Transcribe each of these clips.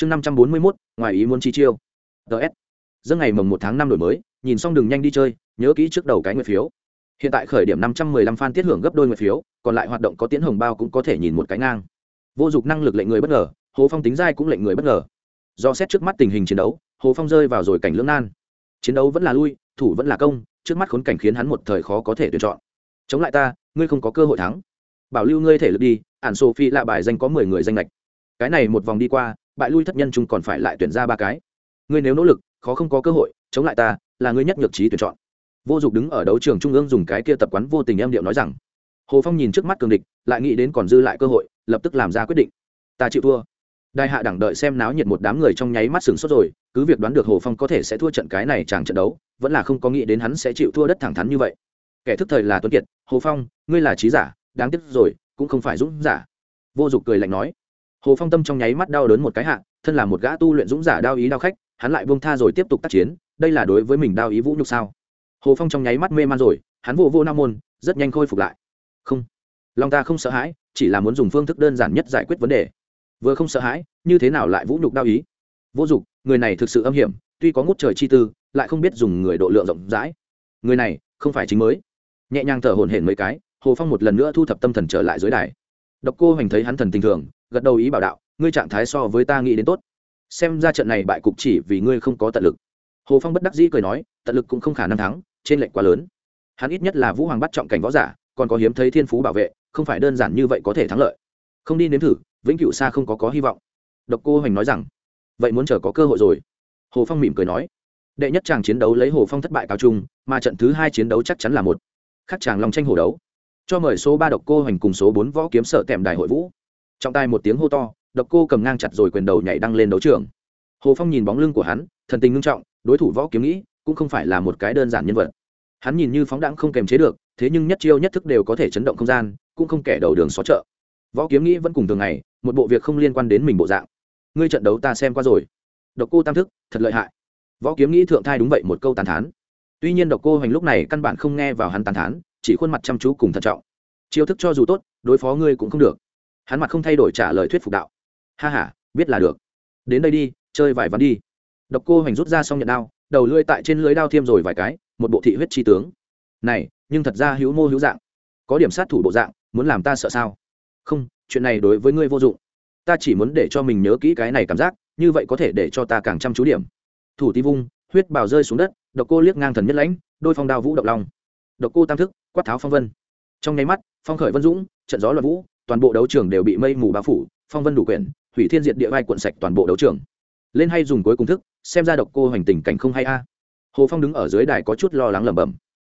chương năm trăm bốn mươi mốt, ngoài ý muốn chi chiêu. Ts dân ngày mồng một tháng năm đổi mới, nhìn xong đừng nhanh đi chơi, nhớ kỹ trước đầu cái nguyện phiếu. Hiện tại khởi điểm năm trăm mười lăm fan tiết hưởng gấp đôi nguyện phiếu, còn lại hoạt động có tiến hồng bao cũng có thể nhìn một cái ngang. Vô dụng năng lực lệnh người bất ngờ, hồ phong tính dai cũng lệnh người bất ngờ. Do xét trước mắt tình hình chiến đấu, hồ phong rơi vào rồi cảnh lưỡng nan. Chiến đấu vẫn là lui, thủ vẫn là công, trước mắt khốn cảnh khiến hắn một thời khó có thể tuyển chọn. Chống lại ta, ngươi không có cơ hội thắng. Bảo lưu ngươi thể lực đi, ản sophie là bài danh có mười người danh lệch. Cái này một vòng đi qua bại lui thất nhân chung còn phải lại tuyển ra ba cái. Ngươi nếu nỗ lực, khó không có cơ hội, chống lại ta, là ngươi nhất nhược trí tuyển chọn. Vô dụng đứng ở đấu trường trung ương dùng cái kia tập quán vô tình em điệu nói rằng. Hồ phong nhìn trước mắt cường địch, lại nghĩ đến còn dư lại cơ hội, lập tức làm ra quyết định. Ta chịu thua. Đại hạ đẳng đợi xem náo nhiệt một đám người trong nháy mắt sừng sốt rồi, cứ việc đoán được hồ phong có thể sẽ thua trận cái này chẳng trận đấu, vẫn là không có nghĩ đến hắn sẽ chịu thua đất thẳng thắn như vậy. Kẻ thức thời là tuấn kiệt, hồ phong, ngươi là trí giả, đáng tiếc rồi, cũng không phải dũng giả. Vô dụng cười lạnh nói hồ phong tâm trong nháy mắt đau đớn một cái hạ, thân là một gã tu luyện dũng giả đao ý đao khách, hắn lại buông tha rồi tiếp tục tác chiến, đây là đối với mình đao ý vũ nhục sao? Hồ phong trong nháy mắt mê man rồi, hắn vô vô nam môn, rất nhanh khôi phục lại. Không, lòng ta không sợ hãi, chỉ là muốn dùng phương thức đơn giản nhất giải quyết vấn đề. Vừa không sợ hãi, như thế nào lại vũ nhục đao ý? Vô dụng, người này thực sự âm hiểm, tuy có ngút trời chi tư, lại không biết dùng người độ lượng rộng rãi. Người này, không phải chính mới. Nhẹ nhàng thở hổn hển mấy cái, hồ phong một lần nữa thu thập tâm thần trở lại dưới đài độc cô hoành thấy hắn thần tình thường, gật đầu ý bảo đạo, ngươi trạng thái so với ta nghĩ đến tốt. Xem ra trận này bại cục chỉ vì ngươi không có tận lực. Hồ phong bất đắc dĩ cười nói, tận lực cũng không khả năng thắng, trên lệnh quá lớn. Hắn ít nhất là vũ hoàng bắt trọng cảnh võ giả, còn có hiếm thấy thiên phú bảo vệ, không phải đơn giản như vậy có thể thắng lợi. Không đi nếm thử, vĩnh cửu xa không có có hy vọng. Độc cô hoành nói rằng, vậy muốn chờ có cơ hội rồi. Hồ phong mỉm cười nói, đệ nhất chàng chiến đấu lấy hồ phong thất bại cao trung, mà trận thứ hai chiến đấu chắc chắn là một. Khắc chàng lòng tranh hồ đấu cho mời số ba độc cô hoành cùng số bốn võ kiếm sở tèm đài hội vũ. Trong tai một tiếng hô to, độc cô cầm ngang chặt rồi quyền đầu nhảy đăng lên đấu trường. Hồ phong nhìn bóng lưng của hắn, thần tình ngưng trọng, đối thủ võ kiếm nghĩ, cũng không phải là một cái đơn giản nhân vật. Hắn nhìn như phóng đãng không kềm chế được, thế nhưng nhất chiêu nhất thức đều có thể chấn động không gian, cũng không kẻ đầu đường xó chợ. Võ kiếm nghĩ vẫn cùng thường ngày, một bộ việc không liên quan đến mình bộ dạng. Ngươi trận đấu ta xem qua rồi. Độc cô tam thức, thật lợi hại. Võ kiếm nghĩ thượng thai đúng vậy một câu tàn thán. Tuy nhiên độc cô hoành lúc này căn bản không nghe vào hắn tàn thán chỉ khuôn mặt chăm chú cùng thận trọng. Chiêu thức cho dù tốt, đối phó ngươi cũng không được. Hắn mặt không thay đổi trả lời thuyết phục đạo. Ha h a biết là được. Đến đây đi, chơi vài ván đi. Độc cô hoành rút ra xong nhận đao, đầu lưỡi tại trên lưới đao thiêm rồi vài cái, một bộ thị huyết tri tướng. Này, nhưng thật ra hữu mô hữu dạng. Có điểm sát thủ bộ dạng, muốn làm ta sợ sao? Không, chuyện này đối với ngươi vô dụng. Ta chỉ muốn để cho mình nhớ kỹ cái này cảm giác, như vậy có thể để cho ta càng chăm chú điểm. Thủ ti vung, huyết bào rơi xuống đất, độc cô liếc ngang thần nhất lãnh, đôi phong đao vũ động long độc cô tam thức quát tháo phong vân. Trong nháy mắt, phong khởi vân dũng, trận gió loạn vũ, toàn bộ đấu trường đều bị mây mù bao phủ, phong vân đủ quyền, hủy thiên diệt địa vai cuộn sạch toàn bộ đấu trường. Lên hay dùng cuối cùng thức, xem ra độc cô hoành tình cảnh không hay a. Hồ phong đứng ở dưới đài có chút lo lắng lẩm bẩm.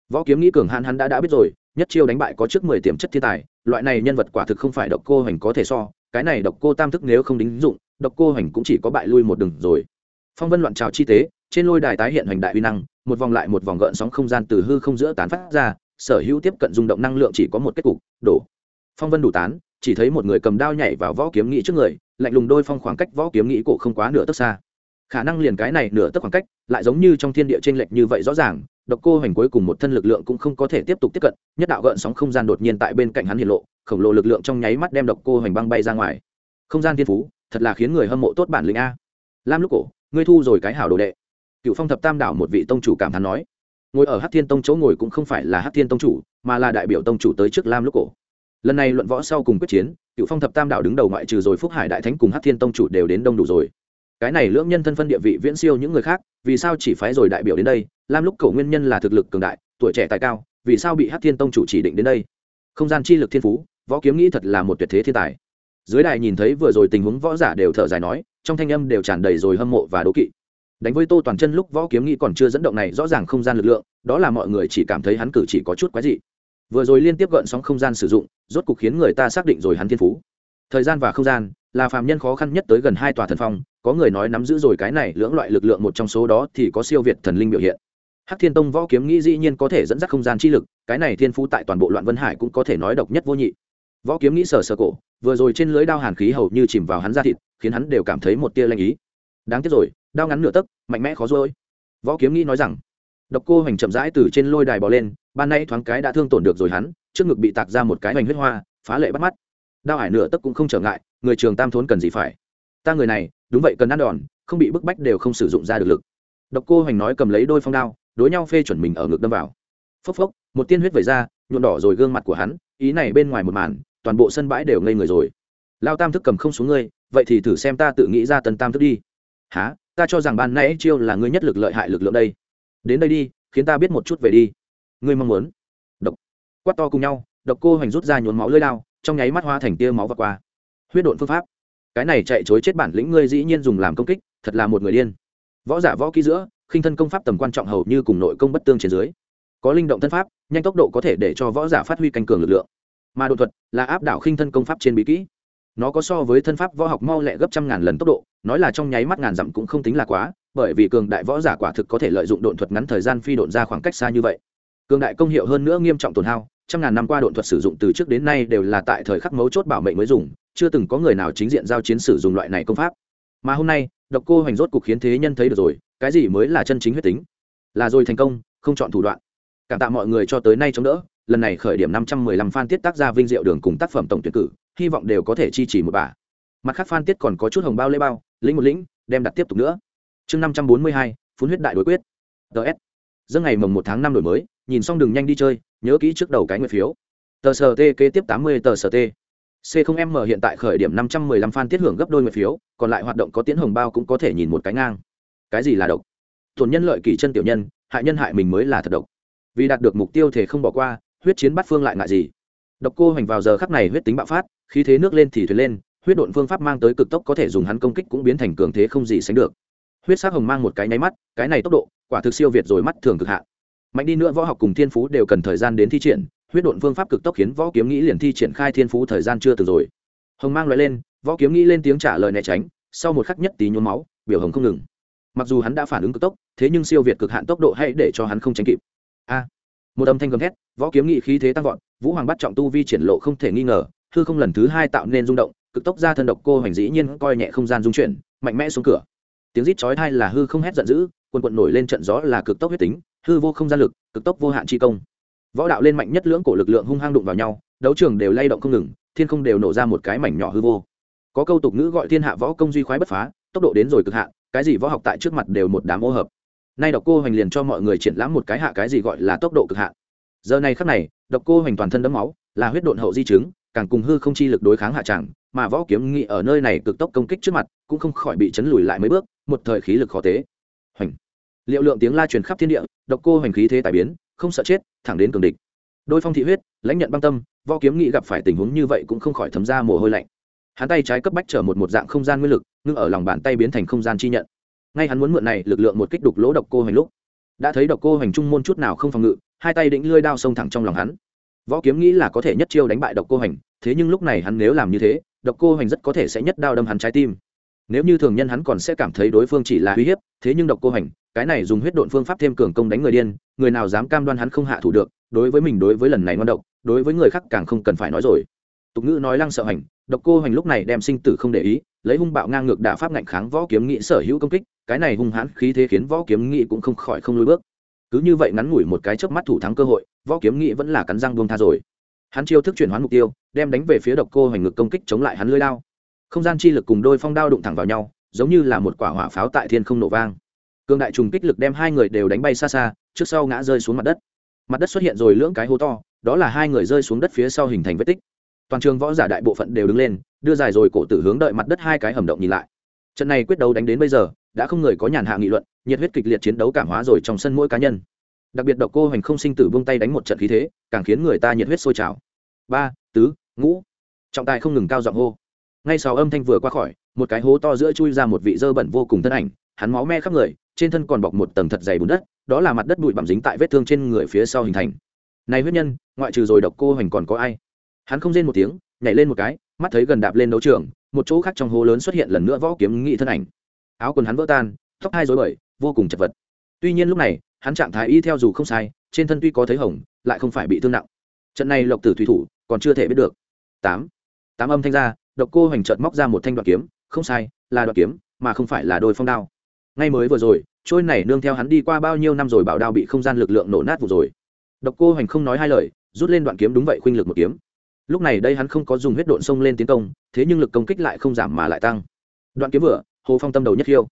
Võ kiếm nghĩ cường hạn hắn đã đã biết rồi, nhất chiêu đánh bại có trước mười tiềm chất thiên tài, loại này nhân vật quả thực không phải độc cô hoành có thể so, cái này độc cô tam thức nếu không đính dụng, độc cô hoành cũng chỉ có bại lui một đường rồi. Phong vân loạn trào chi tế, trên lôi đài tái hiện hoành đại uy năng, một vòng lại một vòng gợn sóng không gian từ hư không giữa tán phát ra sở hữu tiếp cận rung động năng lượng chỉ có một kết cục, đổ. Phong vân đủ tán, chỉ thấy một người cầm đao nhảy vào võ kiếm nghĩ trước người, lạnh lùng đôi phong khoảng cách võ kiếm nghĩ cổ không quá nửa tấc xa. Khả năng liền cái này nửa tấc khoảng cách, lại giống như trong thiên địa t r ê n lệch như vậy rõ ràng, độc cô hoành cuối cùng một thân lực lượng cũng không có thể tiếp tục tiếp cận, nhất đạo gợn sóng không gian đột nhiên tại bên cạnh hắn hiện lộ, khổng lồ lực lượng trong nháy mắt đem độc cô hoành băng bay ra ngoài. Không gian thiên phú, thật là khiến người hâm mộ tốt bản lĩnh a. Lam lúc cổ, ngươi thu rồi cái hảo đồ đệ. Cựu phong thập tam đảo một vị tông chủ cảm thán nói ngồi ở hát thiên tông chỗ ngồi cũng không phải là hát thiên tông chủ, mà là đại biểu tông chủ tới trước lam lúc cổ. Lần này luận võ sau cùng quyết chiến cựu phong thập tam đạo đứng đầu ngoại trừ rồi phúc hải đại thánh cùng hát thiên tông chủ đều đến đông đủ rồi. Cái này lưỡng nhân thân phân địa vị viễn siêu những người khác, vì sao chỉ phái rồi đại biểu đến đây? Lam lúc cổ nguyên nhân là thực lực cường đại, tuổi trẻ tài cao, vì sao bị hát thiên tông chủ chỉ định đến đây? Không gian chi lực thiên phú, võ kiếm nghĩ thật là một tuyệt thế thiên tài. Dưới đài nhìn thấy vừa rồi tình huống võ giả đều thở dài nói, trong thanh âm đều tràn đầy rồi hâm mộ và đố kỵ đánh với tô toàn chân lúc võ kiếm nghĩ còn chưa dẫn động này, rõ ràng không gian lực lượng, đó là mọi người chỉ cảm thấy hắn cử chỉ có chút quái dị. Vừa rồi liên tiếp gợn sóng không gian sử dụng, rốt cục khiến người ta xác định rồi hắn thiên phú. Thời gian và không gian là phàm nhân khó khăn nhất tới gần hai tòa thần phong, có người nói nắm giữ rồi cái này lưỡng loại lực lượng một trong số đó thì có siêu việt thần linh biểu hiện. Hắc thiên tông võ kiếm nghĩ dĩ nhiên có thể dẫn dắt không gian chi lực, cái này thiên phú tại toàn bộ loạn vân hải cũng có thể nói độc nhất vô nhị. Võ kiếm nghĩ sờ sờ cổ, vừa rồi trên lưới đao hàn khí hầu như chìm vào hắn ra thịt, khiến hắn đều cảm thấy một tia lanh ý. Đáng tiếc rồi đao ngắn nửa tấc, mạnh mẽ khó rồi võ kiếm nghĩ nói rằng, độc cô hoành chậm rãi từ trên lôi đài bò lên, ban nay thoáng cái đã thương tổn được rồi hắn, trước ngực bị tạc ra một cái hoành huyết hoa, phá lệ bắt mắt. Đao hải nửa tấc cũng không trở ngại, người trường tam thốn cần gì phải? Ta người này, đúng vậy cần ăn đòn, không bị bức bách đều không sử dụng ra được lực. Độc cô hoành nói cầm lấy đôi phong đao, đối nhau phê chuẩn mình ở ngực đâm vào. Phốc phốc, một tiên huyết vẩy ra nhuộn đỏ rồi gương mặt của hắn, ý này bên ngoài một màn, toàn bộ sân bãi đều ngây người rồi. Lao tam thức cầm không xuống ngươi, vậy thì thử xem ta tự nghĩ ra tần tam thức đi. Há ta cho rằng ban nãy chiêu là ngươi nhất lực lợi hại lực lượng đây. Đến đây đi, khiến ta biết một chút về đi. Ngươi mong muốn. Độc. Quát to cùng nhau, độc cô hoành rút ra nhốn máu lơi lao trong nháy mắt hoa thành tia máu và qua. Huyết độn phương pháp. Cái này chạy chối chết bản lĩnh ngươi dĩ nhiên dùng làm công kích, thật là một người điên. Võ giả võ kỹ giữa, khinh thân công pháp tầm quan trọng hầu như cùng nội công bất tương trên dưới. Có linh động thân pháp, nhanh tốc độ có thể để cho võ giả phát huy canh cường lực lượng. Mà đột thuật là áp đảo khinh thân công pháp trên bí kỹ nó có so với thân pháp võ học mau lẹ gấp trăm ngàn lần tốc độ, nói là trong nháy mắt ngàn dặm cũng không tính là quá, bởi vì cường đại võ giả quả thực có thể lợi dụng độn thuật ngắn thời gian phi độn ra khoảng cách xa như vậy. Cường đại công hiệu hơn nữa nghiêm trọng tổn hao, trăm ngàn năm qua độn thuật sử dụng từ trước đến nay đều là tại thời khắc mấu chốt bảo mệnh mới dùng, chưa từng có người nào chính diện giao chiến sử dụng loại này công pháp. Mà hôm nay, độc cô hoành rốt cục khiến thế nhân thấy được rồi, cái gì mới là chân chính huyết tính? Là rồi thành công, không chọn thủ đoạn. Cảm tạ mọi người cho tới nay chống đỡ, lần này khởi điểm năm trăm mười lăm fan tiết tác gia vinh diệu đường cùng tác phẩm tổng tuyển cử hy vọng đều có thể chi trì một bà. Mặt khác phan tiết còn có chút hồng bao lễ bao, lĩnh một lĩnh, đem đặt tiếp tục nữa. Chương năm trăm bốn mươi hai, phun huyết đại đối quyết. Ts dâng ngày mồng một tháng năm đổi mới, nhìn xong đừng nhanh đi chơi, nhớ kỹ trước đầu cái nguyện phiếu. Tờ sờ t kế tiếp tám mươi tờ sờ t. C không m hiện tại khởi điểm năm trăm mười lăm, phan tiết hưởng gấp đôi nguyện phiếu, còn lại hoạt động có tiến hồng bao cũng có thể nhìn một cái ngang. Cái gì là độc? Tổn nhân lợi kỳ chân tiểu nhân, hại nhân hại mình mới là thật độc. Vì đạt được mục tiêu thể không bỏ qua, huyết chiến bắt phương lại ngại gì? Độc cô hoành vào giờ khắc này huyết tính bạo phát khí thế nước lên thì thuyền lên, huyết độn phương pháp mang tới cực tốc có thể dùng hắn công kích cũng biến thành cường thế không gì sánh được. Huyết sắc hồng mang một cái nháy mắt, cái này tốc độ, quả thực siêu việt rồi mắt thường cực hạn. Mạnh đi nữa võ học cùng thiên phú đều cần thời gian đến thi triển, huyết độn phương pháp cực tốc khiến võ kiếm nghĩ liền thi triển khai thiên phú thời gian chưa từng rồi. Hồng mang loại lên, võ kiếm nghĩ lên tiếng trả lời né tránh, sau một khắc nhất tí nhuốm máu, biểu hồng không ngừng. Mặc dù hắn đã phản ứng cực tốc, thế nhưng siêu việt cực hạn tốc độ hay để cho hắn không tránh kịp. A. Một âm thanh gầm thét, võ kiếm nghị khí thế tăng vọt, vũ hoàng bắt trọng tu vi triển lộ không thể nghi ngờ hư không lần thứ hai tạo nên rung động, cực tốc ra thân độc cô hoành dĩ nhiên coi nhẹ không gian dung chuyển, mạnh mẽ xuống cửa. Tiếng rít chói thai là hư không hét giận dữ quần quận nổi lên trận gió là cực tốc huyết tính, hư vô không gian lực, cực tốc vô hạn chi công. Võ đạo lên mạnh nhất lưỡng cổ lực lượng hung hăng đụng vào nhau, đấu trường đều lay động không ngừng, thiên không đều nổ ra một cái mảnh nhỏ hư vô. Có câu tục ngữ gọi thiên hạ võ công duy khoái bất phá, tốc độ đến rồi cực hạn, cái gì võ học tại trước mặt đều một đám ô hợp. Nay độc cô hoành liền cho mọi người triển lãm một cái hạ cái gì gọi là tốc độ cực hạn. Giờ này khắc này, độc cô hoành toàn thân đấm máu, là huyết độn hậu di chứng càng cùng hư không chi lực đối kháng hạ tràng mà võ kiếm nghị ở nơi này cực tốc công kích trước mặt, cũng không khỏi bị chấn lùi lại mấy bước, một thời khí lực khó tế. Hoành. Liệu lượng tiếng la truyền khắp thiên địa, độc cô hoành khí thế tài biến, không sợ chết, thẳng đến cường địch. Đôi phong thị huyết, lãnh nhận băng tâm, võ kiếm nghị gặp phải tình huống như vậy cũng không khỏi thấm ra mồ hôi lạnh. Hắn tay trái cấp bách trở một một dạng không gian nguyên lực, ngưng ở lòng bàn tay biến thành không gian chi nhận. Ngay hắn muốn mượn này lực lượng một kích đục lỗ độc cô hoành lúc, đã thấy độc cô hoành trung môn chút nào không phòng ngự, hai tay định lươi đao xông thẳng trong lòng hắn võ kiếm nghĩ là có thể nhất chiêu đánh bại độc cô Hành, thế nhưng lúc này hắn nếu làm như thế độc cô Hành rất có thể sẽ nhất đao đâm hắn trái tim. Nếu như thường nhân hắn còn sẽ cảm thấy đối phương chỉ là uy hiếp thế nhưng độc cô Hành, cái này dùng huyết độn phương pháp thêm cường công đánh người điên người nào dám cam đoan hắn không hạ thủ được đối với mình đối với lần này ngon độc đối với người khác càng không cần phải nói rồi. Tục ngữ nói lăng sợ hành độc cô hành lúc này đem sinh tử không để ý lấy hung bạo ngang ngược đả pháp ngạnh kháng võ kiếm nghị sở hữu công kích cái này hung hãn khí thế khiến võ kiếm nghị cũng không khỏi không lùi bước cứ như vậy ngắn ngủi một cái chớp mắt thủ thắng cơ hội, võ kiếm nghị vẫn là cắn răng buông tha rồi. Hắn chiêu thức chuyển hoán mục tiêu, đem đánh về phía độc cô hoành ngực công kích chống lại hắn lưỡi lao không gian chi lực cùng đôi phong đao đụng thẳng vào nhau, giống như là một quả hỏa pháo tại thiên không nổ vang. Cương đại trùng kích lực đem hai người đều đánh bay xa xa, trước sau ngã rơi xuống mặt đất. Mặt đất xuất hiện rồi lưỡng cái hố to, đó là hai người rơi xuống đất phía sau hình thành vết tích. Toàn trường võ giả đại bộ phận đều đứng lên, đưa dài rồi cổ tử hướng đợi mặt đất hai cái hầm động nhìn lại. Trận này quyết đấu đánh đến bây giờ, đã không người có nhàn hạ nghị luận nhiệt huyết kịch liệt chiến đấu cảm hóa rồi trong sân mỗi cá nhân. Đặc biệt độc cô hành không sinh tử buông tay đánh một trận khí thế, càng khiến người ta nhiệt huyết sôi trào. Ba, tứ, ngũ. Trọng tài không ngừng cao giọng hô. Ngay sau âm thanh vừa qua khỏi, một cái hố to giữa chui ra một vị dơ bẩn vô cùng thân ảnh, hắn máu me khắp người, trên thân còn bọc một tầng thật dày bùn đất, đó là mặt đất bụi bặm dính tại vết thương trên người phía sau hình thành. Này huyết nhân, ngoại trừ rồi độc cô hành còn có ai? Hắn không rên một tiếng, nhảy lên một cái, mắt thấy gần đạp lên đấu trường, một chỗ khác trong hố lớn xuất hiện lần nữa võ kiếm nghị thân ảnh. Áo quần hắn vỡ tan, tóc hai rối bời vô cùng chật vật. Tuy nhiên lúc này, hắn trạng thái y theo dù không sai, trên thân tuy có thấy hồng, lại không phải bị thương nặng. Trận này lộc tử thủy thủ, còn chưa thể biết được. Tám. Tám âm thanh ra, độc cô hoành trợt móc ra một thanh đoạn kiếm, không sai, là đoạn kiếm, mà không phải là đôi phong đao. Ngay mới vừa rồi, trôi này nương theo hắn đi qua bao nhiêu năm rồi bảo đao bị không gian lực lượng nổ nát vụ rồi. Độc cô hoành không nói hai lời, rút lên đoạn kiếm đúng vậy khuynh lực một kiếm. Lúc này đây hắn không có dùng huyết độn sông lên tiến công, thế nhưng lực công kích lại không giảm mà lại tăng. Đoạn kiếm vừa, hồ phong tâm đầu nhất khiêu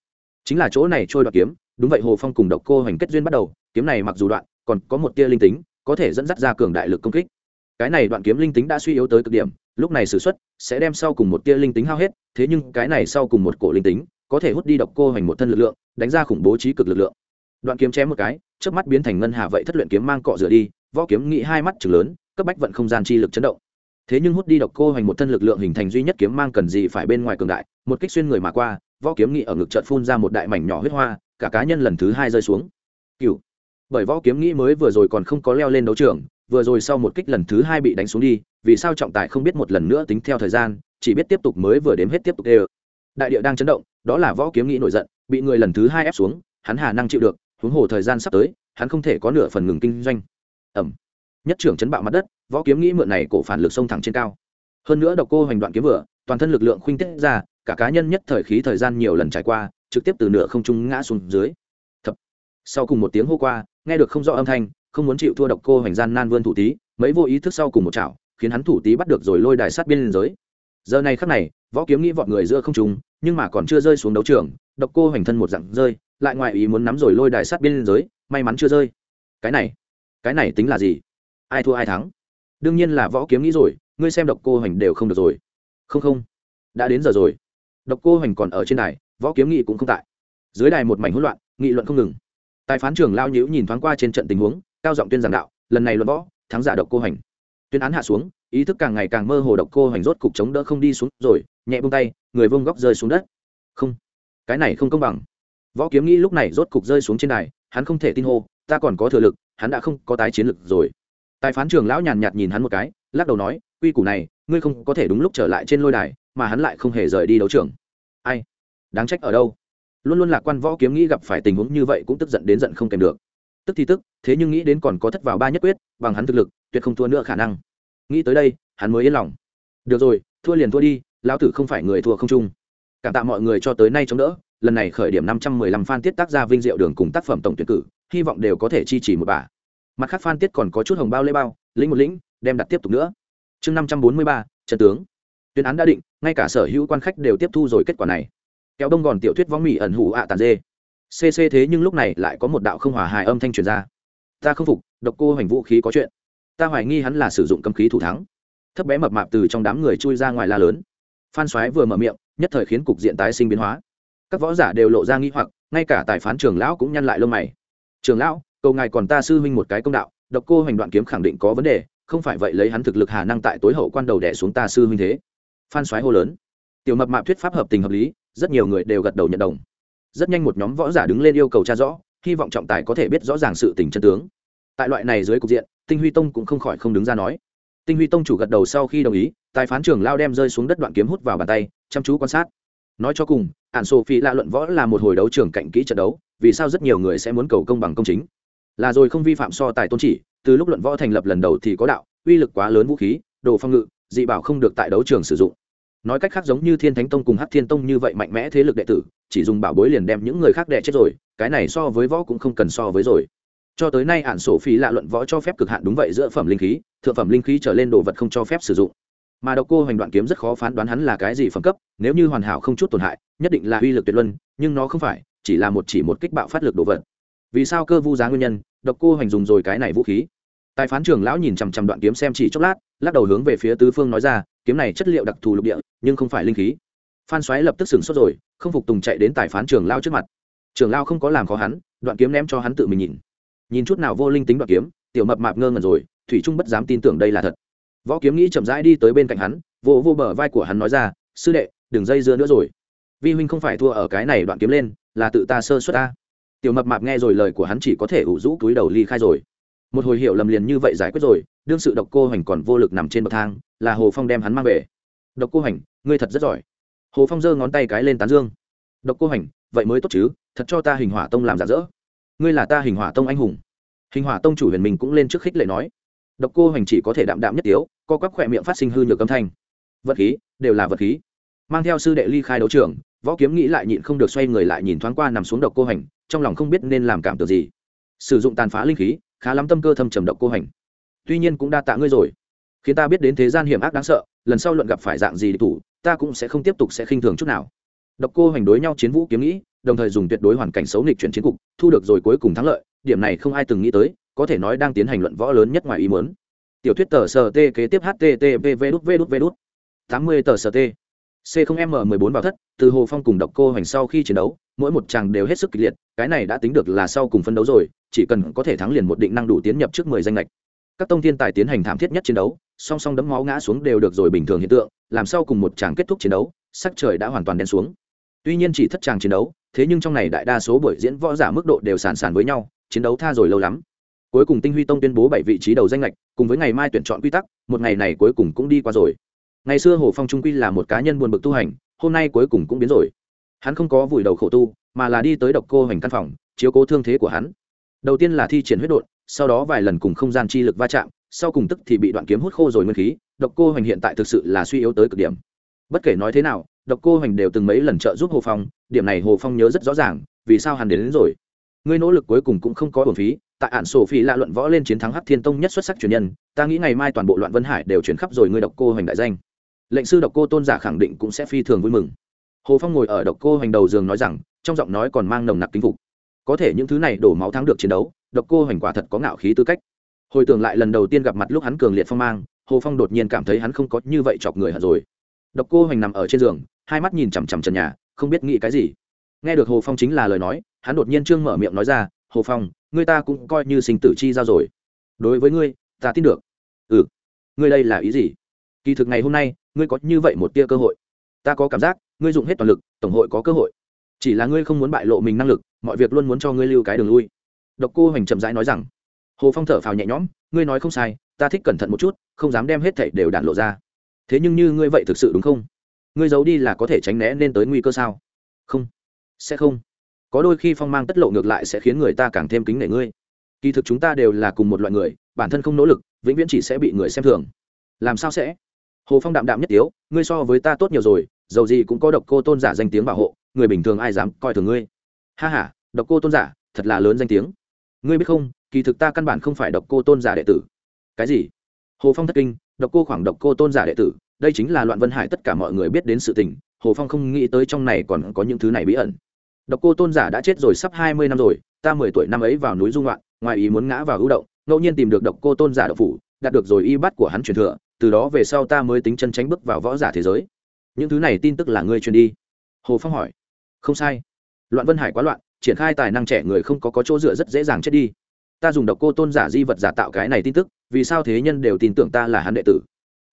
chính là chỗ này trôi đoạn kiếm, đúng vậy hồ phong cùng độc cô hoành kết duyên bắt đầu, kiếm này mặc dù đoạn, còn có một tia linh tính, có thể dẫn dắt ra cường đại lực công kích. Cái này đoạn kiếm linh tính đã suy yếu tới cực điểm, lúc này s ử x u ấ t sẽ đem sau cùng một tia linh tính hao hết, thế nhưng cái này sau cùng một cổ linh tính, có thể hút đi độc cô hoành một thân lực lượng, đánh ra khủng bố trí cực lực lượng. Đoạn kiếm chém một cái trước mắt biến thành ngân hà vậy thất luyện kiếm mang cọ rửa đi, võ kiếm nghĩ hai mắt chừng lớn, cấp bách vận không gian chi lực chấn động. Thế nhưng hút đi độc cô hoành một thân lực lượng hình thành duy nhất kiếm mang cần gì phải bên ngoài cường đại, một kích xuyên người mà qua võ kiếm nghị ở ngực trận phun ra một đại mảnh nhỏ huyết hoa, cả cá nhân lần thứ hai rơi xuống. Cựu bởi võ kiếm nghĩ mới vừa rồi còn không có leo lên đấu trường, vừa rồi sau một kích lần thứ hai bị đánh xuống đi, vì sao trọng tài không biết một lần nữa tính theo thời gian, chỉ biết tiếp tục mới vừa đếm hết tiếp tục đê đại địa đang chấn động, đó là võ kiếm nghĩ nổi giận, bị người lần thứ hai ép xuống, hắn hà năng chịu được, huống hồ thời gian sắp tới, hắn không thể có nửa phần ngừng kinh doanh. Ẩm. Nhất trưởng chấn bạo mặt đất, võ kiếm nghĩ mượn này cổ phản lực sông thẳng trên cao. Hơn nữa độc cô hoành đoạn kiếm vừa, toàn thân lực lượng khuynh tiết ra cả cá nhân nhất thời khí thời gian nhiều lần trải qua, trực tiếp từ nửa không trung ngã xuống dưới. Thập. sau cùng một tiếng hô qua, nghe được không rõ âm thanh, không muốn chịu thua độc cô hoành gian nan vươn thủ tí, mấy vô ý thức sau cùng một chảo, khiến hắn thủ tí bắt được rồi lôi đài sát biên giới. Giờ này khắc này, võ kiếm nghĩ vọt người giữa không trung, nhưng mà còn chưa rơi xuống đấu trường, độc cô hoành thân một dặn rơi, lại ngoại ý muốn nắm rồi lôi đài sát biên giới, may mắn chưa rơi. Cái này cái này tính là gì? Ai thua ai thắng? Đương nhiên là võ kiếm nghĩ rồi, ngươi xem độc cô hoành đều không được rồi. Không không, đã đến giờ rồi độc cô hoành còn ở trên đài, võ kiếm nghị cũng không tại. Dưới đài một mảnh hỗn loạn, nghị luận không ngừng. Tài phán trưởng lao nhữ nhìn thoáng qua trên trận tình huống, cao giọng tuyên giảng đạo, lần này luận võ, thắng giả độc cô hoành. Tuyên án hạ xuống, ý thức càng ngày càng mơ hồ độc cô hoành rốt cục chống đỡ không đi xuống rồi, nhẹ bông tay, người vông góc rơi xuống đất. Không, cái này không công bằng. Võ kiếm nghĩ lúc này rốt cục rơi xuống trên đài, hắn không thể tin hô, ta còn có thừa lực, hắn đã không có tái chiến lực rồi. Tài phán trưởng lão nhàn nhạt nhìn hắn một cái, lắc đầu nói, quy củ này, ngươi không có thể đúng lúc trở lại trên lôi đài mà hắn lại không hề rời đi đấu trường. Ai? Đáng trách ở đâu? Luôn luôn lạc quan võ kiếm nghĩ gặp phải tình huống như vậy cũng tức giận đến giận không kèm được. Tức thì tức, thế nhưng nghĩ đến còn có thất vào ba nhất quyết, bằng hắn thực lực, tuyệt không thua nữa khả năng. Nghĩ tới đây, hắn mới yên lòng. Được rồi, thua liền thua đi, lão tử không phải người thua không chung. Cảm tạ mọi người cho tới nay chống đỡ, lần này khởi điểm năm trăm mười lăm fan tiết tác gia vinh diệu đường cùng tác phẩm tổng tuyển cử, hy vọng đều có thể chi trì một bà mặt khác fan tiết còn có chút hồng bao lê bao, lĩnh một lĩnh, đem đặt tiếp tục nữa. Chương năm trăm bốn mươi ba, trận tướng tuyên án đã định, ngay cả sở hữu quan khách đều tiếp thu rồi kết quả này. Kéo đông gòn tiểu thuyết võng mỹ ẩn hủ ạ tàn dê. Cc thế nhưng lúc này lại có một đạo không hòa hài âm thanh truyền ra. Ta không phục, độc cô hoành vũ khí có chuyện. Ta hoài nghi hắn là sử dụng cấm khí thủ thắng. Thấp bé mập mạp từ trong đám người chui ra ngoài la lớn. Phan soái vừa mở miệng, nhất thời khiến cục diện tái sinh biến hóa. Các võ giả đều lộ ra nghi hoặc, ngay cả tài phán trường lão cũng nhăn lại lông mày. Trường lão, cầu ngài còn ta sư huynh một cái công đạo, độc cô hoành đoạn kiếm khẳng định có vấn đề, không phải vậy lấy hắn thực lực hà năng tại tối hậu quan đầu đẻ xuống ta sư huynh thế phan soái hô lớn. Tiểu mập mạp thuyết pháp hợp tình hợp lý, rất nhiều người đều gật đầu nhận đồng. Rất nhanh một nhóm võ giả đứng lên yêu cầu tra rõ, hy vọng trọng tài có thể biết rõ ràng sự tình chân tướng. Tại loại này dưới cục diện, tinh huy tông cũng không khỏi không đứng ra nói. Tinh huy tông chủ gật đầu sau khi đồng ý, tài phán trưởng lao đem rơi xuống đất đoạn kiếm hút vào bàn tay, chăm chú quan sát. Nói cho cùng ạn phi lạ luận võ là một hồi đấu trường cạnh kỹ trận đấu, vì sao rất nhiều người sẽ muốn cầu công bằng công chính? Là rồi không vi phạm so tài tôn chỉ, từ lúc luận võ thành lập lần đầu thì có đạo, uy lực quá lớn vũ khí, đồ phong ngự dị bảo không được tại đấu trường sử dụng. Nói cách khác giống như thiên thánh tông cùng hát thiên tông như vậy mạnh mẽ thế lực đệ tử, chỉ dùng bảo bối liền đem những người khác đệ chết rồi, cái này so với võ cũng không cần so với rồi. Cho tới nay ản sổ phí lạ luận võ cho phép cực hạn đúng vậy giữa phẩm linh khí, thượng phẩm linh khí trở lên đồ vật không cho phép sử dụng. Mà độc cô hoành đoạn kiếm rất khó phán đoán hắn là cái gì phẩm cấp, nếu như hoàn hảo không chút tổn hại, nhất định là uy lực tuyệt luân, nhưng nó không phải, chỉ là một chỉ một kích bạo phát lực đồ vật. Vì sao cơ vu giá nguyên nhân, độc cô hoành dùng rồi cái này vũ khí? Tài phán trưởng lão nhìn chằm chằm đoạn kiếm xem chỉ chốc lát, lắc đầu hướng về phía tứ phương nói ra, kiếm này chất liệu đặc thù lục địa, nhưng không phải linh khí. Phan xoáy lập tức sửng sốt rồi, không phục tùng chạy đến tài phán trưởng lao trước mặt. Trưởng lao không có làm khó hắn, đoạn kiếm ném cho hắn tự mình nhìn. Nhìn chút nào vô linh tính đoạn kiếm, tiểu mập mạp ngơ ngẩn rồi, thủy trung bất dám tin tưởng đây là thật. Võ kiếm nghĩ chậm rãi đi tới bên cạnh hắn, vô vô bờ vai của hắn nói ra, sư đệ, đừng dây dưa nữa rồi. Vi huynh không phải thua ở cái này đoạn kiếm lên, là tự ta sơ xuất ta. Tiểu mập mạp nghe rồi lời của hắn chỉ có thể ủ rũ túi đầu ly khai rồi một hồi hiệu lầm liền như vậy giải quyết rồi, đương sự độc cô hoành còn vô lực nằm trên bậc thang, là hồ phong đem hắn mang về. Độc cô hoành, ngươi thật rất giỏi. Hồ phong giơ ngón tay cái lên tán dương. Độc cô hoành, vậy mới tốt chứ, thật cho ta hình hỏa tông làm giả dỡ. Ngươi là ta hình hỏa tông anh hùng. Hình hỏa tông chủ huyền mình cũng lên trước khích lệ nói. Độc cô hoành chỉ có thể đạm đạm nhất tiếu, co quắp khỏe miệng phát sinh hư nhược âm thanh. Vật khí, đều là vật khí. Mang theo sư đệ ly khai đấu trường, võ kiếm nghĩ lại nhịn không được xoay người lại nhìn thoáng qua nằm xuống độc cô hành trong lòng không biết nên làm cảm tưởng gì. Sử dụng tàn phá linh khí khá lắm tâm cơ thâm trầm độc cô hành. Tuy nhiên cũng đa tạ ngươi rồi. Khiến ta biết đến thế gian hiểm ác đáng sợ, lần sau luận gặp phải dạng gì địch thủ, ta cũng sẽ không tiếp tục sẽ khinh thường chút nào. Độc cô hành đối nhau chiến vũ kiếm nghĩ, đồng thời dùng tuyệt đối hoàn cảnh xấu nghịch chuyển chiến cục, thu được rồi cuối cùng thắng lợi, điểm này không ai từng nghĩ tới, có thể nói đang tiến hành luận võ lớn nhất ngoài ý muốn. Tiểu thuyết tờ sờ t kế tiếp http v đút v đút v đút. tám mươi tờ sờ t c không m mười bốn vào thất, từ hồ phong cùng độc cô hoành sau khi chiến đấu, mỗi một chàng đều hết sức kịch liệt, cái này đã tính được là sau cùng phân đấu rồi, chỉ cần có thể thắng liền một định năng đủ tiến nhập trước mười danh lệch. Các tông thiên tài tiến hành thảm thiết nhất chiến đấu, song song đấm máu ngã xuống đều được rồi bình thường hiện tượng, làm sau cùng một chàng kết thúc chiến đấu, sắc trời đã hoàn toàn đen xuống. Tuy nhiên chỉ thất chàng chiến đấu, thế nhưng trong này đại đa số buổi diễn võ giả mức độ đều sàn sàn với nhau, chiến đấu tha rồi lâu lắm. Cuối cùng tinh huy tông tuyên bố bảy vị trí đầu danh lệch, cùng với ngày mai tuyển chọn quy tắc, một ngày này cuối cùng cũng đi qua rồi ngày xưa hồ phong trung quy là một cá nhân buồn bực tu hành hôm nay cuối cùng cũng biến rồi. Hắn không có vùi đầu khổ tu mà là đi tới độc cô hành căn phòng chiếu cố thương thế của hắn. Đầu tiên là thi triển huyết đột sau đó vài lần cùng không gian chi lực va chạm sau cùng tức thì bị đoạn kiếm hút khô rồi nguyên khí độc cô hành hiện tại thực sự là suy yếu tới cực điểm. Bất kể nói thế nào độc cô hành đều từng mấy lần trợ giúp hồ phong điểm này hồ phong nhớ rất rõ ràng vì sao hắn đến, đến rồi. Ngươi nỗ lực cuối cùng cũng không có hồn phí tại ạn sổ phi lạ luận võ lên chiến thắng hắc thiên tông nhất xuất sắc truyền nhân ta nghĩ ngày mai toàn bộ loạn vân hải đều chuyển khắp rồi ngươi độc cô hành đại danh lệnh sư độc cô tôn giả khẳng định cũng sẽ phi thường vui mừng. Hồ phong ngồi ở độc cô hoành đầu giường nói rằng, trong giọng nói còn mang nồng nặc kính phục. Có thể những thứ này đổ máu thắng được chiến đấu, độc cô hoành quả thật có ngạo khí tư cách. Hồi tưởng lại lần đầu tiên gặp mặt lúc hắn cường liệt phong mang, hồ phong đột nhiên cảm thấy hắn không có như vậy chọc người hận rồi. Độc cô hoành nằm ở trên giường, hai mắt nhìn chằm chằm trần nhà, không biết nghĩ cái gì. Nghe được hồ phong chính là lời nói, hắn đột nhiên trương mở miệng nói ra, hồ phong ngươi ta cũng coi như sinh tử chi giao rồi. Đối với ngươi, ta tin được. Ừ ngươi đây là ý gì? Kỳ thực ngày hôm nay ngươi có như vậy một tia cơ hội. Ta có cảm giác, ngươi dùng hết toàn lực, tổng hội có cơ hội. Chỉ là ngươi không muốn bại lộ mình năng lực, mọi việc luôn muốn cho ngươi lưu cái đường lui. Độc cô hoành chậm rãi nói rằng. Hồ phong thở phào nhẹ nhõm, ngươi nói không sai, ta thích cẩn thận một chút, không dám đem hết thảy đều đạn lộ ra. Thế nhưng như ngươi vậy thực sự đúng không? Ngươi giấu đi là có thể tránh né nên tới nguy cơ sao? Không. Sẽ không. Có đôi khi phong mang tất lộ ngược lại sẽ khiến người ta càng thêm kính nể ngươi. Kỳ thực chúng ta đều là cùng một loại người, bản thân không nỗ lực, vĩnh viễn chỉ sẽ bị người xem thường. Làm sao sẽ? Hồ phong đạm đạm nhất tiếu, ngươi so với ta tốt nhiều rồi, dầu gì cũng có độc cô tôn giả danh tiếng bảo hộ, người bình thường ai dám coi thường ngươi? Ha h a độc cô tôn giả, thật là lớn danh tiếng. Ngươi biết không, kỳ thực ta căn bản không phải độc cô tôn giả đệ tử. Cái gì? Hồ phong thất kinh, độc cô khoảng độc cô tôn giả đệ tử, đây chính là loạn vân hải tất cả mọi người biết đến sự tình, hồ phong không nghĩ tới trong này còn có những thứ này bí ẩn. Độc cô tôn giả đã chết rồi sắp hai mươi năm rồi, ta mười tuổi năm ấy vào núi dung loạn, ngoài ý muốn ngã vào hữu động, ngẫu nhiên tìm được độc cô tôn giả độc phủ, đạt được rồi y bắt của hắn truyền thừa từ đó về sau ta mới tính chân tránh bước vào võ giả thế giới. Những thứ này tin tức là ngươi truyền đi. Hồ phong hỏi. Không sai. Loạn vân hải quá loạn triển khai tài năng trẻ người không có, có chỗ dựa rất dễ dàng chết đi. Ta dùng độc cô tôn giả di vật giả tạo cái này tin tức vì sao thế nhân đều tin tưởng ta là hắn đệ tử?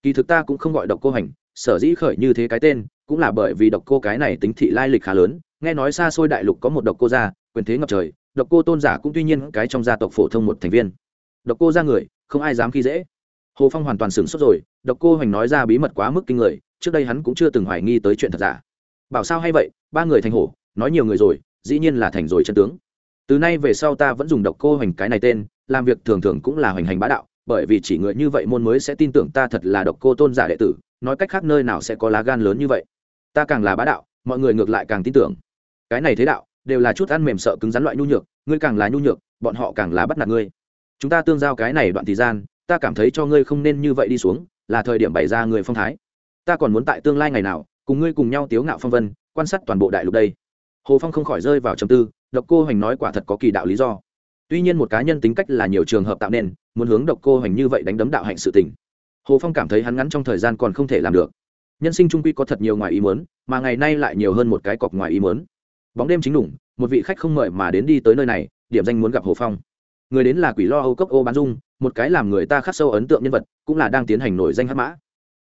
Kỳ thực ta cũng không gọi độc cô hành sở dĩ khởi như thế cái tên cũng là bởi vì độc cô cái này tính thị lai lịch khá lớn nghe nói xa xôi đại lục có một độc cô gia quyền thế ngập trời độc cô tôn giả cũng tuy nhiên cái trong gia tộc phổ thông một thành viên. Độc cô ra người không ai dám khi dễ hồ phong hoàn toàn sửng sốt rồi, độc cô hoành nói ra bí mật quá mức kinh người, trước đây hắn cũng chưa từng hoài nghi tới chuyện thật giả. Bảo sao hay vậy, ba người thành hổ, nói nhiều người rồi, dĩ nhiên là thành rồi chân tướng. Từ nay về sau ta vẫn dùng độc cô hoành cái này tên, làm việc thường thường cũng là hoành hành bá đạo, bởi vì chỉ người như vậy môn mới sẽ tin tưởng ta thật là độc cô tôn giả đệ tử, nói cách khác nơi nào sẽ có lá gan lớn như vậy. Ta càng là bá đạo, mọi người ngược lại càng tin tưởng. Cái này thế đạo, đều là chút ăn mềm sợ cứng rắn loại nhu nhược, ngươi càng là nhu nhược, bọn họ càng là bắt nạt ngươi. Chúng ta tương giao cái này đoạn thời gian ta cảm thấy cho ngươi không nên như vậy đi xuống, là thời điểm bày ra người phong thái. Ta còn muốn tại tương lai ngày nào, cùng ngươi cùng nhau tiếu ngạo phong vân, quan sát toàn bộ đại lục đây. Hồ phong không khỏi rơi vào trầm tư, độc cô hoành nói quả thật có kỳ đạo lý do. Tuy nhiên một cá nhân tính cách là nhiều trường hợp tạo nên, muốn hướng độc cô hoành như vậy đánh đấm đạo hạnh sự tình. Hồ phong cảm thấy hắn ngắn trong thời gian còn không thể làm được. Nhân sinh trung quy có thật nhiều ngoài ý muốn, mà ngày nay lại nhiều hơn một cái cọc ngoài ý muốn. Bóng đêm chính đủng, một vị khách không mời mà đến đi tới nơi này, điểm danh muốn gặp hồ phong người đến là quỷ lo âu cốc ô bán dung một cái làm người ta khắc sâu ấn tượng nhân vật cũng là đang tiến hành nổi danh hát mã.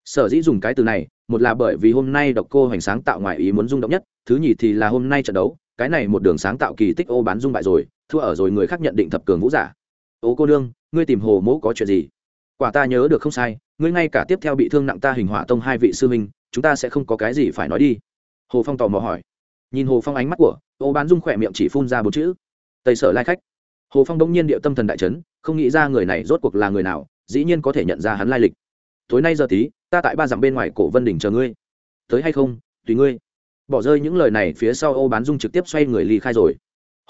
Sở dĩ dùng cái từ này một là bởi vì hôm nay độc cô hoành sáng tạo ngoài ý muốn rung động nhất thứ nhì thì là hôm nay trận đấu cái này một đường sáng tạo kỳ tích ô bán dung bại rồi thua ở rồi người khác nhận định thập cường vũ giả. Ô cô đương, ngươi tìm hồ mẫu có chuyện gì? Quả ta nhớ được không sai ngươi ngay cả tiếp theo bị thương nặng ta hình hỏa tông hai vị sư minh chúng ta sẽ không có cái gì phải nói đi. Hồ phong tò mò hỏi. Nhìn hồ phong ánh mắt của ô bán dung khỏe miệng chỉ phun ra bốn chữ. Tây sở lai khách hồ phong đông nhiên điệu tâm thần đại trấn không nghĩ ra người này rốt cuộc là người nào, dĩ nhiên có thể nhận ra hắn lai lịch. Tối nay giờ tí, ta tại ba dặm bên ngoài cổ vân đỉnh chờ ngươi. Tới hay không, tùy ngươi. Bỏ rơi những lời này phía sau ô bán dung trực tiếp xoay người ly khai rồi.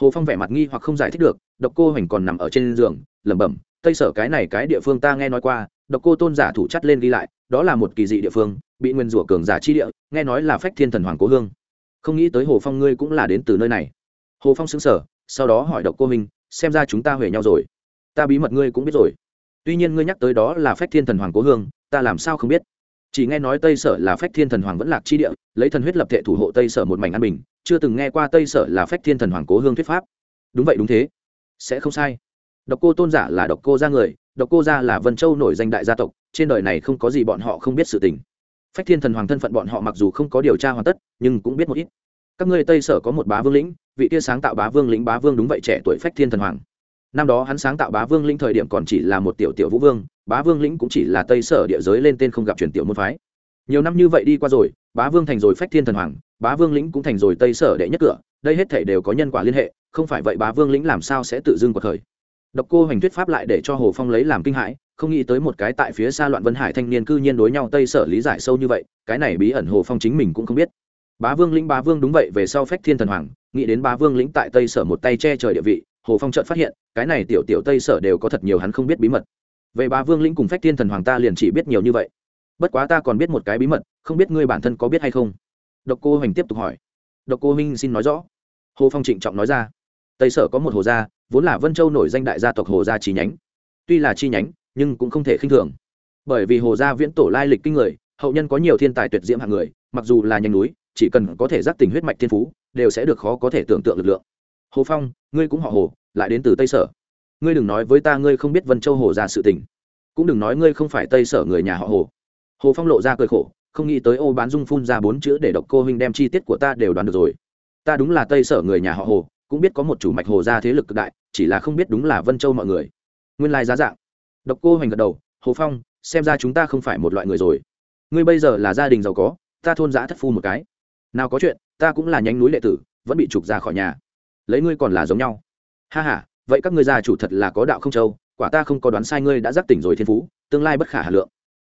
Hồ phong vẻ mặt nghi hoặc không giải thích được, độc cô hoành còn nằm ở trên giường, lẩm bẩm, tây sở cái này cái địa phương ta nghe nói qua, độc cô tôn giả thủ chắt lên ghi lại, đó là một kỳ dị địa phương, bị nguyên rủa cường giả chi địa, nghe nói là phách thiên thần hoàng cố hương. Không nghĩ tới hồ phong ngươi cũng là đến từ nơi này. Hồ phong xứng sở sau đó hỏi độc cô minh xem ra chúng ta huề nhau rồi. Ta bí mật ngươi cũng biết rồi. Tuy nhiên ngươi nhắc tới đó là phách thiên thần hoàng cố hương, ta làm sao không biết? Chỉ nghe nói tây sở là phách thiên thần hoàng vẫn lạc chi địa, lấy thần huyết lập thể thủ hộ tây sở một mảnh an bình, chưa từng nghe qua tây sở là phách thiên thần hoàng cố hương thuyết pháp. Đúng vậy, đúng thế. Sẽ không sai. Độc cô tôn giả là độc cô gia người, độc cô gia là vân châu nổi danh đại gia tộc, trên đời này không có gì bọn họ không biết sự tình. Phách thiên thần hoàng thân phận bọn họ mặc dù không có điều tra hoàn tất, nhưng cũng biết một ít. Các ngươi tây sở có một bá vương lĩnh vị kia sáng tạo bá vương lĩnh bá vương đúng vậy, trẻ tuổi phách thiên thần hoàng. Năm đó hắn sáng tạo bá vương lĩnh thời điểm còn chỉ là một tiểu tiểu vũ vương, bá vương lĩnh cũng chỉ là tây sở địa giới lên tên không gặp truyền tiểu môn phái. Nhiều năm như vậy đi qua rồi, bá vương thành rồi phách thiên thần hoàng, bá vương lĩnh cũng thành rồi tây sở đệ nhất cửa, đây hết thể đều có nhân quả liên hệ, không phải vậy bá vương lĩnh làm sao sẽ tự dưng cuộc khởi? Độc cô hành thuyết pháp lại để cho hồ phong lấy làm kinh hãi, không nghĩ tới một cái tại phía xa loạn vân hải thanh niên cư nhiên đối nhau tây sở lý giải sâu như vậy, cái này bí ẩn hồ phong chính mình cũng không biết. Bá vương lĩnh bá vương đúng vậy, về sau phách thiên thần hoàng nghĩ đến ba vương lĩnh tại tây sở một tay che trời địa vị, hồ phong trợt phát hiện, cái này tiểu tiểu tây sở đều có thật nhiều hắn không biết bí mật. Về ba vương lĩnh cùng phách thiên thần hoàng ta liền chỉ biết nhiều như vậy. Bất quá ta còn biết một cái bí mật, không biết ngươi bản thân có biết hay không? Độc cô hoành tiếp tục hỏi. Độc cô minh xin nói rõ. Hồ phong trịnh trọng nói ra. Tây sở có một hồ gia, vốn là vân châu nổi danh đại gia tộc hồ gia chi nhánh. Tuy là chi nhánh, nhưng cũng không thể khinh thường. Bởi vì hồ gia viễn tổ lai lịch kinh người, hậu nhân có nhiều thiên tài tuyệt diễm hạng người, mặc dù là nhanh núi, chỉ cần có thể giác tình huyết mạch thiên phú đều sẽ được khó có thể tưởng tượng lực lượng. Hồ phong, ngươi cũng họ hồ, lại đến từ tây sở. Ngươi đừng nói với ta ngươi không biết vân châu hồ ra sự tình. Cũng đừng nói ngươi không phải tây sở người nhà họ hồ. Hồ phong lộ ra cười khổ, không nghĩ tới ô bán dung phun ra bốn chữ để độc cô huynh đem chi tiết của ta đều đoán được rồi. Ta đúng là tây sở người nhà họ hồ, cũng biết có một chủ mạch hồ gia thế lực cực đại, chỉ là không biết đúng là vân châu mọi người. Nguyên lai giá dạng. Độc cô hoành gật đầu, hồ phong, xem ra chúng ta không phải một loại người rồi. Ngươi bây giờ là gia đình giàu có, ta thôn giã thất phu một cái nào có chuyện, ta cũng là nhánh núi lệ tử, vẫn bị trục ra khỏi nhà. Lấy ngươi còn là giống nhau. Ha h a vậy các ngươi gia chủ thật là có đạo không châu, quả ta không có đoán sai ngươi đã giác tỉnh rồi thiên phú, tương lai bất khả hà lượng.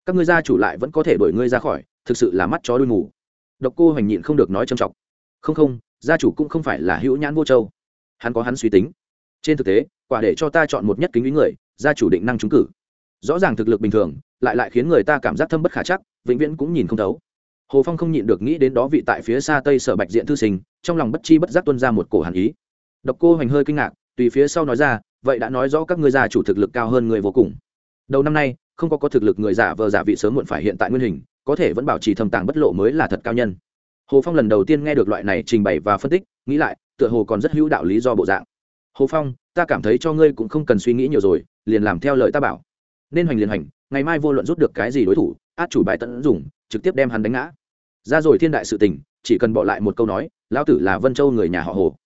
Các ngươi gia chủ lại vẫn có thể đuổi ngươi ra khỏi, thực sự là mắt chó đuôi ngủ. độc cô hoành nhịn không được nói trầm trọng. Không không, gia chủ cũng không phải là hữu nhãn vô châu. Hắn có hắn suy tính. Trên thực tế, quả để cho ta chọn một nhất kính ý người, gia chủ định năng trúng cử. Rõ ràng thực lực bình thường, lại lại khiến người ta cảm giác thâm bất khả chắc, vĩnh viễn cũng nhìn không thấu hồ phong không nhịn được nghĩ đến đó vị tại phía xa tây sở bạch diện thư sinh, trong lòng bất chi bất giác tuân ra một cổ hàn ý. Độc cô hoành hơi kinh ngạc, tùy phía sau nói ra, vậy đã nói rõ các ngươi gia chủ thực lực cao hơn người vô cùng. Đầu năm nay, không có có thực lực người giả vờ giả vị sớm muộn phải hiện tại nguyên hình, có thể vẫn bảo trì thầm tàng bất lộ mới là thật cao nhân. Hồ phong lần đầu tiên nghe được loại này trình bày và phân tích, nghĩ lại, tựa hồ còn rất hữu đạo lý do bộ dạng. Hồ phong, ta cảm thấy cho ngươi cũng không cần suy nghĩ nhiều rồi, liền làm theo lời ta bảo. Nên hoành liền hành ngày mai vô luận rút được cái gì đối thủ át chủ bài tận dùng, trực tiếp đem hắn đánh ngã. Ra rồi thiên đại sự tình, chỉ cần bỏ lại một câu nói, lão tử là vân châu người nhà họ hồ.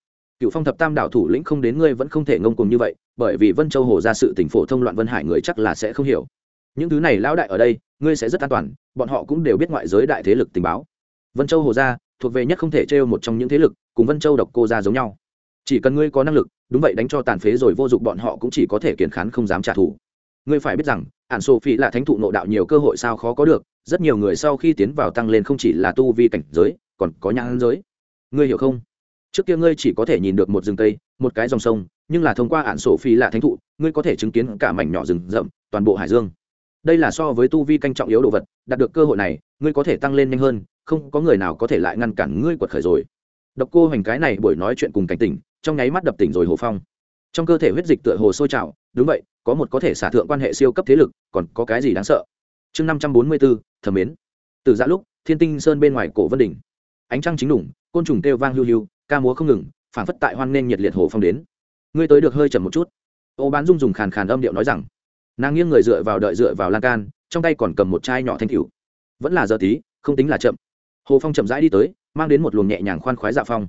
Cựu phong thập tam đảo thủ lĩnh không đến ngươi vẫn không thể ngông cùng như vậy, bởi vì vân châu hồ ra sự tỉnh phổ thông loạn vân hải người chắc là sẽ không hiểu. Những thứ này lão đại ở đây, ngươi sẽ rất an toàn, bọn họ cũng đều biết ngoại giới đại thế lực tình báo. Vân châu hồ gia thuộc về nhất không thể trêu một trong những thế lực, cùng vân châu độc cô gia giống nhau. Chỉ cần ngươi có năng lực, đúng vậy đánh cho tàn phế rồi vô dụng bọn họ cũng chỉ có thể kiển khán không dám trả thù ngươi phải biết rằng ẩn sổ phi là thánh thụ nộ đạo nhiều cơ hội sao khó có được, rất nhiều người sau khi tiến vào tăng lên không chỉ là tu vi cảnh giới, còn có nhãn giới. Ngươi hiểu không? Trước kia ngươi chỉ có thể nhìn được một rừng tây một cái dòng sông, nhưng là thông qua ạn sổ phi là thánh thụ, ngươi có thể chứng kiến cả mảnh nhỏ rừng rậm, toàn bộ hải dương. Đây là so với tu vi canh trọng yếu đồ vật, đạt được cơ hội này, ngươi có thể tăng lên nhanh hơn, không có người nào có thể lại ngăn cản ngươi quật khởi rồi. Độc cô hoành cái này buổi nói chuyện cùng cảnh tỉnh, trong nháy mắt đập tỉnh rồi hồ phong. Trong cơ thể huyết dịch tựa hồ sôi trào, đúng vậy có một có thể xả thượng quan hệ siêu cấp thế lực, còn có cái gì đáng sợ? Chương năm trăm bốn mươi bốn, thẩm mến. Từ dạ lúc, thiên tinh sơn bên ngoài cổ vân đỉnh. Ánh trăng chính đủng, côn trùng kêu vang hiu hiu, ca múa không ngừng phản phất tại hoan nghênh nhiệt liệt hồ phong đến. Ngươi tới được hơi chậm một chút. Ô bán dung dùng khàn khàn âm điệu nói rằng. Nàng nghiêng người dựa vào đợi dựa vào lan can, trong tay còn cầm một chai nhỏ thanh cửu. Vẫn là giờ tí, không tính là chậm. Hồ phong chậm rãi đi tới, mang đến một luồng nhẹ nhàng khoan khoái dạ phong.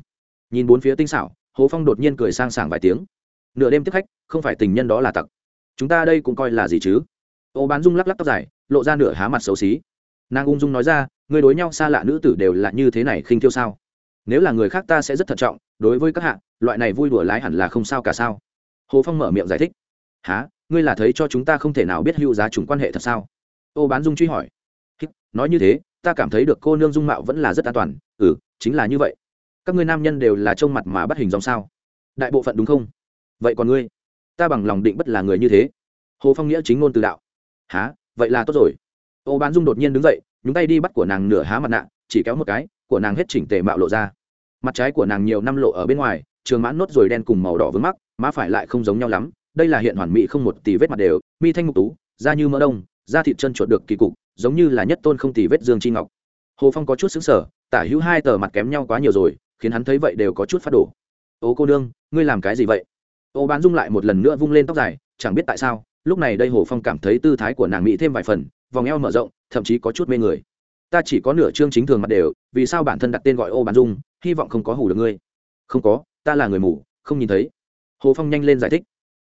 Nhìn bốn phía tinh xảo, hồ phong đột nhiên cười sang sảng vài tiếng. Nửa đêm tiếp khách, không phải tình nhân đó là tặc chúng ta đây cũng coi là gì chứ? Ô bán dung lắc lắc tóc dài, lộ ra nửa há mặt xấu xí. Nàng ung dung nói ra người đối nhau xa lạ nữ tử đều là như thế này khinh thiêu sao? Nếu là người khác ta sẽ rất thận trọng, đối với các hạng loại này vui đùa lái hẳn là không sao cả sao? Hồ phong mở miệng giải thích há ngươi là thấy cho chúng ta không thể nào biết hữu giá chủng quan hệ thật sao? Ô bán dung truy hỏi nói như thế, ta cảm thấy được cô nương dung mạo vẫn là rất an toàn. Ừ chính là như vậy. Các ngươi nam nhân đều là trông mặt mà bắt hình dòng sao? Đại bộ phận đúng không? Vậy còn ngươi? Ta bằng lòng định bất là người như thế. Hồ phong nghĩa chính ngôn từ đạo. Há vậy là tốt rồi. Ô bán dung đột nhiên đứng dậy, nhúng tay đi bắt của nàng nửa há mặt nạ, chỉ kéo một cái, của nàng hết chỉnh tề mạo lộ ra. Mặt trái của nàng nhiều năm lộ ở bên ngoài, trường mãn nốt rồi đen cùng màu đỏ vướng mắt má phải lại không giống nhau lắm. Đây là hiện hoàn mỹ không một tỷ vết mặt đều, mi thanh mục tú, da như mỡ đông, da thịt chân chuột được kỳ cục, giống như là nhất tôn không tỷ vết dương chi ngọc. Hồ phong có chút xứng sở tả hữu hai tờ mặt kém nhau quá nhiều rồi, khiến hắn thấy vậy đều có chút phát đổ. Ô cô nương, ngươi làm cái gì vậy? Ô bán dung lại một lần nữa vung lên tóc dài, chẳng biết tại sao, lúc này đây hồ phong cảm thấy tư thái của nàng mỹ thêm vài phần, vòng eo mở rộng, thậm chí có chút mê người. Ta chỉ có nửa chương chính thường mặt đều, vì sao bản thân đặt tên gọi ô bán dung, hy vọng không có hủ được ngươi. Không có, ta là người mù, không nhìn thấy. Hồ phong nhanh lên giải thích.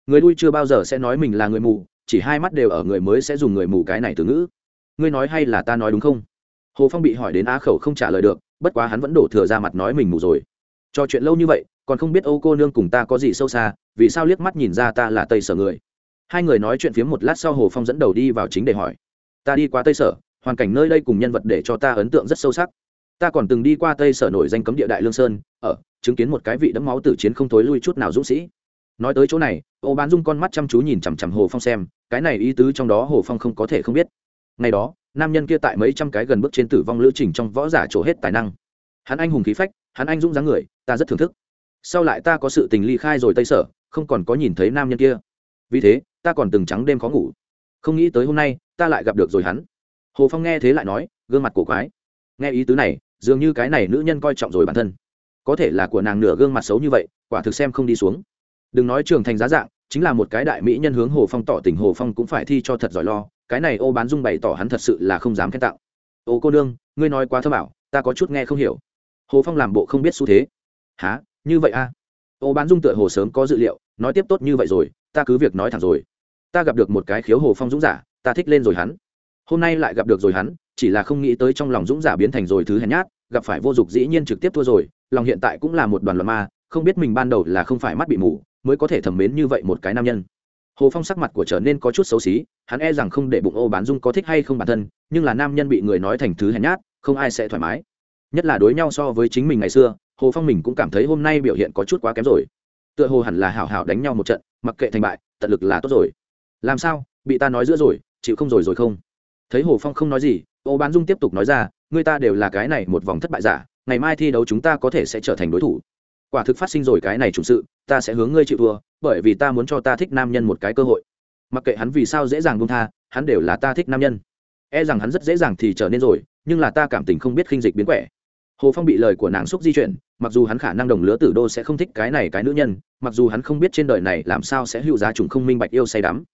Người lui chưa bao giờ sẽ nói mình là người mù, chỉ hai mắt đều ở người mới sẽ dùng người mù cái này từ ngữ. Ngươi nói hay là ta nói đúng không? Hồ phong bị hỏi đến á khẩu không trả lời được, bất quá hắn vẫn đổ thừa ra mặt nói mình mù rồi. Cho chuyện lâu như vậy còn không biết ô cô nương cùng ta có gì sâu xa, vì sao liếc mắt nhìn ra ta là tây sở người? Hai người nói chuyện phiếm một lát sau hồ phong dẫn đầu đi vào chính để hỏi. Ta đi qua tây sở, hoàn cảnh nơi đây cùng nhân vật để cho ta ấn tượng rất sâu sắc. Ta còn từng đi qua tây sở nổi danh cấm địa đại lương sơn, ở, chứng kiến một cái vị đẫm máu tử chiến không thối lui chút nào dũng sĩ. Nói tới chỗ này, ô bán dung con mắt chăm chú nhìn chằm chằm hồ phong xem, cái này ý tứ trong đó hồ phong không có thể không biết. Ngày đó, nam nhân kia tại mấy trăm cái gần bước trên tử vong lữ trình trong võ giả trổ hết tài năng. Hắn anh hùng khí phách, hắn anh dũng dáng người, ta rất thưởng thức sau lại ta có sự tình ly khai rồi tây sở, không còn có nhìn thấy nam nhân kia. Vì thế, ta còn từng trắng đêm khó ngủ. Không nghĩ tới hôm nay, ta lại gặp được rồi hắn. Hồ phong nghe thế lại nói, gương mặt cổ quái. Nghe ý tứ này, dường như cái này nữ nhân coi trọng rồi bản thân. Có thể là của nàng nửa gương mặt xấu như vậy, quả thực xem không đi xuống. Đừng nói trưởng thành giá dạng, chính là một cái đại mỹ nhân hướng hồ phong tỏ tình, hồ phong cũng phải thi cho thật giỏi lo, cái này ô bán dung bày tỏ hắn thật sự là không dám khen tạo ô cô đương ngươi nói quá thơ bảo, ta có chút nghe không hiểu. Hồ phong làm bộ không biết xu thế. Há như vậy a à? ô bán dung tựa hồ sớm có dự liệu, nói tiếp tốt như vậy rồi, ta cứ việc nói thẳng rồi. Ta gặp được một cái khiếu hồ phong dũng giả, ta thích lên rồi hắn. Hôm nay lại gặp được rồi hắn, chỉ là không nghĩ tới trong lòng dũng giả biến thành rồi thứ hèn nhát, gặp phải vô dụng dĩ nhiên trực tiếp thua rồi, lòng hiện tại cũng là một đoàn loạn ma, không biết mình ban đầu là không phải mắt bị mù, mới có thể thẩm mến như vậy một cái nam nhân. Hồ phong sắc mặt của trở nên có chút xấu xí, hắn e rằng không để bụng ô bán dung có thích hay không bản thân, nhưng là nam nhân bị người nói thành thứ hèn nhát, không ai sẽ thoải mái nhất là đối nhau so với chính mình ngày xưa, hồ phong mình cũng cảm thấy hôm nay biểu hiện có chút quá kém rồi. Tựa hồ hẳn là hảo hảo đánh nhau một trận, mặc kệ thành bại, tận lực là tốt rồi. Làm sao? Bị ta nói giữa rồi, chịu không rồi rồi không? Thấy hồ phong không nói gì, ô bán dung tiếp tục nói ra, người ta đều là cái này một vòng thất bại giả, ngày mai thi đấu chúng ta có thể sẽ trở thành đối thủ. Quả thực phát sinh rồi cái này chủ sự, ta sẽ hướng ngươi chịu thua, bởi vì ta muốn cho ta thích nam nhân một cái cơ hội. Mặc kệ hắn vì sao dễ dàng buông tha, hắn đều là ta thích nam nhân. E rằng hắn rất dễ dàng thì trở nên rồi, nhưng là ta cảm tình không biết khinh dịch biến quẻ hồ phong bị lời của nàng xúc di chuyển, mặc dù hắn khả năng đồng lứa tử đô sẽ không thích cái này cái nữ nhân, mặc dù hắn không biết trên đời này làm sao sẽ hữu giá trùng không minh bạch yêu say đắm.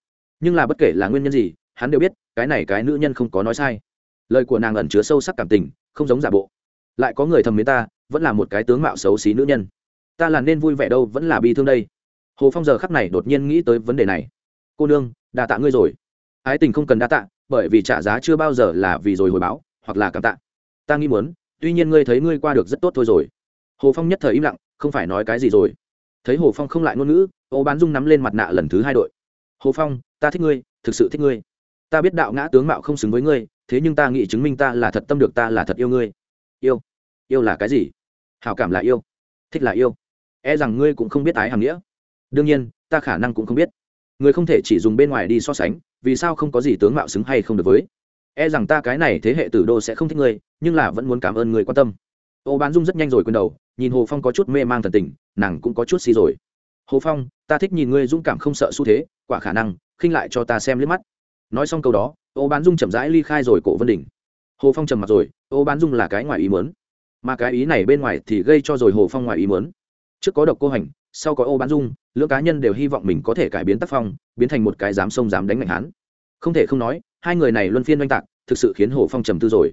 Nhưng là bất kể là nguyên nhân gì, hắn đều biết, cái này cái nữ nhân không có nói sai. Lời của nàng ẩn chứa sâu sắc cảm tình, không giống giả bộ. Lại có người thầm mến ta, vẫn là một cái tướng mạo xấu xí nữ nhân. Ta là nên vui vẻ đâu, vẫn là bi thương đây. Hồ phong giờ khắc này đột nhiên nghĩ tới vấn đề này. Cô nương, đa tạ ngươi rồi. Ái tình không cần đa tạ, bởi vì trả giá chưa bao giờ là vì rồi hồi báo, hoặc là cảm tạ. Ta nghĩ muốn tuy nhiên ngươi thấy ngươi qua được rất tốt thôi rồi. Hồ phong nhất thời im lặng, không phải nói cái gì rồi. Thấy hồ phong không lại ngôn ngữ, ô bán dung nắm lên mặt nạ lần thứ hai đội. Hồ phong, ta thích ngươi, thực sự thích ngươi. Ta biết đạo ngã tướng mạo không xứng với ngươi, thế nhưng ta nghĩ chứng minh ta là thật tâm được ta là thật yêu ngươi. Yêu? Yêu là cái gì? Hảo cảm là yêu. Thích là yêu. E rằng ngươi cũng không biết ái hàm nghĩa. Đương nhiên, ta khả năng cũng không biết. Người không thể chỉ dùng bên ngoài đi so sánh, vì sao không có gì tướng mạo xứng hay không được với? E rằng ta cái này thế hệ tử đô sẽ không thích ngươi, nhưng là vẫn muốn cảm ơn người quan tâm. Ô bán dung rất nhanh rồi quên đầu, nhìn hồ phong có chút mê mang thần tình, nàng cũng có chút xì rồi. Hồ phong, ta thích nhìn ngươi dũng cảm không sợ xu thế, quả khả năng, khinh lại cho ta xem liếc mắt. Nói xong câu đó, ô bán dung chậm rãi ly khai rồi cổ vân đỉnh. Hồ phong trầm mặt rồi, ô bán dung là cái ngoài ý mớn mà cái ý này bên ngoài thì gây cho rồi hồ phong ngoài ý mớn trước có độc cô hành, sau có ô bán dung, lưỡng cá nhân đều hy vọng mình có thể cải biến tác phong, biến thành một cái dám sông dám đánh mạnh hán không thể không nói hai người này luân phiên oanh tạc, thực sự khiến hồ phong trầm tư rồi.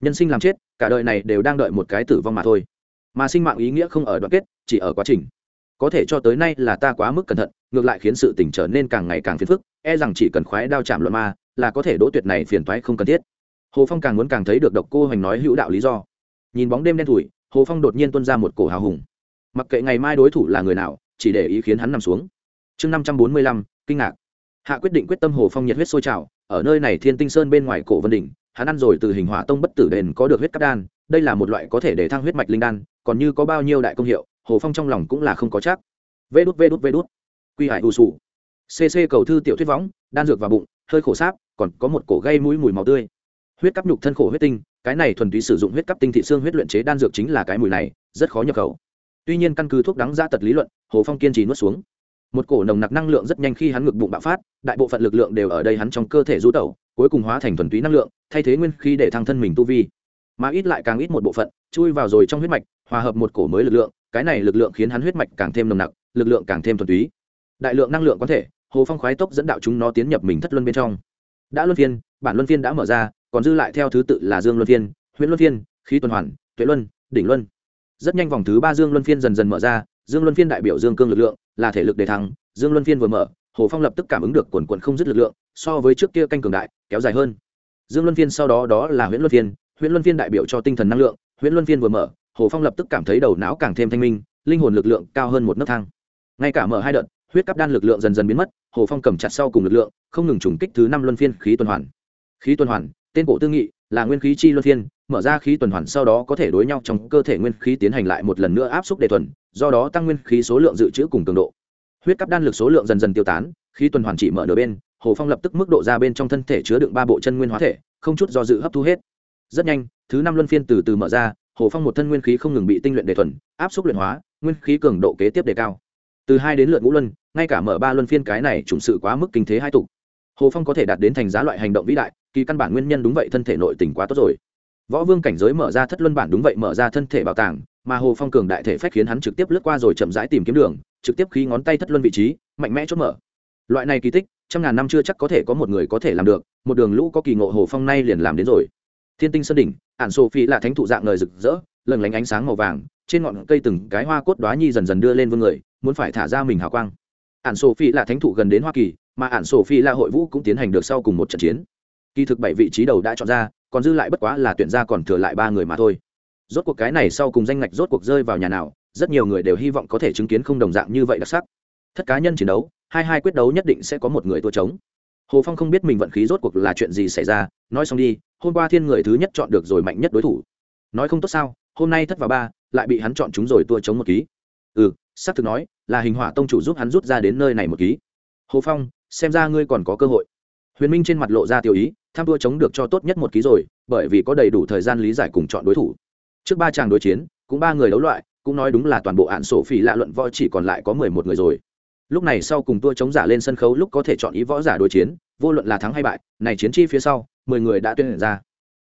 Nhân sinh làm chết, cả đời này đều đang đợi một cái tử vong mà thôi. Mà sinh mạng ý nghĩa không ở đoạn kết, chỉ ở quá trình. Có thể cho tới nay là ta quá mức cẩn thận, ngược lại khiến sự tình trở nên càng ngày càng phiền phức e rằng chỉ cần khoái đao chạm luận ma, là có thể đỗ tuyệt này phiền toái không cần thiết. Hồ phong càng muốn càng thấy được độc cô hoành nói hữu đạo lý do. Nhìn bóng đêm đen thủi hồ phong đột nhiên tuân ra một cổ hào hùng. Mặc kệ ngày mai đối thủ là người nào, chỉ để ý khiến hắn nằm xuống. Chương năm trăm bốn mươi lăm, kinh ngạc. Hạ quyết định quyết tâm hồ phong nhiệt huyết sôi trào ở nơi này thiên tinh sơn bên ngoài cổ vân đỉnh, hắn ăn rồi từ hình hỏa tông bất tử đền có được huyết cắt đan, đây là một loại có thể để thăng huyết mạch linh đan, còn như có bao nhiêu đại công hiệu, hồ phong trong lòng cũng là không có chắc. Vê đút vê đút vê đút. Quy hải u sù cc cầu thư tiểu thuyết võng, đan dược vào bụng, hơi khổ sáp, còn có một cổ gây mũi mùi màu tươi. Huyết cắp nhục thân khổ huyết tinh, cái này thuần túy sử dụng huyết cắp tinh thị xương huyết luyện chế đan dược chính là cái mùi này, rất khó nhập khẩu. Tuy nhiên căn cứ thuốc đắng ra tật lý luận, hồ phong kiên trì nuốt xuống một cổ nồng nặc năng lượng rất nhanh khi hắn ngực bụng bạo phát, đại bộ phận lực lượng đều ở đây hắn trong cơ thể du tẩu, cuối cùng hóa thành thuần túy năng lượng, thay thế nguyên khí để thăng thân mình tu vi. Mà ít lại càng ít một bộ phận, chui vào rồi trong huyết mạch, hòa hợp một cổ mới lực lượng, cái này lực lượng khiến hắn huyết mạch càng thêm nồng nặc, lực lượng càng thêm thuần túy. Đại lượng năng lượng có thể, hồ phong khoái tốc dẫn đạo chúng nó tiến nhập mình thất luân bên trong. Đã luân phiên, bản luân phiên đã mở ra, còn dư lại theo thứ tự là dương luân phiên, huyễn luân phiên, khí tuần hoàn, tuệ luân, đỉnh luân. Rất nhanh vòng thứ ba dương luân phiên dần dần mở ra, dương luân phiên đại biểu dương cương lực lượng là thể lực đề thăng, dương luân phiên vừa mở, hồ phong lập tức cảm ứng được quần quận không dứt lực lượng, so với trước kia canh cường đại, kéo dài hơn. Dương luân phiên sau đó đó là huyện luân phiên huyện luân phiên đại biểu cho tinh thần năng lượng huyện luân phiên vừa mở, hồ phong lập tức cảm thấy đầu não càng thêm thanh minh, linh hồn lực lượng cao hơn một nấc thang. Ngay cả mở hai đợt, huyết cấp đan lực lượng dần dần biến mất, hồ phong cầm chặt sau cùng lực lượng, không ngừng trùng kích thứ năm luân phiên khí tuần hoàn. Khí tuần hoàn, tên cổ tư nghị, là nguyên khí chi luân phiên, mở ra khí tuần hoàn sau đó có thể đối nhau trong cơ thể nguyên khí tiến hành lại một lần nữa áp suất đề thuần do đó tăng nguyên khí số lượng dự trữ cùng cường độ. Huyết cấp đan lực số lượng dần dần tiêu tán, khí tuần hoàn chỉ mở nửa bên, hồ phong lập tức mức độ ra bên trong thân thể chứa đựng ba bộ chân nguyên hóa thể, không chút do dự hấp thu hết. Rất nhanh, thứ năm luân phiên từ từ mở ra, hồ phong một thân nguyên khí không ngừng bị tinh luyện đề thuần, áp suất luyện hóa, nguyên khí cường độ kế tiếp đề cao. Từ hai đến lượt ngũ luân, ngay cả mở ba luân phiên cái này trùng sự quá mức kinh thế hai tục hồ phong có thể đạt đến thành giá loại hành động vĩ đại, kỳ căn bản nguyên nhân đúng vậy thân thể nội tình quá tốt rồi. Võ vương cảnh giới mở ra thất luân bản đúng vậy mở ra thân thể bảo tàng mà hồ phong cường đại thể phách khiến hắn trực tiếp lướt qua rồi chậm rãi tìm kiếm đường, trực tiếp khi ngón tay thất luân vị trí, mạnh mẽ chốt mở. Loại này kỳ tích, trăm ngàn năm chưa chắc có thể có một người có thể làm được, một đường lũ có kỳ ngộ hồ phong nay liền làm đến rồi. Thiên tinh sơn đỉnh, ản sô phi là thánh thụ dạng lời rực rỡ lần lánh ánh sáng màu vàng, trên ngọn cây từng cái hoa cốt đoá nhi dần dần đưa lên vương người, muốn phải thả ra mình hào quang. Ản sô phi là thánh thụ gần đến hoa kỳ, mà ản sô phi là hội vũ cũng tiến hành được sau cùng một trận chiến. Kỳ thực bảy vị trí đầu đã chọn ra, còn dư lại bất quá là tuyển ra còn thừa lại ba người mà thôi rốt cuộc cái này sau cùng danh ngạch rốt cuộc rơi vào nhà nào, rất nhiều người đều hy vọng có thể chứng kiến không đồng dạng như vậy đặc sắc. Thất cá nhân chiến đấu, hai hai quyết đấu nhất định sẽ có một người tua trống. Hồ phong không biết mình vận khí rốt cuộc là chuyện gì xảy ra, nói xong đi, hôm qua thiên người thứ nhất chọn được rồi mạnh nhất đối thủ. Nói không tốt sao, hôm nay thất vào ba, lại bị hắn chọn chúng rồi tua chống một ký. Ừ xác thực nói, là hình hỏa tông chủ giúp hắn rút ra đến nơi này một ký. Hồ phong, xem ra ngươi còn có cơ hội. Huyền minh trên mặt lộ ra tiêu ý, tham tua chống được cho tốt nhất một ký rồi, bởi vì có đầy đủ thời gian lý giải cùng chọn đối thủ trước ba chàng đối chiến, cũng ba người đấu loại, cũng nói đúng là toàn bộ hạn sổ phi lạ luận võ chỉ còn lại có mười một người rồi. Lúc này sau cùng tua chống giả lên sân khấu lúc có thể chọn ý võ giả đối chiến, vô luận là thắng hay bại, này chiến chi phía sau, mười người đã tuyên ra.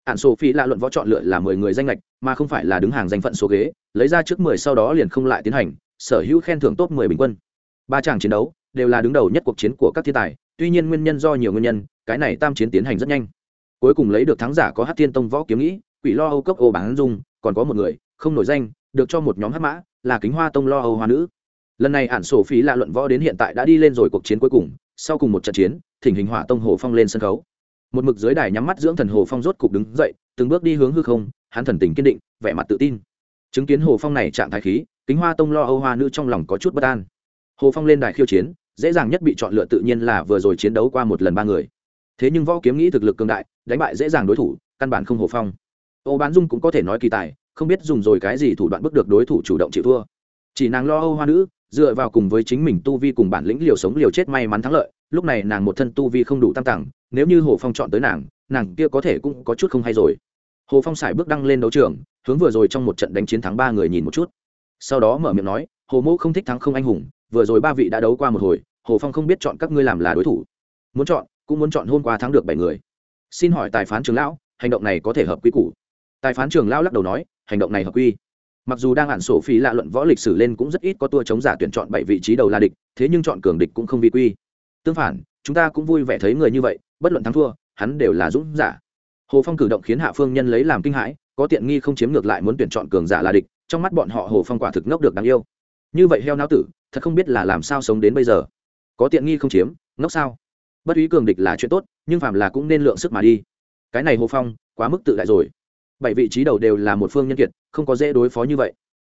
Hạn sổ phi lạ luận võ chọn lựa là mười người danh lệch mà không phải là đứng hàng danh phận số ghế, lấy ra trước mười sau đó liền không lại tiến hành, sở hữu khen thưởng top mười bình quân. Ba chàng chiến đấu, đều là đứng đầu nhất cuộc chiến của các thiên tài, tuy nhiên nguyên nhân do nhiều nguyên nhân, cái này tam chiến tiến hành rất nhanh. Cuối cùng lấy được thắng giả có hát thiên tông võ kiếm nghĩ quỷ lo âu cốc ô bán dung, còn có một người, không nổi danh, được cho một nhóm hát mã, là kính hoa tông lo âu hoa nữ. Lần này ản sổ phí lạ luận võ đến hiện tại đã đi lên rồi cuộc chiến cuối cùng, sau cùng một trận chiến, thỉnh hình hỏa tông hồ phong lên sân khấu. Một mực dưới đài nhắm mắt dưỡng thần hồ phong rốt cục đứng dậy, từng bước đi hướng hư không, hắn thần tình kiên định, vẻ mặt tự tin. Chứng kiến hồ phong này trạng thái khí, kính hoa tông lo âu hoa nữ trong lòng có chút bất an. Hồ phong lên đài khiêu chiến, dễ dàng nhất bị chọn lựa tự nhiên là vừa rồi chiến đấu qua một lần ba người. Thế nhưng võ kiếm nghĩ thực lực cường đại, đánh bại dễ dàng đối thủ, căn bản không hồ phong ô bán dung cũng có thể nói kỳ tài, không biết dùng rồi cái gì thủ đoạn bước được đối thủ chủ động chịu thua. Chỉ nàng lo âu hoa nữ, dựa vào cùng với chính mình tu vi cùng bản lĩnh liều sống liều chết may mắn thắng lợi, lúc này nàng một thân tu vi không đủ tam tặng nếu như hồ phong chọn tới nàng nàng kia có thể cũng có chút không hay rồi. Hồ phong xài bước đăng lên đấu trường, hướng vừa rồi trong một trận đánh chiến thắng ba người nhìn một chút. Sau đó mở miệng nói, hồ mẫu không thích thắng không anh hùng, vừa rồi ba vị đã đấu qua một hồi, hồ phong không biết chọn các ngươi làm là đối thủ. Muốn chọn, cũng muốn chọn hôm qua thắng được bảy người. Xin hỏi tài phán trường lão, hành động này có thể hợp quy củ? Tài phán trường lao lắc đầu nói, hành động này hợp quy. Mặc dù đang hạn sổ phí lạ luận võ lịch sử lên cũng rất ít có tour chống giả tuyển chọn bảy vị trí đầu là địch, thế nhưng chọn cường địch cũng không vi quy. Tương phản, chúng ta cũng vui vẻ thấy người như vậy, bất luận thắng thua, hắn đều là dũng giả. Hồ phong cử động khiến hạ phương nhân lấy làm kinh hãi, có tiện nghi không chiếm ngược lại muốn tuyển chọn cường giả là địch, trong mắt bọn họ hồ phong quả thực ngốc được đáng yêu. Như vậy heo não tử, thật không biết là làm sao sống đến bây giờ. Có tiện nghi không chiếm, ngốc sao? Bất ý cường địch là chuyện tốt, nhưng phàm là cũng nên lượng sức mà đi. Cái này hồ phong, quá mức tự đại rồi bảy vị trí đầu đều là một phương nhân kiệt, không có dễ đối phó như vậy.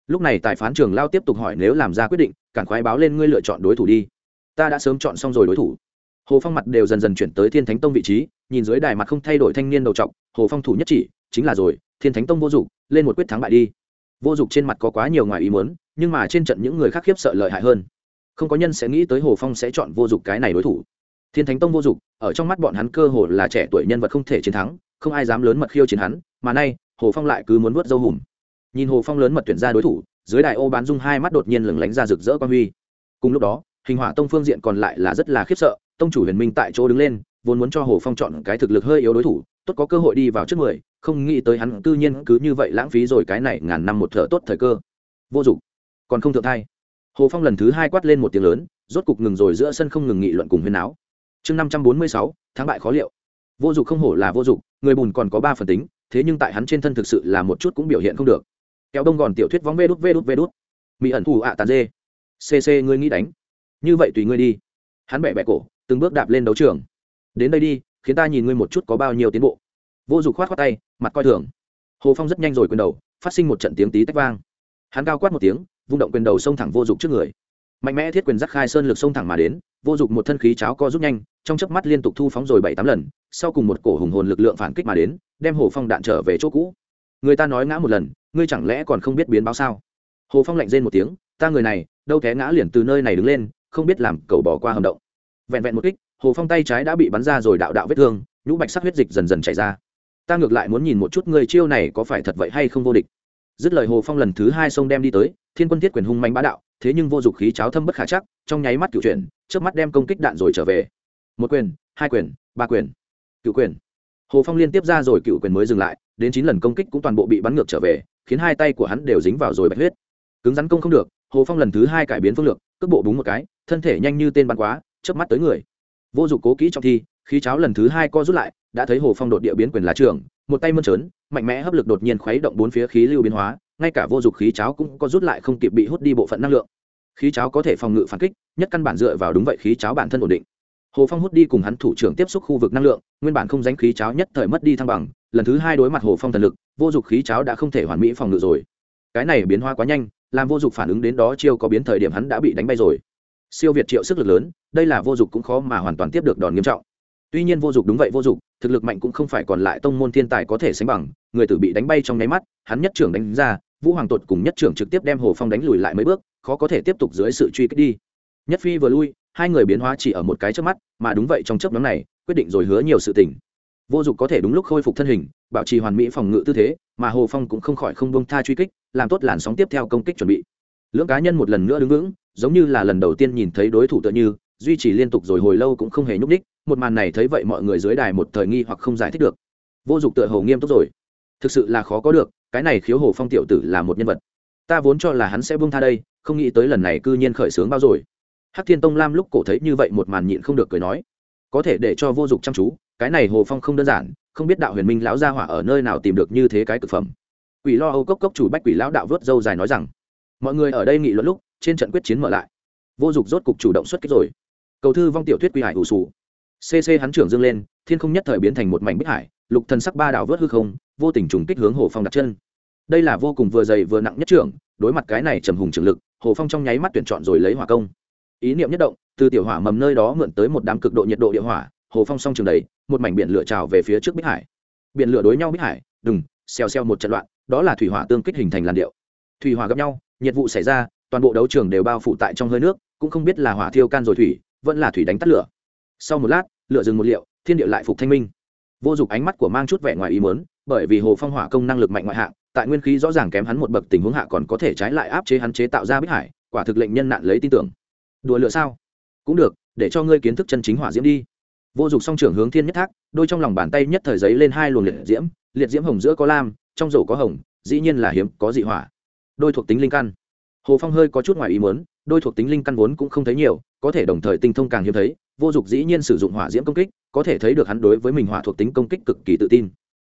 Lúc này tài phán trường lao tiếp tục hỏi nếu làm ra quyết định, cản khoái báo lên ngươi lựa chọn đối thủ đi. Ta đã sớm chọn xong rồi đối thủ. Hồ phong mặt đều dần dần chuyển tới thiên thánh tông vị trí, nhìn dưới đài mặt không thay đổi thanh niên đầu trọc, hồ phong thủ nhất chỉ, chính là rồi, thiên thánh tông vô dụng, lên một quyết thắng bại đi. Vô dụng trên mặt có quá nhiều ngoài ý muốn, nhưng mà trên trận những người khác khiếp sợ lợi hại hơn. Không có nhân sẽ nghĩ tới hồ phong sẽ chọn vô dụng cái này đối thủ. Thiên thánh tông vô dụng, ở trong mắt bọn hắn cơ hồ là trẻ tuổi nhân vật không thể chiến thắng, không ai dám lớn mật khiêu chiến hắn mà nay, hồ phong lại cứ muốn vớt dâu hùm. Nhìn hồ phong lớn mật tuyển ra đối thủ, dưới đại ô bán dung hai mắt đột nhiên lừng lánh ra rực rỡ quan huy. Cùng lúc đó, hình hỏa tông phương diện còn lại là rất là khiếp sợ, tông chủ huyền minh tại chỗ đứng lên, vốn muốn cho hồ phong chọn cái thực lực hơi yếu đối thủ, tốt có cơ hội đi vào trước mười, không nghĩ tới hắn tư nhiên cứ như vậy lãng phí rồi cái này ngàn năm một thở tốt thời cơ. Vô dụng. Còn không thượng thay. hồ phong lần thứ hai quát lên một tiếng lớn, rốt cục ngừng rồi giữa sân không ngừng nghị luận cùng huyên áo chương năm trăm bốn mươi sáu, thắng bại khó liệu. Vô dụng không hổ là vô dụng, người bùn còn có ba phần tính thế nhưng tại hắn trên thân thực sự là một chút cũng biểu hiện không được. Kéo đông gòn tiểu thuyết vóng vê đút vê đút vê đút. Mỹ ẩn thù ạ tàn dê. Cc ngươi nghĩ đánh. Như vậy tùy ngươi đi. Hắn bẻ bẻ cổ, từng bước đạp lên đấu trường. Đến đây đi, khiến ta nhìn ngươi một chút có bao nhiêu tiến bộ. Vô dụng khoát khoát tay, mặt coi thường. Hồ phong rất nhanh rồi quyền đầu, phát sinh một trận tiếng tí tách vang. Hắn cao quát một tiếng, vung động quyền đầu xông thẳng vô dụng trước người. Mạnh mẽ thiết quyền giác khai sơn lực xông thẳng mà đến vô dụng một thân khí cháo co rút nhanh, trong chớp mắt liên tục thu phóng rồi bảy tám lần, sau cùng một cổ hùng hồn lực lượng phản kích mà đến, đem hồ phong đạn trở về chỗ cũ. Người ta nói ngã một lần, ngươi chẳng lẽ còn không biết biến báo sao? Hồ phong lạnh rên một tiếng, ta người này, đâu té ngã liền từ nơi này đứng lên, không biết làm cầu bỏ qua hầm động. Vẹn vẹn một kích, hồ phong tay trái đã bị bắn ra rồi đạo đạo vết thương, nhũ bạch sắc huyết dịch dần dần chảy ra. Ta ngược lại muốn nhìn một chút người chiêu này có phải thật vậy hay không vô địch. Dứt lời hồ phong lần thứ hai sông đem đi tới, thiên quân thiết quyền hung manh bá đạo, thế nhưng vô dụng khí cháo thâm bất khả chắc, trong nháy mắt cựu chuyển trước mắt đem công kích đạn rồi trở về. Một quyền, hai quyền, ba quyền. Cựu quyền. Hồ phong liên tiếp ra rồi, cựu quyền mới dừng lại, đến chín lần công kích cũng toàn bộ bị bắn ngược trở về, khiến hai tay của hắn đều dính vào rồi bạch huyết. Cứng rắn công không được, hồ phong lần thứ hai cải biến phương lược, cước bộ búng một cái, thân thể nhanh như tên bắn quá, chớp mắt tới người. Vô dụng cố kỹ trong thi, khí cháo lần thứ hai co rút lại, đã thấy hồ phong đột địa biến quyền lá trường, một tay mơn trớn, mạnh mẽ hấp lực đột nhiên khuấy động bốn phía khí lưu biến hóa, ngay cả vô dụng khí cháo cũng có rút lại không kịp bị hút đi bộ phận năng lượng khí cháo có thể phòng ngự phản kích, nhất căn bản dựa vào đúng vậy khí cháo bản thân ổn định. Hồ phong hút đi cùng hắn thủ trưởng tiếp xúc khu vực năng lượng, nguyên bản không dánh khí cháo nhất thời mất đi thăng bằng, lần thứ hai đối mặt hồ phong thần lực, vô dụng khí cháo đã không thể hoàn mỹ phòng ngự rồi. Cái này biến hóa quá nhanh, làm vô dụng phản ứng đến đó chiêu có biến thời điểm hắn đã bị đánh bay rồi. Siêu việt triệu sức lực lớn, đây là vô dụng cũng khó mà hoàn toàn tiếp được đòn nghiêm trọng. Tuy nhiên vô dụng đúng vậy vô dụng, thực lực mạnh cũng không phải còn lại tông môn thiên tài có thể sánh bằng, người tử bị đánh bay trong nháy mắt, hắn nhất trưởng đánh ra vũ hoàng tột cùng nhất trưởng trực tiếp đem hồ phong đánh lùi lại mấy bước, khó có thể tiếp tục dưới sự truy kích đi. Nhất phi vừa lui, hai người biến hóa chỉ ở một cái trước mắt, mà đúng vậy trong chấp nhóm này, quyết định rồi hứa nhiều sự tình. Vô dụng có thể đúng lúc khôi phục thân hình, bảo trì hoàn mỹ phòng ngự tư thế, mà hồ phong cũng không khỏi không bông tha truy kích, làm tốt làn sóng tiếp theo công kích chuẩn bị. Lưỡng cá nhân một lần nữa đứng vững, giống như là lần đầu tiên nhìn thấy đối thủ tựa như, duy trì liên tục rồi hồi lâu cũng không hề nhúc ních một màn này thấy vậy mọi người dưới đài một thời nghi hoặc không giải thích được. Vô dụng tựa hồ nghiêm túc rồi. Thực sự là khó có được cái này khiếu hồ phong tiểu tử là một nhân vật. Ta vốn cho là hắn sẽ buông tha đây, không nghĩ tới lần này cư nhiên khởi sướng bao rồi. Hắc thiên tông lam lúc cổ thấy như vậy một màn nhịn không được cười nói, có thể để cho vô dụng chăm chú, cái này hồ phong không đơn giản, không biết đạo huyền minh lão gia hỏa ở nơi nào tìm được như thế cái cực phẩm. Quỷ lo âu cốc cốc chủ bách quỷ lão đạo vớt dâu dài nói rằng, mọi người ở đây nghị luận lúc, trên trận quyết chiến mở lại. Vô dụng rốt cục chủ động xuất kích rồi. Cầu thư vong tiểu thuyết quy hải ủ sù. Cc hắn trưởng dương lên, thiên không nhất thời biến thành một mảnh bích hải, lục thần sắc ba đạo vớt hư không vô tình trùng kích hướng hồ phong đặt chân. Đây là vô cùng vừa dày vừa nặng nhất trưởng, đối mặt cái này trầm hùng trường lực, hồ phong trong nháy mắt tuyển chọn rồi lấy hỏa công. Ý niệm nhất động, từ tiểu hỏa mầm nơi đó mượn tới một đám cực độ nhiệt độ địa hỏa, hồ phong song trường đầy một mảnh biển lửa trào về phía trước bích hải. Biển lửa đối nhau bích hải đừng xèo xèo một trận loạn, đó là thủy hỏa tương kích hình thành làn điệu. Thủy hỏa gặp nhau, nhiệt vụ xảy ra, toàn bộ đấu trường đều bao phủ tại trong hơi nước, cũng không biết là hỏa thiêu can rồi thủy, vẫn là thủy đánh tắt lửa. Sau một lát, lửa dừng một liệu, thiên địa lại phục thanh minh. Vô dụng ánh mắt của mang chút vẻ ngoài ý mớn bởi vì hồ phong hỏa công năng lực mạnh ngoại hạng, tại nguyên khí rõ ràng kém hắn một bậc tình huống hạ còn có thể trái lại áp chế hắn chế tạo ra bích hải, quả thực lệnh nhân nạn lấy tin tưởng. Đùa lựa sao? Cũng được, để cho ngươi kiến thức chân chính hỏa diễm đi. Vô dụng song trưởng hướng thiên nhất thác, đôi trong lòng bàn tay nhất thời giấy lên hai luồng liệt diễm liệt diễm hồng giữa có lam, trong rổ có hồng, dĩ nhiên là hiếm, có dị hỏa. Đôi thuộc tính linh căn. Hồ phong hơi có chút ngoài ý muốn, đôi thuộc tính linh căn vốn cũng không thấy nhiều, có thể đồng thời tinh thông càng hiếm thấy, vô dụng dĩ nhiên sử dụng hỏa diễm công kích, có thể thấy được hắn đối với mình hỏa thuộc tính công kích cực kỳ tự tin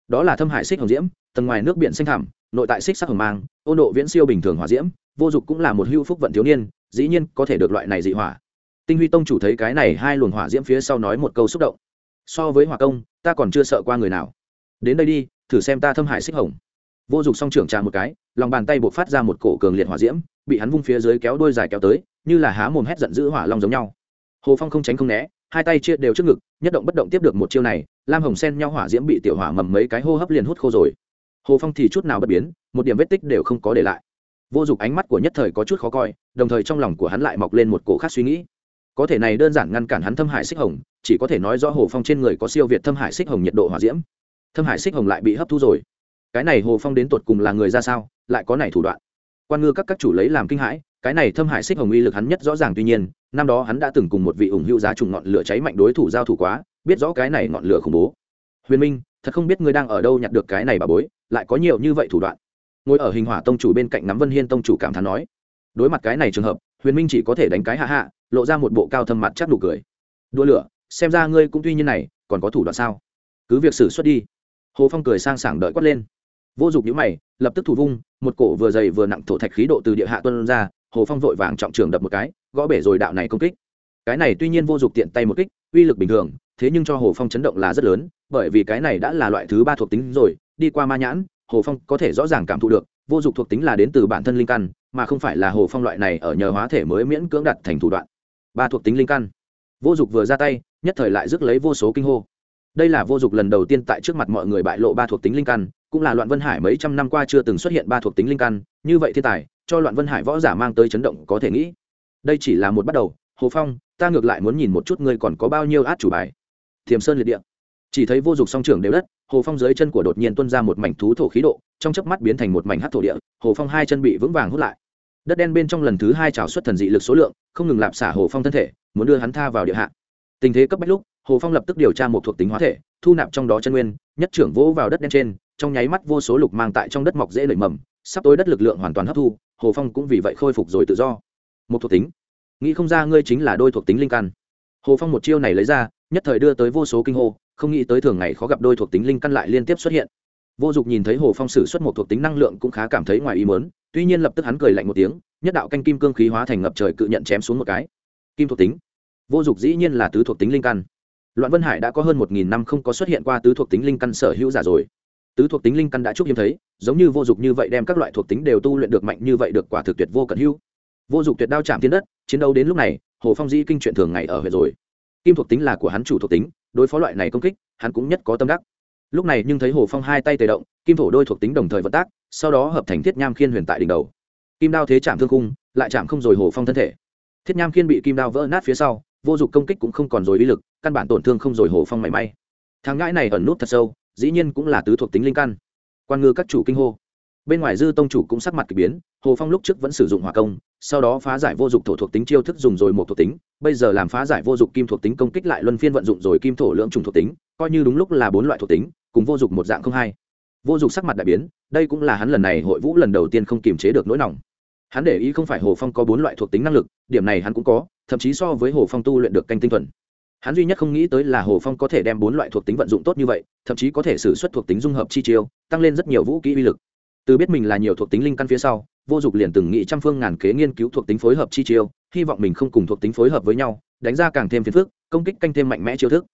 đó là thâm hải xích hồng diễm, tầng ngoài nước biển xanh thẳm, nội tại xích sắc hồng mang, ôn độ viễn siêu bình thường hỏa diễm, vô dụng cũng là một hưu phúc vận thiếu niên, dĩ nhiên có thể được loại này dị hỏa. Tinh huy tông chủ thấy cái này hai luồng hỏa diễm phía sau nói một câu xúc động. So với hỏa công, ta còn chưa sợ qua người nào. Đến đây đi, thử xem ta thâm hải xích hồng. Vô dụng song trưởng trà một cái, lòng bàn tay buộc phát ra một cổ cường liệt hỏa diễm, bị hắn vung phía dưới kéo đôi dài kéo tới, như là há mồm hét giận dữ hỏa long giống nhau. Hồ phong không tránh không né, hai tay chia đều trước ngực, nhất động bất động tiếp được một chiêu này lam hồng sen nhau hỏa diễm bị tiểu hỏa mầm mấy cái hô hấp liền hút khô rồi. Hồ phong thì chút nào bất biến, một điểm vết tích đều không có để lại. Vô dụng ánh mắt của nhất thời có chút khó coi, đồng thời trong lòng của hắn lại mọc lên một cổ khác suy nghĩ. Có thể này đơn giản ngăn cản hắn thâm hải xích hồng, chỉ có thể nói rõ hồ phong trên người có siêu việt thâm hải xích hồng nhiệt độ hỏa diễm. Thâm hải xích hồng lại bị hấp thu rồi. Cái này hồ phong đến tột cùng là người ra sao, lại có này thủ đoạn? Quan ngư các các chủ lấy làm kinh hãi, cái này thâm hại xích hồng uy lực hắn nhất rõ ràng, tuy nhiên, năm đó hắn đã từng cùng một vị ủng hữu giá trùng ngọn lửa cháy mạnh đối thủ giao thủ quá biết rõ cái này ngọn lửa khủng bố. Huyền minh, thật không biết ngươi đang ở đâu nhặt được cái này bà bối, lại có nhiều như vậy thủ đoạn. Ngồi ở hình hỏa tông chủ bên cạnh nắm vân hiên tông chủ cảm thán nói. Đối mặt cái này trường hợp, huyền minh chỉ có thể đánh cái hạ hạ, lộ ra một bộ cao thâm mặt chắc đủ cười. Đua lửa, xem ra ngươi cũng tuy nhiên này, còn có thủ đoạn sao? Cứ việc xử xuất đi. Hồ phong cười sang sảng đợi quát lên. Vô dụng nhíu mày, lập tức thủ vung, một cổ vừa dày vừa nặng thổ thạch khí độ từ địa hạ tuân ra, hồ phong vội vàng trọng trường đập một cái, gõ bể rồi đạo này công kích cái này tuy nhiên vô dụng tiện tay một kích, uy lực bình thường, thế nhưng cho hồ phong chấn động là rất lớn, bởi vì cái này đã là loại thứ ba thuộc tính rồi, đi qua ma nhãn, hồ phong có thể rõ ràng cảm thụ được, vô dụng thuộc tính là đến từ bản thân linh căn, mà không phải là hồ phong loại này ở nhờ hóa thể mới miễn cưỡng đặt thành thủ đoạn. Ba thuộc tính linh căn. Vô dụng vừa ra tay, nhất thời lại rước lấy vô số kinh hô. Đây là vô dụng lần đầu tiên tại trước mặt mọi người bại lộ ba thuộc tính linh căn, cũng là loạn vân hải mấy trăm năm qua chưa từng xuất hiện ba thuộc tính linh căn, như vậy thiên tài, cho loạn vân hải võ giả mang tới chấn động có thể nghĩ. Đây chỉ là một bắt đầu, hồ phong ta ngược lại muốn nhìn một chút ngươi còn có bao nhiêu át chủ bài. Thiềm sơn liệt địa. Chỉ thấy vô dụng song trưởng đều đất, hồ phong dưới chân của đột nhiên tuân ra một mảnh thú thổ khí độ, trong chớp mắt biến thành một mảnh hát thổ địa, hồ phong hai chân bị vững vàng hút lại. Đất đen bên trong lần thứ hai trào xuất thần dị lực số lượng, không ngừng lạp xả hồ phong thân thể, muốn đưa hắn tha vào địa hạ. Tình thế cấp bách lúc, hồ phong lập tức điều tra một thuộc tính hóa thể, thu nạp trong đó chân nguyên, nhất trưởng vỗ vào đất đen trên, trong nháy mắt vô số lục mang tại trong đất mọc dễ nảy mầm, sắp tối đất lực lượng hoàn toàn hấp thu, hồ phong cũng vì vậy khôi phục rồi tự do. Một thuộc tính nghĩ không ra ngươi chính là đôi thuộc tính linh căn. Hồ phong một chiêu này lấy ra, nhất thời đưa tới vô số kinh hô, không nghĩ tới thường ngày khó gặp đôi thuộc tính linh căn lại liên tiếp xuất hiện. Vô dụng nhìn thấy hồ phong sử xuất một thuộc tính năng lượng cũng khá cảm thấy ngoài ý mớn tuy nhiên lập tức hắn cười lạnh một tiếng, nhất đạo canh kim cương khí hóa thành ngập trời cự nhận chém xuống một cái. Kim thuộc tính. Vô dụng dĩ nhiên là tứ thuộc tính linh căn. Loạn vân hải đã có hơn một nghìn năm không có xuất hiện qua tứ thuộc tính linh căn sở hữu giả rồi. Tứ thuộc tính linh căn đã chúc hiếm thấy, giống như vô dụng như vậy đem các loại thuộc tính đều tu luyện được mạnh như vậy được quả thực tuyệt vô cận hữu vô dụng tuyệt đao chạm tiến đất, chiến đấu đến lúc này, hồ phong dĩ kinh chuyện thường ngày ở huyện rồi. Kim thuộc tính là của hắn chủ thuộc tính, đối phó loại này công kích, hắn cũng nhất có tâm đắc. Lúc này nhưng thấy hồ phong hai tay tề động, kim thổ đôi thuộc tính đồng thời vận tác, sau đó hợp thành thiết nham khiên huyền tại đỉnh đầu. Kim đao thế chạm thương cung lại chạm không rồi hồ phong thân thể. Thiết nham khiên bị kim đao vỡ nát phía sau, vô dụng công kích cũng không còn rồi uy lực, căn bản tổn thương không rồi hồ phong mảy may. Thằng ngãi này ẩn nút thật sâu, dĩ nhiên cũng là tứ thuộc tính linh căn. Quan ngư các chủ kinh hô. Bên ngoài dư tông chủ cũng sắc mặt k ỳ biến, hồ phong lúc trước vẫn sử dụng hỏa công sau đó phá giải vô dụng thổ thuộc tính chiêu thức dùng rồi một thuộc tính, bây giờ làm phá giải vô dụng kim thuộc tính công kích lại luân phiên vận dụng rồi kim thổ lưỡng trùng thuộc tính, coi như đúng lúc là bốn loại thuộc tính, cùng vô dụng một dạng không hai. Vô dụng sắc mặt đại biến, đây cũng là hắn lần này hội vũ lần đầu tiên không kiềm chế được nỗi lòng hắn để ý không phải hồ phong có bốn loại thuộc tính năng lực, điểm này hắn cũng có, thậm chí so với hồ phong tu luyện được canh tinh thuần. Hắn duy nhất không nghĩ tới là hồ phong có thể đem bốn loại thuộc tính vận dụng tốt như vậy, thậm chí có thể xử suất thuộc tính dung hợp chi chiêu, tăng lên rất nhiều vũ kỹ uy lực. Từ biết mình là nhiều thuộc tính linh căn phía sau vô Dục liền từng nghĩ trăm phương ngàn kế nghiên cứu thuộc tính phối hợp chi chiêu, hy vọng mình không cùng thuộc tính phối hợp với nhau, đánh ra càng thêm phiền phức, công kích canh thêm mạnh mẽ chiêu thức.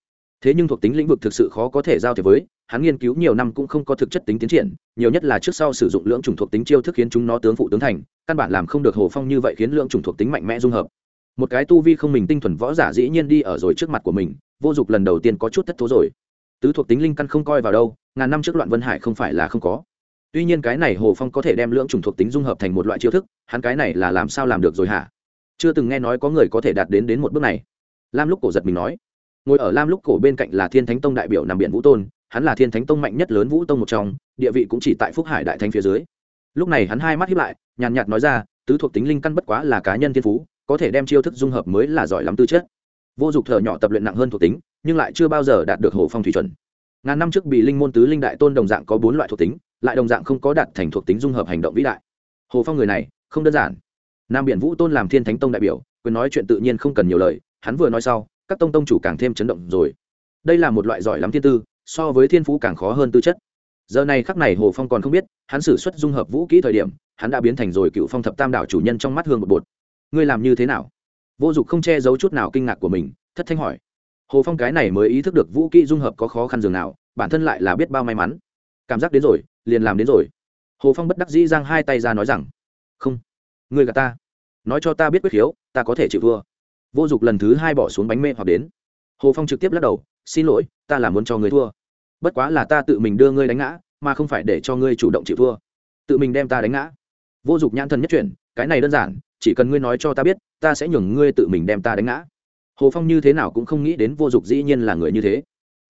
Thế nhưng thuộc tính lĩnh vực thực sự khó có thể giao thế với, hắn nghiên cứu nhiều năm cũng không có thực chất tính tiến triển, nhiều nhất là trước sau sử dụng lưỡng chủng thuộc tính chiêu thức khiến chúng nó tướng phụ tướng thành, căn bản làm không được hồ phong như vậy khiến lưỡng chủng thuộc tính mạnh mẽ dung hợp. Một cái tu vi không mình tinh thuần võ giả dĩ nhiên đi ở rồi trước mặt của mình, vô Dục lần đầu tiên có chút thất thố rồi. Tứ thuộc tính linh căn không coi vào đâu, ngàn năm trước loạn vân hải không phải là không có tuy nhiên cái này hồ phong có thể đem lưỡng chủng thuộc tính dung hợp thành một loại chiêu thức, hắn cái này là làm sao làm được rồi hả? Chưa từng nghe nói có người có thể đạt đến đến một bước này. Lam lúc cổ giật mình nói. Ngồi ở lam lúc cổ bên cạnh là thiên thánh tông đại biểu nằm biển vũ tôn, hắn là thiên thánh tông mạnh nhất lớn vũ tông một trong, địa vị cũng chỉ tại phúc hải đại thanh phía dưới. Lúc này hắn hai mắt hiếp lại, nhàn nhạt nói ra, tứ thuộc tính linh căn bất quá là cá nhân thiên phú, có thể đem chiêu thức dung hợp mới là giỏi lắm tư chất. Vô dụng thợ nhỏ tập luyện nặng hơn thuộc tính, nhưng lại chưa bao giờ đạt được hồ phong thủy chuẩn. Ngàn năm trước bị linh môn tứ linh đại tôn đồng dạng có bốn loại thuộc tính lại đồng dạng không có đạt thành thuộc tính dung hợp hành động vĩ đại. Hồ phong người này, không đơn giản. Nam biển vũ tôn làm thiên thánh tông đại biểu, quyền nói chuyện tự nhiên không cần nhiều lời, hắn vừa nói sau, các tông tông chủ càng thêm chấn động rồi. Đây là một loại giỏi lắm thiên tư, so với thiên phú càng khó hơn tư chất. Giờ này khắc này hồ phong còn không biết, hắn xử suất dung hợp vũ kỹ thời điểm, hắn đã biến thành rồi cựu phong thập tam đảo chủ nhân trong mắt hương một bột. Ngươi làm như thế nào? Vô dụng không che giấu chút nào kinh ngạc của mình, thất thanh hỏi. Hồ phong cái này mới ý thức được vũ kỹ dung hợp có khó khăn dường nào, bản thân lại là biết bao may mắn cảm giác đến rồi, liền làm đến rồi. Hồ phong bất đắc dĩ giang hai tay ra nói rằng, không người gà ta. Nói cho ta biết quyết khiếu, ta có thể chịu thua. Vô dụng lần thứ hai bỏ xuống bánh mê hoặc đến. Hồ phong trực tiếp lắc đầu, xin lỗi, ta là muốn cho người thua. Bất quá là ta tự mình đưa ngươi đánh ngã, mà không phải để cho ngươi chủ động chịu thua. Tự mình đem ta đánh ngã. Vô dụng nhãn thần nhất chuyển, cái này đơn giản, chỉ cần ngươi nói cho ta biết, ta sẽ nhường ngươi tự mình đem ta đánh ngã. Hồ phong như thế nào cũng không nghĩ đến vô dụng dĩ nhiên là người như thế.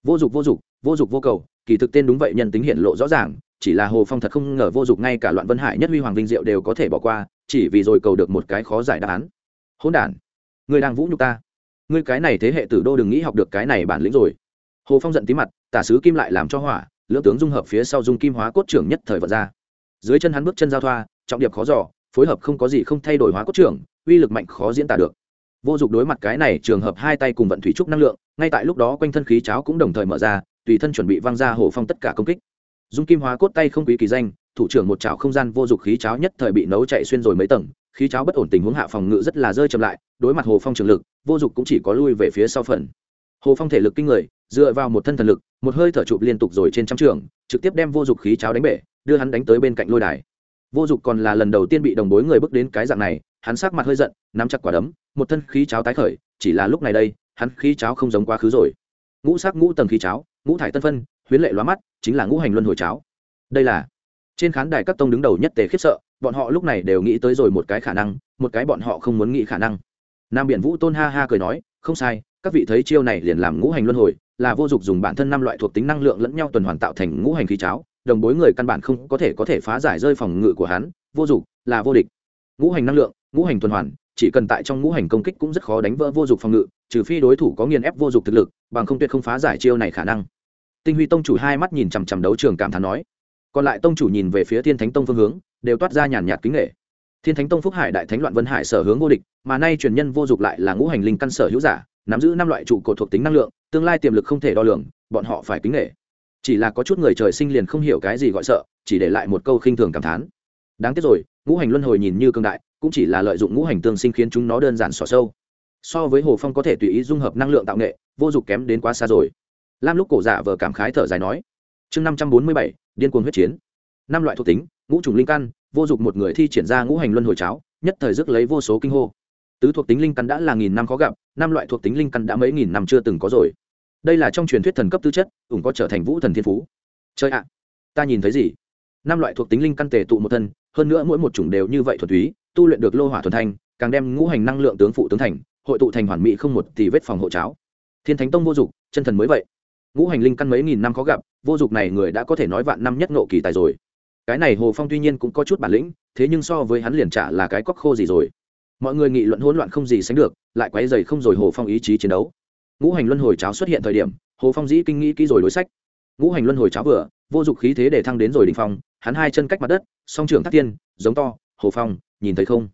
Vô dụng vô dụng vô dụng vô cầu kỳ thực tên đúng vậy, nhân tính hiện lộ rõ ràng, chỉ là hồ phong thật không ngờ vô dụng ngay cả loạn vân hải nhất huy hoàng vinh diệu đều có thể bỏ qua, chỉ vì rồi cầu được một cái khó giải đáp án. Hôn đản ngươi đang vũ nhục ta. Ngươi cái này thế hệ tử đô đừng nghĩ học được cái này bản lĩnh rồi. Hồ phong giận tí mặt, tả sứ kim lại làm cho hỏa, lưỡng tướng dung hợp phía sau dung kim hóa cốt trưởng nhất thời vật ra. Dưới chân hắn bước chân giao thoa, trọng điệp khó giỏ phối hợp không có gì không thay đổi hóa cốt trưởng, uy lực mạnh khó diễn tả được. Vô dụng đối mặt cái này, trường hợp hai tay cùng vận thủy trúc năng lượng, ngay tại lúc đó quanh thân khí cháo cũng đồng thời mở ra tùy thân chuẩn bị văng ra hồ phong tất cả công kích. Dung kim hóa cốt tay không quý kỳ danh, thủ trưởng một chảo không gian vô dụng khí cháo nhất thời bị nấu chạy xuyên rồi mấy tầng, khí cháo bất ổn tình huống hạ phòng ngự rất là rơi chậm lại, đối mặt hồ phong trường lực, vô dụng cũng chỉ có lui về phía sau phần. Hồ phong thể lực kinh người, dựa vào một thân thần lực, một hơi thở chụp liên tục rồi trên trăm trường, trực tiếp đem vô dụng khí cháo đánh bể, đưa hắn đánh tới bên cạnh lôi đài. Vô dụng còn là lần đầu tiên bị đồng bối người bước đến cái dạng này, hắn sắc mặt hơi giận, nắm chặt quả đấm, một thân khí cháo tái khởi, chỉ là lúc này đây, hắn khí cháo không giống quá khứ rồi. Ngũ sắc ngũ tầng khí cháo ngũ thải tân phân, huyến lệ loa mắt, chính là ngũ hành luân hồi cháo. Đây là, trên khán đài các tông đứng đầu nhất tề khiếp sợ, bọn họ lúc này đều nghĩ tới rồi một cái khả năng, một cái bọn họ không muốn nghĩ khả năng. Nam biển vũ tôn ha ha cười nói, không sai, các vị thấy chiêu này liền làm ngũ hành luân hồi, là vô dụng dùng bản thân năm loại thuộc tính năng lượng lẫn nhau tuần hoàn tạo thành ngũ hành khí cháo, đồng bối người căn bản không có thể có thể phá giải rơi phòng ngự của hắn, vô dụng là vô địch. Ngũ hành năng lượng, ngũ hành tuần hoàn, chỉ cần tại trong ngũ hành công kích cũng rất khó đánh vỡ vô dụng phòng ngự, trừ phi đối thủ có nghiền ép vô dụng thực lực bằng không tuyệt không phá giải chiêu này khả năng. Tinh huy tông chủ hai mắt nhìn chằm chằm đấu trường cảm thán nói. Còn lại tông chủ nhìn về phía thiên thánh tông phương hướng, đều toát ra nhàn nhạt kính nghệ. Thiên thánh tông phúc hải đại thánh loạn vân hải sở hướng vô địch, mà nay truyền nhân vô dụng lại là ngũ hành linh căn sở hữu giả, nắm giữ năm loại trụ cột thuộc tính năng lượng, tương lai tiềm lực không thể đo lường, bọn họ phải kính nghệ. Chỉ là có chút người trời sinh liền không hiểu cái gì gọi sợ, chỉ để lại một câu khinh thường cảm thán. Đáng tiếc rồi, ngũ hành luân hồi nhìn như cương đại, cũng chỉ là lợi dụng ngũ hành tương sinh khiến chúng nó đơn giản xỏ sâu so với hồ phong có thể tùy ý dung hợp năng lượng tạo nghệ, vô dụng kém đến quá xa rồi. Lam lúc cổ giả vờ cảm khái thở dài nói, chương năm trăm bốn mươi bảy, điên cuồng huyết chiến. Năm loại thuộc tính, ngũ trùng linh căn, vô dụng một người thi triển ra ngũ hành luân hồi cháo, nhất thời dứt lấy vô số kinh hô. Tứ thuộc tính linh căn đã là nghìn năm khó gặp, năm loại thuộc tính linh căn đã mấy nghìn năm chưa từng có rồi. Đây là trong truyền thuyết thần cấp tư chất, ủng có trở thành vũ thần thiên phú. Chơi ạ, ta nhìn thấy gì? Năm loại thuộc tính linh căn tề tụ một thân, hơn nữa mỗi một chủng đều như vậy thuần túy, tu luyện được lô hỏa thuần thanh, càng đem ngũ hành năng lượng tướng phụ tướng thành hội tụ thành hoàn mỹ không một tỷ vết phòng hộ cháo. Thiên thánh tông vô dụng, chân thần mới vậy. Ngũ hành linh căn mấy nghìn năm khó gặp, vô dụng này người đã có thể nói vạn năm nhất nộ kỳ tài rồi. Cái này hồ phong tuy nhiên cũng có chút bản lĩnh, thế nhưng so với hắn liền trả là cái cóc khô gì rồi. Mọi người nghị luận hỗn loạn không gì sánh được, lại quấy dày không rồi hồ phong ý chí chiến đấu. Ngũ hành luân hồi cháo xuất hiện thời điểm, hồ phong dĩ kinh nghĩ kỹ rồi đối sách. Ngũ hành luân hồi cháo vừa, vô dụng khí thế để thăng đến rồi đình phong, hắn hai chân cách mặt đất, song trưởng thắt tiên giống to, hồ phong, nhìn thấy không?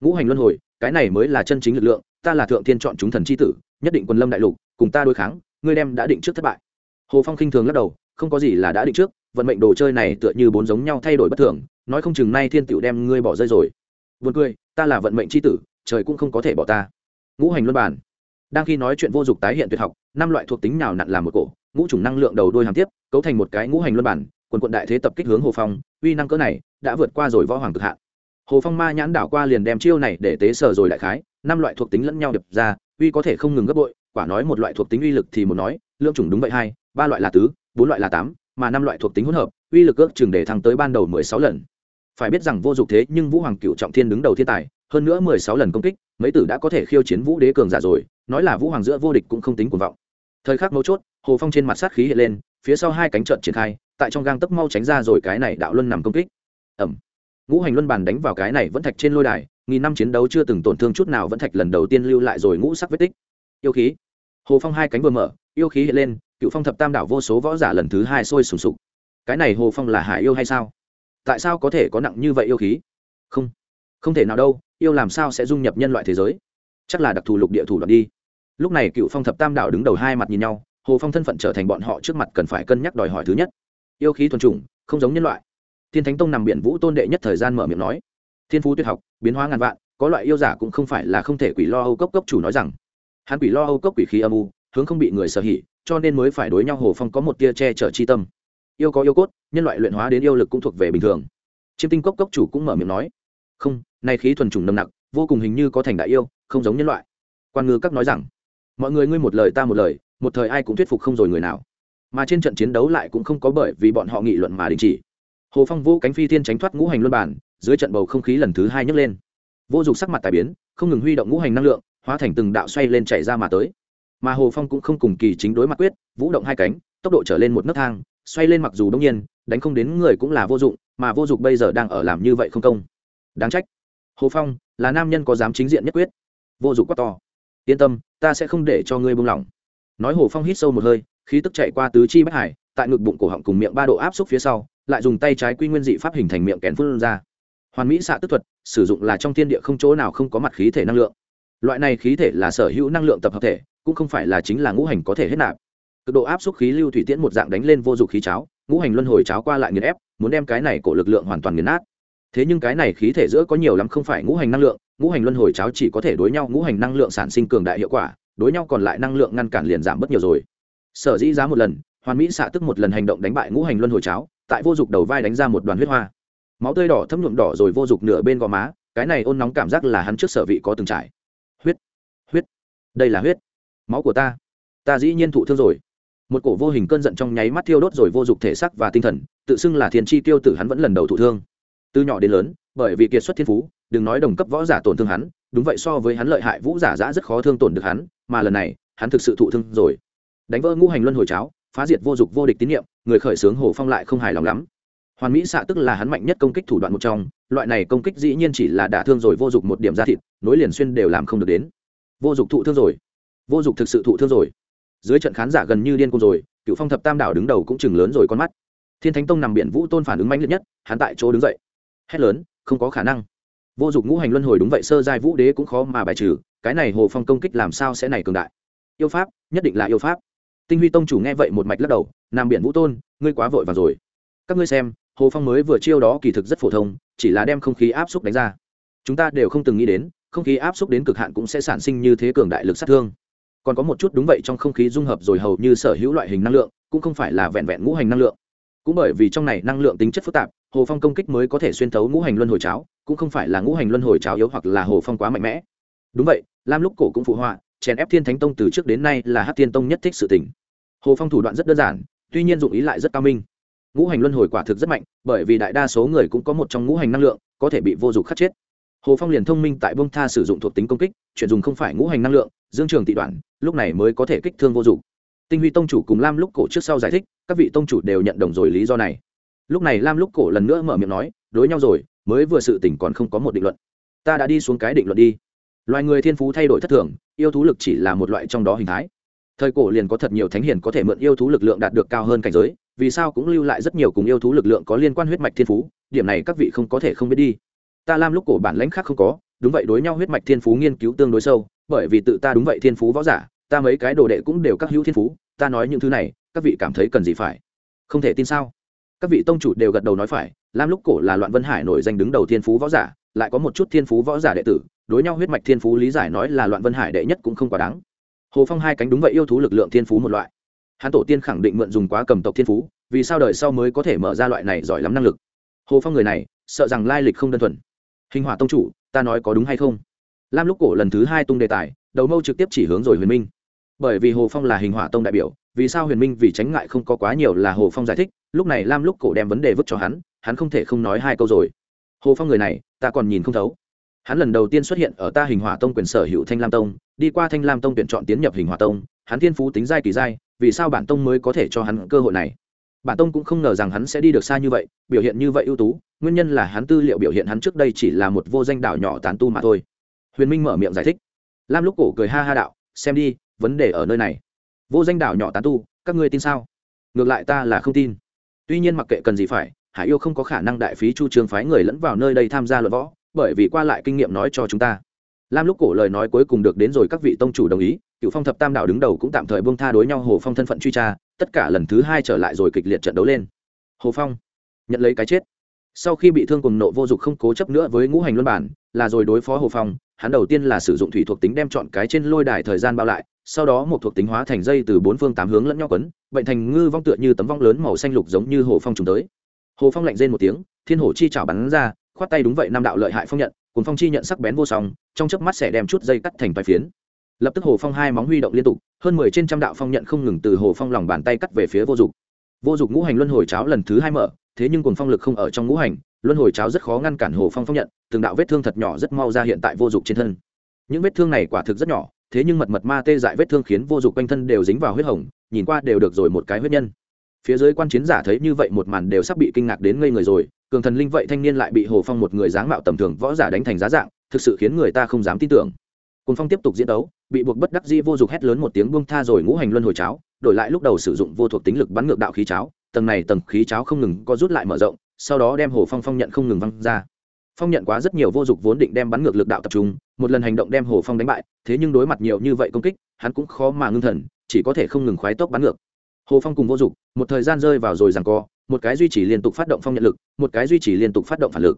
Ngũ hành luân hồi, cái này mới là chân chính lực lượng ta là thượng thiên chọn chúng thần c h i tử, nhất định quân lâm đại lục, cùng ta đối kháng, ngươi đem đã định trước thất bại. Hồ phong khinh thường lắc đầu, không có gì là đã định trước, vận mệnh đồ chơi này tựa như bốn giống nhau thay đổi bất thường, nói không chừng nay thiên tựu đem ngươi bỏ rơi rồi. Vượt cười, ta là vận mệnh c h i tử, trời cũng không có thể bỏ ta. Ngũ hành luân bản đang khi nói chuyện vô dụng tái hiện tuyệt học, năm loại thuộc tính nào nặn làm một cổ, ngũ chủng năng lượng đầu đôi hàng tiếp, cấu thành một cái ngũ hành luân bản quần quận đại thế tập kích hướng hồ phong, uy năng cỡ này đã vượt qua rồi võ hoàng cực hạn hồ phong ma nhãn đảo qua liền đem chiêu này để tế sở rồi đại khái, năm loại thuộc tính lẫn nhau đập ra, uy có thể không ngừng gấp bội, quả nói một loại thuộc tính uy lực thì một nói, lượng chủng đúng vậy hai, ba loại là tứ, bốn loại là tám, mà năm loại thuộc tính hỗn hợp, uy lực ước chừng để thăng tới ban đầu mười sáu lần. Phải biết rằng vô dụng thế, nhưng vũ hoàng cựu trọng thiên đứng đầu thiên tài, hơn nữa mười sáu lần công kích, mấy tử đã có thể khiêu chiến vũ đế cường giả rồi, nói là vũ hoàng giữa vô địch cũng không tính cuồng vọng. Thời khắc mấu chốt, hồ phong trên mặt sát khí hiện lên, phía sau hai cánh trận triển khai, tại trong gang tấc mau tránh ra rồi cái này đạo luân nằm công kích. Ẩm ngũ hành luân bàn đánh vào cái này vẫn thạch trên lôi đài, nghìn năm chiến đấu chưa từng tổn thương chút nào vẫn thạch lần đầu tiên lưu lại rồi ngũ sắc vết tích. Yêu khí. Hồ phong hai cánh vừa mở, yêu khí hiện lên, cựu phong thập tam đảo vô số võ giả lần thứ hai sôi sùng sục. Cái này hồ phong là hải yêu hay sao? Tại sao có thể có nặng như vậy yêu khí? Không. Không thể nào đâu, yêu làm sao sẽ dung nhập nhân loại thế giới? Chắc là đặc thù lục địa thủ đoạn đi. Lúc này cựu phong thập tam đảo đứng đầu hai mặt nhìn nhau, hồ phong thân phận trở thành bọn họ trước mặt cần phải cân nhắc đòi hỏi thứ nhất. Yêu khí thuần chủng, không giống nhân loại thiên thánh tông nằm biển vũ tôn đệ nhất thời gian mở miệng nói. Thiên phú tuyệt học, biến hóa ngàn vạn, có loại yêu giả cũng không phải là không thể quỷ lo âu cốc cốc chủ nói rằng. Hắn quỷ lo âu cốc quỷ khí âm u, hướng không bị người sở hỉ, cho nên mới phải đối nhau hồ phong có một tia che chở chi tâm. Yêu có yêu cốt, nhân loại luyện hóa đến yêu lực cũng thuộc về bình thường. Chiêm tinh cốc cốc chủ cũng mở miệng nói. Không nay khí thuần trùng nồng nặc, vô cùng hình như có thành đại yêu, không giống nhân loại. Quan ngư các nói rằng, mọi người ngươi một lời ta một lời, một thời ai cũng thuyết phục không rồi người nào. Mà trên trận chiến đấu lại cũng không có bởi vì bọn họ nghị luận mà đình chỉ hồ phong vô cánh phi thiên tránh thoát ngũ hành luân bản, dưới trận bầu không khí lần thứ hai nhấc lên. Vô dụng sắc mặt tài biến, không ngừng huy động ngũ hành năng lượng, hóa thành từng đạo xoay lên chạy ra mà tới. Mà hồ phong cũng không cùng kỳ chính đối mặt quyết, vũ động hai cánh, tốc độ trở lên một nấc thang, xoay lên mặc dù đông nhiên, đánh không đến người cũng là vô dụng, mà vô dụng bây giờ đang ở làm như vậy không công. Đáng trách. Hồ phong, là nam nhân có dám chính diện nhất quyết. Vô dụng quá to. Yên tâm, ta sẽ không để cho ngươi buông lỏng. Nói hồ phong hít sâu một hơi, khí tức chạy qua tứ chi bất hải, tại ngực bụng cổ họng cùng miệng ba độ áp xúc phía sau lại dùng tay trái quy nguyên dị pháp hình thành miệng kèn phun ra. Hoàn mỹ xạ tức thuật, sử dụng là trong thiên địa không chỗ nào không có mặt khí thể năng lượng. Loại này khí thể là sở hữu năng lượng tập hợp thể, cũng không phải là chính là ngũ hành có thể hết nạp. Cực độ áp xúc khí lưu thủy tiễn một dạng đánh lên vô dụng khí cháo, ngũ hành luân hồi cháo qua lại nghiền ép, muốn đem cái này cổ lực lượng hoàn toàn nghiền nát. Thế nhưng cái này khí thể giữa có nhiều lắm không phải ngũ hành năng lượng, ngũ hành luân hồi cháo chỉ có thể đối nhau ngũ hành năng lượng sản sinh cường đại hiệu quả, đối nhau còn lại năng lượng ngăn cản liền giảm bớt nhiều rồi. Sở dĩ giá một lần, hoàn mỹ xạ tức một lần hành động đánh bại ngũ hành luân hồi cháo tại vô dụng đầu vai đánh ra một đoàn huyết hoa. Máu tươi đỏ thấm nhuộm đỏ rồi vô dụng nửa bên gò má, cái này ôn nóng cảm giác là hắn trước sở vị có từng trải. Huyết huyết, đây là huyết. Máu của ta ta dĩ nhiên thụ thương rồi. Một cổ vô hình cơn giận trong nháy mắt thiêu đốt rồi vô dụng thể xác và tinh thần, tự xưng là thiên chi tiêu tử hắn vẫn lần đầu thụ thương. Từ nhỏ đến lớn, bởi vì kiệt xuất thiên phú, đừng nói đồng cấp võ giả tổn thương hắn, đúng vậy so với hắn lợi hại vũ giả giã rất khó thương tổn được hắn, mà lần này, hắn thực sự thụ thương rồi. Đánh vỡ ngũ hành luân hồi cháo, phá diệt vô dụng vô địch tín nhiệm người khởi xướng hồ phong lại không hài lòng lắm. Hoàn mỹ xạ tức là hắn mạnh nhất công kích thủ đoạn một trong, loại này công kích dĩ nhiên chỉ là đả thương rồi vô dụng một điểm da thịt, nối liền xuyên đều làm không được đến. Vô dụng thụ thương rồi. Vô dụng thực sự thụ thương rồi. Dưới trận khán giả gần như điên cuồng rồi, cựu phong thập tam đảo đứng đầu cũng chừng lớn rồi con mắt. Thiên thánh tông nằm biển vũ tôn phản ứng mạnh liệt nhất, hắn tại chỗ đứng dậy. Hét lớn, không có khả năng. Vô dụng ngũ hành luân hồi đúng vậy, sơ giai vũ đế cũng khó mà bài trừ, cái này hồ phong công kích làm sao sẽ này cường đại? Yêu pháp, nhất định là yêu pháp. Tinh huy tông chủ nghe vậy một mạch lắc đầu nam biển vũ tôn, ngươi quá vội vàng rồi. Các ngươi xem, hồ phong mới vừa chiêu đó kỳ thực rất phổ thông, chỉ là đem không khí áp xúc đánh ra. Chúng ta đều không từng nghĩ đến, không khí áp xúc đến cực hạn cũng sẽ sản sinh như thế cường đại lực sát thương. Còn có một chút đúng vậy trong không khí dung hợp rồi hầu như sở hữu loại hình năng lượng, cũng không phải là vẹn vẹn ngũ hành năng lượng. Cũng bởi vì trong này năng lượng tính chất phức tạp, hồ phong công kích mới có thể xuyên thấu ngũ hành luân hồi cháo, cũng không phải là ngũ hành luân hồi cháo yếu hoặc là hồ phong quá mạnh mẽ. Đúng vậy, lam lúc cổ cũng phụ họa, chèn ép thiên thánh tông từ trước đến nay là hát thiên tông nhất thích sự tỉnh hồ phong thủ đoạn rất đơn giản tuy nhiên dụng ý lại rất cao minh. Ngũ hành luân hồi quả thực rất mạnh, bởi vì đại đa số người cũng có một trong ngũ hành năng lượng, có thể bị vô dụng khắc chết. Hồ phong liền thông minh tại bông tha sử dụng thuộc tính công kích, chuyển dùng không phải ngũ hành năng lượng, dương trường tị đoạn, lúc này mới có thể kích thương vô dụng. Tinh huy tông chủ cùng lam lúc cổ trước sau giải thích, các vị tông chủ đều nhận đồng rồi lý do này. Lúc này lam lúc cổ lần nữa mở miệng nói, đối nhau rồi, mới vừa sự tỉnh còn không có một định luận. Ta đã đi xuống cái định luận đi. Loài người thiên phú thay đổi thất thường, yêu thú lực chỉ là một loại trong đó hình thái thời cổ liền có thật nhiều thánh hiền có thể mượn yêu thú lực lượng đạt được cao hơn cảnh giới, vì sao cũng lưu lại rất nhiều cùng yêu thú lực lượng có liên quan huyết mạch thiên phú, điểm này các vị không có thể không biết đi. Ta lam lúc cổ bản lãnh khác không có, đúng vậy đối nhau huyết mạch thiên phú nghiên cứu tương đối sâu, bởi vì tự ta đúng vậy thiên phú võ giả, ta mấy cái đồ đệ cũng đều các hữu thiên phú, ta nói những thứ này, các vị cảm thấy cần gì phải? Không thể tin sao? Các vị tông chủ đều gật đầu nói phải, lam lúc cổ là loạn vân hải nổi danh đứng đầu thiên phú võ giả, lại có một chút thiên phú võ giả đệ tử, đối nhau huyết mạch thiên phú lý giải nói là loạn vân hải đệ nhất cũng không quá đáng hồ phong hai cánh đúng vậy yêu thú lực lượng thiên phú một loại. Hắn tổ tiên khẳng định mượn dùng quá cầm tộc thiên phú, vì sao đời sau mới có thể mở ra loại này giỏi lắm năng lực? Hồ phong người này, sợ rằng lai lịch không đơn thuần. Hình hỏa tông chủ, ta nói có đúng hay không? Lam lúc cổ lần thứ hai tung đề tài, đầu mâu trực tiếp chỉ hướng rồi huyền minh. Bởi vì hồ phong là hình hỏa tông đại biểu, vì sao huyền minh vì tránh ngại không có quá nhiều là hồ phong giải thích, lúc này lam lúc cổ đem vấn đề vứt cho hắn hắn không thể không nói hai câu rồi. Hồ phong người này, ta còn nhìn không thấu hắn lần đầu tiên xuất hiện ở ta hình hỏa tông quyền sở hữu thanh lam tông, đi qua thanh lam tông tuyển chọn tiến nhập hình hỏa tông, hắn thiên phú tính giai kỳ giai, vì sao bản tông mới có thể cho hắn cơ hội này? Bản tông cũng không ngờ rằng hắn sẽ đi được xa như vậy, biểu hiện như vậy ưu tú, nguyên nhân là hắn tư liệu biểu hiện hắn trước đây chỉ là một vô danh đảo nhỏ tán tu mà thôi. Huyền minh mở miệng giải thích. Lam lúc cổ cười ha ha đạo, xem đi, vấn đề ở nơi này. Vô danh đảo nhỏ tán tu, các ngươi tin sao? Ngược lại ta là không tin. Tuy nhiên mặc kệ cần gì phải, hải yêu không có khả năng đại phí chu trường phái người lẫn vào nơi đây tham gia luận võ bởi vì qua lại kinh nghiệm nói cho chúng ta. Lam lúc cổ lời nói cuối cùng được đến rồi, các vị tông chủ đồng ý, cựu phong thập tam đạo đứng đầu cũng tạm thời buông tha đối nhau, hồ phong thân phận truy tra, tất cả lần thứ hai trở lại rồi kịch liệt trận đấu lên. Hồ phong, nhận lấy cái chết. Sau khi bị thương cùng nộ vô dụng không cố chấp nữa với ngũ hành luân bản, là rồi đối phó hồ phong, hắn đầu tiên là sử dụng thủy thuộc tính đem chọn cái trên lôi đài thời gian bao lại, sau đó một thuộc tính hóa thành dây từ bốn phương tám hướng lẫn nhau quấn, bệnh thành ngư vong tựa như tấm vong lớn màu xanh lục giống như hồ phong trùng tới. Hồ phong lạnh rên một tiếng, thiên hổ chi chảo bắn ra khoát tay đúng vậy năm đạo lợi hại phong nhận, cùng phong chi nhận sắc bén vô song, trong chớp mắt sẽ đem chút dây cắt thành vài phiến. Lập tức hồ phong hai móng huy động liên tục, hơn mười trên trăm đạo phong nhận không ngừng từ hồ phong lòng bàn tay cắt về phía vô dụng vô dụng ngũ hành luân hồi cháo lần thứ hai mở, thế nhưng cùng phong lực không ở trong ngũ hành, luân hồi cháo rất khó ngăn cản hồ phong phong nhận, từng đạo vết thương thật nhỏ rất mau ra hiện tại vô dụng trên thân. Những vết thương này quả thực rất nhỏ, thế nhưng mật mật ma tê dại vết thương khiến vô dụng quanh thân đều dính vào huyết hồng, nhìn qua đều được rồi một cái huyết nhân. Phía dưới quan chiến giả thấy như vậy một màn đều sắp bị kinh ngạc đến ngây người rồi cường thần linh vậy thanh niên lại bị hồ phong một người dáng mạo tầm thường võ giả đánh thành giá dạng, thực sự khiến người ta không dám tin tưởng. Cùng phong tiếp tục diễn đấu, bị buộc bất đắc dĩ vô dụng hét lớn một tiếng buông tha rồi ngũ hành luân hồi cháo, đổi lại lúc đầu sử dụng vô thuộc tính lực bắn ngược đạo khí cháo, tầng này tầng khí cháo không ngừng có rút lại mở rộng, sau đó đem hồ phong phong nhận không ngừng văng ra. Phong nhận quá rất nhiều vô dụng vốn định đem bắn ngược lực đạo tập trung, một lần hành động đem hồ phong đánh bại, thế nhưng đối mặt nhiều như vậy công kích, hắn cũng khó mà ngưng thần, chỉ có thể không ngừng khoái tốc bắn ngược. Hồ phong cùng vô dụng một thời gian rơi vào rồi rằng co một cái duy trì liên tục phát động phong nhận lực, một cái duy trì liên tục phát động phản lực.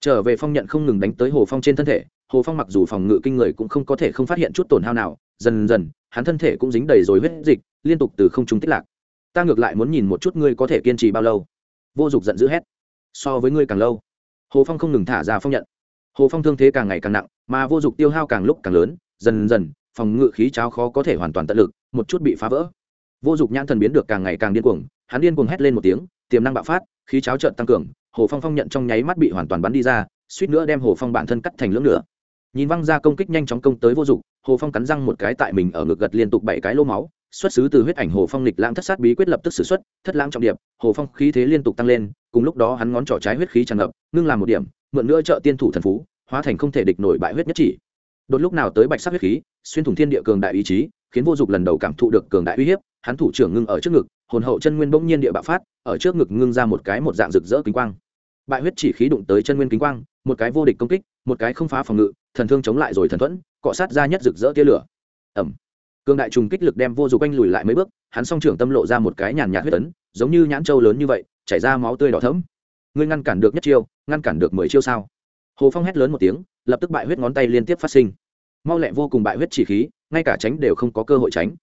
Trở về phong nhận không ngừng đánh tới hồ phong trên thân thể, hồ phong mặc dù phòng ngự kinh người cũng không có thể không phát hiện chút tổn hao nào, dần dần, hắn thân thể cũng dính đầy rồi huyết dịch, liên tục từ không trung tích lạc. Ta ngược lại muốn nhìn một chút ngươi có thể kiên trì bao lâu. Vô dụng giận dữ hét. So với ngươi càng lâu. Hồ phong không ngừng thả ra phong nhận. Hồ phong thương thế càng ngày càng nặng, mà vô dụng tiêu hao càng lúc càng lớn, dần dần, phòng ngự khí cháo khó có thể hoàn toàn tận lực, một chút bị phá vỡ. Vô dụng nhãn thần biến được càng ngày càng điên cuồng, hắn điên cuồng hét lên một tiếng tiềm năng bạo phát, khí cháo trợn tăng cường, hồ phong phong nhận trong nháy mắt bị hoàn toàn bắn đi ra, suýt nữa đem hồ phong bản thân cắt thành lưỡng nửa. Nhìn văng ra công kích nhanh chóng công tới vô dụng, hồ phong cắn răng một cái tại mình ở ngực gật liên tục bảy cái lô máu, xuất xứ từ huyết ảnh hồ phong lịch lãng thất sát bí quyết lập tức xử xuất, thất lãng trọng điệp hồ phong khí thế liên tục tăng lên, cùng lúc đó hắn ngón trỏ trái huyết khí tràn ngập, ngưng làm một điểm, mượn nữa trợ tiên thủ thần phú, hóa thành không thể địch nổi bại huyết nhất chỉ. Đột lúc nào tới bạch sắc huyết khí, xuyên thủng thiên địa cường đại ý chí, khiến vô dụng lần đầu cảm thụ được cường đại uy hiếp, hắn thủ trưởng ngưng ở trước ngực hồn hậu chân nguyên bỗng nhiên địa bạo phát, ở trước ngực ngưng ra một cái một dạng rực rỡ kính quang. Bại huyết chỉ khí đụng tới chân nguyên kính quang, một cái vô địch công kích, một cái không phá phòng ngự, thần thương chống lại rồi thần thuẫn, cọ sát ra nhất rực rỡ tia lửa. Ẩm cường đại trùng kích lực đem vô dụng quanh lùi lại mấy bước, hắn song trưởng tâm lộ ra một cái nhàn nhạt huyết tấn giống như nhãn trâu lớn như vậy, chảy ra máu tươi đỏ thẫm. Ngươi ngăn cản được nhất chiêu, ngăn cản được mười chiêu sao? Hồ phong hét lớn một tiếng, lập tức bại huyết ngón tay liên tiếp phát sinh. Mau lẹ vô cùng bại huyết chỉ khí, ngay cả tránh đều không có cơ hội tránh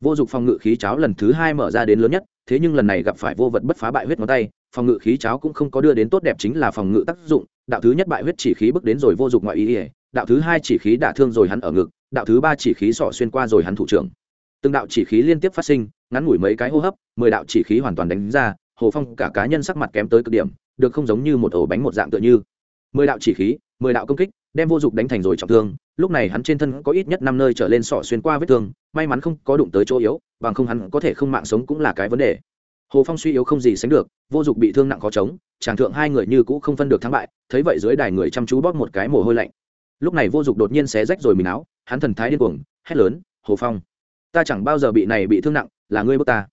vô dụng phòng ngự khí cháo lần thứ hai mở ra đến lớn nhất, thế nhưng lần này gặp phải vô vật bất phá bại huyết ngón tay, phòng ngự khí cháo cũng không có đưa đến tốt đẹp chính là phòng ngự tác dụng, đạo thứ nhất bại huyết chỉ khí bước đến rồi vô dụng ngoại ý ỉa đạo thứ hai chỉ khí đả thương rồi hắn ở ngực, đạo thứ ba chỉ khí sỏ xuyên qua rồi hắn thủ trưởng. Từng đạo chỉ khí liên tiếp phát sinh, ngắn ngủi mấy cái hô hấp, mười đạo chỉ khí hoàn toàn đánh ra, hồ phong cả cá nhân sắc mặt kém tới cực điểm, được không giống như một ổ bánh một dạng tựa như. Mười đạo chỉ khí, mười đạo công kích, đem vô dụng đánh thành rồi trọng thương lúc này hắn trên thân có ít nhất năm nơi trở lên sọ xuyên qua vết thương, may mắn không có đụng tới chỗ yếu, bằng không hắn có thể không mạng sống cũng là cái vấn đề. Hồ phong suy yếu không gì sánh được, vô dụng bị thương nặng khó chống, chàng thượng hai người như cũ không phân được thắng bại, thấy vậy dưới đài người chăm chú bóp một cái mồ hôi lạnh. Lúc này vô dụng đột nhiên xé rách rồi mình áo, hắn thần thái điên cuồng, hét lớn, hồ phong, ta chẳng bao giờ bị này bị thương nặng, là ngươi bước ta.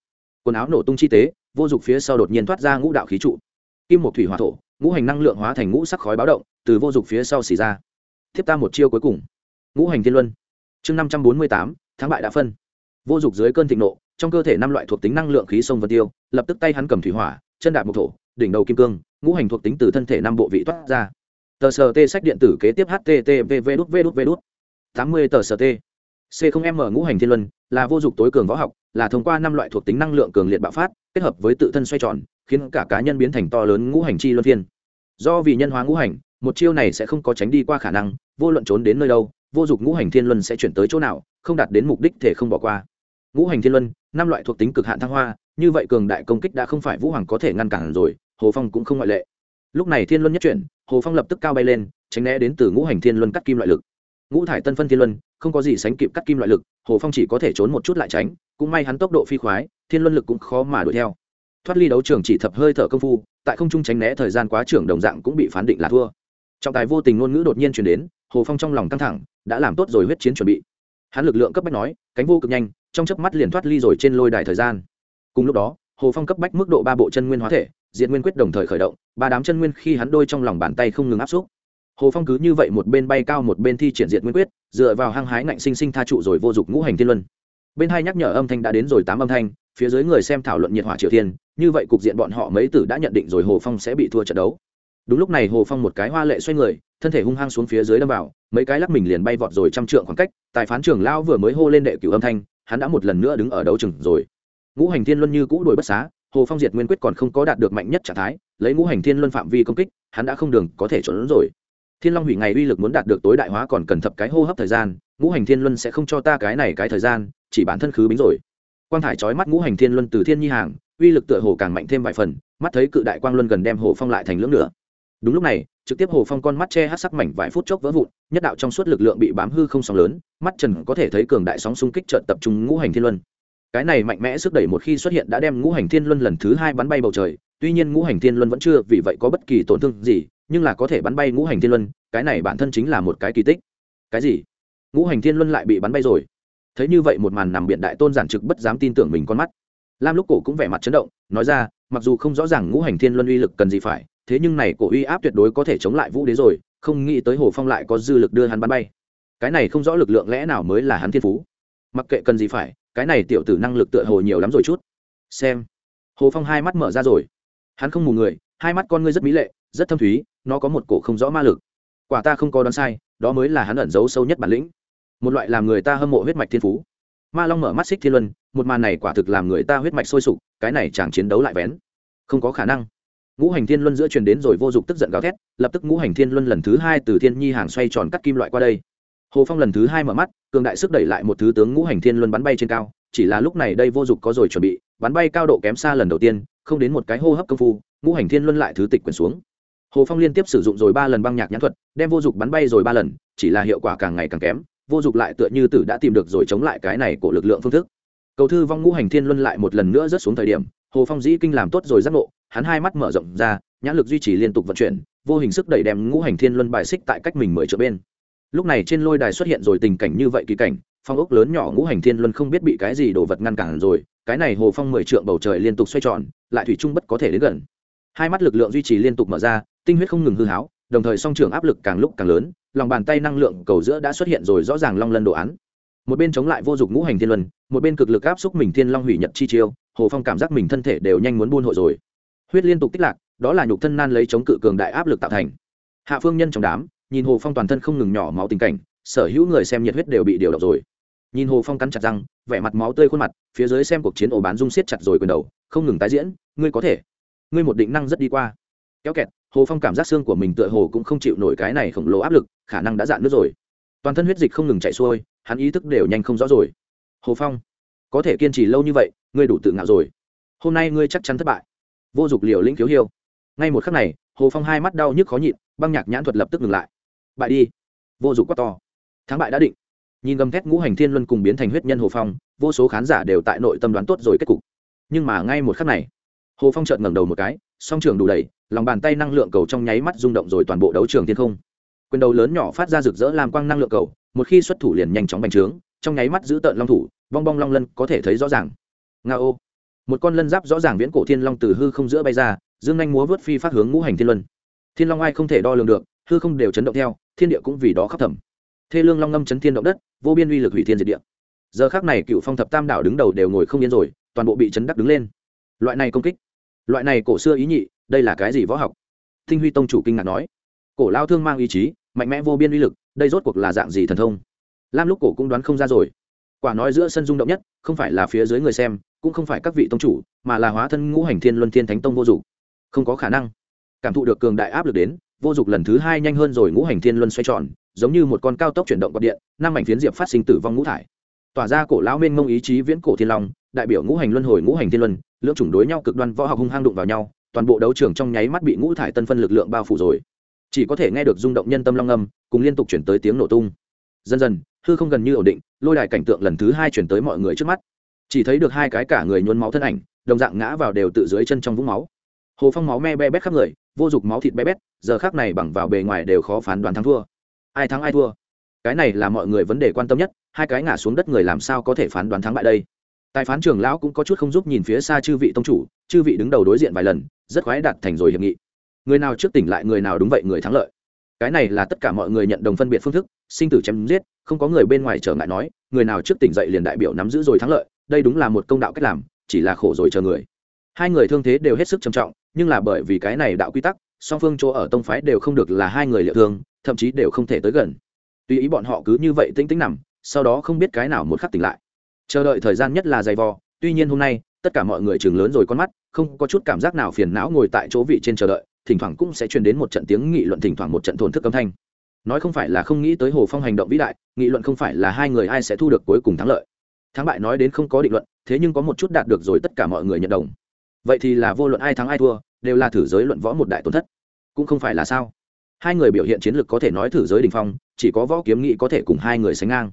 Quần áo nổ tung chi tế, vô dụng phía sau đột nhiên thoát ra ngũ đạo khí trụ. Kim một thủy hỏa thổ, ngũ hành năng lượng hóa thành ngũ sắc khói báo động, từ vô dụng phía sau xì ra. Tiếp ta một chiêu cuối cùng ngũ hành thiên luân. Chương năm trăm bốn mươi tám tháng bại đã phân. Vô dụng dưới cơn thịnh nộ, trong cơ thể năm loại thuộc tính năng lượng khí sông vân tiêu, lập tức tay hắn cầm thủy hỏa, chân đạp mộc thổ, đỉnh đầu kim cương, ngũ hành thuộc tính từ thân thể năm bộ vị toát ra. Tờ sờ t sách điện tử kế tiếp http v đút v đút v đút tám mươi tờ sờ t c không m ngũ hành thiên luân là vô dụng tối cường võ học là thông qua năm loại thuộc tính năng lượng cường liệt bạo phát kết hợp với tự thân xoay tròn khiến cả cá nhân biến thành to lớn ngũ hành chi luân phiên do vì nhân hóa ngũ hành một chiêu này sẽ không có tránh đi qua khả năng vô luận trốn đến nơi đâu vô dụng ngũ hành thiên luân sẽ chuyển tới chỗ nào, không đạt đến mục đích thể không bỏ qua. Ngũ hành thiên luân, năm loại thuộc tính cực hạn thăng hoa, như vậy cường đại công kích đã không phải vũ hoàng có thể ngăn cản rồi, hồ phong cũng không ngoại lệ. Lúc này thiên luân nhất chuyển, hồ phong lập tức cao bay lên, tránh né đến từ ngũ hành thiên luân cắt kim loại lực. Ngũ thải tân phân thiên luân, không có gì sánh kịp cắt kim loại lực, hồ phong chỉ có thể trốn một chút lại tránh, cũng may hắn tốc độ phi khoái, thiên luân lực cũng khó mà đuổi theo. Thoát ly đấu trường chỉ thập hơi thở công phu, tại không trung tránh né thời gian quá trưởng đồng dạng cũng bị phán định là thua. Trọng tài vô tình ngôn ngữ đột nhiên chuyển đến, hồ phong trong lòng căng thẳng đã làm tốt rồi huyết chiến chuẩn bị. Hắn lực lượng cấp bách nói, cánh vô cực nhanh, trong chớp mắt liền thoát ly rồi trên lôi đài thời gian. Cùng lúc đó, hồ phong cấp bách mức độ ba bộ chân nguyên hóa thể diện nguyên quyết đồng thời khởi động, ba đám chân nguyên khi hắn đôi trong lòng bàn tay không ngừng áp xúc. Hồ phong cứ như vậy một bên bay cao một bên thi triển diện nguyên quyết, dựa vào hăng hái ngạnh sinh sinh tha trụ rồi vô dụng ngũ hành thiên luân. Bên hai nhắc nhở âm thanh đã đến rồi tám âm thanh, phía dưới người xem thảo luận nhiệt hỏa triều thiên, như vậy cục diện bọn họ mấy tử đã nhận định rồi hồ phong sẽ bị thua trận đấu. Đúng lúc này hồ phong một cái hoa lệ xoay người, thân thể hung hăng xuống phía dưới đâm vào mấy cái lắc mình liền bay vọt rồi trăm trượng khoảng cách, tài phán trưởng lão vừa mới hô lên đệ cửu âm thanh, hắn đã một lần nữa đứng ở đấu trường rồi. Ngũ hành thiên luân như cũ đuổi bất xá, hồ phong diệt nguyên quyết còn không có đạt được mạnh nhất trạng thái, lấy ngũ hành thiên luân phạm vi công kích, hắn đã không đường có thể trốn rồi. Thiên long hủy ngày uy lực muốn đạt được tối đại hóa còn cần thập cái hô hấp thời gian, ngũ hành thiên luân sẽ không cho ta cái này cái thời gian, chỉ bản thân khứ bính rồi. Quang thải trói mắt ngũ hành thiên luân từ thiên nhi hàng, uy lực tựa hồ càng mạnh thêm vài phần, mắt thấy cự đại quang luân gần đem hồ phong lại thành lưỡng nữa đúng lúc này, trực tiếp hồ phong con mắt che hát sắc mảnh vài phút chốc vỡ vụn, nhất đạo trong suốt lực lượng bị bám hư không sóng lớn, mắt trần có thể thấy cường đại sóng xung kích trợt tập trung ngũ hành thiên luân. Cái này mạnh mẽ sức đẩy một khi xuất hiện đã đem ngũ hành thiên luân lần thứ hai bắn bay bầu trời, tuy nhiên ngũ hành thiên luân vẫn chưa vì vậy có bất kỳ tổn thương gì, nhưng là có thể bắn bay ngũ hành thiên luân, cái này bản thân chính là một cái kỳ tích. Cái gì? Ngũ hành thiên luân lại bị bắn bay rồi. Thấy như vậy một màn nằm biện đại tôn giản trực bất dám tin tưởng mình con mắt. Lam lúc cổ cũng vẻ mặt chấn động, nói ra, mặc dù không rõ ràng ngũ hành thiên luân uy lực cần gì phải thế nhưng này cổ uy áp tuyệt đối có thể chống lại vũ đế rồi, không nghĩ tới hồ phong lại có dư lực đưa hắn bắn bay. Cái này không rõ lực lượng lẽ nào mới là hắn thiên phú. Mặc kệ cần gì phải, cái này tiểu tử năng lực tựa hồ nhiều lắm rồi chút. Xem. Hồ phong hai mắt mở ra rồi. Hắn không mù người, hai mắt con ngươi rất mỹ lệ, rất thâm thúy, nó có một cổ không rõ ma lực. Quả ta không có đoán sai, đó mới là hắn ẩn giấu sâu nhất bản lĩnh. Một loại làm người ta hâm mộ huyết mạch thiên phú. Ma long mở mắt xích thiên luân, một màn này quả thực làm người ta huyết mạch sôi sục, cái này chẳng chiến đấu lại vén. Không có khả năng ngũ hành thiên luân giữa truyền đến rồi vô dụng tức giận gào thét, lập tức ngũ hành thiên luân lần thứ hai từ thiên nhi hàng xoay tròn cắt kim loại qua đây. Hồ phong lần thứ hai mở mắt, cường đại sức đẩy lại một thứ tướng ngũ hành thiên luân bắn bay trên cao, chỉ là lúc này đây vô dụng có rồi chuẩn bị, bắn bay cao độ kém xa lần đầu tiên, không đến một cái hô hấp công phu, ngũ hành thiên luân lại thứ tịch quyển xuống. Hồ phong liên tiếp sử dụng rồi ba lần băng nhạc nhãn thuật, đem vô dụng bắn bay rồi ba lần, chỉ là hiệu quả càng ngày càng kém, vô dụng lại tựa như tử đã tìm được rồi chống lại cái này của lực lượng phương thức. Cầu thư vong ngũ hành thiên luân lại một lần nữa rớt xuống thời điểm, hồ phong dĩ kinh làm tốt rồi giác ngộ hắn hai mắt mở rộng ra, nhãn lực duy trì liên tục vận chuyển, vô hình sức đẩy đem ngũ hành thiên luân bài xích tại cách mình mười chỗ bên. Lúc này trên lôi đài xuất hiện rồi tình cảnh như vậy kỳ cảnh, phong ốc lớn nhỏ ngũ hành thiên luân không biết bị cái gì đồ vật ngăn cản rồi, cái này hồ phong mười trượng bầu trời liên tục xoay tròn, lại thủy trung bất có thể đến gần. Hai mắt lực lượng duy trì liên tục mở ra, tinh huyết không ngừng hư háo, đồng thời song trường áp lực càng lúc càng lớn, lòng bàn tay năng lượng cầu giữa đã xuất hiện rồi rõ ràng long lân đồ án. Một bên chống lại vô dụng ngũ hành thiên luân, một bên cực lực áp xúc mình thiên long hủy nhật chi chiêu, hồ phong cảm giác mình thân thể đều nhanh muốn buôn hội rồi huyết liên tục tích lạc, đó là nhục thân nan lấy chống cự cường đại áp lực tạo thành. Hạ phương nhân trong đám, nhìn hồ phong toàn thân không ngừng nhỏ máu tình cảnh, sở hữu người xem nhiệt huyết đều bị điều động rồi. Nhìn hồ phong cắn chặt răng, vẻ mặt máu tươi khuôn mặt, phía dưới xem cuộc chiến ổ bán dung siết chặt rồi quyền đầu, không ngừng tái diễn, ngươi có thể, ngươi một định năng rất đi qua. Kéo kẹt, hồ phong cảm giác xương của mình tựa hồ cũng không chịu nổi cái này khổng lồ áp lực, khả năng đã dạn nước rồi. Toàn thân huyết dịch không ngừng chạy xuôi, hắn ý thức đều nhanh không rõ rồi. Hồ phong, có thể kiên trì lâu như vậy, ngươi đủ tự ngạo rồi. Hôm nay ngươi chắc chắn thất bại vô dụng liều lĩnh thiếu hiêu. Ngay một khắc này, hồ phong hai mắt đau nhức khó nhịn, băng nhạc nhãn thuật lập tức ngừng lại. Bại đi. Vô dụng quát to. Thắng bại đã định. Nhìn gầm thét ngũ hành thiên luân cùng biến thành huyết nhân hồ phong, vô số khán giả đều tại nội tâm đoán tốt rồi kết cục. Nhưng mà ngay một khắc này, hồ phong chợt ngẩng đầu một cái, song trường đủ đầy, lòng bàn tay năng lượng cầu trong nháy mắt rung động rồi toàn bộ đấu trường thiên không. Quyền đầu lớn nhỏ phát ra rực rỡ làm quang năng lượng cầu, một khi xuất thủ liền nhanh chóng bành trướng, trong nháy mắt giữ tợn long thủ, bong bong long lân có thể thấy rõ ràng. Nga ô một con lân giáp rõ ràng viễn cổ thiên long từ hư không giữa bay ra, dương nhanh múa vớt phi phát hướng ngũ hành thiên luân. Thiên long ai không thể đo lường được, hư không đều chấn động theo, thiên địa cũng vì đó khắc thẩm thê lương long ngâm chấn thiên động đất, vô biên uy lực hủy thiên diệt địa. Giờ khác này cựu phong thập tam đảo đứng đầu đều ngồi không yên rồi, toàn bộ bị chấn đắc đứng lên. Loại này công kích, loại này cổ xưa ý nhị, đây là cái gì võ học? Thinh huy tông chủ kinh ngạc nói. Cổ lao thương mang ý chí, mạnh mẽ vô biên uy lực, đây rốt cuộc là dạng gì thần thông? Lam lúc cổ cũng đoán không ra rồi quả nói giữa sân rung động nhất, không phải là phía dưới người xem, cũng không phải các vị tông chủ, mà là hóa thân ngũ hành thiên luân thiên thánh tông vô dụng. Không có khả năng. Cảm thụ được cường đại áp lực đến, vô dụng lần thứ hai nhanh hơn rồi ngũ hành thiên luân xoay tròn, giống như một con cao tốc chuyển động quạt điện, năm mảnh phiến diệp phát sinh tử vong ngũ thải. Tỏa ra cổ lão mênh mông ý chí viễn cổ thiên long, đại biểu ngũ hành luân hồi ngũ hành thiên luân, lưỡng chủng đối nhau cực đoan võ học hung hăng đụng vào nhau, toàn bộ đấu trường trong nháy mắt bị ngũ thải tân phân lực lượng bao phủ rồi. Chỉ có thể nghe được rung động nhân tâm long âm, cùng liên tục chuyển tới tiếng nổ tung. Dần dần hư không gần như ổn định, lôi đài cảnh tượng lần thứ hai chuyển tới mọi người trước mắt. Chỉ thấy được hai cái cả người nhuốm máu thân ảnh, đồng dạng ngã vào đều tự dưới chân trong vũng máu. Hồ phong máu me be bét khắp người, vô dụng máu thịt be bét, giờ khác này bằng vào bề ngoài đều khó phán đoán thắng thua. Ai thắng ai thua? Cái này là mọi người vấn đề quan tâm nhất, hai cái ngã xuống đất người làm sao có thể phán đoán thắng bại đây? Tài phán trưởng lão cũng có chút không giúp nhìn phía xa chư vị tông chủ, chư vị đứng đầu đối diện vài lần, rất khoái đạt thành rồi hiệp nghị. Người nào trước tỉnh lại người nào đúng vậy người thắng lợi. Cái này là tất cả mọi người nhận đồng phân biệt phương thức, sinh tử chém giết không có người bên ngoài trở ngại nói, người nào trước tỉnh dậy liền đại biểu nắm giữ rồi thắng lợi, đây đúng là một công đạo cách làm, chỉ là khổ rồi chờ người. Hai người thương thế đều hết sức trầm trọng, nhưng là bởi vì cái này đạo quy tắc, song phương chỗ ở tông phái đều không được là hai người liệu thương, thậm chí đều không thể tới gần. Tuy ý bọn họ cứ như vậy tĩnh tĩnh nằm, sau đó không biết cái nào một khắc tỉnh lại. Chờ đợi thời gian nhất là dày vò, tuy nhiên hôm nay, tất cả mọi người chừng lớn rồi con mắt, không có chút cảm giác nào phiền não ngồi tại chỗ vị trên chờ đợi, thỉnh thoảng cũng sẽ truyền đến một trận tiếng nghị luận, thỉnh thoảng một trận thổn thức âm thanh nói không phải là không nghĩ tới hồ phong hành động vĩ đại, nghị luận không phải là hai người ai sẽ thu được cuối cùng thắng lợi. Thắng bại nói đến không có định luận, thế nhưng có một chút đạt được rồi tất cả mọi người nhận đồng. Vậy thì là vô luận ai thắng ai thua, đều là thử giới luận võ một đại tổn thất. Cũng không phải là sao. Hai người biểu hiện chiến lược có thể nói thử giới đình phong, chỉ có võ kiếm nghị có thể cùng hai người sánh ngang.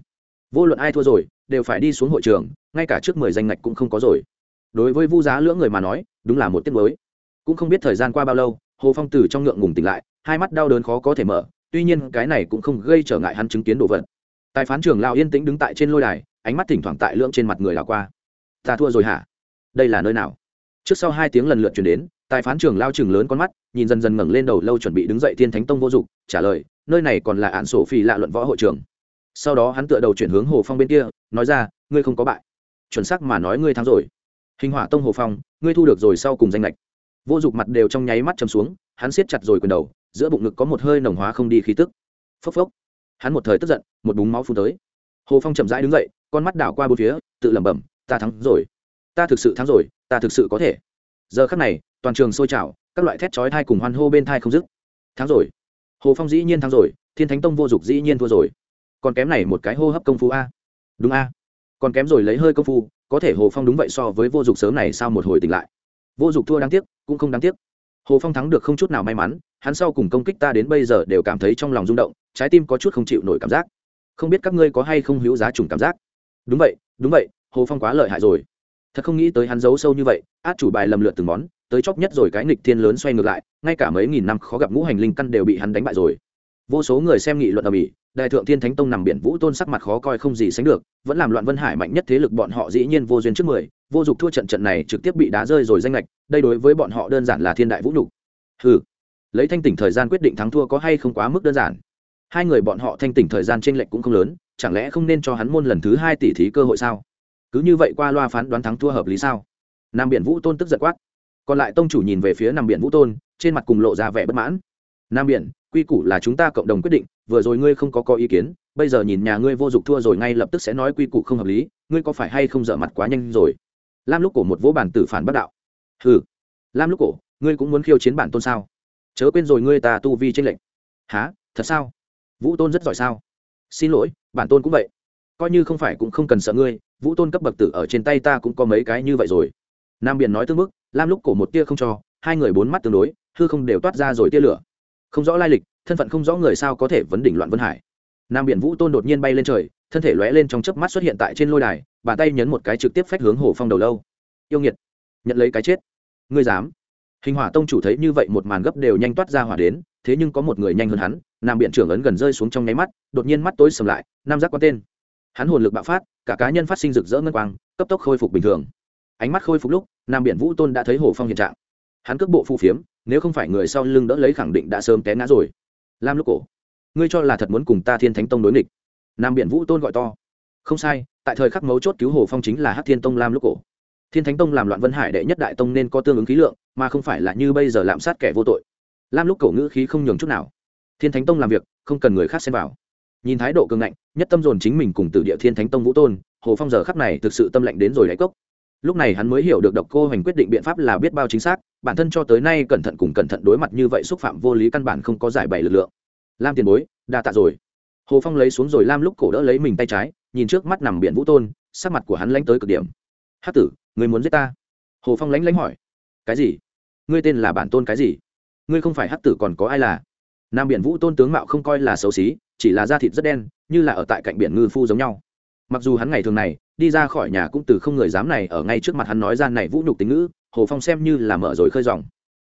Vô luận ai thua rồi, đều phải đi xuống hội trường, ngay cả trước mười danh ngạch cũng không có rồi. Đối với vu giá lưỡng người mà nói, đúng là một tiết mới cũng không biết thời gian qua bao lâu, hồ phong từ trong ngượng ngùng tỉnh lại, hai mắt đau đớn khó có thể mở tuy nhiên, cái này cũng không gây trở ngại hắn chứng kiến đồ vật. Tài phán trưởng lao yên tĩnh đứng tại trên lôi đài, ánh mắt thỉnh thoảng tại lưỡng trên mặt người đảo qua. Ta thua rồi hả? Đây là nơi nào? Trước sau hai tiếng lần lượt chuyển đến, tài phán trưởng lao chừng lớn con mắt, nhìn dần dần ngẩng lên đầu lâu chuẩn bị đứng dậy thiên thánh tông vô dụng, trả lời, nơi này còn là ạn sổ phi lạ luận võ hội trường. Sau đó hắn tựa đầu chuyển hướng hồ phong bên kia, nói ra, ngươi không có bại. Chuẩn xác mà nói ngươi thắng rồi. Hình hỏa tông hồ phong, ngươi thu được rồi sau cùng danh lệch. Vô dụng mặt đều trong nháy mắt chầm xuống, hắn siết chặt rồi quyền đầu giữa bụng ngực có một hơi nồng hóa không đi khí tức. Phốc phốc. Hắn một thời tức giận, một búng máu phun tới. Hồ phong chậm rãi đứng dậy, con mắt đảo qua bốn phía, tự lẩm bẩm, ta thắng rồi. Ta thực sự thắng rồi, ta thực sự có thể. Giờ khắc này, toàn trường sôi trào, các loại thét chói thai cùng hoan hô bên thai không dứt. Thắng rồi. Hồ phong dĩ nhiên thắng rồi, thiên thánh tông vô dụng dĩ nhiên thua rồi. Còn kém này một cái hô hấp công phu a. Đúng a. Còn kém rồi lấy hơi công phu, có thể hồ phong đúng vậy so với vô dụng sớm này sau một hồi tỉnh lại. Vô dụng thua đáng tiếc, cũng không đáng tiếc hồ phong thắng được không chút nào may mắn, hắn sau cùng công kích ta đến bây giờ đều cảm thấy trong lòng rung động, trái tim có chút không chịu nổi cảm giác. Không biết các ngươi có hay không hữu giá trùng cảm giác? Đúng vậy đúng vậy, hồ phong quá lợi hại rồi. Thật không nghĩ tới hắn giấu sâu như vậy, át chủ bài lầm lượt từng món, tới chóc nhất rồi cái nghịch thiên lớn xoay ngược lại, ngay cả mấy nghìn năm khó gặp ngũ hành linh căn đều bị hắn đánh bại rồi. Vô số người xem nghị luận ở mỹ đại thượng thiên thánh tông nằm biển vũ tôn sắc mặt khó coi không gì sánh được, vẫn làm loạn vân hải mạnh nhất thế lực bọn họ dĩ nhiên vô duyên trước mười, vô dụng thua trận trận này trực tiếp bị đá rơi rồi danh lệch, đây đối với bọn họ đơn giản là thiên đại vũ nhục. Ừ lấy thanh tỉnh thời gian quyết định thắng thua có hay không quá mức đơn giản. Hai người bọn họ thanh tỉnh thời gian trên lệch cũng không lớn, chẳng lẽ không nên cho hắn môn lần thứ hai tỷ thí cơ hội sao? Cứ như vậy qua loa phán đoán thắng thua hợp lý sao? Nam biển vũ tôn tức giật quát. Còn lại tông chủ nhìn về phía nam biển vũ tôn, trên mặt cùng lộ ra vẻ bất mãn. Nam biển quy củ là chúng ta cộng đồng quyết định, vừa rồi ngươi không có có ý kiến, bây giờ nhìn nhà ngươi vô dụng thua rồi ngay lập tức sẽ nói quy củ không hợp lý, ngươi có phải hay không dở mặt quá nhanh rồi? Lam lúc cổ một vỗ bản tử phản bất đạo. Hừ. Lam lúc cổ, ngươi cũng muốn khiêu chiến bản tôn sao? Chớ quên rồi ngươi ta tu vi tranh lệnh há thật sao? Vũ tôn rất giỏi sao? Xin lỗi, bản tôn cũng vậy. Coi như không phải cũng không cần sợ ngươi, vũ tôn cấp bậc tử ở trên tay ta cũng có mấy cái như vậy rồi. Nam biển nói tương mức lam lúc cổ một tia không cho, hai người bốn mắt tương đối, hư không đều toát ra rồi tia lửa không rõ lai lịch, thân phận không rõ người sao có thể vấn đỉnh loạn vân hải. Nam biển vũ tôn đột nhiên bay lên trời, thân thể lóe lên trong chớp mắt xuất hiện tại trên lôi đài, bàn tay nhấn một cái trực tiếp phách hướng hồ phong đầu lâu. Yêu nghiệt, nhận lấy cái chết. Ngươi dám. Hình hỏa tông chủ thấy như vậy một màn gấp đều nhanh toát ra hỏa đến, thế nhưng có một người nhanh hơn hắn, nam biện trưởng ấn gần rơi xuống trong nháy mắt, đột nhiên mắt tối sầm lại, nam giác quan tên. Hắn hồn lực bạo phát, cả cá nhân phát sinh rực rỡ ngân quang, cấp tốc khôi phục bình thường. Ánh mắt khôi phục lúc, nam biện vũ tôn đã thấy hồ phong hiện trạng hắn cước bộ phù phiếm, nếu không phải người sau lưng đỡ lấy khẳng định đã sớm té ngã rồi. Lam lúc cổ, ngươi cho là thật muốn cùng ta thiên thánh tông đối nghịch? Nam biện vũ tôn gọi to. Không sai, tại thời khắc mấu chốt cứu hồ phong chính là hát thiên tông lam lúc cổ. Thiên thánh tông làm loạn vân hải đệ nhất đại tông nên có tương ứng khí lượng, mà không phải là như bây giờ lạm sát kẻ vô tội. Lam lúc cổ ngữ khí không nhường chút nào. Thiên thánh tông làm việc, không cần người khác xem vào. Nhìn thái độ cường ngạnh, nhất tâm dồn chính mình cùng từ địa thiên thánh tông vũ tôn, hồ phong giờ khắc này thực sự tâm lạnh đến rồi đáy cốc lúc này hắn mới hiểu được độc cô hoành quyết định biện pháp là biết bao chính xác, bản thân cho tới nay cẩn thận cùng cẩn thận đối mặt như vậy xúc phạm vô lý căn bản không có giải bày lực lượng. Lam tiền bối, đa tạ rồi. Hồ phong lấy xuống rồi lam lúc cổ đỡ lấy mình tay trái, nhìn trước mắt nằm biển vũ tôn, sắc mặt của hắn lánh tới cực điểm. Hát tử, người muốn giết ta? Hồ phong lánh lánh hỏi. Cái gì? Ngươi tên là bản tôn cái gì? Ngươi không phải hát tử còn có ai là? Nam biển vũ tôn tướng mạo không coi là xấu xí, chỉ là da thịt rất đen, như là ở tại cạnh biển ngư phu giống nhau mặc dù hắn ngày thường này, đi ra khỏi nhà cũng từ không người dám này, ở ngay trước mặt hắn nói ra này vũ nhục tính ngữ, hồ phong xem như là mở rồi khơi dòng.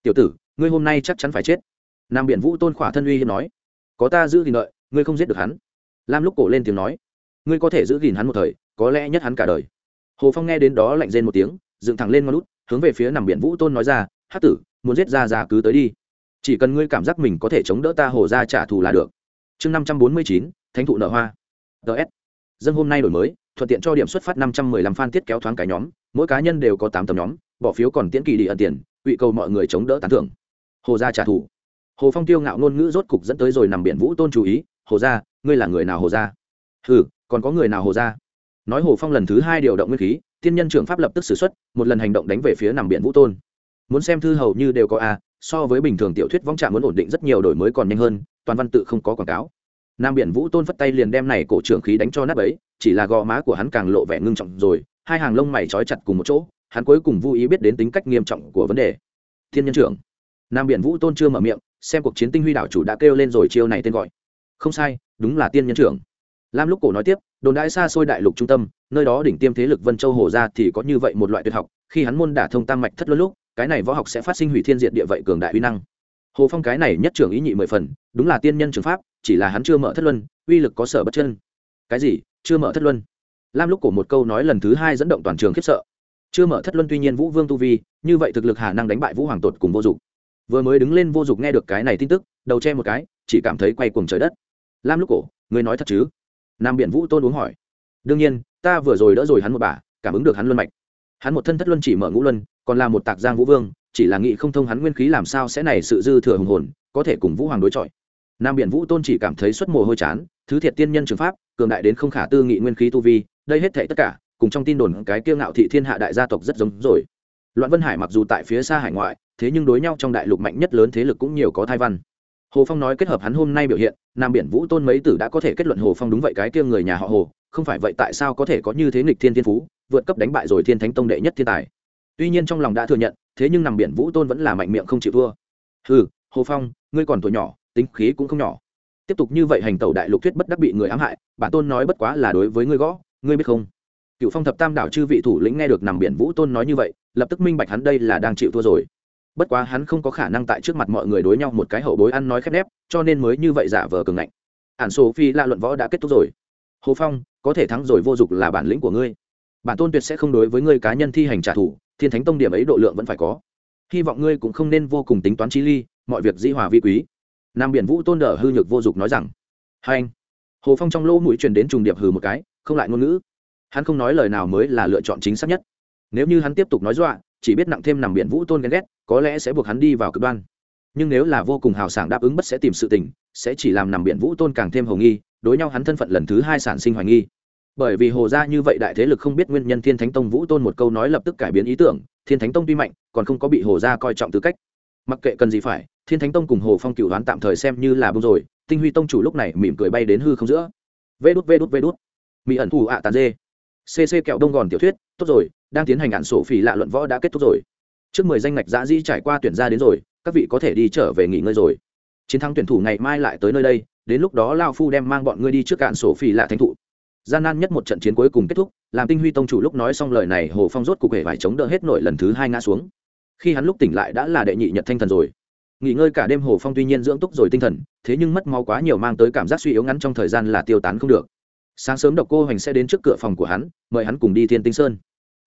Tiểu tử, ngươi hôm nay chắc chắn phải chết. Nam biển vũ tôn khỏa thân uy hiếp nói. Có ta giữ gìn đợi, ngươi không giết được hắn. Lam lúc cổ lên tiếng nói. Ngươi có thể giữ gìn hắn một thời, có lẽ nhất hắn cả đời. Hồ phong nghe đến đó lạnh rên một tiếng, dựng thẳng lên ngon nút hướng về phía nằm biển vũ tôn nói ra hát tử, muốn giết ra ra cứ tới đi. Chỉ cần ngươi cảm giác mình có thể chống đỡ ta hồ ra trả thù là được. Chương năm trăm bốn mươi chín, thánh thụ nợ hoa. Ts dân hôm nay đổi mới, thuận tiện cho điểm xuất phát năm trăm mười lăm fan tiết kéo thoáng cái nhóm, mỗi cá nhân đều có tám tấm nhóm, bỏ phiếu còn tiễn kỳ đi ẩn tiền, ủy cầu mọi người chống đỡ tán thưởng. Hồ gia trả thù. Hồ phong tiêu ngạo ngôn ngữ rốt cục dẫn tới rồi nằm biển vũ tôn chú ý, hồ gia, ngươi là người nào hồ gia? Ừ còn có người nào hồ gia? Nói hồ phong lần thứ hai điều động nguyên khí, tiên nhân trưởng pháp lập tức xử x u ấ t một lần hành động đánh về phía nằm biển vũ tôn. Muốn xem thư hầu như đều có a, so với bình thường tiểu thuyết vong trạm muốn ổn định rất nhiều đổi mới còn nhanh hơn, toàn văn tự không có quảng cáo nam biển vũ tôn phất tay liền đem này cổ trưởng khí đánh cho nắp ấy chỉ là gò má của hắn càng lộ vẻ ngưng trọng rồi, hai hàng lông mày trói chặt cùng một chỗ, hắn cuối cùng vô ý biết đến tính cách nghiêm trọng của vấn đề. Thiên nhân trưởng. Nam biển vũ tôn chưa mở miệng, xem cuộc chiến tinh huy đảo chủ đã kêu lên rồi chiêu này tên gọi. Không sai, đúng là tiên nhân trưởng. Lam lúc cổ nói tiếp, đồn đãi xa xôi đại lục trung tâm, nơi đó đỉnh tiêm thế lực vân châu hồ ra thì có như vậy một loại tuyệt học, khi hắn môn đả thông tam mạch thất luân lúc, cái này võ học sẽ phát sinh hủy thiên diệt địa vậy cường đại uy năng hồ phong cái này nhất trưởng ý nhị mười phần, đúng là tiên nhân trường pháp, chỉ là hắn chưa mở thất luân, uy lực có sở bất chân. Cái gì? Chưa mở thất luân? Lam lúc cổ một câu nói lần thứ hai dẫn động toàn trường khiếp sợ. Chưa mở thất luân tuy nhiên vũ vương tu vi, như vậy thực lực khả năng đánh bại vũ hoàng tột cùng vô dụng. Vừa mới đứng lên vô dụng nghe được cái này tin tức, đầu che một cái, chỉ cảm thấy quay cuồng trời đất. Lam lúc cổ, người nói thật chứ? Nam biển vũ tôn uống hỏi. Đương nhiên, ta vừa rồi đỡ rồi hắn một bà, cảm ứng được hắn luân mạch. Hắn một thân thất luân chỉ mở ngũ luân, còn là một tạc giang vũ vương chỉ là nghĩ không thông hắn nguyên khí làm sao sẽ này sự dư thừa hùng hồn, có thể cùng vũ hoàng đối chọi. Nam biển vũ tôn chỉ cảm thấy xuất mồ hôi chán, thứ thiệt tiên nhân trường pháp, cường đại đến không khả tư nghị nguyên khí tu vi, đây hết thệ tất cả, cùng trong tin đồn cái kiêu ngạo thị thiên hạ đại gia tộc rất giống rồi. Loạn vân hải mặc dù tại phía xa hải ngoại, thế nhưng đối nhau trong đại lục mạnh nhất lớn thế lực cũng nhiều có thai văn. Hồ phong nói kết hợp hắn hôm nay biểu hiện, nam biển vũ tôn mấy tử đã có thể kết luận hồ phong đúng vậy cái kia người nhà họ hồ, không phải vậy tại sao có thể có như thế nghịch thiên thiên phú, vượt cấp đánh bại rồi thiên thánh tông đệ nhất thiên tài. Tuy nhiên trong lòng đã thừa nhận thế nhưng nằm biển vũ tôn vẫn là mạnh miệng không chịu thua. Ừ hồ phong, ngươi còn tuổi nhỏ, tính khí cũng không nhỏ. Tiếp tục như vậy hành tẩu đại lục thuyết bất đắc bị người ám hại, bản tôn nói bất quá là đối với ngươi gõ, ngươi biết không? Cựu phong thập tam đảo chư vị thủ lĩnh nghe được nằm biển vũ tôn nói như vậy, lập tức minh bạch hắn đây là đang chịu thua rồi. Bất quá hắn không có khả năng tại trước mặt mọi người đối nhau một cái hậu bối ăn nói khép nép, cho nên mới như vậy giả vờ cường ngạnh. Ản số phi la luận võ đã kết thúc rồi. Hồ phong, có thể thắng rồi vô dụng là bản lĩnh của ngươi. Bản tôn tuyệt sẽ không đối với ngươi cá nhân thi hành trả thù thiên thánh tông điểm ấy độ lượng vẫn phải có. Hy vọng ngươi cũng không nên vô cùng tính toán chi ly, mọi việc dĩ hòa vi quý. Nam biển vũ tôn đỡ hư nhược vô dụng nói rằng. Hai anh. Hồ phong trong lỗ mũi truyền đến trùng điệp hừ một cái, không lại ngôn ngữ. Hắn không nói lời nào mới là lựa chọn chính xác nhất. Nếu như hắn tiếp tục nói dọa, chỉ biết nặng thêm nằm biển vũ tôn ghen ghét, có lẽ sẽ buộc hắn đi vào cực đoan. Nhưng nếu là vô cùng hào sảng đáp ứng bất sẽ tìm sự tình, sẽ chỉ làm nằm biển vũ tôn càng thêm hồng nghi, đối nhau hắn thân phận lần thứ hai sản sinh hoài nghi bởi vì hồ gia như vậy đại thế lực không biết nguyên nhân thiên thánh tông vũ tôn một câu nói lập tức cải biến ý tưởng, thiên thánh tông tuy mạnh, còn không có bị hồ gia coi trọng tư cách. Mặc kệ cần gì phải, thiên thánh tông cùng hồ phong cựu đoán tạm thời xem như là bông rồi, tinh huy tông chủ lúc này mỉm cười bay đến hư không giữa. Vê đút vê đút vê đút. Mỹ ẩn thù ạ tàn dê. Cc kẹo đông gòn tiểu thuyết, tốt rồi, đang tiến hành ạn sổ phỉ lạ luận võ đã kết thúc rồi. Trước mười danh ngạch giã di trải qua tuyển ra đến rồi, các vị có thể đi trở về nghỉ ngơi rồi. Chiến thắng tuyển thủ ngày mai lại tới nơi đây, đến lúc đó lao phu đem mang bọn ngươi đi trước cạn sổ phỉ lạ thánh thụ gian nan nhất một trận chiến cuối cùng kết thúc, làm tinh huy tông chủ lúc nói xong lời này, hồ phong rốt cục hề phải chống đỡ hết nổi lần thứ hai ngã xuống. Khi hắn lúc tỉnh lại đã là đệ nhị nhật thanh thần rồi. Nghỉ ngơi cả đêm hồ phong tuy nhiên dưỡng túc rồi tinh thần, thế nhưng mất máu quá nhiều mang tới cảm giác suy yếu ngắn trong thời gian là tiêu tán không được. Sáng sớm độc cô hoành sẽ đến trước cửa phòng của hắn, mời hắn cùng đi thiên tinh sơn.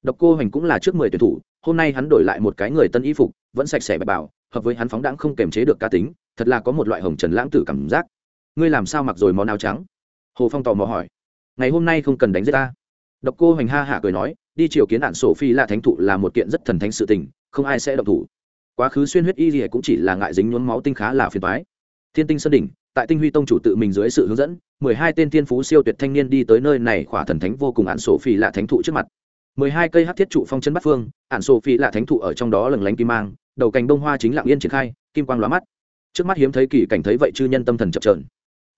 Độc cô hoành cũng là trước mười tuyển thủ, hôm nay hắn đổi lại một cái người tân y phục, vẫn sạch sẽ bạch bảo hợp với hắn phóng đãng không kềm chế được cá tính, thật là có một loại hồng trần lãng tử cảm giác. Ngươi làm sao mặc rồi món áo trắng? Hồ phong tò mò hỏi ngày hôm nay không cần đánh giết ta. Độc cô hoành ha hả cười nói, đi triều kiến nạn sổ phi là thánh thụ là một kiện rất thần thánh sự tình, không ai sẽ động thủ. Quá khứ xuyên huyết y gì cũng chỉ là ngại dính nhuốm máu tinh khá là phiền toái. Thiên tinh sơn đỉnh, tại tinh huy tông chủ tự mình dưới sự hướng dẫn, mười hai tên thiên phú siêu tuyệt thanh niên đi tới nơi này khỏa thần thánh vô cùng ạn sổ phi là thánh thụ trước mặt. Mười hai cây hát thiết trụ phong chân bắt phương ạn sổ phi là thánh thụ ở trong đó lừng lánh kim mang, đầu cành đông hoa chính lặng yên triển khai, kim quang lóa mắt. Trước mắt hiếm thấy kỳ cảnh thấy vậy chư nhân tâm thần chập trờn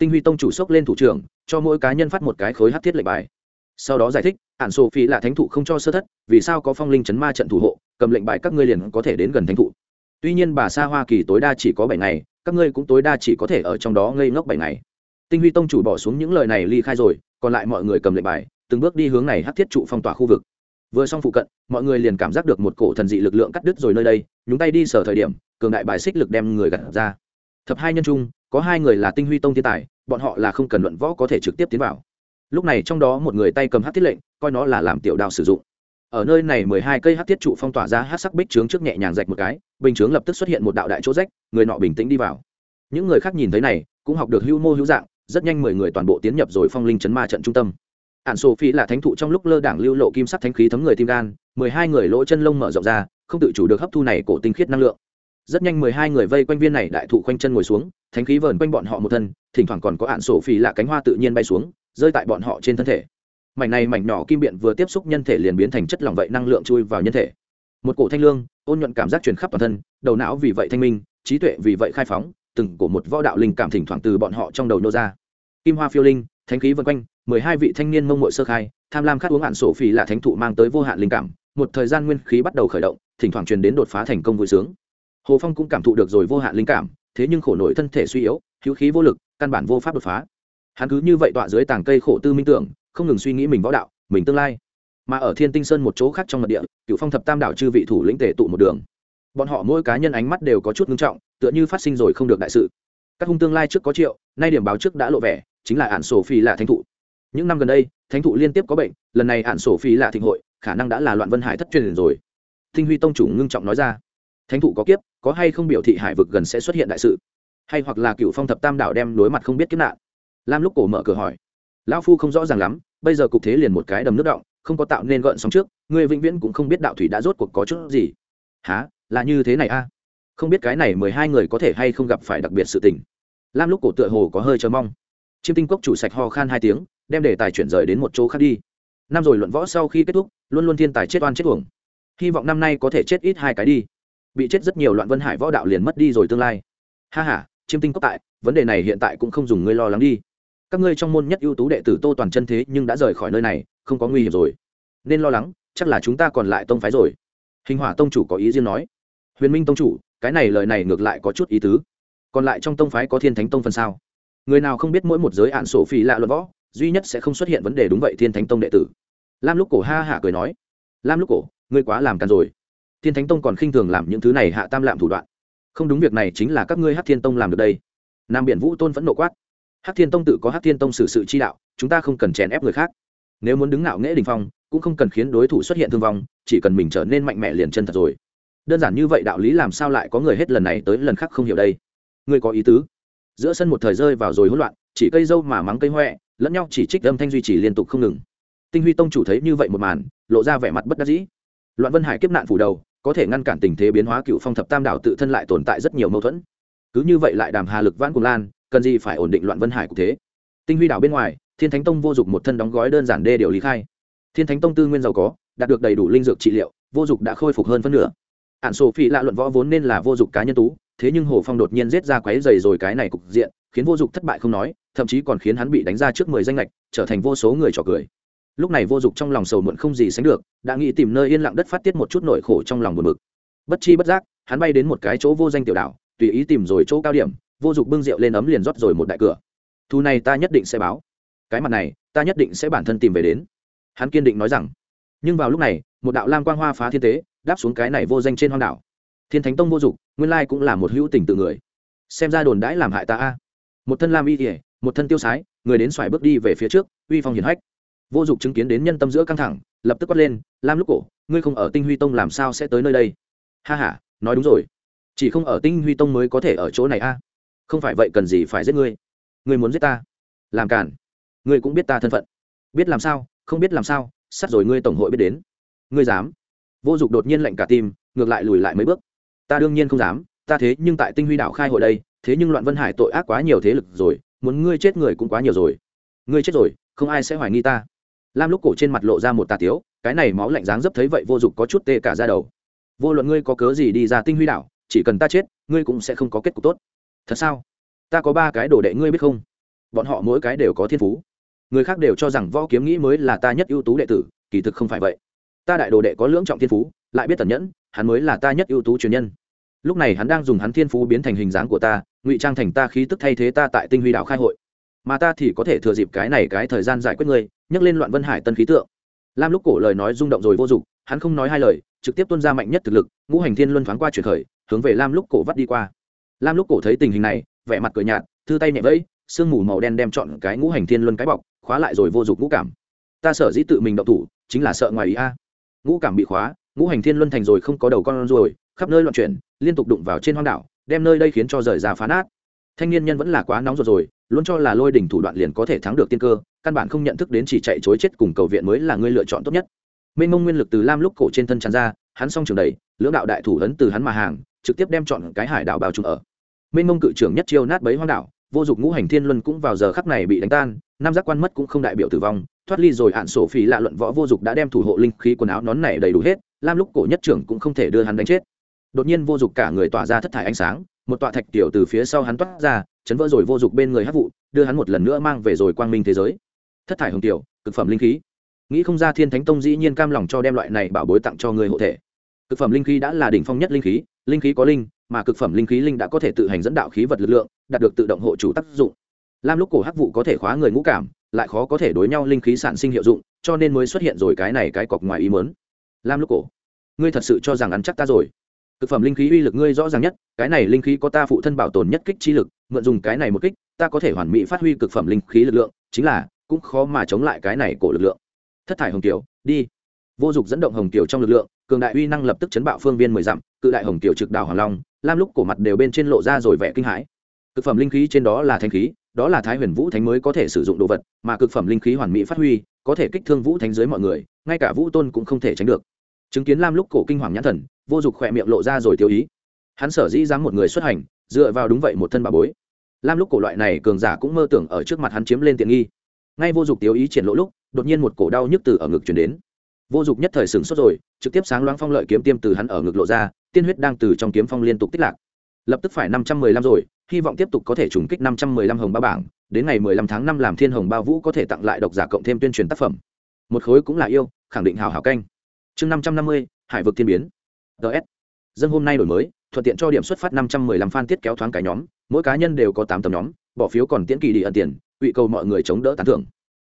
tinh huy tông chủ sốc lên thủ trưởng cho mỗi cá nhân phát một cái khối hát thiết lệnh bài. Sau đó giải thích ạn sổ phi là thánh thụ không cho sơ thất, vì sao có phong linh chấn ma trận thủ hộ, cầm lệnh bài các ngươi liền có thể đến gần thánh thụ. Tuy nhiên bà Sa hoa kỳ tối đa chỉ có bảy ngày, các ngươi cũng tối đa chỉ có thể ở trong đó ngây ngốc bảy ngày. Tinh huy tông chủ bỏ xuống những lời này ly khai rồi, còn lại mọi người cầm lệnh bài, từng bước đi hướng này hát thiết trụ phong tỏa khu vực. Vừa xong phụ cận, mọi người liền cảm giác được một cổ thần dị lực lượng cắt đứt rồi nơi đây, nhúng tay đi sở thời điểm, cường đại bài xích lực đem người gặt ra. Thập hai nhân trung có hai người là tinh huy tông thiên tài, bọn họ là không cần luận võ có thể trực tiếp tiến vào. Lúc này trong đó một người tay cầm hát thiết lệnh, coi nó là làm tiểu đao sử dụng. Ở nơi này mười hai cây hát thiết trụ phong tỏa ra, hát sắc bích trướng trước nhẹ nhàng rạch một cái, bình chướng lập tức xuất hiện một đạo đại chỗ rách, người nọ bình tĩnh đi vào. Những người khác nhìn thấy này, cũng học được hữu mô hữu dạng, rất nhanh mười người toàn bộ tiến nhập rồi phong linh chấn ma trận trung tâm. Ạn sổ phi là thánh thụ trong lúc lơ đảng lưu lộ kim sắc thánh khí thấm người tim gan, mười hai người lỗ chân lông mở rộng ra, không tự chủ được hấp thu này cổ tinh khiết năng lượng. Rất nhanh mười hai người vây quanh viên này, đại thụ quanh chân ngồi xuống thánh khí vờn quanh bọn họ một thân, thỉnh thoảng còn có ạn sổ phi là cánh hoa tự nhiên bay xuống, rơi tại bọn họ trên thân thể. Mảnh này mảnh nhỏ kim biện vừa tiếp xúc nhân thể liền biến thành chất lỏng vậy, năng lượng chui vào nhân thể. Một cổ thanh lương, ôn nhuận cảm giác truyền khắp toàn thân, đầu não vì vậy thanh minh, trí tuệ vì vậy khai phóng, từng cổ một võ đạo linh cảm thỉnh thoảng từ bọn họ trong đầu nô ra. Kim hoa phiêu linh, thánh khí vân quanh, mười hai vị thanh niên mông mội sơ khai, tham lam khát uống hạn sổ phỉ là thánh thụ mang tới vô hạn linh cảm. Một thời gian nguyên khí bắt đầu khởi động, thỉnh thoảng truyền đến đột phá thành công vui sướng. Hồ phong cũng cảm thụ được rồi vô hạn linh cảm thế nhưng khổ nổi thân thể suy yếu, hữu khí vô lực, căn bản vô pháp đột phá. Hắn cứ như vậy tọa dưới tàng cây khổ tư minh tưởng, không ngừng suy nghĩ mình võ đạo, mình tương lai. Mà ở thiên tinh sơn một chỗ khác trong mật địa cựu phong thập tam đảo chư vị thủ lĩnh tề tụ một đường. Bọn họ mỗi cá nhân ánh mắt đều có chút ngưng trọng, tựa như phát sinh rồi không được đại sự. Các hung tương lai trước có triệu, nay điểm báo trước đã lộ vẻ, chính là ạn sổ phi là thánh thụ. Những năm gần đây, thánh thụ liên tiếp có bệnh, lần này ạn sổ phi là thịnh hội, khả năng đã là loạn vân hải thất truyền rồi. Tinh huy tông chủ ngưng trọng nói ra. Thánh thụ có kiếp có hay không biểu thị hải vực gần sẽ xuất hiện đại sự? Hay hoặc là cựu phong thập tam đảo đem đối mặt không biết kiếp nạn? Lam lúc cổ mở cửa hỏi. Lão phu không rõ ràng lắm, bây giờ cục thế liền một cái đầm nước động, không có tạo nên gợn sóng trước, người vĩnh viễn cũng không biết đạo thủy đã rốt cuộc có chút gì. Há là như thế này a? Không biết cái này mười hai người có thể hay không gặp phải đặc biệt sự tình. Lam lúc cổ tựa hồ có hơi chờ mong. Chiêm tinh cốc chủ sạch ho khan hai tiếng, đem đề tài chuyển rời đến một chỗ khác đi. Năm rồi luận võ sau khi kết thúc, luôn luôn thiên tài chết oan chết uổng. Hy vọng năm nay có thể chết ít hai cái đi bị chết rất nhiều loạn vân hải võ đạo liền mất đi rồi tương lai. Ha h a chiêm tinh cốc tại, vấn đề này hiện tại cũng không dùng ngươi lo lắng đi. Các ngươi trong môn nhất ưu tú đệ tử tô toàn chân thế nhưng đã rời khỏi nơi này, không có nguy hiểm rồi. Nên lo lắng, chắc là chúng ta còn lại tông phái rồi. Hình hỏa tông chủ có ý riêng nói. Huyền minh tông chủ, cái này lời này ngược lại có chút ý tứ. Còn lại trong tông phái có thiên thánh tông phần sao? Người nào không biết mỗi một giới hạn sổ phi lạ luận võ, duy nhất sẽ không xuất hiện vấn đề đúng vậy thiên thánh tông đệ tử. Lam lúc cổ ha hả cười nói. Lam lúc cổ, ngươi quá làm càn rồi thiên thánh tông còn khinh thường làm những thứ này hạ tam lạm thủ đoạn. Không đúng việc này chính là các ngươi hát thiên tông làm được đây. Nam biển vũ tôn vẫn nộ quát. Hát thiên tông tự có hát thiên tông xử sự chi đạo chúng ta không cần chèn ép người khác. Nếu muốn đứng ngạo nghễ đình phong cũng không cần khiến đối thủ xuất hiện thương vong chỉ cần mình trở nên mạnh mẽ liền chân thật rồi. Đơn giản như vậy đạo lý làm sao lại có người hết lần này tới lần khác không hiểu đây? Ngươi có ý tứ. Giữa sân một thời rơi vào rồi hỗn loạn chỉ cây dâu mà mắng cây hoẹ, lẫn nhau chỉ trích âm thanh duy trì liên tục không ngừng. Tinh huy tông chủ thấy như vậy một màn lộ ra vẻ mặt bất đắc dĩ. Loạn vân hải kiếp nạn phủ đầu có thể ngăn cản tình thế biến hóa cựu phong thập tam đảo tự thân lại tồn tại rất nhiều mâu thuẫn. Cứ như vậy lại đàm hà lực vãn cùng lan, cần gì phải ổn định loạn vân hải cục thế? Tinh huy đảo bên ngoài, thiên thánh tông vô dụng một thân đóng gói đơn giản đê điều lý khai. Thiên thánh tông tư nguyên giàu có, đạt được đầy đủ linh dược trị liệu, vô dụng đã khôi phục hơn phân nửa. Ạn sổ phi lạ luận võ vốn nên là vô dụng cá nhân tú, thế nhưng hồ phong đột nhiên giết ra quáy dày rồi cái này cục diện, khiến vô dụng thất bại không nói, thậm chí còn khiến hắn bị đánh ra trước mười danh lệch trở thành vô số người trò cười lúc này vô dụng trong lòng sầu muộn không gì sánh được, đã nghĩ tìm nơi yên lặng đất phát tiết một chút nỗi khổ trong lòng buồn bực. Bất chi bất giác, hắn bay đến một cái chỗ vô danh tiểu đảo, tùy ý tìm rồi chỗ cao điểm, vô dụng bưng rượu lên ấm liền rót rồi một đại cửa. Thu này ta nhất định sẽ báo. Cái mặt này, ta nhất định sẽ bản thân tìm về đến. Hắn kiên định nói rằng. Nhưng vào lúc này, một đạo lam quang hoa phá thiên tế đáp xuống cái này vô danh trên hoang đảo. Thiên thánh tông vô dụng, nguyên lai cũng là một hữu tình tự người. Xem ra đồn đãi làm hại ta a. Một thân lam y thể một thân tiêu sái, người đến xoài bước đi về phía trước, uy phong hiển hách vô dụng chứng kiến đến nhân tâm giữa căng thẳng, lập tức quát lên, lam lúc cổ, ngươi không ở tinh huy tông làm sao sẽ tới nơi đây? Ha h a nói đúng rồi. Chỉ không ở tinh huy tông mới có thể ở chỗ này a? Không phải vậy cần gì phải giết ngươi? Ngươi muốn giết ta? Làm cản ngươi cũng biết ta thân phận. Biết làm sao, không biết làm sao Sắt rồi ngươi tổng hội biết đến. Ngươi dám? Vô dụng đột nhiên lạnh cả tim, ngược lại lùi lại mấy bước. Ta đương nhiên không dám, ta thế nhưng tại tinh huy đảo khai hội đây, thế nhưng loạn vân hải tội ác quá nhiều thế lực rồi, muốn ngươi chết người cũng quá nhiều rồi. Ngươi chết rồi, không ai sẽ hoài nghi ta lam lúc cổ trên mặt lộ ra một tà tiếu, cái này máu lạnh dáng dấp thấy vậy vô dụng có chút tê cả ra đầu. Vô luận ngươi có cớ gì đi ra tinh huy đảo, chỉ cần ta chết, ngươi cũng sẽ không có kết cục tốt. Thật sao? Ta có ba cái đồ đệ ngươi biết không? Bọn họ mỗi cái đều có thiên phú. Người khác đều cho rằng võ kiếm nghĩ mới là ta nhất ưu tú đệ tử, kỳ thực không phải vậy. Ta đại đồ đệ có lưỡng trọng thiên phú, lại biết tẩn nhẫn, hắn mới là ta nhất ưu tú truyền nhân. Lúc này hắn đang dùng hắn thiên phú biến thành hình dáng của ta, ngụy trang thành ta khí tức thay thế ta tại tinh huy đảo khai hội. Mà ta thì có thể thừa dịp cái này cái thời gian giải quyết ngươi nhắc lên loạn vân hải tân khí tượng. Lam lúc cổ lời nói rung động rồi vô dụng, hắn không nói hai lời, trực tiếp tuân ra mạnh nhất thực lực, ngũ hành thiên luân thoáng qua chuyển khởi, hướng về lam lúc cổ vắt đi qua. Lam lúc cổ thấy tình hình này, vẻ mặt cười nhạt, thư tay nhẹ vẫy, sương mù màu đen đem chọn cái ngũ hành thiên luân cái bọc, khóa lại rồi vô dụng ngũ cảm. Ta sở dĩ tự mình động thủ, chính là sợ ngoài ý a. Ngũ cảm bị khóa, ngũ hành thiên luân thành rồi không có đầu con rồi khắp nơi loạn chuyển, liên tục đụng vào trên hoang đảo, đem nơi đây khiến cho rời ra phá nát. Thanh niên nhân vẫn là quá nóng ruột rồi luôn cho là lôi đỉnh thủ đoạn liền có thể thắng được tiên cơ, căn bản không nhận thức đến chỉ chạy chối chết cùng cầu viện mới là người lựa chọn tốt nhất. Mênh mông nguyên lực từ lam lúc cổ trên thân tràn ra, hắn song trường đầy lưỡng đạo đại thủ ấn từ hắn mà hàng, trực tiếp đem chọn cái hải đảo bao trùm ở. Mênh mông cự trưởng nhất chiêu nát bấy hoang đảo, vô dụng ngũ hành thiên luân cũng vào giờ khắc này bị đánh tan nam giác quan mất cũng không đại biểu tử vong, thoát ly rồi hạn sổ phỉ lạ luận võ vô dụng đã đem thủ hộ linh khí quần áo nón này đầy đủ hết, lam lúc cổ nhất trưởng cũng không thể đưa hắn đánh chết. Đột nhiên vô dụng cả người tỏa ra thất thải ánh sáng, một tọa thạch tiểu từ phía sau hắn toát ra chấn vỡ rồi vô dụng bên người hát vụ, đưa hắn một lần nữa mang về rồi quang minh thế giới. Thất thải hồng tiểu, cực phẩm linh khí. Nghĩ không ra thiên thánh tông dĩ nhiên cam lòng cho đem loại này bảo bối tặng cho người hộ thể. Cực phẩm linh khí đã là đỉnh phong nhất linh khí linh khí có linh, mà cực phẩm linh khí linh đã có thể tự hành dẫn đạo khí vật lực lượng, đạt được tự động hộ chủ tác dụng. Lam lúc cổ hắc vụ có thể khóa người ngũ cảm, lại khó có thể đối nhau linh khí sản sinh hiệu dụng, cho nên mới xuất hiện rồi cái này cái cọc ngoài ý mớn lam lúc cổ, ngươi thật sự cho rằng ăn chắc ta rồi. Cực phẩm linh khí uy lực ngươi rõ ràng nhất, cái này linh khí có ta phụ thân bảo tồn nhất kích chi lực mượn dùng cái này một kích, ta có thể hoàn mỹ phát huy cực phẩm linh khí lực lượng, chính là, cũng khó mà chống lại cái này cổ lực lượng. Thất thải hồng kiều, đi. Vô dụng dẫn động hồng kiều trong lực lượng, cường đại uy năng lập tức chấn bạo phương viên mười dặm, cự đại hồng kiều trực đảo hoàng long, lam lúc cổ mặt đều bên trên lộ ra rồi vẻ kinh hãi. Cực phẩm linh khí trên đó là thanh khí, đó là thái huyền vũ thánh mới có thể sử dụng đồ vật, mà cực phẩm linh khí hoàn mỹ phát huy, có thể kích thương vũ thánh dưới mọi người, ngay cả vũ tôn cũng không thể tránh được. Chứng kiến lam lúc cổ kinh hoàng nhãn thần, vô dụng khỏe miệng lộ ra rồi tiêu ý. Hắn sở dĩ dám một người xuất hành dựa vào đúng vậy một thân bà bối. Lam lúc cổ loại này cường giả cũng mơ tưởng ở trước mặt hắn chiếm lên tiện nghi. Ngay vô dụng tiêu ý triển lỗ lúc, đột nhiên một cổ đau nhức từ ở ngực chuyển đến. Vô dụng nhất thời sửng sốt rồi, trực tiếp sáng loáng phong lợi kiếm tiêm từ hắn ở ngực lộ ra, tiên huyết đang từ trong kiếm phong liên tục tích lạc. Lập tức phải năm trăm mười lăm rồi, hy vọng tiếp tục có thể trùng kích năm trăm mười lăm hồng ba bảng, đến ngày mười lăm tháng năm làm thiên hồng ba vũ có thể tặng lại độc giả cộng thêm tuyên truyền tác phẩm. Một khối cũng là yêu, khẳng định hào hào canh. Chương năm trăm năm mươi, hải vực thiên biến. Ts dân hôm nay đổi mới thuận tiện cho điểm xuất phát năm trăm mười lăm fan tiết kéo thoáng cái nhóm, mỗi cá nhân đều có tám tấm nhóm, bỏ phiếu còn tiễn kỳ đi ẩn tiền, ủy cầu mọi người chống đỡ tán thưởng.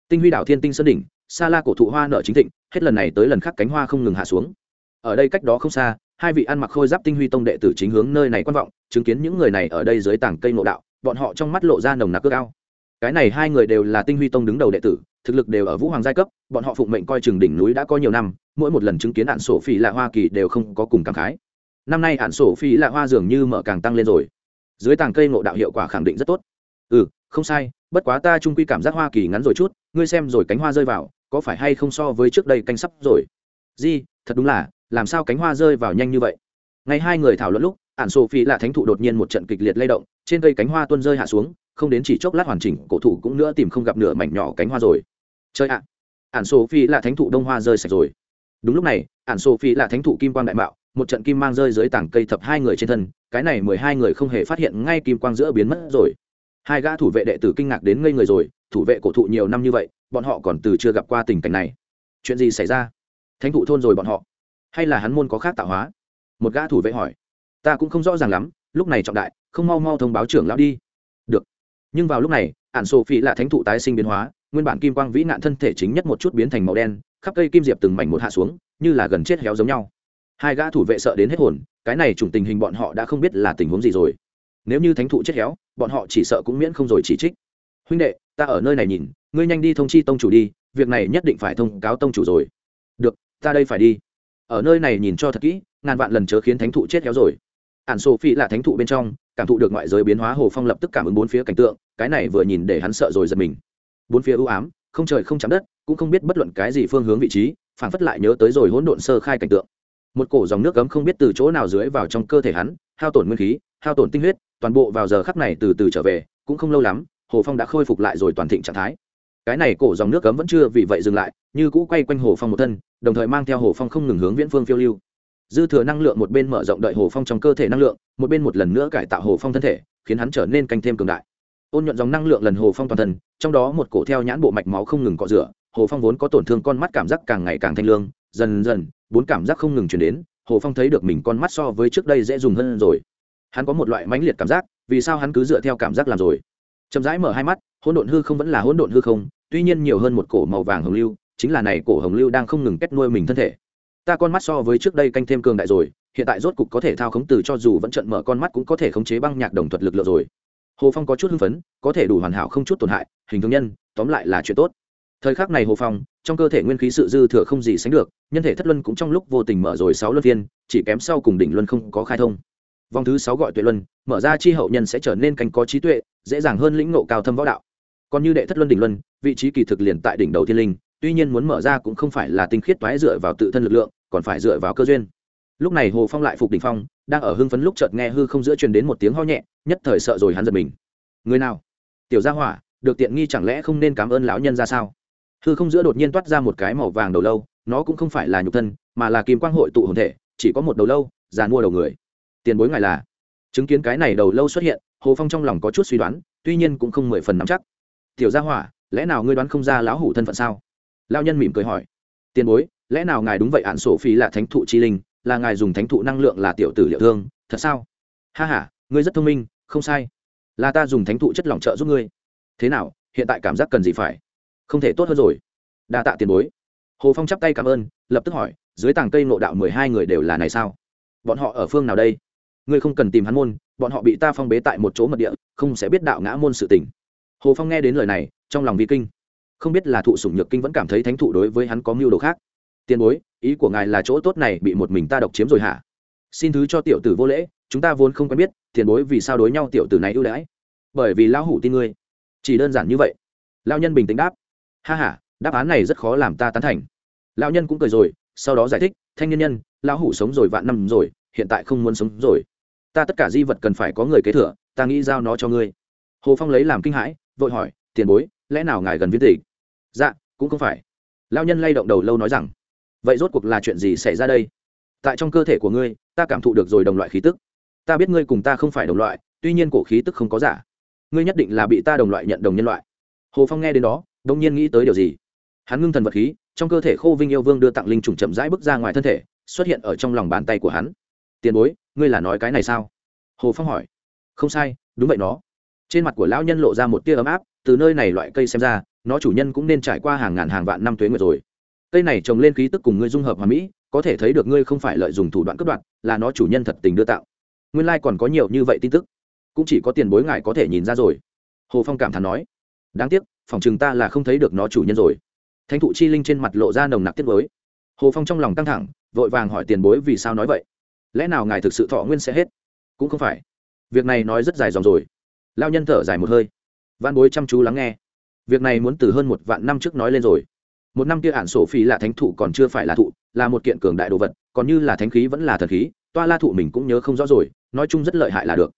Tinh huy đảo thiên tinh sơn đỉnh, sa la cổ thụ hoa nở chính thịnh, hết lần này tới lần khác cánh hoa không ngừng hạ xuống. Ở đây cách đó không xa, hai vị ăn mặc khôi giáp tinh huy tông đệ tử chính hướng nơi này quan vọng, chứng kiến những người này ở đây dưới tảng cây ngộ đạo, bọn họ trong mắt lộ ra nồng nặc cước ao. Cái này hai người đều là tinh huy tông đứng đầu đệ tử, thực lực đều ở vũ hoàng giai cấp, bọn họ phụng mệnh coi trường đỉnh núi đã có nhiều năm, mỗi một lần chứng kiến ạn sổ phỉ là hoa kỳ đều không có cùng cảm khái năm nay hạn sổ phi lạ hoa dường như mở càng tăng lên rồi. Dưới tàng cây ngộ đạo hiệu quả khẳng định rất tốt. Ừ không sai, bất quá ta trung quy cảm giác hoa kỳ ngắn rồi chút, ngươi xem rồi cánh hoa rơi vào, có phải hay không so với trước đây canh sắp rồi? Di, thật đúng là, làm sao cánh hoa rơi vào nhanh như vậy? Ngày hai người thảo luận lúc, ạn sổ phi là thánh thụ đột nhiên một trận kịch liệt lay động, trên cây cánh hoa tuôn rơi hạ xuống, không đến chỉ chốc lát hoàn chỉnh, cổ thụ cũng nữa tìm không gặp nửa mảnh nhỏ cánh hoa rồi. Chơi ạ, ạn sổ phi là thánh thụ đông hoa rơi sạch rồi. Đúng lúc này, ạn sổ phi là thánh thụ kim quang đại mạo một trận kim mang rơi dưới tảng cây thập hai người trên thân, cái này mười hai người không hề phát hiện ngay kim quang giữa biến mất rồi. Hai gã thủ vệ đệ tử kinh ngạc đến ngây người rồi, thủ vệ cổ thụ nhiều năm như vậy, bọn họ còn từ chưa gặp qua tình cảnh này. Chuyện gì xảy ra? Thánh thụ thôn rồi bọn họ. Hay là hắn môn có khác tạo hóa? Một gã thủ vệ hỏi. Ta cũng không rõ ràng lắm, lúc này trọng đại, không mau mau thông báo trưởng lão đi. Được. Nhưng vào lúc này, ản sổ phi là thánh thụ tái sinh biến hóa, nguyên bản kim quang vĩ nạn thân thể chính nhất một chút biến thành màu đen, khắp cây kim diệp từng mảnh một hạ xuống, như là gần chết héo giống nhau hai gã thủ vệ sợ đến hết hồn, cái này chủng tình hình bọn họ đã không biết là tình huống gì rồi. Nếu như thánh thụ chết héo, bọn họ chỉ sợ cũng miễn không rồi chỉ trích. Huynh đệ, ta ở nơi này nhìn, ngươi nhanh đi thông chi tông chủ đi, việc này nhất định phải thông cáo tông chủ rồi. Được, ta đây phải đi. Ở nơi này nhìn cho thật kỹ, ngàn vạn lần chớ khiến thánh thụ chết héo rồi. Ản sổ phi là thánh thụ bên trong, cảm thụ được ngoại giới biến hóa, hồ phong lập tức cảm ứng bốn phía cảnh tượng, cái này vừa nhìn để hắn sợ rồi giật mình. Bốn phía ưu ám, không trời không chạm đất, cũng không biết bất luận cái gì phương hướng vị trí phản phất lại nhớ tới rồi hỗn độn sơ khai cảnh tượng một cổ dòng nước cấm không biết từ chỗ nào dưới vào trong cơ thể hắn, hao tổn nguyên khí, hao tổn tinh huyết, toàn bộ vào giờ khắc này từ từ trở về, cũng không lâu lắm, hồ phong đã khôi phục lại rồi toàn thịnh trạng thái. Cái này cổ dòng nước cấm vẫn chưa vì vậy dừng lại, như cũ quay quanh hồ phong một thân, đồng thời mang theo hồ phong không ngừng hướng viễn phương phiêu lưu. Dư thừa năng lượng một bên mở rộng đợi hồ phong trong cơ thể năng lượng, một bên một lần nữa cải tạo hồ phong thân thể, khiến hắn trở nên canh thêm cường đại. Ôn nhuận dòng năng lượng lần hồ phong toàn thân, trong đó một cổ theo nhãn bộ mạch máu không ngừng cọ rửa, hồ phong vốn có tổn thương con mắt cảm giác càng ngày càng thanh lương, dần dần bốn cảm giác không ngừng chuyển đến, hồ phong thấy được mình con mắt so với trước đây dễ dùng hơn rồi. Hắn có một loại mãnh liệt cảm giác, vì sao hắn cứ dựa theo cảm giác làm rồi? Chậm rãi mở hai mắt, hỗn độn hư không vẫn là hỗn độn hư không, tuy nhiên nhiều hơn một cổ màu vàng hồng lưu, chính là này cổ hồng lưu đang không ngừng kết nuôi mình thân thể. Ta con mắt so với trước đây canh thêm cường đại rồi, hiện tại rốt cục có thể thao khống từ cho dù vẫn trận mở con mắt cũng có thể khống chế băng nhạc đồng thuật lực lượng rồi. Hồ phong có chút hưng phấn, có thể đủ hoàn hảo không chút tổn hại, hình thương nhân, tóm lại là chuyện tốt thời khắc này hồ phong, trong cơ thể nguyên khí sự dư thừa không gì sánh được, nhân thể thất luân cũng trong lúc vô tình mở rồi sáu luân viên chỉ kém sau cùng đỉnh luân không có khai thông. Vòng thứ sáu gọi tuệ luân, mở ra chi hậu nhân sẽ trở nên canh có trí tuệ, dễ dàng hơn lĩnh ngộ cao thâm võ đạo. Còn như đệ thất luân đỉnh luân, vị trí kỳ thực liền tại đỉnh đầu thiên linh, tuy nhiên muốn mở ra cũng không phải là tinh khiết toái dựa vào tự thân lực lượng, còn phải dựa vào cơ duyên. Lúc này hồ phong lại phục đỉnh phong, đang ở hưng phấn lúc chợt nghe hư không giữa truyền đến một tiếng ho nhẹ, nhất thời sợ rồi hắn giật mình. Người nào? Tiểu gia hỏa, được tiện nghi chẳng lẽ không nên cảm ơn lão nhân ra sao? Hư không giữa đột nhiên toát ra một cái màu vàng đầu lâu, nó cũng không phải là nhục thân, mà là kim quang hội tụ hồn thể, chỉ có một đầu lâu giàn mua đầu người. Tiền bối ngài là? Chứng kiến cái này đầu lâu xuất hiện, hồ phong trong lòng có chút suy đoán, tuy nhiên cũng không mười phần nắm chắc. Tiểu gia hỏa, lẽ nào ngươi đoán không ra lão hủ thân phận sao? Lao nhân mỉm cười hỏi. Tiền bối, lẽ nào ngài đúng vậy ạn sổ phi là thánh thụ chi linh, là ngài dùng thánh thụ năng lượng là tiểu tử liệu thương, thật sao? Ha h a ngươi rất thông minh, không sai. Là ta dùng thánh thụ chất lỏng trợ giúp ngươi. Thế nào, hiện tại cảm giác cần gì phải? Không thể tốt hơn rồi. Đa tạ tiền bối. Hồ phong chắp tay cảm ơn, lập tức hỏi, dưới tàng cây nộ đạo mười hai người đều là này sao? Bọn họ ở phương nào đây? Ngươi không cần tìm hắn môn, bọn họ bị ta phong bế tại một chỗ mật địa, không sẽ biết đạo ngã môn sự tình. Hồ phong nghe đến lời này, trong lòng vi kinh. Không biết là thụ sủng nhược kinh vẫn cảm thấy thánh thụ đối với hắn có mưu đồ khác. Tiền bối, ý của ngài là chỗ tốt này bị một mình ta độc chiếm rồi hả? Xin thứ cho tiểu tử vô lễ, chúng ta vốn không quen biết, tiền bối vì sao đối nhau tiểu tử này ưu đãi? Bởi vì lão hủ tin ngươi. Chỉ đơn giản như vậy. Lao nhân bình tĩnh đáp ha h a đáp án này rất khó làm ta tán thành. Lão nhân cũng cười rồi, sau đó giải thích, thanh nhân nhân, lão hủ sống rồi vạn năm rồi, hiện tại không muốn sống rồi. Ta tất cả di vật cần phải có người kế thừa, ta nghĩ giao nó cho ngươi. Hồ phong lấy làm kinh hãi, vội hỏi, tiền bối, lẽ nào ngài gần viên tịch? Dạ cũng không phải. Lao nhân lay động đầu lâu nói rằng, vậy rốt cuộc là chuyện gì xảy ra đây? Tại trong cơ thể của ngươi, ta cảm thụ được rồi đồng loại khí tức. Ta biết ngươi cùng ta không phải đồng loại, tuy nhiên cổ khí tức không có giả. Ngươi nhất định là bị ta đồng loại nhận đồng nhân loại. Hồ phong nghe đến đó đông nhiên nghĩ tới điều gì? Hắn ngưng thần vật khí, trong cơ thể khô vinh yêu vương đưa tặng linh trùng chậm rãi bước ra ngoài thân thể, xuất hiện ở trong lòng bàn tay của hắn. Tiền bối, ngươi là nói cái này sao? Hồ phong hỏi. Không sai, đúng vậy nó. Trên mặt của lão nhân lộ ra một tia ấm áp, từ nơi này loại cây xem ra, nó chủ nhân cũng nên trải qua hàng ngàn hàng vạn năm tuế nguyệt rồi. Cây này trồng lên khí tức cùng ngươi dung hợp hòa mỹ, có thể thấy được ngươi không phải lợi dụng thủ đoạn cướp đoạt, là nó chủ nhân thật tình đưa tạo nguyên lai、like、còn có nhiều như vậy tin tức, cũng chỉ có tiền bối ngài có thể nhìn ra rồi. Hồ phong cảm thán nói. Đáng tiếc phòng chừng ta là không thấy được nó chủ nhân rồi. Thánh thụ chi linh trên mặt lộ ra nồng nặc tiết mới hồ phong trong lòng căng thẳng, vội vàng hỏi tiền bối vì sao nói vậy? Lẽ nào ngài thực sự thọ nguyên sẽ hết? Cũng không phải. Việc này nói rất dài dòng rồi. Lao nhân thở dài một hơi. Văn bối chăm chú lắng nghe. Việc này muốn từ hơn một vạn năm trước nói lên rồi. Một năm kia ản sổ phi là thánh thụ còn chưa phải là thụ, là một kiện cường đại đồ vật, còn như là thánh khí vẫn là thần khí, toa la thụ mình cũng nhớ không rõ rồi, nói chung rất lợi hại là được.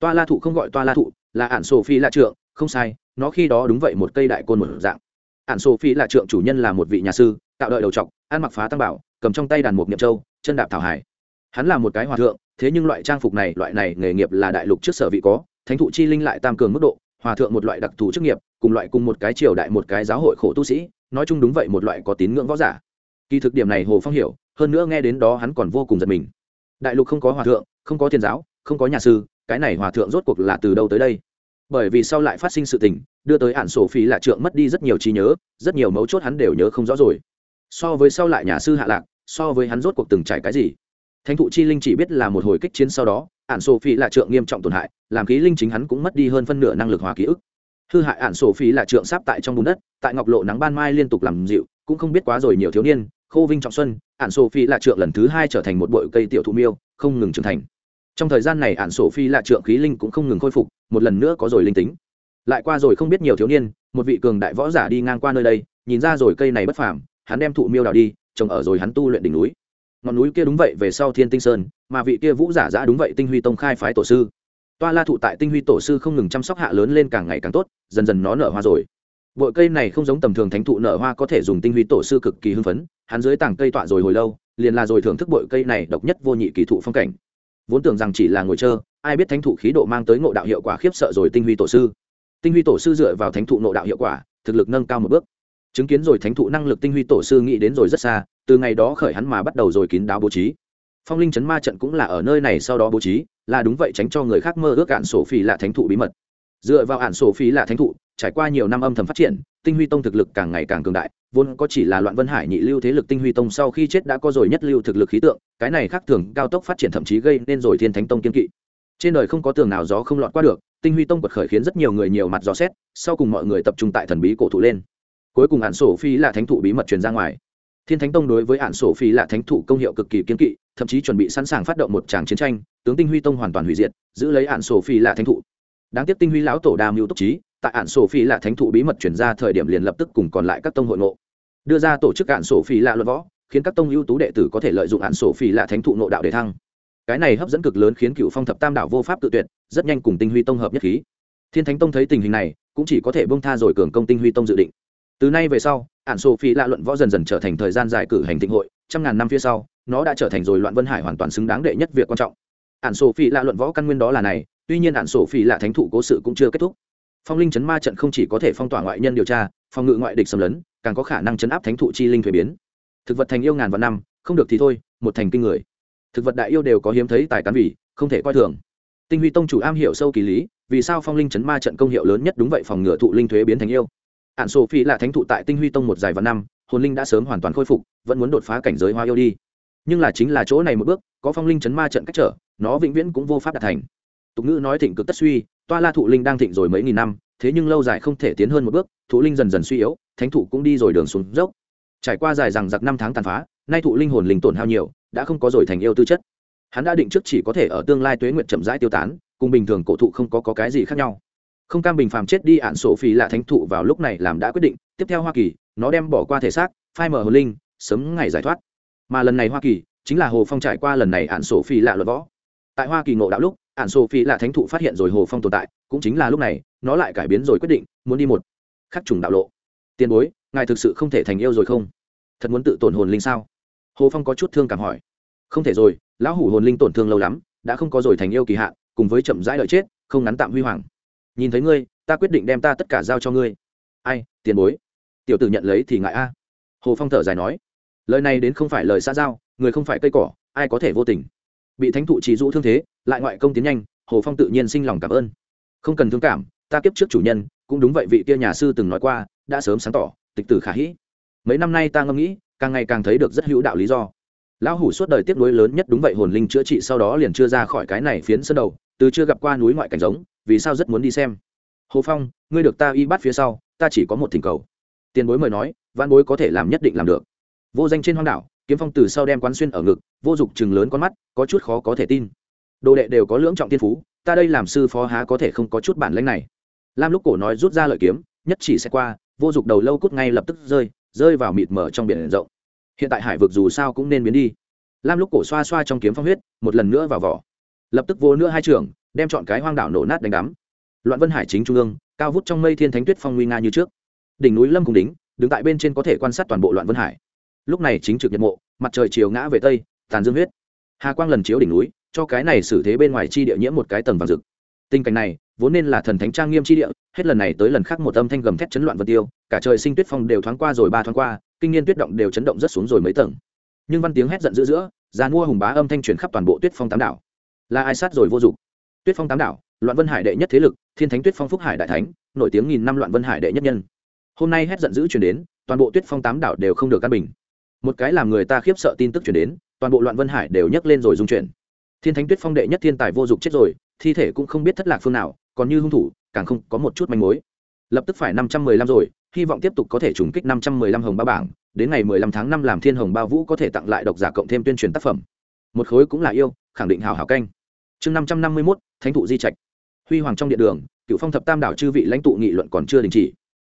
Toa la thụ không gọi toa la thụ, là ản sổ phi là trượng, không sai nó khi đó đúng vậy một cây đại côn một dạng. Ản sổ phi là trượng chủ nhân là một vị nhà sư, tạo đợi đầu trọc, ăn mặc phá tăng bảo, cầm trong tay đàn mục niệm châu, chân đạp thảo hải. Hắn là một cái hòa thượng, thế nhưng loại trang phục này, loại này nghề nghiệp là đại lục trước sở vị có, thánh thụ chi linh lại tam cường mức độ, hòa thượng một loại đặc thù chức nghiệp, cùng loại cùng một cái triều đại một cái giáo hội khổ tu sĩ, nói chung đúng vậy một loại có tín ngưỡng võ giả. Kỳ thực điểm này hồ phong hiểu, hơn nữa nghe đến đó hắn còn vô cùng giật mình. Đại lục không có hòa thượng, không có thiên giáo, không có nhà sư, cái này hòa thượng rốt cuộc là từ đâu tới đây? Bởi vì sau lại phát sinh sự tình, đưa tới ản sổ phí là trượng mất đi rất nhiều trí nhớ, rất nhiều mấu chốt hắn đều nhớ không rõ rồi. So với sau lại nhà sư hạ lạc, so với hắn rốt cuộc từng trải cái gì? Thánh thụ chi linh chỉ biết là một hồi kích chiến sau đó ạn sổ phi là trượng nghiêm trọng tổn hại, làm khí linh chính hắn cũng mất đi hơn phân nửa năng lực hòa ký ức. Hư hại ạn sổ phi là trượng sáp tại trong bùn đất, tại ngọc lộ nắng ban mai liên tục làm dịu, cũng không biết quá rồi nhiều thiếu niên, khô vinh trọng xuân ạn sổ phi là trượng lần thứ hai trở thành một bội cây tiểu thụ miêu, không ngừng trưởng thành. Trong thời gian này ạn sổ phi là trượng khí linh cũng không ngừng khôi phục một lần nữa có rồi linh tính. Lại qua rồi không biết nhiều thiếu niên, một vị cường đại võ giả đi ngang qua nơi đây, nhìn ra rồi cây này bất phàm, hắn đem thụ miêu đào đi, trồng ở rồi hắn tu luyện đỉnh núi. Ngọn núi kia đúng vậy về sau thiên tinh sơn, mà vị kia vũ giả giã đúng vậy tinh huy tông khai phái tổ sư. Toa la thụ tại tinh huy tổ sư không ngừng chăm sóc hạ lớn lên càng ngày càng tốt, dần dần nó nở hoa rồi. Bội cây này không giống tầm thường thánh thụ nở hoa có thể dùng tinh huy tổ sư cực kỳ hưng phấn, hắn dưới tảng cây tọa rồi hồi lâu, liền là rồi thưởng thức bội cây này độc nhất vô nhị kỳ thụ phong cảnh vốn tưởng rằng chỉ là ngồi chơi ai biết thánh thụ khí độ mang tới ngộ đạo hiệu quả khiếp sợ rồi tinh huy tổ sư. Tinh huy tổ sư dựa vào thánh thụ ngộ đạo hiệu quả, thực lực nâng cao một bước. Chứng kiến rồi thánh thụ năng lực tinh huy tổ sư nghĩ đến rồi rất xa, từ ngày đó khởi hắn mà bắt đầu rồi kín đáo bố trí. Phong linh chấn ma trận cũng là ở nơi này sau đó bố trí, là đúng vậy tránh cho người khác mơ ước ạn sổ phi là thánh thụ bí mật. Dựa vào ạn sổ phi là thánh thụ, trải qua nhiều năm âm thầm phát triển, tinh huy tông thực lực càng ngày càng cường đại vốn có chỉ là loạn vân hải nhị lưu thế lực tinh huy tông sau khi chết đã có rồi nhất lưu thực lực khí tượng, cái này khác thường cao tốc phát triển thậm chí gây nên rồi thiên thánh tông kiên kỵ. Trên đời không có tường nào gió không lọt qua được, tinh huy tông bật khởi khiến rất nhiều người nhiều mặt gió xét, sau cùng mọi người tập trung tại thần bí cổ thụ lên. Cuối cùng ạn sổ phi là thánh thụ bí mật truyền ra ngoài. Thiên thánh tông đối với ạn sổ phi là thánh thụ công hiệu cực kỳ kiên kỵ, thậm chí chuẩn bị sẵn sàng phát động một tràng chiến tranh, tướng tinh huy tông hoàn toàn hủy diệt, giữ lấy ạn sổ phi là thánh thụ. Đáng tiếc tinh huy lão tổ đa mưu túc trí, tại ạn sổ phi là thánh thụ bí mật chuyển ra thời điểm liền lập tức cùng còn lại các tông hội ngộ đưa ra tổ chức ạn sổ phi lạ luận võ, khiến các tông ưu tú đệ tử có thể lợi dụng ạn sổ phi lạ thánh thụ nội đạo để thăng. Cái này hấp dẫn cực lớn khiến cựu phong thập tam đạo vô pháp tự tuyệt, rất nhanh cùng tinh huy tông hợp nhất khí. Thiên thánh tông thấy tình hình này, cũng chỉ có thể bông tha rồi cường công tinh huy tông dự định. Từ nay về sau, ạn sổ phi lạ luận võ dần dần trở thành thời gian dài cử hành thịnh hội, trăm ngàn năm phía sau, nó đã trở thành rồi loạn vân hải hoàn toàn xứng đáng đệ nhất việc quan trọng. Ạn sổ phi lạ luận võ căn nguyên đó là này, tuy nhiên ạn sổ phi lạ thánh thụ cố sự cũng chưa kết thúc phong linh chấn ma trận không chỉ có thể phong tỏa ngoại nhân điều tra, phòng ngự ngoại địch xâm lấn, càng có khả năng chấn áp thánh thụ chi linh thuế biến. Thực vật thành yêu ngàn vạn năm, không được thì thôi, một thành kinh người. Thực vật đại yêu đều có hiếm thấy tài cán vì, không thể coi thường. Tinh huy tông chủ am hiểu sâu kỳ lý, vì sao phong linh chấn ma trận công hiệu lớn nhất đúng vậy phòng ngừa thụ linh thuế biến thành yêu? Ạn sổ phi là thánh thụ tại tinh huy tông một dài và năm, hồn linh đã sớm hoàn toàn khôi phục, vẫn muốn đột phá cảnh giới hoa yêu đi. Nhưng là chính là chỗ này một bước, có phong linh chấn ma trận cách trở, nó vĩnh viễn cũng vô pháp đạt thành. Tục ngữ nói thịnh cực tất suy toa la thụ linh đang thịnh rồi mấy nghìn năm thế nhưng lâu dài không thể tiến hơn một bước thụ linh dần dần suy yếu thánh thụ cũng đi rồi đường xuống dốc. Trải qua dài rằng giặc năm tháng tàn phá nay thụ linh hồn linh tổn hao nhiều đã không có rồi thành yêu tư chất. Hắn đã định trước chỉ có thể ở tương lai tuế nguyện chậm rãi tiêu tán cùng bình thường cổ thụ không có, có cái gì khác nhau. Không cam bình phàm chết đi ạn sổ phi là thánh thụ vào lúc này làm đã quyết định tiếp theo hoa kỳ nó đem bỏ qua thể xác phai mở hồn linh sớm ngày giải thoát. Mà lần này hoa kỳ chính là hồ phong trải qua lần này ạn sổ phi lạ luật võ tại hoa kỳ ngộ đạo lúc ạn sổ phi là thánh thụ phát hiện rồi hồ phong tồn tại, cũng chính là lúc này, nó lại cải biến rồi quyết định, muốn đi một khắc trùng đạo lộ. Tiền bối, ngài thực sự không thể thành yêu rồi không? Thật muốn tự tổn hồn linh sao? Hồ phong có chút thương cảm hỏi. Không thể rồi, lão hủ hồn linh tổn thương lâu lắm, đã không có rồi thành yêu kỳ hạn, cùng với chậm rãi đợi chết, không ngắn tạm huy hoàng. Nhìn thấy ngươi, ta quyết định đem ta tất cả giao cho ngươi. Ai, tiền bối? Tiểu tử nhận lấy thì ngại a. Hồ phong thở dài nói. Lời này đến không phải lời xa giao, người không phải cây cỏ, ai có thể vô tình? Bị thánh thụ trì dụ thương thế, lại ngoại công tiến nhanh, hồ phong tự nhiên sinh lòng cảm ơn. Không cần thương cảm, ta kiếp trước chủ nhân, cũng đúng vậy vị kia nhà sư từng nói qua, đã sớm sáng tỏ, tịch tử khả hĩ. Mấy năm nay ta ngẫm nghĩ, càng ngày càng thấy được rất hữu đạo lý do. Lão hủ suốt đời tiếp nối lớn nhất đúng vậy hồn linh chữa trị sau đó liền chưa ra khỏi cái này phiến sân đầu, từ chưa gặp qua núi ngoại cảnh giống, vì sao rất muốn đi xem? Hồ phong, ngươi được ta y bắt phía sau, ta chỉ có một thỉnh cầu. Tiền bối mời nói văn bối có thể làm nhất định làm được. Vô danh trên hoang đảo kiếm phong từ sau đem quán xuyên ở ngực, vô dụng chừng lớn con mắt, có chút khó có thể tin. Đồ đệ đều có lưỡng trọng tiên phú, ta đây làm sư phó há có thể không có chút bản lãnh này. Lam lúc cổ nói rút ra lợi kiếm, nhất chỉ sẽ qua, vô dụng đầu lâu cút ngay lập tức rơi rơi vào mịt mở trong biển rộng. Hiện tại hải vực dù sao cũng nên biến đi. Lam lúc cổ xoa xoa trong kiếm phong huyết, một lần nữa vào vỏ. Lập tức vô nữa hai trường, đem chọn cái hoang đảo nổ nát đánh đắm. Loạn vân hải chính trung ương, cao vút trong mây thiên thánh tuyết phong nguy nga như trước. Đỉnh núi lâm cùng đính, đứng tại bên trên có thể quan sát toàn bộ loạn vân hải lúc này chính trực nhật mộ, mặt trời chiều ngã về tây, tàn dương huyết. Hà quang lần chiếu đỉnh núi, cho cái này xử thế bên ngoài chi địa nhiễm một cái tầng vàng rực. Tình cảnh này, vốn nên là thần thánh trang nghiêm chi địa, hết lần này tới lần khác một âm thanh gầm thét chấn loạn vân tiêu, cả trời sinh tuyết phong đều thoáng qua rồi ba thoáng qua, kinh niên tuyết động đều chấn động rất xuống rồi mấy tầng. Nhưng văn tiếng hét giận dữ giữa già mua hùng bá âm thanh truyền khắp toàn bộ tuyết phong tám đảo. Là ai sát rồi vô dụng? Tuyết phong tám đảo, loạn vân hải đệ nhất thế lực, thiên thánh tuyết phong phúc hải đại thánh, nổi tiếng nghìn năm loạn vân hải đệ nhất nhân. Hôm nay hét giận dữ chuyển đến, toàn bộ tuyết phong tám đảo đều không được căn bình một cái làm người ta khiếp sợ tin tức chuyển đến, toàn bộ loạn vân hải đều nhấc lên rồi dung chuyển. Thiên thánh tuyết phong đệ nhất thiên tài vô dụng chết rồi, thi thể cũng không biết thất lạc phương nào, còn như hung thủ, càng không có một chút manh mối. Lập tức phải năm trăm mười lăm rồi, hy vọng tiếp tục có thể trùng kích năm trăm mười lăm hồng ba bảng, đến ngày mười lăm tháng năm làm thiên hồng ba vũ có thể tặng lại độc giả cộng thêm tuyên truyền tác phẩm. Một khối cũng là yêu, khẳng định hào hào canh. Chương năm trăm năm mươi mốt, thánh thụ di trạch. Huy hoàng trong điện đường cựu phong thập tam đảo chư vị lãnh tụ nghị luận còn chưa đình chỉ.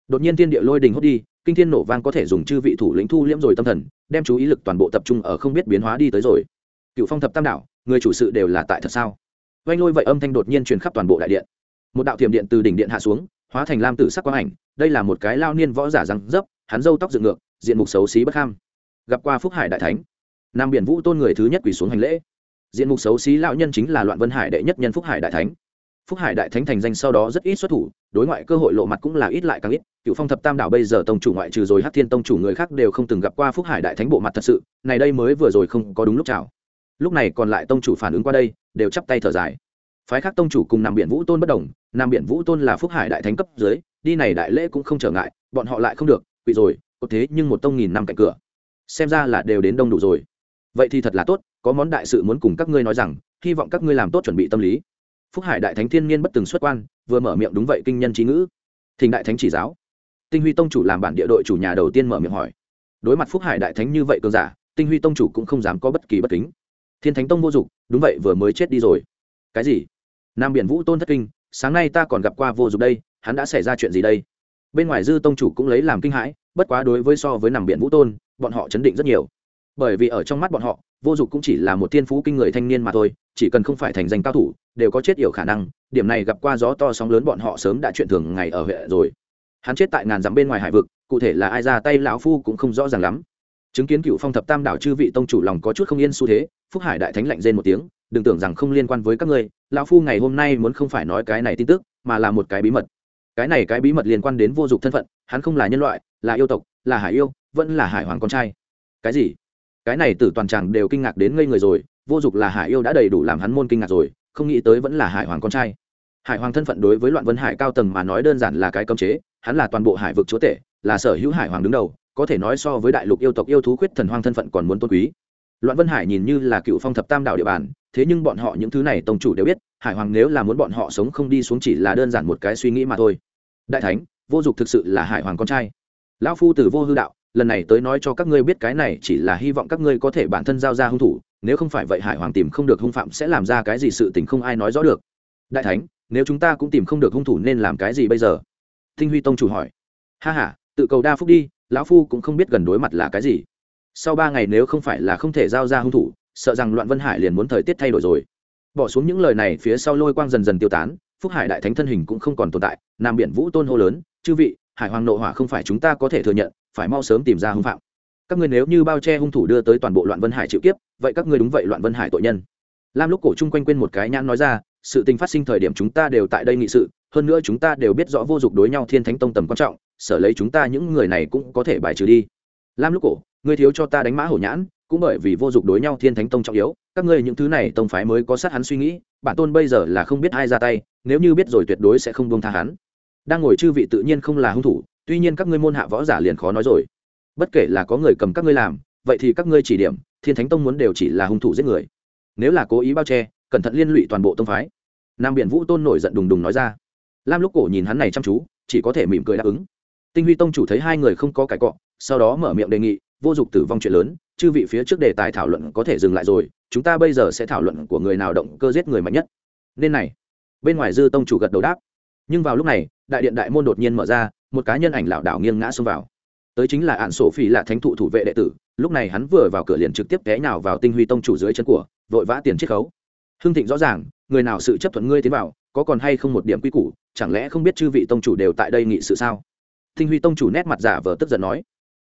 Đột nhiên thiên địa lôi đình hốt đi kinh thiên nổ vang có thể dùng chư vị thủ lĩnh thu liễm rồi tâm thần, đem chú ý lực toàn bộ tập trung ở không biết biến hóa đi tới rồi. Cựu phong thập tam đảo, người chủ sự đều là tại thật sao? Oanh lôi vậy âm thanh đột nhiên truyền khắp toàn bộ đại điện. Một đạo thiểm điện từ đỉnh điện hạ xuống, hóa thành lam tử sắc quang ảnh, đây là một cái lao niên võ giả răng dấp, hắn râu tóc dựng ngược, diện mục xấu xí bất ham. Gặp qua phúc hải đại thánh, nam biển vũ tôn người thứ nhất quỳ xuống hành lễ. Diện mục xấu xí lão nhân chính là loạn vân hải đệ nhất nhân phúc hải đại thánh phúc hải đại thánh thành danh sau đó rất ít xuất thủ, đối ngoại cơ hội lộ mặt cũng là ít lại càng ít. Cựu phong thập tam đảo bây giờ tông chủ ngoại trừ rồi hát thiên tông chủ người khác đều không từng gặp qua phúc hải đại thánh bộ mặt thật sự, này đây mới vừa rồi không có đúng lúc chào. Lúc này còn lại tông chủ phản ứng qua đây, đều chắp tay thở dài. Phái khác tông chủ cùng nằm biển vũ tôn bất đồng nằm biển vũ tôn là phúc hải đại thánh cấp dưới, đi này đại lễ cũng không trở ngại, bọn họ lại không được quỵ rồi, có thế nhưng một tông nghìn năm cạnh cửa. Xem ra là đều đến đông đủ rồi. Vậy thì thật là tốt, có món đại sự muốn cùng các ngươi nói rằng, hy vọng các ngươi làm tốt chuẩn bị tâm lý phúc hải đại thánh thiên niên bất từng xuất quan, vừa mở miệng đúng vậy kinh nhân trí ngữ. Thình đại thánh chỉ giáo. Tinh huy tông chủ làm bản địa đội chủ nhà đầu tiên mở miệng hỏi. Đối mặt phúc hải đại thánh như vậy cường giả, tinh huy tông chủ cũng không dám có bất kỳ bất kính. Thiên thánh tông vô dụng, đúng vậy vừa mới chết đi rồi. Cái gì? Nam biển vũ tôn thất kinh, sáng nay ta còn gặp qua vô dụng đây, hắn đã xảy ra chuyện gì đây? Bên ngoài dư tông chủ cũng lấy làm kinh hãi, bất quá đối với so với nằm biển vũ tôn, bọn họ chấn định rất nhiều. Bởi vì ở trong mắt bọn họ vô dụng cũng chỉ là một thiên phú kinh người thanh niên mà thôi, chỉ cần không phải thành danh cao thủ, đều có chết yểu khả năng. Điểm này gặp qua gió to sóng lớn bọn họ sớm đã chuyện thường ngày ở huệ rồi. Hắn chết tại ngàn dặm bên ngoài hải vực, cụ thể là ai ra tay lão phu cũng không rõ ràng lắm. Chứng kiến cựu phong thập tam đảo chư vị tông chủ lòng có chút không yên xu thế, phúc hải đại thánh lạnh rên một tiếng, đừng tưởng rằng không liên quan với các ngươi, lão phu ngày hôm nay muốn không phải nói cái này tin tức, mà là một cái bí mật. Cái này cái bí mật liên quan đến vô dụng thân phận, hắn không là nhân loại, là yêu tộc, là hải yêu, vẫn là hải hoàng con trai. Cái gì? Cái này tử toàn tràng đều kinh ngạc đến ngây người rồi, vô dụng là hải yêu đã đầy đủ làm hắn môn kinh ngạc rồi, không nghĩ tới vẫn là hải hoàng con trai. Hải hoàng thân phận đối với loạn vân hải cao tầng mà nói đơn giản là cái cấm chế, hắn là toàn bộ hải vực chúa tể, là sở hữu hải hoàng đứng đầu, có thể nói so với đại lục yêu tộc yêu thú khuyết thần hoang thân phận còn muốn tôn quý. Loạn vân hải nhìn như là cựu phong thập tam đạo địa bàn, thế nhưng bọn họ những thứ này tông chủ đều biết, hải hoàng nếu là muốn bọn họ sống không đi xuống chỉ là đơn giản một cái suy nghĩ mà thôi. Đại thánh, vô dụng thực sự là hải hoàng con trai. Lão phu từ vô hư đạo lần này tới nói cho các ngươi biết cái này chỉ là hy vọng các ngươi có thể bản thân giao ra hung thủ, nếu không phải vậy hải hoàng tìm không được hung phạm sẽ làm ra cái gì sự tình không ai nói rõ được. Đại thánh, nếu chúng ta cũng tìm không được hung thủ nên làm cái gì bây giờ? Tinh huy tông chủ hỏi. Ha h a tự cầu đa phúc đi, lão phu cũng không biết gần đối mặt là cái gì. Sau ba ngày nếu không phải là không thể giao ra hung thủ, sợ rằng loạn vân hải liền muốn thời tiết thay đổi rồi. Bỏ xuống những lời này, phía sau lôi quang dần dần tiêu tán, phúc hải đại thánh thân hình cũng không còn tồn tại, nam biển vũ tôn hô lớn, chư vị, hải hoàng nộ hỏa không phải chúng ta có thể thừa nhận phải mau sớm tìm ra hung phạm. Các ngươi nếu như bao che hung thủ đưa tới toàn bộ loạn vân hải chịu kiếp, vậy các ngươi đúng vậy loạn vân hải tội nhân. Lam lúc cổ chung quanh quên một cái nhãn nói ra, sự tình phát sinh thời điểm chúng ta đều tại đây nghị sự, hơn nữa chúng ta đều biết rõ vô dụng đối nhau thiên thánh tông tầm quan trọng, sở lấy chúng ta những người này cũng có thể bài trừ đi. Lam lúc cổ, ngươi thiếu cho ta đánh mã hổ nhãn, cũng bởi vì vô dụng đối nhau thiên thánh tông trọng yếu, các ngươi những thứ này tông phái mới có sát hắn suy nghĩ, bản tôn bây giờ là không biết ai ra tay, nếu như biết rồi tuyệt đối sẽ không buông tha hắn. Đang ngồi chư vị tự nhiên không là hung thủ tuy nhiên các ngươi môn hạ võ giả liền khó nói rồi. Bất kể là có người cầm các ngươi làm, vậy thì các ngươi chỉ điểm, thiên thánh tông muốn đều chỉ là hung thủ giết người. Nếu là cố ý bao che, cẩn thận liên lụy toàn bộ tông phái. Nam biển vũ tôn nổi giận đùng đùng nói ra. Lam lúc cổ nhìn hắn này chăm chú, chỉ có thể mỉm cười đáp ứng. Tinh huy tông chủ thấy hai người không có cải cọ, sau đó mở miệng đề nghị, vô dụng tử vong chuyện lớn, chư vị phía trước đề tài thảo luận có thể dừng lại rồi, chúng ta bây giờ sẽ thảo luận của người nào động cơ giết người mạnh nhất. Nên này, bên ngoài dư tông chủ gật đầu đáp. Nhưng vào lúc này đại điện đại môn đột nhiên mở ra, một cá nhân ảnh lảo đảo nghiêng ngã xông vào. Tới chính là ạn sổ phi là thánh thụ thủ vệ đệ tử, lúc này hắn vừa vào cửa liền trực tiếp té nào vào tinh huy tông chủ dưới chân của, vội vã tiền chiết khấu. Hưng thịnh rõ ràng, người nào sự chấp thuận ngươi tiến vào, có còn hay không một điểm quy củ, chẳng lẽ không biết chư vị tông chủ đều tại đây nghị sự sao? Tinh huy tông chủ nét mặt giả vờ tức giận nói.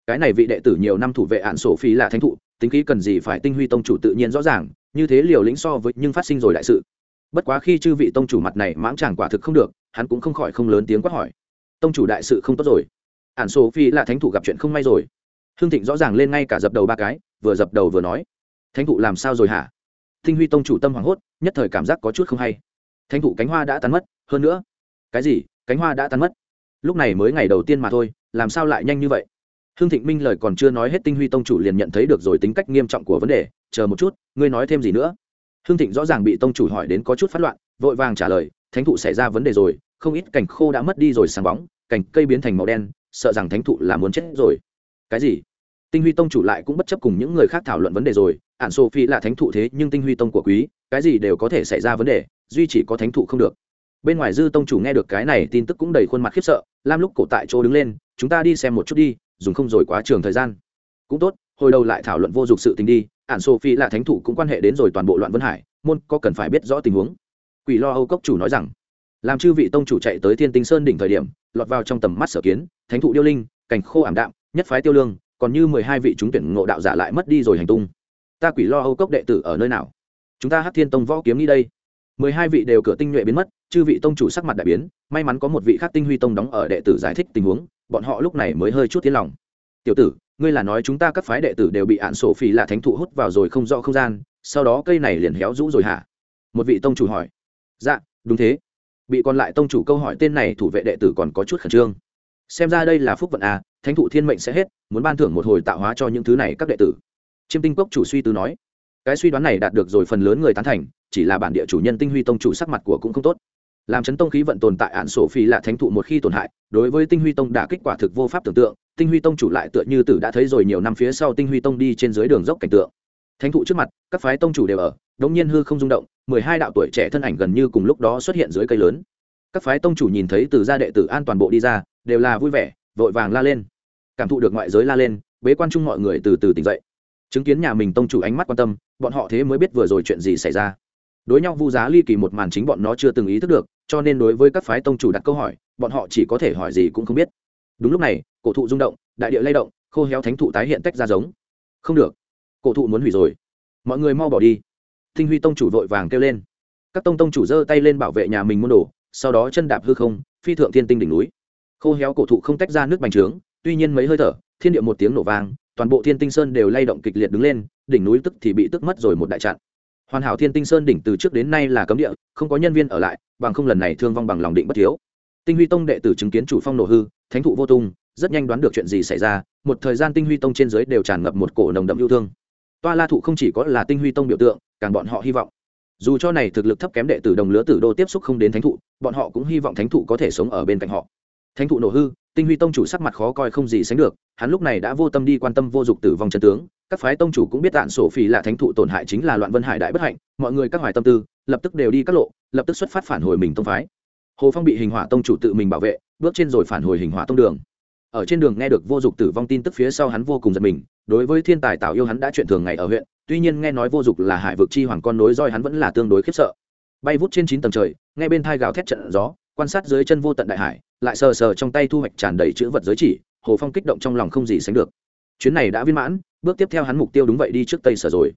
Cái này vị đệ tử nhiều năm thủ vệ ạn sổ phi là thánh thụ, tính khí cần gì phải tinh huy tông chủ tự nhiên rõ ràng, như thế liều lĩnh so với nhưng phát sinh rồi đại sự. Bất quá khi chư vị tông chủ mặt này mãng chàng quả thực không được hắn cũng không khỏi không lớn tiếng quát hỏi. Tông chủ đại sự không tốt rồi. Ản sổ phi là thánh thụ gặp chuyện không may rồi. Hương thịnh rõ ràng lên ngay cả dập đầu ba cái, vừa dập đầu vừa nói. Thánh thụ làm sao rồi hả? Tinh huy tông chủ tâm hoảng hốt, nhất thời cảm giác có chút không hay. Thánh thụ cánh hoa đã tan mất, hơn nữa. Cái gì? Cánh hoa đã tan mất? Lúc này mới ngày đầu tiên mà thôi, làm sao lại nhanh như vậy? Hương thịnh minh lời còn chưa nói hết tinh huy tông chủ liền nhận thấy được rồi tính cách nghiêm trọng của vấn đề, chờ một chút, ngươi nói thêm gì nữa? Hương thịnh rõ ràng bị tông chủ hỏi đến có chút phát loạn, vội vàng trả lời thánh thụ xảy ra vấn đề rồi, không ít cành khô đã mất đi rồi sáng bóng, cành cây biến thành màu đen, sợ rằng thánh thụ là muốn chết rồi. Cái gì? Tinh huy tông chủ lại cũng bất chấp cùng những người khác thảo luận vấn đề rồi ạn sophie là thánh thụ thế, nhưng tinh huy tông của quý, cái gì đều có thể xảy ra vấn đề, duy chỉ có thánh thụ không được. Bên ngoài dư tông chủ nghe được cái này, tin tức cũng đầy khuôn mặt khiếp sợ, lam lúc cổ tại chỗ đứng lên, chúng ta đi xem một chút đi, dùng không rồi quá trường thời gian. Cũng tốt, hồi đầu lại thảo luận vô dụng sự tình đi ạn sophie là thánh thụ cũng quan hệ đến rồi toàn bộ loạn vân hải, môn có cần phải biết rõ tình huống quỷ lo âu cốc chủ nói rằng, làm chư vị tông chủ chạy tới thiên tinh sơn đỉnh thời điểm, lọt vào trong tầm mắt sở kiến, thánh thụ điêu linh, cảnh khô ảm đạm, nhất phái tiêu lương, còn như mười hai vị chúng tuyển ngộ đạo giả lại mất đi rồi hành tung. Ta quỷ lo âu cốc đệ tử ở nơi nào? Chúng ta hát thiên tông võ kiếm đi đây. Mười hai vị đều cửa tinh nhuệ biến mất, chư vị tông chủ sắc mặt đại biến, may mắn có một vị khác tinh huy tông đóng ở đệ tử giải thích tình huống, bọn họ lúc này mới hơi chút tiến lòng. Tiểu tử, ngươi là nói chúng ta các phái đệ tử đều bị ạn sổ phỉ là thánh thụ hút vào rồi không rõ không gian, sau đó cây này liền héo rũ rồi hả? Một vị tông chủ hỏi dạ đúng thế. Bị còn lại tông chủ câu hỏi tên này thủ vệ đệ tử còn có chút khẩn trương. Xem ra đây là phúc vận à thánh thụ thiên mệnh sẽ hết, muốn ban thưởng một hồi tạo hóa cho những thứ này các đệ tử. Chiêm tinh cốc chủ suy tư nói. Cái suy đoán này đạt được rồi phần lớn người tán thành, chỉ là bản địa chủ nhân tinh huy tông chủ sắc mặt của cũng không tốt. Làm chấn tông khí vận tồn tại ạn sổ phi là thánh thụ một khi tổn hại, đối với tinh huy tông đã kết quả thực vô pháp tưởng tượng, tinh huy tông chủ lại tựa như tử đã thấy rồi nhiều năm phía sau tinh huy tông đi trên dưới đường dốc cảnh tượng thánh thụ trước mặt, các phái tông chủ đều ở, đống nhiên hư không rung động, mười hai đạo tuổi trẻ thân ảnh gần như cùng lúc đó xuất hiện dưới cây lớn. Các phái tông chủ nhìn thấy từ gia đệ tử an toàn bộ đi ra, đều là vui vẻ, vội vàng la lên. Cảm thụ được ngoại giới la lên, bế quan chung mọi người từ từ tỉnh dậy. Chứng kiến nhà mình tông chủ ánh mắt quan tâm, bọn họ thế mới biết vừa rồi chuyện gì xảy ra. Đối nhau vu giá ly kỳ một màn chính bọn nó chưa từng ý thức được, cho nên đối với các phái tông chủ đặt câu hỏi, bọn họ chỉ có thể hỏi gì cũng không biết. Đúng lúc này, cổ thụ rung động, đại địa lay động, khô héo thánh thụ tái hiện tách ra giống. Không được cổ thụ muốn hủy rồi. Mọi người mau bỏ đi. Tinh huy tông chủ vội vàng kêu lên. Các tông tông chủ giơ tay lên bảo vệ nhà mình môn đồ, sau đó chân đạp hư không, phi thượng thiên tinh đỉnh núi. Khô héo cổ thụ không tách ra nước bành trướng, tuy nhiên mấy hơi thở, thiên địa một tiếng nổ vang, toàn bộ thiên tinh sơn đều lay động kịch liệt đứng lên, đỉnh núi tức thì bị tức mất rồi một đại trận hoàn hảo thiên tinh sơn đỉnh từ trước đến nay là cấm địa, không có nhân viên ở lại, bằng không lần này thương vong bằng lòng định bất thiếu. Tinh huy tông đệ tử chứng kiến chủ phong nổ hư, thánh thụ vô tung, rất nhanh đoán được chuyện gì xảy ra, một thời gian tinh huy tông trên dưới đều tràn ngập một cổ nồng đậm yêu thương toa la thụ không chỉ có là tinh huy tông biểu tượng, càng bọn họ hy vọng. Dù cho này thực lực thấp kém đệ tử đồng lứa tử đô tiếp xúc không đến thánh thụ, bọn họ cũng hy vọng thánh thụ có thể sống ở bên cạnh họ. Thánh thụ nổ hư, tinh huy tông chủ sắc mặt khó coi không gì sánh được, hắn lúc này đã vô tâm đi quan tâm vô dụng tử vong chân tướng. Các phái tông chủ cũng biết tạn sổ phi là thánh thụ tổn hại chính là loạn vân hải đại bất hạnh, mọi người các hoài tâm tư, lập tức đều đi các lộ, lập tức xuất phát phản hồi mình tông phái. Hồ phong bị hình hỏa tông chủ tự mình bảo vệ, bước trên rồi phản hồi hình hỏa tông đường. Ở trên đường nghe được vô dụng tử vong tin tức phía sau hắn vô cùng giật mình đối với thiên tài tạo yêu hắn đã chuyện thường ngày ở huyện, tuy nhiên nghe nói vô dụng là hải vực chi hoàng con nối roi hắn vẫn là tương đối khiếp sợ. Bay vút trên chín tầng trời, nghe bên thai gào thét trận gió, quan sát dưới chân vô tận đại hải, lại sờ sờ trong tay thu hoạch tràn đầy chữ vật giới chỉ, hồ phong kích động trong lòng không gì sánh được. Chuyến này đã viên mãn, bước tiếp theo hắn mục tiêu đúng vậy đi trước tây sở rồi.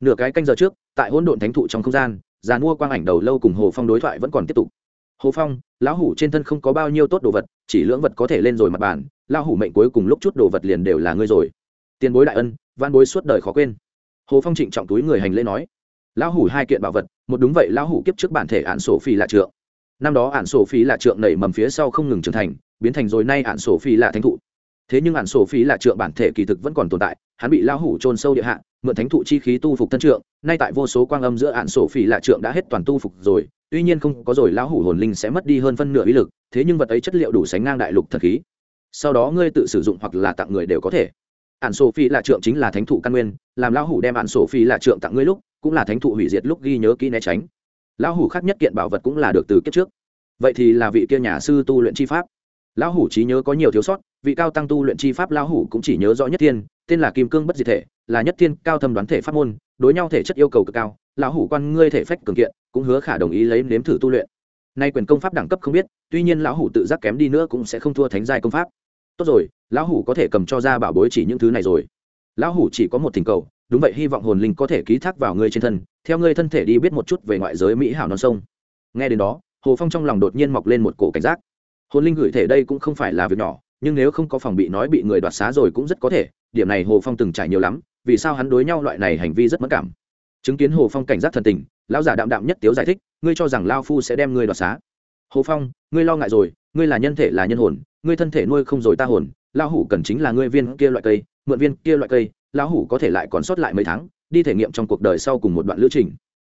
Nửa cái canh giờ trước, tại hỗn độn thánh thụ trong không gian già mua quang ảnh đầu lâu cùng hồ phong đối thoại vẫn còn tiếp tục. Hồ phong, lão hủ trên thân không có bao nhiêu tốt đồ vật, chỉ lưỡng vật có thể lên rồi mặt bàn, lão hủ mệnh cuối cùng lúc chút đồ vật liền đều là ngươi rồi tiền bối đại ân văn bối suốt đời khó quên. Hồ phong trịnh trọng túi người hành lễ nói, lão hủ hai kiện bảo vật, một đúng vậy, lão hủ kiếp trước bản thể ạn sổ phi lạ trượng. Năm đó ạn sổ phi lạ trượng nảy mầm phía sau không ngừng trưởng thành, biến thành rồi nay ạn sổ phi lạ thánh thụ. Thế nhưng ạn sổ phi lạ trượng bản thể kỳ thực vẫn còn tồn tại, hắn bị lão hủ trôn sâu địa hạ, mượn thánh thụ chi khí tu phục thân trượng, nay tại vô số quang âm giữa ạn sổ phi lạ trượng đã hết toàn tu phục rồi, tuy nhiên không có rồi lão hủ hồn linh sẽ mất đi hơn phân nửa ý lực, thế nhưng vật ấy chất liệu đủ sánh ngang đại lục thần khí. Sau đó ngươi tự sử dụng hoặc là tặng người đều có thể ạn sổ phi là trượng chính là thánh thụ căn nguyên, làm lão hủ đem ạn sổ phi là trượng tặng ngươi lúc, cũng là thánh thụ hủy diệt lúc ghi nhớ kỹ né tránh. Lão hủ khác nhất kiện bảo vật cũng là được từ kiếp trước. Vậy thì là vị kia nhà sư tu luyện chi pháp. Lão hủ trí nhớ có nhiều thiếu sót, vị cao tăng tu luyện chi pháp lão hủ cũng chỉ nhớ rõ nhất thiên, tên là kim cương bất diệt thể, là nhất thiên cao thâm đoán thể pháp môn, đối nhau thể chất yêu cầu cực cao, lão hủ quan ngươi thể phách cường kiện, cũng hứa khả đồng ý lấy nếm thử tu luyện. Nay quyền công pháp đẳng cấp không biết, tuy nhiên lão hủ tự giác kém đi nữa cũng sẽ không thua thánh giai công pháp tốt rồi, lão hủ có thể cầm cho ra bảo bối chỉ những thứ này rồi. Lão hủ chỉ có một thỉnh cầu, đúng vậy, hy vọng hồn linh có thể ký thác vào ngươi trên thân, theo ngươi thân thể đi biết một chút về ngoại giới mỹ hảo non sông. Nghe đến đó, hồ phong trong lòng đột nhiên mọc lên một cổ cảnh giác. Hồn linh gửi thể đây cũng không phải là việc nhỏ, nhưng nếu không có phòng bị nói bị người đoạt xá rồi cũng rất có thể, điểm này hồ phong từng trải nhiều lắm, vì sao hắn đối nhau loại này hành vi rất mất cảm. Chứng kiến hồ phong cảnh giác thần tình, lão giả đạm đạm nhất tiếu giải thích, ngươi cho rằng lao phu sẽ đem ngươi đoạt xá. Hồ phong, ngươi lo ngại rồi, ngươi là nhân thể là nhân hồn ngươi thân thể nuôi không rồi ta hồn, lão hủ cần chính là ngươi viên kia loại cây, mượn viên kia loại cây, lão hủ có thể lại còn sót lại mấy tháng, đi thể nghiệm trong cuộc đời sau cùng một đoạn lữ trình.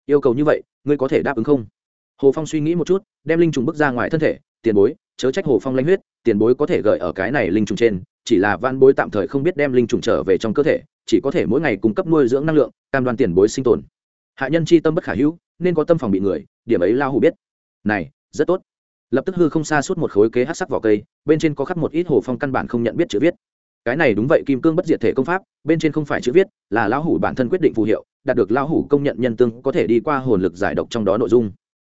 Yêu cầu như vậy, ngươi có thể đáp ứng không? Hồ phong suy nghĩ một chút, đem linh trùng bước ra ngoài thân thể, tiền bối, chớ trách hồ phong lanh huyết, tiền bối có thể gợi ở cái này linh trùng trên, chỉ là van bối tạm thời không biết đem linh trùng trở về trong cơ thể, chỉ có thể mỗi ngày cung cấp nuôi dưỡng năng lượng, cam đoan tiền bối sinh tồn. Hạ nhân chi tâm bất khả hữu, nên có tâm phòng bị người, điểm ấy lao hủ biết. Này, rất tốt lập tức hư không xa suốt một khối kế hát sắc vỏ cây, bên trên có khắc một ít hồ phong căn bản không nhận biết chữ viết. Cái này đúng vậy, kim cương bất diệt thể công pháp, bên trên không phải chữ viết, là lão hủ bản thân quyết định phù hiệu, đạt được lão hủ công nhận nhân tương, có thể đi qua hồn lực giải độc trong đó nội dung.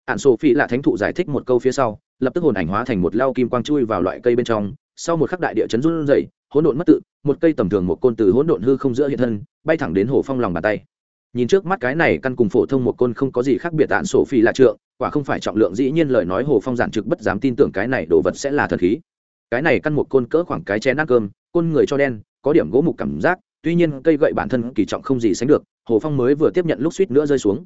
Ạn sổ phi là thánh thụ giải thích một câu phía sau, lập tức hồn ảnh hóa thành một lao kim quang chui vào loại cây bên trong, sau một khắc đại địa chấn run rẩy, hỗn độn mất tự, một cây tầm thường một côn từ hỗn độn hư không giữa hiện thân, bay thẳng đến hồ phong lòng bàn tay nhìn trước mắt cái này căn cùng phổ thông một côn không có gì khác biệt ạn sổ phi là trượng, quả không phải trọng lượng dĩ nhiên lời nói hồ phong giản trực bất dám tin tưởng cái này đồ vật sẽ là thần khí. Cái này căn một côn cỡ khoảng cái chén ăn cơm, côn người cho đen, có điểm gỗ mục cảm giác, tuy nhiên cây gậy bản thân kỳ trọng không gì sánh được, hồ phong mới vừa tiếp nhận lúc suýt nữa rơi xuống.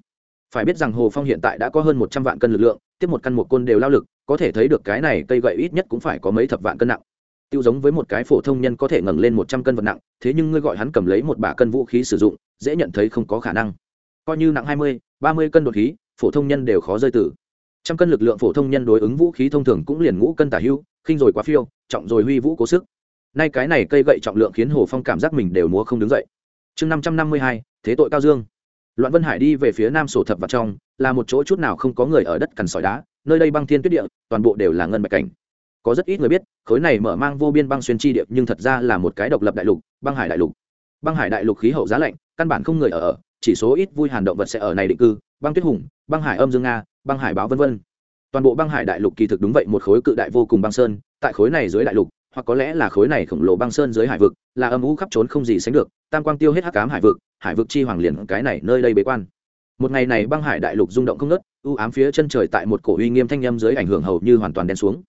Phải biết rằng hồ phong hiện tại đã có hơn một trăm vạn cân lực lượng, tiếp một căn một côn đều lao lực, có thể thấy được cái này cây gậy ít nhất cũng phải có mấy thập vạn cân nặng. Tiêu giống với một cái phổ thông nhân có thể ngẩng lên một trăm cân vật nặng, thế nhưng ngươi gọi hắn cầm lấy một bả cân vũ khí sử dụng dễ nhận thấy không có khả năng. Coi như nặng hai mươi, ba mươi cân đột khí, phổ thông nhân đều khó rơi tử trăm cân lực lượng phổ thông nhân đối ứng vũ khí thông thường cũng liền ngũ cân tả hưu, khinh rồi quá phiêu, trọng rồi huy vũ cố sức. Nay cái này cây gậy trọng lượng khiến hồ phong cảm giác mình đều múa không đứng dậy. Chương năm trăm năm mươi hai, thế tội cao dương. Loạn vân hải đi về phía nam sổ thập vào trong, là một chỗ chút nào không có người ở đất cằn sỏi đá, nơi đây băng thiên tuyết địa, toàn bộ đều là ngân bạch cảnh. Có rất ít người biết, khối này mở mang vô biên băng xuyên chi địa nhưng thật ra là một cái độc lập đại lục, băng hải đại lục. Băng hải đại lục khí hậu giá lạnh căn bản không người ở, ở chỉ số ít vui hàn động vật sẽ ở này định cư băng tuyết hùng băng hải âm dương nga băng hải báo vân vân. Toàn bộ băng hải đại lục kỳ thực đúng vậy một khối cự đại vô cùng băng sơn tại khối này dưới đại lục hoặc có lẽ là khối này khổng lồ băng sơn dưới hải vực là âm u khắp trốn không gì sánh được tam quang tiêu hết hắc cám hải vực hải vực chi hoàng liền cái này nơi đây bế quan. Một ngày này băng hải đại lục rung động không ngớt u ám phía chân trời tại một cổ uy nghiêm thanh â dưới ảnh hưởng hầu như hoàn toàn đen xuống.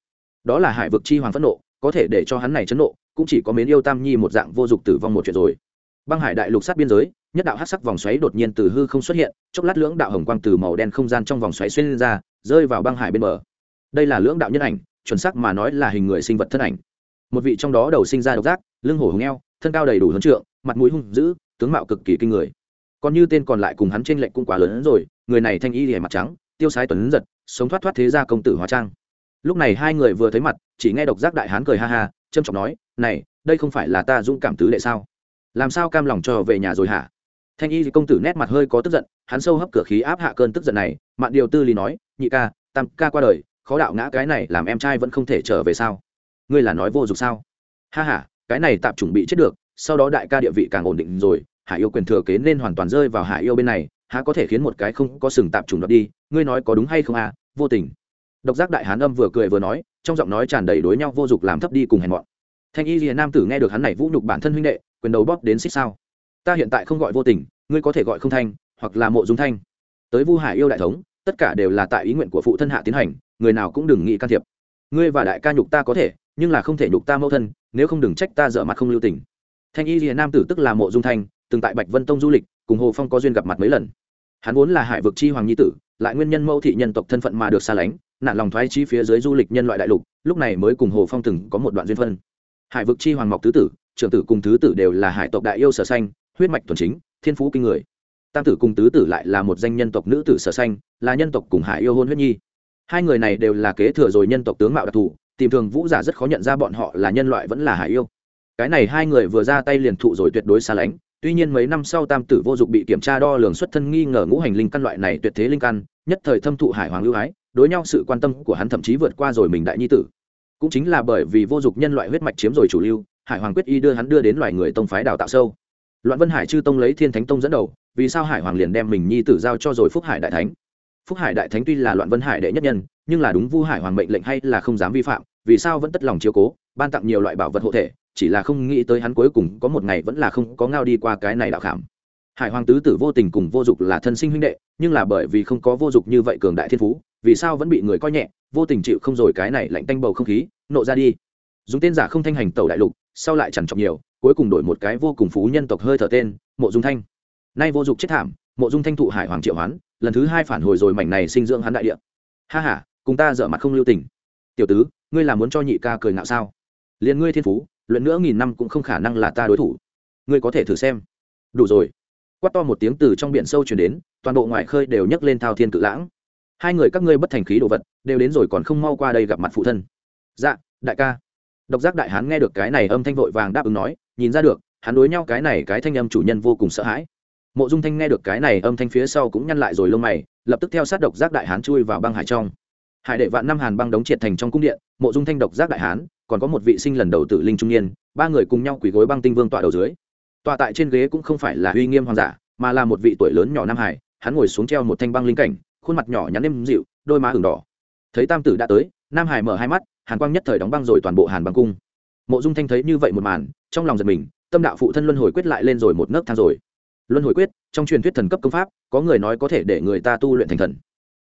Đó là hải vực chi hoàng phẫn nộ có thể để cho hắn này chấn nộ cũng chỉ có mến yêu tam nhi một dạng vô dụng tử vong một chuyện rồi. Băng hải đại lục sát biên giới nhất đạo hát sắc vòng xoáy đột nhiên từ hư không xuất hiện, chốc lát lưỡng đạo hồng quang từ màu đen không gian trong vòng xoáy xuyên lên ra, rơi vào băng hải bên bờ. Đây là lưỡng đạo nhân ảnh, chuẩn sắc mà nói là hình người sinh vật thân ảnh. Một vị trong đó đầu sinh ra độc giác, lưng hổ hùng eo, thân cao đầy đủ huấn trượng, mặt mũi hung dữ, tướng mạo cực kỳ kinh người. Còn như tên còn lại cùng hắn trên lệnh cũng quá lớn hơn rồi, người này thanh y hề mặt trắng, tiêu sái tuấn giật, sống thoát thoát thế gia công tử hóa trang. Lúc này hai người vừa thấy mặt, chỉ nghe độc giác đại hán cười ha ha, trâm trọng nói, này, đây không phải là ta dũng cảm tứ đệ sao? Làm sao cam lòng cho về nhà rồi hả? Thanh y công tử nét mặt hơi có tức giận, hắn sâu hấp cửa khí áp hạ cơn tức giận này, mạn điều tư lý nói, nhị ca, tam ca qua đời, khó đạo ngã cái này làm em trai vẫn không thể trở về sao? Ngươi là nói vô dụng sao? Ha ha, cái này tạm chuẩn bị chết được, sau đó đại ca địa vị càng ổn định rồi hải yêu quyền thừa kế nên hoàn toàn rơi vào hải yêu bên này, há có thể khiến một cái không có sừng tạm trùng đoạt đi, ngươi nói có đúng hay không à vô tình. Độc giác đại hán âm vừa cười vừa nói, trong giọng nói tràn đầy đối nhau vô dụng làm thấp đi cùng hèn mọn. Thanh y rìa nam tử nghe được hắn này vũ nhục bản thân huynh đệ, quyền đầu bóp đến xích sao? Ta hiện tại không gọi vô tình, ngươi có thể gọi không thanh, hoặc là mộ dung thanh. Tới vu hải yêu đại thống, tất cả đều là tại ý nguyện của phụ thân hạ tiến hành, người nào cũng đừng nghĩ can thiệp. Ngươi và đại ca nhục ta có thể, nhưng là không thể nhục ta mẫu thân, nếu không đừng trách ta dở mặt không lưu tình. Thanh y rìa nam tử tức là mộ dung thanh, từng tại bạch vân tông du lịch, cùng hồ phong có duyên gặp mặt mấy lần. Hắn vốn là hải vực chi hoàng nhi tử, lại nguyên nhân mẫu thị nhân tộc thân phận mà được xa lánh, nạn lòng thoái chi phía dưới du lịch nhân loại đại lục, lúc này mới cùng hồ phong từng có một đoạn duyên phân. Hải vực chi hoàng mọc tứ tử, trưởng tử cùng thứ tử đều là hải tộc đại yêu sở xanh huyết mạch thuần chính, thiên phú kinh người. Tam tử cùng tứ tử lại là một danh nhân tộc nữ tử sở xanh là nhân tộc cùng hải yêu hôn huyết nhi. Hai người này đều là kế thừa rồi nhân tộc tướng mạo đặc thù, tìm thường vũ giả rất khó nhận ra bọn họ là nhân loại vẫn là hải yêu. Cái này hai người vừa ra tay liền thụ rồi tuyệt đối xa lánh, tuy nhiên mấy năm sau tam tử vô dụng bị kiểm tra đo lường xuất thân nghi ngờ ngũ hành linh căn loại này tuyệt thế linh căn, nhất thời thâm thụ hải hoàng lưu ái, đối nhau sự quan tâm của hắn thậm chí vượt qua rồi mình đại nhi tử. Cũng chính là bởi vì vô dụng nhân loại huyết mạch chiếm rồi chủ lưu, hải hoàng quyết y đưa hắn đưa đến loài người tông phái đào tạo sâu loạn vân hải chư tông lấy thiên thánh tông dẫn đầu, vì sao hải hoàng liền đem mình nhi tử giao cho rồi phúc hải đại thánh? Phúc hải đại thánh tuy là loạn vân hải đệ nhất nhân, nhưng là đúng vu hải hoàng mệnh lệnh hay là không dám vi phạm, vì sao vẫn tất lòng chiếu cố, ban tặng nhiều loại bảo vật hộ thể, chỉ là không nghĩ tới hắn cuối cùng có một ngày vẫn là không có ngao đi qua cái này đạo khảm. Hải hoàng tứ tử vô tình cùng vô dụng là thân sinh huynh đệ, nhưng là bởi vì không có vô dụng như vậy cường đại thiên phú, vì sao vẫn bị người coi nhẹ, vô tình chịu không rồi cái này lạnh tanh bầu không khí, nộ ra đi. Dùng tên giả không thanh hành tẩu đại lục, sau lại chẳng trọng nhiều cuối cùng đổi một cái vô cùng phú nhân tộc hơi thở tên, mộ dung thanh. Nay vô dụng chết thảm, mộ dung thanh thụ hải hoàng triệu hoán, lần thứ hai phản hồi rồi mảnh này sinh dưỡng hắn đại địa. Ha ha, cùng ta dở mặt không lưu tình. Tiểu tứ, ngươi là muốn cho nhị ca cười ngạo sao? Liền ngươi thiên phú, luyện nữa nghìn năm cũng không khả năng là ta đối thủ. Ngươi có thể thử xem. Đủ rồi. Quát to một tiếng từ trong biển sâu chuyển đến, toàn bộ ngoại khơi đều nhấc lên thao thiên cự lãng. Hai người các ngươi bất thành khí đồ vật, đều đến rồi còn không mau qua đây gặp mặt phụ thân. Dạ đại ca. Độc giác đại hán nghe được cái này âm thanh vội vàng đáp ứng nói nhìn ra được, hắn đối nhau cái này cái thanh âm chủ nhân vô cùng sợ hãi. Mộ dung thanh nghe được cái này âm thanh phía sau cũng nhăn lại rồi lông mày, lập tức theo sát độc giác đại hán chui vào băng hải trong. Hải đệ vạn năm hàn băng đóng triệt thành trong cung điện, mộ dung thanh độc giác đại hán, còn có một vị sinh lần đầu tử linh trung niên, ba người cùng nhau quỳ gối băng tinh vương tọa đầu dưới. Tọa tại trên ghế cũng không phải là uy nghiêm hoàng giả, mà là một vị tuổi lớn nhỏ nam hải, hắn ngồi xuống treo một thanh băng linh cảnh, khuôn mặt nhỏ nhắn êm dịu, đôi má ửng đỏ. Thấy tam tử đã tới, nam hải mở hai mắt, hàn quang nhất thời đóng băng rồi toàn bộ hàn băng cung mộ dung thanh thấy như vậy một màn, trong lòng giật mình, tâm đạo phụ thân luân hồi quyết lại lên rồi một nấc thang rồi. Luân hồi quyết, trong truyền thuyết thần cấp công pháp, có người nói có thể để người ta tu luyện thành thần.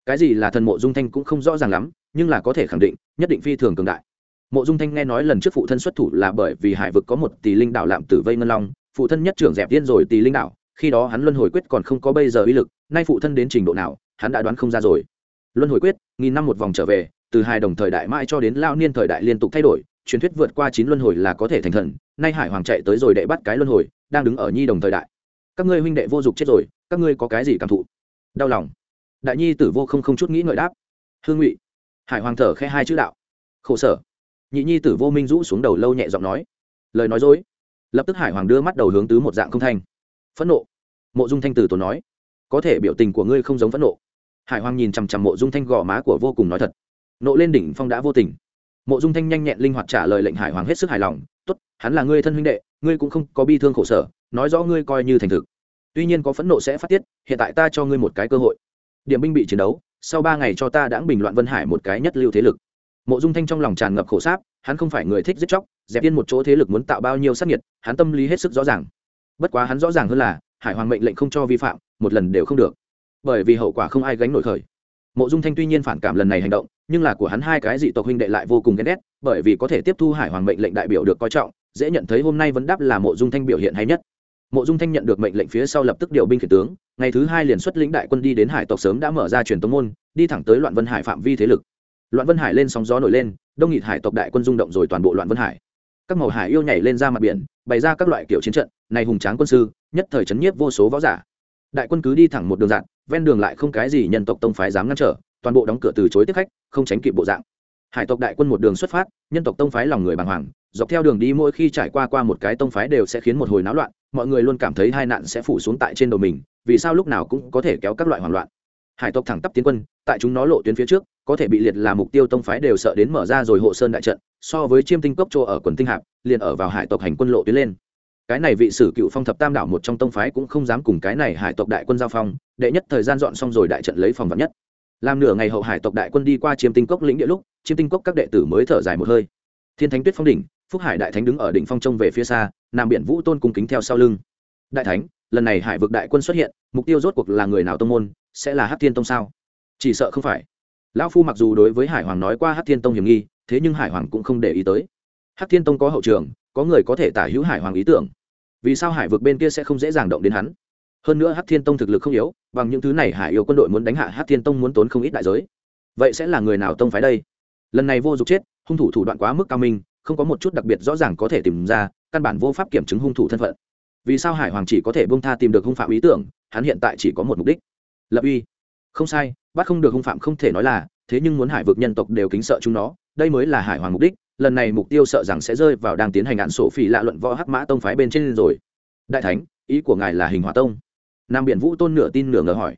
Cái gì là thần mộ dung thanh cũng không rõ ràng lắm, nhưng là có thể khẳng định, nhất định phi thường cường đại. Mộ dung thanh nghe nói lần trước phụ thân xuất thủ là bởi vì hải vực có một tỷ linh đạo lạm tử vây ngân long, phụ thân nhất trưởng dẹp tiên rồi tỷ linh đạo, khi đó hắn luân hồi quyết còn không có bây giờ uy lực, nay phụ thân đến trình độ nào, hắn đã đoán không ra rồi. Luân hồi quyết, nghìn năm một vòng trở về, từ hai đồng thời đại mãi cho đến lao niên thời đại liên tục thay đổi truyền thuyết vượt qua chín luân hồi là có thể thành thần, nay hải hoàng chạy tới rồi đệ bắt cái luân hồi, đang đứng ở nhi đồng thời đại. Các ngươi huynh đệ vô dụng chết rồi, các ngươi có cái gì cảm thụ? Đau lòng. Đại nhi tử vô không không chút nghĩ ngợi đáp. Hương ngụy. Hải hoàng thở khe hai chữ đạo. Khổ sở. Nhị nhi tử vô minh rũ xuống đầu lâu nhẹ giọng nói. Lời nói dối. Lập tức hải hoàng đưa mắt đầu hướng tứ một dạng không thanh phẫn nộ. Mộ dung thanh tử tốn nói. Có thể biểu tình của ngươi không giống phẫn nộ. Hải hoàng nhìn chằm chằm mộ dung thanh gò má của vô cùng nói thật. Nộ lên đỉnh phong đã vô tình mộ dung thanh nhanh nhẹn linh hoạt trả lời lệnh hải hoàng hết sức hài lòng, tốt, hắn là ngươi thân huynh đệ, ngươi cũng không có bi thương khổ sở, nói rõ ngươi coi như thành thực. Tuy nhiên có phẫn nộ sẽ phát tiết, hiện tại ta cho ngươi một cái cơ hội. Điểm binh bị chiến đấu, sau ba ngày cho ta đã bình loạn vân hải một cái nhất lưu thế lực. Mộ dung thanh trong lòng tràn ngập khổ sáp, hắn không phải người thích giết chóc, dẹp yên một chỗ thế lực muốn tạo bao nhiêu sắc nhiệt hắn tâm lý hết sức rõ ràng. Bất quá hắn rõ ràng hơn là, hải hoàng mệnh lệnh không cho vi phạm, một lần đều không được. Bởi vì hậu quả không ai gánh nổi khởi mộ dung thanh tuy nhiên phản cảm lần này hành động, nhưng là của hắn hai cái dị tộc huynh đệ lại vô cùng ghen ghét, bởi vì có thể tiếp thu hải hoàng mệnh lệnh đại biểu được coi trọng, dễ nhận thấy hôm nay vấn đáp là mộ dung thanh biểu hiện hay nhất. Mộ dung thanh nhận được mệnh lệnh phía sau lập tức điều binh khiển tướng, ngày thứ hai liền xuất lĩnh đại quân đi đến hải tộc sớm đã mở ra truyền tống môn, đi thẳng tới loạn vân hải phạm vi thế lực. Loạn vân hải lên sóng gió nổi lên, đông nghịt hải tộc đại quân rung động rồi toàn bộ loạn vân hải. Các màu hải yêu nhảy lên ra mặt biển, bày ra các loại kiểu chiến trận, này hùng tráng quân sư, nhất thời chấn nhiếp vô số võ giả đại quân cứ đi thẳng một đường dạng ven đường lại không cái gì nhân tộc tông phái dám ngăn trở, toàn bộ đóng cửa từ chối tiếp khách, không tránh kịp bộ dạng. Hải tộc đại quân một đường xuất phát, nhân tộc tông phái lòng người bàng hoàng, dọc theo đường đi mỗi khi trải qua qua một cái tông phái đều sẽ khiến một hồi náo loạn, mọi người luôn cảm thấy hai nạn sẽ phủ xuống tại trên đầu mình, vì sao lúc nào cũng có thể kéo các loại hoảng loạn. Hải tộc thẳng tắp tiến quân, tại chúng nó lộ tuyến phía trước, có thể bị liệt là mục tiêu tông phái đều sợ đến mở ra rồi hộ sơn đại trận, so với chiêm tinh cốc chỗ ở quần tinh hạp, liền ở vào hải tộc hành quân lộ tuyến lên cái này vị sử cựu phong thập tam đảo một trong tông phái cũng không dám cùng cái này hải tộc đại quân giao phong, đệ nhất thời gian dọn xong rồi đại trận lấy phòng vật nhất. Làm nửa ngày hậu hải tộc đại quân đi qua chiêm tinh cốc lĩnh địa lúc, chiêm tinh cốc các đệ tử mới thở dài một hơi. Thiên thánh tuyết phong đỉnh, phúc hải đại thánh đứng ở đỉnh phong trông về phía xa, nam biển vũ tôn cung kính theo sau lưng. Đại thánh, lần này hải vực đại quân xuất hiện, mục tiêu rốt cuộc là người nào tông môn, sẽ là hát thiên tông sao? Chỉ sợ không phải. Lão phu mặc dù đối với hải hoàng nói qua hát thiên tông hiểm nghi, thế nhưng hải hoàng cũng không để ý tới. Hát thiên tông có hậu trường có người có thể tả hữu hải hoàng ý tưởng. Vì sao hải vực bên kia sẽ không dễ dàng động đến hắn? Hơn nữa hát thiên tông thực lực không yếu, bằng những thứ này hải yêu quân đội muốn đánh hạ hát thiên tông muốn tốn không ít đại giới. Vậy sẽ là người nào tông phái đây? Lần này vô dụng chết, hung thủ thủ đoạn quá mức cao minh, không có một chút đặc biệt rõ ràng có thể tìm ra, căn bản vô pháp kiểm chứng hung thủ thân phận. Vì sao hải hoàng chỉ có thể bông tha tìm được hung phạm ý tưởng, hắn hiện tại chỉ có một mục đích. Lập uy. Không sai, bắt không được hung phạm không thể nói là, thế nhưng muốn hải vực nhân tộc đều kính sợ chúng nó đây mới là hải hoàng mục đích, lần này mục tiêu sợ rằng sẽ rơi vào đang tiến hành hạn sổ phi lạ luận võ hắc mã tông phái bên trên rồi. Đại thánh, ý của ngài là hình hòa tông. Nam biển vũ tôn nửa tin nửa ngờ hỏi.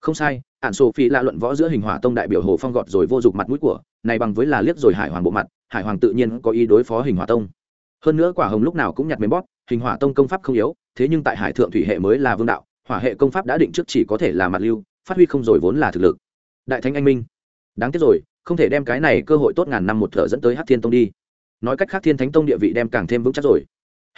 Không sai ạn sổ phi lạ luận võ giữa hình hòa tông đại biểu hồ phong gọt rồi vô dụng mặt mũi của, này bằng với là liếc rồi hải hoàng bộ mặt hải hoàng tự nhiên có ý đối phó hình hòa tông. Hơn nữa quả hồng lúc nào cũng nhặt mềm bóp, hình hỏa tông công pháp không yếu, thế nhưng tại hải thượng thủy hệ mới là vương đạo, hỏa hệ công pháp đã định trước chỉ có thể là mặt lưu, phát huy không rồi vốn là thực lực. Đại thánh anh minh. Đáng tiếc rồi không thể đem cái này cơ hội tốt ngàn năm một thở dẫn tới hát thiên tông đi. Nói cách khác thiên thánh tông địa vị đem càng thêm vững chắc rồi.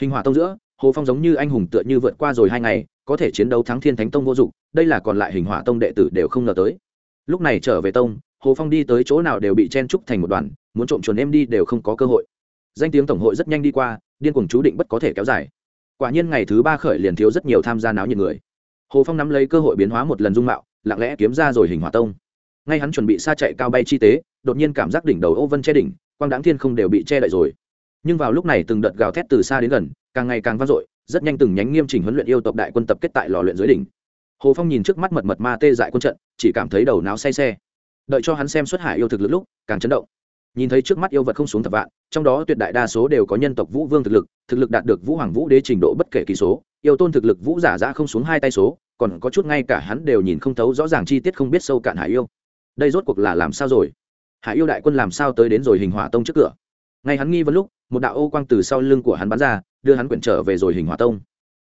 Hình hòa tông giữa, hồ phong giống như anh hùng tựa như vượt qua rồi hai ngày, có thể chiến đấu thắng thiên thánh tông vô dụng, đây là còn lại hình hòa tông đệ tử đều không ngờ tới. Lúc này trở về tông, hồ phong đi tới chỗ nào đều bị chen trúc thành một đoàn, muốn trộm chuồn em đi đều không có cơ hội. Danh tiếng tổng hội rất nhanh đi qua, điên cuồng chú định bất có thể kéo dài. Quả nhiên ngày thứ ba khởi liền thiếu rất nhiều tham gia náo nhiệt người. Hồ phong nắm lấy cơ hội biến hóa một lần dung mạo, lặng lẽ kiếm ra rồi hình hòa tông ngay hắn chuẩn bị xa chạy cao bay chi tế, đột nhiên cảm giác đỉnh đầu ô vân che đỉnh, quang đáng thiên không đều bị che đậy rồi. Nhưng vào lúc này từng đợt gào thét từ xa đến gần, càng ngày càng vang dội, rất nhanh từng nhánh nghiêm chỉnh huấn luyện yêu tộc đại quân tập kết tại lò luyện dưới đỉnh. Hồ phong nhìn trước mắt mật mật ma tê dại quân trận, chỉ cảm thấy đầu náo say xe. Đợi cho hắn xem xuất hải yêu thực lực lúc, càng chấn động. Nhìn thấy trước mắt yêu vật không xuống thập vạn, trong đó tuyệt đại đa số đều có nhân tộc vũ vương thực lực thực lực đạt được vũ hoàng vũ đế trình độ bất kể kỳ số, yêu tôn thực lực vũ giả ra không xuống hai tay số, còn có chút ngay cả hắn đều nhìn không thấu rõ ràng chi tiết không biết sâu cạn hải yêu đây rốt cuộc là làm sao rồi? Hải yêu đại quân làm sao tới đến rồi hình hỏa tông trước cửa? Ngay hắn nghi vấn lúc, một đạo ô quang từ sau lưng của hắn bắn ra, đưa hắn quyển trở về rồi hình hỏa tông.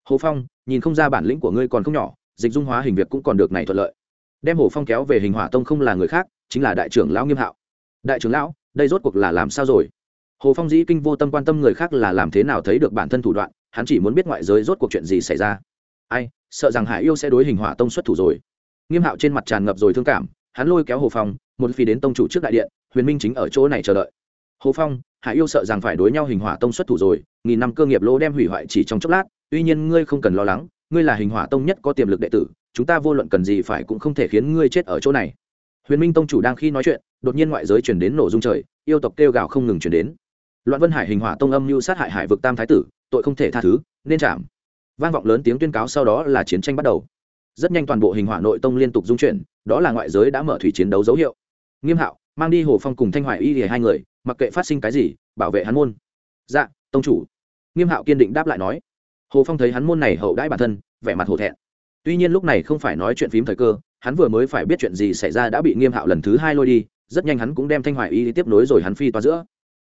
Hồ phong, nhìn không ra bản lĩnh của ngươi còn không nhỏ, dịch dung hóa hình việc cũng còn được này thuận lợi. Đem hồ phong kéo về hình hỏa tông không là người khác, chính là đại trưởng lão nghiêm hạo. Đại trưởng lão, đây rốt cuộc là làm sao rồi? Hồ phong dĩ kinh vô tâm quan tâm người khác là làm thế nào thấy được bản thân thủ đoạn, hắn chỉ muốn biết ngoại giới rốt cuộc chuyện gì xảy ra. Ai, sợ rằng hải yêu sẽ đối hình hỏa tông xuất thủ rồi. Nghiêm hạo trên mặt tràn ngập rồi thương cảm hắn lôi kéo hồ phong, một phi đến tông chủ trước đại điện, huyền minh chính ở chỗ này chờ đợi. Hồ phong, hải yêu sợ rằng phải đối nhau hình hỏa tông xuất thủ rồi, nghìn năm cơ nghiệp lỗ đem hủy hoại chỉ trong chốc lát, tuy nhiên ngươi không cần lo lắng, ngươi là hình hỏa tông nhất có tiềm lực đệ tử, chúng ta vô luận cần gì phải cũng không thể khiến ngươi chết ở chỗ này. Huyền minh tông chủ đang khi nói chuyện, đột nhiên ngoại giới chuyển đến nổ dung trời, yêu tộc kêu gào không ngừng chuyển đến. Loạn vân hải hình hỏa tông âm mưu sát hại hải vực tam thái tử, tội không thể tha thứ, nên chạm. Vang vọng lớn tiếng tuyên cáo sau đó là chiến tranh bắt đầu rất nhanh toàn bộ hình hỏa nội tông liên tục dung chuyển, đó là ngoại giới đã mở thủy chiến đấu dấu hiệu. Nghiêm hạo, mang đi hồ phong cùng thanh hoài y thì hai người, mặc kệ phát sinh cái gì, bảo vệ hắn môn. Dạ tông chủ. Nghiêm hạo kiên định đáp lại nói. Hồ phong thấy hắn môn này hậu đãi bản thân, vẻ mặt hổ thẹn. Tuy nhiên lúc này không phải nói chuyện phím thời cơ, hắn vừa mới phải biết chuyện gì xảy ra đã bị nghiêm hạo lần thứ hai lôi đi, rất nhanh hắn cũng đem thanh hoài y tiếp nối rồi hắn phi toa giữa.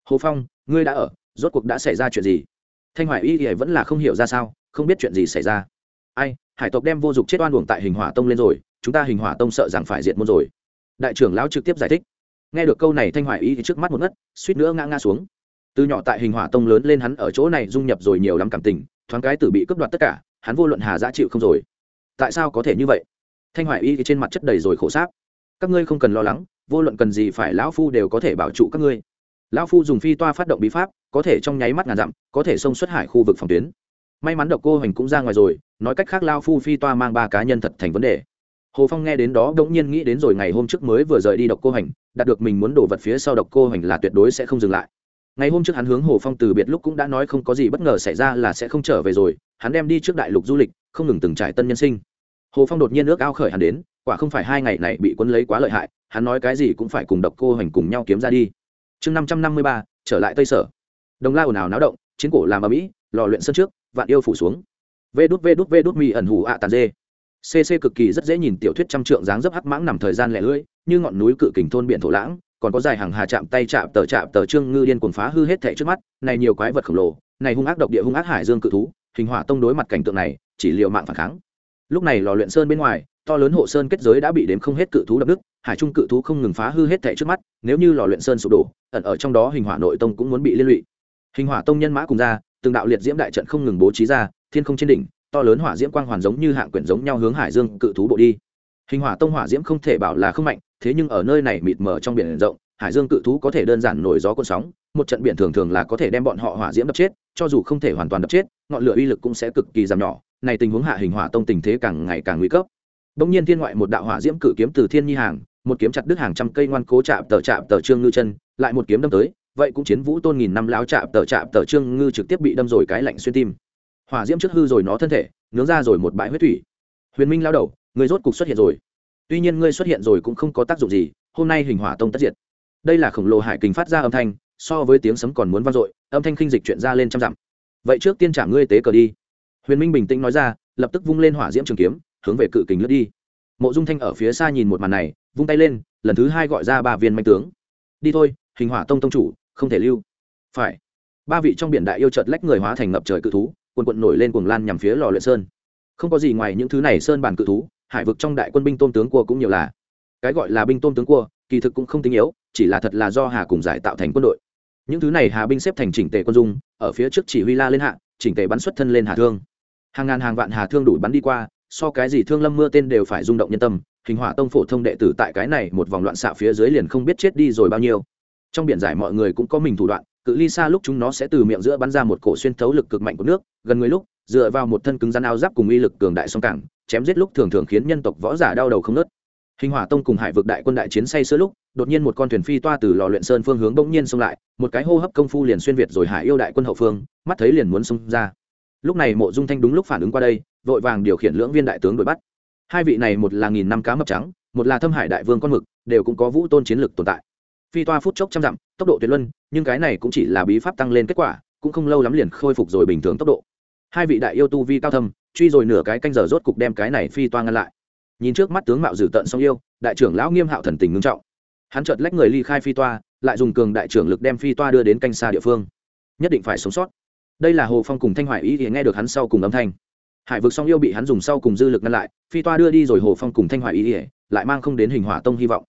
Hồ phong, ngươi đã ở, rốt cuộc đã xảy ra chuyện gì? Thanh hoài y thì vẫn là không hiểu ra sao, không biết chuyện gì xảy ra ai, hải tộc đem vô dụng chết oan uổng tại hình hỏa tông lên rồi, chúng ta hình hỏa tông sợ rằng phải diệt môn rồi. Đại trưởng lão trực tiếp giải thích. Nghe được câu này thanh hoài y thì trước mắt một ngất, suýt nữa ngã ngã xuống. Từ nhỏ tại hình hỏa tông lớn lên hắn ở chỗ này dung nhập rồi nhiều lắm cảm tình, thoáng cái tử bị cướp đoạt tất cả, hắn vô luận hà giá chịu không rồi. Tại sao có thể như vậy? Thanh hoài y thì trên mặt chất đầy rồi khổ sáp. Các ngươi không cần lo lắng, vô luận cần gì phải lão phu đều có thể bảo trụ các ngươi. Lão phu dùng phi toa phát động bí pháp, có thể trong nháy mắt ngàn dặm, có thể xông xuất hải khu vực phòng tuyến may mắn độc cô hành cũng ra ngoài rồi, nói cách khác lao phu phi toa mang ba cá nhân thật thành vấn đề. Hồ phong nghe đến đó đ ỗ n g nhiên nghĩ đến rồi ngày hôm trước mới vừa rời đi độc cô hành đạt được mình muốn đổ vật phía sau độc cô hành là tuyệt đối sẽ không dừng lại. Ngày hôm trước hắn hướng hồ phong từ biệt lúc cũng đã nói không có gì bất ngờ xảy ra là sẽ không trở về rồi, hắn đem đi trước đại lục du lịch, không ngừng từng trải tân nhân sinh. Hồ phong đột nhiên ước ao khởi hắn đến, quả không phải hai ngày này bị quân lấy quá lợi hại, hắn nói cái gì cũng phải cùng độc cô hành cùng nhau kiếm ra đi. Chương năm trăm năm mươi ba, trở lại tây sở. Đồng la ồn ào náo động, chiến cổ làm ở mỹ lò luyện sân trước vạn yêu phủ xuống. Vê đút vê đút vê đút mi ẩn hủ ạ tàn dê. Cc cực kỳ rất dễ nhìn tiểu thuyết trăm trượng dáng dấp hắc mãng nằm thời gian lẻ lưỡi, như ngọn núi cự kình thôn biển thổ lãng, còn có dài hàng hà chạm tay chạm tờ chạm tờ trương ngư điên cuồng phá hư hết thệ trước mắt, này nhiều quái vật khổng lồ, này hung ác độc địa hung ác hải dương cự thú, hình hỏa tông đối mặt cảnh tượng này, chỉ liệu mạng phản kháng. Lúc này lò luyện sơn bên ngoài, to lớn hộ sơn kết giới đã bị đếm không hết cự thú đập đức hải trung cự thú không ngừng phá hư hết thệ trước mắt, nếu như lò luyện sơn sụp đổ, ẩn ở trong đó hình hỏa nội tông cũng muốn bị liên lụy. Hình hỏa tông nhân mã cùng ra từng đạo liệt diễm đại trận không ngừng bố trí ra thiên không trên đỉnh to lớn hỏa diễm quang hoàn giống như hạng quyển giống nhau hướng hải dương cự thú bộ đi. Hình hỏa tông hỏa diễm không thể bảo là không mạnh thế nhưng ở nơi này mịt mờ trong biển rộng hải dương cự thú có thể đơn giản nổi gió cuộn sóng một trận biển thường thường là có thể đem bọn họ hỏa diễm đập chết cho dù không thể hoàn toàn đập chết ngọn lửa uy lực cũng sẽ cực kỳ giảm nhỏ này tình huống hạ hình hỏa tông tình thế càng ngày càng nguy cấp. Bỗng nhiên thiên ngoại một đạo hỏa diễm cử kiếm từ thiên nhi hàng, một kiếm chặt đứt hàng trăm cây ngoan cố chạm tờ chạm tờ trương ngư chân, lại một kiếm đâm tới, vậy cũng chiến vũ tôn nghìn năm láo chạm tờ chạm tờ trương ngư trực tiếp bị đâm rồi cái lạnh xuyên tim. Hỏa diễm trước hư rồi nó thân thể, nướng ra rồi một bãi huyết thủy. Huyền Minh lao đầu, người rốt cục xuất hiện rồi. Tuy nhiên ngươi xuất hiện rồi cũng không có tác dụng gì, hôm nay hình hỏa tông tất diệt. Đây là khổng lồ hải kình phát ra âm thanh, so với tiếng sấm còn muốn vang dội, âm thanh khinh dịch chuyện ra lên trăm dặm. Vậy trước tiên trả ngươi tế cờ đi. Huyền Minh bình tĩnh nói ra, lập tức vung lên hỏa diễm trường kiếm, hướng về cự kình lướt đi mộ dung thanh ở phía xa nhìn một màn này vung tay lên lần thứ hai gọi ra ba viên manh tướng đi thôi hình hỏa tông tông chủ không thể lưu. Phải. Ba vị trong biển đại yêu chợt lách người hóa thành ngập trời cự thú quần quận nổi lên cuồng lan nhằm phía lò luyện sơn. Không có gì ngoài những thứ này sơn bản cự thú, hải vực trong đại quân binh tôn tướng cua cũng nhiều là. Cái gọi là binh tôn tướng cua, kỳ thực cũng không tinh yếu, chỉ là thật là do hà cùng giải tạo thành quân đội. Những thứ này hà binh xếp thành chỉnh tề quân dung, ở phía trước chỉ huy la lên hạ, chỉnh tề bắn xuất thân lên hà thương. Hàng ngàn hàng vạn hà thương đủ bắn đi qua, so cái gì thương lâm mưa tên đều phải rung động nhân tâm, hình hỏa tông phổ thông đệ tử tại cái này một vòng loạn xạ phía dưới liền không biết chết đi rồi bao nhiêu trong biển giải mọi người cũng có mình thủ đoạn, cự ly xa lúc chúng nó sẽ từ miệng giữa bắn ra một cổ xuyên thấu lực cực mạnh của nước, gần người lúc, dựa vào một thân cứng rắn áo giáp cùng uy lực cường đại song cảng chém giết lúc thường thường khiến nhân tộc võ giả đau đầu không nớt hình hỏa tông cùng hải vực đại quân đại chiến say sưa lúc, đột nhiên một con thuyền phi toa từ lò luyện sơn phương hướng bỗng nhiên xông lại, một cái hô hấp công phu liền xuyên việt rồi hải yêu đại quân hậu phương, mắt thấy liền muốn xông ra. Lúc này mộ dung thanh đúng lúc phản ứng qua đây, vội vàng điều khiển lưỡng viên đại tướng đuổi bắt. Hai vị này một là nghìn năm cá mập trắng, một là thâm hải đại vương con mực, đều cũng có vũ tôn chiến lực tồn tại phi toa phút chốc trăm dặm, tốc độ tuyệt luân, nhưng cái này cũng chỉ là bí pháp tăng lên kết quả, cũng không lâu lắm liền khôi phục rồi bình thường tốc độ. Hai vị đại yêu tu vi cao thâm, truy rồi nửa cái canh giờ rốt cục đem cái này phi toa ngăn lại. Nhìn trước mắt tướng mạo dử tận song yêu, đại trưởng lão nghiêm hạo thần tình ngưng trọng. Hắn chợt lách người ly khai phi toa, lại dùng cường đại trưởng lực đem phi toa đưa đến canh xa địa phương. Nhất định phải sống sót. Đây là hồ phong cùng thanh hoài ý thì nghe được hắn sau cùng âm thanh. Hải vực song yêu bị hắn dùng sau cùng dư lực ngăn lại, phi toa đưa đi rồi hồ phong cùng thanh hoài ý ỉa lại mang không đến hình hỏa tông hy vọng.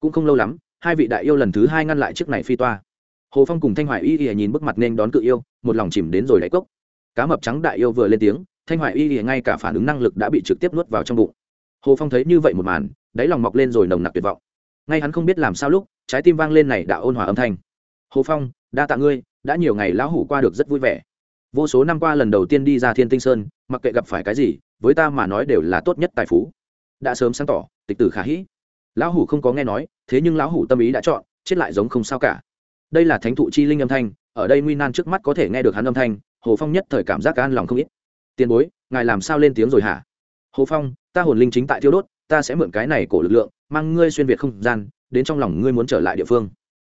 Cũng không lâu lắm hai vị đại yêu lần thứ hai ngăn lại chiếc này phi toa. Hồ phong cùng thanh hoài y y nhìn bức mặt nên đón cự yêu, một lòng chìm đến rồi đáy cốc. Cá mập trắng đại yêu vừa lên tiếng, thanh hoài y y ngay cả phản ứng năng lực đã bị trực tiếp nuốt vào trong bụng. Hồ phong thấy như vậy một màn, đáy lòng mọc lên rồi nồng nặc tuyệt vọng. Ngay hắn không biết làm sao lúc, trái tim vang lên này đã ôn hòa âm thanh. Hồ phong, đa tạ ngươi, đã nhiều ngày lão hủ qua được rất vui vẻ. Vô số năm qua lần đầu tiên đi ra thiên tinh sơn, mặc kệ gặp phải cái gì, với ta mà nói đều là tốt nhất tài phú. Đã sớm sáng tỏ, tịch tử khả hĩ. Lão hủ không có nghe nói thế nhưng lão hủ tâm ý đã chọn, chết lại giống không sao cả. Đây là thánh thụ chi linh âm thanh, ở đây nguy nan trước mắt có thể nghe được hắn âm thanh, hồ phong nhất thời cảm giác an lòng không ít. Tiền bối, ngài làm sao lên tiếng rồi hả? Hồ phong, ta hồn linh chính tại thiêu đốt, ta sẽ mượn cái này cổ lực lượng, mang ngươi xuyên việt không gian, đến trong lòng ngươi muốn trở lại địa phương.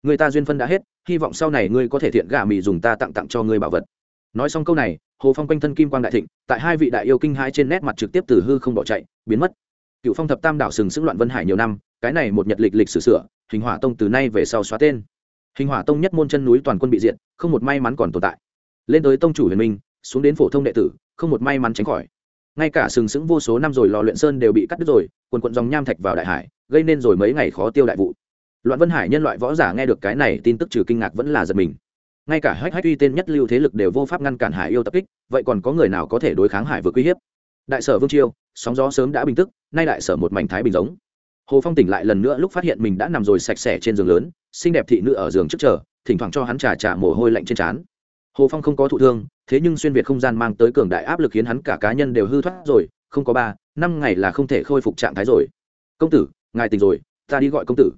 Người ta duyên phân đã hết, hy vọng sau này ngươi có thể thiện gà mì dùng ta tặng tặng cho ngươi bảo vật. Nói xong câu này, hồ phong quanh thân kim quang đại thịnh, tại hai vị đại yêu kinh hai trên nét mặt trực tiếp từ hư không bỏ chạy, biến mất cựu phong thập tam đảo sừng sững loạn vân hải nhiều năm, cái này một nhật lịch lịch sử sửa, hình hỏa tông từ nay về sau xóa tên. Hình hỏa tông nhất môn chân núi toàn quân bị diện không một may mắn còn tồn tại. Lên tới tông chủ huyền minh, xuống đến phổ thông đệ tử, không một may mắn tránh khỏi. Ngay cả sừng sững vô số năm rồi lò luyện sơn đều bị cắt đứt rồi, quần quận dòng nham thạch vào đại hải, gây nên rồi mấy ngày khó tiêu đại vụ. Loạn vân hải nhân loại võ giả nghe được cái này tin tức trừ kinh ngạc vẫn là giật mình. Ngay cả hách hách uy tên nhất lưu thế lực đều vô pháp ngăn cản hải yêu tập kích, vậy còn có người nào có thể đối kháng hải vừa uy hiếp? Đại sở vương chiêu sóng gió sớm đã bình tức, nay đại sở một mảnh thái bình giống. Hồ phong tỉnh lại lần nữa lúc phát hiện mình đã nằm rồi sạch sẽ trên giường lớn, xinh đẹp thị nữ ở giường trước chờ, thỉnh thoảng cho hắn trà trà mồ hôi lạnh trên trán. Hồ phong không có thụ thương, thế nhưng xuyên việt không gian mang tới cường đại áp lực khiến hắn cả cá nhân đều hư thoát rồi, không có ba, năm ngày là không thể khôi phục trạng thái rồi. Công tử, ngài tỉnh rồi, ta đi gọi công tử.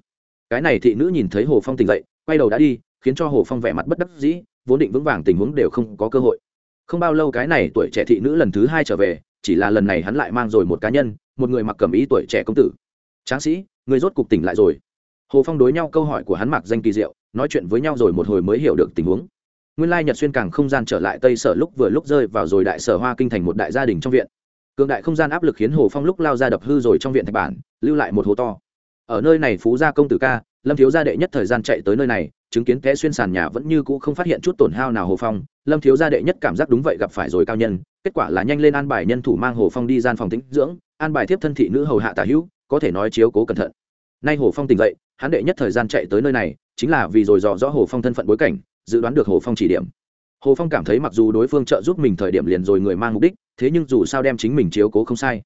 Cái này thị nữ nhìn thấy hồ phong tỉnh dậy, quay đầu đã đi, khiến cho hồ phong vẻ mặt bất đắc dĩ, vốn định vững vàng tình huống đều không có cơ hội. Không bao lâu cái này tuổi trẻ thị nữ lần thứ hai trở về chỉ là lần này hắn lại mang rồi một cá nhân, một người mặc cẩm ý tuổi trẻ công tử. Tráng sĩ, người rốt cục tỉnh lại rồi. Hồ phong đối nhau câu hỏi của hắn mặc danh kỳ diệu, nói chuyện với nhau rồi một hồi mới hiểu được tình huống. Nguyên lai nhật xuyên càng không gian trở lại tây sở lúc vừa lúc rơi vào rồi đại sở hoa kinh thành một đại gia đình trong viện. Cường đại không gian áp lực khiến hồ phong lúc lao ra đập hư rồi trong viện thạch bản, lưu lại một hố to. Ở nơi này phú gia công tử ca, lâm thiếu gia đệ nhất thời gian chạy tới nơi này chứng kiến té xuyên sàn nhà vẫn như cũ không phát hiện chút tổn hao nào hồ phong, lâm thiếu gia đệ nhất cảm giác đúng vậy gặp phải rồi cao nhân, kết quả là nhanh lên an bài nhân thủ mang hồ phong đi gian phòng tĩnh dưỡng, an bài tiếp thân thị nữ hầu hạ tả hữu, có thể nói chiếu cố cẩn thận. Nay hồ phong tỉnh dậy, hắn đệ nhất thời gian chạy tới nơi này, chính là vì rồi dò rõ hồ phong thân phận bối cảnh, dự đoán được hồ phong chỉ điểm. Hồ phong cảm thấy mặc dù đối phương trợ giúp mình thời điểm liền rồi người mang mục đích, thế nhưng dù sao đem chính mình chiếu cố không sai.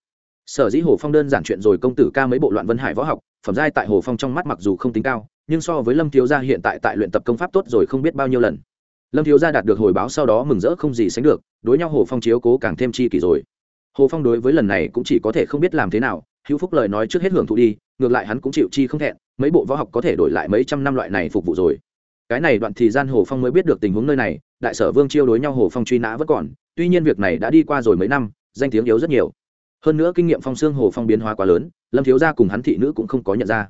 Sở dĩ hồ phong đơn giản chuyện rồi công tử ca mấy bộ loạn vân hải võ học, phẩm giai tại hồ phong trong mắt mặc dù không tính cao nhưng so với lâm thiếu gia hiện tại tại luyện tập công pháp tốt rồi không biết bao nhiêu lần. Lâm thiếu gia đạt được hồi báo sau đó mừng rỡ không gì sánh được, đối nhau hồ phong chiếu cố càng thêm chi kỷ rồi. Hồ phong đối với lần này cũng chỉ có thể không biết làm thế nào, hữu phúc lời nói trước hết hưởng thụ đi, ngược lại hắn cũng chịu chi không thẹn, mấy bộ võ học có thể đổi lại mấy trăm năm loại này phục vụ rồi. Cái này đoạn thì gian hồ phong mới biết được tình huống nơi này, đại sở vương chiêu đối nhau hồ phong truy nã vẫn còn, tuy nhiên việc này đã đi qua rồi mấy năm, danh tiếng yếu rất nhiều. Hơn nữa kinh nghiệm phong xương hồ phong biến hóa quá lớn, lâm thiếu gia cùng hắn thị nữ cũng không có nhận ra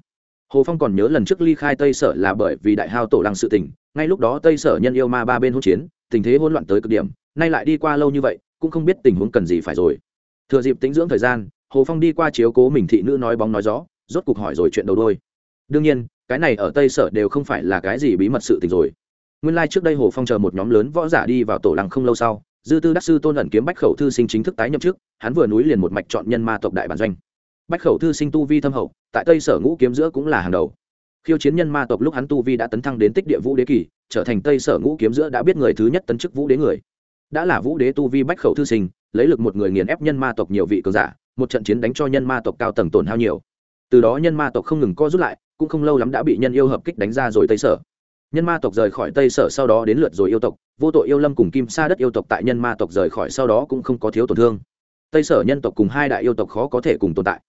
hồ phong còn nhớ lần trước ly khai tây sở là bởi vì đại hao tổ lăng sự tình, ngay lúc đó tây sở nhân yêu ma ba bên hỗn chiến, tình thế hỗn loạn tới cực điểm, nay lại đi qua lâu như vậy, cũng không biết tình huống cần gì phải rồi. Thừa dịp tính dưỡng thời gian, hồ phong đi qua chiếu cố mình thị nữ nói bóng nói gió, rốt cuộc hỏi rồi chuyện đầu đôi đương nhiên, cái này ở tây sở đều không phải là cái gì bí mật sự tình rồi. Nguyên lai、like、trước đây hồ phong chờ một nhóm lớn võ giả đi vào tổ lăng không lâu sau, dư tư đắc sư tôn ẩn kiếm bách khẩu thư sinh chính thức tái nhậm chức, hắn vừa núi liền một mạch chọn nhân ma tộc đại bản doanh bách khẩu thư sinh tu vi thâm hậu, tại tây sở ngũ kiếm giữa cũng là hàng đầu. Khiêu chiến nhân ma tộc lúc hắn tu vi đã tấn thăng đến tích địa vũ đế kỳ, trở thành tây sở ngũ kiếm giữa đã biết người thứ nhất tấn chức vũ đế người. Đã là vũ đế tu vi bách khẩu thư sinh, lấy lực một người nghiền ép nhân ma tộc nhiều vị cường giả, một trận chiến đánh cho nhân ma tộc cao tầng tổn hao nhiều. Từ đó nhân ma tộc không ngừng co rút lại, cũng không lâu lắm đã bị nhân yêu hợp kích đánh ra rồi tây sở. Nhân ma tộc rời khỏi tây sở sau đó đến lượt rồi yêu tộc, vô tội yêu lâm cùng kim sa đất yêu tộc tại nhân ma tộc rời khỏi sau đó cũng không có thiếu tổn thương. Tây sở nhân tộc cùng hai đại yêu tộc khó có thể cùng tồn tại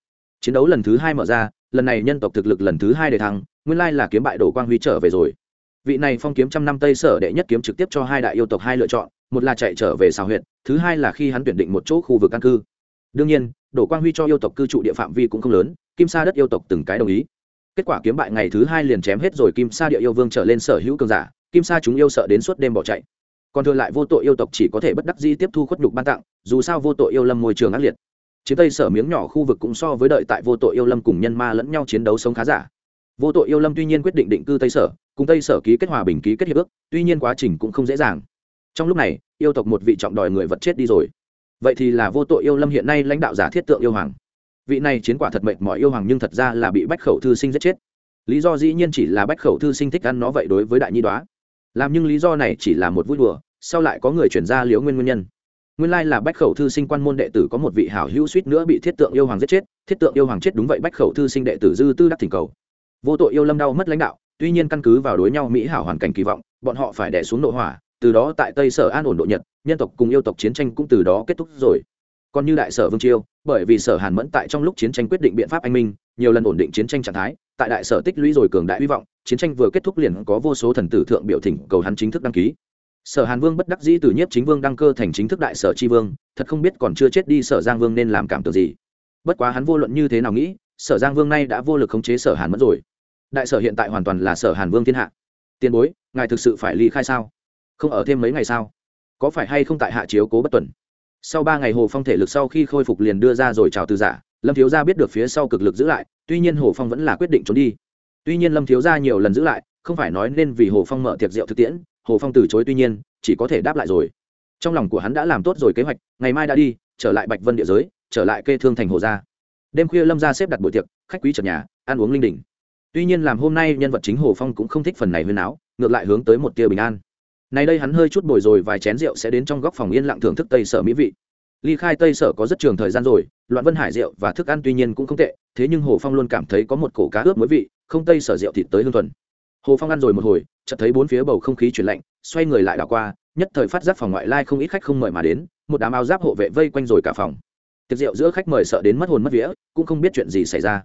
chiến đấu lần thứ hai mở ra, lần này nhân tộc thực lực lần thứ hai để thắng nguyên lai là kiếm bại đổ quang huy trở về rồi. Vị này phong kiếm trăm năm tây sở đệ nhất kiếm trực tiếp cho hai đại yêu tộc hai lựa chọn, một là chạy trở về xào huyện thứ hai là khi hắn tuyển định một chỗ khu vực căn cư. Đương nhiên, đổ quang huy cho yêu tộc cư trụ địa phạm vi cũng không lớn, kim sa đất yêu tộc từng cái đồng ý. Kết quả kiếm bại ngày thứ hai liền chém hết rồi kim sa địa yêu vương trở lên sở hữu cường giả, kim sa chúng yêu sợ đến suốt đêm bỏ chạy. Còn thừa lại vô tội yêu tộc chỉ có thể bất đắc dĩ tiếp thu khuất nhục ban tặng, dù sao vô tội yêu lâm môi trường ác liệt chiến tây sở miếng nhỏ khu vực cũng so với đợi tại vô tội yêu lâm cùng nhân ma lẫn nhau chiến đấu sống khá giả. Vô tội yêu lâm tuy nhiên quyết định định cư tây sở, cùng tây sở ký kết hòa bình ký kết hiệp ước, tuy nhiên quá trình cũng không dễ dàng. Trong lúc này, yêu tộc một vị trọng đòi người vật chết đi rồi. Vậy thì là vô tội yêu lâm hiện nay lãnh đạo giả thiết tượng yêu hoàng. Vị này chiến quả thật mệnh mọi yêu hoàng nhưng thật ra là bị bách khẩu thư sinh giết chết. Lý do dĩ nhiên chỉ là bách khẩu thư sinh thích ăn nó vậy đối với đại nhi đoá. Làm nhưng lý do này chỉ là một vui đùa, sau lại có người chuyển ra liếu nguyên nguyên nhân nguyên lai là bách khẩu thư sinh quan môn đệ tử có một vị hảo hữu suýt nữa bị thiết tượng yêu hoàng giết chết. Thiết tượng yêu hoàng chết đúng vậy, bách khẩu thư sinh đệ tử dư tư đắc thỉnh cầu. Vô tội yêu lâm đau mất lãnh đạo, tuy nhiên căn cứ vào đối nhau mỹ hảo hoàn cảnh kỳ vọng, bọn họ phải đẻ xuống nội hỏa, từ đó tại tây sở an ổn độ nhật, nhân tộc cùng yêu tộc chiến tranh cũng từ đó kết thúc rồi. Còn như đại sở vương chiêu bởi vì sở hàn mẫn tại trong lúc chiến tranh quyết định biện pháp anh minh, nhiều lần ổn định chiến tranh trạng thái, tại đại sở tích lũy rồi cường đại hy vọng, chiến tranh vừa kết thúc liền có vô số thần tử thượng biểu thỉnh cầu hắn chính thức đăng ký sở hàn vương bất đắc dĩ từ nhiếp chính vương đăng cơ thành chính thức đại sở tri vương, thật không biết còn chưa chết đi sở giang vương nên làm cảm tưởng gì. Bất quá hắn vô luận như thế nào nghĩ, sở giang vương nay đã vô lực khống chế sở hàn mất rồi. Đại sở hiện tại hoàn toàn là sở hàn vương thiên hạ. Tiền bối, ngài thực sự phải ly khai sao? Không ở thêm mấy ngày sao? Có phải hay không tại hạ chiếu cố bất tuần? Sau ba ngày hồ phong thể lực sau khi khôi phục liền đưa ra rồi chào từ giả, lâm thiếu gia biết được phía sau cực lực giữ lại, tuy nhiên hồ phong vẫn là quyết định trốn đi. Tuy nhiên lâm thiếu gia nhiều lần giữ lại, không phải nói nên vì hồ phong mở tiệc rượu thực tiễn hồ phong từ chối tuy nhiên, chỉ có thể đáp lại rồi. Trong lòng của hắn đã làm tốt rồi kế hoạch, ngày mai đã đi, trở lại bạch vân địa giới, trở lại kê thương thành hồ gia. Đêm khuya lâm gia xếp đặt buổi tiệc, khách quý trật nhà, ăn uống linh đình. Tuy nhiên làm hôm nay nhân vật chính hồ phong cũng không thích phần này huyên áo ngược lại hướng tới một tia bình an. Này đây hắn hơi chút bồi rồi vài chén rượu sẽ đến trong góc phòng yên lặng thưởng thức tây sở mỹ vị. Ly khai tây sở có rất trường thời gian rồi, loạn vân hải rượu và thức ăn tuy nhiên cũng không tệ, thế nhưng hồ phong luôn cảm thấy có một cổ cá ướp mới vị, không tây sở rượu thịt tới hương thuần hồ phong ăn rồi một hồi, chợt thấy bốn phía bầu không khí chuyển lạnh, xoay người lại đảo qua, nhất thời phát giác phòng ngoại lai không ít khách không mời mà đến, một đám áo giáp hộ vệ vây quanh rồi cả phòng. Tiệc rượu giữa khách mời sợ đến mất hồn mất vía, cũng không biết chuyện gì xảy ra.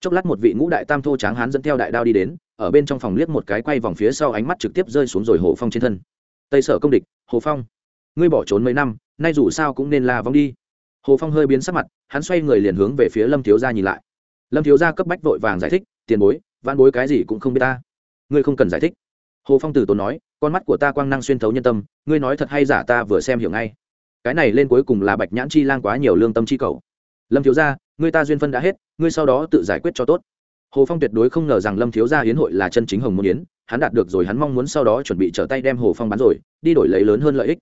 Chốc lát một vị ngũ đại tam thô tráng hán dẫn theo đại đao đi đến, ở bên trong phòng liếc một cái quay vòng phía sau ánh mắt trực tiếp rơi xuống rồi hồ phong trên thân. Tây sở công địch, hồ phong, ngươi bỏ trốn mấy năm, nay dù sao cũng nên là vong đi. Hồ phong hơi biến sắc mặt, hắn xoay người liền hướng về phía lâm thiếu gia nhìn lại. Lâm thiếu gia cấp bách vội vàng giải thích, tiền bối văn bối cái gì cũng không biết ta ngươi không cần giải thích. Hồ phong từ tốn nói, con mắt của ta quang năng xuyên thấu nhân tâm, ngươi nói thật hay giả ta vừa xem hiểu ngay. Cái này lên cuối cùng là bạch nhãn chi lang quá nhiều lương tâm chi cầu. Lâm thiếu gia, ngươi ta duyên phân đã hết, ngươi sau đó tự giải quyết cho tốt. Hồ phong tuyệt đối không ngờ rằng lâm thiếu gia hiến hội là chân chính hồng môn yến hắn đạt được rồi, hắn mong muốn sau đó chuẩn bị trở tay đem hồ phong bán rồi, đi đổi lấy lớn hơn lợi ích.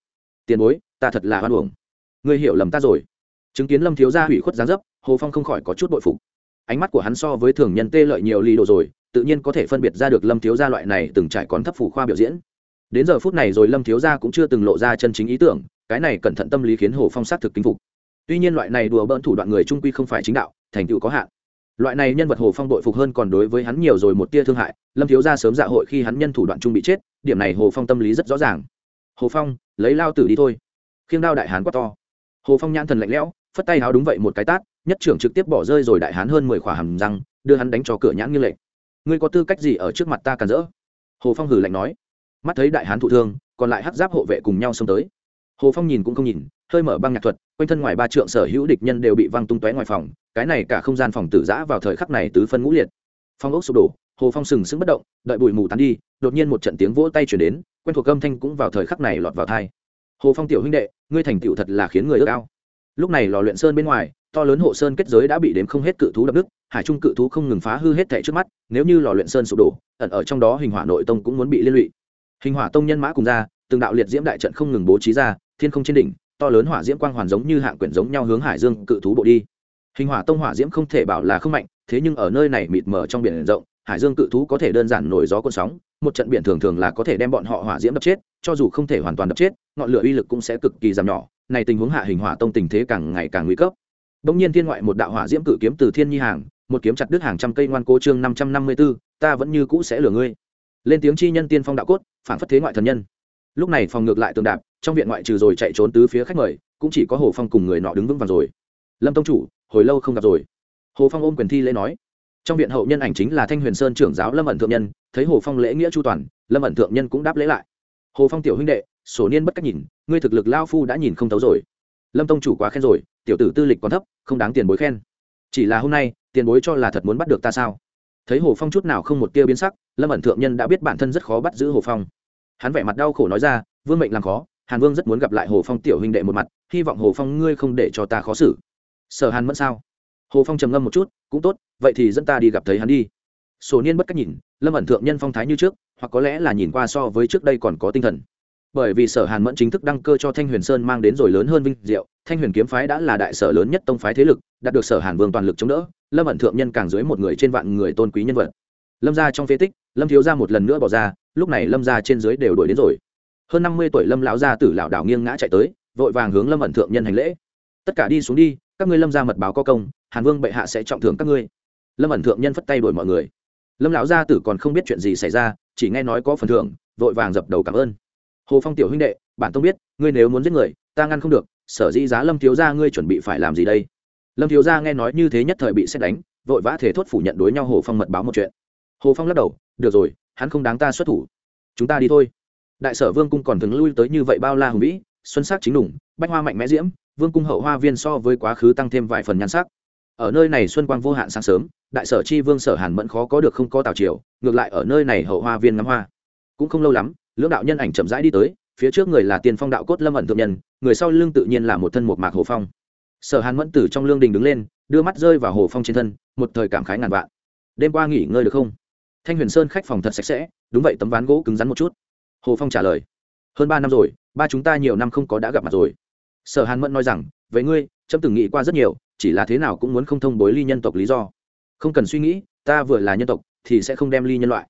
Tiền bối, ta thật là hoan uổng. Ngươi hiểu lầm ta rồi. Chứng kiến lâm thiếu gia hủy khuất gián dấp, hồ phong không khỏi có chút bội phục. Ánh mắt của hắn so với thường nhân tê lợi nhiều ly độ rồi tự nhiên có thể phân biệt ra được lâm thiếu gia loại này từng trải còn thấp phủ khoa biểu diễn. Đến giờ phút này rồi lâm thiếu gia cũng chưa từng lộ ra chân chính ý tưởng, cái này cẩn thận tâm lý khiến hồ phong xác thực kính phục. Tuy nhiên loại này đùa bỡn thủ đoạn người trung quy không phải chính đạo, thành tựu có hạn. Loại này nhân vật hồ phong đội phục hơn còn đối với hắn nhiều rồi một tia thương hại, lâm thiếu gia sớm dạ hội khi hắn nhân thủ đoạn trung bị chết, điểm này hồ phong tâm lý rất rõ ràng. Hồ phong, lấy lao tử đi thôi. Khiêng đao đại hán quá to. Hồ phong nhãn thần lạnh lẽo, phất tay háo đúng vậy một cái tát, nhất trưởng trực tiếp bỏ rơi rồi đại hán hơn mười khỏa hầm răng, đưa hắn đánh cho cửa nhãn như lệnh ngươi có tư cách gì ở trước mặt ta càn rỡ? Hồ phong hử lạnh nói. Mắt thấy đại hán thụ thương, còn lại hát giáp hộ vệ cùng nhau xông tới. Hồ phong nhìn cũng không nhìn, hơi mở băng nhạc thuật, quanh thân ngoài ba trượng sở hữu địch nhân đều bị văng tung tóe ngoài phòng, cái này cả không gian phòng tử giã vào thời khắc này tứ phân ngũ liệt. Phong ốc sụp đổ, hồ phong sừng sững bất động, đợi bụi mù tán đi, đột nhiên một trận tiếng vỗ tay chuyển đến, quen thuộc âm thanh cũng vào thời khắc này lọt vào thai hồ phong tiểu huynh đệ, ngươi thành tựu thật là khiến người ước ao. Lúc này lò luyện sơn bên ngoài to lớn hộ sơn kết giới đã bị đếm không hết cự thú đập đức hải trung cự thú không ngừng phá hư hết thẻ trước mắt, nếu như lò luyện sơn sụp đổ, ẩn ở trong đó hình hỏa nội tông cũng muốn bị liên lụy. Hình hỏa tông nhân mã cùng ra, từng đạo liệt diễm đại trận không ngừng bố trí ra, thiên không trên đỉnh, to lớn hỏa diễm quang hoàn giống như hạng quyển giống nhau hướng hải dương cự thú bộ đi. Hình hỏa tông hỏa diễm không thể bảo là không mạnh, thế nhưng ở nơi này mịt mờ trong biển rộng, hải dương cự thú có thể đơn giản nổi gió cuộn sóng, một trận biển thường thường là có thể đem bọn họ hỏa diễm đập chết, cho dù không thể hoàn toàn đập chết, ngọn lửa uy lực cũng sẽ cực kỳ giảm nhỏ. Này tình huống hạ hình hỏa tông tình thế càng ngày càng nguy cấp đông nhiên thiên ngoại một đạo hỏa diễm cự kiếm từ thiên nhi hàng, một kiếm chặt đứt hàng trăm cây ngoan cố chương năm trăm năm mươi b ta vẫn như cũ sẽ lừa ngươi. Lên tiếng chi nhân tiên phong đạo cốt, phản phất thế ngoại thần nhân. Lúc này phòng ngược lại tường đạp, trong viện ngoại trừ rồi chạy trốn tứ phía khách mời, cũng chỉ có hồ phong cùng người nọ đứng vững vàng rồi. Lâm tông chủ, hồi lâu không gặp rồi. Hồ phong ôm quyền thi lễ nói. Trong viện hậu nhân ảnh chính là thanh huyền sơn trưởng giáo lâm ẩn thượng nhân, thấy hồ phong lễ nghĩa chu toàn, lâm ẩn thượng nhân cũng đáp lễ lại. Hồ phong tiểu huynh đệ, sổ niên bất cách nhìn, ngươi thực lực lao phu đã nhìn không thấu rồi. Lâm tông chủ quá khen rồi tiểu tử tư lịch còn thấp, không đáng tiền bối khen. Chỉ là hôm nay, tiền bối cho là thật muốn bắt được ta sao? Thấy hồ phong chút nào không một tia biến sắc, lâm ẩn thượng nhân đã biết bản thân rất khó bắt giữ hồ phong. Hắn vẻ mặt đau khổ nói ra, vương mệnh làm khó, hàn vương rất muốn gặp lại hồ phong tiểu huynh đệ một mặt, hy vọng hồ phong ngươi không để cho ta khó xử. Sở hàn mẫn sao? Hồ phong trầm ngâm một chút, cũng tốt, vậy thì dẫn ta đi gặp thấy hắn đi. Sổ niên bất cách nhìn, lâm ẩn thượng nhân phong thái như trước, hoặc có lẽ là nhìn qua so với trước đây còn có tinh thần bởi vì sở hàn mẫn chính thức đăng cơ cho thanh huyền sơn mang đến rồi lớn hơn vinh diệu, thanh huyền kiếm phái đã là đại sở lớn nhất tông phái thế lực, đạt được sở hàn vương toàn lực chống đỡ, lâm ẩn thượng nhân càng dưới một người trên vạn người tôn quý nhân vật. Lâm ra trong phế tích, lâm thiếu ra một lần nữa bỏ ra, lúc này lâm ra trên dưới đều đuổi đến rồi. Hơn năm mươi tuổi lâm lão gia tử lão đảo nghiêng ngã chạy tới, vội vàng hướng lâm ẩn thượng nhân hành lễ. Tất cả đi xuống đi, các ngươi lâm ra mật báo có công, hàn vương bệ hạ sẽ trọng thưởng các ngươi. Lâm ẩn thượng nhân phất tay đổi mọi người. Lâm lão gia tử còn không biết chuyện gì xảy ra, chỉ nghe nói có phần thưởng, vội vàng dập đầu cảm ơn hồ phong tiểu huynh đệ, bản tông biết, ngươi nếu muốn giết người, ta ngăn không được, sở dĩ giá lâm thiếu gia ngươi chuẩn bị phải làm gì đây? Lâm thiếu gia nghe nói như thế nhất thời bị xét đánh, vội vã thể thốt phủ nhận đối nhau hồ phong mật báo một chuyện. Hồ phong lắc đầu, được rồi, hắn không đáng ta xuất thủ. Chúng ta đi thôi. Đại sở vương cung còn thường lui tới như vậy bao la hùng vĩ, xuân sắc chính đủng, bách hoa mạnh mẽ diễm, vương cung hậu hoa viên so với quá khứ tăng thêm vài phần nhan sắc. Ở nơi này xuân quang vô hạn sáng sớm, đại sở chi vương sở hàn mẫn khó có được không có tào triều, ngược lại ở nơi này hậu hoa viên ngắm hoa. Cũng không lâu lắm lưỡng đạo nhân ảnh chậm rãi đi tới, phía trước người là tiền phong đạo cốt lâm ẩn thượng nhân, người sau lưng tự nhiên là một thân một mạc hồ phong. Sở hàn mẫn tử trong lương đình đứng lên, đưa mắt rơi vào hồ phong trên thân, một thời cảm khái ngàn vạn. Đêm qua nghỉ ngơi được không? Thanh huyền sơn khách phòng thật sạch sẽ, đúng vậy tấm ván gỗ cứng rắn một chút. Hồ phong trả lời, hơn ba năm rồi, ba chúng ta nhiều năm không có đã gặp mặt rồi. Sở hàn mẫn nói rằng với ngươi trâm từng nghĩ qua rất nhiều, chỉ là thế nào cũng muốn không thông bối ly nhân tộc lý do. Không cần suy nghĩ, ta vừa là nhân tộc, thì sẽ không đem ly nhân loại.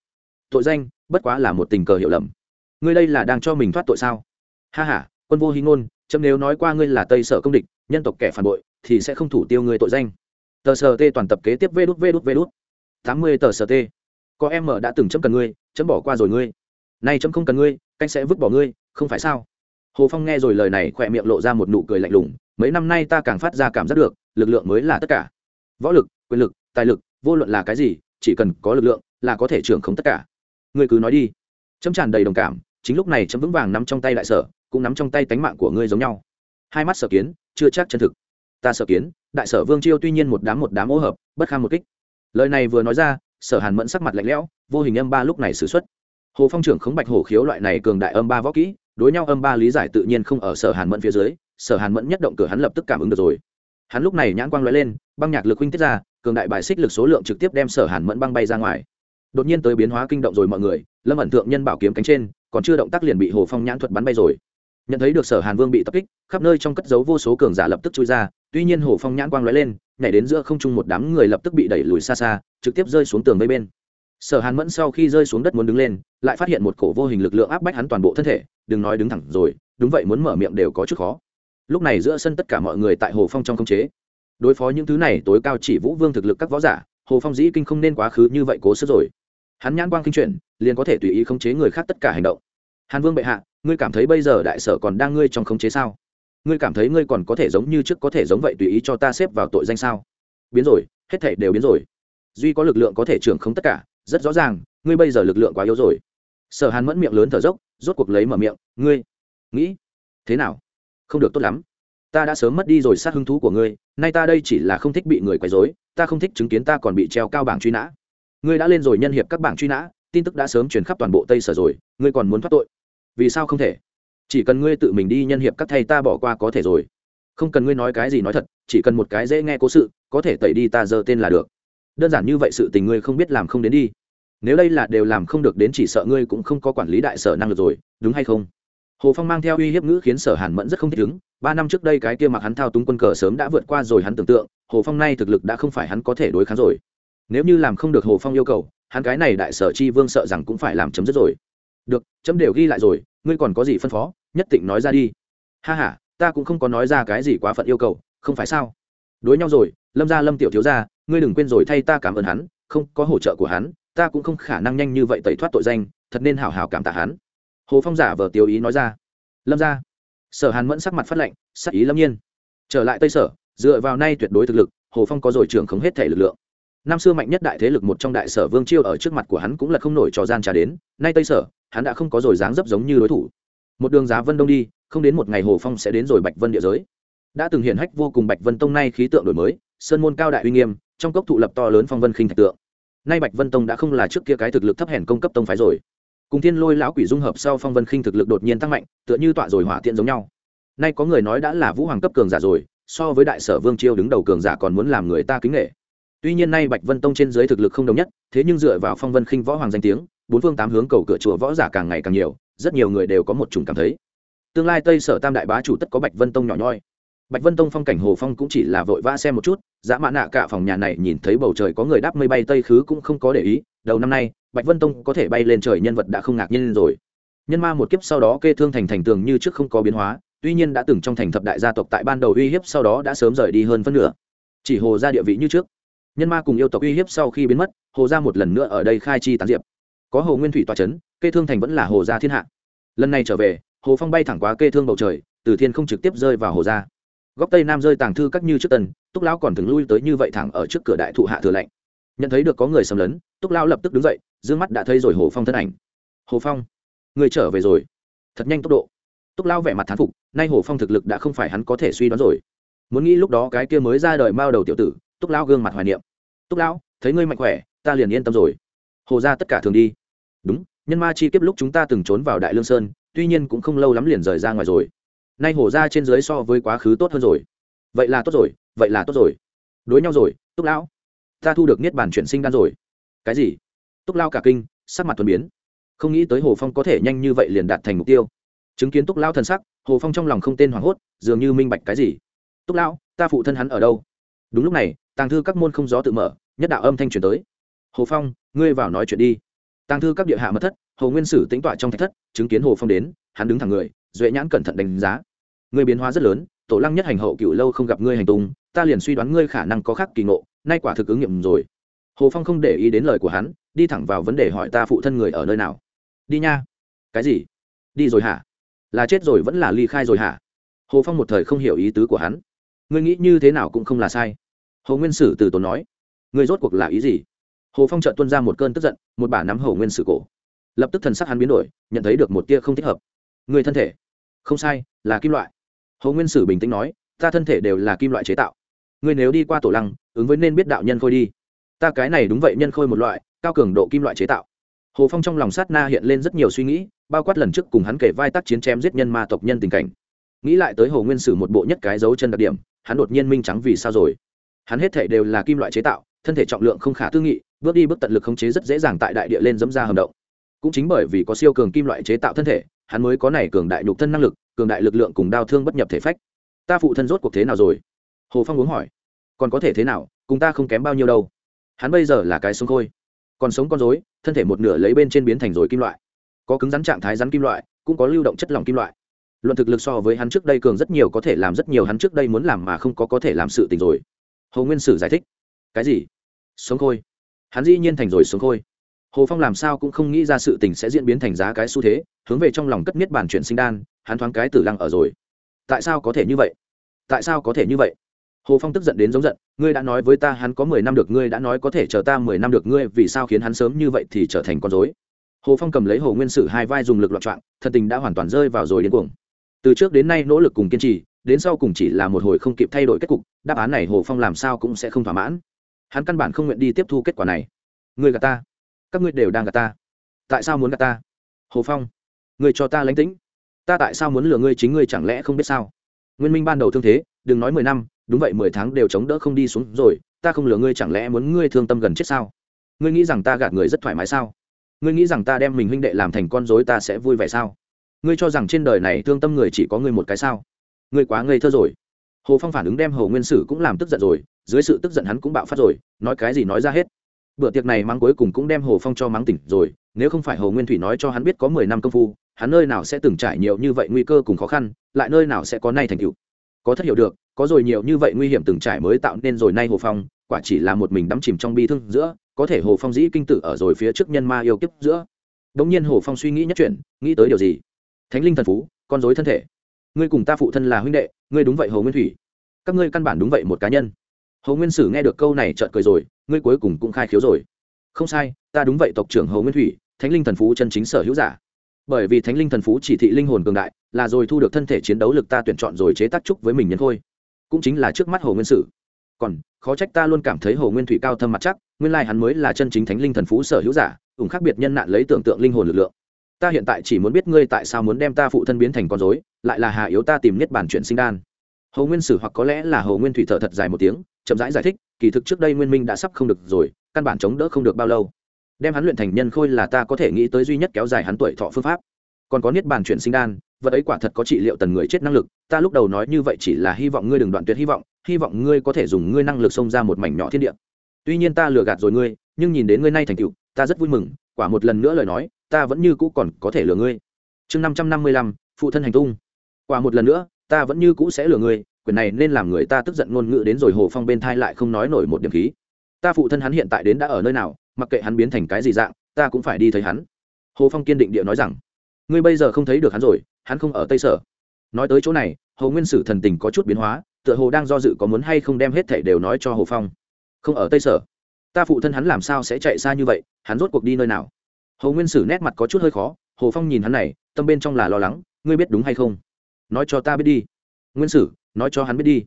Tội danh, bất quá là một tình cờ hiểu lầm ngươi đây là đang cho mình thoát tội sao? Ha h a quân vô hí ngôn, chấm nếu nói qua ngươi là tây sở công địch, nhân tộc kẻ phản bội, thì sẽ không thủ tiêu ngươi tội danh. Tờ sở t toàn tập kế tiếp vê đút vê đút vê đút. Tám mươi tờ sở t có em mở đã từng chấm cần ngươi, chấm bỏ qua rồi ngươi. Nay chấm không cần ngươi, canh sẽ vứt bỏ ngươi, không phải sao? Hồ phong nghe rồi lời này khỏe miệng lộ ra một nụ cười lạnh lùng, mấy năm nay ta càng phát ra cảm giác được, lực lượng mới là tất cả. Võ lực, quyền lực, tài lực, vô luận là cái gì, chỉ cần có lực lượng là có thể trưởng không tất cả. Ngươi cứ nói đi. Chấm tràn đầy đồng cảm chính lúc này chấm vững vàng nắm trong tay đại sở, cũng nắm trong tay tánh mạng của ngươi giống nhau. Hai mắt sở kiến, chưa chắc chân thực. Ta sở kiến, đại sở vương chiêu tuy nhiên một đám một đám ô hợp, bất kham một kích. Lời này vừa nói ra, sở hàn mẫn sắc mặt lạnh lẽo, vô hình âm ba lúc này xử x u ấ t hồ phong trưởng khống bạch hổ khiếu loại này cường đại âm ba võ kỹ, đối nhau âm ba lý giải tự nhiên không ở sở hàn mẫn phía dưới, sở hàn mẫn nhất động cửa hắn lập tức cảm ứng được rồi. Hắn lúc này nhãn quang l lên, băng nhạc lực huynh tiết ra, cường đại bài xích lực số lượng trực tiếp đem sở hàn mẫn băng bay ra ngoài đột nhiên tới biến hóa kinh động rồi mọi người, lâm ẩn thượng nhân bảo kiếm cánh trên, còn chưa động tác liền bị hồ phong nhãn thuật bắn bay rồi. Nhận thấy được sở hàn vương bị tập kích, khắp nơi trong cất giấu vô số cường giả lập tức chui ra, tuy nhiên hồ phong nhãn quang lóe lên, nhảy đến giữa không trung một đám người lập tức bị đẩy lùi xa xa, trực tiếp rơi xuống tường vây bên. Sở hàn mẫn sau khi rơi xuống đất muốn đứng lên, lại phát hiện một cổ vô hình lực lượng áp bách hắn toàn bộ thân thể, đừng nói đứng thẳng rồi, đúng vậy muốn mở miệng đều có chút khó. Lúc này giữa sân tất cả mọi người tại hồ phong trong khống chế. Đối phó những thứ này, tối cao chỉ vũ vương thực lực các võ giả, hồ phong dĩ kinh không nên quá khứ như vậy cố sức rồi hắn nhãn quang kinh chuyển, liền có thể tùy ý khống chế người khác tất cả hành động. Hàn vương bệ hạ, ngươi cảm thấy bây giờ đại sở còn đang ngươi trong khống chế sao? Ngươi cảm thấy ngươi còn có thể giống như trước có thể giống vậy tùy ý cho ta xếp vào tội danh sao? Biến rồi, hết thể đều biến rồi. Duy có lực lượng có thể trưởng không tất cả, rất rõ ràng, ngươi bây giờ lực lượng quá yếu rồi. Sở hàn mẫn miệng lớn thở dốc, rốt cuộc lấy mở miệng, ngươi, nghĩ thế nào? Không được tốt lắm. Ta đã sớm mất đi rồi sát hứng thú của ngươi, nay ta đây chỉ là không thích bị người quấy dối ta không thích chứng kiến ta còn bị treo cao bảng truy nã ngươi đã lên rồi nhân hiệp các bảng truy nã, tin tức đã sớm truyền khắp toàn bộ tây sở rồi, ngươi còn muốn thoát tội? Vì sao không thể? Chỉ cần ngươi tự mình đi nhân hiệp các thầy ta bỏ qua có thể rồi. Không cần ngươi nói cái gì nói thật, chỉ cần một cái dễ nghe cố sự, có thể tẩy đi ta giờ tên là được. Đơn giản như vậy sự tình ngươi không biết làm không đến đi. Nếu đây là đều làm không được đến chỉ sợ ngươi cũng không có quản lý đại sở năng lực rồi, đúng hay không? Hồ phong mang theo uy hiếp ngữ khiến sở hàn mẫn rất không thích ứng. Ba năm trước đây cái kia mặc hắn thao túng quân cờ sớm đã vượt qua rồi hắn tưởng tượng, hồ phong nay thực lực đã không phải hắn có thể đối kháng rồi nếu như làm không được hồ phong yêu cầu, hắn cái này đại sở chi vương sợ rằng cũng phải làm chấm dứt rồi. Được, chấm đều ghi lại rồi, ngươi còn có gì phân phó, nhất định nói ra đi. Ha h a ta cũng không có nói ra cái gì quá phận yêu cầu, không phải sao? Đối nhau rồi, lâm ra lâm tiểu thiếu ra ngươi đừng quên rồi thay ta cảm ơn hắn, không có hỗ trợ của hắn, ta cũng không khả năng nhanh như vậy tẩy thoát tội danh, thật nên hảo hảo cảm tạ hắn. Hồ phong giả vờ tiêu ý nói ra. Lâm ra sở hàn mẫn sắc mặt phát lệnh sắc ý lâm nhiên. Trở lại tây sở, dựa vào nay tuyệt đối thực lực, hồ phong có rồi trưởng không hết thể lực lượng năm xưa mạnh nhất đại thế lực một trong đại sở vương chiêu ở trước mặt của hắn cũng là không nổi trò gian trả đến, nay tây sở, hắn đã không có rồi dáng dấp giống như đối thủ. Một đường giá vân đông đi, không đến một ngày hồ phong sẽ đến rồi bạch vân địa giới. Đã từng hiển hách vô cùng bạch vân tông nay khí tượng đổi mới, sơn môn cao đại uy nghiêm, trong cốc thụ lập to lớn phong vân khinh thạch tượng. Nay bạch vân tông đã không là trước kia cái thực lực thấp hèn công cấp tông phái rồi. Cùng thiên lôi lão quỷ dung hợp sau phong vân khinh thực lực đột nhiên tăng mạnh, tựa như tọa rồi hỏa tiện giống nhau. Nay có người nói đã là vũ hoàng cấp cường giả rồi, so với đại sở vương chiêu đứng đầu cường giả còn muốn làm người ta kính nghệ tuy nhiên nay bạch vân tông trên dưới thực lực không đồng nhất, thế nhưng dựa vào phong vân khinh võ hoàng danh tiếng, bốn phương tám hướng cầu cửa chùa võ giả càng ngày càng nhiều, rất nhiều người đều có một chủng cảm thấy. Tương lai tây sở tam đại bá chủ tất có bạch vân tông nhỏ nhoi. Bạch vân tông phong cảnh hồ phong cũng chỉ là vội vã xem một chút, dã mã nạ cả phòng nhà này nhìn thấy bầu trời có người đáp mây bay tây khứ cũng không có để ý, đầu năm nay, bạch vân tông có thể bay lên trời nhân vật đã không ngạc nhiên rồi. Nhân ma một kiếp sau đó kê thương thành thành tường như trước không có biến hóa, tuy nhiên đã từng trong thành thập đại gia tộc tại ban đầu uy hiếp sau đó đã sớm rời đi hơn phân nửa. Chỉ hồ ra địa vị như trước nhân ma cùng yêu tộc uy hiếp sau khi biến mất, hồ Gia một lần nữa ở đây khai chi tán diệp. Có hồ nguyên thủy toa c h ấ n kê thương thành vẫn là hồ gia thiên hạ. Lần này trở về, hồ phong bay thẳng quá kê thương bầu trời, từ thiên không trực tiếp rơi vào hồ gia. Góc tây nam rơi tàng thư các như trước tần, túc lão còn thường lui tới như vậy thẳng ở trước cửa đại thụ hạ thừa lạnh nhận thấy được có người xâm lấn, túc lão lập tức đứng dậy d mắt đã thấy rồi hồ phong thân ảnh. Hồ phong, người trở về rồi. Thật nhanh tốc độ. Túc lão vẻ mặt thán phục, nay hồ phong thực lực đã không phải hắn có thể suy đoán rồi. Muốn nghĩ lúc đó cái kia mới ra đời mao đầu tiểu tử túc lão gương mặt hoài niệm. Túc lão, thấy ngươi mạnh khỏe, ta liền yên tâm rồi. Hồ ra tất cả thường đi. Đúng, nhân ma chi kiếp lúc chúng ta từng trốn vào đại lương sơn, tuy nhiên cũng không lâu lắm liền rời ra ngoài rồi. Nay hồ ra trên dưới so với quá khứ tốt hơn rồi. Vậy là tốt rồi, vậy là tốt rồi. Đối nhau rồi, túc lão. Ta thu được niết bản chuyển sinh đan rồi. Cái gì? Túc lao cả kinh, sắc mặt thuần biến. Không nghĩ tới hồ phong có thể nhanh như vậy liền đạt thành mục tiêu. Chứng kiến túc lao thần sắc, hồ phong trong lòng không tên hoảng hốt, dường như minh bạch cái gì. Túc lão, ta phụ thân hắn ở đâu? Đúng lúc này tàng thư các môn không gió tự mở, nhất đạo âm thanh truyền tới. Hồ phong, ngươi vào nói chuyện đi. Tàng thư các địa hạ mất thất, hồ nguyên sử tính tọa trong thạch thất, chứng kiến hồ phong đến, hắn đứng thẳng người, duệ nhãn cẩn thận đánh giá. Ngươi biến hóa rất lớn, tổ lăng nhất hành hậu cựu lâu không gặp ngươi hành tung, ta liền suy đoán ngươi khả năng có khác kỳ ngộ, nay quả thực ứng nghiệm rồi. Hồ phong không để ý đến lời của hắn, đi thẳng vào vấn đề hỏi ta phụ thân người ở nơi nào. Đi nha. Cái gì? Đi rồi hả? Là chết rồi vẫn là ly khai rồi hả? Hồ phong một thời không hiểu ý tứ của hắn. Ngươi nghĩ như thế nào cũng không là sai hồ nguyên sử từ tốn nói, ngươi rốt cuộc là ý gì? Hồ phong trợ tuân ra một cơn tức giận, một bả nắm hồ nguyên sử cổ. Lập tức thần sắc hắn biến đổi, nhận thấy được một tia không thích hợp. Người thân thể? Không sai, là kim loại. Hồ nguyên sử bình tĩnh nói, ta thân thể đều là kim loại chế tạo. Ngươi nếu đi qua tổ lăng, ứng với nên biết đạo nhân khôi đi. Ta cái này đúng vậy nhân khôi một loại, cao cường độ kim loại chế tạo. Hồ phong trong lòng sát na hiện lên rất nhiều suy nghĩ, bao quát lần trước cùng hắn kể vai tác chiến chém giết nhân ma tộc nhân tình cảnh. Nghĩ lại tới hồ nguyên sử một bộ nhất cái dấu chân đặc điểm, hắn đột nhiên minh trắng vì sao rồi hắn hết thể đều là kim loại chế tạo, thân thể trọng lượng không khả tư nghị, bước đi bước tận lực khống chế rất dễ dàng tại đại địa lên dẫm ra hầm động. Cũng chính bởi vì có siêu cường kim loại chế tạo thân thể, hắn mới có này cường đại nhục thân năng lực, cường đại lực lượng cùng đau thương bất nhập thể phách. Ta phụ thân rốt cuộc thế nào rồi? Hồ phong uống hỏi. Còn có thể thế nào, cùng ta không kém bao nhiêu đâu. Hắn bây giờ là cái sống khôi. Còn sống con dối thân thể một nửa lấy bên trên biến thành rồi kim loại. Có cứng rắn trạng thái rắn kim loại, cũng có lưu động chất lỏng kim loại. Luận thực lực so với hắn trước đây cường rất nhiều, có thể làm rất nhiều, hắn trước đây muốn làm mà không có có thể làm sự tình rồi hồ nguyên sử giải thích. Cái gì? Sống khôi. Hắn dĩ nhiên thành rồi sống khôi. Hồ phong làm sao cũng không nghĩ ra sự tình sẽ diễn biến thành giá cái xu thế, hướng về trong lòng cất miết bản chuyện sinh đan, hắn thoáng cái tử lăng ở rồi. Tại sao có thể như vậy? Tại sao có thể như vậy? Hồ phong tức giận đến giống giận, ngươi đã nói với ta hắn có mười năm được, ngươi đã nói có thể chờ ta mười năm được, ngươi vì sao khiến hắn sớm như vậy thì trở thành con dối hồ phong cầm lấy hồ nguyên sử hai vai dùng lực loạn trọng thân tình đã hoàn toàn rơi vào rồi đến cuồng. Từ trước đến nay nỗ lực cùng kiên trì đến sau cùng chỉ là một hồi không kịp thay đổi kết cục, đáp án này hồ phong làm sao cũng sẽ không thỏa mãn. Hắn căn bản không nguyện đi tiếp thu kết quả này. Người gạt ta. Các ngươi đều đang gạt ta. Tại sao muốn gạt ta? Hồ phong ngươi cho ta lánh tĩnh. Ta tại sao muốn lừa ngươi chính ngươi chẳng lẽ không biết sao? Nguyên minh ban đầu thương thế, đừng nói mười năm, đúng vậy mười tháng đều chống đỡ không đi xuống rồi, ta không lừa ngươi chẳng lẽ muốn ngươi thương tâm gần chết sao? Ngươi nghĩ rằng ta gạt người rất thoải mái sao? Ngươi nghĩ rằng ta đem mình huynh đệ làm thành con dối ta sẽ vui vẻ sao? Ngươi cho rằng trên đời này thương tâm người chỉ có ngươi một cái sao? Ngươi quá ngây thơ rồi. Hồ phong phản ứng đem hồ nguyên sử cũng làm tức giận rồi, dưới sự tức giận hắn cũng bạo phát rồi, nói cái gì nói ra hết. Bữa tiệc này mắng cuối cùng cũng đem hồ phong cho mắng tỉnh rồi, nếu không phải hồ nguyên thủy nói cho hắn biết có mười năm công phu, hắn nơi nào sẽ từng trải nhiều như vậy nguy cơ cùng khó khăn, lại nơi nào sẽ có nay thành tựu. Có thất hiểu được, có rồi nhiều như vậy nguy hiểm từng trải mới tạo nên rồi nay hồ phong, quả chỉ là một mình đắm chìm trong bi thương giữa, có thể hồ phong dĩ kinh tử ở rồi phía trước nhân ma yêu kiếp giữa. Đống nhiên hồ phong suy nghĩ nhất chuyện, nghĩ tới điều gì? Thánh linh thần phú, con dối thân thể ngươi cùng ta phụ thân là huynh đệ, ngươi đúng vậy hồ nguyên thủy. Các ngươi căn bản đúng vậy một cá nhân. Hồ nguyên sử nghe được câu này trợn cười rồi, ngươi cuối cùng cũng khai khiếu rồi. Không sai, ta đúng vậy tộc trưởng hồ nguyên thủy, thánh linh thần phú chân chính sở hữu giả. Bởi vì thánh linh thần phú chỉ thị linh hồn cường đại, là rồi thu được thân thể chiến đấu lực ta tuyển chọn rồi chế tác trúc với mình nhân thôi. cũng chính là trước mắt hồ nguyên sử. Còn, khó trách ta luôn cảm thấy hồ nguyên thủy cao thâm mặt chắc, nguyên lai hắn mới là chân chính thánh linh thần phú sở hữu giả cùng khác biệt nhân nạn lấy tưởng tượng linh hồn lực lượng ta hiện tại chỉ muốn biết ngươi tại sao muốn đem ta phụ thân biến thành con dối lại là hà yếu ta tìm niết bản chuyện sinh đan. Hồ nguyên sử hoặc có lẽ là hồ nguyên thủy thở thật dài một tiếng chậm rãi giải, giải thích kỳ thực trước đây nguyên minh đã sắp không được rồi căn bản chống đỡ không được bao lâu. Đem hắn luyện thành nhân khôi là ta có thể nghĩ tới duy nhất kéo dài hắn tuổi thọ phương pháp. Còn có niết bàn chuyển sinh đan vật ấy quả thật có trị liệu tần người chết năng lực ta lúc đầu nói như vậy chỉ là hy vọng ngươi đừng đoạn tuyệt hy vọng hy vọng ngươi có thể dùng ngươi năng lực xông ra một mảnh nhỏ thiên địa. Tuy nhiên ta lừa gạt rồi ngươi nhưng nhìn đến ngươi nay thành tựu ta rất vui mừng quả một lần nữa lời nói ta vẫn như cũ còn có thể lừa ngươi. Chương năm trăm năm mươi lăm, phụ thân hành tung. Quả một lần nữa, ta vẫn như cũ sẽ lừa ngươi, quyền này nên làm người ta tức giận ngôn ngữ đến rồi hồ phong bên thai lại không nói nổi một điểm khí. Ta phụ thân hắn hiện tại đến đã ở nơi nào, mặc kệ hắn biến thành cái gì dạng, ta cũng phải đi thấy hắn. Hồ phong kiên định địa nói rằng, ngươi bây giờ không thấy được hắn rồi, hắn không ở tây sở. Nói tới chỗ này, hồ nguyên sử thần tình có chút biến hóa, tựa hồ đang do dự có muốn hay không đem hết thảy đều nói cho hồ phong. Không ở tây sở. Ta phụ thân hắn làm sao sẽ chạy xa như vậy, hắn rốt cuộc đi nơi nào? Hồ nguyên sử nét mặt có chút hơi khó, hồ phong nhìn hắn này, tâm bên trong là lo lắng, ngươi biết đúng hay không? Nói cho ta biết đi. Nguyên sử, nói cho hắn biết đi.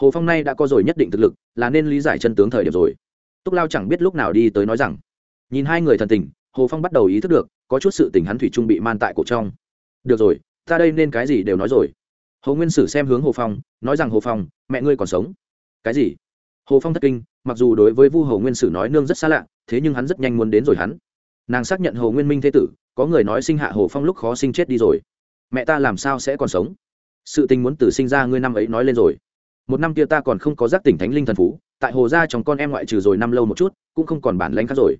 Hồ phong nay đã có rồi nhất định thực lực, là nên lý giải chân tướng thời điểm rồi. Túc lao chẳng biết lúc nào đi tới nói rằng. Nhìn hai người thần tình, hồ phong bắt đầu ý thức được, có chút sự tình hắn thủy trung bị man tại cổ trong. Được rồi, ta đây nên cái gì đều nói rồi. Hồ nguyên sử xem hướng hồ phong, nói rằng, hồ phong, mẹ ngươi còn sống. Cái gì? Hồ phong thất kinh, mặc dù đối với vu hồ nguyên sử nói nương rất xa lạ, thế nhưng hắn rất nhanh muốn đến rồi hắn nàng xác nhận hồ nguyên minh thế tử, có người nói sinh hạ hồ phong lúc khó sinh chết đi rồi. Mẹ ta làm sao sẽ còn sống? Sự tình muốn từ sinh ra ngươi năm ấy nói lên rồi. Một năm kia ta còn không có giác tỉnh thánh linh thần phú, tại hồ gia chồng con em ngoại trừ rồi năm lâu một chút, cũng không còn bản lãnh khác rồi.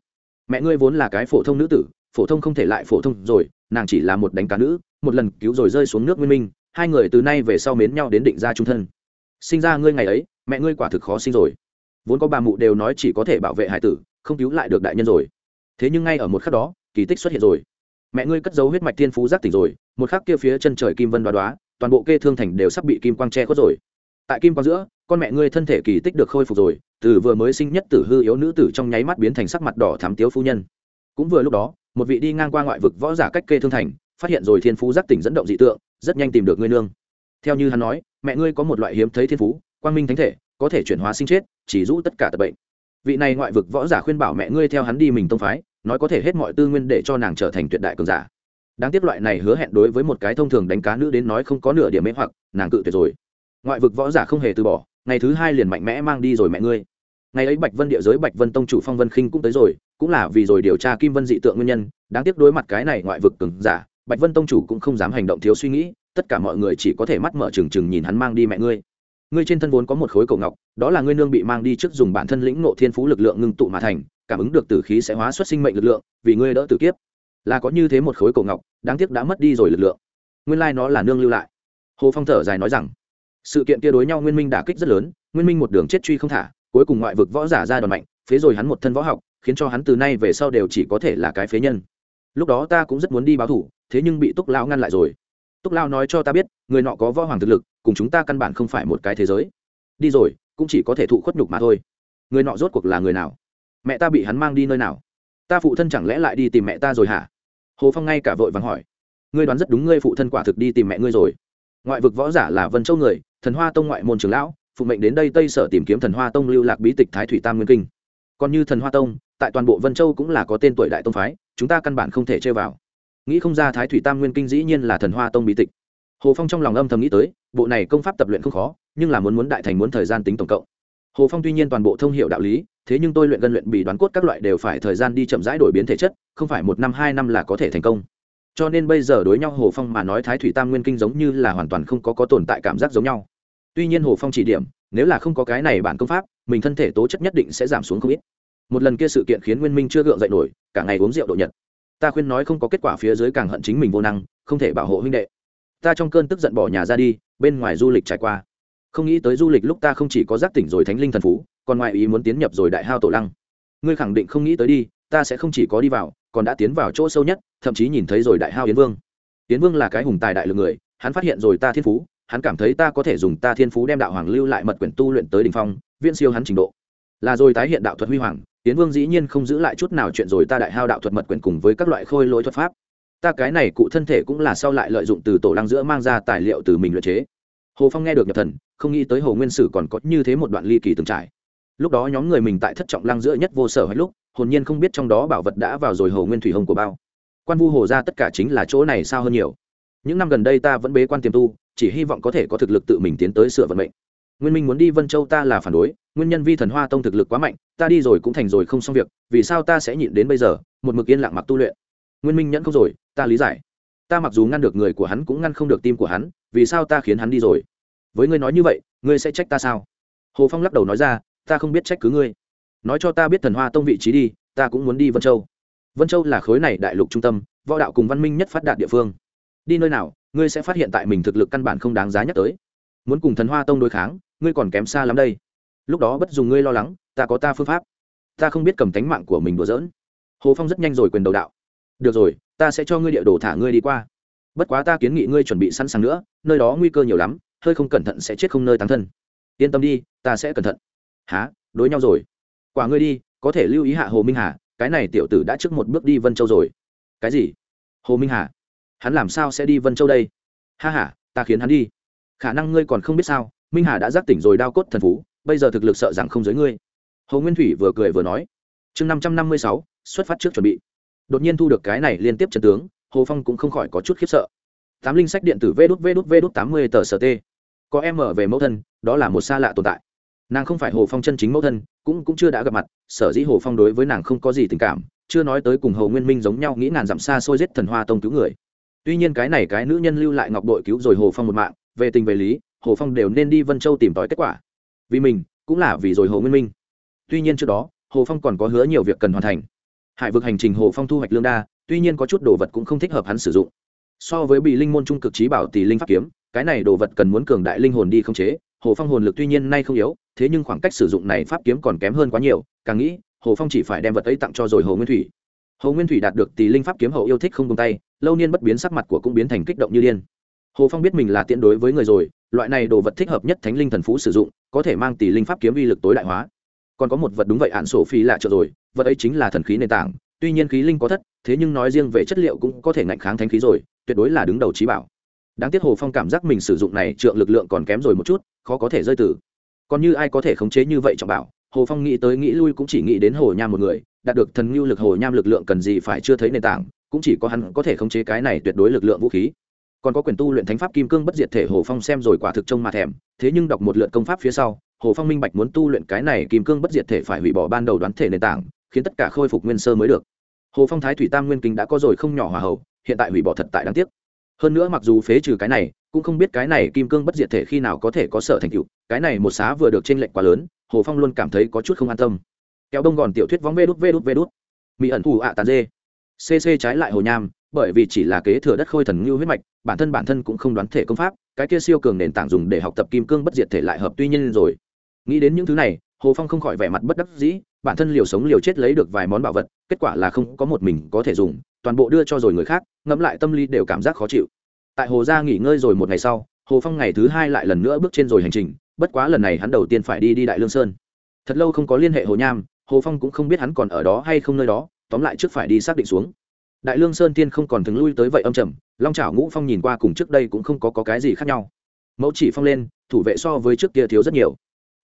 Mẹ ngươi vốn là cái phổ thông nữ tử, phổ thông không thể lại phổ thông rồi, nàng chỉ là một đánh cá nữ, một lần cứu rồi rơi xuống nước nguyên minh, hai người từ nay về sau mến nhau đến định ra trung thân. Sinh ra ngươi ngày ấy, mẹ ngươi quả thực khó sinh rồi. Vốn có bà mụ đều nói chỉ có thể bảo vệ hải tử, không cứu lại được đại nhân rồi thế nhưng ngay ở một khắc đó, kỳ tích xuất hiện rồi. Mẹ ngươi cất giấu huyết mạch thiên phú giác tỉnh rồi, một khắc kia phía chân trời kim vân đoá đoá, toàn bộ kê thương thành đều sắp bị kim quang che khuất rồi. Tại kim quang giữa, con mẹ ngươi thân thể kỳ tích được khôi phục rồi, từ vừa mới sinh nhất tử hư yếu nữ tử trong nháy mắt biến thành sắc mặt đỏ thám tiếu phu nhân. Cũng vừa lúc đó, một vị đi ngang qua ngoại vực võ giả cách kê thương thành, phát hiện rồi thiên phú giác tỉnh dẫn động dị tượng, rất nhanh tìm được ngươi nương. Theo như hắn nói, mẹ ngươi có một loại hiếm thấy thiên phú, quang minh thánh thể, có thể chuyển hóa sinh chết, chỉ rũ tất cả tập bệnh. Vị này ngoại vực võ giả khuyên bảo mẹ ngươi theo hắn đi mình tông phái nói có thể hết mọi tư nguyên để cho nàng trở thành tuyệt đại cường giả. Đáng tiếc loại này hứa hẹn đối với một cái thông thường đánh cá nữ đến nói không có nửa điểm mê hoặc, nàng cự tuyệt rồi. Ngoại vực võ giả không hề từ bỏ, ngày thứ hai liền mạnh mẽ mang đi rồi mẹ ngươi. Ngày ấy bạch vân địa giới bạch vân tông chủ phong vân khinh cũng tới rồi, cũng là vì rồi điều tra kim vân dị tượng nguyên nhân, đáng tiếc đối mặt cái này ngoại vực cường giả, bạch vân tông chủ cũng không dám hành động thiếu suy nghĩ, tất cả mọi người chỉ có thể mắt mở trừng trừng nhìn hắn mang đi mẹ ngươi. Ngươi trên thân vốn có một khối cổ ngọc, đó là ngươi nương bị mang đi trước dùng bản thân lĩnh nộ thiên phú lực lượng ngưng tụ mà thành cảm ứng được tử khí sẽ hóa xuất sinh mệnh lực lượng, vì ngươi đỡ tử kiếp. Là có như thế một khối cổ ngọc, đáng tiếc đã mất đi rồi lực lượng. Nguyên lai nó là nương lưu lại. Hồ phong thở dài nói rằng, sự kiện kia đối nhau nguyên minh đả kích rất lớn, nguyên minh một đường chết truy không thả, cuối cùng ngoại vực võ giả ra đòn mạnh, phế rồi hắn một thân võ học, khiến cho hắn từ nay về sau đều chỉ có thể là cái phế nhân. Lúc đó ta cũng rất muốn đi báo thủ, thế nhưng bị túc lao ngăn lại rồi. Túc lao nói cho ta biết, người nọ có võ hoàng thực lực, cùng chúng ta căn bản không phải một cái thế giới. Đi rồi, cũng chỉ có thể thụ khuất nhục mà thôi. Người nọ rốt cuộc là người nào? Mẹ ta bị hắn mang đi nơi nào? Ta phụ thân chẳng lẽ lại đi tìm mẹ ta rồi hả? Hồ phong ngay cả vội vàng hỏi. Ngươi đoán rất đúng, ngươi phụ thân quả thực đi tìm mẹ ngươi rồi. Ngoại vực võ giả là vân châu người, thần hoa tông ngoại môn trường lão, phụ mệnh đến đây tây sở tìm kiếm thần hoa tông lưu lạc bí tịch thái thủy tam nguyên kinh. Còn như thần hoa tông, tại toàn bộ vân châu cũng là có tên tuổi đại tông phái, chúng ta căn bản không thể chơi vào. Nghĩ không ra thái thủy tam nguyên kinh dĩ nhiên là thần hoa tông bí tịch. Hồ phong trong lòng âm thầm nghĩ tới, bộ này công pháp tập luyện không khó, nhưng là muốn muốn đại thành muốn thời gian tính tổng cộng hồ phong tuy nhiên toàn bộ thông hiệu đạo lý, thế nhưng tôi luyện gần luyện bị đoán cốt các loại đều phải thời gian đi chậm rãi đổi biến thể chất, không phải một năm, hai năm là có thể thành công. Cho nên bây giờ đối nhau hồ phong mà nói thái thủy tam nguyên kinh giống như là hoàn toàn không có có tồn tại cảm giác giống nhau. Tuy nhiên hồ phong chỉ điểm, nếu là không có cái này bản công pháp, mình thân thể tố chất nhất định sẽ giảm xuống không ít. Một lần kia sự kiện khiến nguyên minh chưa gượng dậy nổi, cả ngày uống rượu độ nhật. Ta khuyên nói không có kết quả phía dưới càng hận chính mình vô năng, không thể bảo hộ huynh đệ. Ta trong cơn tức giận bỏ nhà ra đi, bên ngoài du lịch trải qua không nghĩ tới du lịch lúc ta không chỉ có giác tỉnh rồi thánh linh thần phú, còn ngoại ý muốn tiến nhập rồi đại hao tổ lăng. Ngươi khẳng định không nghĩ tới đi, ta sẽ không chỉ có đi vào, còn đã tiến vào chỗ sâu nhất, thậm chí nhìn thấy rồi đại hao yến vương. Yến vương là cái hùng tài đại lực người, hắn phát hiện rồi ta thiên phú, hắn cảm thấy ta có thể dùng ta thiên phú đem đạo hoàng lưu lại mật quyển tu luyện tới đ ỉ n h phong, viễn siêu hắn trình độ. Là rồi tái hiện đạo thuật huy hoàng tiến vương dĩ nhiên không giữ lại chút nào chuyện rồi ta đại hao đạo thuật mật quyển cùng với các loại khôi lỗi thuật pháp. Ta cái này cụ thân thể cũng là sau lại lợi dụng từ tổ lăng giữa mang ra tài liệu từ mình luyện chế. Hồ phong nghe được nhập thần không nghĩ tới hồ nguyên sử còn có như thế một đoạn ly kỳ từng trải. Lúc đó nhóm người mình tại thất trọng lăng giữa nhất vô sở hết lúc, hồn nhiên không biết trong đó bảo vật đã vào rồi hồ nguyên thủy hồng của bao. Quan vu hồ ra tất cả chính là chỗ này sao hơn nhiều. Những năm gần đây ta vẫn bế quan tiềm tu, chỉ hy vọng có thể có thực lực tự mình tiến tới sửa vận mệnh. Nguyên minh muốn đi vân châu ta là phản đối, nguyên nhân vi thần hoa tông thực lực quá mạnh, ta đi rồi cũng thành rồi không xong việc, vì sao ta sẽ nhịn đến bây giờ, một mực yên lặng mặc tu luyện. Nguyên minh nhẫn không rồi, ta lý giải. Ta mặc dù ngăn được người của hắn cũng ngăn không được tim của hắn, vì sao ta khiến hắn đi rồi? Với ngươi nói như vậy, ngươi sẽ trách ta sao? Hồ phong lắc đầu nói ra, ta không biết trách cứ ngươi. Nói cho ta biết thần hoa tông vị trí đi, ta cũng muốn đi vân châu. Vân châu là khối này đại lục trung tâm, võ đạo cùng văn minh nhất phát đạt địa phương. Đi nơi nào, ngươi sẽ phát hiện tại mình thực lực căn bản không đáng giá nhắc tới. Muốn cùng thần hoa tông đối kháng, ngươi còn kém xa lắm đây. Lúc đó bất dùng ngươi lo lắng, ta có ta phương pháp. Ta không biết cầm tánh mạng của mình đùa giỡn. Hồ phong rất nhanh rồi quyền đầu đạo. Được rồi, ta sẽ cho ngươi địa đồ thả ngươi đi qua. Bất quá ta kiến nghị ngươi chuẩn bị sẵn sàng nữa, nơi đó nguy cơ nhiều lắm hơi không cẩn thận sẽ chết không nơi tán thân. Yên tâm đi, ta sẽ cẩn thận. Há đối nhau rồi. Quả ngươi đi, có thể lưu ý hạ hồ minh hà, cái này tiểu tử đã trước một bước đi vân châu rồi. Cái gì? Hồ minh hà? Hắn làm sao sẽ đi vân châu đây? Ha h a ta khiến hắn đi. Khả năng ngươi còn không biết sao, minh hà đã giác tỉnh rồi đao cốt thần phú, bây giờ thực lực sợ rằng không giới ngươi. Hồ nguyên thủy vừa cười vừa nói. Chương năm trăm năm mươi sáu, xuất phát trước chuẩn bị. Đột nhiên thu được cái này liên tiếp trần tướng, hồ phong cũng không khỏi có chút khiếp sợ tám linh sách điện tử vê đút vê đút vê đút tám mươi tờ sở t có em mở về mẫu thân, đó là một xa lạ tồn tại. Nàng không phải hồ phong chân chính mẫu thân, cũng cũng chưa đã gặp mặt, sở dĩ hồ phong đối với nàng không có gì tình cảm, chưa nói tới cùng hồ nguyên minh giống nhau nghĩ ngàn dặm xa xôi giết thần hoa tông cứu người. Tuy nhiên cái này cái nữ nhân lưu lại ngọc đội cứu rồi hồ phong một mạng, về tình về lý, hồ phong đều nên đi vân châu tìm tòi kết quả. Vì mình, cũng là vì rồi hồ nguyên minh. Tuy nhiên trước đó, hồ phong còn có hứa nhiều việc cần hoàn thành. Hải vực hành trình hồ phong thu hoạch lương đa, tuy nhiên có chút đồ vật cũng không thích hợp hắn sử dụng so với bị linh môn trung cực trí bảo tỷ linh pháp kiếm, cái này đồ vật cần muốn cường đại linh hồn đi không chế, hồ phong hồn lực tuy nhiên nay không yếu, thế nhưng khoảng cách sử dụng này pháp kiếm còn kém hơn quá nhiều, càng nghĩ, hồ phong chỉ phải đem vật ấy tặng cho rồi hồ nguyên thủy. Hồ nguyên thủy đạt được tỷ linh pháp kiếm hậu yêu thích không tung tay, lâu niên bất biến sắc mặt của cũng biến thành kích động như điên. Hồ phong biết mình là tiện đối với người rồi, loại này đồ vật thích hợp nhất thánh linh thần phú sử dụng, có thể mang tỷ linh pháp kiếm uy lực tối đại hóa. Còn có một vật đúng vậy ạn sổ phi lạ trợ rồi, vật ấy chính là thần khí nền tảng, tuy nhiên khí linh có thất, thế nhưng nói riêng về chất liệu cũng có thể ngạnh kháng thánh khí rồi tuyệt đối là đứng đầu trí bảo. Đáng tiếc hồ phong cảm giác mình sử dụng này trượng lực lượng còn kém rồi một chút, khó có thể rơi tử còn như ai có thể khống chế như vậy trọng bảo, hồ phong nghĩ tới nghĩ lui cũng chỉ nghĩ đến hồ nham một người, đạt được thần ngưu lực hồ nham lực lượng cần gì phải chưa thấy nền tảng, cũng chỉ có hắn có thể khống chế cái này tuyệt đối lực lượng vũ khí. Còn có quyền tu luyện thánh pháp kim cương bất diệt thể hồ phong xem rồi quả thực trông mà thèm, thế nhưng đọc một lượt công pháp phía sau, hồ phong minh bạch muốn tu luyện cái này kim cương bất diệt thể phải hủy bỏ ban đầu đoán thể nền tảng, khiến tất cả khôi phục nguyên sơ mới được. Hồ phong thái thủy tam nguyên kinh đã có rồi không nhỏ hòa hậu hiện tại hủy bỏ thật tại đáng tiếc. Hơn nữa mặc dù phế trừ cái này, cũng không biết cái này kim cương bất diệt thể khi nào có thể có sở thành tựu, cái này một xá vừa được trên lệnh quá lớn, hồ phong luôn cảm thấy có chút không an tâm. Kéo đông gòn tiểu thuyết vóng vê đút vê đút vê đút. Mỹ ẩn thù ạ tàn dê. Cc trái lại hồ nham, bởi vì chỉ là kế thừa đất khôi thần như huyết mạch, bản thân bản thân cũng không đoán thể công pháp, cái kia siêu cường nền tảng dùng để học tập kim cương bất diệt thể lại hợp tuy nhiên rồi. Nghĩ đến những thứ này, hồ phong không khỏi vẻ mặt bất đắc dĩ, bản thân liều sống liều chết lấy được vài món bảo vật, kết quả là không có một mình có thể dùng toàn bộ đưa cho rồi người khác ngẫm lại tâm lý đều cảm giác khó chịu. Tại hồ gia nghỉ ngơi rồi một ngày sau hồ phong ngày thứ hai lại lần nữa bước trên rồi hành trình bất quá lần này hắn đầu tiên phải đi đi đại lương sơn. Thật lâu không có liên hệ hồ nham hồ phong cũng không biết hắn còn ở đó hay không nơi đó tóm lại trước phải đi xác định xuống. Đại lương sơn tiên không còn thường lui tới vậy âm trầm long trào ngũ phong nhìn qua cùng trước đây cũng không có, có cái gì khác nhau. Mẫu chỉ phong lên thủ vệ so với trước kia thiếu rất nhiều.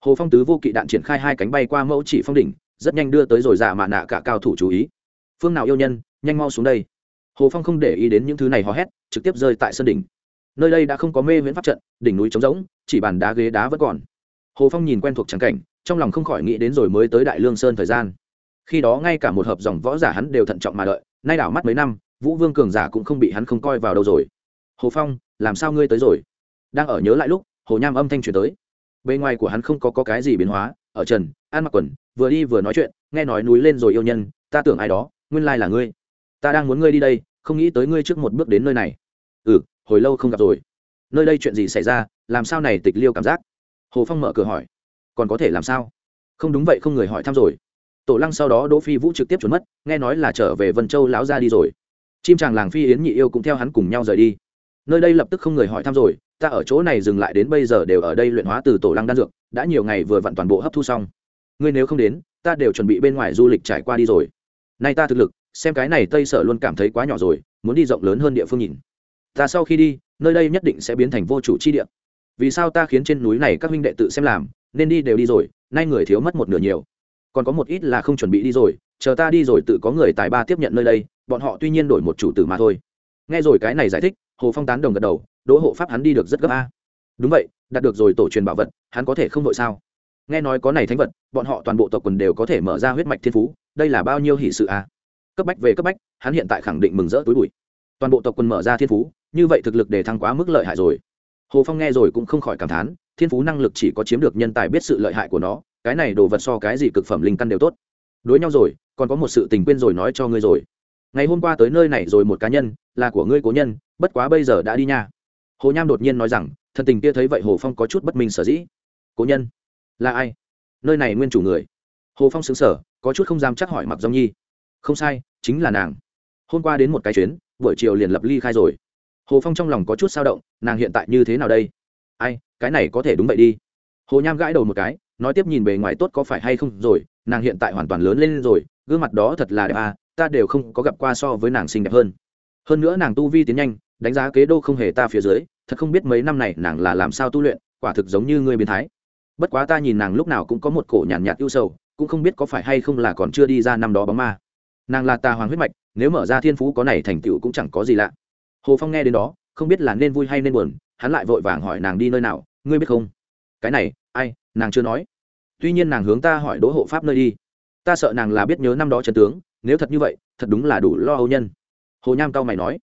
Hồ phong tứ vô kỵ đạn triển khai hai cánh bay qua mẫu chỉ phong đỉnh rất nhanh đưa tới rồi giả mạ nạ cả cao thủ chú ý. Phương nào yêu nhân nhanh mau xuống đây. Hồ phong không để ý đến những thứ này hò hét trực tiếp rơi tại sân đỉnh. Nơi đây đã không có mê viễn pháp trận đỉnh núi trống rỗng chỉ bàn đá ghế đá vẫn còn. Hồ phong nhìn quen thuộc trắng cảnh trong lòng không khỏi nghĩ đến rồi mới tới đại lương sơn thời gian. Khi đó ngay cả một hợp dòng võ giả hắn đều thận trọng mà đợi nay đảo mắt mấy năm vũ vương cường giả cũng không bị hắn không coi vào đâu rồi. Hồ phong làm sao ngươi tới rồi? Đang ở nhớ lại lúc hồ nham âm thanh truyền tới. Bề ngoài của hắn không có, có cái gì biến hóa ở trần an mặc quần vừa đi vừa nói chuyện nghe nói núi lên rồi yêu nhân ta tưởng ai đó nguyên lai là ngươi ta đang muốn ngươi đi đây, không nghĩ tới ngươi trước một bước đến nơi này. Ừ hồi lâu không gặp rồi. Nơi đây chuyện gì xảy ra, làm sao này tịch liêu cảm giác? Hồ phong mở cửa hỏi. Còn có thể làm sao? Không đúng vậy, không người hỏi thăm rồi. Tổ lăng sau đó đỗ phi vũ trực tiếp trốn mất, nghe nói là trở về vân châu lão ra đi rồi. Chim chàng làng phi yến nhị yêu cũng theo hắn cùng nhau rời đi. Nơi đây lập tức không người hỏi thăm rồi, ta ở chỗ này dừng lại đến bây giờ đều ở đây luyện hóa từ tổ lăng đan dược, đã nhiều ngày vừa vặn toàn bộ hấp thu xong. Ngươi nếu không đến, ta đều chuẩn bị bên ngoài du lịch trải qua đi rồi. Nay ta thực lực xem cái này tây sở luôn cảm thấy quá nhỏ rồi, muốn đi rộng lớn hơn địa phương nhìn. Ta sau khi đi, nơi đây nhất định sẽ biến thành vô chủ chi địa. Vì sao ta khiến trên núi này các huynh đệ tự xem làm, nên đi đều đi rồi, nay người thiếu mất một nửa nhiều. Còn có một ít là không chuẩn bị đi rồi, chờ ta đi rồi tự có người tài ba tiếp nhận nơi đây, bọn họ tuy nhiên đổi một chủ tử mà thôi. Nghe rồi cái này giải thích, hồ phong tán đồng gật đầu, đỗ hộ pháp hắn đi được rất gấp a. Đúng vậy, đạt được rồi tổ truyền bảo vật, hắn có thể không vội sao? Nghe nói có này thánh vật, bọn họ toàn bộ tộc quần đều có thể mở ra huyết mạch thiên phú, đây là bao nhiêu hỷ sự a? Cấp bách về cấp bách, hắn hiện tại khẳng định mừng rỡ túi bụi. Toàn bộ tộc quân mở ra thiên phú, như vậy thực lực để thăng quá mức lợi hại rồi. Hồ phong nghe rồi cũng không khỏi cảm thán, thiên phú năng lực chỉ có chiếm được nhân tài biết sự lợi hại của nó, cái này đồ vật so cái gì cực phẩm linh căn đều tốt. Đối nhau rồi, còn có một sự tình quên rồi nói cho ngươi rồi. Ngày hôm qua tới nơi này rồi một cá nhân, là của ngươi cố nhân, bất quá bây giờ đã đi nha. Hồ nham đột nhiên nói rằng thần tình kia thấy vậy hồ phong có chút bất minh sở dĩ. Cố nhân, là ai? Nơi này nguyên chủ người. Hồ phong xứng sở có chút không dám chắc hỏi mặc dòng nhi không sai, chính là nàng. Hôm qua đến một cái chuyến, buổi chiều liền lập ly khai rồi. Hồ phong trong lòng có chút sao động, nàng hiện tại như thế nào đây? Ai, cái này có thể đúng vậy đi. Hồ nham gãi đầu một cái, nói tiếp nhìn bề ngoài tốt có phải hay không rồi, nàng hiện tại hoàn toàn lớn lên rồi, gương mặt đó thật là đẹp à ta đều không có gặp qua so với nàng xinh đẹp hơn. Hơn nữa nàng tu vi tiến nhanh, đánh giá kế đô không hề ta phía dưới, thật không biết mấy năm này nàng là làm sao tu luyện, quả thực giống như người biến thái. Bất quá ta nhìn nàng lúc nào cũng có một cổ nhàn nhạt ưu sầu, cũng không biết có phải hay không là còn chưa đi ra năm đó bóng ma nàng là tà hoàng huyết mạch, nếu mở ra thiên phú có này thành tựu cũng chẳng có gì lạ. Hồ phong nghe đến đó, không biết là nên vui hay nên buồn, hắn lại vội vàng hỏi nàng đi nơi nào, ngươi biết không? Cái này, ai, nàng chưa nói. Tuy nhiên nàng hướng ta hỏi đỗ hộ pháp nơi đi. Ta sợ nàng là biết nhớ năm đó trần tướng, nếu thật như vậy, thật đúng là đủ lo âu nhân. Hồ nham cao mày nói.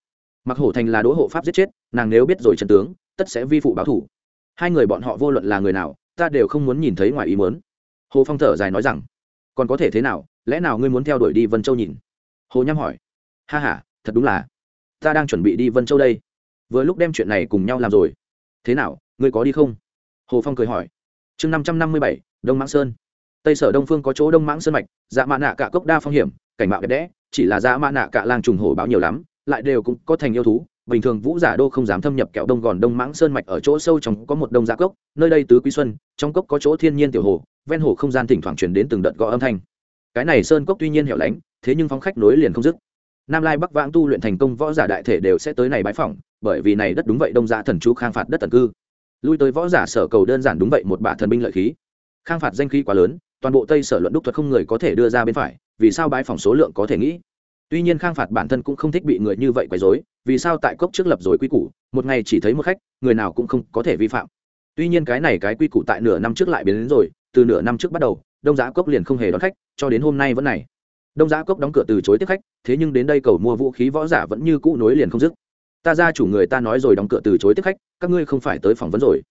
Mặc hổ thành là đỗ hộ pháp giết chết, nàng nếu biết rồi trần tướng, tất sẽ vi phụ báo thủ. Hai người bọn họ vô luận là người nào, ta đều không muốn nhìn thấy ngoài ý muốn. Hồ phong thở dài nói rằng, còn có thể thế nào? Lẽ nào ngươi muốn theo đuổi đi vân châu nhìn? Hồ nham hỏi. Ha h a thật đúng là. Ta đang chuẩn bị đi vân châu đây. Vừa lúc đem chuyện này cùng nhau làm rồi. Thế nào, ngươi có đi không? Hồ phong cười hỏi. Chương năm trăm năm mươi bảy, đông mãng sơn. Tây sở đông phương có chỗ đông mãng sơn mạch dạ mạ nạ cả cốc đa phong hiểm, cảnh mạo đẹp đẽ, chỉ là dạ mạ nạ cả làng trùng hổ báo nhiều lắm, lại đều cũng có thành yêu thú. Bình thường vũ giả đô không dám thâm nhập kẹo đông gòn đông mãng sơn mạch ở chỗ sâu trong có một đông gia cốc, nơi đây tứ quý xuân, trong cốc có chỗ thiên nhiên tiểu hồ, ven hồ không gian thỉnh thoảng truyền đến từng đợt gõ âm thanh cái này sơn cốc tuy nhiên hẻo lánh, thế nhưng phóng khách nối liền không dứt. Nam lai bắc vãng tu luyện thành công võ giả đại thể đều sẽ tới này bãi phỏng, bởi vì này đất đúng vậy đông giả thần chú khang phạt đất tần cư. Lui tới võ giả sở cầu đơn giản đúng vậy một bả thần binh lợi khí. Khang phạt danh khí quá lớn, toàn bộ tây sở luận đúc thuật không người có thể đưa ra bên phải, vì sao bãi phỏng số lượng có thể nghĩ? Tuy nhiên khang phạt bản thân cũng không thích bị người như vậy quấy rối, vì sao tại cốc trước lập rồi quy củ, một ngày chỉ thấy một khách, người nào cũng không có thể vi phạm. Tuy nhiên cái này cái quy củ tại nửa năm trước lại biến đến rồi từ nửa năm trước bắt đầu, đông giá cốc liền không hề đón khách, cho đến hôm nay vẫn này. Đông giá cốc đóng cửa từ chối tiếp khách, thế nhưng đến đây cầu mua vũ khí võ giả vẫn như cũ nối liền không dứt. Ta ra chủ người ta nói rồi đóng cửa từ chối tiếp khách, các ngươi không phải tới phỏng vấn rồi.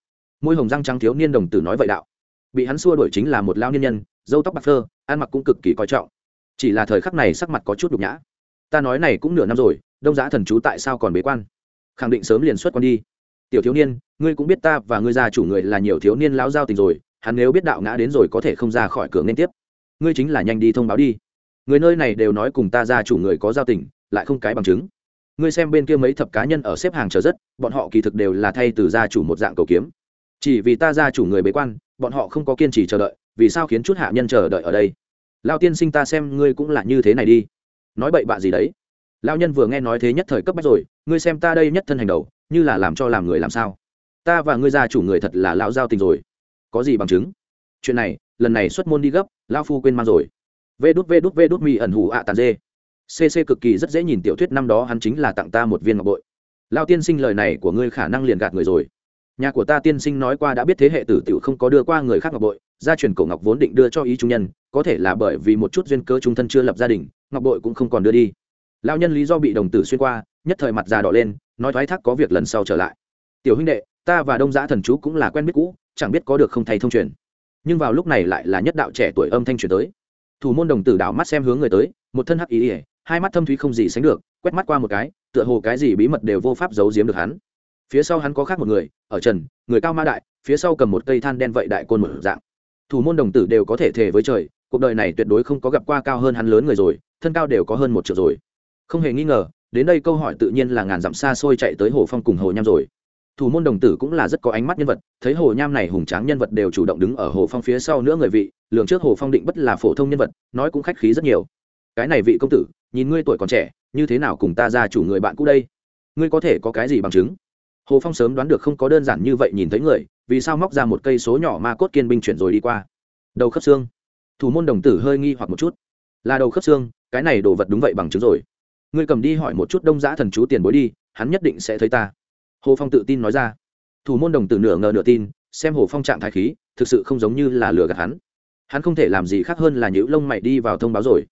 Môi hồng răng trắng thiếu niên đồng tử nói vậy đạo. Bị hắn xua đuổi chính là một lao niên nhân, dâu tóc bạc phơ, ăn mặc cũng cực kỳ coi trọng. Chỉ là thời khắc này sắc mặt có chút nhục nhã. Ta nói này cũng nửa năm rồi, đông giá thần chú tại sao còn bế quan? Khẳng định sớm liền xuất quan đi. Tiểu thiếu niên, ngươi cũng biết ta và ngươi gia chủ người là nhiều thiếu niên lão giao tình rồi hắn nếu biết đạo ngã đến rồi có thể không ra khỏi cửa nên tiếp. Ngươi chính là nhanh đi thông báo đi. Người nơi này đều nói cùng ta gia chủ người có giao tình, lại không cái bằng chứng. Ngươi xem bên kia mấy thập cá nhân ở xếp hàng chờ rất, bọn họ kỳ thực đều là thay từ gia chủ một dạng cầu kiếm. Chỉ vì ta gia chủ người bế quan, bọn họ không có kiên trì chờ đợi, vì sao khiến chút hạ nhân chờ đợi ở đây? Lao tiên sinh ta xem ngươi cũng là như thế này đi. Nói bậy bạ gì đấy? Lao nhân vừa nghe nói thế nhất thời cấp bách rồi, ngươi xem ta đây nhất thân hành đầu, như là làm cho làm người làm sao? Ta và ngươi gia chủ người thật là lão giao tình rồi có gì bằng chứng? Chuyện này, lần này xuất môn đi gấp lao phu quên mang rồi. Vê đút vê đút vê đút mi ẩn hủ ạ tàn dê. Cc cực kỳ rất dễ nhìn tiểu thuyết, năm đó hắn chính là tặng ta một viên ngọc bội. Lao tiên sinh lời này của ngươi khả năng liền gạt người rồi. Nhà của ta tiên sinh nói qua đã biết thế hệ tử tiểu không có đưa qua người khác ngọc bội, gia truyền cổ ngọc vốn định đưa cho ý trung nhân, có thể là bởi vì một chút duyên cơ trung thân chưa lập gia đình, ngọc bội cũng không còn đưa đi. Lao nhân lý do bị đồng tử xuyên qua, nhất thời mặt già đỏ lên, nói thoái thác có việc lần sau trở lại. Tiểu huynh đệ ta và đông giã thần chú cũng là quen biết cũ, chẳng biết có được không thay thông truyền. Nhưng vào lúc này lại là nhất đạo trẻ tuổi âm thanh truyền tới. Thủ môn đồng tử đảo mắt xem hướng người tới, một thân hắc ý ỉa hai mắt thâm thúy không gì sánh được, quét mắt qua một cái, tựa hồ cái gì bí mật đều vô pháp giấu giếm được hắn. Phía sau hắn có khác một người, ở trần, người cao ma đại, phía sau cầm một cây than đen vậy đại côn một dạng. Thủ môn đồng tử đều có thể thề với trời, cuộc đời này tuyệt đối không có gặp qua cao hơn hắn lớn người rồi, thân cao đều có hơn một triệu rồi. Không hề nghi ngờ, đến đây câu hỏi tự nhiên là ngàn dặm xa xôi chạy tới hồ phong cùng hồ nham rồi thủ môn đồng tử cũng là rất có ánh mắt nhân vật, thấy hồ nham này hùng tráng nhân vật đều chủ động đứng ở hồ phong phía sau nữa người vị, lường trước hồ phong định bất là phổ thông nhân vật, nói cũng khách khí rất nhiều. Cái này vị công tử, nhìn ngươi tuổi còn trẻ, như thế nào cùng ta ra chủ người bạn cũ đây? Ngươi có thể có cái gì bằng chứng? Hồ phong sớm đoán được không có đơn giản như vậy nhìn thấy người, vì sao móc ra một cây số nhỏ ma cốt kiên binh chuyển rồi đi qua? Đầu khớp xương. Thủ môn đồng tử hơi nghi hoặc một chút. Là đầu khớp xương, cái này đồ vật đúng vậy bằng chứng rồi. Ngươi cầm đi hỏi một chút đông giã thần chú tiền bối đi, hắn nhất định sẽ thấy ta hồ phong tự tin nói ra. Thủ môn đồng tử nửa ngờ nửa tin, xem hồ phong trạng thái khí, thực sự không giống như là lừa gạt hắn. Hắn không thể làm gì khác hơn là nhữ lông mày đi vào thông báo rồi.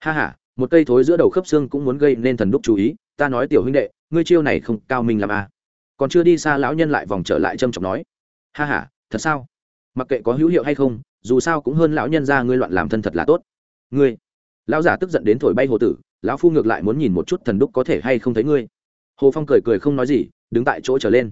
Ha h a một cây thối giữa đầu khớp xương cũng muốn gây nên thần đúc chú ý, ta nói tiểu huynh đệ, ngươi chiêu này không cao minh làm à. còn chưa đi xa lão nhân lại vòng trở lại trâm trọng nói. Ha h a thật sao? Mặc kệ có hữu hiệu hay không, dù sao cũng hơn lão nhân ra ngươi loạn làm thân thật là tốt. Ngươi, lão giả tức giận đến thổi bay hồ tử, lão phu ngược lại muốn nhìn một chút thần đúc có thể hay không thấy ngươi. Hồ phong cười cười không nói gì đứng tại chỗ trở lên.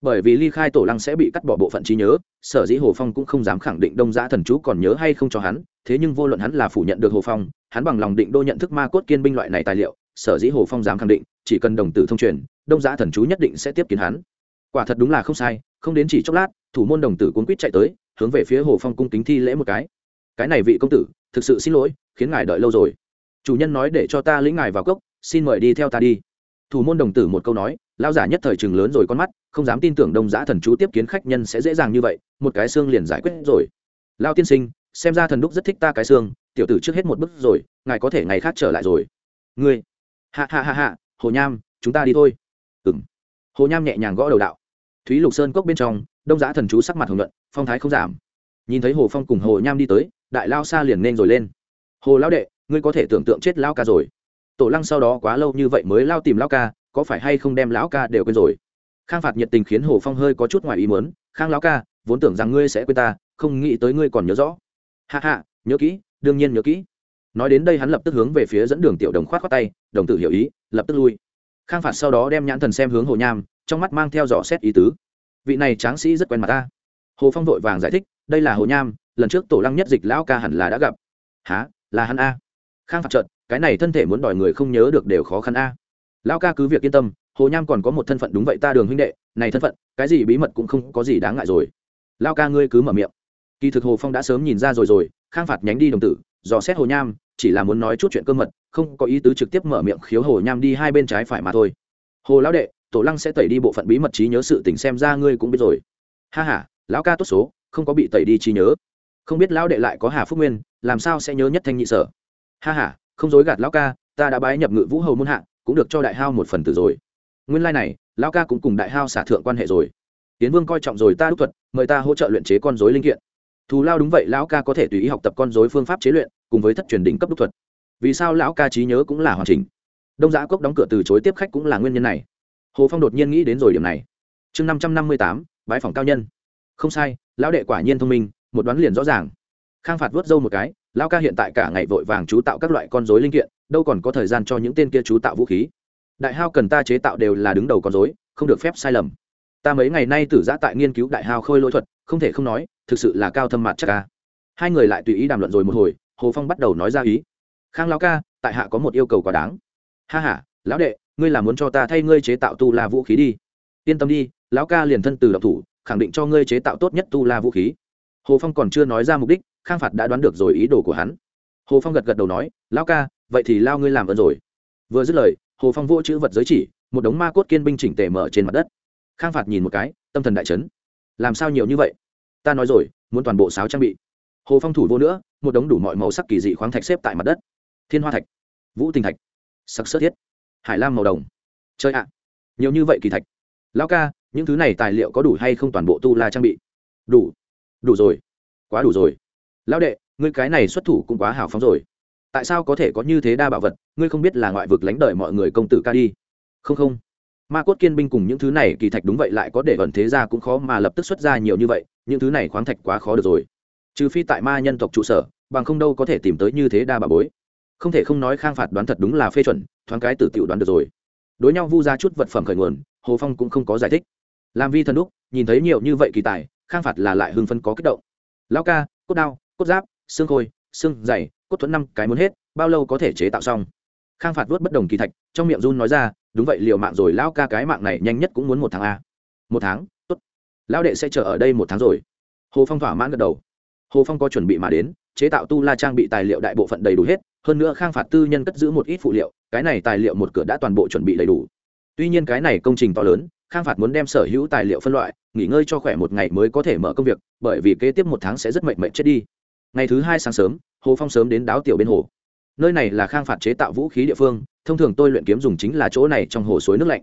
Bởi vì ly khai tổ lăng sẽ bị cắt bỏ bộ phận trí nhớ, sở dĩ hồ phong cũng không dám khẳng định đông giã thần chú còn nhớ hay không cho hắn, thế nhưng vô luận hắn là phủ nhận được hồ phong, hắn bằng lòng định đô nhận thức ma cốt kiên binh loại này tài liệu, sở dĩ hồ phong dám khẳng định, chỉ cần đồng tử thông truyền, đông giã thần chú nhất định sẽ tiếp kiến hắn. Quả thật đúng là không sai, không đến chỉ chốc lát, thủ môn đồng tử cuốn quýt chạy tới, hướng về phía hồ phong cung kính thi lễ một cái. Cái này vị công tử, thực sự xin lỗi, khiến ngài đợi lâu rồi. Chủ nhân nói để cho ta lĩnh ngài vào cốc, xin mời đi theo ta đi. Thủ môn đồng tử một câu nói lao giả nhất thời chừng lớn rồi con mắt, không dám tin tưởng đông giã thần chú tiếp kiến khách nhân sẽ dễ dàng như vậy, một cái xương liền giải quyết rồi. Lao tiên sinh, xem ra thần đúc rất thích ta cái xương, tiểu tử trước hết một bức rồi, ngài có thể ngày khác trở lại rồi. Ngươi. Hạ hạ hạ hạ hồ nham, chúng ta đi thôi. Ừng hồ nham nhẹ nhàng gõ đầu đạo. Thúy lục sơn cốc bên trong, đông giã thần chú sắc mặt hồng luận phong thái không giảm. Nhìn thấy hồ phong cùng hồ nham đi tới, đại lao xa liền nên rồi lên. Hồ lao đệ, ngươi có thể tưởng tượng chết lao ca rồi. Tổ lăng sau đó quá lâu như vậy mới lao tìm lao ca có phải hay không đem lão ca đều quên rồi? Khang phạt nhiệt tình khiến hồ phong hơi có chút ngoài ý mớn khang lão ca, vốn tưởng rằng ngươi sẽ quên ta, không nghĩ tới ngươi còn nhớ rõ. Hạ hạ nhớ kỹ, đương nhiên nhớ kỹ. Nói đến đây hắn lập tức hướng về phía dẫn đường tiểu đồng khoát khoát tay, đồng tử hiểu ý, lập tức lui. Khang phạt sau đó đem nhãn thần xem hướng hồ nham, trong mắt mang theo dò xét ý tứ. Vị này tráng sĩ rất quen mặt ta. Hồ phong vội vàng giải thích, đây là hồ nham, lần trước tổ lăng nhất dịch lão ca hẳn là đã gặp. Há là hắn a? Khang phạt trợt cái này thân thể muốn đòi người không nhớ được đều khó khăn a lão ca cứ việc yên tâm, hồ nham còn có một thân phận đúng vậy ta đường huynh đệ, này thân phận, cái gì bí mật cũng không có gì đáng ngại rồi. Lão ca ngươi cứ mở miệng. Kỳ thực hồ phong đã sớm nhìn ra rồi rồi, khang phạt nhánh đi đồng tử, dò xét hồ nham, chỉ là muốn nói chút chuyện cơ mật, không có ý tứ trực tiếp mở miệng khiếu hồ nham đi hai bên trái phải mà thôi. Hồ lão đệ, tổ lăng sẽ tẩy đi bộ phận bí mật trí nhớ sự tình xem ra ngươi cũng biết rồi. Ha h a lão ca tốt số, không có bị tẩy đi trí nhớ. Không biết lão đệ lại có hà phúc nguyên, làm sao sẽ nhớ nhất thanh nhị sở? Ha h a không dối gạt lão ca, ta đã bái nhập ngự vũ hầu muôn hạ cũng được cho đại hao một phần tử rồi. Nguyên lai、like、này, lão ca cũng cùng đại hao xả thượng quan hệ rồi. Tiến vương coi trọng rồi ta đúc thuật, mời ta hỗ trợ luyện chế con dối linh kiện. Thù lao đúng vậy, lão ca có thể tùy ý học tập con dối phương pháp chế luyện, cùng với thất truyền đỉnh cấp đúc thuật. Vì sao lão ca trí nhớ cũng là hoàn chỉnh? Đông giã cốc đóng cửa từ chối tiếp khách cũng là nguyên nhân này. Hồ phong đột nhiên nghĩ đến rồi điểm này. Chương năm trăm năm mươi tám bãi phòng cao nhân. Không sai, lão đệ quả nhiên thông minh, một đoán liền rõ ràng. Khang phạt vớt râu một cái, lão ca hiện tại cả ngày vội vàng chú tạo các loại con dối linh kiện đâu còn có thời gian cho những tên kia chú tạo vũ khí. Đại hao cần ta chế tạo đều là đứng đầu con dối không được phép sai lầm. Ta mấy ngày nay tử giã tại nghiên cứu đại hao khôi lỗi thuật, không thể không nói, thực sự là cao thâm mặt chắc ca hai người lại tùy ý đàm luận rồi một hồi, hồ phong bắt đầu nói ra ý. Khang lão ca, tại hạ có một yêu cầu quá đáng. Ha h a lão đệ, ngươi là muốn cho ta thay ngươi chế tạo tu la vũ khí đi. Yên tâm đi, lão ca liền thân từ độc thủ, khẳng định cho ngươi chế tạo tốt nhất tu la vũ khí. Hồ phong còn chưa nói ra mục đích, khang phạt đã đoán được rồi ý đồ của hắn. Hồ phong gật gật đầu nói, lão ca vậy thì lao ngươi làm ơn rồi. Vừa dứt lời, hồ phong vô chữ vật giới chỉ, một đống ma cốt kiên binh chỉnh tề mở trên mặt đất. Khang phạt nhìn một cái, tâm thần đại chấn. Làm sao nhiều như vậy? Ta nói rồi, muốn toàn bộ sáo trang bị. Hồ phong thủ vô nữa, một đống đủ mọi màu sắc kỳ dị khoáng thạch xếp tại mặt đất. Thiên hoa thạch, vũ tinh thạch, sắc sơ thiết, hải lam màu đồng. Chơi ạ, nhiều như vậy kỳ thạch. Lão ca, những thứ này tài liệu có đủ hay không toàn bộ tu la trang bị? Đủ. Đủ rồi. Quá đủ rồi. Lão đệ, ngươi cái này xuất thủ cũng quá hào phóng rồi tại sao có thể có như thế đa bảo vật, ngươi không biết là ngoại vực lánh đời mọi người công tử ca đi. Không không. Ma cốt kiên binh cùng những thứ này kỳ thạch đúng vậy lại có để ẩn thế ra cũng khó mà lập tức xuất ra nhiều như vậy, những thứ này khoáng thạch quá khó được rồi. Trừ phi tại ma nhân tộc trụ sở, bằng không đâu có thể tìm tới như thế đa bà bối. Không thể không nói khang phạt đoán thật đúng là phê chuẩn, thoáng cái tử tiểu đoán được rồi. Đối nhau vu ra chút vật phẩm khởi nguồn, hồ phong cũng không có giải thích. Làm vi thần đúc, nhìn thấy nhiều như vậy kỳ tài, khang phạt là lại hưng phân có kích động. Lao ca, cốt đao, cốt giáp, xương khôi, xương dày cốt thuẫn năm cái muốn hết, bao lâu có thể chế tạo xong? Khang phạt vớt bất đồng kỳ thạch, trong miệng run nói ra, đúng vậy, liều mạng rồi, lão ca cái mạng này nhanh nhất cũng muốn một tháng a. Một tháng? Tốt. Lão đệ sẽ chờ ở đây một tháng rồi. Hồ phong thỏa mãn gật đầu. Hồ phong có chuẩn bị mà đến, chế tạo tu la trang bị tài liệu đại bộ phận đầy đủ hết, hơn nữa khang phạt tư nhân cất giữ một ít phụ liệu, cái này tài liệu một cửa đã toàn bộ chuẩn bị đầy đủ. Tuy nhiên cái này công trình to lớn, khang phạt muốn đem sở hữu tài liệu phân loại, nghỉ ngơi cho khỏe một ngày mới có thể mở công việc, bởi vì kế tiếp một tháng sẽ rất mệnh mệnh chết đi ngày thứ hai sáng sớm, hồ phong sớm đến đáo tiểu bên hồ. Nơi này là khang phạt chế tạo vũ khí địa phương, thông thường tôi luyện kiếm dùng chính là chỗ này trong hồ suối nước lạnh.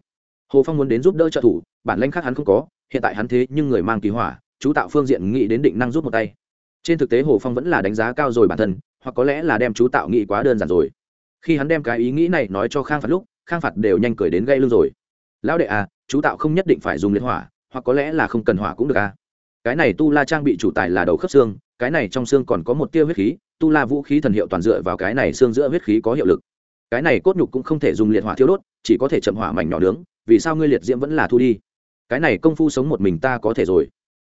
Hồ phong muốn đến giúp đỡ trợ thủ, bản lanh khác hắn không có, hiện tại hắn thế nhưng người mang kỳ hỏa, chú tạo phương diện nghĩ đến định năng rút một tay. Trên thực tế hồ phong vẫn là đánh giá cao rồi bản thân, hoặc có lẽ là đem chú tạo nghĩ quá đơn giản rồi. Khi hắn đem cái ý nghĩ này nói cho khang phạt lúc, khang phạt đều nhanh cười đến gây lưng rồi. Lão đệ à chú tạo không nhất định phải dùng liệt hỏa, hoặc có lẽ là không cần hỏa cũng được à. Cái này tu la trang bị chủ tài là đầu khớp xương cái này trong xương còn có một tia huyết khí, tu la vũ khí thần hiệu toàn dựa vào cái này xương giữa huyết khí có hiệu lực. Cái này cốt nhục cũng không thể dùng liệt hỏa thiêu đốt, chỉ có thể chậm hỏa mảnh nhỏ nướng, vì sao ngươi liệt diễm vẫn là thu đi? Cái này công phu sống một mình ta có thể rồi.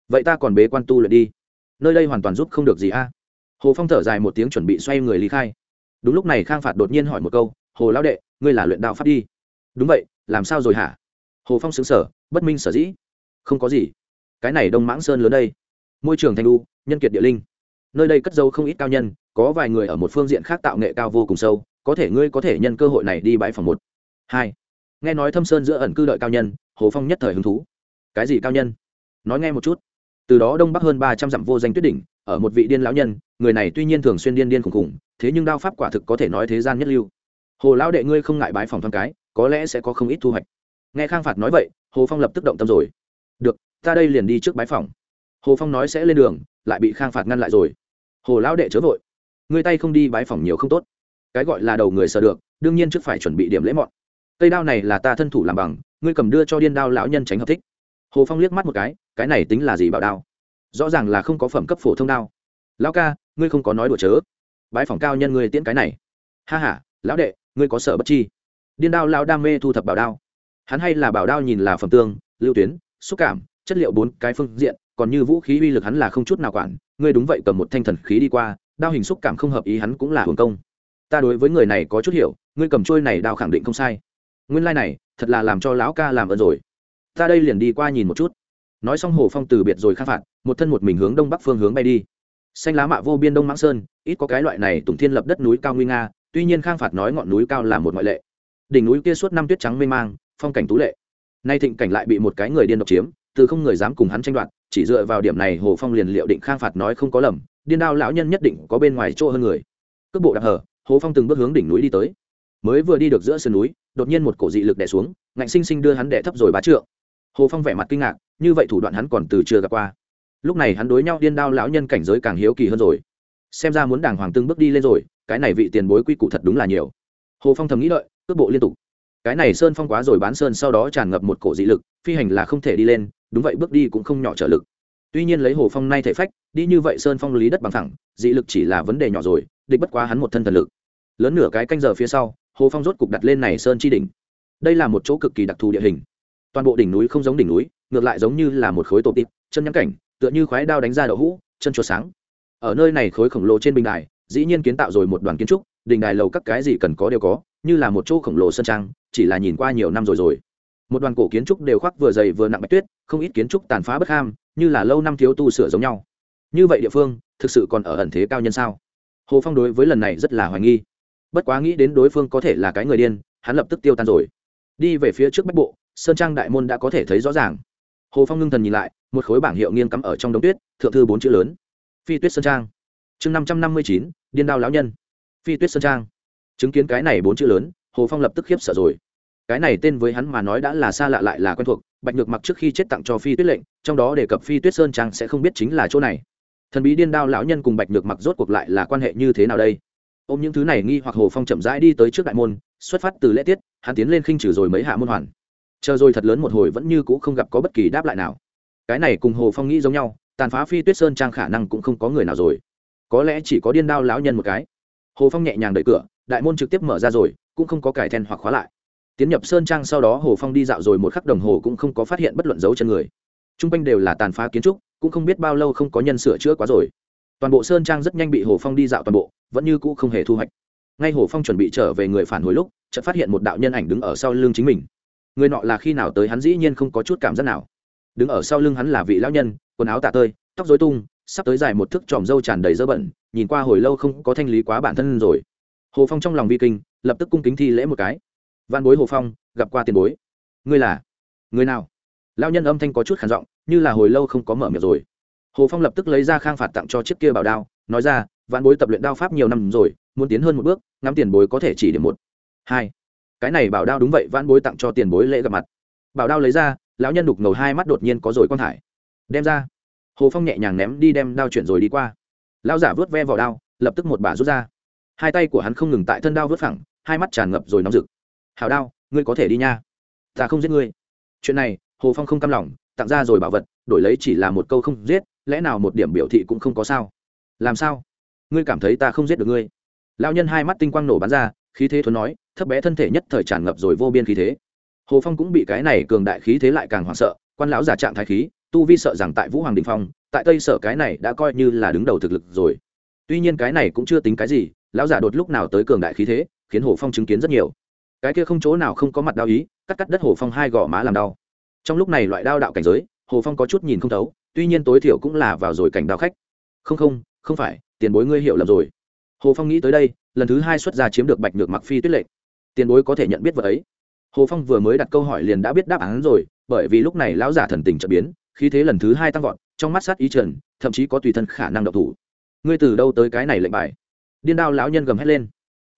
Vậy ta còn bế quan tu luyện đi. Nơi đây hoàn toàn giúp không được gì a. Hồ phong thở dài một tiếng chuẩn bị xoay người lý khai. Đúng lúc này khang phạt đột nhiên hỏi một câu, hồ lão đệ, ngươi là luyện đạo pháp đi? Đúng vậy, làm sao rồi hả? Hồ phong xứng sở bất minh sở dĩ. Không có gì. Cái này đông mãng sơn lớn đây môi trường thanh lu nhân kiệt địa linh. Nơi đây cất dấu không ít cao nhân, có vài người ở một phương diện khác tạo nghệ cao vô cùng sâu, có thể ngươi có thể nhân cơ hội này đi bãi phòng một. Hai. Nghe nói thâm sơn giữa ẩn cư đợi cao nhân, hồ phong nhất thời hứng thú. Cái gì cao nhân? Nói nghe một chút. Từ đó đông bắc hơn ba trăm dặm vô danh tuyết đỉnh, ở một vị điên lão nhân, người này tuy nhiên thường xuyên điên điên khùng khùng thế nhưng đao pháp quả thực có thể nói thế gian nhất lưu. Hồ lão đệ ngươi không ngại bái phòng thoáng cái, có lẽ sẽ có không ít thu hoạch. Nghe khang phạt nói vậy, hồ phong lập tức động tâm rồi. Được, ta đây liền đi trước bái phòng hồ phong nói sẽ lên đường, lại bị khang phạt ngăn lại rồi. Hồ lão đệ chớ vội. Người tay không đi bái phòng nhiều không tốt. Cái gọi là đầu người sợ được, đương nhiên trước phải chuẩn bị điểm lễ mọn. Cây đao này là ta thân thủ làm bằng, ngươi cầm đưa cho điên đao lão nhân tránh hợp thích. Hồ phong liếc mắt một cái cái này tính là gì bảo đao? Rõ ràng là không có phẩm cấp phổ thông đao. Lão ca, ngươi không có nói đùa chớ. Bái phòng cao nhân ngươi tiễn cái này. Ha h a lão đệ, ngươi có sợ bất chi? Điên đao lão đam mê thu thập bảo đao. Hắn hay là bảo đao nhìn là phẩm tương, lưu tuyến, xúc cảm, chất liệu bốn cái phương diện còn như vũ khí uy lực hắn là không chút nào quản, ngươi đúng vậy cầm một thanh thần khí đi qua, đao hình xúc cảm không hợp ý hắn cũng là hưởng công. Ta đối với người này có chút hiểu, ngươi cầm trôi này đao khẳng định không sai. Nguyên lai、like、này, thật là làm cho lão ca làm ơn rồi. Ta đây liền đi qua nhìn một chút. Nói xong hồ phong từ biệt rồi khát phạt, một thân một mình hướng đông bắc phương hướng bay đi. Xanh lá mạ vô biên đông mãng sơn, ít có cái loại này tùng thiên lập đất núi cao nguy nga, tuy nhiên khang phạt nói ngọn núi cao là một ngoại lệ. Đỉnh núi kia suốt năm tuyết trắng mê mang, phong cảnh tú lệ. Nay thịnh cảnh lại bị một cái người điên độc chiếm, từ không người dám cùng hắn tranh đoạt chỉ dựa vào điểm này hồ phong liền liệu định khang phạt nói không có lầm, điên đao lão nhân nhất định có bên ngoài chỗ hơn người. Cước bộ đặc hở, hồ phong từng bước hướng đỉnh núi đi tới. Mới vừa đi được giữa sườn núi, đột nhiên một cổ dị lực đè xuống, ngạnh sinh sinh đưa hắn đè thấp rồi bá trượng. Hồ phong vẻ mặt kinh ngạc, như vậy thủ đoạn hắn còn từ chưa gặp qua. Lúc này hắn đối nhau điên đao lão nhân cảnh giới càng hiếu kỳ hơn rồi. Xem ra muốn đàng hoàng từng bước đi lên rồi, cái này vị tiền bối quy củ thật đúng là nhiều. Hồ phong thầm nghĩ đợi, cước bộ liên tục. Cái này sơn phong quá rồi bán sơn sau đó tràn ngập một cổ dị lực, phi hành là không thể đi lên đúng vậy bước đi cũng không nhỏ trở lực. Tuy nhiên lấy hồ phong nay thể phách, đi như vậy sơn phong lý đất bằng thẳng dị lực chỉ là vấn đề nhỏ rồi, địch bất quá hắn một thân thần lực. Lớn nửa cái canh giờ phía sau, hồ phong rốt cục đặt lên này sơn chi đỉnh. Đây là một chỗ cực kỳ đặc thù địa hình. Toàn bộ đỉnh núi không giống đỉnh núi, ngược lại giống như là một khối tổ tịp, chân nhắm cảnh, tựa như khoái đao đánh ra đậu hũ, chân chuột sáng. Ở nơi này khối khổng lồ trên bình đài, dĩ nhiên kiến tạo rồi một đoàn kiến trúc đình đài lầu các cái gì cần có đều có, như là một chỗ khổng lồ sân trang, chỉ là nhìn qua nhiều năm rồi rồi. Một đoàn cổ kiến trúc đều khoác vừa dày vừa nặng bạch tuyết không ít kiến trúc tàn phá bất ham, như là lâu năm thiếu tu sửa giống nhau. Như vậy địa phương, thực sự còn ở ẩn thế cao nhân sao? Hồ phong đối với lần này rất là hoài nghi. Bất quá nghĩ đến đối phương có thể là cái người điên, hắn lập tức tiêu tan rồi. Đi về phía trước bách bộ, sơn trang đại môn đã có thể thấy rõ ràng. Hồ phong ngưng thần nhìn lại, một khối bảng hiệu nghiêng cắm ở trong đống tuyết, thượng thư bốn chữ lớn. Phi tuyết sơn trang. Chương năm trăm năm mươi chín, điên đao lão nhân. Phi tuyết sơn trang. Chứng kiến cái này bốn chữ lớn, hồ phong lập tức khiếp sợ rồi. Cái này tên với hắn mà nói đã là xa lạ lại là quen thuộc bạch nhược mặc trước khi chết tặng cho phi tuyết lệnh, trong đó đề cập phi tuyết sơn trang sẽ không biết chính là chỗ này. Thần bí điên đao lão nhân cùng bạch nhược mặc rốt cuộc lại là quan hệ như thế nào đây? Ôm những thứ này nghi hoặc hồ phong chậm rãi đi tới trước đại môn, xuất phát từ lễ tiết, hắn tiến lên khinh trừ rồi mấy hạ môn hoàn. Chờ rồi thật lớn một hồi vẫn như c ũ không gặp có bất kỳ đáp lại nào. Cái này cùng hồ phong nghĩ giống nhau, tàn phá phi tuyết sơn trang khả năng cũng không có người nào rồi. Có lẽ chỉ có điên đao lão nhân một cái. Hồ phong nhẹ nhàng đẩy cửa, đại môn trực tiếp mở ra rồi, cũng không có cải then hoặc khóa lại tiến nhập sơn trang sau đó hồ phong đi dạo rồi một khắc đồng hồ cũng không có phát hiện bất luận dấu chân người. T r u n g quanh đều là tàn phá kiến trúc, cũng không biết bao lâu không có nhân sửa chữa quá rồi. Toàn bộ sơn trang rất nhanh bị hồ phong đi dạo toàn bộ, vẫn như cũ không hề thu hoạch. Ngay hồ phong chuẩn bị trở về người phản hồi lúc, chợt phát hiện một đạo nhân ảnh đứng ở sau lưng chính mình. Người nọ là khi nào tới hắn dĩ nhiên không có chút cảm giác nào. Đứng ở sau lưng hắn là vị lão nhân, quần áo tả tơi, tóc dối tung, sắp tới dài một thước tròm râu tràn đầy dơ bẩn, nhìn qua hồi lâu không có thanh lý quá bản thân rồi. Hồ phong trong lòng vi kinh, lập tức cung kính thi lễ một cái văn bối hồ phong, gặp qua tiền bối. Ngươi là? Người nào? Lao nhân âm thanh có chút khản giọng, như là hồi lâu không có mở miệng rồi. Hồ phong lập tức lấy ra khang phạt tặng cho chiếc kia bảo đao, nói ra văn bối tập luyện đao pháp nhiều năm rồi, muốn tiến hơn một bước, ngắm tiền bối có thể chỉ điểm một. Hai. Cái này bảo đao đúng vậy văn bối tặng cho tiền bối lễ gặp mặt. Bảo đao lấy ra, lão nhân đục ngầu hai mắt đột nhiên có rồi quan hải. Đem ra. Hồ phong nhẹ nhàng ném đi đem đao chuyển rồi đi qua. Lão giả vớt ve vào đao, lập tức một bà rút ra. Hai tay của hắn không ngừng tại thân đao vớt phẳng, hai mắt tràn ngập rồi nóng rực hào đao, ngươi có thể đi nha. Ta không giết ngươi. Chuyện này, hồ phong không cam lòng, tặng ra rồi bảo vật, đổi lấy chỉ là một câu không giết, lẽ nào một điểm biểu thị cũng không có sao? Làm sao? Ngươi cảm thấy ta không giết được ngươi? Lão nhân hai mắt tinh quang nổ bắn ra, khí thế thuấn nói, thấp bé thân thể nhất thời tràn ngập rồi vô biên khí thế. Hồ phong cũng bị cái này cường đại khí thế lại càng hoảng sợ, quan lão giả trạng thái khí, tu vi sợ rằng tại vũ hoàng đình phong, tại tây sở cái này đã coi như là đứng đầu thực lực rồi. Tuy nhiên cái này cũng chưa tính cái gì, lão giả đột lúc nào tới cường đại khí thế, khiến hồ phong chứng kiến rất nhiều cái kia không chỗ nào không có mặt đau ý, cắt cắt đất hồ phong hai gò má làm đau. Trong lúc này loại đao đạo cảnh giới, hồ phong có chút nhìn không thấu, tuy nhiên tối thiểu cũng là vào rồi cảnh đao khách. Không không không phải, tiền bối ngươi hiểu lầm rồi. Hồ phong nghĩ tới đây, lần thứ hai xuất ra chiếm được bạch nhược mặc phi tuyết lệnh tiền bối có thể nhận biết vật ấy. Hồ phong vừa mới đặt câu hỏi liền đã biết đáp án rồi, bởi vì lúc này lão giả thần tình trợ biến, khí thế lần thứ hai tăng vọt, trong mắt sát ý trần, thậm chí có tùy thân khả năng độc thủ. Ngươi từ đâu tới cái này lệnh bài? Điên đao lão nhân gầm hét lên.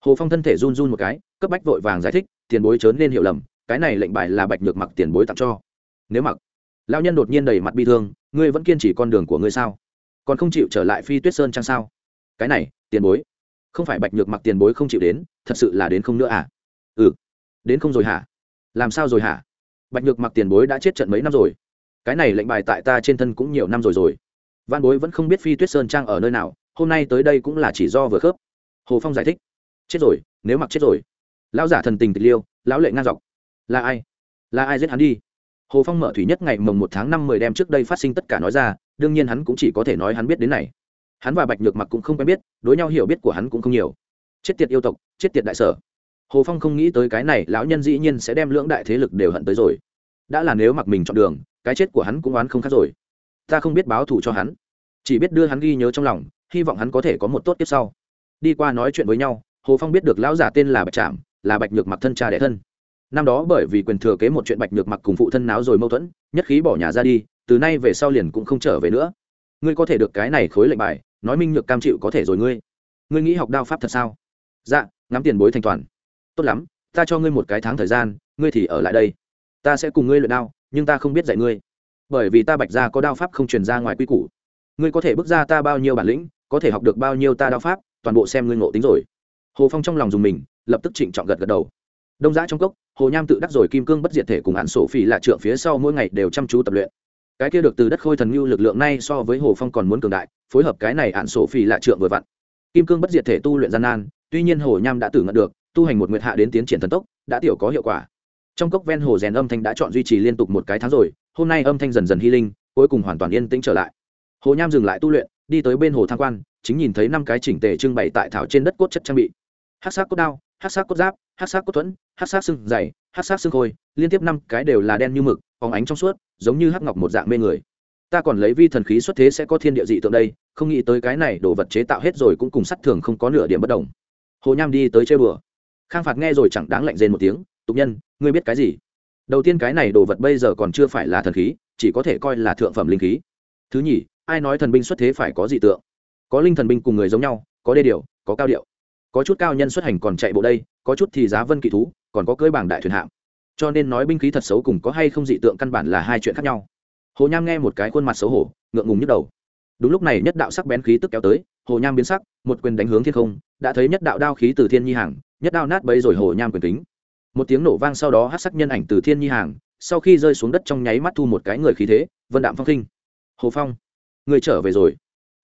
Hồ phong thân thể run run một cái cấp bách vội vàng giải thích, tiền bối chớn nên hiểu lầm, cái này lệnh bài là bạch nhược mặc tiền bối tặng cho. Nếu mặc, lão nhân đột nhiên đầy mặt bi thương, ngươi vẫn kiên trì con đường của ngươi sao? Còn không chịu trở lại phi tuyết sơn chăng sao? Cái này, tiền bối, không phải bạch nhược mặc tiền bối không chịu đến, thật sự là đến không nữa à? Ừ đến không rồi hả? Làm sao rồi hả? Bạch nhược mặc tiền bối đã chết trận mấy năm rồi? Cái này lệnh bài tại ta trên thân cũng nhiều năm rồi rồi. Văn bối vẫn không biết phi tuyết sơn trang ở nơi nào, hôm nay tới đây cũng là chỉ do vừa khớp. Hồ phong giải thích. Chết rồi, nếu mặc chết rồi lão giả thần tình tịch liêu, lão lệ ngang dọc. Là ai? Là ai giết hắn đi? Hồ phong mở thủy nhất ngày mồng một tháng năm mười đem trước đây phát sinh tất cả nói ra, đương nhiên hắn cũng chỉ có thể nói hắn biết đến này. Hắn và bạch nhược mặc cũng không quen biết, đối nhau hiểu biết của hắn cũng không nhiều. Chết tiệt yêu tộc, chết tiệt đại sở. Hồ phong không nghĩ tới cái này, lão nhân dĩ nhiên sẽ đem lưỡng đại thế lực đều hận tới rồi. Đã là nếu mặc mình chọn đường, cái chết của hắn cũng oán không khác rồi. Ta không biết báo thù cho hắn. Chỉ biết đưa hắn ghi nhớ trong lòng, hy vọng hắn có thể có một tốt tiếp sau. Đi qua nói chuyện với nhau, hồ phong biết được lão giả tên là bạch trạm là bạch nhược mặc thân cha đẻ thân. Năm đó bởi vì quyền thừa kế một chuyện bạch nhược mặc cùng phụ thân náo rồi mâu thuẫn, nhất khí bỏ nhà ra đi, từ nay về sau liền cũng không trở về nữa. Ngươi có thể được cái này khối lệnh bài, nói minh nhược cam chịu có thể rồi ngươi. Ngươi nghĩ học đao pháp thật sao? Dạ ngắm tiền bối thành toàn. Tốt lắm, ta cho ngươi một cái tháng thời gian, ngươi thì ở lại đây. Ta sẽ cùng ngươi luyện đao, nhưng ta không biết dạy ngươi. Bởi vì ta bạch ra có đao pháp không truyền ra ngoài quy củ. Ngươi có thể bước ra ta bao nhiêu bản lĩnh, có thể học được bao nhiêu ta đao pháp, toàn bộ xem ngươi ngộ tính rồi. Hồ phong trong lòng dùng mình lập tức trịnh trọng gật gật đầu. Đông giã trong cốc, hồ nham tự đắc rồi kim cương bất diệt thể cùng hạn sổ phi lạ trượng phía sau mỗi ngày đều chăm chú tập luyện. Cái kia được từ đất khôi thần như lực lượng nay so với hồ phong còn muốn cường đại, phối hợp cái này hạn sổ phi lạ trượng vừa vặn. Kim cương bất diệt thể tu luyện gian nan, tuy nhiên hồ nham đã tử ngận được, tu hành một nguyệt hạ đến tiến triển thần tốc, đã tiểu có hiệu quả. Trong cốc ven hồ rèn âm thanh đã chọn duy trì liên tục một cái tháng rồi, hôm nay âm thanh dần dần hy linh cuối cùng hoàn toàn yên tĩnh trở lại. Hồ nham dừng lại tu luyện, đi tới bên hồ tham quan, chính nhìn thấy năm cái chỉnh tề trưng bày tại thảo trên đất cốt chất trang bị. Hát sắc cốt đao hát sắc cốt giáp, hát sắc cốt thuẫn, hát sắc xương dày, hát sắc xương khôi, liên tiếp năm cái đều là đen như mực, phóng ánh trong suốt, giống như hắc ngọc một dạng mê người. Ta còn lấy vi thần khí xuất thế sẽ có thiên địa dị tượng đây, không nghĩ tới cái này đồ vật chế tạo hết rồi cũng cùng sắt thường không có nửa điểm bất đồng. Hồ nham đi tới chơi bừa khang phạt nghe rồi chẳng đáng lạnh rên một tiếng, tục nhân, ngươi biết cái gì? Đầu tiên cái này đồ vật bây giờ còn chưa phải là thần khí, chỉ có thể coi là thượng phẩm linh khí. Thứ nhì, ai nói thần binh xuất thế phải có dị tượng? Có linh thần binh cùng người giống nhau, có đê điều, có cao điệu có chút cao nhân xuất hành còn chạy bộ đây, có chút thì giá vân kỳ thú, còn có cưỡi bảng đại thuyền hạm cho nên nói binh khí thật xấu cùng có hay không dị tượng căn bản là hai chuyện khác nhau. Hồ nham nghe một cái khuôn mặt xấu hổ, ngượng ngùng nhức đầu. Đúng lúc này nhất đạo sắc bén khí tức kéo tới, hồ nham biến sắc, một quyền đánh hướng thiên không, đã thấy nhất đạo đao khí từ thiên nhi hàng, nhất đao nát bấy rồi hồ nham quyền kính. Một tiếng nổ vang sau đó hát sắc nhân ảnh từ thiên nhi hàng, sau khi rơi xuống đất trong nháy mắt thu một cái người khí thế, vân đạm phong khinh hồ phong, người trở về rồi.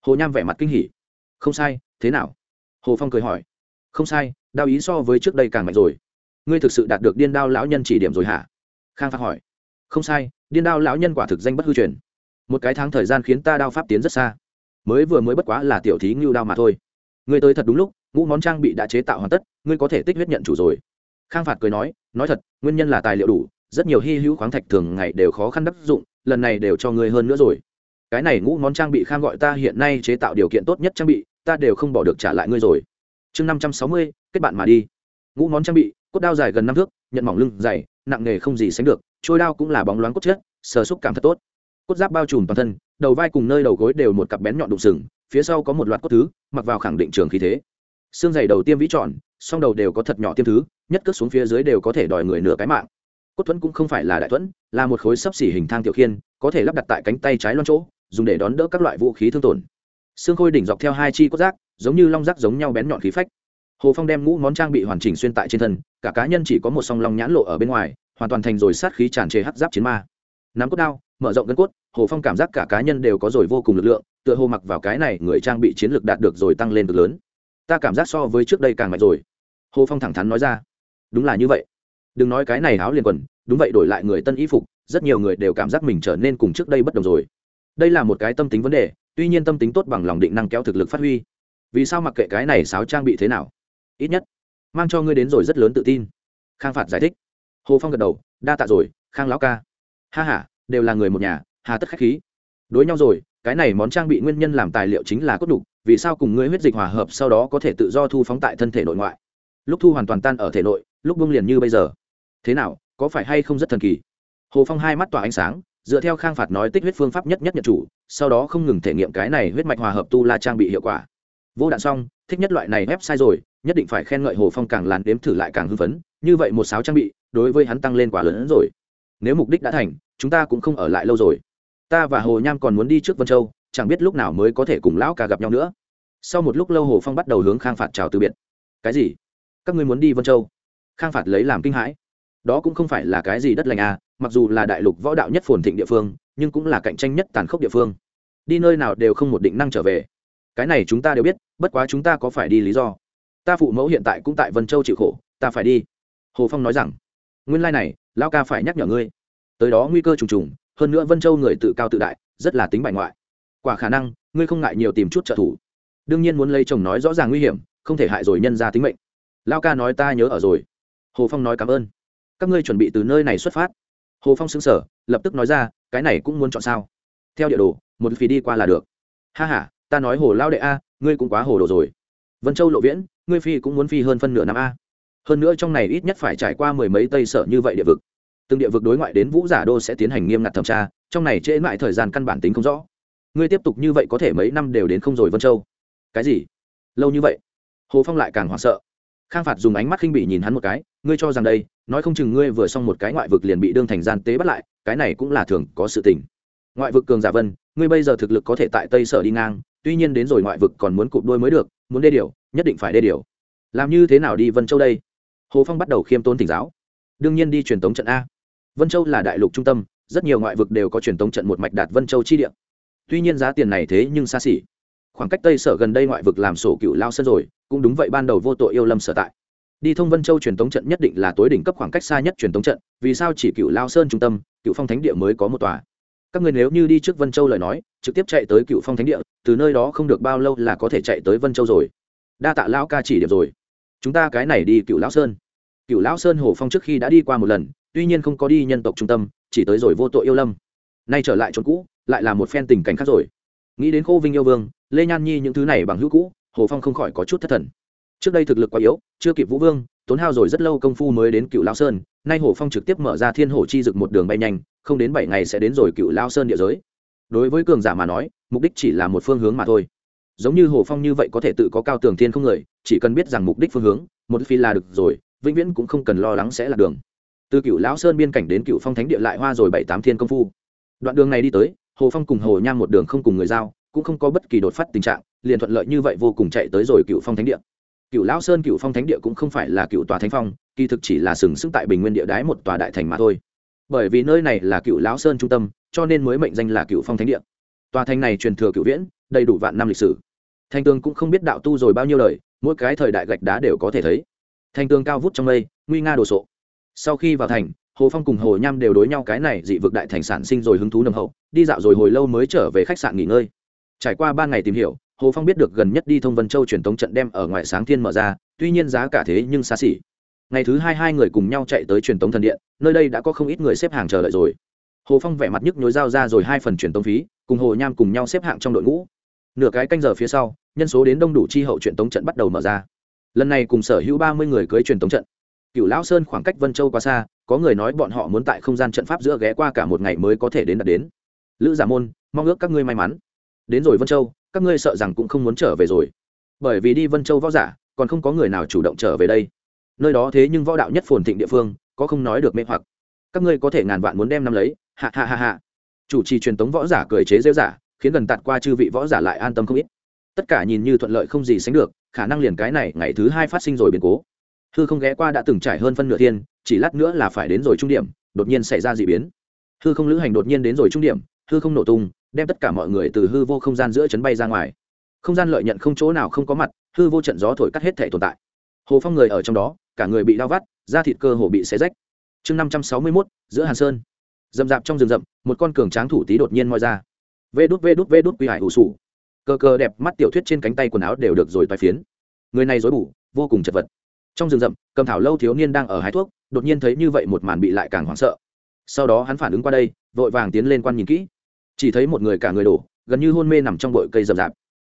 Hồ nham vẻ mặt kinh hỉ. Không sai, thế nào? Hồ phong cười hỏi không sai, đao ý so với trước đây càng mạnh rồi. Ngươi thực sự đạt được điên đao lão nhân chỉ điểm rồi hả? Khang phát hỏi. Không sai, điên đao lão nhân quả thực danh bất hư truyền. Một cái tháng thời gian khiến ta đao pháp tiến rất xa. Mới vừa mới bất quá là tiểu thí ngưu đao mà thôi. Ngươi tới thật đúng lúc, ngũ món trang bị đã chế tạo hoàn tất, ngươi có thể tích huyết nhận chủ rồi. Khang phạt cười nói nói thật, nguyên nhân là tài liệu đủ, rất nhiều hy hữu khoáng thạch thường ngày đều khó khăn đắc dụng, lần này đều cho ngươi hơn nữa rồi. Cái này ngũ món trang bị khang gọi ta hiện nay chế tạo điều kiện tốt nhất trang bị, ta đều không bỏ được trả lại ngươi rồi chương năm trăm sáu mươi, kết bạn mà đi. Ngũ món trang bị, cốt đao dài gần năm thước, nhận mỏng lưng dày, nặng nghề không gì sánh được, trôi đao cũng là bóng loáng cốt chất, sờ xúc cảm thật tốt. Cốt giáp bao trùm toàn thân, đầu vai cùng nơi đầu gối đều một cặp bén nhọn đụng sừng, phía sau có một loạt cốt thứ, mặc vào khẳng định trường khí thế. Xương dày đầu tiêm vĩ tròn, song đầu đều có thật nhỏ tiêm thứ, nhất cất xuống phía dưới đều có thể đòi người nửa cái mạng. Cốt thuẫn cũng không phải là đại thuẫn, là một khối sấp xỉ hình thang tiểu khiên, có thể lắp đặt tại cánh tay trái loan chỗ, dùng để đón đỡ các loại vũ khí thương tổn. Xương khôi đỉnh dọc theo hai chi cốt rác giống như long rác giống nhau bén nhọn khí phách. Hồ phong đem ngũ món trang bị hoàn chỉnh xuyên tại trên thân, cả cá nhân chỉ có một song long nhãn lộ ở bên ngoài, hoàn toàn thành rồi sát khí tràn trề hắt giáp chiến ma. Nắm cốt đao, mở rộng gân cốt, hồ phong cảm giác cả cá nhân đều có rồi vô cùng lực lượng, tựa hồ mặc vào cái này người trang bị chiến lược đạt được rồi tăng lên cực lớn. Ta cảm giác so với trước đây càng mạnh rồi. Hồ phong thẳng thắn nói ra. Đúng là như vậy. Đừng nói cái này áo liền quần, đúng vậy đổi lại người tân y phục, rất nhiều người đều cảm giác mình trở nên cùng trước đây bất đồng rồi. Đây là một cái tâm tính vấn đề, tuy nhiên tâm tính tốt bằng lòng định năng kéo thực lực phát huy vì sao mặc kệ cái này sáo trang bị thế nào? Ít nhất, mang cho ngươi đến rồi rất lớn tự tin. Khang phạt giải thích. Hồ phong gật đầu, đa tạ rồi, khang lão ca. Ha h a đều là người một nhà, hà tất khách khí. Đối nhau rồi, cái này món trang bị nguyên nhân làm tài liệu chính là cốt đục vì sao cùng ngươi huyết dịch hòa hợp sau đó có thể tự do thu phóng tại thân thể nội ngoại? Lúc thu hoàn toàn tan ở thể nội, lúc bung liền như bây giờ. Thế nào, có phải hay không rất thần kỳ? Hồ phong hai mắt tỏa ánh sáng, dựa theo khang phạt nói tích huyết phương pháp nhất nhất nhận chủ, sau đó không ngừng thể nghiệm cái này huyết mạch hòa hợp tu la trang bị hiệu quả vô đạn xong, thích nhất loại này ép sai rồi, nhất định phải khen ngợi hồ phong càng làn đếm thử lại càng hưng phấn, như vậy một sáu trang bị, đối với hắn tăng lên quá lớn hơn rồi. Nếu mục đích đã thành, chúng ta cũng không ở lại lâu rồi. Ta và hồ nham còn muốn đi trước vân châu, chẳng biết lúc nào mới có thể cùng lão ca gặp nhau nữa. Sau một lúc lâu hồ phong bắt đầu hướng khang phạt chào từ biệt. Cái gì? Các ngươi muốn đi vân châu? Khang phạt lấy làm kinh hãi. Đó cũng không phải là cái gì đất lành à mặc dù là đại lục võ đạo nhất phồn thịnh địa phương, nhưng cũng là cạnh tranh nhất tàn khốc địa phương. Đi nơi nào đều không một định năng trở về cái này chúng ta đều biết, bất quá chúng ta có phải đi lý do? Ta phụ mẫu hiện tại cũng tại vân châu chịu khổ, ta phải đi. Hồ phong nói rằng, nguyên lai、like、này lao ca phải nhắc nhở ngươi. Tới đó nguy cơ trùng trùng, hơn nữa vân châu người tự cao tự đại, rất là tính bại ngoại. Quả khả năng, ngươi không ngại nhiều tìm chút trợ thủ. Đương nhiên muốn lấy chồng nói rõ ràng nguy hiểm, không thể hại rồi nhân ra tính mệnh. Lao ca nói ta nhớ ở rồi. Hồ phong nói cảm ơn. Các ngươi chuẩn bị từ nơi này xuất phát. Hồ phong xứng sở lập tức nói ra, cái này cũng muốn chọn sao? Theo địa đồ, một phí đi qua là được. Ha h a ta nói hồ lao đệ a, ngươi cũng quá hồ đồ rồi. Vân châu lộ viễn, ngươi phi cũng muốn phi hơn phân nửa năm a. Hơn nữa trong này ít nhất phải trải qua mười mấy tây sở như vậy địa vực. Từng địa vực đối ngoại đến vũ giả đô sẽ tiến hành nghiêm ngặt thẩm tra, trong này trễ mãi thời gian căn bản tính không rõ. Ngươi tiếp tục như vậy có thể mấy năm đều đến không rồi vân châu. Cái gì? Lâu như vậy? Hồ phong lại càng hoảng sợ. Khang phạt dùng ánh mắt khinh bị nhìn hắn một cái, ngươi cho rằng đây, nói không chừng ngươi vừa xong một cái ngoại vực liền bị đương thành gian tế bắt lại, cái này cũng là thường có sự tình. Ngoại vực cường giả vân, ngươi bây giờ thực lực có thể tại tây sở đi ngang tuy nhiên đến rồi ngoại vực còn muốn cụp đôi mới được, muốn đê điều, nhất định phải đê điều. Làm như thế nào đi vân châu đây? Hồ phong bắt đầu khiêm tốn tỉnh giáo. Đương nhiên đi truyền tống trận a. Vân châu là đại lục trung tâm, rất nhiều ngoại vực đều có truyền tống trận một mạch đạt vân châu chi địa. Tuy nhiên giá tiền này thế nhưng xa xỉ. Khoảng cách tây sở gần đây ngoại vực làm sổ cựu lao sân rồi, cũng đúng vậy ban đầu vô tội yêu lâm sở tại. Đi thông vân châu truyền tống trận nhất định là tối đỉnh cấp khoảng cách xa nhất truyền tống trận, vì sao chỉ cựu lao sơn trung tâm, cựu phong thánh địa mới có một tòa? Các người nếu như đi trước vân châu lời nói, trực tiếp chạy tới cựu phong thánh địa, từ nơi đó không được bao lâu là có thể chạy tới vân châu rồi. Đa tạ lão ca chỉ điểm rồi. Chúng ta cái này đi cựu lão sơn. Cựu lão sơn hồ phong trước khi đã đi qua một lần, tuy nhiên không có đi nhân tộc trung tâm, chỉ tới rồi vô tội yêu lâm. Nay trở lại chỗ cũ, lại là một phen tình cảnh khác rồi. Nghĩ đến khô vinh yêu vương, lê nhan nhi những thứ này bằng hữu cũ, hồ phong không khỏi có chút thất thần trước đây thực lực quá yếu, chưa kịp vũ vương, tốn hao rồi rất lâu công phu mới đến cựu lao sơn, nay hồ phong trực tiếp mở ra thiên hồ chi dực một đường bay nhanh, không đến bảy ngày sẽ đến rồi cựu lao sơn địa giới. Đối với cường giả mà nói, mục đích chỉ là một phương hướng mà thôi. Giống như hồ phong như vậy có thể tự có cao tường thiên không người, chỉ cần biết rằng mục đích phương hướng, một phi là được rồi, vĩnh viễn cũng không cần lo lắng sẽ là đường. Từ cựu lão sơn biên cảnh đến cựu phong thánh địa lại hoa rồi bảy tám thiên công phu. Đoạn đường này đi tới hồ phong cùng hồ nham một đường không cùng người giao, cũng không có bất kỳ đột phát tình trạng, liền thuận lợi như vậy vô cùng chạy tới rồi cựu phong thánh địa cựu lão sơn cựu phong thánh địa cũng không phải là cựu tòa thánh phong, kỳ thực chỉ là sừng sững tại bình nguyên địa đái một tòa đại thành mà thôi. Bởi vì nơi này là cựu lão sơn trung tâm, cho nên mới mệnh danh là cựu phong thánh địa. Tòa thành này truyền thừa cựu viễn, đầy đủ vạn năm lịch sử. Thanh Tương cũng không biết đạo tu rồi bao nhiêu lời mỗi cái thời đại gạch đá đều có thể thấy. Thanh Tương cao vút trong mây, nguy nga đồ sộ. Sau khi vào thành, hồ phong cùng hồ nham đều đối nhau cái này dị vực đại thành sản sinh rồi hứng thú nồng hậu, đi dạo rồi hồi lâu mới trở về khách sạn nghỉ ngơi. Trải qua ba ngày tìm hiểu hồ phong biết được gần nhất đi thông vân châu truyền tống trận đem ở ngoài sáng thiên mở ra, tuy nhiên giá cả thế nhưng xa xỉ. Ngày thứ hai hai người cùng nhau chạy tới truyền tống thần điện, nơi đây đã có không ít người xếp hàng chờ đợi rồi. Hồ phong vẻ mặt nhức nhối dao ra rồi hai phần truyền tống phí, cùng hồ nham cùng nhau xếp hạng trong đội ngũ. Nửa cái canh giờ phía sau, nhân số đến đông đủ chi hậu truyền tống trận bắt đầu mở ra. Lần này cùng sở hữu ba mươi người cưới truyền tống trận. Cựu lão sơn khoảng cách vân châu quá xa, có người nói bọn họ muốn tại không gian trận pháp giữa ghé qua cả một ngày mới có thể đến đạt đến. Lữ giả môn, mong ước các ngươi may mắn. Đến rồi vân châu các ngươi sợ rằng cũng không muốn trở về rồi. Bởi vì đi vân châu võ giả, còn không có người nào chủ động trở về đây. Nơi đó thế nhưng võ đạo nhất phồn thịnh địa phương, có không nói được mê hoặc. Các ngươi có thể ngàn vạn muốn đem năm lấy. Hạ hạ hạ hạ chủ trì truyền tống võ giả cười chế rêu giả, khiến gần tạt qua chư vị võ giả lại an tâm không ít. Tất cả nhìn như thuận lợi không gì sánh được, khả năng liền cái này ngày thứ hai phát sinh rồi biến cố. Hư không ghé qua đã từng trải hơn phân nửa thiên, chỉ lát nữa là phải đến rồi trung điểm, đột nhiên xảy ra d ị biến. Hư không lữ hành đột nhiên đến rồi trung điểm, hư không nổ tung đem tất cả mọi người từ hư vô không gian giữa chấn bay ra ngoài. Không gian lợi nhận không chỗ nào không có mặt, hư vô trận gió thổi cắt hết thể tồn tại. Hồ phong người ở trong đó, cả người bị đau vắt, da thịt cơ hồ bị xé rách. Chương năm trăm sáu mươi mốt, giữa hàn sơn. D ầ m trong rừng rậm, một con cường tráng thủ tí đột nhiên moi ra. Vê đút vê đút vê đút quy hải ủ sủ. Cơ cơ đẹp mắt tiểu thuyết trên cánh tay quần áo đều được rồi toai phiến. Người này dối bủ vô cùng chật vật. Trong rừng rậm, cầm thảo lâu thiếu niên đang ở hái thuốc, đột nhiên thấy như vậy một màn bị lại càng hoảng sợ. Sau đó hắn phản ứng qua đây, vội vàng tiến lên quan nhìn kỹ chỉ thấy một người cả người đổ, gần như hôn mê nằm trong bụi cây rậm rạp.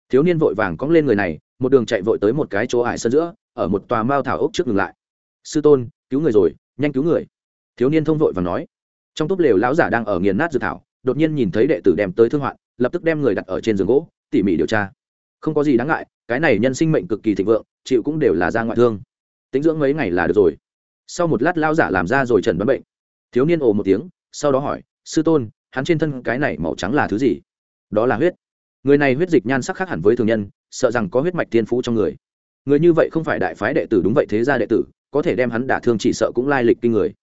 Thiếu niên vội vàng cóng lên người này, một đường chạy vội tới một cái chỗ ải sân giữa, ở một tòa mao thảo ốc trước ngừng lại. Sư tôn, cứu người rồi, nhanh cứu người. Thiếu niên thông vội và nói. Trong túp lều lão giả đang ở nghiền nát dự thảo, đột nhiên nhìn thấy đệ tử đem tới thương hoạn, lập tức đem người đặt ở trên giường gỗ, tỉ mỉ điều tra. Không có gì đáng ngại, cái này nhân sinh mệnh cực kỳ thịnh vượng, chịu cũng đều là ra ngoại thương. Tính dưỡng mấy ngày là được rồi. Sau một lát lao giả làm ra rồi trần đoán bệnh. Thiếu niên ồ một tiếng, sau đó hỏi, sư tôn hắn trên thân cái này màu trắng là thứ gì? Đó là huyết. Người này huyết dịch nhan sắc khác hẳn với thường nhân, sợ rằng có huyết mạch tiên phú trong người. Người như vậy không phải đại phái đệ tử đúng vậy thế gia đệ tử, có thể đem hắn đả thương chỉ sợ cũng lai lịch kinh người.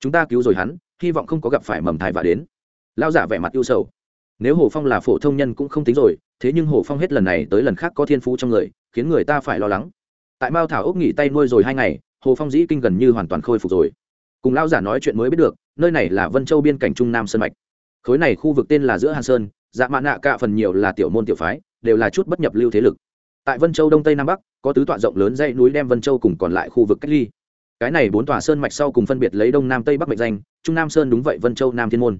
Chúng ta cứu rồi hắn, hy vọng không có gặp phải mầm thai và đến. Lao giả vẻ mặt ưu sầu. Nếu hồ phong là phổ thông nhân cũng không tính rồi, thế nhưng hồ phong hết lần này tới lần khác có thiên phú trong người, khiến người ta phải lo lắng. Tại mao thảo ốc nghỉ tay nuôi rồi hai ngày, hồ phong dĩ kinh gần như hoàn toàn khôi phục rồi. Cùng lao giả nói chuyện mới biết được, nơi này là vân châu biên cảnh trung nam sơn mạch khối này khu vực tên là giữa hàn sơn dạ mạ nạ cả phần nhiều là tiểu môn tiểu phái, đều là chút bất nhập lưu thế lực. Tại vân châu đông tây nam bắc, có tứ tọa rộng lớn dãy núi đem vân châu cùng còn lại khu vực cách ly. Cái này bốn tòa sơn mạch sau cùng phân biệt lấy đông nam tây bắc mệnh danh, trung nam sơn đúng vậy vân châu nam thiên môn.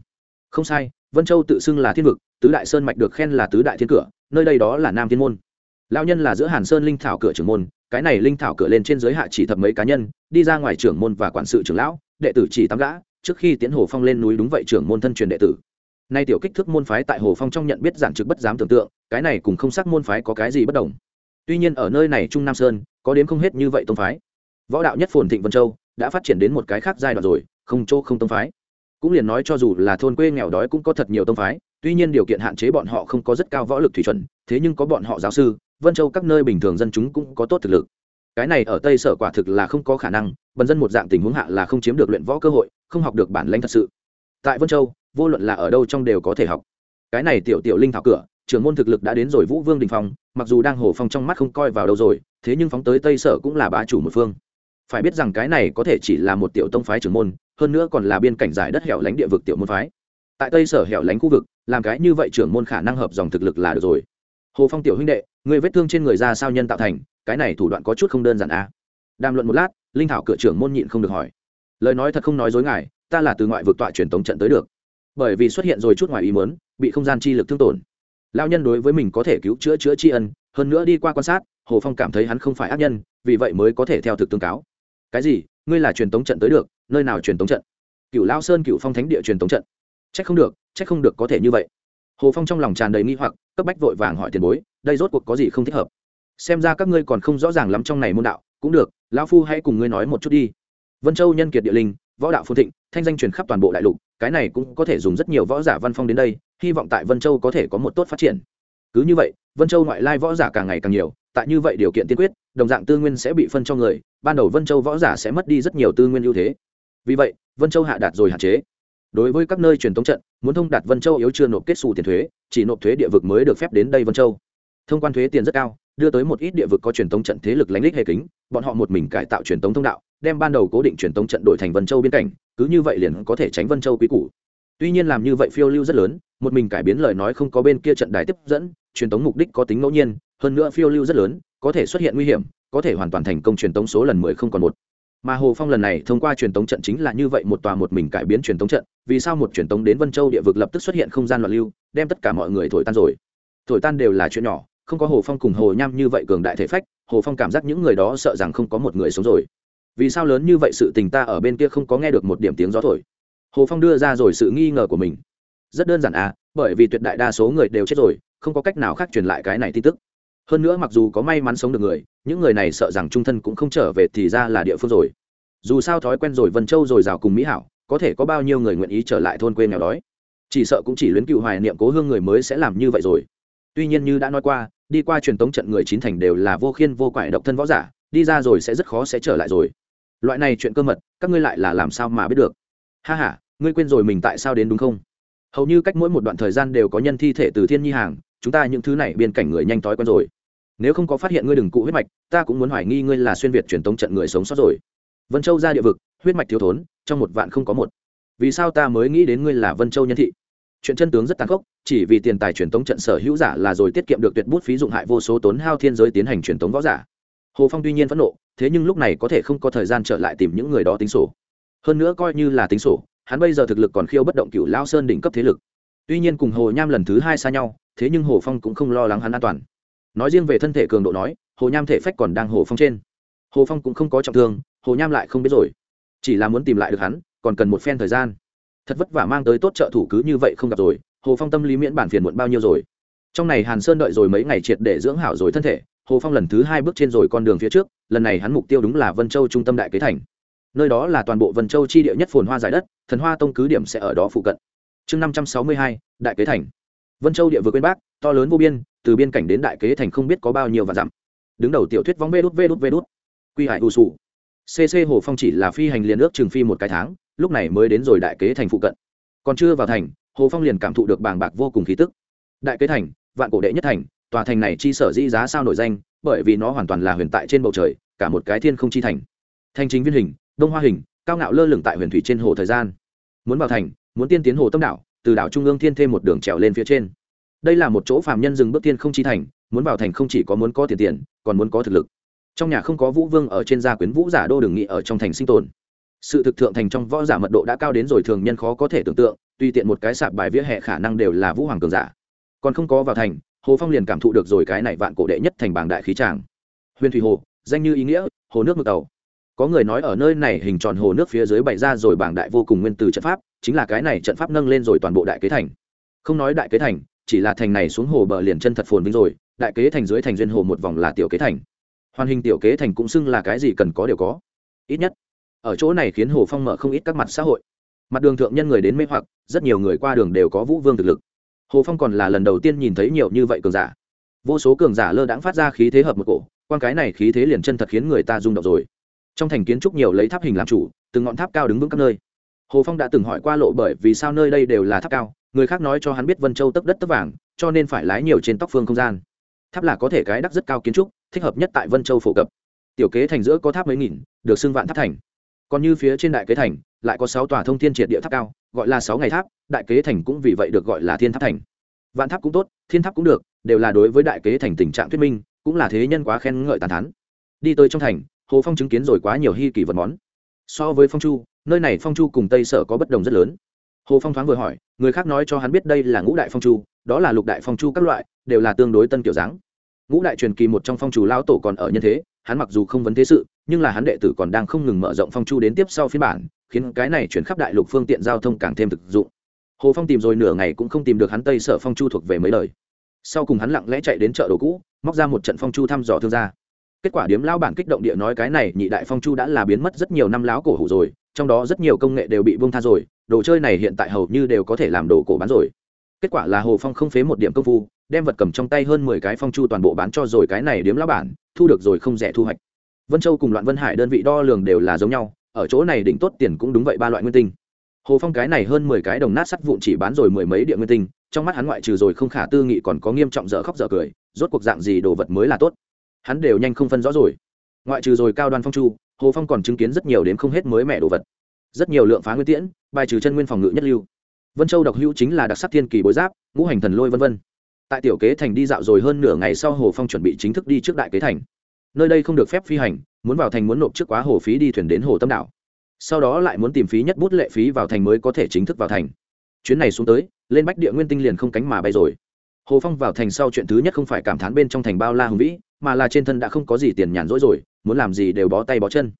Không sai, vân châu tự xưng là thiên vực, tứ đại sơn mạch được khen là tứ đại thiên cửa, nơi đây đó là nam thiên môn. Lao nhân là giữa hàn sơn linh thảo cửa trưởng môn, cái này linh thảo cửa lên trên giới hạ chỉ thập mấy cá nhân, đi ra ngoài trưởng môn và quản sự trưởng lão, đệ tử chỉ tám gã, trước khi tiến hồ phong lên núi đúng vậy trưởng môn thân truyền đệ tử nay tiểu kích thước môn phái tại hồ phong trong nhận biết giản trực bất dám tưởng tượng, cái này cùng không sắc môn phái có cái gì bất đồng. Tuy nhiên ở nơi này trung nam sơn, có đến không hết như vậy tông phái. Võ đạo nhất phồn thịnh vân châu, đã phát triển đến một cái khác giai đoạn rồi, không chỗ không tông phái. Cũng liền nói cho dù là thôn quê nghèo đói cũng có thật nhiều tông phái, tuy nhiên điều kiện hạn chế bọn họ không có rất cao võ lực thủy chuẩn, thế nhưng có bọn họ giáo sư, vân châu các nơi bình thường dân chúng cũng có tốt thực lực. Cái này ở tây sở quả thực là không có khả năng, bần dân một dạng tình huống hạ là không chiếm được luyện võ cơ hội, không học được bản lãnh thật sự. Tại vân châu vô luận là ở đâu trong đều có thể học. Cái này tiểu tiểu linh thảo cửa, trưởng môn thực lực đã đến rồi vũ vương đình phong, mặc dù đang hồ phong trong mắt không coi vào đâu rồi, thế nhưng phóng tới tây sở cũng là bá chủ một phương. Phải biết rằng cái này có thể chỉ là một tiểu tông phái trưởng môn, hơn nữa còn là biên cảnh giải đất hẻo lánh địa vực tiểu môn phái. Tại tây sở hẻo lánh khu vực, làm cái như vậy trưởng môn khả năng hợp dòng thực lực là được rồi. Hồ phong tiểu huynh đệ, người vết thương trên người ra sao nhân tạo thành, cái này thủ đoạn có chút không đơn giản à. đàm luận một lát, linh thảo cửa trưởng môn nhịn không được hỏi. Lời nói thật không nói dối ngài, ta là từ ngoại vực tọa truyền tống trận tới được bởi vì xuất hiện rồi chút ngoài ý muốn, bị không gian chi lực thương tổn. Lao nhân đối với mình có thể cứu chữa chữa tri ân, hơn nữa đi qua quan sát, hồ phong cảm thấy hắn không phải ác nhân, vì vậy mới có thể theo thực tương cáo. Cái gì? Ngươi là truyền tống trận tới được, nơi nào truyền tống trận? Cựu lao sơn cựu phong thánh địa truyền tống trận. C h ắ c không được c h ắ c không được có thể như vậy. Hồ phong trong lòng tràn đầy nghi hoặc, cấp bách vội vàng hỏi tiền bối, đây rốt cuộc có gì không thích hợp? Xem ra các ngươi còn không rõ ràng lắm trong này môn đạo, cũng được, lão phu hãy cùng ngươi nói một chút đi. Vân châu nhân kiệt địa linh, võ đạo phồn thịnh, thanh danh truyền khắp toàn bộ đại lục cái này cũng có thể dùng rất nhiều võ giả văn phong đến đây, hy vọng tại vân châu có thể có một tốt phát triển. Cứ như vậy, vân châu ngoại lai võ giả càng ngày càng nhiều, tại như vậy điều kiện tiên quyết, đồng dạng tư nguyên sẽ bị phân cho người, ban đầu vân châu võ giả sẽ mất đi rất nhiều tư nguyên ưu thế. Vì vậy, vân châu hạ đạt rồi hạn chế. Đối với các nơi truyền thống trận, muốn thông đạt vân châu yếu chưa nộp kết xù tiền thuế, chỉ nộp thuế địa vực mới được phép đến đây vân châu. Thông quan thuế tiền rất cao, đưa tới một ít địa vực có truyền thống trận thế lực lánh lích hệ kính, bọn họ một mình cải tạo truyền thống thông đạo đem ban đầu cố định truyền tống trận đổi thành vân châu biên cảnh, cứ như vậy liền có thể tránh vân châu quý cũ tuy nhiên làm như vậy phiêu lưu rất lớn, một mình cải biến lời nói không có bên kia trận đài tiếp dẫn, truyền tống mục đích có tính ngẫu nhiên, hơn nữa phiêu lưu rất lớn, có thể xuất hiện nguy hiểm, có thể hoàn toàn thành công truyền tống số lần mười không còn một. Mà hồ phong lần này thông qua truyền tống trận chính là như vậy một tòa một mình cải biến truyền tống trận, vì sao một truyền tống đến vân châu địa vực lập tức xuất hiện không gian loạn lưu, đem tất cả mọi người thổi tan rồi. Thổi tan đều là chuyện nhỏ, không có hồ phong cùng hồ nham như vậy cường đại thể phách, hồ phong cảm giác những người đó sợ rằng không có một người sống rồi vì sao lớn như vậy sự tình ta ở bên kia không có nghe được một điểm tiếng gió thổi? Hồ phong đưa ra rồi sự nghi ngờ của mình. Rất đơn giản à bởi vì tuyệt đại đa số người đều chết rồi, không có cách nào khác truyền lại cái này tin tức. Hơn nữa mặc dù có may mắn sống được người, những người này sợ rằng trung thân cũng không trở về thì ra là địa phương rồi. Dù sao thói quen rồi vân châu rồi rào cùng mỹ hảo, có thể có bao nhiêu người nguyện ý trở lại thôn quê nghèo đói? Chỉ sợ cũng chỉ luyến cựu hoài niệm cố hương người mới sẽ làm như vậy rồi. Tuy nhiên như đã nói qua, đi qua truyền tống trận người chín thành đều là vô khiên vô quải độc thân võ giả đi ra rồi sẽ rất khó sẽ trở lại rồi. Loại này chuyện cơ mật, các ngươi lại là làm sao mà biết được? Ha h a ngươi quên rồi mình tại sao đến đúng không? Hầu như cách mỗi một đoạn thời gian đều có nhân thi thể từ thiên nhi hàng, chúng ta những thứ này biên cảnh người nhanh thói quen rồi. Nếu không có phát hiện ngươi đừng cụ huyết mạch, ta cũng muốn hoài nghi ngươi là xuyên việt truyền tống trận người sống sót rồi. Vân châu ra địa vực, huyết mạch thiếu thốn, trong một vạn không có một. Vì sao ta mới nghĩ đến ngươi là vân châu nhân thị? Chuyện chân tướng rất tàn khốc, chỉ vì tiền tài truyền tống trận sở hữu giả là rồi tiết kiệm được tuyệt bút phí dụng hại vô số tốn hao thiên giới tiến hành truyền tống võ giả hồ phong tuy nhiên phẫn nộ, thế nhưng lúc này có thể không có thời gian trở lại tìm những người đó tính sổ. Hơn nữa coi như là tính sổ, hắn bây giờ thực lực còn khiêu bất động cựu lao sơn đỉnh cấp thế lực. Tuy nhiên cùng hồ nham lần thứ hai xa nhau, thế nhưng hồ phong cũng không lo lắng hắn an toàn. Nói riêng về thân thể cường độ nói, hồ nham thể phách còn đang hồ phong trên. Hồ phong cũng không có trọng thương, hồ nham lại không biết rồi. Chỉ là muốn tìm lại được hắn, còn cần một phen thời gian. Thật vất vả mang tới tốt trợ thủ cứ như vậy không gặp rồi, hồ phong tâm lý miễn bản phiền muộn bao nhiêu rồi. Trong này hàn sơn đợi rồi mấy ngày triệt để dưỡng hảo rồi thân thể hồ phong lần thứ hai bước trên rồi con đường phía trước, lần này hắn mục tiêu đúng là vân châu trung tâm đại kế thành. Nơi đó là toàn bộ vân châu chi địa nhất phồn hoa giải đất, thần hoa tông cứ điểm sẽ ở đó phụ cận. Chương năm trăm sáu mươi hai, đại kế thành. Vân châu địa vừa quên bác, to lớn vô biên, từ biên cảnh đến đại kế thành không biết có bao nhiêu và dặm. Đứng đầu tiểu thuyết vóng vê đút vê đút vê đút. Quy hải ưu sụ. Cc hồ phong chỉ là phi hành liền ước trường phi một cái tháng, lúc này mới đến rồi đại kế thành phụ cận. Còn chưa vào thành, hồ phong liền cảm thụ được bàng bạc vô cùng khí tức. Đại kế thành, vạn cổ đệ nhất thành tòa thành này chi sở dĩ giá sao nổi danh, bởi vì nó hoàn toàn là huyền tại trên bầu trời, cả một cái thiên không chi thành. Thành chính viên hình, đông hoa hình, cao ngạo lơ lửng tại huyền thủy trên hồ thời gian. Muốn vào thành, muốn tiên tiến hồ tâm đảo, từ đảo trung ương thiên thêm một đường trèo lên phía trên. Đây là một chỗ phàm nhân dừng bước tiên không chi thành, muốn vào thành không chỉ có muốn có tiền tiền, còn muốn có thực lực. Trong nhà không có vũ vương ở trên gia quyến vũ giả đô đường nghị ở trong thành sinh tồn. Sự thực thượng thành trong võ giả mật độ đã cao đến rồi thường nhân khó có thể tưởng tượng, tùy tiện một cái sạp bài vỉa hè khả năng đều là vũ hoàng cường giả. Còn không có vào thành hồ phong liền cảm thụ được rồi cái này vạn cổ đệ nhất thành bảng đại khí tràng. Huyền thủy hồ, danh như ý nghĩa, hồ nước ngược tàu. Có người nói ở nơi này hình tròn hồ nước phía dưới bày ra rồi bảng đại vô cùng nguyên từ trận pháp, chính là cái này trận pháp nâng lên rồi toàn bộ đại kế thành. Không nói đại kế thành, chỉ là thành này xuống hồ bờ liền chân thật phồn vinh rồi, đại kế thành dưới thành duyên hồ một vòng là tiểu kế thành. Hoàn hình tiểu kế thành cũng xưng là cái gì cần có đều có. Ít nhất, ở chỗ này khiến hồ phong mở không ít các mặt xã hội. Mặt đường thượng nhân người đến mê hoặc, rất nhiều người qua đường đều có vũ vương thực lực hồ phong còn là lần đầu tiên nhìn thấy nhiều như vậy cường giả. Vô số cường giả lơ đãng phát ra khí thế hợp một cổ quan cái này khí thế liền chân thật khiến người ta rung động rồi. Trong thành kiến trúc nhiều lấy tháp hình làm chủ, từng ngọn tháp cao đứng vững các nơi. Hồ phong đã từng hỏi qua lộ bởi vì sao nơi đây đều là tháp cao, người khác nói cho hắn biết vân châu tấp đất tấp vàng, cho nên phải lái nhiều trên tóc phương không gian. Tháp là có thể cái đắc rất cao kiến trúc, thích hợp nhất tại vân châu phổ cập. Tiểu kế thành giữa có tháp mấy nghìn, được xưng vạn tháp thành. Còn như phía trên đại kế thành, lại có sáu tòa thông thiên triệt địa tháp cao gọi là sáu ngày tháp, đại kế thành cũng vì vậy được gọi là thiên tháp thành. Vạn tháp cũng tốt, thiên tháp cũng được, đều là đối với đại kế thành tình trạng thuyết minh, cũng là thế nhân quá khen ngợi tàn thắn đi tới trong thành, hồ phong chứng kiến rồi quá nhiều hy kỳ vật món. So với phong chu, nơi này phong chu cùng tây sở có bất đồng rất lớn. Hồ phong thoáng vừa hỏi, người khác nói cho hắn biết đây là ngũ đại phong chu, đó là lục đại phong chu các loại, đều là tương đối tân kiểu dáng. Ngũ đại truyền kỳ một trong phong chủ lao tổ còn ở nhân thế, hắn mặc dù không vấn thế sự, nhưng là hắn đệ tử còn đang không ngừng mở rộng phong chu đến tiếp sau phiên bản khiến cái này chuyển khắp đại lục phương tiện giao thông càng thêm thực dụng. Hồ phong tìm rồi nửa ngày cũng không tìm được hắn tây sở phong chu thuộc về mấy lời. Sau cùng hắn lặng lẽ chạy đến chợ đồ cũ, móc ra một trận phong chu thăm dò thương gia. Kết quả điếm lão bản kích động địa nói cái này, nhị đại phong chu đã là biến mất rất nhiều năm láo cổ hủ rồi, trong đó rất nhiều công nghệ đều bị buông tha rồi, đồ chơi này hiện tại hầu như đều có thể làm đồ cổ bán rồi. Kết quả là hồ phong không phế một điểm công phu, đem vật cầm trong tay hơn mười cái phong chu toàn bộ bán cho rồi cái này điếm lão bản, thu được rồi không rẻ thu hoạch. Vân châu cùng loạn vân hải đơn vị đo lường đều là giống nhau ở chỗ này đỉnh tốt tiền cũng đúng vậy ba loại nguyên tinh. Hồ phong cái này hơn mười cái đồng nát sắt vụn chỉ bán rồi mười mấy địa nguyên tinh, trong mắt hắn ngoại trừ rồi không khả tư nghị còn có nghiêm trọng dở khóc dở cười, rốt cuộc dạng gì đồ vật mới là tốt. Hắn đều nhanh không phân rõ rồi. Ngoại trừ rồi cao đoan phong chu, hồ phong còn chứng kiến rất nhiều đến không hết mới mẻ đồ vật. Rất nhiều lượng phá nguyên tiễn, bài trừ chân nguyên phòng ngự nhất lưu. Vân châu độc hữu chính là đặc sắc thiên kỳ bối giáp, ngũ hành thần lôi v v tại tiểu kế thành đi dạo rồi hơn nửa ngày sau hồ phong chuẩn bị chính thức đi trước đại kế thành nơi đây không được phép phi hành, muốn vào thành muốn nộp trước quá hồ phí đi thuyền đến hồ tâm đảo. Sau đó lại muốn tìm phí nhất bút lệ phí vào thành mới có thể chính thức vào thành. Chuyến này xuống tới, lên bách địa nguyên tinh liền không cánh mà bay rồi. Hồ phong vào thành sau chuyện thứ nhất không phải cảm thán bên trong thành bao la hùng vĩ, mà là trên thân đã không có gì tiền nhàn rỗi rồi, muốn làm gì đều bó tay bó chân.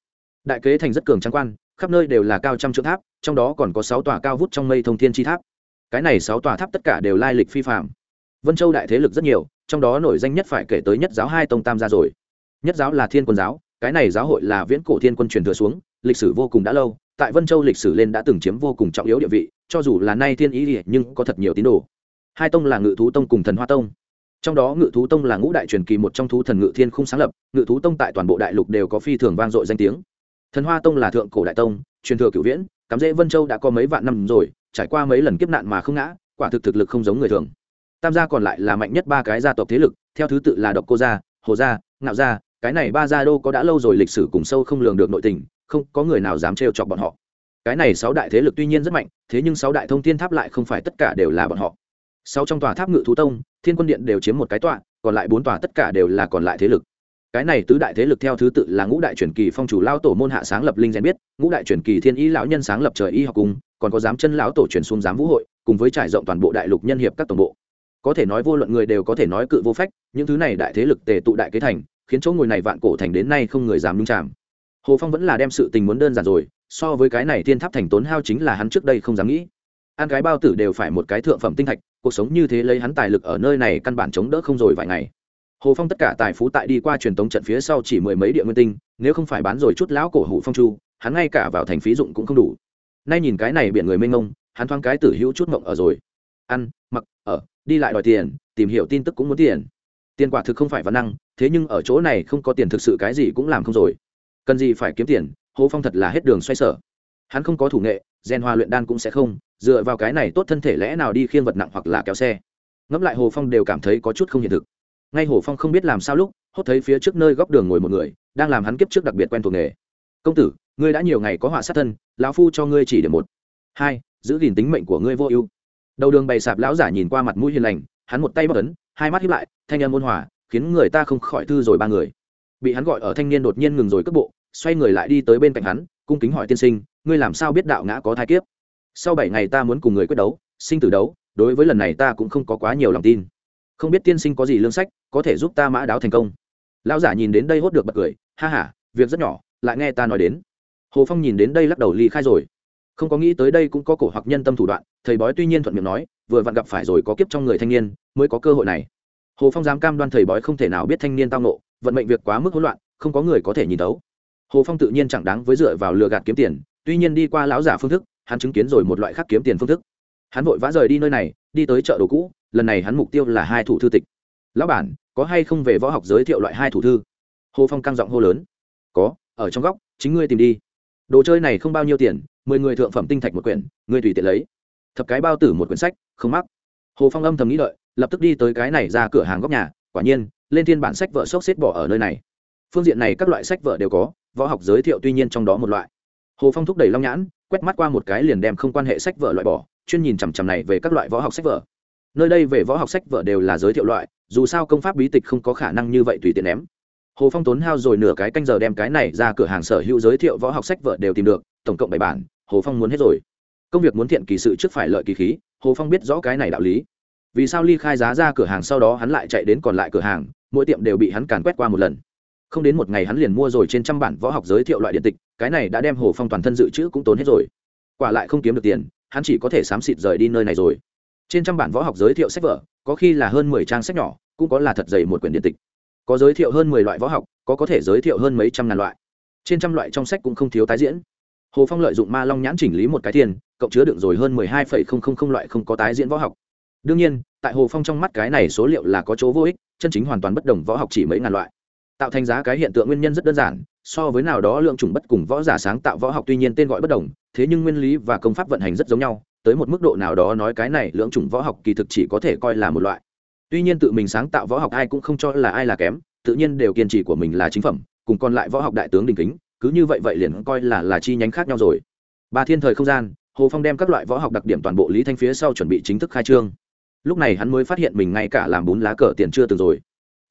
Đại kế thành rất cường trang quan, khắp nơi đều là cao trăm trượng tháp, trong đó còn có sáu tòa cao vút trong mây thông thiên chi tháp. Cái này sáu tòa tháp tất cả đều lai lịch phi phạm vân châu đại thế lực rất nhiều, trong đó nổi danh nhất phải kể tới nhất giáo hai tông tam gia rồi nhất giáo là thiên quân giáo, cái này giáo hội là viễn cổ thiên quân truyền thừa xuống, lịch sử vô cùng đã lâu, tại vân châu lịch sử lên đã từng chiếm vô cùng trọng yếu địa vị, cho dù là nay thiên ý nhưng có thật nhiều tín đồ. Hai tông là ngự thú tông cùng thần hoa tông. Trong đó ngự thú tông là ngũ đại truyền kỳ một trong thú thần ngự thiên khung sáng lập, ngự thú tông tại toàn bộ đại lục đều có phi thường vang dội danh tiếng. Thần hoa tông là thượng cổ đại tông, truyền thừa cửu viễn, cắm rễ vân châu đã có mấy vạn năm rồi, trải qua mấy lần kiếp nạn mà không ngã, quả thực thực lực không giống người thường. Tam gia còn lại là mạnh nhất ba cái gia tộc thế lực, theo thứ tự là độc cô gia, hồ gia, ngạo gia cái này ba gia đô có đã lâu rồi lịch sử cùng sâu không lường được nội tình, không có người nào dám trêu chọc bọn họ. Cái này sáu đại thế lực tuy nhiên rất mạnh, thế nhưng sáu đại thông thiên tháp lại không phải tất cả đều là bọn họ. Sáu trong tòa tháp ngự thú tông, thiên quân điện đều chiếm một cái tọa, còn lại bốn tòa tất cả đều là còn lại thế lực. Cái này tứ đại thế lực theo thứ tự là ngũ đại truyền kỳ phong chủ lao tổ môn hạ sáng lập linh rèn biết, ngũ đại truyền kỳ thiên y lão nhân sáng lập trời y học cung, còn có giám chân lão tổ truyền xuống giám vũ hội, cùng với trải rộng toàn bộ đại lục nhân hiệp các tổng bộ. Có thể nói vô luận người đều có thể nói cự vô phách, những thứ này đại thế lực tề tụ đại kế thành khiến chỗ ngồi này vạn cổ thành đến nay không người dám nhung chạm hồ phong vẫn là đem sự tình muốn đơn giản rồi, so với cái này thiên tháp thành tốn hao chính là hắn trước đây không dám nghĩ. Ăn cái bao tử đều phải một cái thượng phẩm tinh thạch, cuộc sống như thế lấy hắn tài lực ở nơi này căn bản chống đỡ không rồi vài ngày. Hồ phong tất cả tài phú tại đi qua truyền tống trận phía sau chỉ mười mấy địa nguyên tinh, nếu không phải bán rồi chút lão cổ hủ phong chu, hắn ngay cả vào thành phí dụng cũng không đủ. Nay nhìn cái này biển người mênh mông, hắn thoáng cái tử hữu chút mộng ở rồi. Ăn, mặc, ở, đi lại đòi tiền, tìm hiểu tin tức cũng muốn tiền tiền quả thực không phải văn năng, thế nhưng ở chỗ này không có tiền thực sự cái gì cũng làm không rồi. Cần gì phải kiếm tiền, hồ phong thật là hết đường xoay sở. Hắn không có thủ nghệ, gen hoa luyện đan cũng sẽ không, dựa vào cái này tốt thân thể lẽ nào đi khiêng vật nặng hoặc là kéo xe. Ngẫm lại hồ phong đều cảm thấy có chút không hiện thực. Ngay hồ phong không biết làm sao lúc, hốt thấy phía trước nơi góc đường ngồi một người, đang làm hắn kiếp trước đặc biệt quen thuộc nghề. Công tử, ngươi đã nhiều ngày có họa sát thân, lão phu cho ngươi chỉ để một, hai, giữ gìn tính mệnh của ngươi vô ưu. Đầu đường bày sạp lão giả nhìn qua mặt mũi hiền lành hắn một tay bóc ấn, hai mắt hiếp lại, thanh âm ôn hòa, khiến người ta không khỏi thư rồi ba người. Bị hắn gọi ở thanh niên đột nhiên ngừng rồi cước bộ, xoay người lại đi tới bên cạnh hắn, cung kính hỏi tiên sinh, ngươi làm sao biết đạo ngã có thai kiếp? Sau bảy ngày ta muốn cùng người quyết đấu, sinh tử đấu, đối với lần này ta cũng không có quá nhiều lòng tin. Không biết tiên sinh có gì lương sách, có thể giúp ta mã đáo thành công. Lão giả nhìn đến đây hốt được bật cười, ha h a việc rất nhỏ, lại nghe ta nói đến. Hồ phong nhìn đến đây lắc đầu ly khai rồi không có nghĩ tới đây cũng có cổ hoặc nhân tâm thủ đoạn, thầy bói tuy nhiên thuận miệng nói, vừa vặn gặp phải rồi có kiếp trong người thanh niên, mới có cơ hội này. Hồ phong dám cam đoan thầy bói không thể nào biết thanh niên tao nộ vận mệnh việc quá mức hỗn loạn, không có người có thể nhìn tấu hồ phong tự nhiên chẳng đáng với dựa vào lừa gạt kiếm tiền, tuy nhiên đi qua lão giả phương thức, hắn chứng kiến rồi một loại khác kiếm tiền phương thức. Hắn vội vã rời đi nơi này, đi tới chợ đồ cũ, lần này hắn mục tiêu là hai thủ thư tịch. Lão bản, có hay không về võ học giới thiệu loại hai thủ thư? Hồ phong căng giọng hô lớn. Có, ở trong góc, chính ngươi tìm đi. Đồ chơi này không bao nhiêu tiền mười người thượng phẩm tinh thạch một quyển, ngươi tùy tiện lấy. Thập cái bao tử một quyển sách, không mắc. Hồ phong âm thầm nghĩ lợi lập tức đi tới cái này ra cửa hàng góc nhà, quả nhiên, lên thiên bản sách vợ sốc xếp bỏ ở nơi này. Phương diện này các loại sách vợ đều có, võ học giới thiệu tuy nhiên trong đó một loại. Hồ phong thúc đẩy long nhãn, quét mắt qua một cái liền đem không quan hệ sách vợ loại bỏ, chuyên nhìn chằm chằm này về các loại võ học sách vở nơi đây về võ học sách vở đều là giới thiệu loại, dù sao công pháp bí tịch không có khả năng như vậy tùy tiện ném. Hồ phong tốn hao rồi nửa cái canh giờ đem cái này ra cửa hàng sở hữu giới thiệu võ học sách vở đều tìm được, tổng cộng bảy bản hồ phong muốn hết rồi. Công việc muốn thiện kỳ sự trước phải lợi kỳ khí, hồ phong biết rõ cái này đạo lý. Vì sao ly khai giá ra cửa hàng sau đó hắn lại chạy đến còn lại cửa hàng, mỗi tiệm đều bị hắn càn quét qua một lần. Không đến một ngày hắn liền mua rồi trên trăm bản võ học giới thiệu loại điện tịch, cái này đã đem hồ phong toàn thân dự trữ cũng tốn hết rồi. Quả lại không kiếm được tiền, hắn chỉ có thể xám xịt rời đi nơi này rồi. Trên trăm bản võ học giới thiệu sách vở, có khi là hơn mười trang sách nhỏ, cũng có là thật dày một quyển điện tịch. Có giới thiệu hơn mười loại võ học, có có thể giới thiệu hơn mấy trăm ngàn loại. Trên trăm loại trong sách cũng không thiếu tái diễn hồ phong lợi dụng ma long nhãn chỉnh lý một cái tiền cộng chứa đựng rồi hơn mười hai phẩy không không không loại không có tái diễn võ học. Đương nhiên, tại hồ phong trong mắt cái này số liệu là có chỗ vô ích, chân chính hoàn toàn bất đồng võ học chỉ mấy ngàn loại. Tạo thành giá cái hiện tượng nguyên nhân rất đơn giản, so với nào đó lượng chủng bất cùng võ giả sáng tạo võ học tuy nhiên tên gọi bất đồng, thế nhưng nguyên lý và công pháp vận hành rất giống nhau, tới một mức độ nào đó nói cái này lượng chủng võ học kỳ thực chỉ có thể coi là một loại. Tuy nhiên tự mình sáng tạo võ học ai cũng không cho là ai là kém, tự nhiên đều kiên trì của mình là chính phẩm, cùng còn lại võ học đại tướng đình kính cứ như vậy vậy liền coi là là chi nhánh khác nhau rồi. Ba thiên thời không gian, hồ phong đem các loại võ học đặc điểm toàn bộ lý thanh phía sau chuẩn bị chính thức khai trương. Lúc này hắn mới phát hiện mình ngay cả làm bún lá cờ tiền chưa từng rồi.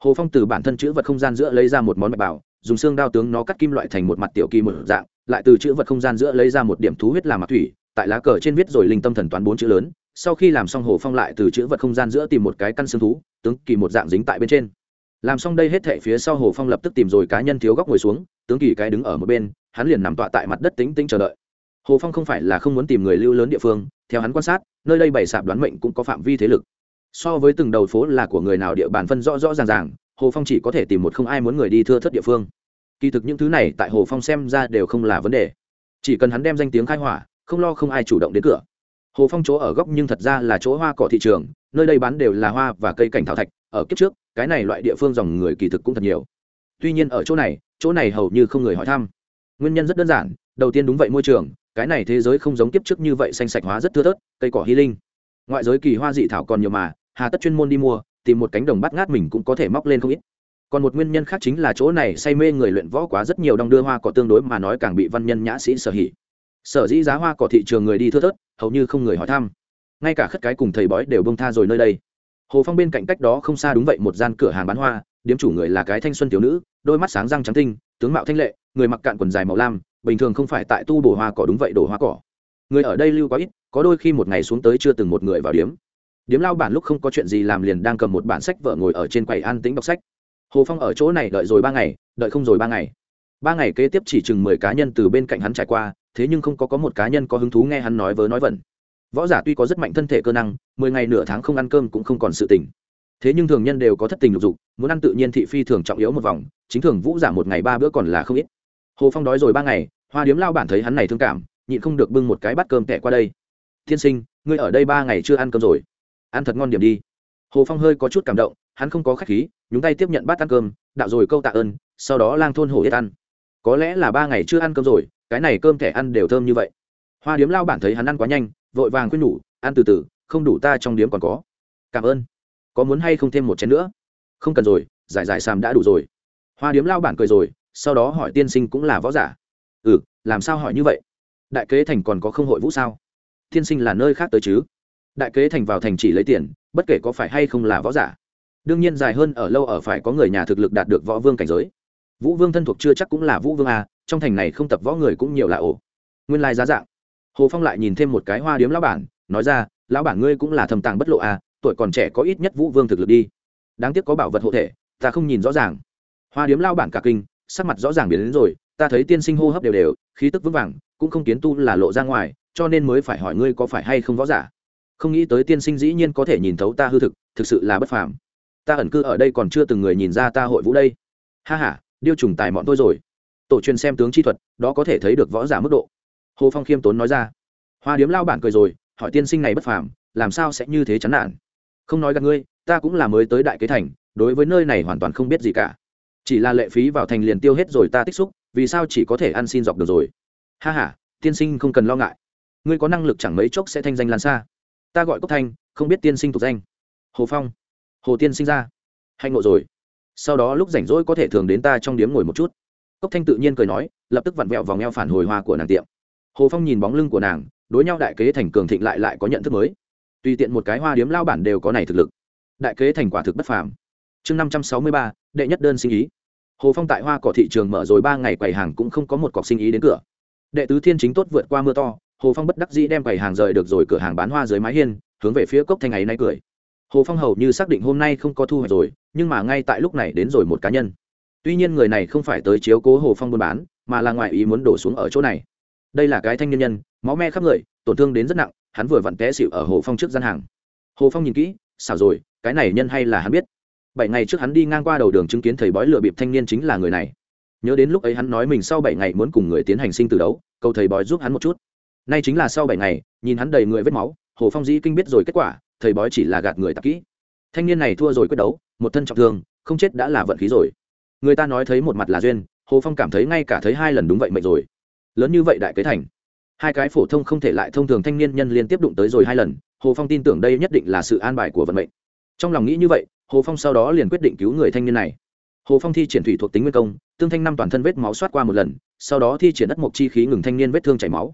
Hồ phong từ bản thân chữ vật không gian giữa lấy ra một món bạch bảo, dùng xương đao tướng nó cắt kim loại thành một mặt tiểu kỳ một dạng, lại từ chữ vật không gian giữa lấy ra một điểm thú huyết làm mặt thủy, tại lá cờ trên viết rồi linh tâm thần toán bốn chữ lớn, sau khi làm xong hồ phong lại từ chữ vật không gian giữa tìm một cái căn xương thú, tướng kỳ một dạng dính tại bên trên. Làm xong đây hết thảy phía sau hồ phong lập tức tìm rồi cá nhân thiếu góc ngồi xuống tướng kỳ cái đứng ở một bên, hắn liền nằm tọa tại mặt đất tính tính chờ đợi. Hồ phong không phải là không muốn tìm người lưu lớn địa phương, theo hắn quan sát, nơi đây bày sạp đoán mệnh cũng có phạm vi thế lực. So với từng đầu phố là của người nào địa bàn phân rõ rõ ràng ràng, hồ phong chỉ có thể tìm một không ai muốn người đi thưa thất địa phương. Kỳ thực những thứ này tại hồ phong xem ra đều không là vấn đề. Chỉ cần hắn đem danh tiếng khai hỏa, không lo không ai chủ động đến cửa. Hồ phong chỗ ở góc nhưng thật ra là chỗ hoa cỏ thị trường, nơi đây bán đều là hoa và cây cảnh thảo thạch, ở kiếp trước, cái này loại địa phương dòng người kỳ thực cũng thật nhiều. Tuy nhiên ở chỗ này chỗ này hầu như không người hỏi thăm. Nguyên nhân rất đơn giản, đầu tiên đúng vậy môi trường, cái này thế giới không giống kiếp trước như vậy xanh sạch hóa rất thưa thớt, cây cỏ hy linh. Ngoại giới kỳ hoa dị thảo còn nhiều mà, hà tất chuyên môn đi mua, tìm một cánh đồng bắt ngát mình cũng có thể móc lên không ít. Còn một nguyên nhân khác chính là chỗ này say mê người luyện võ quá rất nhiều đong đưa hoa cỏ tương đối mà nói càng bị văn nhân nhã sĩ sở hỉ. Sở dĩ giá hoa cỏ thị trường người đi thưa thớt, hầu như không người hỏi thăm. Ngay cả khất cái cùng thầy bói đều bông tha rồi nơi đây. Hồ phong bên cạnh cách đó không xa đúng vậy một gian cửa hàng bán hoa điếm chủ người là cái thanh xuân thiếu nữ, đôi mắt sáng răng trắng tinh, tướng mạo thanh lệ, người mặc cạn quần dài màu lam, bình thường không phải tại tu bổ hoa cỏ đúng vậy đổ hoa cỏ. Người ở đây lưu quá ít, có đôi khi một ngày xuống tới chưa từng một người vào điếm. Điếm lao bản lúc không có chuyện gì làm liền đang cầm một bản sách vợ ngồi ở trên quầy an tĩnh đọc sách. Hồ phong ở chỗ này đợi rồi ba ngày, đợi không rồi ba ngày. Ba ngày kế tiếp chỉ chừng mười cá nhân từ bên cạnh hắn trải qua, thế nhưng không có có một cá nhân có hứng thú nghe hắn nói vớ nói vẩn. Võ giả tuy có rất mạnh thân thể cơ năng, mười ngày nửa tháng không ăn cơm cũng không còn sự tỉnh thế nhưng thường nhân đều có thất tình lục dục, muốn ăn tự nhiên thị phi thường trọng yếu một vòng, chính thường vũ giả một ngày ba bữa còn là không ít. Hồ phong đói rồi ba ngày, hoa điếm lao bản thấy hắn này thương cảm, nhịn không được bưng một cái bát cơm tẻ qua đây. Tiên sinh, ngươi ở đây ba ngày chưa ăn cơm rồi? Ăn thật ngon điểm đi. Hồ phong hơi có chút cảm động, hắn không có khách khí, nhúng tay tiếp nhận bát ăn cơm, đạo rồi câu tạ ơn, sau đó lang thôn hổ yết ăn. Có lẽ là ba ngày chưa ăn cơm rồi, cái này cơm thẻ ăn đều thơm như vậy. Hoa điếm lao bản thấy hắn ăn quá nhanh, vội vàng khuyên nhủ, ăn từ từ, không đủ ta trong điếm còn có. Cảm ơn có muốn hay không thêm một chén nữa? Không cần rồi, giải giải sàm đã đủ rồi. Hoa điếm lao bản cười rồi, sau đó hỏi tiên sinh cũng là võ giả. Ừ làm sao hỏi như vậy? Đại kế thành còn có không hội vũ sao? Tiên sinh là nơi khác tới chứ? Đại kế thành vào thành chỉ lấy tiền, bất kể có phải hay không là võ giả. Đương nhiên dài hơn ở lâu ở phải có người nhà thực lực đạt được võ vương cảnh giới. Vũ vương thân thuộc chưa chắc cũng là vũ vương à trong thành này không tập võ người cũng nhiều là ổ. Nguyên lai giá dạng. Hồ phong lại nhìn thêm một cái hoa điếm lão bản, nói ra, lão bản ngươi cũng là thầm tàng bất lộ à tuổi còn trẻ có ít nhất vũ vương thực lực đi. Đáng tiếc có bảo vật hộ thể, ta không nhìn rõ ràng. Hoa điếm lao bản cả kinh, sắc mặt rõ ràng biến đến rồi, ta thấy tiên sinh hô hấp đều đều, khí tức vững vàng, cũng không kiến tu là lộ ra ngoài, cho nên mới phải hỏi ngươi có phải hay không võ giả. Không nghĩ tới tiên sinh dĩ nhiên có thể nhìn thấu ta hư thực thực sự là bất phàm. Ta ẩn cư ở đây còn chưa từng người nhìn ra ta hội vũ đây. Ha h a điêu trùng tài mọn tôi rồi. Tổ truyền xem tướng chi thuật, đó có thể thấy được võ giả mức độ. Hồ phong khiêm tốn nói ra. Hoa điếm lao bản cười rồi, hỏi tiên sinh này bất phàm, làm sao sẽ như thế chán nản? Không nói gặp ngươi, ta cũng là mới tới đại kế thành, đối với nơi này hoàn toàn không biết gì cả. Chỉ là lệ phí vào thành liền tiêu hết rồi ta tích xúc, vì sao chỉ có thể ăn xin dọc được rồi? Ha h a tiên sinh không cần lo ngại. Ngươi có năng lực chẳng mấy chốc sẽ thanh danh lan xa. Ta gọi cốc thanh, không biết tiên sinh tục danh. Hồ phong. Hồ tiên sinh ra. Hạnh ngộ rồi. Sau đó lúc rảnh rỗi có thể thường đến ta trong điếm ngồi một chút. Cốc thanh tự nhiên cười nói, lập tức vặn vẹo vòng eo phản hồi hoa của nàng tiệm. Hồ phong nhìn bóng lưng của nàng, đối nhau đại kế thành cường thịnh lại lại có nhận thức mới tùy tiện một cái hoa điếm lao bản đều có này thực lực. Đại kế thành quả thực bất phàm. Chương năm trăm sáu mươi ba, đệ nhất đơn sinh ý. Hồ phong tại hoa cỏ thị trường mở rồi ba ngày quầy hàng cũng không có một cọc sinh ý đến cửa. Đệ tứ thiên chính tốt vượt qua mưa to, hồ phong bất đắc dĩ đem quầy hàng rời được rồi cửa hàng bán hoa dưới mái hiên, hướng về phía cốc thanh ấy nay cười. Hồ phong hầu như xác định hôm nay không có thu hoạch rồi, nhưng mà ngay tại lúc này đến rồi một cá nhân. Tuy nhiên người này không phải tới chiếu cố hồ phong buôn bán, mà là ngoại ý muốn đổ xuống ở chỗ này. Đây là cái thanh niên nhân, máu me khắp người, tổn thương đến rất nặng hắn vừa vặn té xịu ở hồ phong trước gian hàng. Hồ phong nhìn kỹ, xảo rồi, cái này nhân hay là hắn biết. Bảy ngày trước hắn đi ngang qua đầu đường chứng kiến thầy bói lựa bịp thanh niên chính là người này. Nhớ đến lúc ấy hắn nói mình sau bảy ngày muốn cùng người tiến hành sinh từ đấu, cầu thầy bói giúp hắn một chút. Nay chính là sau bảy ngày, nhìn hắn đầy người vết máu, hồ phong dĩ kinh biết rồi kết quả, thầy bói chỉ là gạt người tạp kỹ. Thanh niên này thua rồi quyết đấu, một thân trọng thương, không chết đã là vận khí rồi. Người ta nói thấy một mặt là duyên, hồ phong cảm thấy ngay cả thấy hai lần đúng vậy mệnh rồi. Lớn như vậy đại kế thành hai cái phổ thông không thể lại thông thường thanh niên nhân liên tiếp đụng tới rồi hai lần, hồ phong tin tưởng đây nhất định là sự an bài của vận mệnh. Trong lòng nghĩ như vậy, hồ phong sau đó liền quyết định cứu người thanh niên này. Hồ phong thi triển thủy thuộc tính nguyên công, tương thanh năm toàn thân vết máu soát qua một lần, sau đó thi triển đất mộc chi khí ngừng thanh niên vết thương chảy máu.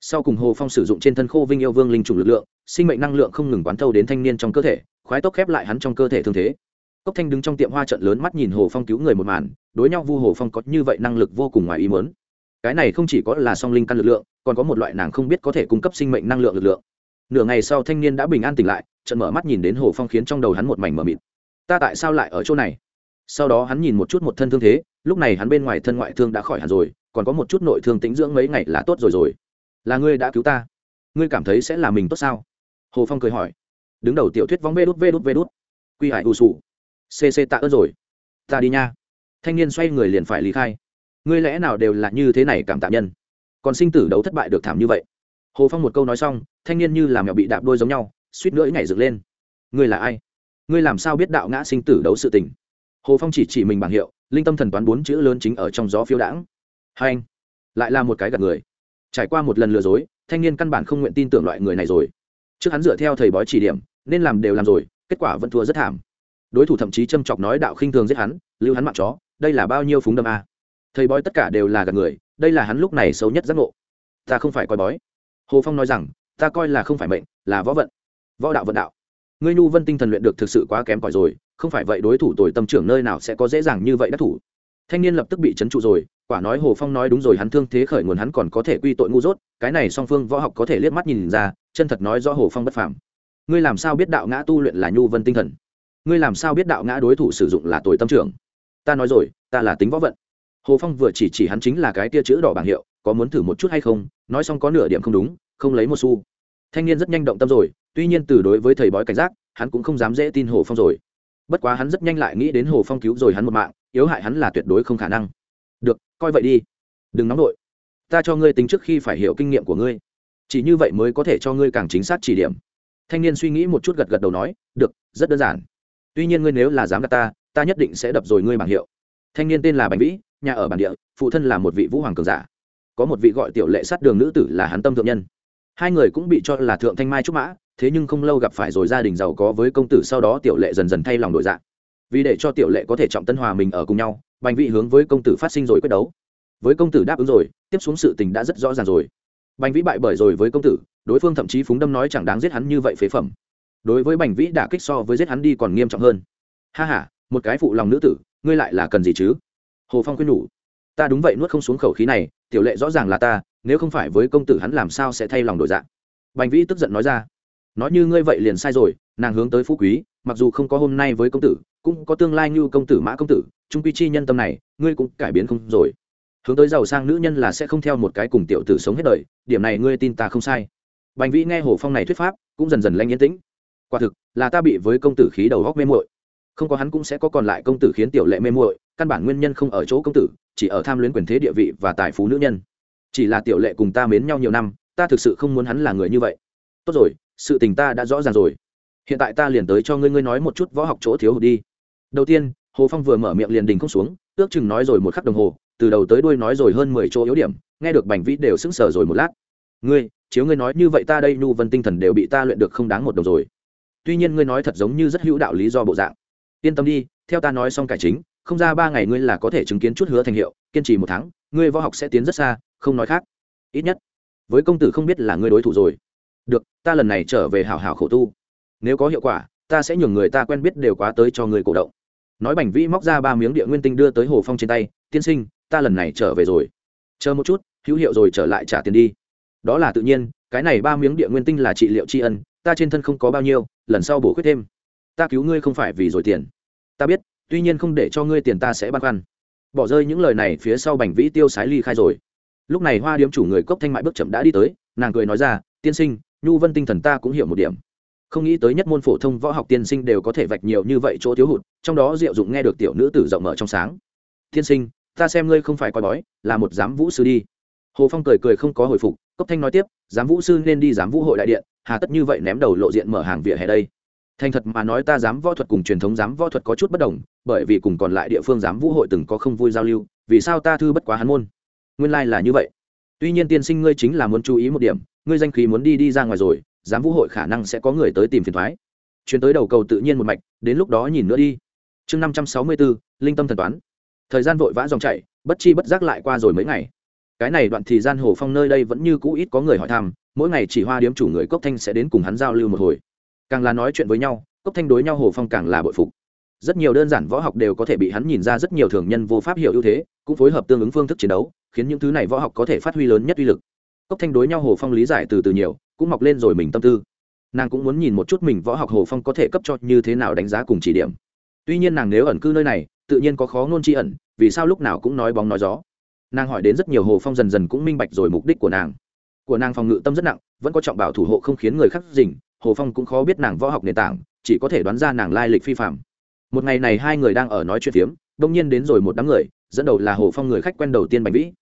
Sau cùng hồ phong sử dụng trên thân khô vinh yêu vương linh trùng lực lượng, sinh mệnh năng lượng không ngừng quán thâu đến thanh niên trong cơ thể, khoái tốc khép lại hắn trong cơ thể thương thế. Cốc thanh đứng trong tiệm hoa trận lớn mắt nhìn hồ phong cứu người một màn, đối nhau vu hồ phong có như vậy năng lực vô cùng ngoài ý mớn cái này không chỉ có là song linh căn lực lượng còn có một loại nàng không biết có thể cung cấp sinh mệnh năng lượng lực lượng. Nửa ngày sau thanh niên đã bình an tỉnh lại trận mở mắt nhìn đến hồ phong khiến trong đầu hắn một mảnh mờ mịt. Ta tại sao lại ở chỗ này? Sau đó hắn nhìn một chút một thân thương thế, lúc này hắn bên ngoài thân ngoại thương đã khỏi hẳn rồi, còn có một chút nội thương tĩnh dưỡng mấy ngày là tốt rồi rồi. Là ngươi đã cứu ta. Ngươi cảm thấy sẽ là mình tốt sao? Hồ phong cười hỏi. Đứng đầu tiểu thuyết vóng vê đút vê đút vê đút. Quy hải ù sù cc tạ ơn rồi. Ta đi nha. Thanh niên xoay người liền phải lý khai. Ngươi lẽ nào đều là như thế này cảm tạ nhân? Còn sinh tử đấu thất bại được thảm như vậy. Hồ phong một câu nói xong, thanh niên như làm mèo bị đạp đôi giống nhau, suýt nữa nhảy dựng lên. Ngươi là ai? Ngươi làm sao biết đạo ngã sinh tử đấu sự tình? Hồ phong chỉ chỉ mình bảng hiệu, linh tâm thần toán bốn chữ lớn chính ở trong gió phiêu đãng. Hai anh, lại là một cái gạt người. Trải qua một lần lừa dối, thanh niên căn bản không nguyện tin tưởng loại người này rồi. Trước hắn dựa theo thầy bói chỉ điểm, nên làm đều làm rồi, kết quả vẫn thua rất thảm. Đối thủ thậm chí châm chọc nói đạo khinh thường giết hắn, lưu hắn mặc chó, đây là bao nhiêu phúng đâm a? Thầy bói tất cả đều là gạt người, đây là hắn lúc này xấu nhất giác ngộ. Ta không phải coi bói. Hồ phong nói rằng, ta coi là không phải mệnh, là võ vận. Võ đạo vận đạo. Ngươi nhu vân tinh thần luyện được thực sự quá kém cỏi rồi, không phải vậy đối thủ tồi tâm trưởng nơi nào sẽ có dễ dàng như vậy đắc thủ. Thanh niên lập tức bị trấn trụ rồi, quả nói hồ phong nói đúng rồi, hắn thương thế khởi nguồn hắn còn có thể quy tội ngu dốt, cái này song phương võ học có thể liếc mắt nhìn ra, chân thật nói do hồ phong bất phàm. Ngươi làm sao biết đạo ngã tu luyện là nhu vân tinh thần? Ngươi làm sao biết đạo ngã đối thủ sử dụng là tồi tâm trưởng? Ta nói rồi, ta là tính võ vận hồ phong vừa chỉ chỉ hắn chính là cái tia chữ đỏ bảng hiệu, có muốn thử một chút hay không, nói xong có nửa điểm không đúng, không lấy một xu. Thanh niên rất nhanh động tâm rồi, tuy nhiên từ đối với thầy bói cảnh giác, hắn cũng không dám dễ tin hồ phong rồi. Bất quá hắn rất nhanh lại nghĩ đến hồ phong cứu rồi hắn một mạng, yếu hại hắn là tuyệt đối không khả năng. Được, coi vậy đi. Đừng nóng vội. Ta cho ngươi tính trước khi phải hiểu kinh nghiệm của ngươi. Chỉ như vậy mới có thể cho ngươi càng chính xác chỉ điểm. Thanh niên suy nghĩ một chút gật gật đầu nói, được, rất đơn giản. Tuy nhiên ngươi nếu là dám gạt ta ta nhất định sẽ đập rồi ngươi bảng hiệu. Thanh niên tên là bành vĩ nhà ở bản địa, phụ thân là một vị vũ hoàng cường giả. Có một vị gọi tiểu lệ sát đường nữ tử là hắn tâm thượng nhân. Hai người cũng bị cho là thượng thanh mai trúc mã, thế nhưng không lâu gặp phải rồi gia đình giàu có với công tử sau đó tiểu lệ dần dần thay lòng đổi dạng. Vì để cho tiểu lệ có thể trọng tân hòa mình ở cùng nhau, bành vị hướng với công tử phát sinh rồi quyết đấu. Với công tử đáp ứng rồi, tiếp xuống sự tình đã rất rõ ràng rồi. Bành vĩ bại bởi rồi với công tử, đối phương thậm chí phúng đâm nói chẳng đáng giết hắn như vậy phế phẩm. Đối với bành vĩ đả kích so với giết hắn đi còn nghiêm trọng hơn. Ha h a một cái phụ lòng nữ tử, ngươi lại là cần gì chứ? Hồ phong khuyên nhủ, ta đúng vậy nuốt không xuống khẩu khí này, tiểu lệ rõ ràng là ta, nếu không phải với công tử hắn làm sao sẽ thay lòng đổi dạng bành vĩ tức giận nói ra, nói như ngươi vậy liền sai rồi, nàng hướng tới phú quý, mặc dù không có hôm nay với công tử, cũng có tương lai như công tử mã công tử, trung quy chi nhân tâm này, ngươi cũng cải biến không rồi. Hướng tới giàu sang nữ nhân là sẽ không theo một cái cùng tiểu tử sống hết đời, điểm này ngươi tin ta không sai. Bành vĩ nghe hồ phong này thuyết pháp, cũng dần dần lanh yên tĩnh. Quả thực, là ta bị với công tử khí đầu góc mê muội. Không có hắn cũng sẽ có còn lại công tử khiến tiểu lệ mê muội căn bản nguyên nhân không ở chỗ công tử, chỉ ở tham luyến quyền thế địa vị và tài phú nữ nhân. Chỉ là tiểu lệ cùng ta mến nhau nhiều năm, ta thực sự không muốn hắn là người như vậy. Tốt rồi, sự tình ta đã rõ ràng rồi. Hiện tại ta liền tới cho ngươi ngươi nói một chút võ học chỗ thiếu hụt đi. Đầu tiên, hồ phong vừa mở miệng liền đình không xuống, ước chừng nói rồi một khắc đồng hồ, từ đầu tới đuôi nói rồi hơn mười chỗ yếu điểm, nghe được bành vĩ đều sững sờ rồi một lát. Ngươi, chiếu ngươi nói như vậy ta đây, nhu vân tinh thần đều bị ta luyện được không đáng một đồng rồi. Tuy nhiên ngươi nói thật giống như rất hữu đạo lý do bộ dạng. Yên tâm đi, theo ta nói xong cải chính không ra ba ngày ngươi là có thể chứng kiến chút hứa thành hiệu, kiên trì một tháng, ngươi võ học sẽ tiến rất xa, không nói khác. Ít nhất, với công tử không biết là ngươi đối thủ rồi. Được, ta lần này trở về hảo hảo khổ tu. Nếu có hiệu quả, ta sẽ nhường người ta quen biết đều quá tới cho người cổ động. Nói bành vĩ móc ra ba miếng địa nguyên tinh đưa tới hồ phong trên tay, tiên sinh, ta lần này trở về rồi. Chờ một chút, hữu hiệu rồi trở lại trả tiền đi. Đó là tự nhiên, cái này ba miếng địa nguyên tinh là trị liệu tri ân, ta trên thân không có bao nhiêu, lần sau bổ khuyết thêm. Ta cứu ngươi không phải vì rồi tiền. Ta biết tuy nhiên không để cho ngươi tiền ta sẽ băn khoăn. Bỏ rơi những lời này, phía sau bành vĩ tiêu sái ly khai rồi. Lúc này hoa điếm chủ người cốc thanh mại bước chậm đã đi tới, nàng cười nói ra, tiên sinh, nhu vân tinh thần ta cũng hiểu một điểm. Không nghĩ tới nhất môn phổ thông võ học tiên sinh đều có thể vạch nhiều như vậy chỗ thiếu hụt, trong đó diệu dụng nghe được tiểu nữ tử rộng mở trong sáng. Tiên sinh, ta xem ngươi không phải coi bói, là một giám vũ sư đi. Hồ phong cười cười không có hồi phục, cốc thanh nói tiếp, giám vũ sư nên đi giám vũ hội đại điện, hà tất như vậy ném đầu lộ diện mở hàng vỉa hè đây thành thật mà nói ta dám võ thuật cùng truyền thống dám võ thuật có chút bất đồng, bởi vì cùng còn lại địa phương dám vũ hội từng có không vui giao lưu, vì sao ta thư bất quá hắn môn? Nguyên lai、like、là như vậy. Tuy nhiên tiên sinh ngươi chính là muốn chú ý một điểm, ngươi danh khí muốn đi đi ra ngoài rồi dám vũ hội khả năng sẽ có người tới tìm phiền thoái. Chuyến tới đầu cầu tự nhiên một mạch, đến lúc đó nhìn nữa đi. Chương năm trăm sáu mươi bốn linh tâm thần toán. Thời gian vội vã dòng chạy bất chi bất giác lại qua rồi mấy ngày. Cái này đoạn thì gian hồ phong nơi đây vẫn như cũ ít có người hỏi thăm, mỗi ngày chỉ hoa điếm chủ người cốc thanh sẽ đến cùng hắn giao lưu một hồi càng là nói chuyện với nhau, cốc thanh đối nhau hồ phong càng là bội phục. Rất nhiều đơn giản võ học đều có thể bị hắn nhìn ra rất nhiều thường nhân vô pháp hiểu ưu thế, cũng phối hợp tương ứng phương thức chiến đấu, khiến những thứ này võ học có thể phát huy lớn nhất uy lực. Cốc thanh đối nhau hồ phong lý giải từ từ nhiều, cũng mọc lên rồi mình tâm tư. Nàng cũng muốn nhìn một chút mình võ học hồ phong có thể cấp cho như thế nào đánh giá cùng chỉ điểm. Tuy nhiên nàng nếu ẩn cư nơi này, tự nhiên có khó ngôn tri ẩn, vì sao lúc nào cũng nói bóng nói gió. Nàng hỏi đến rất nhiều hồ phong dần dần cũng minh bạch rồi mục đích của nàng. Của nàng phòng ngự tâm rất nặng, vẫn có trọng bảo thủ hộ không khiến người khác dình hồ phong cũng khó biết nàng võ học nền tảng, chỉ có thể đoán ra nàng lai lịch phi phạm. Một ngày này hai người đang ở nói chuyện phiếm, đông nhiên đến rồi một đám người, dẫn đầu là hồ phong người khách quen đầu tiên bành vĩ.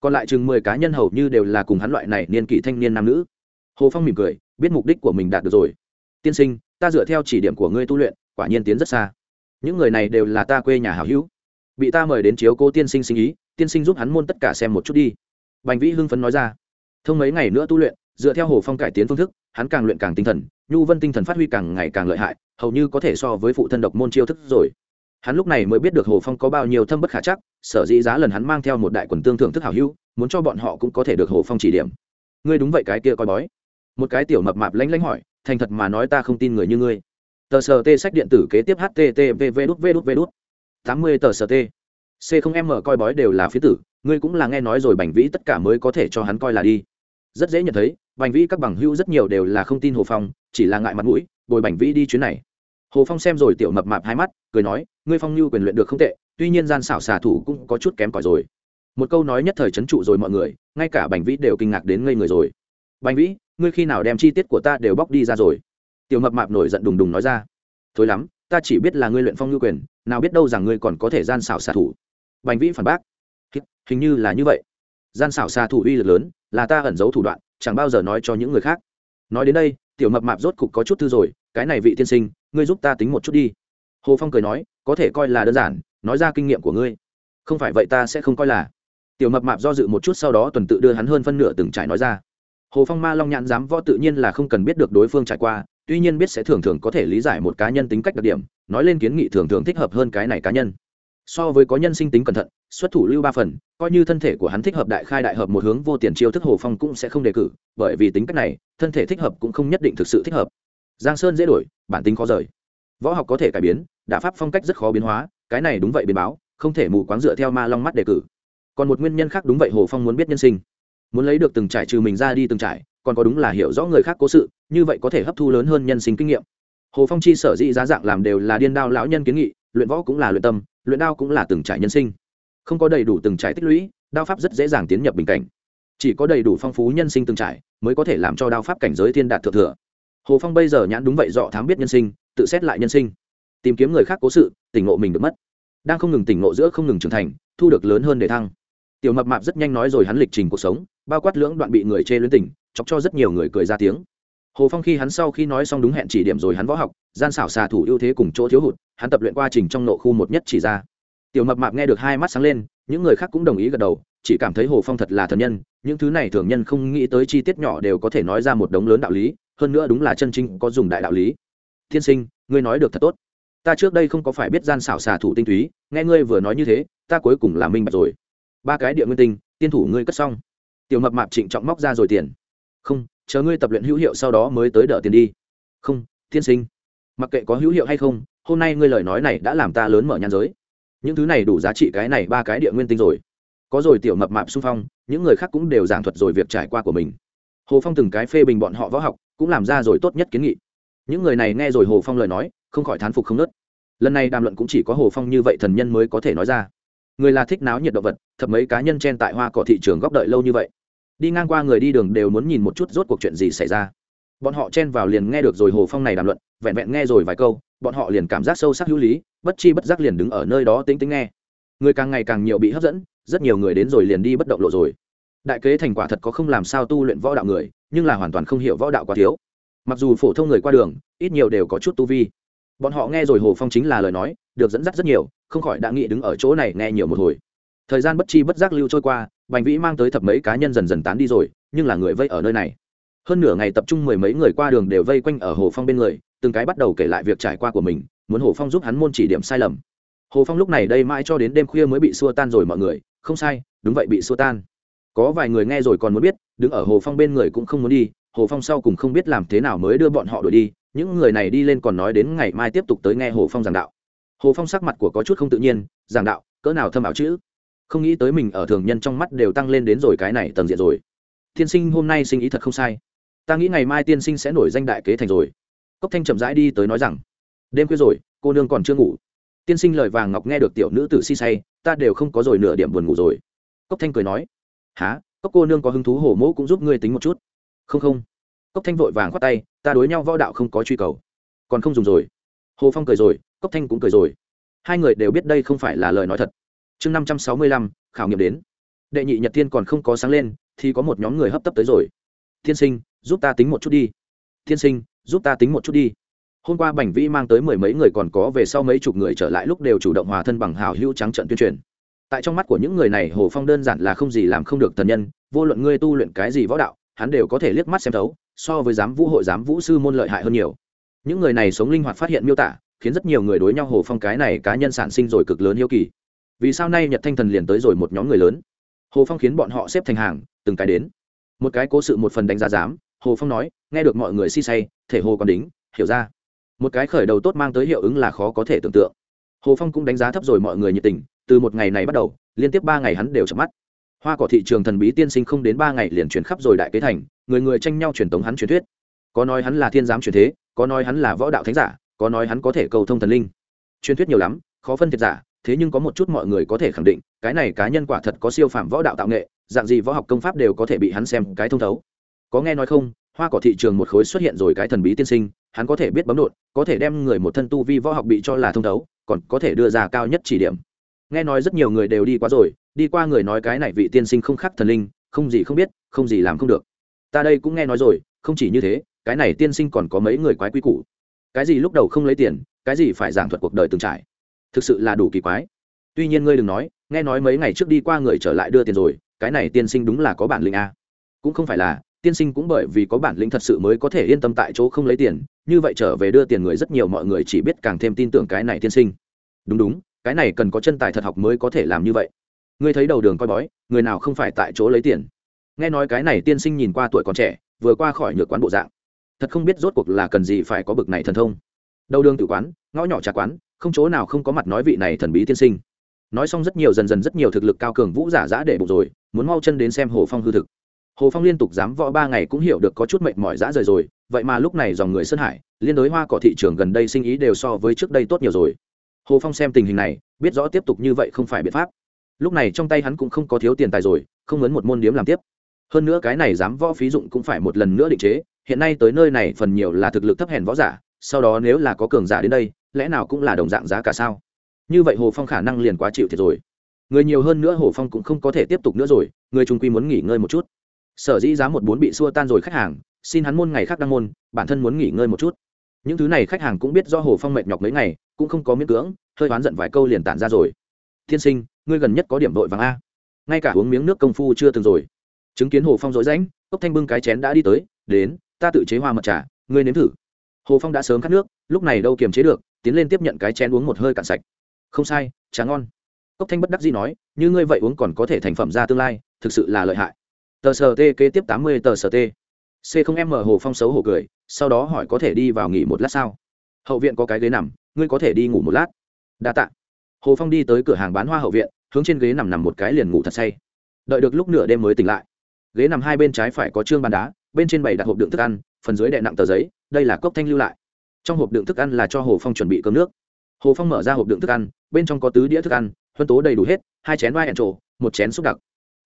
Còn lại chừng mười cá nhân hầu như đều là cùng hắn loại này niên kỷ thanh niên nam nữ. Hồ phong mỉm cười, biết mục đích của mình đạt được rồi. Tiên sinh, ta dựa theo chỉ điểm của ngươi tu luyện, quả nhiên tiến rất xa. Những người này đều là ta quê nhà hảo hữu. Bị ta mời đến chiếu cô tiên sinh sinh ý, tiên sinh giúp hắn môn tất cả xem một chút đi. Bành vĩ hưng phấn nói ra. Thông mấy ngày nữa tu luyện dựa theo hồ phong cải tiến phương thức, hắn càng luyện càng tinh thần, nhu vân tinh thần phát huy càng ngày càng lợi hại, hầu như có thể so với phụ thân độc môn chiêu thức rồi. Hắn lúc này mới biết được hồ phong có bao nhiêu thâm bất khả chắc, sở dĩ giá lần hắn mang theo một đại quần tương thưởng thức hảo hữu, muốn cho bọn họ cũng có thể được hồ phong chỉ điểm. Ngươi đúng vậy cái kia coi bói. Một cái tiểu mập mạp lanh lanh hỏi, thành thật mà nói ta không tin người như ngươi. Tờ sờ t sách điện tử kế tiếp http v đút v đút v đút. tám mươi tờ sờ t c không m coi bói đều là phía tử, ngươi cũng là nghe nói rồi bảnh vĩ tất cả mới có thể cho hắn coi là đi. Rất dễ nhận thấy bành vĩ các bằng hữu rất nhiều đều là không tin hồ phong, chỉ là ngại mặt mũi, bồi bành vĩ đi chuyến này. Hồ phong xem rồi tiểu mập mạp hai mắt, cười nói, ngươi phong như quyền luyện được không tệ, tuy nhiên gian xảo xà thủ cũng có chút kém cỏi rồi. Một câu nói nhất thời c trụ rồi mọi người, ngay cả bành vĩ đều kinh ngạc đến ngây người rồi. Bành vĩ, ngươi khi nào đem chi tiết của ta đều bóc đi ra rồi? Tiểu mập mạp nổi giận đùng đùng nói ra. Thôi lắm, ta chỉ biết là ngươi luyện phong lưu quyền, nào biết đâu rằng ngươi còn có thể gian xảo xà thủ. Bành vĩ phản bác. Hình như là như vậy. Gian xảo xà thủ uy lực lớn, là ta ẩn giấu thủ đoạn chẳng bao giờ nói cho những người khác. Nói đến đây, tiểu mập mạp rốt cục có chút thư rồi, cái này vị tiên sinh, ngươi giúp ta tính một chút đi. Hồ phong cười nói, có thể coi là đơn giản, nói ra kinh nghiệm của ngươi. Không phải vậy ta sẽ không coi là. Tiểu mập mạp do dự một chút sau đó tuần tự đưa hắn hơn phân nửa từng trải nói ra. Hồ phong ma long nhãn dám võ tự nhiên là không cần biết được đối phương trải qua, tuy nhiên biết sẽ thường thường có thể lý giải một cá nhân tính cách đặc điểm, nói lên kiến nghị thường thường thích hợp hơn cái này cá nhân so với có nhân sinh tính cẩn thận, xuất thủ lưu ba phần, coi như thân thể của hắn thích hợp đại khai đại hợp một hướng vô tiền chiêu thức hồ phong cũng sẽ không đề cử, bởi vì tính cách này, thân thể thích hợp cũng không nhất định thực sự thích hợp. Giang sơn dễ đổi, bản tính khó rời. Võ học có thể cải biến, đả pháp phong cách rất khó biến hóa, cái này đúng vậy biến báo, không thể mù quáng dựa theo ma long mắt đề cử. Còn một nguyên nhân khác đúng vậy hồ phong muốn biết nhân sinh. Muốn lấy được từng trải trừ mình ra đi từng trải, còn có đúng là hiểu rõ người khác cố sự, như vậy có thể hấp thu lớn hơn nhân sinh kinh nghiệm. Hồ phong chi sở dĩ giá dạng làm đều là điên đao lão nhân kiến nghị, luyện võ cũng là luyện tâm luyện đao cũng là từng trải nhân sinh. Không có đầy đủ từng trải tích lũy, đao pháp rất dễ dàng tiến nhập bình cảnh. Chỉ có đầy đủ phong phú nhân sinh từng trải mới có thể làm cho đao pháp cảnh giới thiên đạt thượng thừa. Hồ phong bây giờ nhãn đúng vậy dọ thám biết nhân sinh, tự xét lại nhân sinh. Tìm kiếm người khác cố sự, tỉnh ngộ mình được mất. Đang không ngừng tỉnh ngộ giữa không ngừng trưởng thành, thu được lớn hơn để thăng. Tiểu mập mạp rất nhanh nói rồi hắn lịch trình cuộc sống, bao quát lưỡng đoạn bị người chê luyến tỉnh, chọc cho rất nhiều người cười ra tiếng hồ phong khi hắn sau khi nói xong đúng hẹn chỉ điểm rồi hắn võ học, gian xảo xà thủ ưu thế cùng chỗ thiếu hụt, hắn tập luyện qua trình trong nộ khu một nhất chỉ ra. Tiểu mập mạp nghe được hai mắt sáng lên, những người khác cũng đồng ý gật đầu, chỉ cảm thấy hồ phong thật là thần nhân, những thứ này thường nhân không nghĩ tới chi tiết nhỏ đều có thể nói ra một đống lớn đạo lý, hơn nữa đúng là chân chính có dùng đại đạo lý. Thiên sinh, ngươi nói được thật tốt. Ta trước đây không có phải biết gian xảo xà thủ tinh túy, nghe ngươi vừa nói như thế, ta cuối cùng là minh bạch rồi. Ba cái địa nguyên tinh, tiên thủ ngươi cất xong. Tiểu mập mạp trịnh trọng móc ra rồi tiền. Không chờ ngươi tập luyện hữu hiệu sau đó mới tới đỡ tiền đi. Không, tiên sinh. Mặc kệ có hữu hiệu hay không, hôm nay ngươi lời nói này đã làm ta lớn mở nhan giới. Những thứ này đủ giá trị cái này ba cái địa nguyên tinh rồi. Có rồi tiểu mập mạp xung phong, những người khác cũng đều giảng thuật rồi việc trải qua của mình. Hồ phong từng cái phê bình bọn họ võ học, cũng làm ra rồi tốt nhất kiến nghị. Những người này nghe rồi hồ phong lời nói, không khỏi thán phục không nớt. Lần này đàm luận cũng chỉ có hồ phong như vậy thần nhân mới có thể nói ra. Người là thích náo nhiệt động vật, thập mấy cá nhân chen tại hoa cỏ thị trường góc đợi lâu như vậy đi ngang qua người đi đường đều muốn nhìn một chút rốt cuộc chuyện gì xảy ra. Bọn họ chen vào liền nghe được rồi hồ phong này đàm luận, vẹn vẹn nghe rồi vài câu, bọn họ liền cảm giác sâu sắc hữu lý, bất chi bất giác liền đứng ở nơi đó tính tính nghe. Người càng ngày càng nhiều bị hấp dẫn, rất nhiều người đến rồi liền đi bất động lộ rồi. Đại kế thành quả thật có không làm sao tu luyện võ đạo người, nhưng là hoàn toàn không hiểu võ đạo quá thiếu. Mặc dù phổ thông người qua đường, ít nhiều đều có chút tu vi. Bọn họ nghe rồi hồ phong chính là lời nói, được dẫn dắt rất nhiều, không khỏi đã nghĩ đứng ở chỗ này nghe nhiều một hồi thời gian bất chi bất giác lưu trôi qua, bành vĩ mang tới thập mấy cá nhân dần dần tán đi rồi, nhưng là người vây ở nơi này. Hơn nửa ngày tập trung mười mấy người qua đường đều vây quanh ở hồ phong bên người, từng cái bắt đầu kể lại việc trải qua của mình, muốn hồ phong giúp hắn môn chỉ điểm sai lầm. Hồ phong lúc này đây mãi cho đến đêm khuya mới bị xua tan rồi mọi người, không sai, đúng vậy bị xua tan. Có vài người nghe rồi còn muốn biết, đứng ở hồ phong bên người cũng không muốn đi, hồ phong sau cùng không biết làm thế nào mới đưa bọn họ đuổi đi, những người này đi lên còn nói đến ngày mai tiếp tục tới nghe hồ phong giảng đạo. Hồ phong sắc mặt của có chút không tự nhiên, giảng đạo, cỡ nào thâm ảo chữ? Không nghĩ tới mình ở thường nhân trong mắt đều tăng lên đến rồi cái này tầng diện rồi. Tiên sinh, hôm nay sinh ý thật không sai. Ta nghĩ ngày mai tiên sinh sẽ nổi danh đại kế thành rồi. Cốc thanh chậm rãi đi tới nói rằng, đêm khuya rồi, cô nương còn chưa ngủ. Tiên sinh lời vàng ngọc nghe được tiểu nữ tử si say, ta đều không có rồi, nửa điểm buồn ngủ rồi. Cốc thanh cười nói há cốc cô nương có hứng thú hổ mẫu cũng giúp ngươi tính một chút. Không không. Cốc thanh vội vàng khoát tay, ta đối nhau võ đạo không có truy cầu. Còn không dùng rồi. Hồ phong cười rồi, cốc thanh cũng cười rồi. Hai người đều biết đây không phải là lời nói thật chương năm trăm sáu mươi lăm, khảo nghiệm đến. Đệ nhị nhật thiên còn không có sáng lên, thì có một nhóm người hấp tấp tới rồi. Tiên sinh, giúp ta tính một chút đi. Tiên sinh, giúp ta tính một chút đi. Hôm qua bành vĩ mang tới mười mấy người còn có về sau mấy chục người trở lại lúc đều chủ động hòa thân bằng hào hữu trắng trận tuyên truyền. Tại trong mắt của những người này, hồ phong đơn giản là không gì làm không được thần nhân, vô luận ngươi tu luyện cái gì võ đạo, hắn đều có thể liếc mắt xem thấu, so với giám vũ hội, giám vũ sư môn lợi hại hơn nhiều. Những người này sống linh hoạt phát hiện miêu tả, khiến rất nhiều người đối nhau hồ phong cái này cá nhân sản sinh rồi cực lớn hiếu kỳ vì sao nay nhật thanh thần liền tới rồi một nhóm người lớn? Hồ phong khiến bọn họ xếp thành hàng, từng cái đến. Một cái cố sự một phần đánh giá giám, hồ phong nói, nghe được mọi người si say, thể hồ còn đính, hiểu ra. Một cái khởi đầu tốt mang tới hiệu ứng là khó có thể tưởng tượng. Hồ phong cũng đánh giá thấp rồi mọi người nhiệt tình, từ một ngày này bắt đầu, liên tiếp ba ngày hắn đều chập mắt. Hoa cỏ thị trường thần bí tiên sinh không đến ba ngày liền chuyển khắp rồi đại kế thành, người người tranh nhau truyền tống hắn truyền thuyết. Có nói hắn là thiên giám truyền thế, có nói hắn là võ đạo thánh giả, có nói hắn có thể cầu thông thần linh. Truyền thuyết nhiều lắm, khó phân thiệt giả thế nhưng có một chút mọi người có thể khẳng định, cái này cá nhân quả thật có siêu phạm võ đạo tạo nghệ, dạng gì võ học công pháp đều có thể bị hắn xem cái thông thấu. Có nghe nói không, hoa cỏ thị trường một khối xuất hiện rồi cái thần bí tiên sinh, hắn có thể biết bấm đột, có thể đem người một thân tu vi võ học bị cho là thông thấu, còn có thể đưa ra cao nhất chỉ điểm. Nghe nói rất nhiều người đều đi qua rồi, đi qua người nói cái này vị tiên sinh không khác thần linh, không gì không biết, không gì làm không được. Ta đây cũng nghe nói rồi, không chỉ như thế, cái này tiên sinh còn có mấy người quái quy củ. Cái gì lúc đầu không lấy tiền, cái gì phải giảng thuật cuộc đời từng trải thực sự là đủ kỳ quái. Tuy nhiên ngươi đừng nói, nghe nói mấy ngày trước đi qua người trở lại đưa tiền rồi, cái này tiên sinh đúng là có bản lĩnh a cũng không phải là, tiên sinh cũng bởi vì có bản lĩnh thật sự mới có thể yên tâm tại chỗ không lấy tiền, như vậy trở về đưa tiền người rất nhiều mọi người chỉ biết càng thêm tin tưởng cái này tiên sinh. Đúng đúng, cái này cần có chân tài thật học mới có thể làm như vậy. Ngươi thấy đầu đường coi bói, người nào không phải tại chỗ lấy tiền? Nghe nói cái này tiên sinh nhìn qua tuổi còn trẻ, vừa qua khỏi nhược quán bộ dạng. Thật không biết rốt cuộc là cần gì phải có bực này thần thông. Đầu đường tự quán, ngõ nhỏ trà quán không chỗ nào không có mặt nói vị này thần bí tiên sinh. Nói xong rất nhiều, dần dần rất nhiều thực lực cao cường vũ giả giã để bụng rồi, muốn mau chân đến xem hồ phong hư thực. Hồ phong liên tục dám võ ba ngày cũng hiểu được có chút mệnh mỏi dã rời rồi, vậy mà lúc này dòng người sơn hải, liên đối hoa cỏ thị trường gần đây sinh ý đều so với trước đây tốt nhiều rồi. Hồ phong xem tình hình này, biết rõ tiếp tục như vậy không phải biện pháp. Lúc này trong tay hắn cũng không có thiếu tiền tài rồi, không muốn một môn điếm làm tiếp. Hơn nữa cái này dám võ phí dụng cũng phải một lần nữa định chế, hiện nay tới nơi này phần nhiều là thực lực thấp hèn võ giả, sau đó nếu là có cường giả đến đây lẽ nào cũng là đồng dạng giá cả sao? Như vậy hồ phong khả năng liền quá chịu thiệt rồi. Người nhiều hơn nữa hồ phong cũng không có thể tiếp tục nữa rồi, người trung quy muốn nghỉ ngơi một chút. Sở dĩ giá một bốn bị xua tan rồi khách hàng, xin hắn môn ngày khác đăng môn, bản thân muốn nghỉ ngơi một chút. Những thứ này khách hàng cũng biết do hồ phong mệt nhọc mấy ngày, cũng không có miễn cưỡng, hơi oán giận vài câu liền tản ra rồi. Thiên sinh, ngươi gần nhất có điểm đội vàng a. Ngay cả uống miếng nước công phu chưa từng rồi. Chứng kiến hồ phong dối rãnh cốc thanh bưng cái chén đã đi tới, đến, ta tự chế hoa mật trà, ngươi nếm thử. Hồ phong đã sớm khát nước, lúc này đâu kiềm chế được tiến lên tiếp nhận cái chén uống một hơi cạn sạch. Không sai, trà ngon. Cốc thanh bất đắc dĩ nói, như ngươi vậy uống còn có thể thành phẩm ra tương lai, thực sự là lợi hại. Tờ sờ t kế tiếp tám mươi tờ sờ t c không em mở hồ phong xấu hổ cười, sau đó hỏi có thể đi vào nghỉ một lát sao? Hậu viện có cái ghế nằm, ngươi có thể đi ngủ một lát. Đa t ạ hồ phong đi tới cửa hàng bán hoa hậu viện, hướng trên ghế nằm nằm một cái liền ngủ thật say. Đợi được lúc nửa đêm mới tỉnh lại. Ghế nằm hai bên trái phải có trương bàn đá, bên trên bày đặt hộp đựng thức ăn, phần dưới đè nặng tờ giấy, đây là cốc thanh lưu lại trong hộp đựng thức ăn là cho hồ phong chuẩn bị cơm nước. Hồ phong mở ra hộp đựng thức ăn, bên trong có tứ đĩa thức ăn, huân tố đầy đủ hết, hai chén vai ẩn trổ một chén xúc đặc.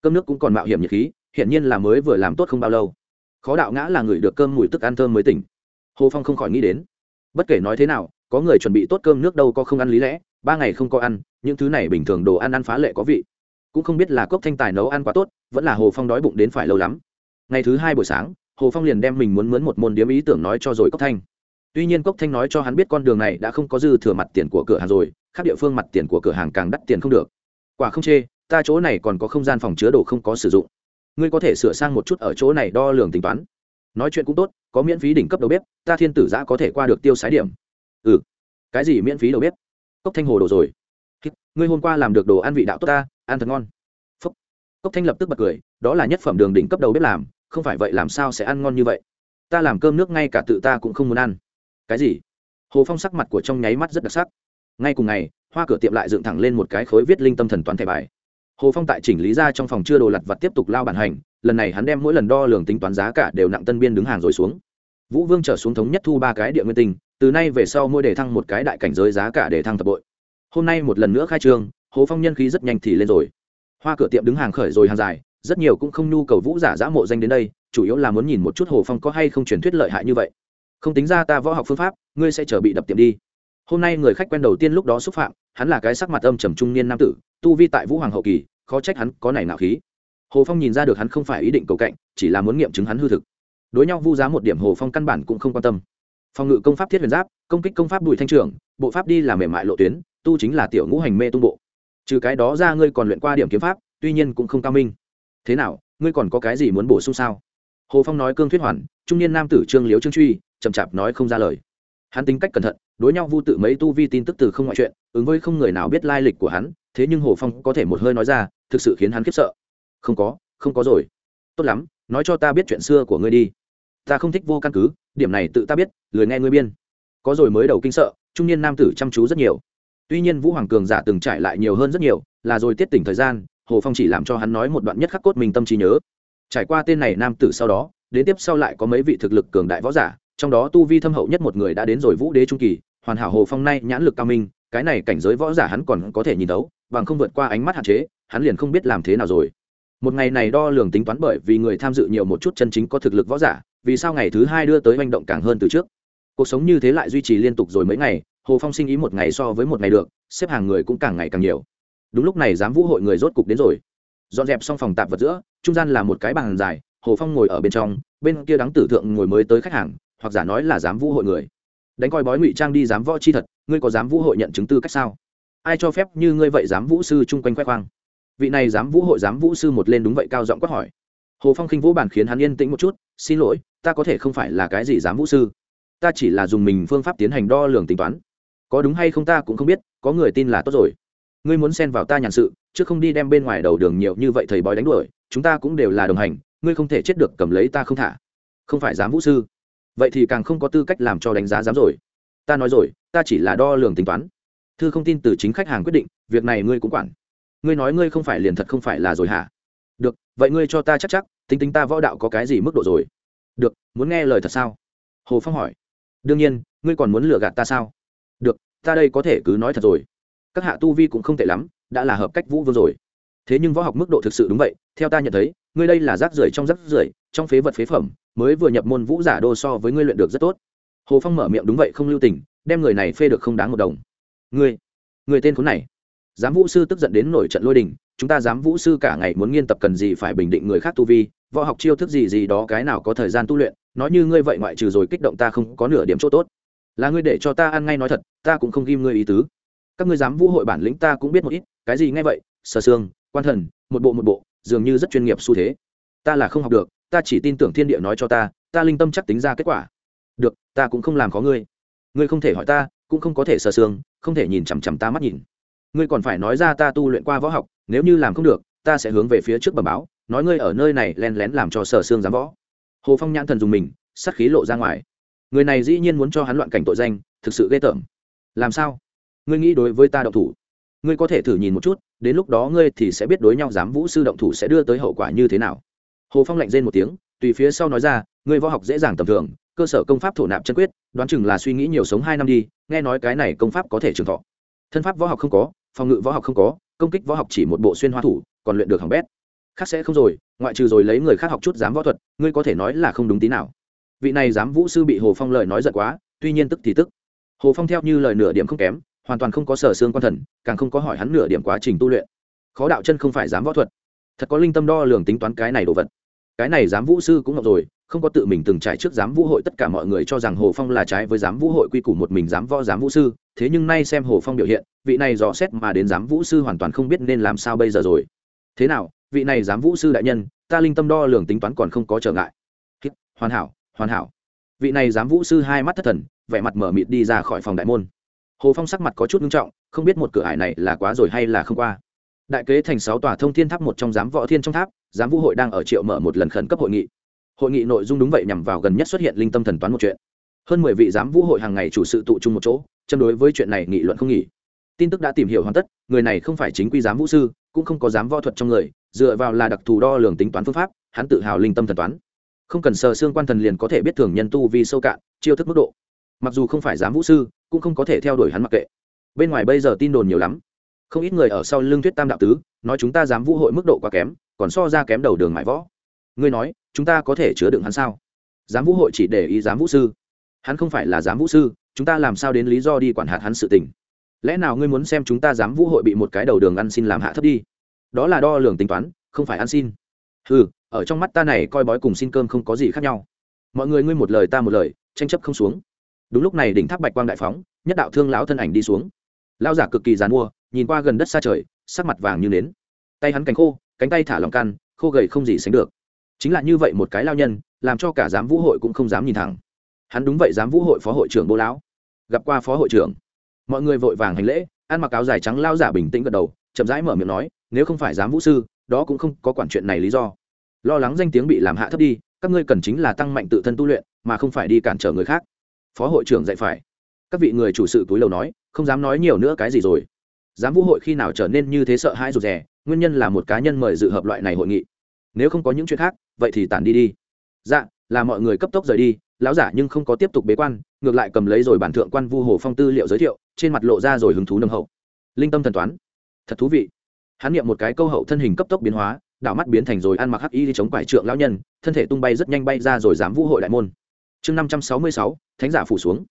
Cơm nước cũng còn mạo hiểm nhiệt khí, hiển nhiên là mới vừa làm tốt không bao lâu. Khó đạo ngã là người được cơm mùi thức ăn thơm mới tỉnh. Hồ phong không khỏi nghĩ đến, bất kể nói thế nào, có người chuẩn bị tốt cơm nước đâu có không ăn lý lẽ, ba ngày không có ăn, những thứ này bình thường đồ ăn ăn phá lệ có vị. Cũng không biết là cốc thanh tài nấu ăn quá tốt, vẫn là hồ phong đói bụng đến phải lâu lắm. Ngày thứ hai buổi sáng, hồ phong liền đem mình muốn mướn một môn điếm ý tưởng nói cho rồi cốc thanh tuy nhiên cốc thanh nói cho hắn biết con đường này đã không có dư thừa mặt tiền của cửa hàng rồi, khác địa phương mặt tiền của cửa hàng càng đắt tiền không được. Quả không chê, ta chỗ này còn có không gian phòng chứa đồ không có sử dụng. Ngươi có thể sửa sang một chút ở chỗ này đo lường tính toán. Nói chuyện cũng tốt, có miễn phí đỉnh cấp đầu bếp, ta thiên tử giã có thể qua được tiêu sái điểm. Ừ. Cái gì miễn phí đầu bếp? Cốc thanh hồ đồ rồi. Ngươi hôm qua làm được đồ ăn vị đạo tốt ta, ăn thật ngon. Phúc. cốc thanh lập tức bật cười, đó là nhất phẩm đường đỉnh cấp đầu bếp làm, không phải vậy làm sao sẽ ăn ngon như vậy? Ta làm cơm nước ngay cả tự ta cũng không muốn ăn cái gì? Hồ phong sắc mặt của trong nháy mắt rất đặc sắc. Ngay cùng ngày, hoa cửa tiệm lại dựng thẳng lên một cái khối viết linh tâm thần toán thẻ bài. Hồ phong tại chỉnh lý ra trong phòng chưa đồ lặt vặt tiếp tục lao bản hành, lần này hắn đem mỗi lần đo lường tính toán giá cả đều nặng tân biên đứng hàng rồi xuống. Vũ vương trở xuống thống nhất thu ba cái địa nguyên tinh từ nay về sau mỗi đề thăng một cái đại cảnh giới giá cả để thăng thập bội. Hôm nay một lần nữa khai trương, hồ phong nhân khí rất nhanh thì lên rồi. Hoa cửa tiệm đứng hàng khởi rồi hàng dài, rất nhiều cũng không nhu cầu vũ giả giã mộ danh đến đây, chủ yếu là muốn nhìn một chút hồ phong có hay không truyền thuyết lợi hại như vậy không tính ra ta võ học phương pháp, ngươi sẽ chờ bị đập tiệm đi. Hôm nay người khách quen đầu tiên lúc đó xúc phạm, hắn là cái sắc mặt âm trầm trung niên nam tử, tu vi tại vũ hoàng hậu kỳ, khó trách hắn có nảy nạo khí. Hồ phong nhìn ra được hắn không phải ý định cầu cạnh, chỉ là muốn nghiệm chứng hắn hư thực. Đối nhau vu giá một điểm, hồ phong căn bản cũng không quan tâm. Phòng ngự công pháp thiết huyền giáp, công kích công pháp bùi thanh trường, bộ pháp đi là mềm mại lộ tuyến, tu chính là tiểu ngũ hành mê tung bộ. Trừ cái đó ra ngươi còn luyện qua điểm kiếm pháp, tuy nhiên cũng không cao minh. Thế nào, ngươi còn có cái gì muốn bổ sung sao? Hồ phong nói cương thuyết hoàn, trung niên nam tử trương liếu trương truy chậm chạp nói không ra lời. Hắn tính cách cẩn thận, đối nhau vu tự mấy tu vi tin tức từ không ngoại chuyện, ứng với không người nào biết lai lịch của hắn, thế nhưng hồ phong có thể một hơi nói ra, thực sự khiến hắn khiếp sợ. Không có không có rồi. Tốt lắm, nói cho ta biết chuyện xưa của ngươi đi. Ta không thích vô căn cứ, điểm này tự ta biết, lười nghe ngươi biên. Có rồi mới đầu kinh sợ, trung niên nam tử chăm chú rất nhiều. Tuy nhiên vũ hoàng cường giả từng trải lại nhiều hơn rất nhiều, là rồi tiết tỉnh thời gian, hồ phong chỉ làm cho hắn nói một đoạn nhất khắc cốt mình tâm trí nhớ. Trải qua tên này nam tử sau đó, đến tiếp sau lại có mấy vị thực lực cường đại võ giả trong đó tu vi thâm hậu nhất một người đã đến rồi vũ đế trung kỳ, hoàn hảo hồ phong nay nhãn lực cao minh, cái này cảnh giới võ giả hắn còn có thể nhìn đấu bằng không vượt qua ánh mắt hạn chế, hắn liền không biết làm thế nào rồi. Một ngày này đo lường tính toán bởi vì người tham dự nhiều một chút chân chính có thực lực võ giả, vì sao ngày thứ hai đưa tới manh động càng hơn từ trước? Cuộc sống như thế lại duy trì liên tục rồi mấy ngày, hồ phong sinh ý một ngày so với một ngày được, xếp hàng người cũng càng ngày càng nhiều. Đúng lúc này giám vũ hội người rốt cục đến rồi. Dọn dẹp xong phòng tạp vật giữa, trung gian là một cái bàn dài, hồ phong ngồi ở bên trong, bên kia đắng tử thượng ngồi mới tới khách hàng hoặc giả nói là giám vũ hội người. Đánh coi bói ngụy trang đi giám võ chi thật, ngươi có giám vũ hội nhận chứng tư cách sao? Ai cho phép như ngươi vậy giám vũ sư chung quanh khoe khoang? Vị này giám vũ hội giám vũ sư một lên đúng vậy cao giọng quát hỏi. Hồ phong khinh vũ bản khiến hắn yên tĩnh một chút, xin lỗi, ta có thể không phải là cái gì giám vũ sư. Ta chỉ là dùng mình phương pháp tiến hành đo lường tính toán. Có đúng hay không ta cũng không biết, có người tin là tốt rồi. Ngươi muốn xen vào ta nhàn sự, chứ không đi đem bên ngoài đầu đường nhiều như vậy thầy bói đánh đuổi, chúng ta cũng đều là đồng hành, ngươi không thể chết được cầm lấy ta không thả. Không phải giám vũ sư vậy thì càng không có tư cách làm cho đánh giá dám rồi. Ta nói rồi, ta chỉ là đo lường tính toán. Thư không tin từ chính khách hàng quyết định, việc này ngươi cũng quản. Ngươi nói ngươi không phải liền thật không phải là rồi hả? Được, vậy ngươi cho ta chắc chắc, tính tính ta võ đạo có cái gì mức độ rồi? Được, muốn nghe lời thật sao? Hồ phong hỏi. Đương nhiên, ngươi còn muốn lừa gạt ta sao? Được, ta đây có thể cứ nói thật rồi. Các hạ tu vi cũng không tệ lắm, đã là hợp cách vũ vương rồi. Thế nhưng võ học mức độ thực sự đúng vậy, theo ta nhận thấy, ngươi đây là rác rưởi trong rác rưởi, trong phế vật phế phẩm mới vừa nhập môn vũ giả đô so với ngươi luyện được rất tốt. Hồ phong mở miệng, đúng vậy, không lưu tình, đem người này phê được không đáng một đồng. Ngươi, người tên khốn này. Giám vũ sư tức giận đến nổi trận lôi đình, chúng ta giám vũ sư cả ngày muốn nghiên tập cần gì phải bình định người khác tu vi, võ học chiêu thức gì gì đó cái nào có thời gian tu luyện, nói như ngươi vậy ngoại trừ rồi kích động ta không có nửa điểm chỗ tốt. Là ngươi để cho ta ăn ngay nói thật, ta cũng không ghim ngươi ý tứ. Các ngươi giám vũ hội bản lĩnh ta cũng biết một ít, cái gì ngay vậy? Sờ xương quan thần, một bộ một bộ, dường như rất chuyên nghiệp xu thế. Ta là không học được ta chỉ tin tưởng thiên địa nói cho ta ta linh tâm chắc tính ra kết quả. Được ta cũng không làm có ngươi. Ngươi không thể hỏi ta cũng không có thể sờ sương, không thể nhìn chằm chằm ta mắt nhìn. Ngươi còn phải nói ra ta tu luyện qua võ học nếu như làm không được ta sẽ hướng về phía trước bờ báo nói ngươi ở nơi này len lén làm cho sờ sương dám võ. Hồ phong nhãn thần dùng mình sắt khí lộ ra ngoài. Người này dĩ nhiên muốn cho hắn loạn cảnh tội danh thực sự ghê tởm. Làm sao? Ngươi nghĩ đối với ta động thủ? Ngươi có thể thử nhìn một chút đến lúc đó ngươi thì sẽ biết đối nhau dám vũ sư động thủ sẽ đưa tới hậu quả như thế nào hồ phong lạnh rên một tiếng, tùy phía sau nói ra, ngươi võ học dễ dàng tầm thường, cơ sở công pháp thổ nạp chân quyết, đoán chừng là suy nghĩ nhiều sống hai năm đi, nghe nói cái này công pháp có thể trường thọ. Thân pháp võ học không có, phòng ngự võ học không có, công kích võ học chỉ một bộ xuyên hoa thủ, còn luyện được hỏng bét. Khác sẽ không rồi, ngoại trừ rồi lấy người khác học chút dám võ thuật, ngươi có thể nói là không đúng tí nào. Vị này dám vũ sư bị hồ phong lời nói giận quá, tuy nhiên tức thì tức. Hồ phong theo như lời nửa điểm không kém, hoàn toàn không có sở xương quan thần, càng không có hỏi hắn nửa điểm quá trình tu luyện. Khó đạo chân không phải dám võ thuật. Thật có linh tâm đo lường tính toán cái này đồ vật cái này giám vũ sư cũng ngọc rồi, không có tự mình từng trải trước giám vũ hội, tất cả mọi người cho rằng hồ phong là trái với giám vũ hội quy củ một mình giám võ giám vũ sư, thế nhưng nay xem hồ phong biểu hiện, vị này dò xét mà đến giám vũ sư hoàn toàn không biết nên làm sao bây giờ rồi. Thế nào, vị này giám vũ sư đại nhân, ta linh tâm đo lường tính toán còn không có trở ngại. Hoàn hảo hoàn hảo. Vị này giám vũ sư hai mắt thất thần, vẻ mặt mở mịt đi ra khỏi phòng đại môn. Hồ phong sắc mặt có chút nghiêm trọng, không biết một cửa ải này là quá rồi hay là không qua. Đại kế thành sáu tòa thông thiên tháp một trong giám võ thiên trong tháp giám vũ hội đang ở triệu mở một lần khẩn cấp hội nghị. Hội nghị nội dung đúng vậy nhằm vào gần nhất xuất hiện linh tâm thần toán một chuyện. Hơn mười vị giám vũ hội hàng ngày chủ sự tụ trung một chỗ, châm đối với chuyện này nghị luận không nghỉ. Tin tức đã tìm hiểu hoàn tất, người này không phải chính quy giám vũ sư, cũng không có giám võ thuật trong người, dựa vào là đặc thù đo lường tính toán phương pháp, hắn tự hào linh tâm thần toán. Không cần sờ xương quan thần liền có thể biết thường nhân tu vì sâu cạn, chiêu thức mức độ. Mặc dù không phải giám vũ sư, cũng không có thể theo đuổi hắn mặc kệ. Bên ngoài bây giờ tin đồn nhiều lắm. Không ít người ở sau lưng thuyết tam đạo tứ, nói chúng ta giám vũ hội mức độ quá kém còn so ra kém đầu đường mãi võ. Ngươi nói, chúng ta có thể chứa đựng hắn sao? Giám vũ hội chỉ để ý giám vũ sư. Hắn không phải là giám vũ sư, chúng ta làm sao đến lý do đi quản hạt hắn sự tình? Lẽ nào ngươi muốn xem chúng ta giám vũ hội bị một cái đầu đường ăn xin làm hạ thấp đi? Đó là đo lường tính toán, không phải ăn xin. Ừ ở trong mắt ta này coi bói cùng xin cơm không có gì khác nhau. Mọi người ngươi một lời ta một lời, tranh chấp không xuống. Đúng lúc này đỉnh tháp bạch quang đại phóng, nhất đạo thương lão thân ảnh đi xuống. Lao giả cực kỳ dàn mua, nhìn qua gần đất xa trời, sắc mặt vàng như nến. Tay hắn cánh khô cánh tay thả lòng căn khô gầy không gì sánh được. Chính là như vậy một cái lao nhân, làm cho cả giám vũ hội cũng không dám nhìn thẳng. Hắn đúng vậy, giám vũ hội phó hội trưởng bô lão. Gặp qua phó hội trưởng. Mọi người vội vàng hành lễ, ăn mặc áo dài trắng lao giả bình tĩnh gật đầu, chậm rãi mở miệng nói, nếu không phải giám vũ sư, đó cũng không có quản chuyện này lý do. Lo lắng danh tiếng bị làm hạ thấp đi, các ngươi cần chính là tăng mạnh tự thân tu luyện, mà không phải đi cản trở người khác. Phó hội trưởng dạy phải. Các vị người chủ sự túi lầu nói, không dám nói nhiều nữa cái gì rồi giám vũ hội khi nào trở nên như thế sợ hãi rụt rè, nguyên nhân là một cá nhân mời dự hợp loại này hội nghị. Nếu không có những chuyện khác, vậy thì tản đi đi. Dạ là mọi người cấp tốc rời đi, lão giả nhưng không có tiếp tục bế quan, ngược lại cầm lấy rồi bản thượng quan vu hồ phong tư liệu giới thiệu, trên mặt lộ ra rồi hứng thú nâng hậu. Linh tâm thần toán. Thật thú vị. Hắn niệm một cái câu hậu thân hình cấp tốc biến hóa, đảo mắt biến thành rồi ăn mặc hắc y đi chống quải trượng lão nhân, thân thể tung bay rất nhanh bay ra rồi dám vũ hội đại môn. Chương năm trăm sáu mươi sáu, thánh giả phủ xuống.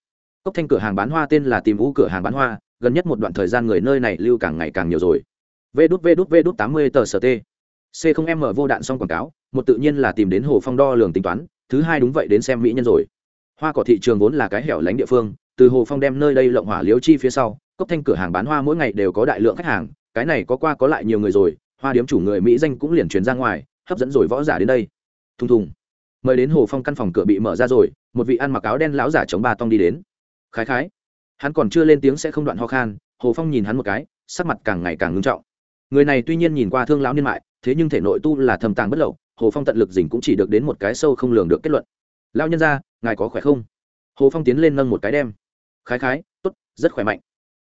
Cốc thanh cửa hàng bán hoa tên là tìm u cửa hàng bán hoa gần nhất một đoạn thời gian người nơi này lưu càng ngày càng nhiều rồi. Vê đút vê đút vê đút tám mươi tờ st c không m vô đạn xong quảng cáo, một tự nhiên là tìm đến hồ phong đo lường tính toán, thứ hai đúng vậy đến xem mỹ nhân rồi. Hoa cỏ thị trường vốn là cái hẻo lánh địa phương, từ hồ phong đem nơi đây lộng hỏa liếu chi phía sau, cốc thanh cửa hàng bán hoa mỗi ngày đều có đại lượng khách hàng, cái này có qua có lại nhiều người rồi, hoa điếm chủ người mỹ danh cũng liền truyền ra ngoài, hấp dẫn rồi võ giả đến đây. Thùng thùng. Mời đến hồ phong căn phòng cửa bị mở ra rồi, một vị ăn mặc áo đen lão giả chống ba tông đi đến. Khái khái hắn còn chưa lên tiếng sẽ không đoạn ho khan, hồ phong nhìn hắn một cái, sắc mặt càng ngày càng ngưng trọng. Người này tuy nhiên nhìn qua thương lão niên mại, thế nhưng thể nội tu là thầm tàng bất lậu, hồ phong tận lực dình cũng chỉ được đến một cái sâu không lường được kết luận. Lao nhân ra ngài có khỏe không? Hồ phong tiến lên nâng một cái đem. Khái khái, tốt, rất khỏe mạnh.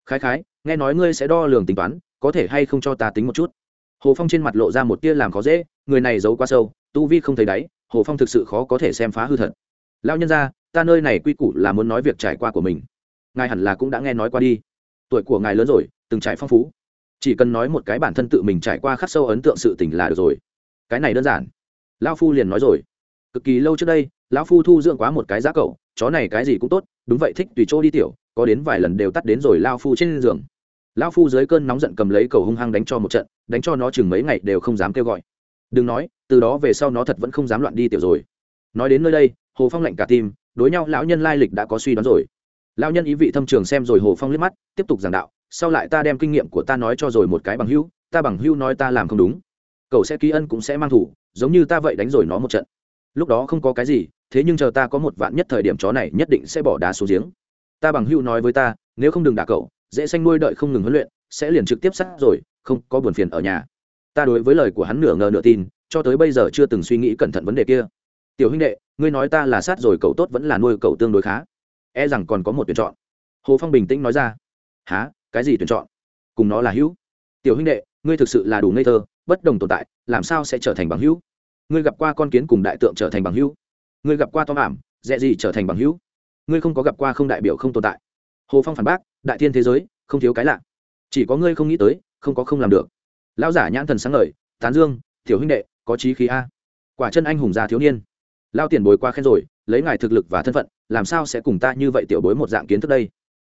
Khái khái, nghe nói ngươi sẽ đo lường tính toán, có thể hay không cho ta tính một chút? Hồ phong trên mặt lộ ra một tia làm khó dễ, người này giấu quá sâu, tu vi không thấy đáy, hồ phong thực sự khó có thể xem phá hư thật. Lao nhân ra ta nơi này quy củ là muốn nói việc trải qua của mình ngài hẳn là cũng đã nghe nói qua đi. Tuổi của ngài lớn rồi, từng trải phong phú. Chỉ cần nói một cái bản thân tự mình trải qua khắc sâu ấn tượng sự tình là được rồi. Cái này đơn giản. Lao phu liền nói rồi. Cực kỳ lâu trước đây, lão phu thu dưỡng quá một cái giá cậu, chó này cái gì cũng tốt, đúng vậy thích tùy chỗ đi tiểu, có đến vài lần đều tắt đến rồi lao phu trên giường. Lão phu dưới cơn nóng giận cầm lấy cầu hung hăng đánh cho một trận, đánh cho nó chừng mấy ngày đều không dám kêu gọi. Đừng nói, từ đó về sau nó thật vẫn không dám loạn đi tiểu rồi. Nói đến nơi đây, hồ phong lạnh cả tim, đối nhau lão nhân lai lịch đã có suy đoán rồi lão nhân ý vị thâm trường xem rồi hồ phong liếc mắt, tiếp tục giảng đạo, sau lại ta đem kinh nghiệm của ta nói cho rồi một cái bằng hữu, ta bằng hữu nói ta làm không đúng. Cậu sẽ ký ân cũng sẽ mang thủ, giống như ta vậy đánh rồi nó một trận. Lúc đó không có cái gì, thế nhưng chờ ta có một vạn nhất thời điểm chó này nhất định sẽ bỏ đá xuống giếng. Ta bằng hữu nói với ta, nếu không đừng đả cậu, dễ xanh nuôi đợi không ngừng huấn luyện, sẽ liền trực tiếp sát rồi, không có buồn phiền ở nhà. Ta đối với lời của hắn nửa ngờ nửa tin, cho tới bây giờ chưa từng suy nghĩ cẩn thận vấn đề kia. Tiểu huynh đệ, ngươi nói ta là sát rồi cậu tốt vẫn là nuôi cậu tương đối khá e rằng còn có một tuyển chọn. Hồ phong bình tĩnh nói ra. Há cái gì tuyển chọn? Cùng nó là hữu. Tiểu huynh đệ, ngươi thực sự là đủ ngây thơ, bất đồng tồn tại, làm sao sẽ trở thành bằng hữu? Ngươi gặp qua con kiến cùng đại tượng trở thành bằng hữu? Ngươi gặp qua tom ảm, dẹ gì trở thành bằng hữu? Ngươi không có gặp qua không đại biểu không tồn tại. Hồ phong phản bác, đại thiên thế giới, không thiếu cái lạ. Chỉ có ngươi không nghĩ tới, không có không làm được. Lão giả nhãn thần sáng ngời, tán dương, tiểu huynh đệ, có trí khí a. Quả chân anh hùng già thiếu niên. Lao tiền bồi qua khen rồi, lấy ngài thực lực và thân phận làm sao sẽ cùng ta như vậy tiểu bối một dạng kiến thức đây?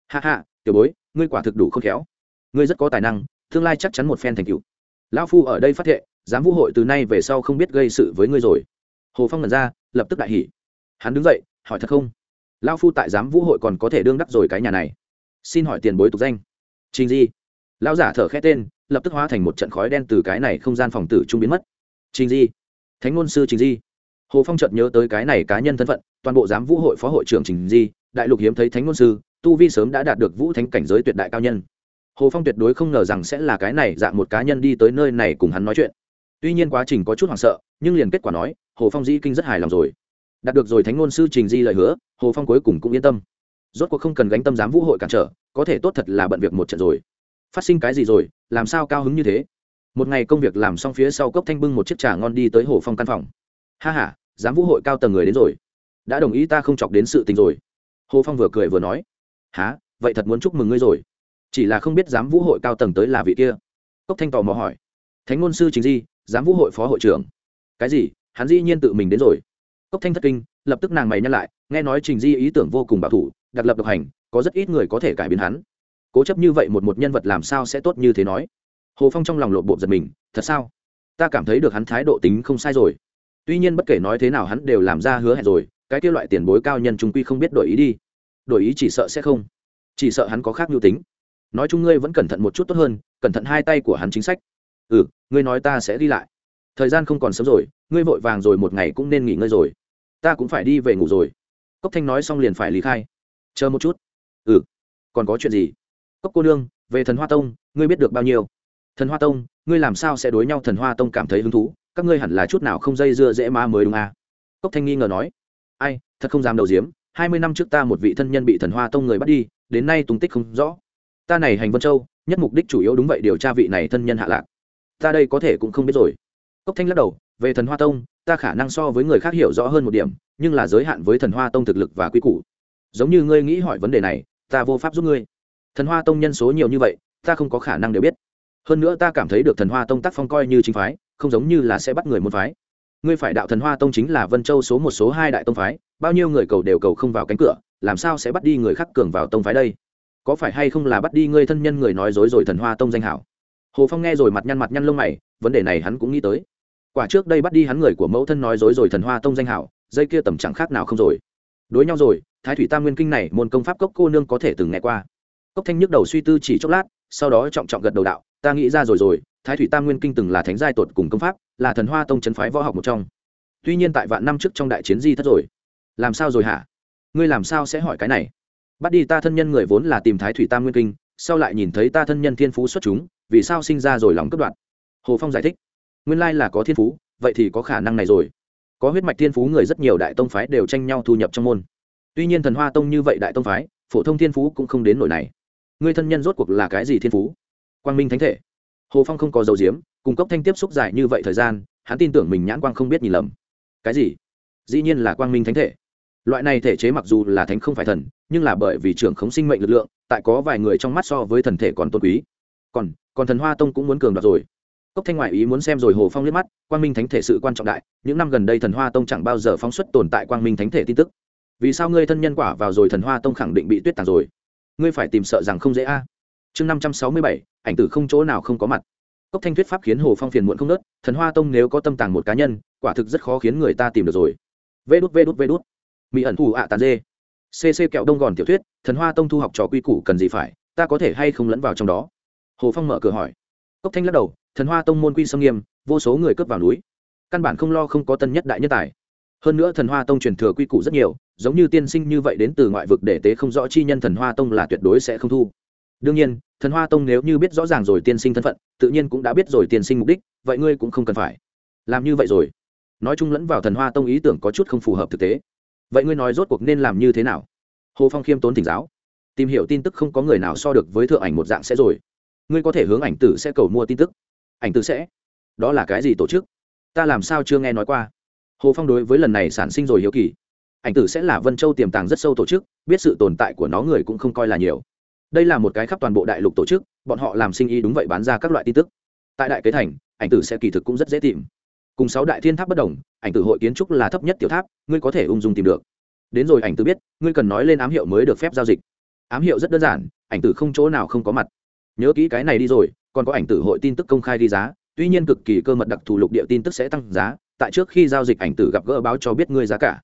Hạ hạ tiểu bối, ngươi quả thực đủ khôn khéo. Ngươi rất có tài năng, tương lai chắc chắn một phen thành cựu lão phu ở đây phát hiện giám vũ hội từ nay về sau không biết gây sự với ngươi rồi. Hồ phong ngẩn ra, lập tức đại hỉ. Hắn đứng dậy, hỏi thật không? Lão phu tại giám vũ hội còn có thể đương đắc rồi cái nhà này. Xin hỏi tiền bối tục danh. Trình di. Lão giả thở khẽ tên, lập tức hóa thành một trận khói đen từ cái này không gian phòng tử trung biến mất. Trình di. Thánh ngôn sư trình di hồ phong chợt nhớ tới cái này cá nhân thân phận, toàn bộ giám vũ hội phó hội trưởng trình di, đại lục hiếm thấy thánh ngôn sư, tu vi sớm đã đạt được vũ thánh cảnh giới tuyệt đại cao nhân. Hồ phong tuyệt đối không ngờ rằng sẽ là cái này dạng một cá nhân đi tới nơi này cùng hắn nói chuyện. Tuy nhiên quá trình có chút hoảng sợ, nhưng liền kết quả nói, hồ phong dĩ kinh rất hài lòng rồi. Đạt được rồi thánh ngôn sư trình di lời hứa, hồ phong cuối cùng cũng yên tâm. Rốt cuộc không cần gánh tâm giám vũ hội cản trở, có thể tốt thật là bận việc một trận rồi. Phát sinh cái gì rồi, làm sao cao hứng như thế? Một ngày công việc làm xong phía sau cốc thanh bưng một chiếc trà ngon đi tới hồ phong căn phòng ha h a giám vũ hội cao tầng người đến rồi. Đã đồng ý ta không chọc đến sự tình rồi. Hồ phong vừa cười vừa nói. Há vậy thật muốn chúc mừng ngươi rồi. Chỉ là không biết giám vũ hội cao tầng tới là vị kia. Cốc thanh tò mò hỏi. Thánh ngôn sư chính di, giám vũ hội phó hội trưởng. Cái gì? Hắn dĩ nhiên tự mình đến rồi. Cốc thanh thất kinh, lập tức nàng mày nhắc lại, nghe nói trình di ý tưởng vô cùng bảo thủ, đặc lập độc hành, có rất ít người có thể cải biến hắn. Cố chấp như vậy một một nhân vật làm sao sẽ tốt như thế nói? Hồ phong trong lòng lộn bộ giật mình, thật sao? Ta cảm thấy được hắn thái độ tính không sai rồi tuy nhiên bất kể nói thế nào hắn đều làm ra hứa hẹn rồi, cái kia loại tiền bối cao nhân trung quy không biết đổi ý đi. Đổi ý chỉ sợ sẽ không. Chỉ sợ hắn có khác mưu tính. Nói chung ngươi vẫn cẩn thận một chút tốt hơn, cẩn thận hai tay của hắn chính sách. Ừ ngươi nói ta sẽ đi lại. Thời gian không còn sớm rồi, ngươi vội vàng rồi một ngày cũng nên nghỉ ngơi rồi. Ta cũng phải đi về ngủ rồi. Cốc thanh nói xong liền phải lý khai. Chờ một chút. Ừ. Còn có chuyện gì? Cốc cô nương, về thần hoa tông, ngươi biết được bao nhiêu? Thần hoa tông, ngươi làm sao sẽ đối nhau thần hoa tông cảm thấy hứng thú? Các ngươi hẳn là chút nào không dây dưa dễ ma mới đúng à? cốc thanh nghi ngờ nói. Ai, thật không dám đầu diếm, hai mươi năm trước ta một vị thân nhân bị thần hoa tông người bắt đi, đến nay tung tích không rõ. Ta này hành vân châu, nhất mục đích chủ yếu đúng vậy điều tra vị này thân nhân hạ lạc. Ta đây có thể cũng không biết rồi. Cốc thanh lắc đầu, về thần hoa tông, ta khả năng so với người khác hiểu rõ hơn một điểm, nhưng là giới hạn với thần hoa tông thực lực và quy củ. Giống như ngươi nghĩ hỏi vấn đề này, ta vô pháp giúp ngươi. Thần hoa tông nhân số nhiều như vậy, ta không có khả năng đều biết. Hơn nữa ta cảm thấy được thần hoa tông tác phong coi như chính phái không giống như là sẽ bắt người môn phái. Ngươi phải đạo thần hoa tông chính là vân châu số một số hai đại tông phái, bao nhiêu người cầu đều cầu không vào cánh cửa, làm sao sẽ bắt đi người khác cường vào tông phái đây? Có phải hay không là bắt đi ngươi thân nhân người nói dối rồi thần hoa tông danh hảo? Hồ phong nghe rồi mặt nhăn mặt nhăn lông mày, vấn đề này hắn cũng nghĩ tới. Quả trước đây bắt đi hắn người của mẫu thân nói dối rồi thần hoa tông danh hảo, dây kia tầm chẳng khác nào không rồi. Đối nhau rồi, thái thủy tam nguyên kinh này môn công pháp cốc cô nương có thể từng nghe qua. Cốc thanh nhức đầu suy tư chỉ chốc lát, sau đó trọng trọng gật đầu đạo, ta nghĩ ra rồi rồi thái thủy tam nguyên kinh từng là thánh giai tột cùng công pháp, là thần hoa tông c phái võ học một trong. Tuy nhiên tại vạn năm trước trong đại chiến di thất rồi. Làm sao rồi hả? Ngươi làm sao sẽ hỏi cái này? Bắt đi ta thân nhân người vốn là tìm thái thủy tam nguyên kinh, sau lại nhìn thấy ta thân nhân thiên phú xuất chúng, vì sao sinh ra rồi lòng cấp đoạn hồ phong giải thích. Nguyên lai là có thiên phú, vậy thì có khả năng này rồi. Có huyết mạch thiên phú người rất nhiều đại tông phái đều tranh nhau thu nhập trong môn. Tuy nhiên thần hoa tông như vậy đại tông phái, phổ thông thiên phú cũng không đến nổi này. Ngươi thân nhân rốt cuộc là cái gì thiên phú? Quang minh thánh thể hồ phong không có dấu diếm cung cấp thanh tiếp xúc dài như vậy thời gian, hắn tin tưởng mình nhãn quang không biết nhìn lầm. Cái gì? Dĩ nhiên là quang minh thánh thể. Loại này thể chế mặc dù là thánh không phải thần, nhưng là bởi vì trưởng khống sinh mệnh lực lượng, tại có vài người trong mắt so với thần thể còn tôn quý. Còn còn thần hoa tông cũng muốn cường đoạt rồi. Cốc thanh ngoại ý muốn xem rồi hồ phong liếc mắt, quang minh thánh thể sự quan trọng đại, những năm gần đây thần hoa tông chẳng bao giờ phóng xuất tồn tại quang minh thánh thể tin tức. Vì sao ngươi thân nhân quả vào rồi thần hoa tông khẳng định bị tuyết tàn rồi? Ngươi phải tìm sợ rằng không dễ a chương năm trăm sáu mươi bảy, ảnh tử không chỗ nào không có mặt. Cốc thanh thuyết pháp khiến hồ phong phiền muộn không nớt, thần hoa tông nếu có tâm tàng một cá nhân, quả thực rất khó khiến người ta tìm được rồi. Vê đút vê đút vê đút. Mỹ ẩn thù ạ tàn dê. Cc kẹo đông gòn tiểu thuyết, thần hoa tông thu học trò quy củ cần gì phải, ta có thể hay không lẫn vào trong đó? Hồ phong mở cửa hỏi. Cốc thanh lắc đầu, thần hoa tông môn quy sâm nghiêm, vô số người cướp vào núi. Căn bản không lo không có tân nhất đại nhất tài. Hơn nữa thần hoa tông truyền thừa quy củ rất nhiều, giống như tiên sinh như vậy đến từ ngoại vực để tế không rõ chi nhân thần hoa tông là tuyệt đối sẽ không thu đương nhiên, thần hoa tông nếu như biết rõ ràng rồi tiên sinh thân phận, tự nhiên cũng đã biết rồi tiên sinh mục đích, vậy ngươi cũng không cần phải. Làm như vậy rồi. Nói chung lẫn vào thần hoa tông ý tưởng có chút không phù hợp thực tế. Vậy ngươi nói rốt cuộc nên làm như thế nào? Hồ phong khiêm tốn thỉnh giáo. Tìm hiểu tin tức không có người nào so được với thượng ảnh một dạng sẽ rồi. Ngươi có thể hướng ảnh tử sẽ cầu mua tin tức. Ảnh tử sẽ? Đó là cái gì tổ chức? Ta làm sao chưa nghe nói qua? Hồ phong đối với lần này sản sinh rồi hiếu kỳ. Ảnh tử sẽ là vân châu tiềm tàng rất sâu tổ chức, biết sự tồn tại của nó người cũng không coi là nhiều đây là một cái khắp toàn bộ đại lục tổ chức, bọn họ làm sinh ý đúng vậy bán ra các loại tin tức. Tại đại kế thành, ảnh tử sẽ kỳ thực cũng rất dễ tìm. Cùng sáu đại thiên tháp bất đồng, ảnh tử hội kiến trúc là thấp nhất tiểu tháp, ngươi có thể ung dung tìm được. Đến rồi ảnh tử biết, ngươi cần nói lên ám hiệu mới được phép giao dịch. Ám hiệu rất đơn giản, ảnh tử không chỗ nào không có mặt. Nhớ kỹ cái này đi rồi, còn có ảnh tử hội tin tức công khai đi giá, tuy nhiên cực kỳ cơ mật đặc thù lục địa tin tức sẽ tăng giá, tại trước khi giao dịch ảnh tử gặp gỡ báo cho biết ngươi giá cả.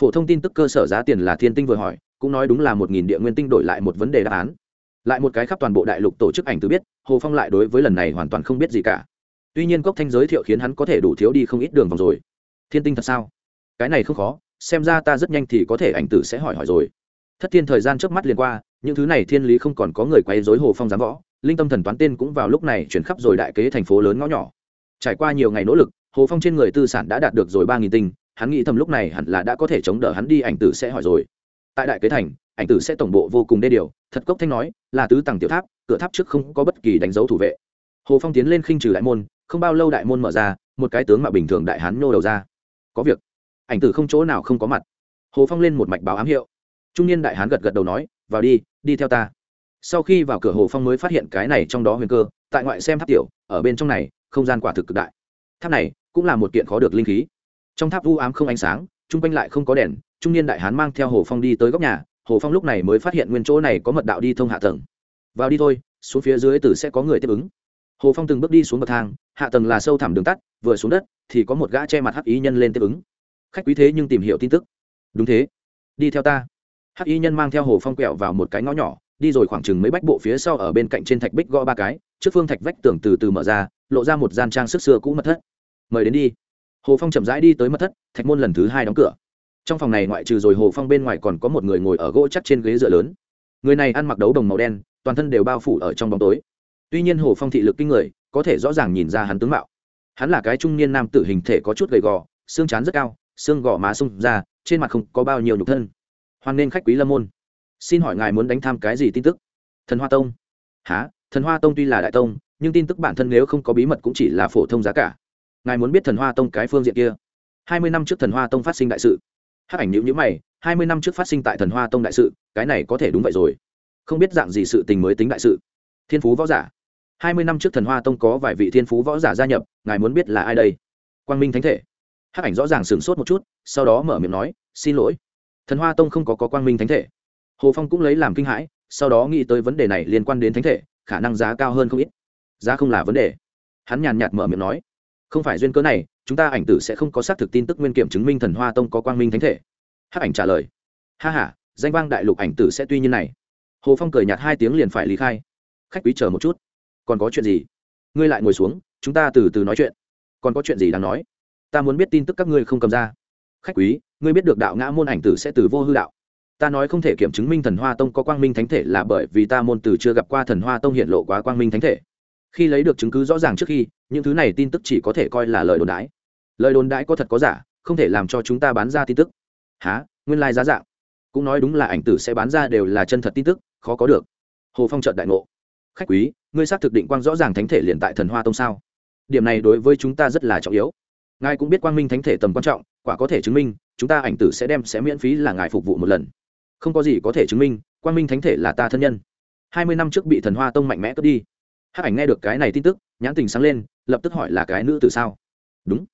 Phổ thông tin tức cơ sở giá tiền là thiên tinh vừa hỏi, cũng nói đúng là một nghìn địa nguyên tinh đổi lại một vấn đề đáp án lại một cái khắp toàn bộ đại lục tổ chức ảnh tử biết, hồ phong lại đối với lần này hoàn toàn không biết gì cả. Tuy nhiên cốc thanh giới thiệu khiến hắn có thể đủ thiếu đi không ít đường vòng rồi. Thiên tinh thật sao? Cái này không khó, xem ra ta rất nhanh thì có thể ảnh tử sẽ hỏi hỏi rồi. Thất thiên thời gian trước mắt liền qua, những thứ này thiên lý không còn có người quay dối hồ phong giám võ, linh tâm thần toán tên cũng vào lúc này chuyển khắp rồi đại kế thành phố lớn ngõ nhỏ. Trải qua nhiều ngày nỗ lực, hồ phong trên người tư sản đã đạt được rồi ba nghìn tinh, hắn nghĩ thầm lúc này hẳn là đã có thể chống đỡ hắn đi ảnh tử sẽ hỏi rồi. Tại đại kế thành ảnh tử sẽ tổng bộ vô cùng đê điều. Thật cốc thanh nói, là tứ tầng tiểu tháp, cửa tháp trước không có bất kỳ đánh dấu thủ vệ. Hồ phong tiến lên khinh trừ đại môn, không bao lâu đại môn mở ra, một cái tướng mạo bình thường đại hán nhô đầu ra. Có việc. Ảnh tử không chỗ nào không có mặt. Hồ phong lên một mạch báo ám hiệu. Trung niên đại hán gật gật đầu nói, vào đi đi theo ta. Sau khi vào cửa hồ phong mới phát hiện cái này trong đó huyền cơ, tại ngoại xem tháp tiểu, ở bên trong này, không gian quả thực cực đại. Tháp này cũng là một kiện khó được linh khí. Trong tháp u ám không ánh sáng, chung quanh lại không có đèn, trung niên đại hán mang theo hồ phong đi tới góc nhà hồ phong lúc này mới phát hiện nguyên chỗ này có mật đạo đi thông hạ tầng. Vào đi thôi, xuống phía dưới tử sẽ có người tiếp ứng. Hồ phong từng bước đi xuống bậc thang, hạ tầng là sâu thẳm đường tắt, vừa xuống đất thì có một gã che mặt hắc ý nhân lên tiếp ứng. Khách quý thế nhưng tìm hiểu tin tức. Đúng thế. Đi theo ta. Hắc ý nhân mang theo hồ phong quẹo vào một cái ngõ nhỏ, đi rồi khoảng chừng mấy bách bộ phía sau ở bên cạnh trên thạch bích gõ ba cái, trước phương thạch vách tường từ từ mở ra, lộ ra một gian trang sức xưa cũ mật thất. Mời đến đi. Hồ phong chậm rãi đi tới mật thất, thạch môn lần thứ hai đóng cửa trong phòng này ngoại trừ rồi hồ phong bên ngoài còn có một người ngồi ở gỗ chắc trên ghế dựa lớn. Người này ăn mặc đấu đồng màu đen, toàn thân đều bao phủ ở trong bóng tối. Tuy nhiên hồ phong thị lực kinh người, có thể rõ ràng nhìn ra hắn tướng mạo. Hắn là cái trung niên nam tử hình thể có chút gầy gò, xương chán rất cao, xương gò má sung ra, trên mặt không có bao nhiêu nhục thân. Hoan nên khách quý lâm môn. Xin hỏi ngài muốn đánh tham cái gì tin tức? Thần hoa tông. Há thần hoa tông tuy là đại tông, nhưng tin tức bản thân nếu không có bí mật cũng chỉ là phổ thông giá cả. Ngài muốn biết thần hoa tông cái phương diện kia. Hai mươi năm trước thần hoa tông phát sinh đại sự. Hắc ảnh nhữ nhữ mày hai mươi năm trước phát sinh tại thần hoa tông đại sự cái này có thể đúng vậy rồi. Không biết dạng gì sự tình mới tính đại sự. Thiên phú võ giả. hai mươi năm trước thần hoa tông có vài vị thiên phú võ giả gia nhập ngài muốn biết là ai đây? Quang minh thánh thể. Hắc ảnh rõ ràng sửng sốt một chút sau đó mở miệng nói xin lỗi. Thần hoa tông không có, có quang minh thánh thể. Hồ phong cũng lấy làm kinh hãi sau đó nghĩ tới vấn đề này liên quan đến thánh thể khả năng giá cao hơn không ít. Giá không là vấn đề. Hắn nhàn nhạt mở miệng nói không phải duyên cớ này chúng ta ảnh tử sẽ không có xác thực tin tức nguyên kiểm chứng minh thần hoa tông có quang minh thánh thể. Hắc ảnh trả lời. Ha h a danh vang đại lục ảnh tử sẽ tuy nhiên này. Hồ phong cười nhạt hai tiếng liền phải lý khai. Khách quý chờ một chút. Còn có chuyện gì? Ngươi lại ngồi xuống, chúng ta từ từ nói chuyện. Còn có chuyện gì đáng nói? Ta muốn biết tin tức các ngươi không cầm ra. Khách quý, ngươi biết được đạo ngã môn ảnh tử sẽ từ vô hư đạo. Ta nói không thể kiểm chứng minh thần hoa tông có quang minh thánh thể là bởi vì ta môn từ chưa gặp qua thần hoa tông hiện lộ quá quang minh thánh thể. Khi lấy được chứng cứ rõ ràng trước khi, những thứ này tin tức chỉ có thể coi là lời đồn đái lời đồn đãi có thật có giả, không thể làm cho chúng ta bán ra tin tức. Há nguyên lai giá dạng. Cũng nói đúng là ảnh tử sẽ bán ra đều là chân thật tin tức, khó có được. Hồ phong trợn đại ngộ. Khách quý, ngươi xác thực định quang rõ ràng thánh thể liền tại thần hoa tông sao? Điểm này đối với chúng ta rất là trọng yếu. Ngài cũng biết quang minh thánh thể tầm quan trọng, quả có thể chứng minh, chúng ta ảnh tử sẽ đem sẽ miễn phí là ngài phục vụ một lần. Không có gì có thể chứng minh, quang minh thánh thể là ta thân nhân. Hai mươi năm trước bị thần hoa tông mạnh mẽ cướp đi. Hắc ảnh nghe được cái này tin tức, nhãn tình sáng lên, lập tức hỏi là cái nữ từ sao? Đúng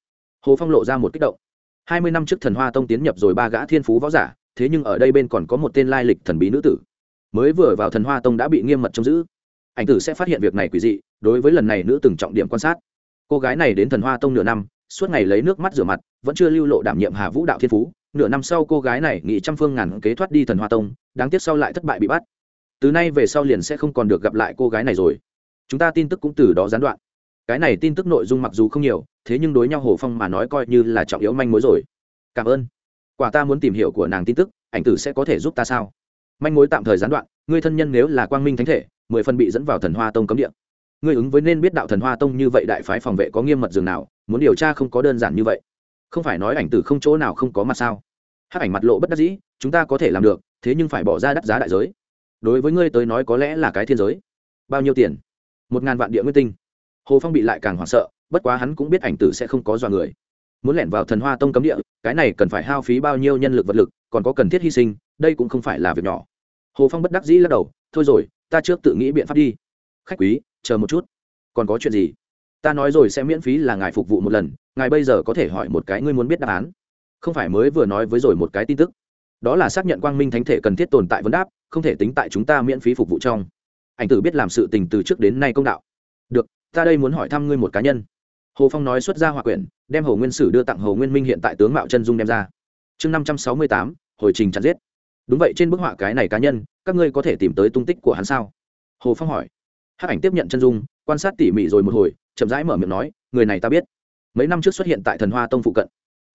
hồ phong lộ ra một kích động. Hai mươi năm trước thần hoa tông tiến nhập rồi ba gã thiên phú võ giả, thế nhưng ở đây bên còn có một tên lai lịch thần bí nữ tử. Mới vừa vào thần hoa tông đã bị nghiêm mật trông giữ. Ảnh tử sẽ phát hiện việc này quỷ dị, đối với lần này nữ từng trọng điểm quan sát. Cô gái này đến thần hoa tông nửa năm, suốt ngày lấy nước mắt rửa mặt, vẫn chưa lưu lộ đảm nhiệm hà vũ đạo thiên phú. Nửa năm sau cô gái này nghị trăm phương ngàn kế thoát đi thần hoa tông, đáng tiếc sau lại thất bại bị bắt. Từ nay về sau liền sẽ không còn được gặp lại cô gái này rồi. Chúng ta tin tức cũng từ đó gián đoạn cái này tin tức nội dung mặc dù không nhiều, thế nhưng đối nhau hồ phong mà nói coi như là trọng yếu manh mối rồi. Cảm ơn. Quả ta muốn tìm hiểu của nàng tin tức, ảnh tử sẽ có thể giúp ta sao? Manh mối tạm thời gián đoạn, ngươi thân nhân nếu là quang minh thánh thể, mười phần bị dẫn vào thần hoa tông cấm địa. Ngươi ứng với nên biết đạo thần hoa tông như vậy đại phái phòng vệ có nghiêm mật dường nào, muốn điều tra không có đơn giản như vậy. Không phải nói ảnh tử không chỗ nào không có mặt sao? Hắc ảnh mặt lộ bất đắc dĩ, chúng ta có thể làm được, thế nhưng phải bỏ ra đắt giá đại giới. Đối với ngươi tới nói có lẽ là cái thiên giới. Bao nhiêu tiền? Một ngàn vạn địa nguyên tinh hồ phong bị lại càng hoảng sợ, bất quá hắn cũng biết ảnh tử sẽ không có dọa người. Muốn lẻn vào thần hoa tông cấm địa, cái này cần phải hao phí bao nhiêu nhân lực vật lực, còn có cần thiết hy sinh, đây cũng không phải là việc nhỏ. Hồ phong bất đắc dĩ lắc đầu, thôi rồi, ta trước tự nghĩ biện pháp đi. Khách quý, chờ một chút. Còn có chuyện gì? Ta nói rồi sẽ miễn phí là ngài phục vụ một lần, ngài bây giờ có thể hỏi một cái ngươi muốn biết đáp án. Không phải mới vừa nói với rồi một cái tin tức. Đó là xác nhận quang minh thánh thể cần thiết tồn tại vấn đáp, không thể tính tại chúng ta miễn phí phục vụ trong. Ảnh tử biết làm sự tình từ trước đến nay công đạo ta đây muốn hỏi thăm ngươi một cá nhân. Hồ phong nói xuất ra hòa quyển, đem hồ nguyên sử đưa tặng hồ nguyên minh hiện tại tướng mạo chân dung đem ra. Chương năm trăm sáu mươi tám, hồi trình chặt giết. Đúng vậy, trên bức họa cái này cá nhân, các ngươi có thể tìm tới tung tích của hắn sao? Hồ phong hỏi. Hắc ảnh tiếp nhận chân dung, quan sát tỉ mỉ rồi một hồi, chậm rãi mở miệng nói, người này ta biết. Mấy năm trước xuất hiện tại thần hoa tông phụ cận.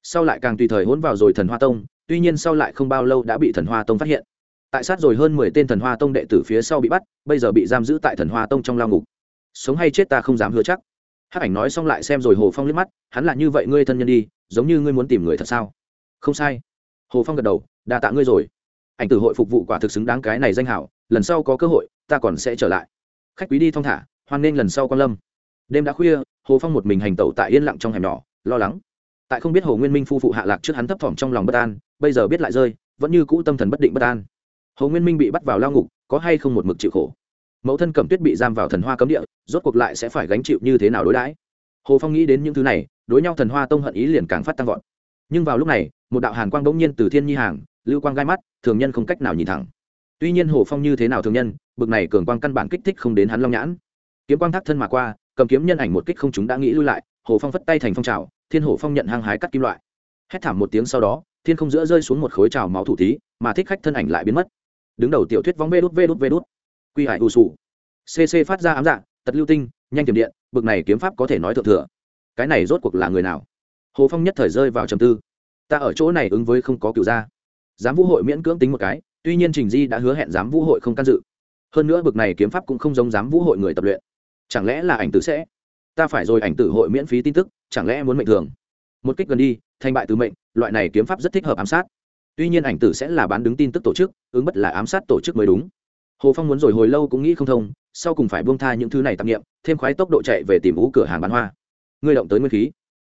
Sau lại càng tùy thời hỗn vào rồi thần hoa tông, tuy nhiên sau lại không bao lâu đã bị thần hoa tông phát hiện. Tại sát rồi hơn mười tên thần hoa tông đệ tử phía sau bị bắt, bây giờ bị giam giữ tại thần hoa tông trong lao ngục sống hay chết ta không dám hứa chắc. Hắc ảnh nói xong lại xem rồi hồ phong liếc mắt, hắn là như vậy ngươi thân nhân đi, giống như ngươi muốn tìm người thật sao? Không sai. Hồ phong gật đầu, đa tạ ngươi rồi. Ảnh tử hội phục vụ quả thực xứng đáng cái này danh hảo, lần sau có cơ hội, ta còn sẽ trở lại. Khách quý đi thong thả, hoan nghênh lần sau quan lâm. Đêm đã khuya, hồ phong một mình hành tẩu tại yên lặng trong hẻm nhỏ, lo lắng. Tại không biết hồ nguyên minh phu phụ hạ lạc trước hắn thấp thỏm trong lòng bất an, bây giờ biết lại rơi, vẫn như cũ tâm thần bất định bất an. Hồ nguyên minh bị bắt vào lao ngục, có hay không một mực chịu khổ? Mẫu thân cẩm tuyết bị giam vào thần hoa cấm địa, rốt cuộc lại sẽ phải gánh chịu như thế nào đối đãi? Hồ phong nghĩ đến những thứ này, đối nhau thần hoa tông hận ý liền càng phát tăng vọt. Nhưng vào lúc này, một đạo hàn quang bỗng nhiên từ thiên nhi hàng, lưu quang gai mắt, thường nhân không cách nào nhìn thẳng. Tuy nhiên hồ phong như thế nào thường nhân, bực này cường quang căn bản kích thích không đến hắn long nhãn. Kiếm quang thác thân mà qua, cầm kiếm nhân ảnh một kích không chúng đã nghĩ lui lại, hồ phong phất tay thành phong trào, thiên hồ phong nhận hăng hái cắt kim loại. Hét thảm một tiếng sau đó, thiên không giữa rơi xuống một khối trào máu thủ thí, mà thích khách thân ảnh lại biến mất. Đứng đầu tiểu thuyết vóng vê đút vê đút vê đút quy hải ù sù cc phát ra ám dạng tật lưu tinh, nhanh tiềm điện, bực này kiếm pháp có thể nói thượng thừa. Cái này rốt cuộc là người nào? Hồ phong nhất thời rơi vào trầm tư. Ta ở chỗ này ứng với không có cựu gia. Giám vũ hội miễn cưỡng tính một cái, tuy nhiên trình di đã hứa hẹn giám vũ hội không can dự. Hơn nữa bực này kiếm pháp cũng không giống giám vũ hội người tập luyện. Chẳng lẽ là ảnh tử sẽ? Ta phải rồi ảnh tử hội miễn phí tin tức, chẳng lẽ muốn mệnh thường? Một kích gần đi, thành bại từ mệnh, loại này kiếm pháp rất thích hợp ám sát. Tuy nhiên ảnh tử sẽ là bán đứng tin tức tổ chức, ứng bất là ám sát tổ chức mới đúng hồ phong muốn rồi hồi lâu cũng nghĩ không thông, sau cùng phải buông tha những thứ này tạp nghiệm thêm khoái tốc độ chạy về tìm ú cửa hàng bán hoa. Ngươi động tới nguyên khí.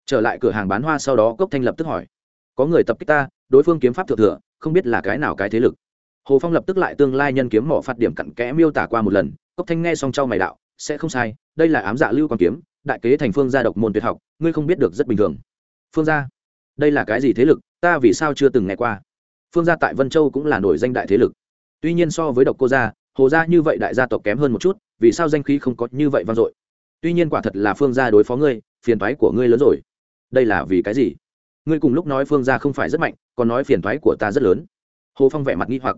Trở lại cửa hàng bán hoa sau đó cốc thanh lập tức hỏi. Có người tập kích ta, đối phương kiếm pháp thượng thừa, không biết là cái nào cái thế lực. Hồ phong lập tức lại tương lai nhân kiếm mỏ phát điểm cặn kẽ miêu tả qua một lần, cốc thanh nghe xong trao mày đạo, sẽ không sai, đây là ám dạ lưu quan kiếm, đại kế thành phương gia độc môn tuyệt học, ngươi không biết được rất bình thường. Phương gia? Đây là cái gì thế lực? Ta vì sao chưa từng nghe qua? Phương gia tại vân châu cũng là nổi danh đại thế lực tuy nhiên so với độc cô gia, hồ gia như vậy đại gia tộc kém hơn một chút, vì sao danh khí không có như vậy vang dội? Tuy nhiên quả thật là phương gia đối phó ngươi, phiền toái của ngươi lớn rồi. Đây là vì cái gì? Ngươi cùng lúc nói phương gia không phải rất mạnh, còn nói phiền toái của ta rất lớn. Hồ phong vẻ mặt nghi hoặc.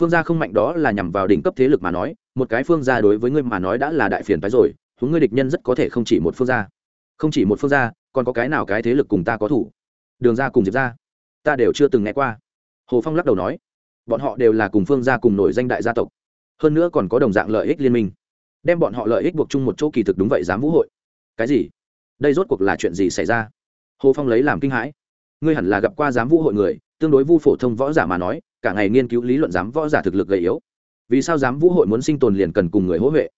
Phương gia không mạnh đó là nhằm vào đỉnh cấp thế lực mà nói, một cái phương gia đối với ngươi mà nói đã là đại phiền toái rồi, huống ngươi địch nhân rất có thể không chỉ một phương gia. Không chỉ một phương gia, còn có cái nào cái thế lực cùng ta có thủ? Đường ra cùng diệp ra. Ta đều chưa từng nghe qua. Hồ phong lắc đầu nói bọn họ đều là cùng phương gia cùng nổi danh đại gia tộc. Hơn nữa còn có đồng dạng lợi ích liên minh. Đem bọn họ lợi ích buộc chung một chỗ kỳ thực đúng vậy dám vũ hội. Cái gì? Đây rốt cuộc là chuyện gì xảy ra? Hồ phong lấy làm kinh hãi. Ngươi hẳn là gặp qua giám vũ hội người, tương đối vu phổ thông võ giả mà nói, cả ngày nghiên cứu lý luận giám võ giả thực lực gầy yếu. Vì sao giám vũ hội muốn sinh tồn liền cần cùng người hỗ huệ?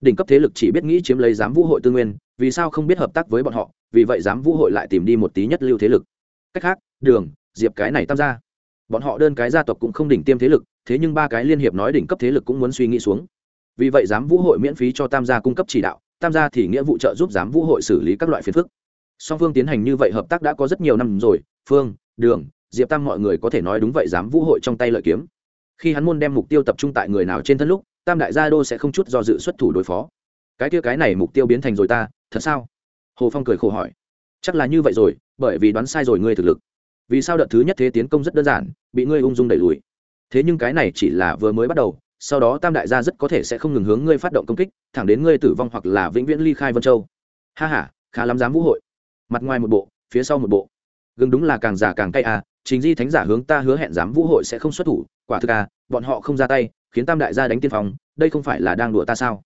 Đỉnh cấp thế lực chỉ biết nghĩ chiếm lấy giám vũ hội tư nguyên, vì sao không biết hợp tác với bọn họ? Vì vậy giám vũ hội lại tìm đi một tí nhất lưu thế lực. Cách khác, đường, diệp cái này tam gia bọn họ đơn cái gia tộc cũng không đỉnh tiêm thế lực, thế nhưng ba cái liên hiệp nói đỉnh cấp thế lực cũng muốn suy nghĩ xuống. Vì vậy giám vũ hội miễn phí cho tam gia cung cấp chỉ đạo, tam gia thì nghĩa vụ trợ giúp giám vũ hội xử lý các loại phiền phức. Song phương tiến hành như vậy hợp tác đã có rất nhiều năm rồi, phương, đường, diệp tam mọi người có thể nói đúng vậy giám vũ hội trong tay lợi kiếm. Khi hắn muốn đem mục tiêu tập trung tại người nào trên thân lúc, tam đại gia đô sẽ không chút do dự xuất thủ đối phó. Cái kia cái này mục tiêu biến thành rồi ta, thật sao? Hồ phong cười khổ hỏi. Chắc là như vậy rồi, bởi vì đoán sai rồi ngươi thực lực vì sao đợt thứ nhất thế tiến công rất đơn giản, bị ngươi ung dung đẩy lùi. Thế nhưng cái này chỉ là vừa mới bắt đầu, sau đó tam đại gia rất có thể sẽ không ngừng hướng ngươi phát động công kích, thẳng đến ngươi tử vong hoặc là vĩnh viễn ly khai vân châu. Ha h a khá lắm dám vũ hội. Mặt ngoài một bộ, phía sau một bộ. Gừng đúng là càng già càng cay à chính di thánh giả hướng ta hứa hẹn dám vũ hội sẽ không xuất thủ, quả thực à bọn họ không ra tay, khiến tam đại gia đánh tiên phong, đây không phải là đang đùa ta sao?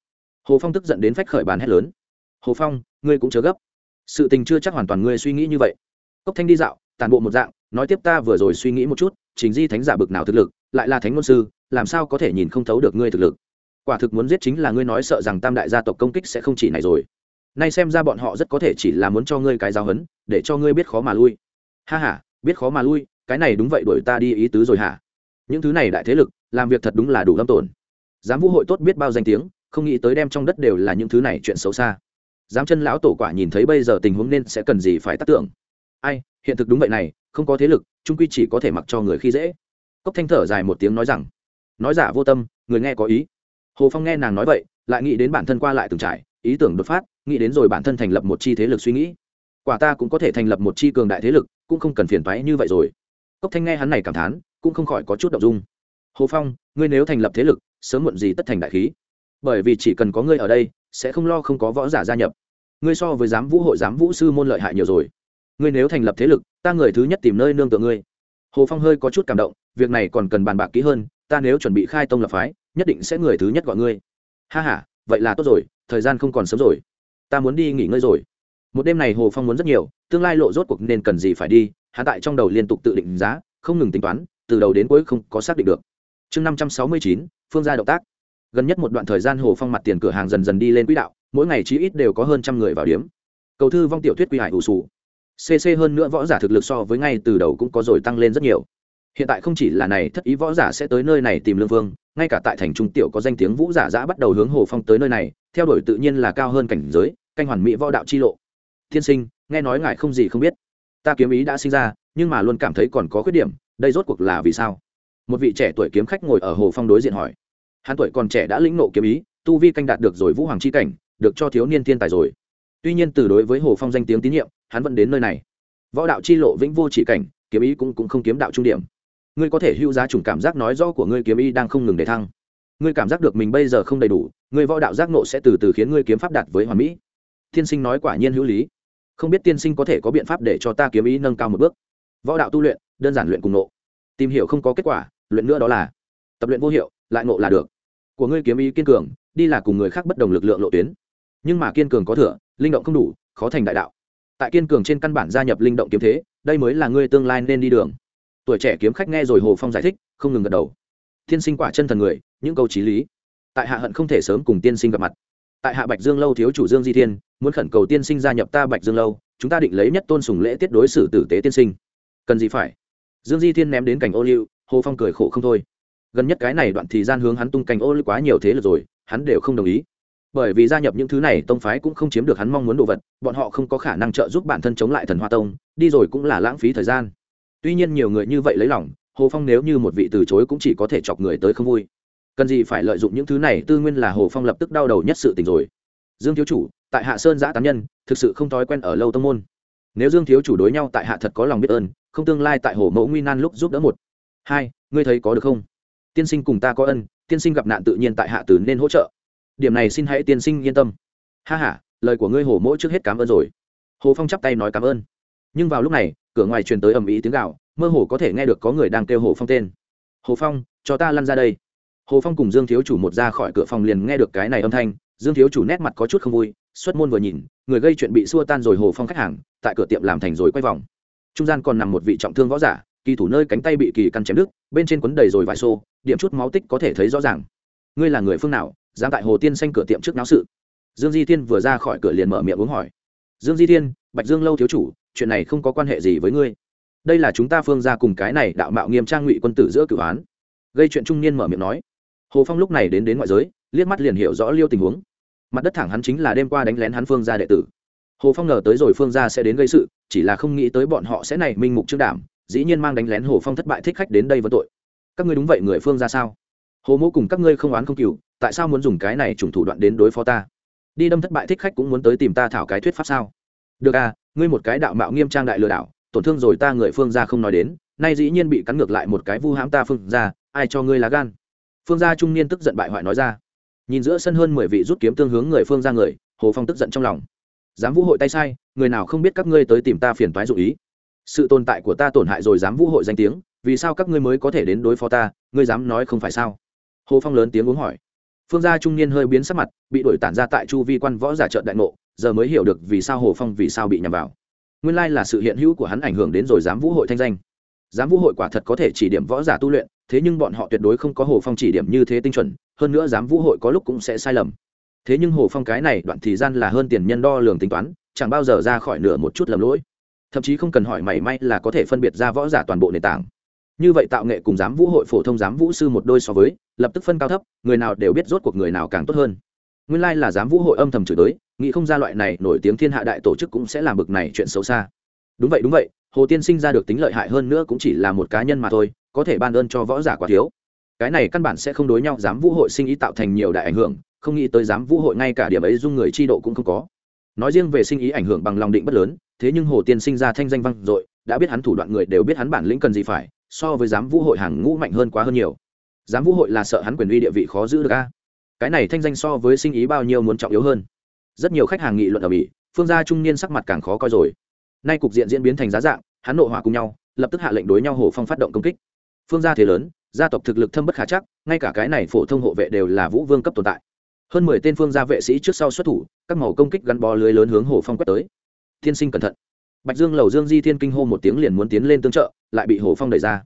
Hồ phong tức giận đến phách khởi bàn hét lớn. Hồ phong, ngươi cũng chớ gấp. Sự tình chưa chắc hoàn toàn ngươi suy nghĩ như vậy. Cốc thanh đi dạo tàn bộ một dạng, nói tiếp ta vừa rồi suy nghĩ một chút chính di thánh giả bực nào thực lực, lại là thánh ngôn sư, làm sao có thể nhìn không thấu được ngươi thực lực? Quả thực muốn giết chính là ngươi nói sợ rằng tam đại gia tộc công kích sẽ không chỉ này rồi. Nay xem ra bọn họ rất có thể chỉ là muốn cho ngươi cái giáo hấn để cho ngươi biết khó mà lui. Ha h a biết khó mà lui, cái này đúng vậy đuổi ta đi ý tứ rồi hả? Những thứ này đại thế lực, làm việc thật đúng là đủ lâm tổn. Giám vũ hội tốt biết bao danh tiếng, không nghĩ tới đem trong đất đều là những thứ này chuyện xấu xa. Giám chân lão tổ quả nhìn thấy bây giờ tình huống nên sẽ cần gì phải tác tưởng? Ai, hiện thực đúng vậy này, không có thế lực, trung quy chỉ có thể mặc cho người khi dễ. Cốc thanh thở dài một tiếng nói rằng, nói giả vô tâm, người nghe có ý. Hồ phong nghe nàng nói vậy, lại nghĩ đến bản thân qua lại từng trải, ý tưởng đột phát, nghĩ đến rồi bản thân thành lập một chi thế lực suy nghĩ. Quả ta cũng có thể thành lập một chi cường đại thế lực, cũng không cần phiền toái như vậy rồi. Cốc thanh nghe hắn này cảm thán, cũng không khỏi có chút động dung. Hồ phong, ngươi nếu thành lập thế lực, sớm muộn gì tất thành đại khí. Bởi vì chỉ cần có ngươi ở đây, sẽ không lo không có võ giả gia nhập. Ngươi so với giám vũ hội giám vũ sư môn lợi hại nhiều rồi ngươi nếu thành lập thế lực, ta người thứ nhất tìm nơi nương tựa ngươi. Hồ phong hơi có chút cảm động, việc này còn cần bàn bạc kỹ hơn, ta nếu chuẩn bị khai tông lập phái, nhất định sẽ người thứ nhất gọi ngươi. Ha h a vậy là tốt rồi, thời gian không còn sớm rồi. Ta muốn đi nghỉ ngơi rồi. Một đêm này hồ phong muốn rất nhiều, tương lai lộ rốt cuộc nên cần gì phải đi hạ tại trong đầu liên tục tự định giá, không ngừng tính toán, từ đầu đến cuối không có xác định được. Chương năm trăm sáu mươi chín, phương gia động tác. Gần nhất một đoạn thời gian hồ phong mặt tiền cửa hàng dần dần đi lên quỹ đạo, mỗi ngày chí ít đều có hơn trăm người vào điếm cầu thư vong tiểu thuyết quy hải ủ sù cc hơn nữa võ giả thực lực so với ngay từ đầu cũng có rồi tăng lên rất nhiều. Hiện tại không chỉ là này, thất ý võ giả sẽ tới nơi này tìm lương vương, ngay cả tại thành trung tiểu có danh tiếng vũ giả giã bắt đầu hướng hồ phong tới nơi này, theo đuổi tự nhiên là cao hơn cảnh giới, canh hoàn mỹ võ đạo chi lộ. Tiên sinh, nghe nói ngài không gì không biết. Ta kiếm ý đã sinh ra, nhưng mà luôn cảm thấy còn có khuyết điểm, đây rốt cuộc là vì sao? Một vị trẻ tuổi kiếm khách ngồi ở hồ phong đối diện hỏi. Hắn tuổi còn trẻ đã lĩnh nộ kiếm ý, tu vi canh đạt được rồi vũ hoàng c h i cảnh, được cho thiếu niên thiên tài rồi. Tuy nhiên từ đối với hồ phong danh tiếng tín nhiệm hắn vẫn đến nơi này. Võ đạo chi lộ vĩnh vô chỉ cảnh kiếm ý cũng, cũng không kiếm đạo trung điểm. Ngươi có thể hữu giá chủng cảm giác nói rõ của ngươi kiếm ý đang không ngừng để thăng. Ngươi cảm giác được mình bây giờ không đầy đủ ngươi võ đạo giác nộ sẽ từ từ khiến ngươi kiếm pháp đạt với hoàn mỹ. Tiên sinh nói quả nhiên hữu lý. Không biết tiên sinh có thể có biện pháp để cho ta kiếm ý nâng cao một bước. Võ đạo tu luyện đơn giản luyện cùng nộ tìm hiểu không có kết quả luyện nữa đó là. Tập luyện vô hiệu lại nộ là được. Của ngươi kiếm ý kiên cường đi là cùng người khác bất đồng lực lượng lộ tuyến. Nhưng mà kiên cường có thừa linh động không đủ khó thành đại đạo tại kiên cường trên căn bản gia nhập linh động kiếm thế, đây mới là ngươi tương lai nên đi đường. Tuổi trẻ kiếm khách nghe rồi hồ phong giải thích, không ngừng gật đầu. Tiên sinh quả chân thần người, những câu trí lý. Tại hạ hận không thể sớm cùng tiên sinh gặp mặt. Tại hạ bạch dương lâu thiếu chủ dương di thiên, muốn khẩn cầu tiên sinh gia nhập ta bạch dương lâu, chúng ta định lấy nhất tôn sùng lễ tiết đối xử tử tế tiên sinh. Cần gì phải? Dương di thiên ném đến cảnh ô liu, hồ phong cười khổ không thôi. Gần nhất cái này đoạn thì gian hướng hắn tung cảnh ô liu quá nhiều thế lực rồi, hắn đều không đồng ý bởi vì gia nhập những thứ này, tông phái cũng không chiếm được hắn mong muốn đồ vật, bọn họ không có khả năng trợ giúp bản thân chống lại thần hoa tông, đi rồi cũng là lãng phí thời gian. Tuy nhiên nhiều người như vậy lấy lòng, hồ phong nếu như một vị từ chối cũng chỉ có thể chọc người tới không vui. Cần gì phải lợi dụng những thứ này, tư nguyên là hồ phong lập tức đau đầu nhất sự tình rồi. Dương thiếu chủ, tại hạ sơn giã tán nhân, thực sự không thói quen ở lâu tông môn. Nếu dương thiếu chủ đối nhau tại hạ thật có lòng biết ơn, không tương lai tại hồ mẫu nguy nan lúc giúp đỡ một, hai, ngươi thấy có được không? Tiên sinh cùng ta có ân, tiên sinh gặp nạn tự nhiên tại hạ từ nên hỗ trợ điểm này xin hãy tiên sinh yên tâm. Ha h a lời của ngươi hồ mỗi trước hết cảm ơn rồi. Hồ phong chắp tay nói cảm ơn. Nhưng vào lúc này, cửa ngoài truyền tới ầm ĩ tiếng gạo mơ hồ có thể nghe được có người đang kêu hồ phong tên. Hồ phong, cho ta lăn ra đây. Hồ phong cùng dương thiếu chủ một ra khỏi cửa phòng liền nghe được cái này âm thanh, dương thiếu chủ nét mặt có chút không vui, xuất môn vừa nhìn, người gây chuyện bị xua tan rồi hồ phong khách hàng, tại cửa tiệm làm thành rồi quay vòng. Trung gian còn nằm một vị trọng thương võ giả, kỳ thủ nơi cánh tay bị kỳ căn chém đứt, bên trên quấn đầy rồi vài xô, điểm chút máu tích có thể thấy rõ ràng. Ngươi là người phương nào? Dám tại hồ tiên xanh cửa tiệm trước náo sự. Dương di thiên vừa ra khỏi cửa liền mở miệng uống hỏi. Dương di thiên, bạch dương lâu thiếu chủ, chuyện này không có quan hệ gì với ngươi. Đây là chúng ta phương ra cùng cái này đạo mạo nghiêm trang ngụy quân tử giữa cửu án. Gây chuyện trung niên mở miệng nói. Hồ phong lúc này đến đến ngoại giới, liếc mắt liền hiểu rõ liêu tình huống. Mặt đất thẳng hắn chính là đêm qua đánh lén hắn phương gia đệ tử. Hồ phong ngờ tới rồi phương gia sẽ đến gây sự, chỉ là không nghĩ tới bọn họ sẽ này minh mục trước đảm, dĩ nhiên mang đánh lén hồ phong thất bại thích khách đến đây vẫn tội. Các ngươi đúng vậy người phương ra sao? Hồ mô cùng các ngươi không oán không cừu, tại sao muốn dùng cái này trùng thủ đoạn đến đối phó ta? Đi đâm thất bại thích khách cũng muốn tới tìm ta thảo cái thuyết pháp sao? Được à ngươi một cái đạo mạo nghiêm trang đại lừa đảo, tổn thương rồi ta người phương ra không nói đến, nay dĩ nhiên bị cắn ngược lại một cái vu hãm ta phương ra ai cho ngươi lá gan? Phương gia trung niên tức giận bại hoại nói ra. Nhìn giữa sân hơn mười vị rút kiếm tương hướng người phương ra người, hồ phong tức giận trong lòng. Dám vũ hội tay sai, người nào không biết các ngươi tới tìm ta phiền toái dụ ý. Sự tồn tại của ta tổn hại rồi dám vũ hội danh tiếng, vì sao các ngươi mới có thể đến đối phó ta, ngươi dám nói không phải sao? Hồ phong lớn tiếng uống hỏi. Phương gia trung niên hơi biến sắc mặt, bị đổi tản ra tại chu vi quan võ giả trợn đại ngộ, giờ mới hiểu được vì sao hồ phong vì sao bị nhầm vào. Nguyên lai là sự hiện hữu của hắn ảnh hưởng đến rồi giám vũ hội thanh danh. Giám vũ hội quả thật có thể chỉ điểm võ giả tu luyện, thế nhưng bọn họ tuyệt đối không có hồ phong chỉ điểm như thế tinh chuẩn, hơn nữa giám vũ hội có lúc cũng sẽ sai lầm. Thế nhưng hồ phong cái này đoạn thời gian là hơn tiền nhân đo lường tính toán, chẳng bao giờ ra khỏi nửa một chút lầm lỗi. Thậm chí không cần hỏi mảy may là có thể phân biệt ra võ giả toàn bộ nền tảng như vậy tạo nghệ cùng giám vũ hội phổ thông giám vũ sư một đôi so với, lập tức phân cao thấp, người nào đều biết rốt cuộc người nào càng tốt hơn. Nguyên lai là giám vũ hội âm thầm chửi tới nghĩ không ra loại này nổi tiếng thiên hạ đại tổ chức cũng sẽ làm bực này chuyện xấu xa. Đúng vậy đúng vậy, hồ tiên sinh ra được tính lợi hại hơn nữa cũng chỉ là một cá nhân mà thôi, có thể ban ơn cho võ giả quá thiếu. Cái này căn bản sẽ không đối nhau, giám vũ hội sinh ý tạo thành nhiều đại ảnh hưởng, không nghĩ tới giám vũ hội ngay cả điểm ấy dung người chi độ cũng không có. Nói riêng về sinh ý ảnh hưởng bằng lòng định bất lớn, thế nhưng hồ tiên sinh ra thanh danh vang dội, đã biết hắn thủ đoạn người đều biết hắn bản lĩnh cần gì phải so với giám vũ hội hàng ngũ mạnh hơn quá hơn nhiều. Giám vũ hội là sợ hắn quyền uy địa vị khó giữ được a. Cái này thanh danh so với sinh ý bao nhiêu muốn trọng yếu hơn. Rất nhiều khách hàng nghị luận ở mỹ, phương gia trung niên sắc mặt càng khó coi rồi. Nay cục diện diễn biến thành giá dạng, hắn nộ hỏa cùng nhau, lập tức hạ lệnh đối nhau hồ phong phát động công kích. Phương gia thế lớn, gia tộc thực lực thâm bất khả chắc, ngay cả cái này phổ thông hộ vệ đều là vũ vương cấp tồn tại. Hơn mười tên phương gia vệ sĩ trước sau xuất thủ, các màu công kích gắn bó lưới lớn hướng hồ phong quét tới. Thiên sinh cẩn thận bạch dương lầu dương di thiên kinh hô một tiếng liền muốn tiến lên tương trợ, lại bị hồ phong đẩy ra.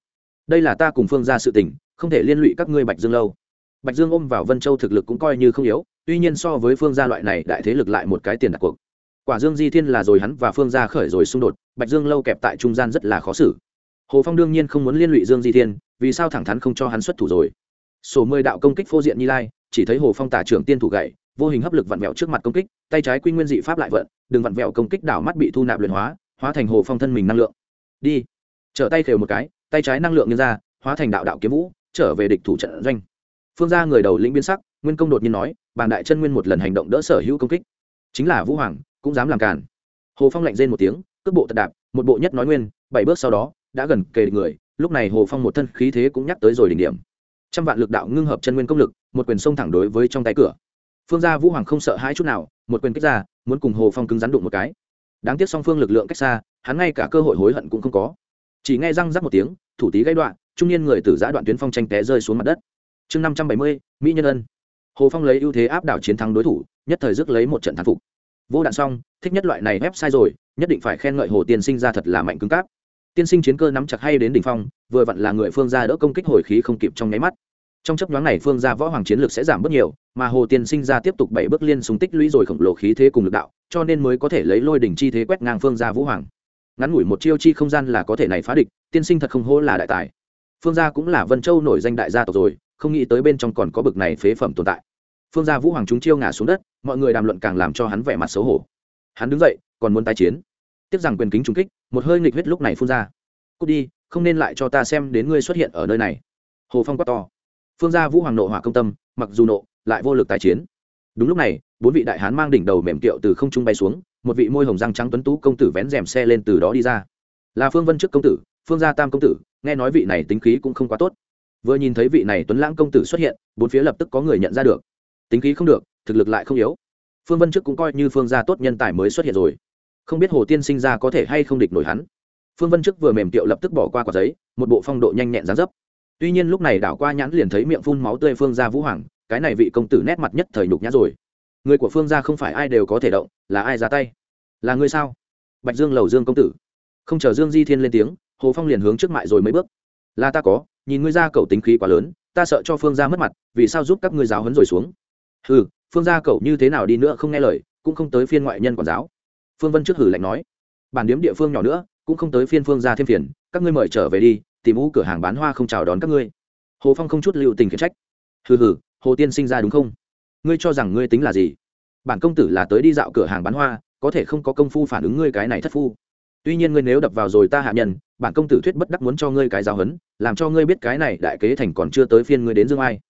Đây là ta cùng phương gia sự tình, không thể liên lụy các ngươi bạch dương lâu. Bạch dương ôm vào vân châu thực lực cũng coi như không yếu, tuy nhiên so với phương gia loại này đại thế lực lại một cái tiền đặt cuộc. Quả dương di thiên là rồi hắn và phương gia khởi rồi xung đột, bạch dương lâu kẹp tại trung gian rất là khó xử. Hồ phong đương nhiên không muốn liên lụy dương di thiên, vì sao thẳng thắn không cho hắn xuất thủ rồi? Sổ mười đạo công kích phô diện như lai, chỉ thấy hồ phong tả trưởng tiên thủ gậy, vô hình hấp lực vặn vẹo trước mặt công kích, tay trái quy nguyên dị pháp lại vận, đừng vặn vẹo công kích đảo mắt bị thu nạp luyện hóa hóa thành hồ phong thân mình năng lượng. Đi. Trở tay khều một cái, tay trái năng lượng như ra, hóa thành đạo đạo kiếm vũ, trở về địch thủ trận doanh. Phương gia người đầu lĩnh biến sắc, nguyên công đột nhiên nói bàn đại chân nguyên một lần hành động đỡ sở hữu công kích. Chính là vũ hoàng, cũng dám làm cản hồ phong lạnh rên một tiếng, cước bộ tật đạp, một bộ nhất nói nguyên, bảy bước sau đó, đã gần kề người, lúc này hồ phong một thân khí thế cũng nhắc tới rồi đỉnh điểm. Trăm vạn lực đạo ngưng hợp chân nguyên công lực, một quyền sông thẳng đối với trong tay cửa. Phương gia vũ hoàng không sợ hãi chút nào, một quyền kích ra, muốn cùng hồ phong cứng rắn đụng một cái đáng tiếc song phương lực lượng cách xa, hắn ngay cả cơ hội hối hận cũng không có. Chỉ nghe răng rắc một tiếng, thủ tí gãy đoạn, trung niên người từ giã đoạn tuyến phong tranh té rơi xuống mặt đất. Chương năm trăm bảy mươi, mỹ nhân ân. Hồ phong lấy ưu thế áp đảo chiến thắng đối thủ, nhất thời dứt lấy một trận thắng phục. Vô đạn xong, thích nhất loại này ép sai rồi, nhất định phải khen ngợi hồ tiên sinh ra thật là mạnh cứng cáp. Tiên sinh chiến cơ nắm chặt hay đến đỉnh phong, vừa vặn là người phương gia đỡ công kích hồi khí không kịp trong nháy mắt trong chấp nhoáng này phương gia võ hoàng chiến lược sẽ giảm bớt nhiều, mà hồ tiên sinh ra tiếp tục bảy bước liên súng tích lũy rồi khổng lồ khí thế cùng lực đạo, cho nên mới có thể lấy lôi đỉnh chi thế quét ngang phương gia vũ hoàng. Ngắn ngủi một chiêu chi không gian là có thể này phá địch, tiên sinh thật không hô là đại tài. Phương gia cũng là vân châu nổi danh đại gia tộc rồi, không nghĩ tới bên trong còn có bực này phế phẩm tồn tại. Phương gia vũ hoàng chúng chiêu ngả xuống đất, mọi người đàm luận càng làm cho hắn vẻ mặt xấu hổ. Hắn đứng dậy, còn muốn tái chiến. Tiếc rằng quyền kính trúng kích, một hơi nghịch huyết lúc này phun ra. Cút đi, không nên lại cho ta xem đến ngươi xuất hiện ở nơi này. Hồ phong quát to phương gia vũ hoàng nộ hỏa công tâm, mặc dù nộ, lại vô lực tái chiến. Đúng lúc này, bốn vị đại hán mang đỉnh đầu mềm kiệu từ không trung bay xuống, một vị môi hồng răng trắng tuấn tú công tử vén rèm xe lên từ đó đi ra. Là phương vân trước công tử, phương gia tam công tử, nghe nói vị này tính khí cũng không quá tốt. Vừa nhìn thấy vị này tuấn lãng công tử xuất hiện, bốn phía lập tức có người nhận ra được. Tính khí không được, thực lực lại không yếu. Phương vân trước cũng coi như phương gia tốt nhân tài mới xuất hiện rồi. Không biết hồ tiên sinh ra có thể hay không địch nổi hắn. Phương vân trước vừa mềm tiệu lập tức bỏ qua quả giấy, một bộ phong độ nhanh nhẹn dán dấp tuy nhiên lúc này đảo qua nhãn liền thấy miệng phun máu tươi phương gia vũ hoàng, cái này vị công tử nét mặt nhất thời nhục nhã rồi. Người của phương gia không phải ai đều có thể động, là ai ra tay? Là người sao? Bạch dương lầu dương công tử. Không chờ dương di thiên lên tiếng, hồ phong liền hướng trước mại rồi mấy bước. Là ta có, nhìn ngươi ra cậu tính khí quá lớn, ta sợ cho phương gia mất mặt, vì sao giúp các ngươi giáo hấn rồi xuống? Ừ phương gia cậu như thế nào đi nữa không nghe lời, cũng không tới phiên ngoại nhân quản giáo. Phương vân trước hử lạnh nói. Bản điếm địa phương nhỏ nữa, cũng không tới phiên phương gia thêm phiền, các ngươi mời trở về đi tìm ú cửa hàng bán hoa không chào đón các ngươi. Hồ phong không chút lưu tình khiển trách. Hừ hừ, hồ tiên sinh ra đúng không? Ngươi cho rằng ngươi tính là gì? Bản công tử là tới đi dạo cửa hàng bán hoa, có thể không có công phu phản ứng ngươi cái này thất phu. Tuy nhiên ngươi nếu đập vào rồi ta hạ nhân, bản công tử thuyết bất đắc muốn cho ngươi cái giáo hấn làm cho ngươi biết cái này đại kế thành còn chưa tới phiên ngươi đến dương ai.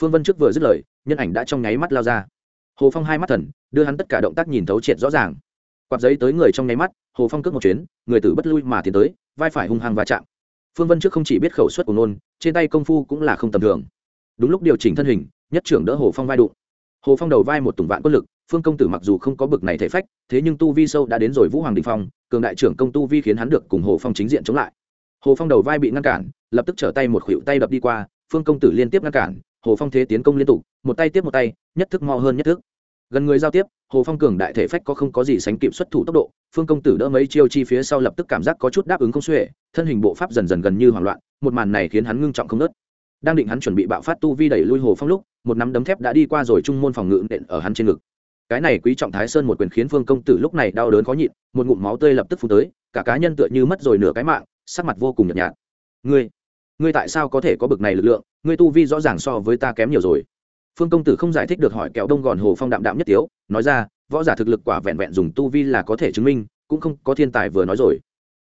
Phương vân trước vừa dứt lời, nhân ảnh đã trong nháy mắt lao ra. Hồ phong hai mắt thần, đưa hắn tất cả động tác nhìn thấu triệt rõ ràng. Quạt giấy tới người trong nháy mắt, hồ phong cướp một chuyến, người tử bất lui mà tiến tới, vai phải hung hăng va chạm phương vân trước không chỉ biết khẩu suất của nôn trên tay công phu cũng là không tầm thường. Đúng lúc điều chỉnh thân hình, nhất trưởng đỡ hồ phong vai đụng. Hồ phong đầu vai một tùng vạn quân lực, phương công tử mặc dù không có bực này thể phách, thế nhưng tu vi sâu đã đến rồi vũ hoàng đình phong, cường đại trưởng công tu vi khiến hắn được cùng hồ phong chính diện chống lại. Hồ phong đầu vai bị ngăn cản, lập tức trở tay một khuỷu tay đập đi qua, phương công tử liên tiếp ngăn cản, hồ phong thế tiến công liên tục, một tay tiếp một tay, nhất thức mo hơn nhất thức gần người giao tiếp, hồ phong cường đại thể phách có không có gì sánh kịp xuất thủ tốc độ, phương công tử đỡ mấy chiêu chi phía sau lập tức cảm giác có chút đáp ứng không xuể, thân hình bộ pháp dần dần gần như hoảng loạn, một màn này khiến hắn ngưng trọng không nớt. Đang định hắn chuẩn bị bạo phát tu vi đẩy lui hồ phong lúc, một nắm đấm thép đã đi qua rồi trung môn phòng ngự nện ở hắn trên ngực. Cái này quý trọng thái sơn một quyền khiến phương công tử lúc này đau đớn khó nhịn, một ngụm máu tươi lập tức phun tới, cả cá nhân tựa như mất rồi nửa cái mạng, sắc mặt vô cùng nhợt nhạt. Ngươi ngươi tại sao có thể có bực này lực lượng? Ngươi tu vi rõ ràng so với ta kém nhiều rồi phương công tử không giải thích được hỏi kẹo đông gòn hồ phong đạm đạm nhất tiếu, nói ra, võ giả thực lực quả vẹn vẹn dùng tu vi là có thể chứng minh, cũng không có thiên tài vừa nói rồi.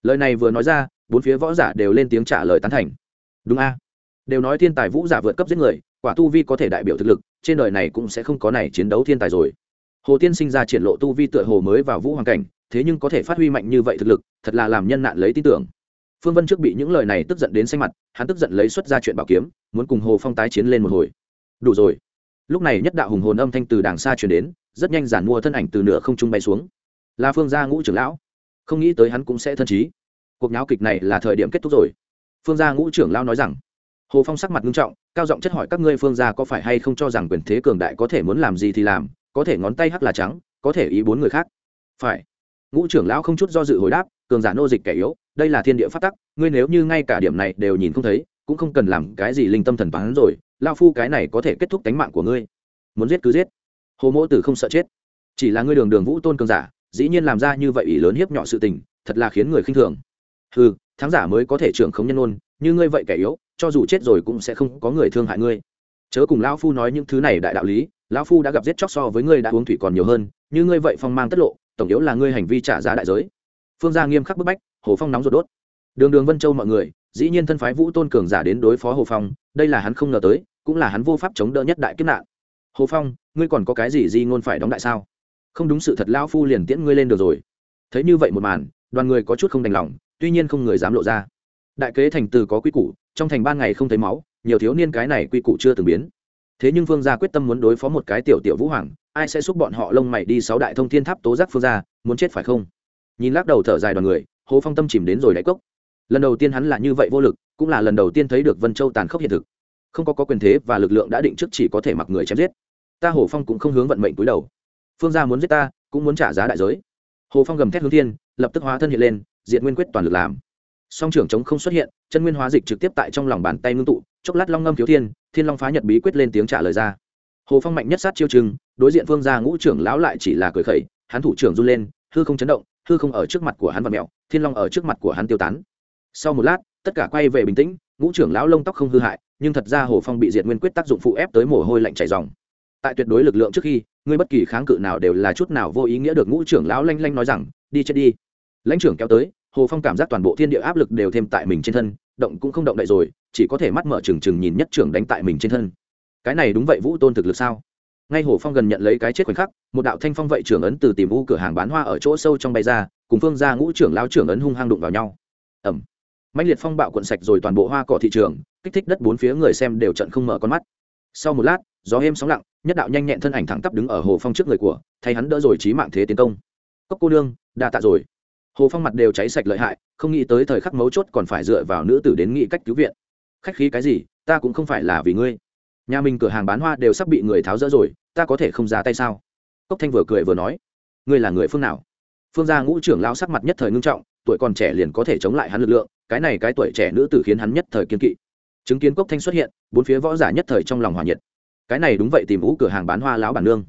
Lời này vừa nói ra, bốn phía võ giả đều lên tiếng trả lời tán thành. Đúng a. Đều nói thiên tài vũ giả vượt cấp giết người, quả tu vi có thể đại biểu thực lực, trên đời này cũng sẽ không có này chiến đấu thiên tài rồi. Hồ tiên sinh ra triển lộ tu vi tựa hồ mới vào vũ hoàng cảnh, thế nhưng có thể phát huy mạnh như vậy thực lực, thật là làm nhân nạn lấy tin tưởng. Phương vân trước bị những lời này tức giận đến xanh mặt, hắn tức giận lấy xuất ra chuyện bảo kiếm, muốn cùng hồ phong tái chiến lên một hồi. Đủ rồi lúc này nhất đạo hùng hồn âm thanh từ đàng xa chuyển đến, rất nhanh giản mua thân ảnh từ nửa không trung bay xuống. Là phương gia ngũ trưởng lão, không nghĩ tới hắn cũng sẽ thân trí. Cuộc nháo kịch này là thời điểm kết thúc rồi. Phương gia ngũ trưởng lão nói rằng, hồ phong sắc mặt nghiêm trọng, cao giọng chất hỏi các ngươi phương gia có phải hay không cho rằng quyền thế cường đại có thể muốn làm gì thì làm, có thể ngón tay hắc là trắng, có thể ý bốn người khác. Phải. Ngũ trưởng lão không chút do dự hồi đáp, cường giả nô dịch kẻ yếu, đây là thiên địa phát tắc, ngươi nếu như ngay cả điểm này đều nhìn không thấy, cũng không cần làm cái gì linh tâm thần toán rồi lao phu cái này có thể kết thúc tánh mạng của ngươi. Muốn giết cứ giết. Hồ mỗ tử không sợ chết. Chỉ là ngươi đường đường vũ tôn cường giả, dĩ nhiên làm ra như vậy ỷ lớn hiếp nhỏ sự tình, thật là khiến người khinh thường. Ừ thắng giả mới có thể trưởng khống nhân ôn, như ngươi vậy kẻ yếu, cho dù chết rồi cũng sẽ không có người thương hại ngươi. Chớ cùng lão phu nói những thứ này đại đạo lý, lão phu đã gặp giết chóc so với ngươi đã uống thủy còn nhiều hơn, như ngươi vậy phong mang tất lộ, tổng yếu là ngươi hành vi trả giá đại giới. Phương gia nghiêm khắc bức bách, hồ phong nóng ruột đốt. Đường đường vân châu mọi người dĩ nhiên thân phái vũ tôn cường giả đến đối phó hồ phong, đây là hắn không ngờ tới, cũng là hắn vô pháp chống đỡ nhất đại kiếp nạn. Hồ phong, ngươi còn có cái gì di ngôn phải đóng đại sao? Không đúng sự thật lão phu liền tiễn ngươi lên được rồi. Thấy như vậy một màn, đoàn người có chút không đành lòng, tuy nhiên không người dám lộ ra. Đại kế thành từ có quy củ, trong thành ban ngày không thấy máu, nhiều thiếu niên cái này quy củ chưa từng biến. Thế nhưng phương gia quyết tâm muốn đối phó một cái tiểu tiểu vũ hoàng, ai sẽ xúc bọn họ lông mày đi sáu đại thông thiên tháp tố giác phương gia, muốn chết phải không? Nhìn lắc đầu thở dài đoàn người, hồ phong tâm chìm đến rồi đáy cốc lần đầu tiên hắn là như vậy vô lực cũng là lần đầu tiên thấy được vân châu tàn khốc hiện thực. Không có, có quyền thế và lực lượng đã định trước chỉ có thể mặc người chém giết. Ta hồ phong cũng không hướng vận mệnh túi đầu. Phương gia muốn giết ta cũng muốn trả giá đại giới. Hồ phong gầm thét hướng thiên lập tức hóa thân hiện lên diện nguyên quyết toàn lực làm. Song trưởng chống không xuất hiện chân nguyên hóa dịch trực tiếp tại trong lòng bàn tay ngưng tụ chốc lát long ngâm thiếu thiên thiên long phá nhật bí quyết lên tiếng trả lời ra. Hồ phong mạnh nhất sát chiêu chừng đối diện phương gia ngũ trưởng lão lại chỉ là cười khẩy hắn thủ trưởng run lên hư không chấn động hư không ở trước mặt của hắn và mẹo thiên long ở trước mặt của hắn tiêu tán sau một lát, tất cả quay về bình tĩnh, ngũ trưởng lão lông tóc không hư hại, nhưng thật ra hồ phong bị diệt nguyên quyết tác dụng phụ ép tới mồ hôi lạnh chảy dòng tại tuyệt đối lực lượng trước khi, ngươi bất kỳ kháng cự nào đều là chút nào vô ý nghĩa được ngũ trưởng lão lanh lanh nói rằng, đi chết đi. Lãnh trưởng kéo tới, hồ phong cảm giác toàn bộ thiên địa áp lực đều thêm tại mình trên thân, động cũng không động đậy rồi, chỉ có thể mắt mở trừng trừng nhìn nhất trưởng đánh tại mình trên thân. Cái này đúng vậy, vũ tôn thực lực sao? Ngay hồ phong gần nhận lấy cái chết khoảnh khắc, một đạo thanh phong vậy trưởng ấn từ tìm u cửa hàng bán hoa ở chỗ sâu trong bay ra, cùng phương ra ngũ trưởng lao trưởng ấn hung hăng đụng vào nhau. Ẩm mạnh liệt phong bạo cuộn sạch rồi toàn bộ hoa cỏ thị trường, kích thích đất bốn phía người xem đều trận không mở con mắt. Sau một lát, gió êm sóng lặng, nhất đạo nhanh nhẹn thân ảnh thẳng tắp đứng ở hồ phong trước người của, thay hắn đỡ rồi trí mạng thế tiến công. Cốc cô đương đa tạ rồi. Hồ phong mặt đều cháy sạch lợi hại, không nghĩ tới thời khắc mấu chốt còn phải dựa vào nữ tử đến nghĩ cách cứu viện. Khách khí cái gì, ta cũng không phải là vì ngươi. Nhà mình cửa hàng bán hoa đều sắp bị người tháo rỡ rồi, ta có thể không ra tay sao? Cốc thanh vừa cười vừa nói. Ngươi là người phương nào? Phương gia ngũ trưởng lao sắc mặt nhất thời ngưng trọng tuổi còn trẻ liền có thể chống lại hắn lực lượng, cái này cái tuổi trẻ nữ tử khiến hắn nhất thời kiên kỵ. Chứng kiến cốc thanh xuất hiện, bốn phía võ giả nhất thời trong lòng hòa nhiệt. Cái này đúng vậy tìm vũ cửa hàng bán hoa lão bản nương.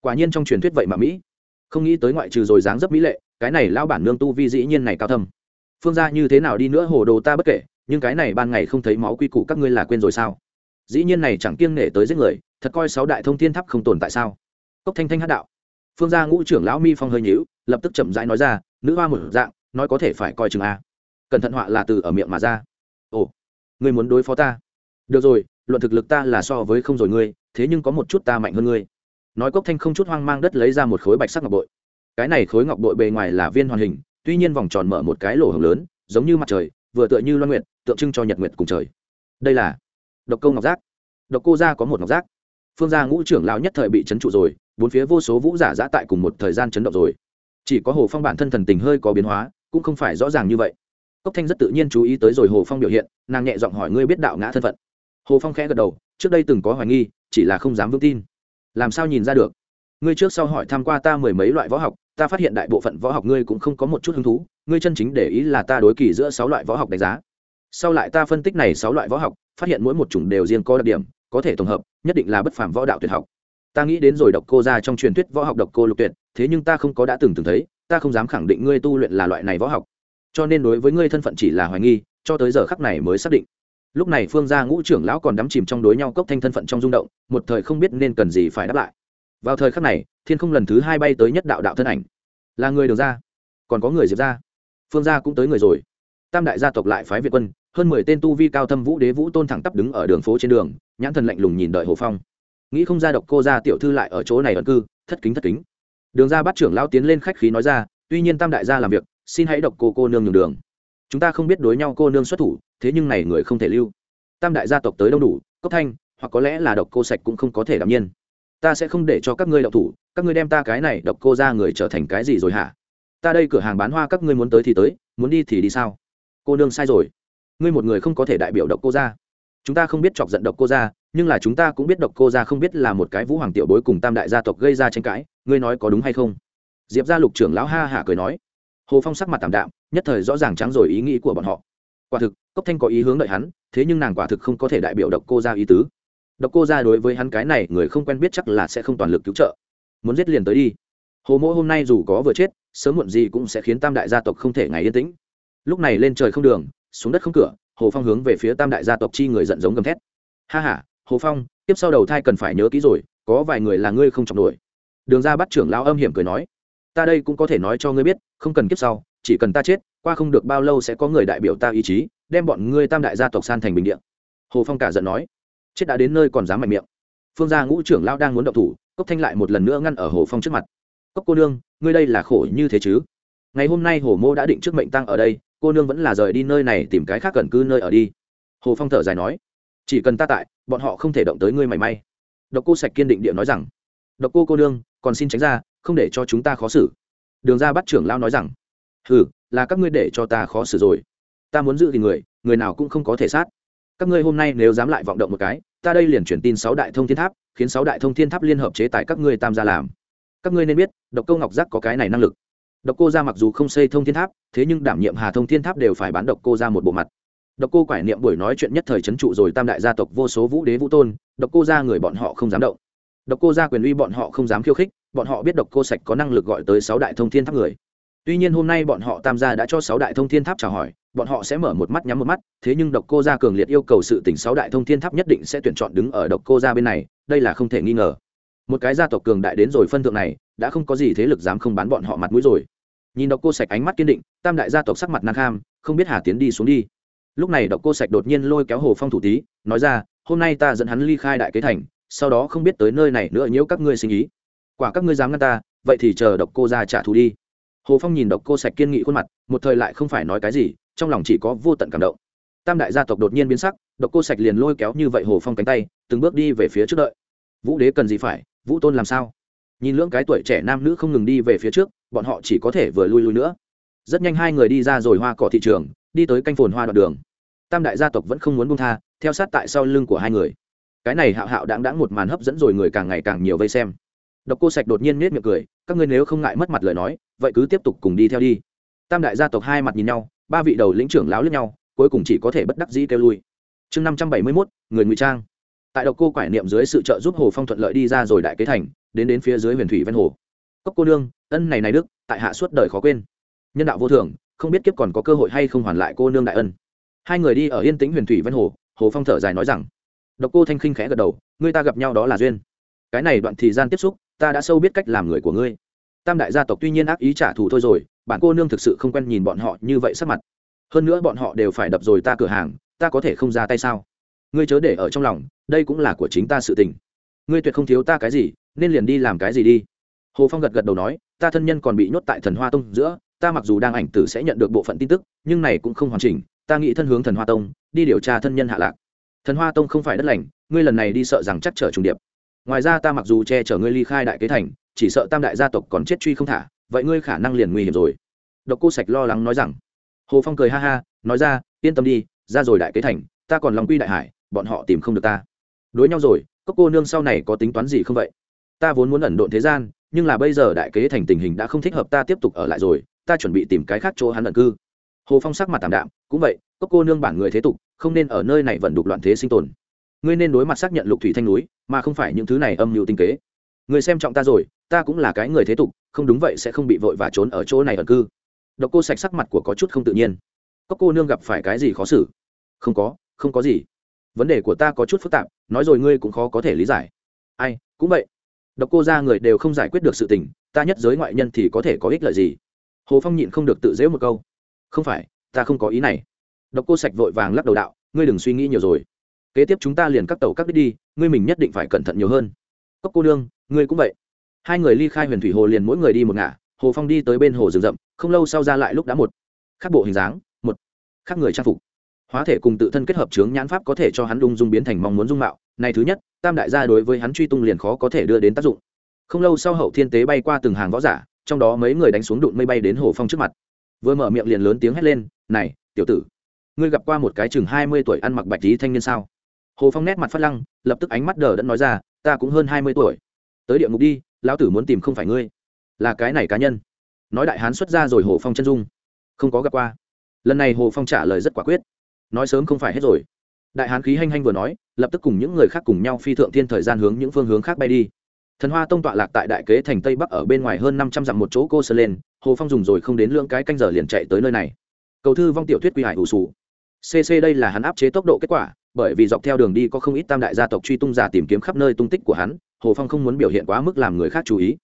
Quả nhiên trong truyền thuyết vậy mà mỹ. Không nghĩ tới ngoại trừ rồi dáng dấp mỹ lệ, cái này lão bản nương tu vi dĩ nhiên này cao thâm. Phương gia như thế nào đi nữa hồ đồ ta bất kể, nhưng cái này ban ngày không thấy máu quy củ các ngươi là quên rồi sao? Dĩ nhiên này chẳng kiêng nể tới giết người, thật coi sáu đại thông thiên tháp không tồn tại sao? Cốc thanh thanh hát đạo. Phương gia ngũ trưởng lão mi phong hơi nhíu, lập tức chậm rãi nói ra, nữ hoa một dạng nói có thể phải coi chừng a. Cẩn thận họa là từ ở miệng mà ra. Ồ, ngươi muốn đối phó ta? Được rồi, luận thực lực ta là so với không rồi ngươi, thế nhưng có một chút ta mạnh hơn ngươi. Nói cốc thanh không chút hoang mang đất lấy ra một khối bạch sắc ngọc bội. Cái này khối ngọc bội bề ngoài là viên hoàn hình, tuy nhiên vòng tròn mở một cái lỗ hồng lớn, giống như mặt trời, vừa tựa như loan nguyện tượng trưng cho nhật nguyện cùng trời. Đây là độc câu ngọc giác. Độc cô gia có một ngọc giác. Phương gia ngũ trưởng lão nhất thời bị chấn trụ rồi, bốn phía vô số vũ giả giã tại cùng một thời gian chấn động rồi. Chỉ có hồ phong bản thân thần tình hơi có biến hóa cũng không phải rõ ràng như vậy. Cốc thanh rất tự nhiên chú ý tới rồi hồ phong biểu hiện, nàng nhẹ giọng hỏi ngươi biết đạo ngã thân phận. Hồ phong khẽ gật đầu, trước đây từng có hoài nghi, chỉ là không dám vững tin. Làm sao nhìn ra được? Ngươi trước sau hỏi tham q u a ta mười mấy loại võ học, ta phát hiện đại bộ phận võ học ngươi cũng không có một chút hứng thú, ngươi chân chính để ý là ta đối kỳ giữa sáu loại võ học đánh giá. Sau lại ta phân tích này sáu loại võ học, phát hiện mỗi một chủng đều riêng có đặc điểm, có thể tổng hợp, nhất định là bất phàm võ đạo tuyệt học. Ta nghĩ đến rồi độc cô ra trong truyền thuyết võ học độc cô lục tuyệt, thế nhưng ta không có đã từng từng thấy ta không dám khẳng định ngươi tu luyện là loại này võ học. Cho nên đối với ngươi thân phận chỉ là hoài nghi, cho tới giờ khắc này mới xác định. Lúc này phương gia ngũ trưởng lão còn đắm chìm trong đối nhau cốc thanh thân phận trong rung động, một thời không biết nên cần gì phải đáp lại. Vào thời khắc này, thiên không lần thứ hai bay tới nhất đạo đạo thân ảnh. Là người đường ra, còn có người diệp ra. Phương gia cũng tới người rồi. Tam đại gia tộc lại phái việt quân, hơn mười tên tu vi cao thâm vũ đế vũ tôn thẳng tắp đứng ở đường phố trên đường, nhãn thần lạnh lùng nhìn đợi hồ phong. Nghĩ không ra độc cô gia tiểu thư lại ở chỗ này ẩn cư, thất kính thất kính đường ra bắt trưởng lao tiến lên khách khí nói ra, tuy nhiên tam đại gia làm việc, xin hãy độc cô cô nương nhường đường. Chúng ta không biết đối nhau cô nương xuất thủ, thế nhưng này người không thể lưu. Tam đại gia tộc tới đâu đủ, cốc thanh, hoặc có lẽ là độc cô sạch cũng không có thể đảm nhiên. Ta sẽ không để cho các ngươi độc thủ, các ngươi đem ta cái này độc cô ra người trở thành cái gì rồi hả? Ta đây cửa hàng bán hoa các ngươi muốn tới thì tới, muốn đi thì đi sao? Cô nương sai rồi. Ngươi một người không có thể đại biểu độc cô ra. Chúng ta không biết chọc giận độc cô ra nhưng là chúng ta cũng biết độc cô ra không biết là một cái vũ hoàng tiểu bối cùng tam đại gia tộc gây ra tranh cãi, ngươi nói có đúng hay không? Diệp gia lục trưởng lão ha hả cười nói. Hồ phong sắc mặt tảm đạm, nhất thời rõ ràng trắng rồi ý nghĩ của bọn họ. Quả thực, cốc thanh có ý hướng đợi hắn, thế nhưng nàng quả thực không có thể đại biểu độc cô ra ý tứ. Độc cô ra đối với hắn cái này người không quen biết chắc là sẽ không toàn lực cứu trợ. Muốn giết liền tới đi. Hồ mỗ hôm nay dù có vừa chết, sớm muộn gì cũng sẽ khiến tam đại gia tộc không thể ngày yên tĩnh. Lúc này lên trời không đường, xuống đất không cửa, hồ phong hướng về phía tam đại gia tộc chi người giận giống gầm thét. Ha h a hồ phong, tiếp sau đầu thai cần phải nhớ kỹ rồi, có vài người là ngươi không chọc nổi. Đường ra bắt trưởng lão âm hiểm cười nói, ta đây cũng có thể nói cho ngươi biết, không cần kiếp sau, chỉ cần ta chết, qua không được bao lâu sẽ có người đại biểu ta ý chí, đem bọn ngươi tam đại gia tộc san thành bình điện hồ phong cả giận nói, chết đã đến nơi còn dám mạnh miệng. Phương gia ngũ trưởng lão đang muốn động thủ, cốc thanh lại một lần nữa ngăn ở hồ phong trước mặt. Cốc cô nương, ngươi đây là khổ như thế chứ? Ngày hôm nay hồ mô đã định trước mệnh tăng ở đây, cô nương vẫn là rời đi nơi này tìm cái khác cần cư nơi ở đi. Hồ phong thở dài nói chỉ cần ta tại, bọn họ không thể động tới ngươi mảy may. Độc cô sạch kiên định địa nói rằng, độc cô cô nương, còn xin tránh ra, không để cho chúng ta khó xử. Đường ra bắt trưởng lao nói rằng ừ là các ngươi để cho ta khó xử rồi. Ta muốn giữ thì người người nào cũng không có thể sát. Các ngươi hôm nay nếu dám lại vọng động một cái, ta đây liền chuyển tin sáu đại thông thiên tháp, khiến sáu đại thông thiên tháp liên hợp chế tại các ngươi tam gia làm. Các ngươi nên biết, độc Cô ngọc giác có cái này năng lực. Độc cô ra mặc dù không xây thông thiên tháp, thế nhưng đảm nhiệm hà thông thiên tháp đều phải bán độc cô ra một bộ mặt độc cô quải niệm buổi nói chuyện nhất thời c h ấ n trụ rồi tam đại gia tộc vô số vũ đế vũ tôn, độc cô ra người bọn họ không dám động. Độc cô ra quyền uy bọn họ không dám khiêu khích, bọn họ biết độc cô sạch có năng lực gọi tới sáu đại thông thiên tháp người. Tuy nhiên hôm nay bọn họ tam gia đã cho sáu đại thông thiên tháp chào hỏi, bọn họ sẽ mở một mắt nhắm một mắt, thế nhưng độc cô ra cường liệt yêu cầu sự tỉnh sáu đại thông thiên tháp nhất định sẽ tuyển chọn đứng ở độc cô ra bên này, đây là không thể nghi ngờ. Một cái gia tộc cường đại đến rồi phân thượng này, đã không có gì thế lực dám không bán bọn họ mặt mũi rồi. Nhìn độc cô sạch ánh mắt kiên định, tam đại gia tộc sắc mặt nàng kham, không biết hà tiến đi xuống đi lúc này độc cô sạch đột nhiên lôi kéo hồ phong thủ tý nói ra, hôm nay ta dẫn hắn ly khai đại kế thành, sau đó không biết tới nơi này nữa nhiễu các ngươi sinh ý. Quả các ngươi dám ngăn ta, vậy thì chờ độc cô ra trả thù đi. Hồ phong nhìn độc cô sạch kiên nghị khuôn mặt, một thời lại không phải nói cái gì, trong lòng chỉ có vô tận cảm động. Tam đại gia tộc đột nhiên biến sắc, độc cô sạch liền lôi kéo như vậy hồ phong cánh tay, từng bước đi về phía trước đợi. Vũ đế cần gì phải? Vũ tôn làm sao? Nhìn lưỡng cái tuổi trẻ nam nữ không ngừng đi về phía trước, bọn họ chỉ có thể vừa lui lui nữa. Rất nhanh hai người đi ra rồi hoa cỏ thị trường đi tới canh phồn hoa đoạn đường. Tam đại gia tộc vẫn không muốn buông tha, theo sát tại sau lưng của hai người. Cái này hạo hạo đáng đáng một màn hấp dẫn rồi người càng ngày càng nhiều vây xem. Độc cô sạch đột nhiên nết miệng cười, các ngươi nếu không ngại mất mặt lời nói, vậy cứ tiếp tục cùng đi theo đi. Tam đại gia tộc hai mặt nhìn nhau, ba vị đầu lĩnh trưởng láo lướt nhau, cuối cùng chỉ có thể bất đắc dĩ kêu lui. Chương năm trăm bảy mươi mốt, người ngụy trang. Tại độc cô quải niệm dưới sự trợ giúp hồ phong thuận lợi đi ra rồi đại kế thành, đến đến phía dưới huyền thủy ven hồ. Cốc cô đương ân này này đức, tại hạ suốt đời khó quên. Nhân đạo vô thường không biết kiếp còn có cơ hội hay không hoàn lại cô nương đại ân. Hai người đi ở yên tĩnh huyền thủy ven hồ hồ phong thở dài nói rằng, độc cô thanh khinh khẽ gật đầu người ta gặp nhau đó là duyên. Cái này đoạn thời gian tiếp xúc, ta đã sâu biết cách làm người của ngươi. Tam đại gia tộc tuy nhiên ác ý trả thù thôi rồi, bản cô nương thực sự không quen nhìn bọn họ như vậy sắc mặt. Hơn nữa bọn họ đều phải đập rồi ta cửa hàng, ta có thể không ra tay sao? Ngươi chớ để ở trong lòng, đây cũng là của chính ta sự tình. Ngươi tuyệt không thiếu ta cái gì, nên liền đi làm cái gì đi. Hồ phong gật gật đầu nói, ta thân nhân còn bị nhốt tại thần hoa tông giữa ta mặc dù đang ảnh tử sẽ nhận được bộ phận tin tức, nhưng này cũng không hoàn chỉnh, ta nghĩ thân hướng thần hoa tông, đi điều tra thân nhân hạ lạc. Thần hoa tông không phải đất lành, ngươi lần này đi sợ rằng chắc trở trùng điệp. Ngoài ra ta mặc dù che chở ngươi ly khai đại kế thành, chỉ sợ tam đại gia tộc còn chết truy không thả, vậy ngươi khả năng liền nguy hiểm rồi. Độc cô sạch lo lắng nói rằng. Hồ phong cười ha ha, nói ra, yên tâm đi, ra rồi đại kế thành, ta còn lòng quy đại hải, bọn họ tìm không được ta. Đối nhau rồi cốc cô nương sau này có tính toán gì không vậy? Ta vốn muốn ẩn độn thế gian, nhưng là bây giờ đại kế thành tình hình đã không thích hợp ta tiếp tục ở lại rồi ta chuẩn bị tìm cái khác chỗ hắn ẩn cư. Hồ phong sắc mặt tảm đạm, cũng vậy, cốc cô nương bản người thế tục, không nên ở nơi này vẫn đục loạn thế sinh tồn. Ngươi nên đối mặt xác nhận lục thủy thanh núi, mà không phải những thứ này âm mưu tinh kế. Người xem trọng ta rồi, ta cũng là cái người thế tục, không đúng vậy sẽ không bị vội và trốn ở chỗ này ẩn cư. Độc cô sạch sắc mặt của có chút không tự nhiên. Cốc cô nương gặp phải cái gì khó xử? Không có không có gì. Vấn đề của ta có chút phức tạp, nói rồi ngươi cũng khó có thể lý giải. Ai, cũng vậy. Độc cô ra người đều không giải quyết được sự tình, ta nhất giới ngoại nhân thì có thể có ích lợi gì? Hồ phong nhịn không được tự dễ một câu. Không phải, ta không có ý này. Độc cô sạch vội vàng lắc đầu đạo, ngươi đừng suy nghĩ nhiều rồi. Kế tiếp chúng ta liền các tàu các đích đi, ngươi mình nhất định phải cẩn thận nhiều hơn. Cốc cô nương, ngươi cũng vậy. Hai người ly khai huyền thủy hồ liền mỗi người đi một ngả, hồ phong đi tới bên hồ rừng rậm, không lâu sau ra lại lúc đã một. Khác bộ hình dáng, một. Khác người trang phục. Hóa thể cùng tự thân kết hợp chướng nhãn pháp có thể cho hắn đung dung biến thành mong muốn dung mạo. Này thứ nhất, tam đại gia đối với hắn truy tung liền khó có thể đưa đến tác dụng. Không lâu sau hậu thiên tế bay qua từng hàng võ giả trong đó mấy người đánh xuống đụng mây bay đến hồ phong trước mặt. Vừa mở miệng liền lớn tiếng hét lên, này, tiểu tử, ngươi gặp qua một cái chừng hai mươi tuổi ăn mặc bạch lý thanh niên sao? Hồ phong nét mặt phát lăng, lập tức ánh mắt đờ đẫn nói ra, ta cũng hơn hai mươi tuổi. Tới địa ngục đi, lão tử muốn tìm không phải ngươi. Là cái này cá nhân. Nói đại hán xuất ra rồi hồ phong chân dung. Không có gặp qua. Lần này hồ phong trả lời rất quả quyết. Nói sớm không phải hết rồi. Đại hán khí hanh hanh vừa nói, lập tức cùng những người khác cùng nhau phi thượng thiên thời gian hướng những phương hướng khác bay đi thần hoa tông tọa lạc tại đại kế thành tây bắc ở bên ngoài hơn năm trăm dặm một chỗ cô sơn lên, hồ phong dùng rồi không đến lưỡng cái canh giờ liền chạy tới nơi này. Cầu thư vong tiểu thuyết quy hải ủ sù. Cc đây là hắn áp chế tốc độ kết quả, bởi vì dọc theo đường đi có không ít tam đại gia tộc truy tung giả tìm kiếm khắp nơi tung tích của hắn, hồ phong không muốn biểu hiện quá mức làm người khác chú ý.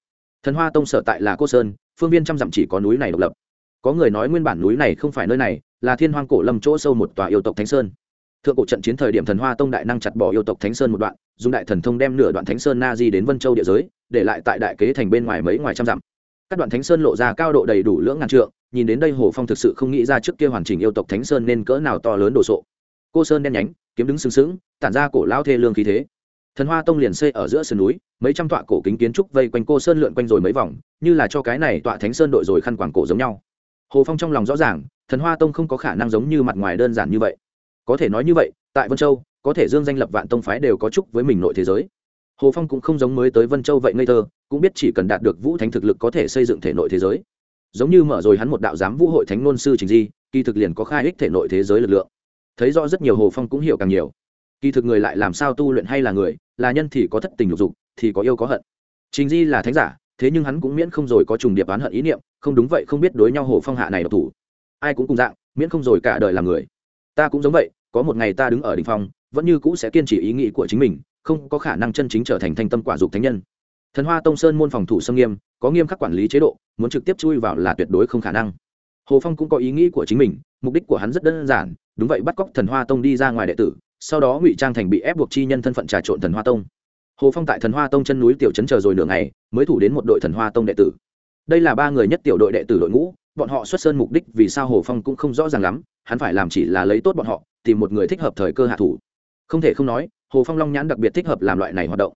Thần hoa tông sở tại là cô sơn, phương viên trăm dặm chỉ có núi này độc lập. Có người nói nguyên bản núi này không phải nơi này, là thiên hoang cổ lâm chỗ sâu một tòa yêu tộc thánh sơn thượng cổ trận chiến thời điểm thần hoa tông đại năng chặt bỏ yêu tộc thánh sơn một đoạn, dùng đại thần thông đem nửa đoạn thánh sơn na di đến vân châu địa giới, để lại tại đại kế thành bên ngoài mấy ngoài trăm dặm. Các đoạn thánh sơn lộ ra cao độ đầy đủ lưỡng ngàn trượng, nhìn đến đây hồ phong thực sự không nghĩ ra trước kia hoàn chỉnh yêu tộc thánh sơn nên cỡ nào to lớn đồ sộ. Cô sơn đen nhánh, kiếm đứng sừng sững, tản ra cổ lao thê lương khí thế. Thần hoa tông liền xây ở giữa sườn núi, mấy trăm tọa cổ kính kiến trúc vây quanh cô sơn lượn quanh rồi mấy vòng, như là cho cái này tọa thánh sơn đội rồi khăn quảng cổ giống nhau. Hồ phong trong lòng rõ ràng, thần hoa tông không có khả năng giống như mặt ngoài đơn giản như vậy có thể nói như vậy, tại vân châu, có thể dương danh lập vạn tông phái đều có chúc với mình nội thế giới. Hồ phong cũng không giống mới tới vân châu vậy ngây thơ, cũng biết chỉ cần đạt được vũ thánh thực lực có thể xây dựng thể nội thế giới. Giống như mở rồi hắn một đạo giám vũ hội thánh nôn sư trình di, kỳ thực liền có khai ích thể nội thế giới lực lượng. Thấy rõ rất nhiều hồ phong cũng hiểu càng nhiều. Kỳ thực người lại làm sao tu luyện hay là người, là nhân thì có thất tình lục dục, thì có yêu có hận. Trình di là thánh giả, thế nhưng hắn cũng miễn không rồi có trùng điệp oán hận ý niệm, không đúng vậy không biết đối nhau hồ phong hạ này độc thủ. Ai cũng cùng dạng, miễn không rồi cả đời làm người. Ta cũng giống vậy có một ngày ta đứng ở đỉnh phong, vẫn như cũ sẽ kiên trì ý nghĩ của chính mình, không có khả năng chân chính trở thành thanh tâm quả dục thánh nhân. Thần hoa tông sơn môn phòng thủ xâm nghiêm, có nghiêm khắc quản lý chế độ, muốn trực tiếp chui vào là tuyệt đối không khả năng. Hồ phong cũng có ý nghĩ của chính mình, mục đích của hắn rất đơn giản, đúng vậy bắt cóc thần hoa tông đi ra ngoài đệ tử, sau đó ngụy trang thành bị ép buộc chi nhân thân phận trà trộn thần hoa tông. Hồ phong tại thần hoa tông chân núi tiểu trấn chờ rồi nửa ngày, mới thủ đến một đội thần hoa tông đệ tử. Đây là ba người nhất tiểu đội đệ tử đội ngũ, bọn họ xuất sơn mục đích vì sao hồ phong cũng không rõ ràng lắm, hắn phải làm chỉ là lấy tốt bọn họ tìm một người thích hợp thời cơ hạ thủ. Không thể không nói, hồ phong long nhãn đặc biệt thích hợp làm loại này hoạt động.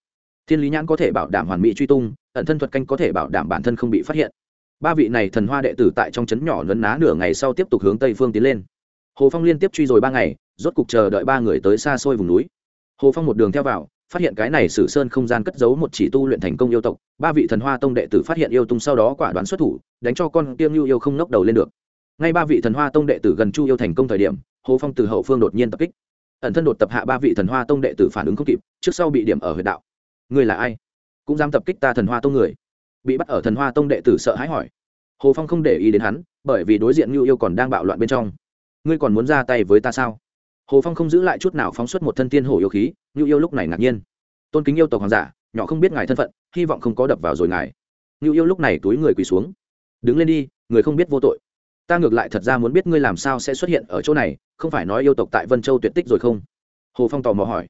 Thiên lý nhãn có thể bảo đảm hoàn mỹ truy tung, ẩn thân thuật canh có thể bảo đảm bản thân không bị phát hiện. Ba vị này thần hoa đệ tử tại trong trấn nhỏ lấn ná nửa ngày sau tiếp tục hướng tây phương tiến lên. Hồ phong liên tiếp truy rồi ba ngày, rốt cục chờ đợi ba người tới xa xôi vùng núi. Hồ phong một đường theo vào, phát hiện cái này sử sơn không gian cất giấu một chỉ tu luyện thành công yêu tộc. Ba vị thần hoa tông đệ tử phát hiện yêu tung sau đó quả đoán xuất thủ, đánh cho con tiêm yêu yêu không nốc đầu lên được ngay ba vị thần hoa tông đệ tử gần chu yêu thành công thời điểm, hồ phong từ hậu phương đột nhiên tập kích. Ẩn thân đột tập hạ ba vị thần hoa tông đệ tử phản ứng không kịp, trước sau bị điểm ở huyện đạo. Người là ai? Cũng dám tập kích ta thần hoa tông người? Bị bắt ở thần hoa tông đệ tử sợ hãi hỏi. Hồ phong không để ý đến hắn, bởi vì đối diện ngưu yêu còn đang bạo loạn bên trong. Ngươi còn muốn ra tay với ta sao? Hồ phong không giữ lại chút nào phóng xuất một thân tiên hổ yêu khí, ngưu yêu lúc này ngạc nhiên. Tôn kính yêu tộc hoàng giả, nhỏ không biết ngài thân phận, hy vọng không có đập vào rồi ngài. Ngưu yêu lúc này túi người quỳ xuống. Đứng lên đi, người không biết vô tội ta ngược lại thật ra muốn biết ngươi làm sao sẽ xuất hiện ở chỗ này, không phải nói yêu tộc tại vân châu tuyệt tích rồi không? Hồ phong tò mò hỏi.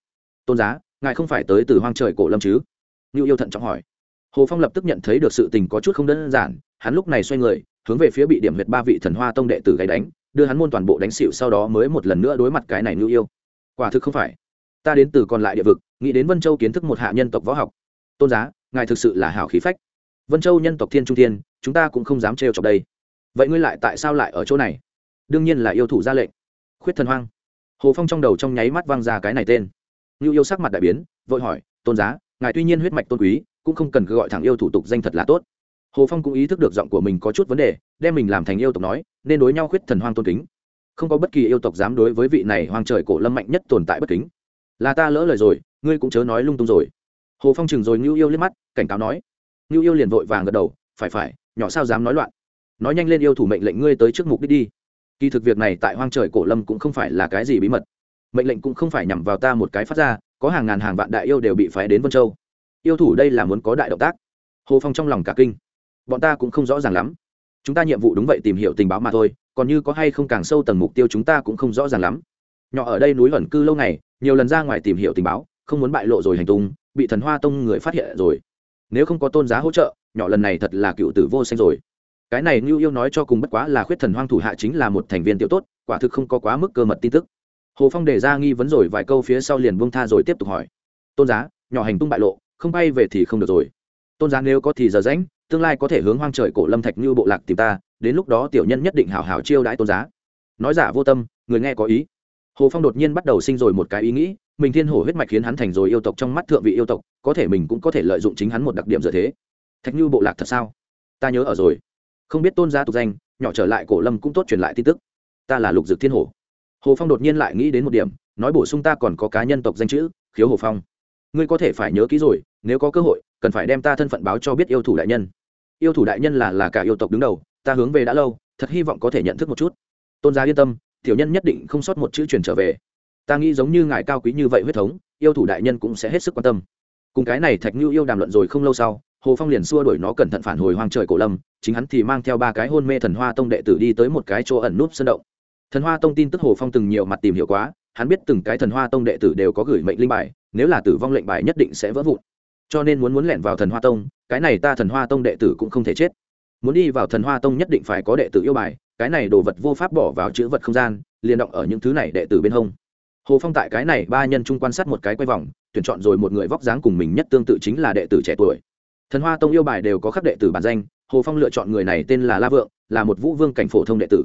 Tôn giá, ngài không phải tới từ hoang trời cổ lâm chứ? Ngưu yêu thận trọng hỏi. Hồ phong lập tức nhận thấy được sự tình có chút không đơn giản, hắn lúc này xoay người, hướng về phía bị điểm huyệt ba vị thần hoa tông đệ tử gáy đánh, đưa hắn môn toàn bộ đánh xịu sau đó mới một lần nữa đối mặt cái này ngưu yêu. Quả thực không phải. Ta đến từ còn lại địa vực, nghĩ đến vân châu kiến thức một hạ nhân tộc võ học. Tôn giá, ngài thực sự là hảo khí phách. Vân châu nhân tộc thiên trung thiên, chúng ta cũng không dám trêu chọc đây vậy ngươi lại tại sao lại ở chỗ này? Đương nhiên là yêu thủ ra lệnh. Khuyết thần hoang. Hồ phong trong đầu trong nháy mắt vang ra cái này tên. Ngưu yêu sắc mặt đại biến, vội hỏi, tôn giá, ngài tuy nhiên huyết mạch tôn quý, cũng không cần cứ gọi thẳng yêu thủ tục danh thật là tốt. Hồ phong cũng ý thức được giọng của mình có chút vấn đề, đem mình làm thành yêu tộc nói, nên đối nhau khuyết thần hoang tôn kính. Không có bất kỳ yêu tộc dám đối với vị này hoang trời cổ lâm mạnh nhất tồn tại bất kính. Là ta lỡ lời rồi, ngươi cũng chớ nói lung tung rồi. Hồ phong chừng rồi ngưu yêu liếc mắt, cảnh cáo nói. Ngưu yêu liền vội vàng gật đầu, phải phải, nhỏ sao dám nói loạn nói nhanh lên yêu thủ mệnh lệnh ngươi tới trước mục đích đi. Kỳ thực việc này tại hoang trời cổ lâm cũng không phải là cái gì bí mật. Mệnh lệnh cũng không phải nhằm vào ta một cái phát ra, có hàng ngàn hàng vạn đại yêu đều bị phái đến vân châu. Yêu thủ đây là muốn có đại động tác. Hồ phong trong lòng cả kinh. Bọn ta cũng không rõ ràng lắm. Chúng ta nhiệm vụ đúng vậy tìm hiểu tình báo mà thôi, còn như có hay không càng sâu tầng mục tiêu chúng ta cũng không rõ ràng lắm. Nhỏ ở đây núi ẩn cư lâu ngày, nhiều lần ra ngoài tìm hiểu tình báo, không muốn bại lộ rồi hành tung, bị thần hoa tông người phát hiện rồi. Nếu không có tôn giá hỗ trợ, nhỏ lần này thật là cựu tử vô xanh rồi cái này như yêu nói cho cùng bất quá là khuyết thần hoang thủ hạ chính là một thành viên tiểu tốt, quả thực không có quá mức cơ mật tin tức. Hồ phong đề ra nghi vấn rồi vài câu phía sau liền buông tha rồi tiếp tục hỏi. Tôn giá, nhỏ hành tung bại lộ, không bay về thì không được rồi. Tôn giá nếu có thì giờ rãnh tương lai có thể hướng hoang trời cổ lâm thạch như bộ lạc tìm ta, đến lúc đó tiểu nhân nhất định hào hào chiêu đãi tôn giá. Nói giả vô tâm, người nghe có ý. Hồ phong đột nhiên bắt đầu sinh rồi một cái ý nghĩ, mình thiên hổ huyết mạch khiến hắn thành rồi yêu tộc trong mắt thượng vị yêu tộc, có thể mình cũng có thể lợi dụng chính hắn một đặc điểm dựa thế. Thạch như bộ lạc thật sao? Ta nhớ ở rồi không biết tôn gia tục danh, nhỏ trở lại cổ lâm cũng tốt truyền lại tin tức. Ta là lục dực thiên hổ. Hồ phong đột nhiên lại nghĩ đến một điểm, nói bổ sung ta còn có cá nhân tộc danh chữ, khiếu hồ phong. Ngươi có thể phải nhớ kỹ rồi, nếu có cơ hội, cần phải đem ta thân phận báo cho biết yêu thủ đại nhân. Yêu thủ đại nhân là là cả yêu tộc đứng đầu, ta hướng về đã lâu, thật hy vọng có thể nhận thức một chút. Tôn gia yên tâm, tiểu nhân nhất định không sót một chữ truyền trở về. Ta nghĩ giống như ngài cao quý như vậy huyết thống, yêu thủ đại nhân cũng sẽ hết sức quan tâm. Cùng cái này thạch như yêu đàm luận rồi không lâu sau hồ phong liền xua đuổi nó cẩn thận phản hồi hoang trời cổ lâm, chính hắn thì mang theo ba cái hôn mê thần hoa tông đệ tử đi tới một cái chỗ ẩn núp sân động. Thần hoa tông tin tức hồ phong từng nhiều mặt tìm hiểu quá, hắn biết từng cái thần hoa tông đệ tử đều có gửi mệnh linh bài, nếu là tử vong lệnh bài nhất định sẽ vỡ vụn. Cho nên muốn muốn lẻn vào thần hoa tông, cái này ta thần hoa tông đệ tử cũng không thể chết. Muốn đi vào thần hoa tông nhất định phải có đệ tử yêu bài, cái này đồ vật vô pháp bỏ vào chữ vật không gian, liền động ở những thứ này đệ tử bên hông. Hồ phong tại cái này ba nhân chung quan sát một cái quay vòng, tuyển chọn rồi một người vóc dáng cùng mình nhất tương tự chính là đệ tử trẻ tuổi thần hoa tông yêu bài đều có khắc đệ tử bản danh, hồ phong lựa chọn người này tên là la vượng, là một vũ vương cảnh phổ thông đệ tử.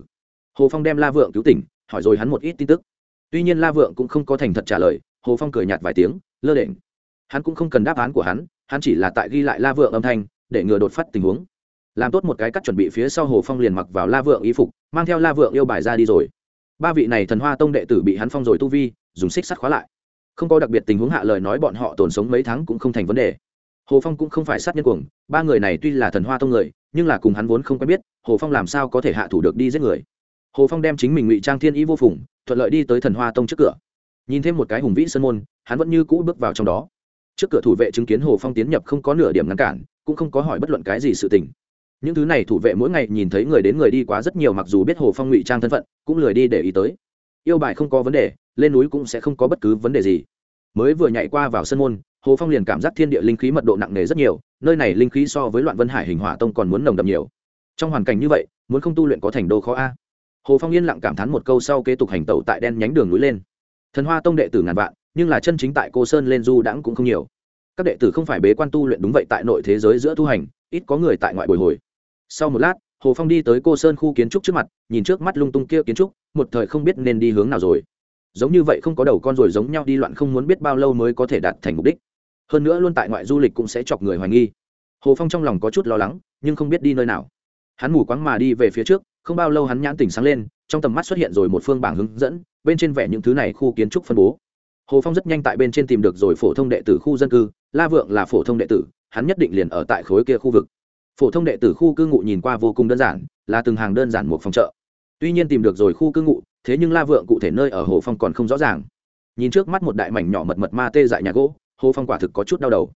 Hồ phong đem la vượng cứu tỉnh, hỏi rồi hắn một ít tin tức. Tuy nhiên la vượng cũng không có thành thật trả lời, hồ phong cười nhạt vài tiếng, lơ đễnh. Hắn cũng không cần đáp án của hắn hắn chỉ là tại ghi lại la vượng âm thanh, để ngừa đột phát tình huống. Làm tốt một cái cắt chuẩn bị phía sau hồ phong liền mặc vào la vượng y phục, mang theo la vượng yêu bài ra đi rồi. Ba vị này thần hoa tông đệ tử bị hắn phong rồi tu vi, dùng xích sắt khóa lại. Không có đặc biệt tình huống hạ lời nói bọn họ tồn sống mấy tháng cũng không thành vấn đề hồ phong cũng không phải sát nhân cuồng, ba người này tuy là thần hoa tông người, nhưng là cùng hắn vốn không quen biết, hồ phong làm sao có thể hạ thủ được đi giết người? Hồ phong đem chính mình ngụy trang thiên ý vô phùng, thuận lợi đi tới thần hoa tông trước cửa. Nhìn thêm một cái hùng vĩ sơn môn, hắn vẫn như cũ bước vào trong đó. Trước cửa thủ vệ chứng kiến hồ phong tiến nhập không có nửa điểm ngăn cản, cũng không có hỏi bất luận cái gì sự tình. Những thứ này thủ vệ mỗi ngày nhìn thấy người đến người đi quá rất nhiều mặc dù biết hồ phong ngụy trang thân phận, cũng lười đi để ý tới. Yêu bài không có vấn đề, lên núi cũng sẽ không có bất cứ vấn đề gì. Mới vừa nhảy qua vào sân môn hồ phong liền cảm giác thiên địa linh khí mật độ nặng nề rất nhiều, nơi này linh khí so với loạn vân hải hình hỏa tông còn muốn nồng đậm nhiều. Trong hoàn cảnh như vậy, muốn không tu luyện có thành đô khó a. Hồ phong yên lặng cảm thán một câu sau kế tục hành tẩu tại đen nhánh đường núi lên. Thần hoa tông đệ tử ngàn vạn, nhưng là chân chính tại cô sơn lên du đãng cũng không nhiều. Các đệ tử không phải bế quan tu luyện đúng vậy tại nội thế giới giữa tu hành, ít có người tại ngoại bồi hồi. Sau một lát, hồ phong đi tới cô sơn khu kiến trúc trước mặt, nhìn trước mắt lung tung kia kiến trúc, một thời không biết nên đi hướng nào rồi. Giống như vậy không có đầu con rồi giống nhau đi loạn không muốn biết bao lâu mới có thể đạt thành mục đích hơn nữa luôn tại ngoại du lịch cũng sẽ chọc người hoài nghi. Hồ phong trong lòng có chút lo lắng, nhưng không biết đi nơi nào. Hắn mù quáng mà đi về phía trước, không bao lâu hắn nhãn tỉnh sáng lên, trong tầm mắt xuất hiện rồi một phương bảng hướng dẫn, bên trên vẽ những thứ này khu kiến trúc phân bố. Hồ phong rất nhanh tại bên trên tìm được rồi phổ thông đệ tử khu dân cư, la vượng là phổ thông đệ tử, hắn nhất định liền ở tại khối kia khu vực. Phổ thông đệ tử khu cư ngụ nhìn qua vô cùng đơn giản, là từng hàng đơn giản một phòng chợ. Tuy nhiên tìm được rồi khu cư ngụ, thế nhưng la vượng cụ thể nơi ở hồ phong còn không rõ ràng. Nhìn trước mắt một đại mảnh nhỏ mật mật ma tê dại nhà gỗ hồ phong quả thực có chút đau đầu.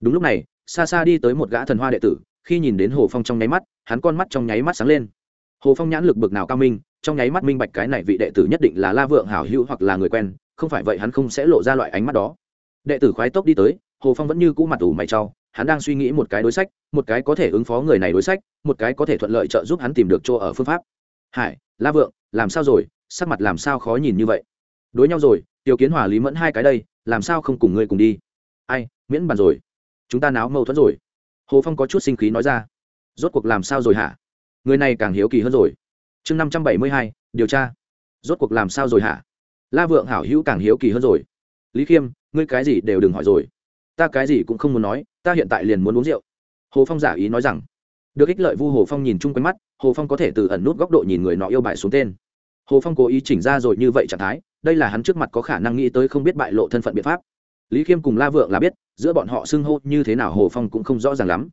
Đúng lúc này, xa xa đi tới một gã thần hoa đệ tử, khi nhìn đến hồ phong trong nháy mắt, hắn con mắt trong nháy mắt sáng lên. Hồ phong nhãn lực bực nào cao minh, trong nháy mắt minh bạch cái này vị đệ tử nhất định là la vượng hảo hữu hoặc là người quen, không phải vậy hắn không sẽ lộ ra loại ánh mắt đó. Đệ tử khoái tốc đi tới, hồ phong vẫn như cũ mặt ủ mày trau hắn đang suy nghĩ một cái đối sách, một cái có thể ứng phó người này đối sách, một cái có thể thuận lợi trợ giúp hắn tìm được chỗ ở phương pháp. Hải, la vượng, làm sao rồi? Sắc mặt làm sao khó nhìn như vậy? Đối nhau rồi, tiểu kiến hòa lý mẫn hai cái đây, làm sao không cùng ngươi cùng đi? Ai, miễn bàn rồi. Chúng ta náo mâu thuẫn rồi. Hồ phong có chút sinh khí nói ra. Rốt cuộc làm sao rồi hả? Người này càng hiếu kỳ hơn rồi. Chương năm trăm bảy mươi hai, điều tra. Rốt cuộc làm sao rồi hả? La vượng hảo hữu càng hiếu kỳ hơn rồi. Lý khiêm, ngươi cái gì đều đừng hỏi rồi. Ta cái gì cũng không muốn nói, ta hiện tại liền muốn uống rượu. Hồ phong giả ý nói rằng. Được ích lợi vu hồ phong nhìn chung quanh mắt, hồ phong có thể từ ẩn nút góc độ nhìn người nọ yêu bại xuống tên. Hồ phong cố ý chỉnh ra rồi như vậy trạng thái, đây là hắn trước mặt có khả năng nghĩ tới không biết bại lộ thân phận biện pháp lý khiêm cùng la vượng là biết, giữa bọn họ xưng hô như thế nào hồ phong cũng không rõ ràng lắm.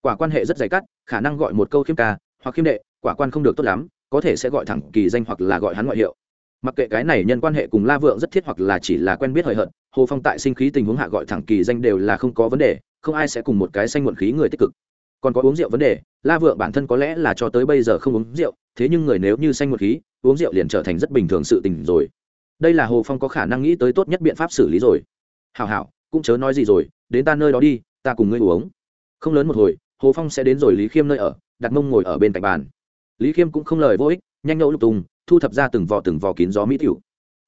Quả quan hệ rất dày cắt, khả năng gọi một câu khiêm ca hoặc khiêm đệ, quả quan không được tốt lắm, có thể sẽ gọi thẳng kỳ danh hoặc là gọi hắn ngoại hiệu. Mặc kệ cái này nhân quan hệ cùng la vượng rất thiết hoặc là chỉ là quen biết hời hợt, hồ phong tại sinh khí tình huống hạ gọi thẳng kỳ danh đều là không có vấn đề, không ai sẽ cùng một cái xanh muộn khí người tích cực. Còn có uống rượu vấn đề, la vượng bản thân có lẽ là cho tới bây giờ không uống rượu, thế nhưng người nếu như xanh muộn khí, uống rượu liền trở thành rất bình thường sự tình rồi. Đây là hồ phong có khả năng nghĩ tới tốt nhất biện pháp xử lý rồi hảo hảo, cũng chớ nói gì rồi, đến ta nơi đó đi, ta cùng ngươi uống. Không lớn một hồi, hồ phong sẽ đến rồi lý khiêm nơi ở đặt mông ngồi ở bên cạnh bàn. Lý khiêm cũng không lời vô ích, nhanh nhậu lục tùng, thu thập ra từng vò từng vò kín gió mỹ tiểu.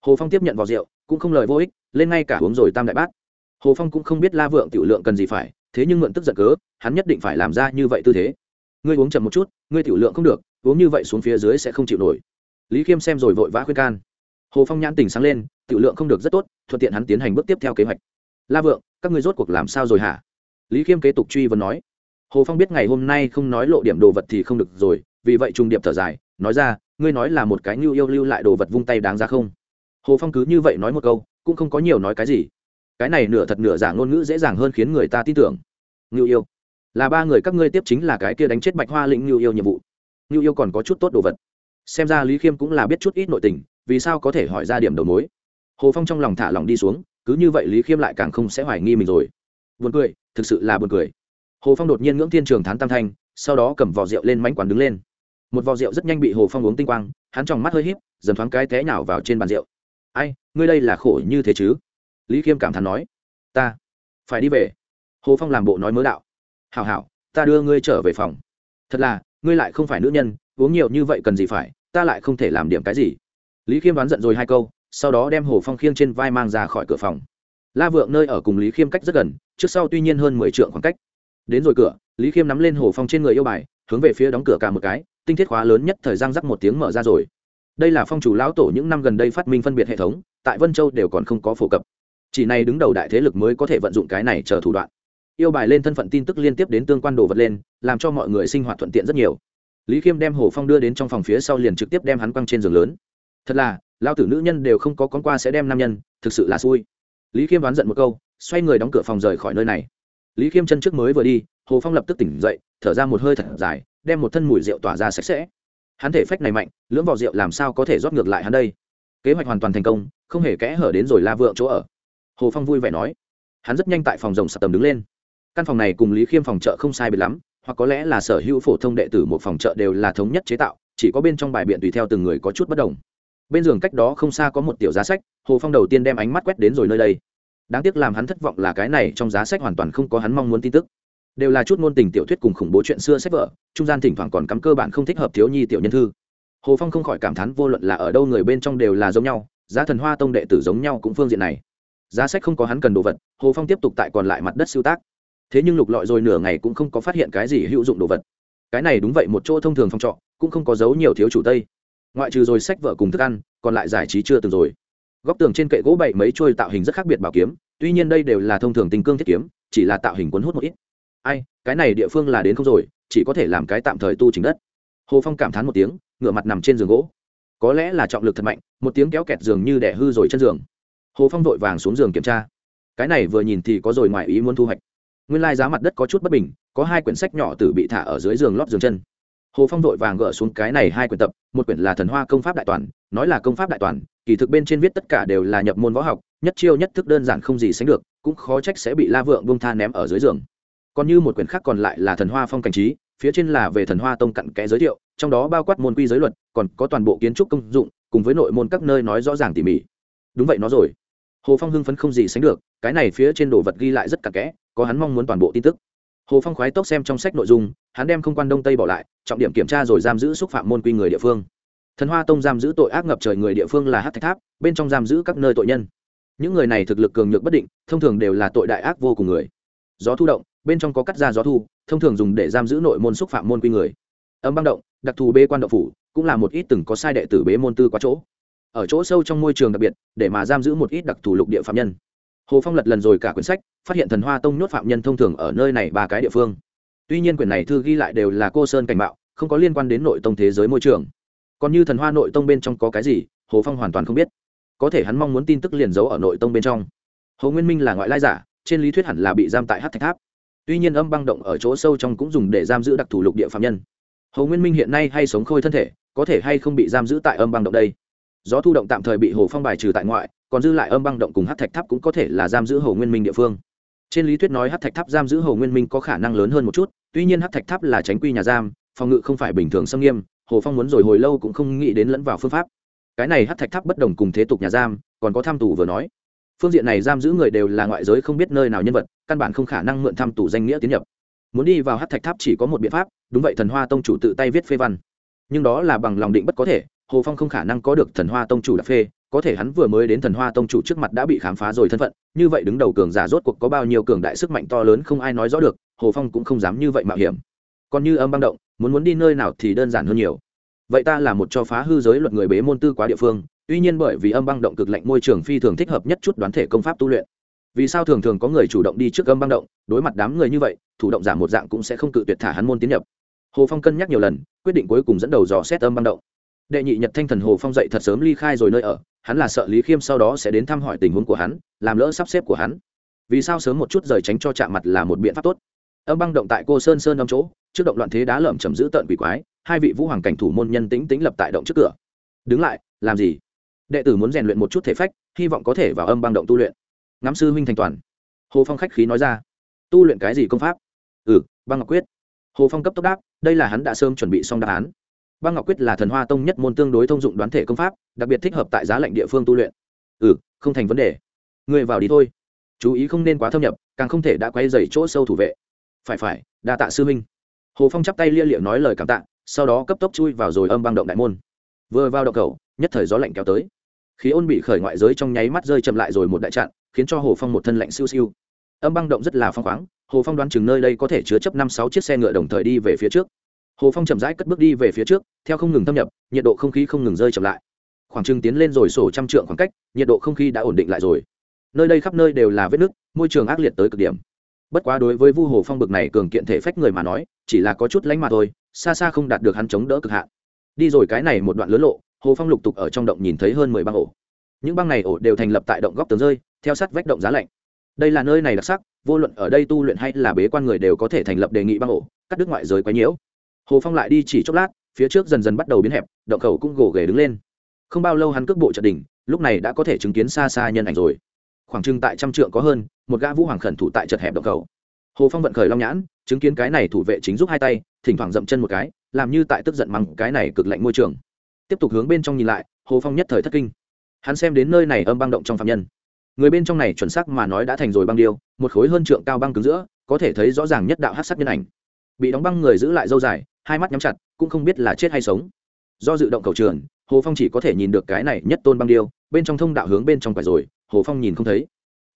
Hồ phong tiếp nhận vò rượu, cũng không lời vô ích, lên ngay cả uống rồi tam đại bát. Hồ phong cũng không biết la vượng tiểu lượng cần gì phải, thế nhưng mượn tức giận cớ, hắn nhất định phải làm ra như vậy tư thế. Ngươi uống chậm một chút, ngươi tiểu lượng không được, uống như vậy xuống phía dưới sẽ không chịu nổi. Lý khiêm xem rồi vội vã khuyên can. Hồ phong nhãn tình sáng lên tiểu lượng không được rất tốt, thuận tiện hắn tiến hành bước tiếp theo kế hoạch. La vượng, các ngươi rốt cuộc làm sao rồi hả? Lý khiêm kế tục truy vấn nói. Hồ phong biết ngày hôm nay không nói lộ điểm đồ vật thì không được rồi, vì vậy trùng điệp thở dài, nói ra, ngươi nói là một cái ngưu yêu lưu lại đồ vật vung tay đáng ra không? Hồ phong cứ như vậy nói một câu, cũng không có nhiều nói cái gì. Cái này nửa thật nửa giả ngôn ngữ dễ dàng hơn khiến người ta tin tưởng. Ngưu yêu. Là ba người các ngươi tiếp chính là cái kia đánh chết bạch hoa lĩnh ngưu yêu nhiệm vụ. Ngưu yêu còn có chút tốt đồ vật. Xem ra lý khiêm cũng là biết chút ít nội tình, vì sao có thể hỏi ra điểm đầu mối? Hồ phong trong lòng thả lòng đi xuống, cứ như vậy lý khiêm lại càng không sẽ hoài nghi mình rồi. Buồn cười, thực sự là buồn cười. Hồ phong đột nhiên ngưỡng thiên trường thán tam thanh, sau đó cầm vò rượu lên mánh quán đứng lên. Một vò rượu rất nhanh bị hồ phong uống tinh quang, hắn tròng mắt hơi híp, dần thoáng cái té nhào vào trên bàn rượu. Ai, ngươi đây là khổ như thế chứ? Lý khiêm cảm thán nói. Ta phải đi về. Hồ phong làm bộ nói mớ đạo. Hảo hảo, ta đưa ngươi trở về phòng. Thật là, ngươi lại không phải nữ nhân, uống nhiều như vậy cần gì phải, ta lại không thể làm điểm cái gì. Lý khiêm đoán giận rồi hai câu sau đó đem hồ phong khiêng trên vai mang ra khỏi cửa phòng. La vượng nơi ở cùng lý khiêm cách rất gần, trước sau tuy nhiên hơn mười trượng khoảng cách. Đến rồi cửa, lý khiêm nắm lên hồ phong trên người yêu bài, hướng về phía đóng cửa cả một cái, tinh thiết khóa lớn nhất thời gian rắc một tiếng mở ra rồi. Đây là phong chủ lão tổ những năm gần đây phát minh phân biệt hệ thống, tại vân châu đều còn không có phổ cập. Chỉ này đứng đầu đại thế lực mới có thể vận dụng cái này chờ thủ đoạn. Yêu bài lên thân phận tin tức liên tiếp đến tương quan đồ vật lên, làm cho mọi người sinh hoạt thuận tiện rất nhiều. Lý khiêm đem hồ phong đưa đến trong phòng phía sau liền trực tiếp đem hắn quăng trên giường lớn. Thật là lao tử nữ nhân đều không có con qua sẽ đem nam nhân, thực sự là xui. Lý khiêm đoán giận một câu, xoay người đóng cửa phòng rời khỏi nơi này. Lý khiêm chân trước mới vừa đi, hồ phong lập tức tỉnh dậy, thở ra một hơi thật dài, đem một thân mùi rượu tỏa ra sạch sẽ. Hắn thể phách này mạnh, lưỡng vào rượu làm sao có thể rót ngược lại hắn đây? Kế hoạch hoàn toàn thành công, không hề kẽ hở đến rồi la vượng chỗ ở. Hồ phong vui vẻ nói. Hắn rất nhanh tại phòng rồng sập tầm đứng lên. Căn phòng này cùng lý khiêm phòng chợ không sai biệt lắm, hoặc có lẽ là sở hữu phổ thông đệ tử một phòng chợ đều là thống nhất chế tạo, chỉ có bên trong bài biện tùy theo từng người có chút bất đồng bên giường cách đó không xa có một tiểu giá sách, hồ phong đầu tiên đem ánh mắt quét đến rồi nơi đây. Đáng tiếc làm hắn thất vọng là cái này trong giá sách hoàn toàn không có hắn mong muốn tin tức. Đều là chút ngôn tình tiểu thuyết cùng khủng bố chuyện xưa sách vở, trung gian thỉnh thoảng còn cắm cơ bản không thích hợp thiếu nhi tiểu nhân thư. Hồ phong không khỏi cảm thán vô luận là ở đâu người bên trong đều là giống nhau, giá thần hoa tông đệ tử giống nhau cũng phương diện này. Giá sách không có hắn cần đồ vật, hồ phong tiếp tục tại còn lại mặt đất siêu tác. Thế nhưng lục lọi rồi nửa ngày cũng không có phát hiện cái gì hữu dụng đồ vật. Cái này đúng vậy, một chỗ thông thường phòng trọ, cũng không có dấu nhiều thiếu chủ tây ngoại trừ rồi sách vợ cùng thức ăn, còn lại giải trí chưa từng rồi. Góc tường trên kệ gỗ bảy mấy trôi tạo hình rất khác biệt bảo kiếm, tuy nhiên đây đều là thông thường tình cương thiết kiếm, chỉ là tạo hình cuốn hút một ít. Ai, cái này địa phương là đến không rồi, chỉ có thể làm cái tạm thời tu chỉnh đất. Hồ phong cảm thán một tiếng ngựa mặt nằm trên giường gỗ. Có lẽ là trọng lực thật mạnh, một tiếng kéo kẹt giường như đẻ hư rồi chân giường. Hồ phong vội vàng xuống giường kiểm tra. Cái này vừa nhìn thì có rồi ngoài ý muốn thu hoạch. Nguyên lai giá mặt đất có chút bất bình, có hai quyển sách nhỏ tử bị thả ở dưới giường lót giường chân hồ phong vội vàng gỡ xuống cái này hai quyển tập, một quyển là thần hoa công pháp đại toàn, nói là công pháp đại toàn, kỳ thực bên trên viết tất cả đều là nhập môn võ học, nhất chiêu nhất thức đơn giản không gì sánh được, cũng khó trách sẽ bị la vượng bông tha ném ở dưới giường. Còn như một quyển khác còn lại là thần hoa phong cảnh trí, phía trên là về thần hoa tông cặn kẽ giới thiệu, trong đó bao quát môn quy giới luật, còn có toàn bộ kiến trúc công dụng, cùng với nội môn các nơi nói rõ ràng tỉ mỉ. Đúng vậy nó rồi. Hồ phong hưng phấn không gì sánh được, cái này phía trên đồ vật ghi lại rất cặn kẽ, có hắn mong muốn toàn bộ tin tức hồ phong khoái tốc xem trong sách nội dung, hắn đem không quan đông tây bỏ lại, trọng điểm kiểm tra rồi giam giữ xúc phạm môn quy người địa phương. Thần hoa tông giam giữ tội ác ngập trời người địa phương là hát thạch tháp, bên trong giam giữ các nơi tội nhân. Những người này thực lực cường nhược bất định, thông thường đều là tội đại ác vô cùng người. Gió thu động, bên trong có cắt ra gió thu, thông thường dùng để giam giữ nội môn xúc phạm môn quy người. Âm băng động, đặc thù bê quan động phủ, cũng là một ít từng có sai đệ tử bế môn tư quá chỗ. Ở chỗ sâu trong môi trường đặc biệt, để mà giam giữ một ít đặc thù lục địa phạm nhân. Hồ phong lật lần rồi cả quyển sách phát hiện thần hoa tông nhốt phạm nhân thông thường ở nơi này ba cái địa phương. Tuy nhiên quyển này thư ghi lại đều là cô sơn cảnh mạo, không có liên quan đến nội tông thế giới môi trường. Còn như thần hoa nội tông bên trong có cái gì, hồ phong hoàn toàn không biết. Có thể hắn mong muốn tin tức liền giấu ở nội tông bên trong. Hồ nguyên minh là ngoại lai giả, trên lý thuyết hẳn là bị giam tại hát thạch tháp. Tuy nhiên âm băng động ở chỗ sâu trong cũng dùng để giam giữ đặc thù lục địa phạm nhân. Hồ nguyên minh hiện nay hay sống khôi thân thể, có thể hay không bị giam giữ tại âm băng động đây? Gió thu động tạm thời bị hồ phong bài trừ tại ngoại, còn dư lại âm băng động cùng hát thạch tháp cũng có thể là giam giữ hồ nguyên minh địa phương trên lý thuyết nói hát thạch tháp giam giữ hồ nguyên minh có khả năng lớn hơn một chút, tuy nhiên hát thạch tháp là tránh quy nhà giam, phòng ngự không phải bình thường xâm nghiêm, hồ phong muốn rồi hồi lâu cũng không nghĩ đến lẫn vào phương pháp. Cái này hát thạch tháp bất đồng cùng thế tục nhà giam, còn có tham tù vừa nói. Phương diện này giam giữ người đều là ngoại giới không biết nơi nào nhân vật, căn bản không khả năng mượn tham tù danh nghĩa tiến nhập. Muốn đi vào hát thạch tháp chỉ có một biện pháp, đúng vậy thần hoa tông chủ tự tay viết phê văn. Nhưng đó là bằng lòng định bất có thể, hồ phong không khả năng có được thần hoa tông chủ đặc phê có thể hắn vừa mới đến thần hoa tông chủ trước mặt đã bị khám phá rồi thân phận, như vậy đứng đầu cường giả rốt cuộc có bao nhiêu cường đại sức mạnh to lớn không ai nói rõ được, hồ phong cũng không dám như vậy mạo hiểm. Còn như âm băng động, muốn muốn đi nơi nào thì đơn giản hơn nhiều. Vậy ta là một cho phá hư giới luật người bế môn tư quá địa phương, tuy nhiên bởi vì âm băng động cực lạnh môi trường phi thường thích hợp nhất chút đoán thể công pháp tu luyện. Vì sao thường thường có người chủ động đi trước âm băng động, đối mặt đám người như vậy, thủ động giảm một dạng cũng sẽ không cự tuyệt thả hắn môn tiến nhập. Hồ phong cân nhắc nhiều lần, quyết định cuối cùng dẫn đầu dò xét âm băng động đệ nhị nhật thanh thần hồ phong dậy thật sớm ly khai rồi nơi ở, hắn là sợ lý khiêm sau đó sẽ đến thăm hỏi tình huống của hắn, làm lỡ sắp xếp của hắn. Vì sao sớm một chút rời tránh cho chạm mặt là một biện pháp tốt? Âm băng động tại cô sơn sơn âm chỗ, trước động loạn thế đá lởm chầm giữ tận quỷ quái, hai vị vũ hoàng cảnh thủ môn nhân tĩnh tĩnh lập tại động trước cửa. Đứng lại, làm gì? Đệ tử muốn rèn luyện một chút thể phách, hy vọng có thể vào âm băng động tu luyện. Ngắm sư huynh thành toàn. Hồ phong khách khí nói ra. Tu luyện cái gì công pháp? Ừ băng ngọc quyết. Hồ phong cấp tốc đáp, đây là hắn đã sớm chuẩn bị xong đáp án băng ngọc quyết là thần hoa tông nhất môn tương đối thông dụng đoán thể công pháp đặc biệt thích hợp tại giá lệnh địa phương tu luyện. Ừ không thành vấn đề. Người vào đi thôi. Chú ý không nên quá thâm nhập càng không thể đã quay dày chỗ sâu thủ vệ. Phải phải đa tạ sư minh. hồ phong chắp tay lia liệu nói lời cảm tạ sau đó cấp tốc chui vào rồi âm băng động đại môn. Vừa vào động cầu nhất thời gió lạnh kéo tới. Khí ôn bị khởi ngoại giới trong nháy mắt rơi chậm lại rồi một đại chặn, khiến cho hồ phong một thân lạnh siêu siêu. Âm băng động rất là phong khoáng hồ phong đoán chừng nơi đây có thể chứa chấp năm sáu chiếc xe ngựa đồng thời đi về phía trước hồ phong chậm rãi cất bước đi về phía trước, theo không ngừng thâm nhập, nhiệt độ không khí không ngừng rơi chậm lại. Khoảng trừng tiến lên rồi sổ trăm trượng khoảng cách, nhiệt độ không khí đã ổn định lại rồi. Nơi đây khắp nơi đều là vết nứt, môi trường ác liệt tới cực điểm. Bất quá đối với vu hồ phong bực này cường kiện thể phách người mà nói, chỉ là có chút lánh mà thôi, xa xa không đạt được hắn chống đỡ cực hạn. Đi rồi cái này một đoạn lớn lộ, hồ phong lục tục ở trong động nhìn thấy hơn mười băng ổ. Những băng này ổ đều thành lập tại động góc tường rơi, theo sát vách động giá lạnh. Đây là nơi này đặc sắc, vô luận ở đây tu luyện hay là bế quan người đều có thể thành lập đề nghị băng ổ, cắt đứt ngoại giới quấy nhiễu hồ phong lại đi chỉ chốc lát, phía trước dần dần bắt đầu biến hẹp, động khẩu cũng gồ ghề đứng lên. Không bao lâu hắn cước bộ trận đỉnh, lúc này đã có thể chứng kiến xa xa nhân ảnh rồi. Khoảng trưng tại trăm trượng có hơn, một gã vũ hoàng khẩn thủ tại chật hẹp động khẩu. Hồ phong vận khởi long nhãn, chứng kiến cái này thủ vệ chính giúp hai tay, thỉnh thoảng dậm chân một cái, làm như tại tức giận mắng cái này cực lạnh môi trường. Tiếp tục hướng bên trong nhìn lại, hồ phong nhất thời thất kinh. Hắn xem đến nơi này âm băng động trong phạm nhân. Người bên trong này chuẩn xác mà nói đã thành rồi băng điêu, một khối hơn trượng cao băng cứng giữa, có thể thấy rõ ràng nhất đạo hát sắc nhân ảnh. Bị đóng băng người giữ lại dâu dài hai mắt nhắm chặt, cũng không biết là chết hay sống. Do dự động cầu trường, hồ phong chỉ có thể nhìn được cái này nhất tôn băng điêu, bên trong thông đạo hướng bên trong phải rồi, hồ phong nhìn không thấy.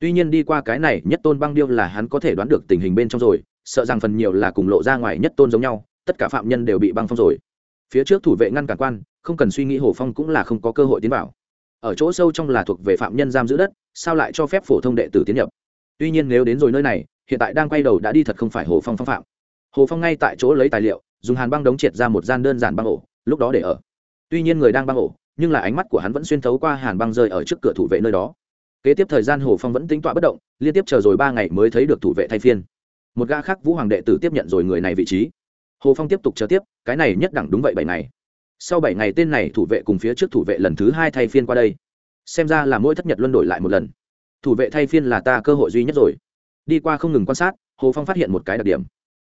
Tuy nhiên đi qua cái này nhất tôn băng điêu là hắn có thể đoán được tình hình bên trong rồi, sợ rằng phần nhiều là cùng lộ ra ngoài nhất tôn giống nhau, tất cả phạm nhân đều bị băng phong rồi. Phía trước thủ vệ ngăn cản quan, không cần suy nghĩ hồ phong cũng là không có cơ hội tiến vào. Ở chỗ sâu trong là thuộc về phạm nhân giam giữ đất, sao lại cho phép phổ thông đệ tử tiến nhập? Tuy nhiên nếu đến rồi nơi này, hiện tại đang quay đầu đã đi thật không phải hồ phong phong phạm. Hồ phong ngay tại chỗ lấy tài liệu dùng hàn băng đống triệt ra một gian đơn giản băng ổ, lúc đó để ở. Tuy nhiên người đang băng ổ, nhưng là ánh mắt của hắn vẫn xuyên thấu qua hàn băng rơi ở trước cửa thủ vệ nơi đó. Kế tiếp thời gian hồ phong vẫn tính tọa bất động, liên tiếp chờ rồi ba ngày mới thấy được thủ vệ thay phiên. Một gã khác vũ hoàng đệ tử tiếp nhận rồi người này vị trí. Hồ phong tiếp tục chờ tiếp, cái này nhất đẳng đúng vậy bảy ngày. Sau bảy ngày tên này thủ vệ cùng phía trước thủ vệ lần thứ hai thay phiên qua đây. Xem ra là mỗi thất nhật luân đổi lại một lần. Thủ vệ thay phiên là ta cơ hội duy nhất rồi. Đi qua không ngừng quan sát, hồ phong phát hiện một cái đặc điểm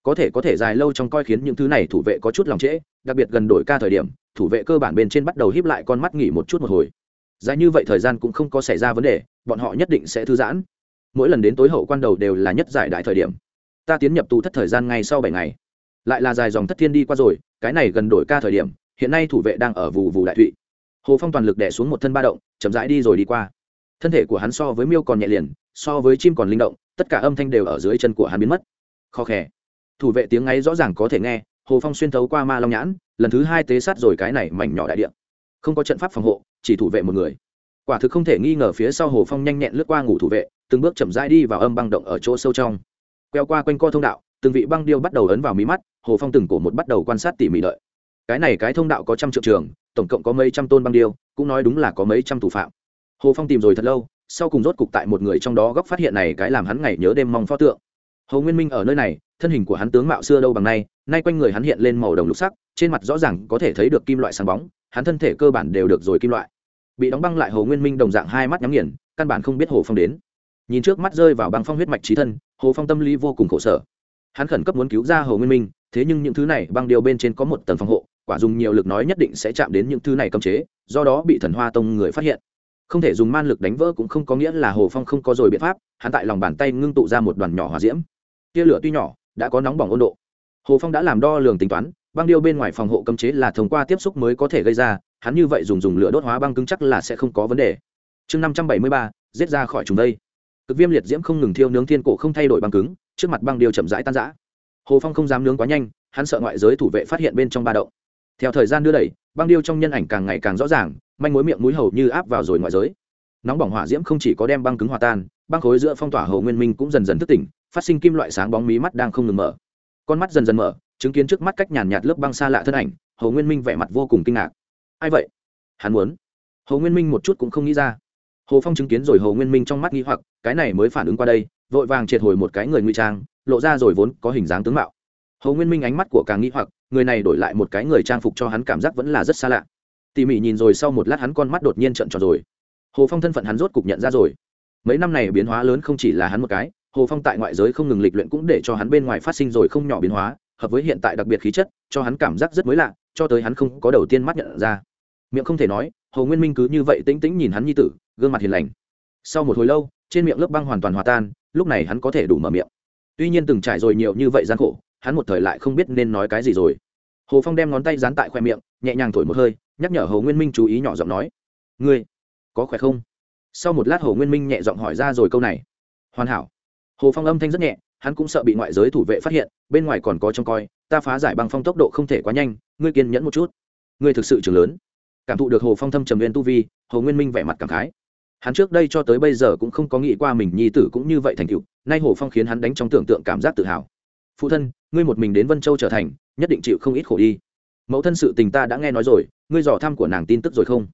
có thể có thể dài lâu trong coi khiến những thứ này thủ vệ có chút lòng trễ, đặc biệt gần đổi ca thời điểm, thủ vệ cơ bản bên trên bắt đầu híp lại con mắt nghỉ một chút một hồi. Dài như vậy thời gian cũng không có xảy ra vấn đề, bọn họ nhất định sẽ thư giãn. Mỗi lần đến tối hậu quan đầu đều là nhất giải đại thời điểm. Ta tiến nhập tù thất thời gian ngay sau bảy ngày. Lại là dài dòng thất thiên đi qua rồi, cái này gần đổi ca thời điểm, hiện nay thủ vệ đang ở vụ vụ đại thụy. Hồ phong toàn lực đẻ xuống một thân ba động, chậm rãi đi rồi đi qua. Thân thể của hắn so với miêu còn nhẹ liền, so với chim còn linh động, tất cả âm thanh đều ở dưới chân của hắn biến mất. Khó khè thủ vệ tiếng ấy rõ ràng có thể nghe, hồ phong xuyên thấu qua ma long nhãn, lần thứ hai tế sát rồi cái này mảnh nhỏ đại điện không có trận pháp phòng hộ, chỉ thủ vệ một người. Quả thực không thể nghi ngờ phía sau hồ phong nhanh nhẹn lướt qua ngủ thủ vệ, từng bước chậm rãi đi vào âm băng động ở chỗ sâu trong. Queo qua quanh co thông đạo, từng vị băng điêu bắt đầu ấn vào mí mắt, hồ phong từng cổ một bắt đầu quan sát tỉ mỉ đợi. Cái này cái thông đạo có trăm triệu trường, tổng cộng có mấy trăm tôn băng điêu, cũng nói đúng là có mấy trăm thủ phạm. Hồ phong tìm rồi thật lâu, sau cùng rốt cục tại một người trong đó góc phát hiện này cái làm hắn ngày nhớ đêm mong pho tượng. Hồ nguyên minh ở nơi này thân hình của hắn tướng mạo xưa đâu bằng nay nay quanh người hắn hiện lên màu đồng lục sắc, trên mặt rõ ràng có thể thấy được kim loại sáng bóng, hắn thân thể cơ bản đều được rồi kim loại. Bị đóng băng lại hồ nguyên minh đồng dạng hai mắt nhắm nghiền, căn bản không biết hồ phong đến. Nhìn trước mắt rơi vào băng phong huyết mạch trí thân, hồ phong tâm lý vô cùng khổ sở. Hắn khẩn cấp muốn cứu ra hồ nguyên minh, thế nhưng những thứ này băng điều bên trên có một tầng phòng hộ, quả dùng nhiều lực nói nhất định sẽ chạm đến những thứ này cấm chế, do đó bị thần hoa tông người phát hiện. Không thể dùng man lực đánh vỡ cũng không có nghĩa là hồ phong không có rồi biện pháp, hắn tại lòng bàn tay ngưng tụ ra một đoàn nhỏ hòa diễm. Tia lửa tuy nhỏ đã có nóng bỏng 温 độ. Hồ phong đã làm đo lường tính toán, băng điêu bên ngoài phòng hộ cấm chế là thông qua tiếp xúc mới có thể gây ra, hắn như vậy dùng dùng lửa đốt hóa băng cứng chắc là sẽ không có vấn đề. Chương năm trăm bảy mươi ba, giết ra khỏi trùng đây cực viêm liệt diễm không ngừng thiêu nướng thiên cổ không thay đổi băng cứng, trước mặt băng điêu chậm rãi tan rã. Hồ phong không dám nướng quá nhanh, hắn sợ ngoại giới thủ vệ phát hiện bên trong ba đậu theo thời gian đưa đẩy, băng điêu trong nhân ảnh càng ngày càng rõ ràng, manh mối miệng mũi hầu như áp vào rồi ngoại giới. Nóng bỏng hỏa diễm không chỉ có đem băng cứng hòa tan, băng khối giữa phong tỏa hầu nguyên minh cũng dần dần thức tỉnh phát sinh kim loại sáng bóng mí mắt đang không ngừng mở. Con mắt dần dần mở, chứng kiến trước mắt cách nhàn nhạt lớp băng xa lạ thân ảnh, hồ nguyên minh vẻ mặt vô cùng kinh ngạc. Ai vậy? Hắn muốn. Hồ nguyên minh một chút cũng không nghĩ ra. Hồ phong chứng kiến rồi hồ nguyên minh trong mắt nghi hoặc, cái này mới phản ứng qua đây, vội vàng triệt hồi một cái người nguy trang, lộ ra rồi vốn có hình dáng tướng mạo. Hồ nguyên minh ánh mắt của càng nghi hoặc, người này đổi lại một cái người trang phục cho hắn cảm giác vẫn là rất xa lạ. Tỉ mỉ nhìn rồi sau một lát hắn con mắt đột nhiên trợn tròn rồi. Hồ phong thân phận hắn rốt cục nhận ra rồi. Mấy năm này biến hóa lớn không chỉ là hắn một cái hồ phong tại ngoại giới không ngừng lịch luyện cũng để cho hắn bên ngoài phát sinh rồi không nhỏ biến hóa, hợp với hiện tại đặc biệt khí chất, cho hắn cảm giác rất mới lạ, cho tới hắn không có đầu tiên mắt nhận ra. Miệng không thể nói, hồ nguyên minh cứ như vậy tĩnh tĩnh nhìn hắn như tử, gương mặt hiền lành. Sau một hồi lâu, trên miệng lớp băng hoàn toàn hòa tan, lúc này hắn có thể đủ mở miệng. Tuy nhiên từng trải rồi nhiều như vậy gian khổ, hắn một thời lại không biết nên nói cái gì rồi. Hồ phong đem ngón tay dán tại khoe miệng, nhẹ nhàng thổi một hơi, nhắc nhở hồ nguyên minh chú ý nhỏ giọng nói, ngươi, có khỏe không? Sau một lát hồ nguyên minh nhẹ giọng hỏi ra rồi câu này, hoàn hảo hồ phong âm thanh rất nhẹ, hắn cũng sợ bị ngoại giới thủ vệ phát hiện, bên ngoài còn có trông coi, ta phá giải băng phong tốc độ không thể quá nhanh, ngươi kiên nhẫn một chút. Ngươi thực sự trường lớn. Cảm thụ được hồ phong thâm trầm viên tu vi, hồ nguyên minh vẻ mặt cảm khái. Hắn trước đây cho tới bây giờ cũng không có nghĩ qua mình nhi tử cũng như vậy thành cựu nay hồ phong khiến hắn đánh trong tưởng tượng cảm giác tự hào. Phụ thân, ngươi một mình đến vân châu trở thành, nhất định chịu không ít khổ đi. Mẫu thân sự tình ta đã nghe nói rồi, ngươi dò thăm của nàng tin tức rồi không?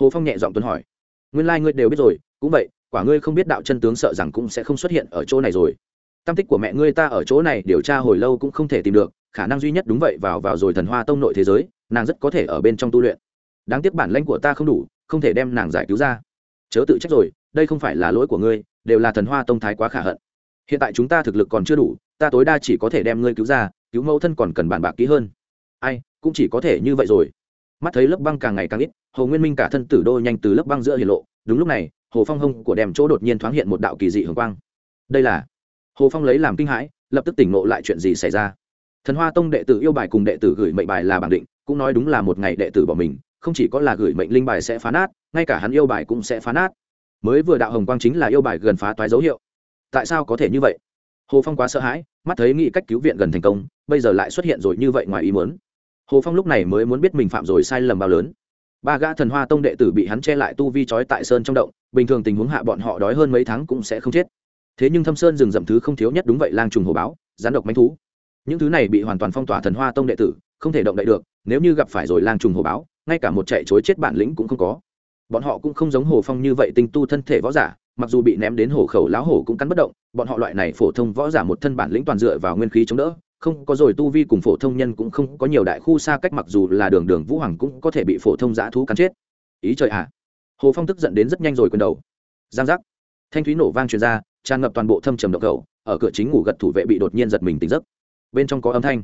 Hồ phong nhẹ giọng tuấn hỏi. Nguyên lai、like、ngươi đều biết rồi, cũng vậy quả ngươi không biết đạo chân tướng sợ rằng cũng sẽ không xuất hiện ở chỗ này rồi. Tam tích của mẹ ngươi ta ở chỗ này điều tra hồi lâu cũng không thể tìm được, khả năng duy nhất đúng vậy vào vào rồi thần hoa tông nội thế giới, nàng rất có thể ở bên trong tu luyện. Đáng tiếc bản lãnh của ta không đủ, không thể đem nàng giải cứu ra. Chớ tự trách rồi, đây không phải là lỗi của ngươi, đều là thần hoa tông thái quá khả hận. Hiện tại chúng ta thực lực còn chưa đủ, ta tối đa chỉ có thể đem ngươi cứu ra, cứu mẫu thân còn cần bàn bạc kỹ hơn. Ai, cũng chỉ có thể như vậy rồi. Mắt thấy lớp băng càng ngày càng ít, hồ nguyên minh cả thân tử đô nhanh từ lớp băng giữa hiển lộ, đúng lúc này hồ phong hông của đem chỗ đột nhiên thoáng hiện một đạo kỳ dị hồng quang. Đây là? Hồ phong lấy làm kinh hãi, lập tức tỉnh ngộ lại chuyện gì xảy ra. Thần hoa tông đệ tử yêu bài cùng đệ tử gửi mệnh bài là bản định, cũng nói đúng là một ngày đệ tử bỏ mình, không chỉ có là gửi mệnh linh bài sẽ phá nát, ngay cả hắn yêu bài cũng sẽ phá nát. Mới vừa đạo hồng quang chính là yêu bài gần phá toái dấu hiệu. Tại sao có thể như vậy? Hồ phong quá sợ hãi, mắt thấy nghĩ cách cứu viện gần thành công, bây giờ lại xuất hiện rồi như vậy ngoài ý muốn. Hồ phong lúc này mới muốn biết mình phạm rồi sai lầm bao lớn ba gã thần hoa tông đệ tử bị hắn che lại tu vi trói tại sơn trong động, bình thường tình huống hạ bọn họ đói hơn mấy tháng cũng sẽ không chết. Thế nhưng thâm sơn rừng rậm thứ không thiếu nhất đúng vậy, lang trùng hồ báo rán độc manh thú. Những thứ này bị hoàn toàn phong tỏa thần hoa tông đệ tử, không thể động đậy được, nếu như gặp phải rồi lang trùng hồ báo, ngay cả một chạy chối chết bản lĩnh cũng không có. Bọn họ cũng không giống hồ phong như vậy tinh tu thân thể võ giả, mặc dù bị ném đến hồ khẩu lão hổ cũng cắn bất động, bọn họ loại này phổ thông võ giả một thân bản lĩnh toàn dựa vào nguyên khí chống đỡ không có rồi tu vi cùng phổ thông nhân cũng không có nhiều đại khu xa cách, mặc dù là đường đường vũ hoàng cũng có thể bị phổ thông giã thú cắn chết. Ý trời ạ. À. hồ phong tức giận đến rất nhanh rồi quần đầu. Giang giác. Thanh thúy nổ vang truyền ra, tràn ngập toàn bộ thâm trầm động khẩu, ở cửa chính ngủ gật thủ vệ bị đột nhiên giật mình tỉnh giấc. Bên trong có âm thanh.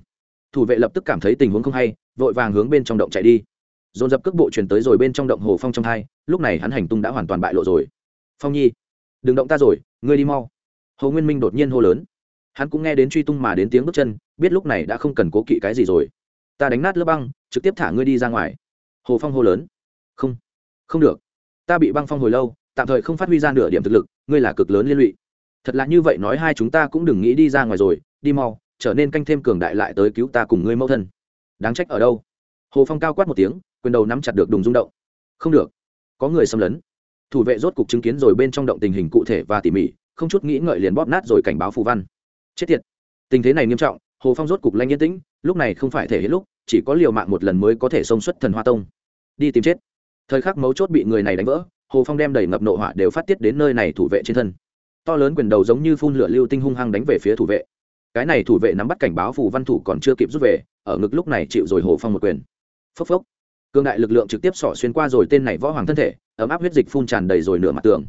Thủ vệ lập tức cảm thấy tình huống không hay, vội vàng hướng bên trong động chạy đi. Dồn dập cước bộ truyền tới rồi bên trong động hồ phong trong hai, lúc này hắn hành tung đã hoàn toàn bại lộ rồi. Phong nhi, đừng động ta rồi, ngươi đi mau. Hồ nguyên minh đột nhiên hô lớn hắn cũng nghe đến truy tung mà đến tiếng bước chân, biết lúc này đã không cần cố kỵ cái gì rồi. Ta đánh nát lớp băng, trực tiếp thả ngươi đi ra ngoài. Hồ phong hô lớn. Không không được. Ta bị băng phong hồi lâu, tạm thời không phát huy ra nửa điểm thực lực, ngươi là cực lớn liên lụy. Thật là như vậy nói hai chúng ta cũng đừng nghĩ đi ra ngoài rồi, đi mau, trở nên canh thêm cường đại lại tới cứu ta cùng ngươi mẫu thân. Đáng trách ở đâu? Hồ phong cao quát một tiếng, quyền đầu nắm chặt được đùng rung động. Không được. Có người xâm lấn. Thủ vệ rốt cục chứng kiến rồi bên trong động tình hình cụ thể và tỉ mỉ, không chút nghĩ ngợi liền bóp nát rồi cảnh báo phù văn chết tiệt. Tình thế này nghiêm trọng, hồ phong rốt cục lanh yên tĩnh, lúc này không phải thể hiện lúc, chỉ có liều mạng một lần mới có thể xông xuất thần hoa tông. Đi tìm chết. Thời khắc mấu chốt bị người này đánh vỡ, hồ phong đem đầy ngập nộ hỏa đều phát tiết đến nơi này thủ vệ trên thân. To lớn quyền đầu giống như phun lửa lưu tinh hung hăng đánh về phía thủ vệ. Cái này thủ vệ nắm bắt cảnh báo phù văn thủ còn chưa kịp rút về, ở ngực lúc này chịu rồi hồ phong một quyền. Phốc phốc. Cương đại lực lượng trực tiếp xỏ xuyên qua rồi tên này võ hoàng thân thể, ấm áp huyết dịch phun tràn đầy rồi nửa mặt tường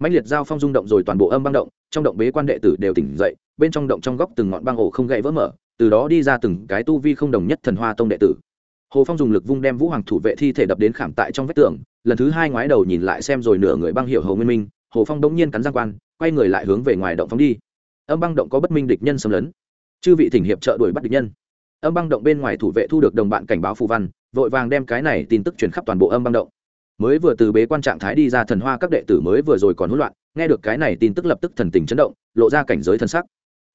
mãnh liệt giao phong rung động rồi toàn bộ âm băng động, trong động bế quan đệ tử đều tỉnh dậy, bên trong động trong góc từng ngọn băng ổ không gãy vỡ mở, từ đó đi ra từng cái tu vi không đồng nhất thần hoa tông đệ tử. Hồ phong dùng lực vung đem vũ hoàng thủ vệ thi thể đập đến khảm tại trong vách tường, lần thứ hai ngoái đầu nhìn lại xem rồi nửa người băng hiệu hồ nguyên minh, hồ phong đông nhiên cắn giang quan, quay người lại hướng về ngoài động phóng đi. Âm băng động có bất minh địch nhân xâm lấn, chư vị thỉnh hiệp trợ đuổi bắt địch nhân. Âm băng động bên ngoài thủ vệ thu được đồng bạn cảnh báo phù văn, vội vàng đem cái này tin tức truyền khắp toàn bộ âm băng động mới vừa từ bế quan trạng thái đi ra thần hoa các đệ tử mới vừa rồi còn hỗn loạn, nghe được cái này tin tức lập tức thần tình chấn động, lộ ra cảnh giới thân sắc.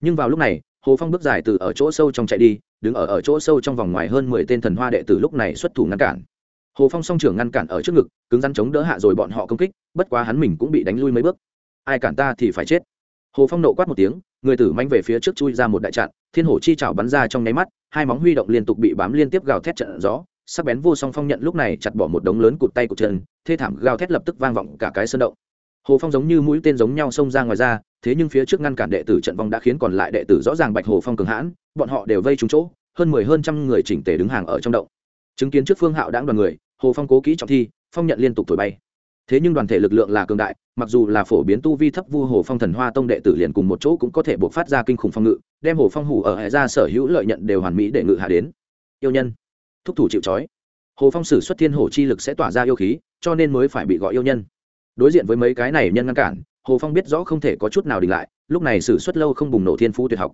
Nhưng vào lúc này, hồ phong bước dài từ ở chỗ sâu trong chạy đi, đứng ở ở chỗ sâu trong vòng ngoài hơn mười tên thần hoa đệ tử lúc này xuất thủ ngăn cản. Hồ phong song trưởng ngăn cản ở trước ngực, cứng rắn chống đỡ hạ rồi bọn họ công kích, bất quá hắn mình cũng bị đánh lui mấy bước. Ai cản ta thì phải chết. Hồ phong nộ quát một tiếng, người tử manh về phía trước chui ra một đại trận thiên hổ chi chảo bắn ra trong nháy mắt, hai móng huy động liên tục bị bám liên tiếp gào thét trận gió sắc bén vô song phong nhận lúc này chặt bỏ một đống lớn cụt tay cụt chân, thê thảm gào thét lập tức vang vọng cả cái sơn động. Hồ phong giống như mũi tên giống nhau xông ra ngoài ra, thế nhưng phía trước ngăn cản đệ tử trận vong đã khiến còn lại đệ tử rõ ràng bạch hồ phong cường hãn, bọn họ đều vây trúng chỗ, hơn mười hơn trăm người chỉnh tề đứng hàng ở trong động. Chứng kiến trước phương hạo đáng đoàn người, hồ phong cố kỹ trọng thi, phong nhận liên tục thổi bay. Thế nhưng đoàn thể lực lượng là cường đại, mặc dù là phổ biến tu vi thấp vu hồ phong thần hoa tông đệ tử liền cùng một chỗ cũng có thể buộc phát ra kinh khủng phong ngự, đem hồ phong hủ ở hệ ra sở hữu lợi nhận đều hoàn mỹ để ngự hạ đến. Yêu nhân thúc thủ chịu trói. Hồ phong sử xuất thiên hổ chi lực sẽ tỏa ra yêu khí, cho nên mới phải bị gọi yêu nhân. Đối diện với mấy cái này nhân ngăn cản, hồ phong biết rõ không thể có chút nào đình lại, lúc này sử xuất lâu không bùng nổ thiên phú tuyệt học.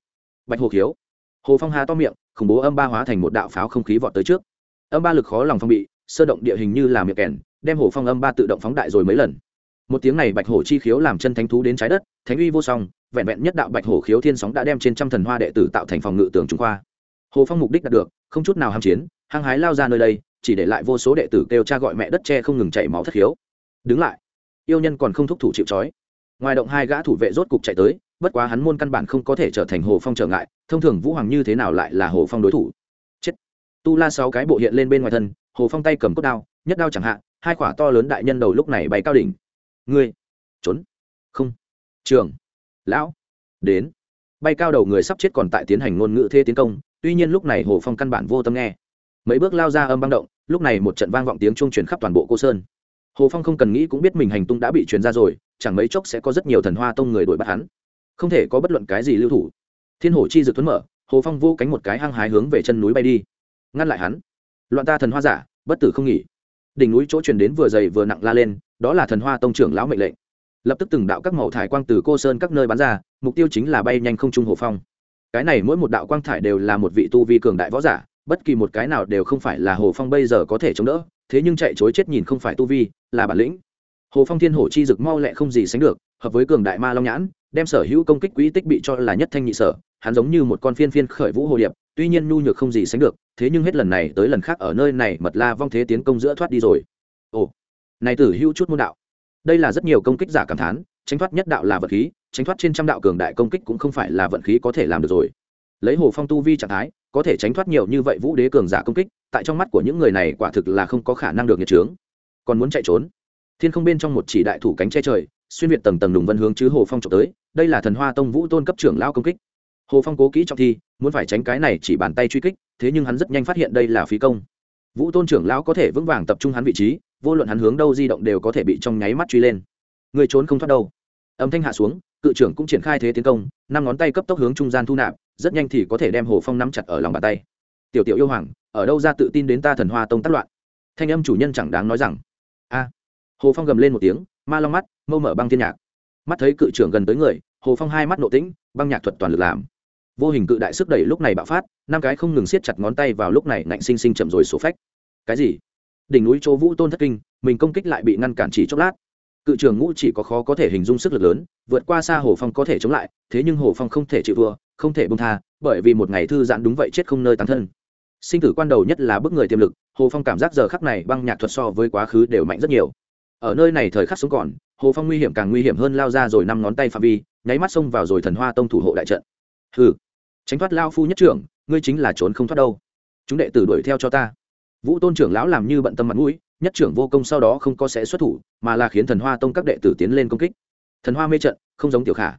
Bạch hồ khiếu. Hồ phong hà to miệng, khủng bố âm ba hóa thành một đạo pháo không khí vọt tới trước. Âm ba lực khó lòng phong bị, sơ động địa hình như là miệng kèn, đem hồ phong âm ba tự động phóng đại rồi mấy lần. Một tiếng này bạch hổ chi khiếu làm chân thánh thú đến trái đất, thánh uy vô song, vẹn vẹn nhất đạo bạch hổ khiếu thiên sóng đã đem trên trăm thần hoa đệ tử tạo thành phòng ngự tường trung khoa. Hồ phong mục đích đạt được, không chút nào ham chiến hăng hái lao ra nơi đây, chỉ để lại vô số đệ tử kêu cha gọi mẹ đất tre không ngừng chảy máu thất khiếu. Đứng lại. Yêu nhân còn không thúc thủ chịu trói. Ngoài động hai gã thủ vệ rốt cục chạy tới, bất quá hắn môn căn bản không có thể trở thành hồ phong trở ngại, thông thường vũ hoàng như thế nào lại là hồ phong đối thủ? Chết. Tu la sáu cái bộ hiện lên bên ngoài thân, hồ phong tay cầm cốt đao, nhất đao chẳng hạn hai quả to lớn đại nhân đầu lúc này bay cao đỉnh. Ngươi. Trốn. Không. Trường. Lão. Đến. Bay cao đầu người sắp chết còn tại tiến hành ngôn ngữ thế tiến công, tuy nhiên lúc này hồ phong căn bản vô tâm nghe mấy bước lao ra âm băng động, lúc này một trận vang vọng tiếng chuông truyền khắp toàn bộ cô sơn. Hồ phong không cần nghĩ cũng biết mình hành tung đã bị truyền ra rồi, chẳng mấy chốc sẽ có rất nhiều thần hoa tông người đuổi bắt hắn. Không thể có bất luận cái gì lưu thủ. Thiên hổ chi dược tuấn mở, hồ phong vô cánh một cái hăng hái hướng về chân núi bay đi. Ngăn lại hắn. Loạn ta thần hoa giả, bất tử không nghỉ. Đỉnh núi chỗ truyền đến vừa dày vừa nặng la lên, đó là thần hoa tông trưởng lão mệnh lệnh. Lập tức từng đạo các màu thải quang từ cô sơn các nơi bắn ra, mục tiêu chính là bay nhanh không trung hồ phong. Cái này mỗi một đạo quang thải đều là một vị tu vi cường đại võ giả bất kỳ một cái nào đều không phải là hồ phong bây giờ có thể chống đỡ, thế nhưng chạy chối chết nhìn không phải tu vi, là bản lĩnh. Hồ phong thiên hổ chi dực mau lẹ không gì sánh được, hợp với cường đại ma long nhãn, đem sở hữu công kích quỹ tích bị cho là nhất thanh nhị sở, hắn giống như một con phiên phiên khởi vũ hồ điệp, tuy nhiên nhu nhược không gì sánh được, thế nhưng hết lần này tới lần khác ở nơi này mật la vong thế tiến công giữa thoát đi rồi. Ồ, này tử hữu chút môn đạo. Đây là rất nhiều công kích giả cảm thán, tránh thoát nhất đạo là vật khí, tránh thoát trên trăm đạo cường đại công kích cũng không phải là vận khí có thể làm được rồi lấy hồ phong tu vi trạng thái, có thể tránh thoát nhiều như vậy vũ đế cường giả công kích, tại trong mắt của những người này quả thực là không có khả năng được nhiệt trướng còn muốn chạy trốn? Thiên không bên trong một chỉ đại thủ cánh che trời, xuyên việt tầng tầng đùng vân hướng chứ hồ phong trộm tới, đây là thần hoa tông vũ tôn cấp trưởng lao công kích. Hồ phong cố kỹ trong thi, muốn phải tránh cái này chỉ bàn tay truy kích, thế nhưng hắn rất nhanh phát hiện đây là phí công. Vũ tôn trưởng lão có thể vững vàng tập trung hắn vị trí, vô luận hắn hướng đâu di động đều có thể bị trong nháy mắt truy lên. Người trốn không thoát đâu. Âm thanh hạ xuống, cự trưởng cũng triển khai thế tiến công, năm ngón tay cấp tốc hướng trung gian thu nạp rất nhanh thì có thể đem hồ phong nắm chặt ở lòng bàn tay. Tiểu tiểu yêu hoàng, ở đâu ra tự tin đến ta thần hoa tông tác loạn? Thanh âm chủ nhân chẳng đáng nói rằng. A. Hồ phong gầm lên một tiếng, ma long mắt, mâu mở băng thiên nhạc. Mắt thấy cự trưởng gần tới người, hồ phong hai mắt nộ tĩnh, băng nhạc thuật toàn lực làm. Vô hình cự đại sức đẩy lúc này bạo phát, năm cái không ngừng siết chặt ngón tay vào lúc này nạnh sinh sinh chậm rồi sổ phách. Cái gì? Đỉnh núi chỗ vũ tôn thất kinh, mình công kích lại bị ngăn cản chỉ chốc lát. Cự trường ngũ chỉ có khó có thể hình dung sức lực lớn, vượt qua xa hồ phong có thể chống lại, thế nhưng hồ phong không thể chịu vừa không thể bông tha, bởi vì một ngày thư giãn đúng vậy chết không nơi tán thân. Sinh tử quan đầu nhất là bức người tiềm lực, hồ phong cảm giác giờ khắc này băng nhạc thuật so với quá khứ đều mạnh rất nhiều. Ở nơi này thời khắc sống còn, hồ phong nguy hiểm càng nguy hiểm hơn lao ra rồi năm ngón tay phạm vi, nháy mắt xông vào rồi thần hoa tông thủ hộ đại trận. Hừ, tránh thoát lao phu nhất trưởng, ngươi chính là trốn không thoát đâu. Chúng đệ tử đuổi theo cho ta. Vũ tôn trưởng lão làm như bận tâm mặt mũi, nhất trưởng vô công sau đó không có sẽ xuất thủ, mà là khiến thần hoa tông các đệ tử tiến lên công kích. Thần hoa mê trận, không giống tiểu khả.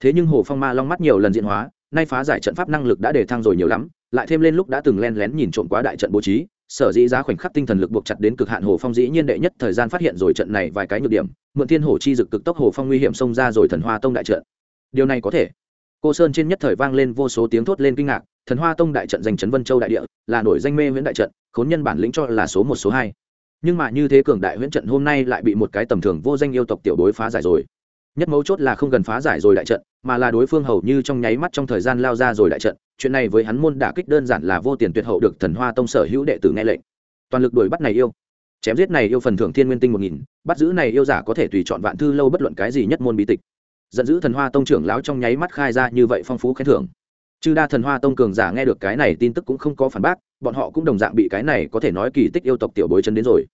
Thế nhưng hồ phong ma long mắt nhiều lần diễn hóa nay phá giải trận pháp năng lực đã đề thăng rồi nhiều lắm, lại thêm lên lúc đã từng len lén nhìn trộm quá đại trận bố trí, sở dĩ giá khoảnh khắc tinh thần lực buộc chặt đến cực hạn hồ phong dĩ nhiên đệ nhất thời gian phát hiện rồi trận này vài cái nhược điểm, mượn thiên hồ chi dực cực tốc hồ phong nguy hiểm xông ra rồi thần hoa tông đại trận. Điều này có thể. Cô sơn trên nhất thời vang lên vô số tiếng thốt lên kinh ngạc, thần hoa tông đại trận giành trấn vân châu đại địa, là nổi danh mê nguyễn đại trận, khốn nhân bản lĩnh cho là số một, số hai. Nhưng mà như thế cường đại huyễn trận hôm nay lại bị một cái tầm thường vô danh yêu tộc tiểu đối phá giải rồi nhất mấu chốt là không gần phá giải rồi đại trận, mà là đối phương hầu như trong nháy mắt trong thời gian lao ra rồi đại trận. Chuyện này với hắn môn đả kích đơn giản là vô tiền tuyệt hậu được thần hoa tông sở hữu đệ tử nghe lệnh. Toàn lực đuổi bắt này yêu. Chém giết này yêu phần thưởng thiên nguyên tinh một nghìn, bắt giữ này yêu giả có thể tùy chọn vạn thư lâu bất luận cái gì nhất môn bí tịch. Giận dữ thần hoa tông trưởng lão trong nháy mắt khai ra như vậy phong phú khen thưởng. Chư đa thần hoa tông cường giả nghe được cái này tin tức cũng không có phản bác, bọn họ cũng đồng dạng bị cái này có thể nói kỳ tích yêu tộc tiểu bối chân đến rồi.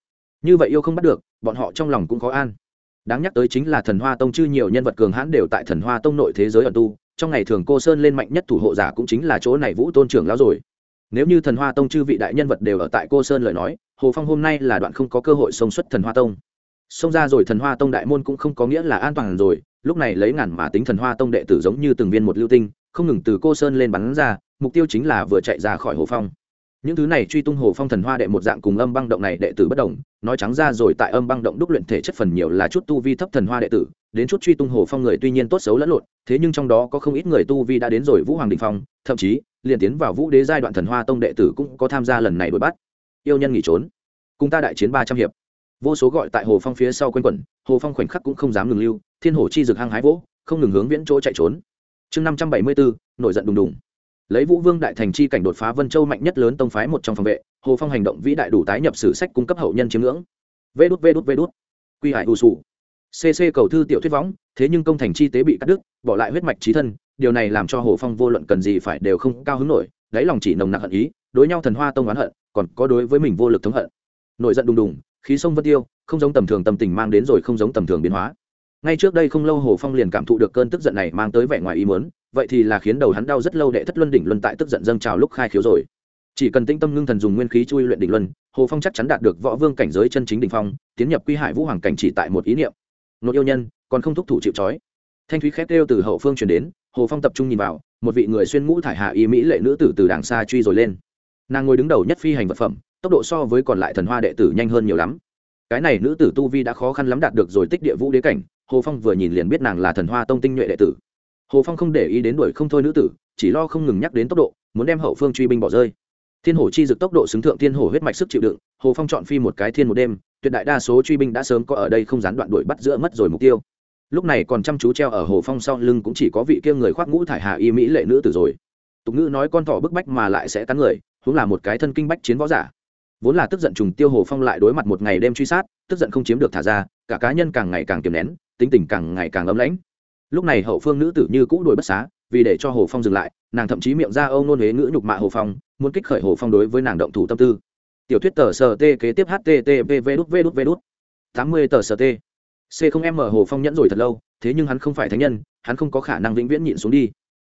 Như vậy yêu không bắt được, bọn họ trong lòng cũng có an đáng nhắc tới chính là thần hoa tông chư nhiều nhân vật cường hãn đều tại thần hoa tông nội thế giới ẩn tu. Trong ngày thường cô sơn lên mạnh nhất thủ hộ giả cũng chính là chỗ này vũ tôn trưởng lão rồi. Nếu như thần hoa tông chư vị đại nhân vật đều ở tại cô sơn lời nói, hồ phong hôm nay là đoạn không có cơ hội xông xuất thần hoa tông. Xông ra rồi thần hoa tông đại môn cũng không có nghĩa là an toàn rồi, lúc này lấy ngàn mà tính thần hoa tông đệ tử giống như từng viên một lưu tinh, không ngừng từ cô sơn lên bắn ra, mục tiêu chính là vừa chạy ra khỏi hồ phong những thứ này truy tung hồ phong thần hoa đệ một dạng cùng âm băng động này đệ tử bất đồng, nói trắng ra rồi tại âm băng động đúc luyện thể chất phần nhiều là chút tu vi thấp thần hoa đệ tử, đến chút truy tung hồ phong người tuy nhiên tốt xấu lẫn lộn, thế nhưng trong đó có không ít người tu vi đã đến rồi vũ hoàng đình phong, thậm chí, liền tiến vào vũ đế giai đoạn thần hoa tông đệ tử cũng có tham gia lần này đuổi bắt. Yêu nhân nghỉ trốn. Cùng ta đại chiến ba trăm hiệp. Vô số gọi tại hồ phong phía sau quanh quẩn, hồ phong khoảnh khắc cũng không dám ngừng lưu, thiên hồ chi rực hăng hái vỗ, không ngừng hướng viễn chỗ chạy trốn. Chương năm trăm bảy mươi bốn, nổi giận đùng đùng lấy vũ vương đại thành chi cảnh đột phá vân châu mạnh nhất lớn tông phái một trong phòng vệ, hồ phong hành động vĩ đại đủ tái nhập sử sách cung cấp hậu nhân chiếm ngưỡng. Vê đút vê đút vê đút. Quy hải ù sù. Cc cầu thư tiểu thuyết võng, thế nhưng công thành chi tế bị cắt đứt, bỏ lại huyết mạch trí thân, điều này làm cho hồ phong vô luận cần gì phải đều không cao hứng nổi, đáy lòng chỉ nồng nặc hận ý, đối nhau thần hoa tông oán hận, còn có đối với mình vô lực thống hận. Nổi giận đùng đùng, khí sông vân tiêu, không giống tầm thường tâm tình mang đến rồi không giống tầm thường biến hóa. Ngay trước đây không lâu hồ phong liền cảm thụ được cơn tức giận này mang tới vẻ ngoài ý muốn vậy thì là khiến đầu hắn đau rất lâu đệ thất luân đỉnh luân tại tức giận dâng trào lúc khai khiếu rồi. Chỉ cần tĩnh tâm ngưng thần dùng nguyên khí chui luyện đỉnh luân, hồ phong chắc chắn đạt được võ vương cảnh giới chân chính đỉnh phong, tiến nhập quy hải vũ hoàng cảnh chỉ tại một ý niệm. Nội yêu nhân, còn không thúc thủ chịu trói. Thanh thúy khét kêu từ hậu phương chuyển đến, hồ phong tập trung nhìn vào, một vị người xuyên mũ thải hạ y mỹ lệ nữ tử từ đàng xa truy rồi lên. Nàng ngồi đứng đầu nhất phi hành vật phẩm, tốc độ so với còn lại thần hoa đệ tử nhanh hơn nhiều lắm. Cái này nữ tử tu vi đã khó khăn lắm đạt được rồi tích địa vũ đế cảnh, hồ phong vừa nhìn liền biết nàng là thần hoa tông tinh nhuệ đệ tử hồ phong không để ý đến đuổi không thôi nữ tử, chỉ lo không ngừng nhắc đến tốc độ, muốn đem hậu phương truy binh bỏ rơi. Thiên hổ chi dực tốc độ xứng thượng thiên hổ huyết mạch sức chịu đựng, hồ phong chọn phi một cái thiên một đêm, tuyệt đại đa số truy binh đã sớm có ở đây không gián đoạn đuổi bắt giữa mất rồi mục tiêu. Lúc này còn chăm chú treo ở hồ phong sau lưng cũng chỉ có vị kia người khoác ngũ thải hà y mỹ lệ nữ tử rồi. Tục ngữ nói con thỏ bức bách mà lại sẽ tán người cũng là một cái thân kinh bách chiến võ giả. Vốn là tức giận trùng tiêu hồ phong lại đối mặt một ngày đêm truy sát, tức giận không chiếm được thả ra, cả cá nhân càng ngày càng kiềm nén, tính tình càng ngày càng ấm lãnh lúc này hậu phương nữ tử như cũ đuổi bất xá, vì để cho hồ phong dừng lại, nàng thậm chí miệng ra âu nôn huế ngữ nhục mạ hồ phong, muốn kích khởi hồ phong đối với nàng động thủ tâm tư. Tiểu thuyết tờ sờ t kế tiếp http v đút v đút v đút. tám mươi tờ sờ t c không m hồ phong nhẫn rồi thật lâu, thế nhưng hắn không phải thánh nhân, hắn không có khả năng vĩnh viễn nhịn xuống đi.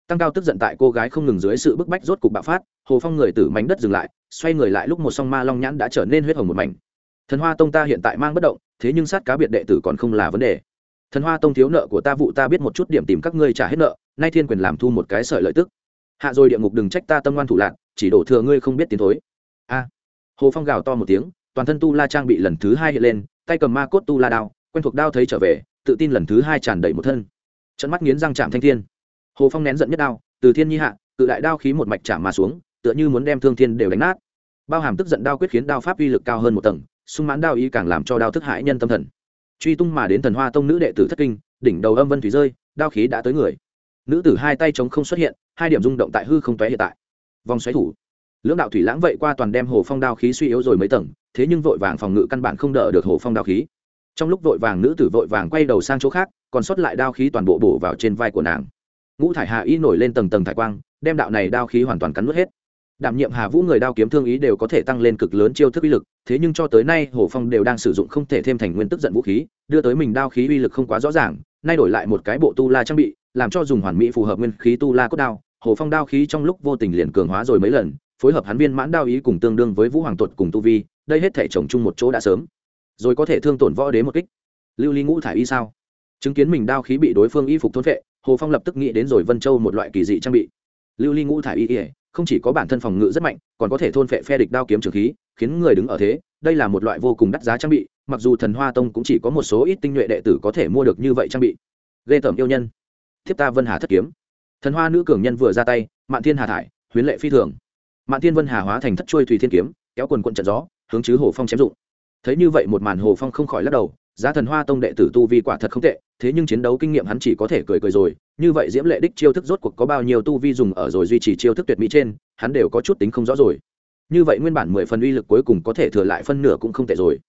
Tăng cao tức giận tại cô gái không ngừng dưới sự bức bách rốt cục bạo phát, hồ phong người tử mảnh đất dừng lại, xoay người lại lúc một song ma long nhãn đã trở nên huyết hồng một mảnh. Thần hoa tông ta hiện tại mang bất động, thế nhưng sát cá biệt đệ tử còn không là vấn đề thần hoa tông thiếu nợ của ta vụ ta biết một chút điểm tìm các ngươi trả hết nợ, nay thiên quyền làm thu một cái sợi lợi tức. Hạ rồi địa ngục đừng trách ta tâm ngoan thủ lạc, chỉ đổ thừa ngươi không biết tiến thối. A. À. Hồ phong gào to một tiếng, toàn thân tu la trang bị lần thứ hai hiện lên, tay cầm ma cốt tu la đao, quen thuộc đao thấy trở về, tự tin lần thứ hai tràn đầy một thân. Trận mắt nghiến răng chạm thanh thiên. Hồ phong nén giận nhất đao, từ thiên nhi hạ tự đại đao khí một mạch chạm mà xuống, tựa như muốn đem thương thiên đều đánh nát. Bao hàm tức giận đao quyết khiến đao pháp uy lực cao hơn một tầng, sung mãn đao ý càng làm cho đao thức hại nhân tâm thần truy tung mà đến thần hoa tông nữ đệ tử thất kinh, đỉnh đầu âm vân thủy rơi, đao khí đã tới người. Nữ tử hai tay chống không xuất hiện, hai điểm rung động tại hư không tóe hiện tại. Vòng xoáy thủ. Lưỡng đạo thủy lãng vậy qua toàn đem hồ phong đao khí suy yếu rồi mấy tầng, thế nhưng vội vàng phòng ngự căn bản không đỡ được hồ phong đao khí. Trong lúc vội vàng nữ tử vội vàng quay đầu sang chỗ khác, còn sót lại đao khí toàn bộ bổ vào trên vai của nàng. Ngũ thải hạ y nổi lên tầng tầng thải quang, đem đạo này đao khí hoàn toàn cắn nuốt hết đảm nhiệm hà vũ người đao kiếm thương ý đều có thể tăng lên cực lớn chiêu thức uy lực, thế nhưng cho tới nay, hồ phong đều đang sử dụng không thể thêm thành nguyên tức giận vũ khí, đưa tới mình đao khí uy lực không quá rõ ràng, nay đổi lại một cái bộ tu la trang bị, làm cho dùng hoàn mỹ phù hợp nguyên khí tu la cốt đao, hồ phong đao khí trong lúc vô tình liền cường hóa rồi mấy lần, phối hợp hắn viên mãn đao ý cùng tương đương với vũ hoàng tuột cùng tu vi, đây hết thể trồng chung một chỗ đã sớm. Rồi có thể thương tổn võ đế một kích. Lưu ly ngũ thải y sao? Chứng kiến mình đao khí bị đối phương y phục thốn vệ hồ phong lập tức nghĩ đến rồi vân châu một loại kỳ dị trang bị. Lưu ly ngũ thải y ỉa không chỉ có bản thân phòng ngự rất mạnh, còn có thể thôn phệ phe địch đao kiếm trường khí, khiến người đứng ở thế. Đây là một loại vô cùng đắt giá trang bị, mặc dù thần hoa tông cũng chỉ có một số ít tinh nhuệ đệ tử có thể mua được như vậy trang bị. Ghê tởm yêu nhân. Thiếp ta vân hà thất kiếm. Thần hoa nữ cường nhân vừa ra tay, mạn thiên hà thải, huyến lệ phi thường. Mạn thiên vân hà hóa thành thất trôi thủy thiên kiếm, kéo quần quận trận gió, hướng chứ hồ phong chém dụng. Thấy như vậy một màn hồ phong không khỏi lắc đầu, giá thần hoa tông đệ tử tu vi quả thật không tệ, thế nhưng chiến đấu kinh nghiệm hắn chỉ có thể cười cười rồi như vậy diễm lệ đích chiêu thức rốt cuộc có bao nhiêu tu vi dùng ở rồi duy trì chiêu thức tuyệt mỹ trên, hắn đều có chút tính không rõ rồi. Như vậy nguyên bản mười phần uy lực cuối cùng có thể thừa lại phân nửa cũng không tệ rồi.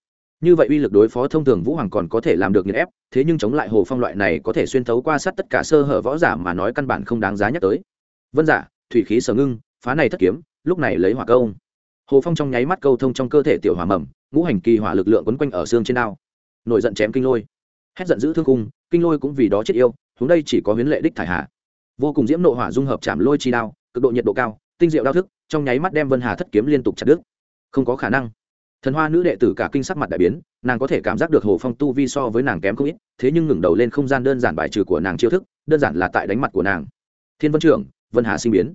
Như vậy uy lực đối phó thông thường vũ hoàng còn có thể làm được nghiền ép, thế nhưng chống lại hồ phong loại này có thể xuyên thấu qua sát tất cả sơ hở võ giả mà nói căn bản không đáng giá nhắc tới. Vân giả, thủy khí sở ngưng, phá này thất kiếm, lúc này lấy hỏa câu. Hồ phong trong nháy mắt câu thông trong cơ thể tiểu hỏa mầm, ngũ hành kỳ hỏa lực lượng quấn quanh ở xương trên đao. Nổi giận chém kinh lôi. Hét giận giữ thương cung, kinh lôi cũng vì đó chết yêu chúng đây chỉ có huyến lệ đích thải hạ vô cùng diễm nộ hỏa dung hợp chạm lôi chi đao, cực độ nhiệt độ cao, tinh diệu đao thức, trong nháy mắt đem vân hà thất kiếm liên tục chặt đứt. Không có khả năng. Thần hoa nữ đệ tử cả kinh sắc mặt đại biến, nàng có thể cảm giác được hồ phong tu vi so với nàng kém không ít, thế nhưng ngẩng đầu lên không gian đơn giản bài trừ của nàng chiêu thức, đơn giản là tại đánh mặt của nàng. Thiên vân trưởng, vân hà sinh biến.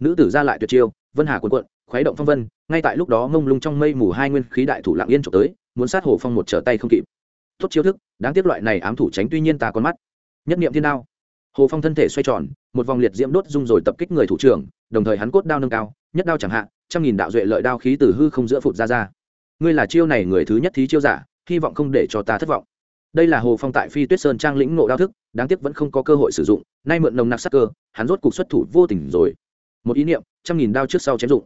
Nữ tử ra lại tuyệt chiêu, vân hà cuộn cuộn, khuấy động phong vân, ngay tại lúc đó ngông lung trong mây mù hai nguyên khí đại thủ lạng yên trộm tới, muốn sát hồ phong một trở tay không kịp. Tốt chiêu thức, đáng tiếc loại này ám thủ tránh tuy nhiên ta con mắt nhất niệm thiên đao. Hồ phong thân thể xoay tròn, một vòng liệt diễm đốt dung rồi tập kích người thủ trưởng, đồng thời hắn cốt đao nâng cao, nhất đao chẳng hạn trăm nghìn đạo duệ lợi đao khí từ hư không giữa phụt ra ra. Ngươi là chiêu này người thứ nhất thí chiêu giả, hy vọng không để cho ta thất vọng. Đây là hồ phong tại phi tuyết sơn trang lĩnh ngộ đao thức, đáng tiếc vẫn không có cơ hội sử dụng, nay mượn nồng nặc sắc cơ, hắn rốt cục xuất thủ vô tình rồi. Một ý niệm, trăm nghìn đao trước sau chém dụng.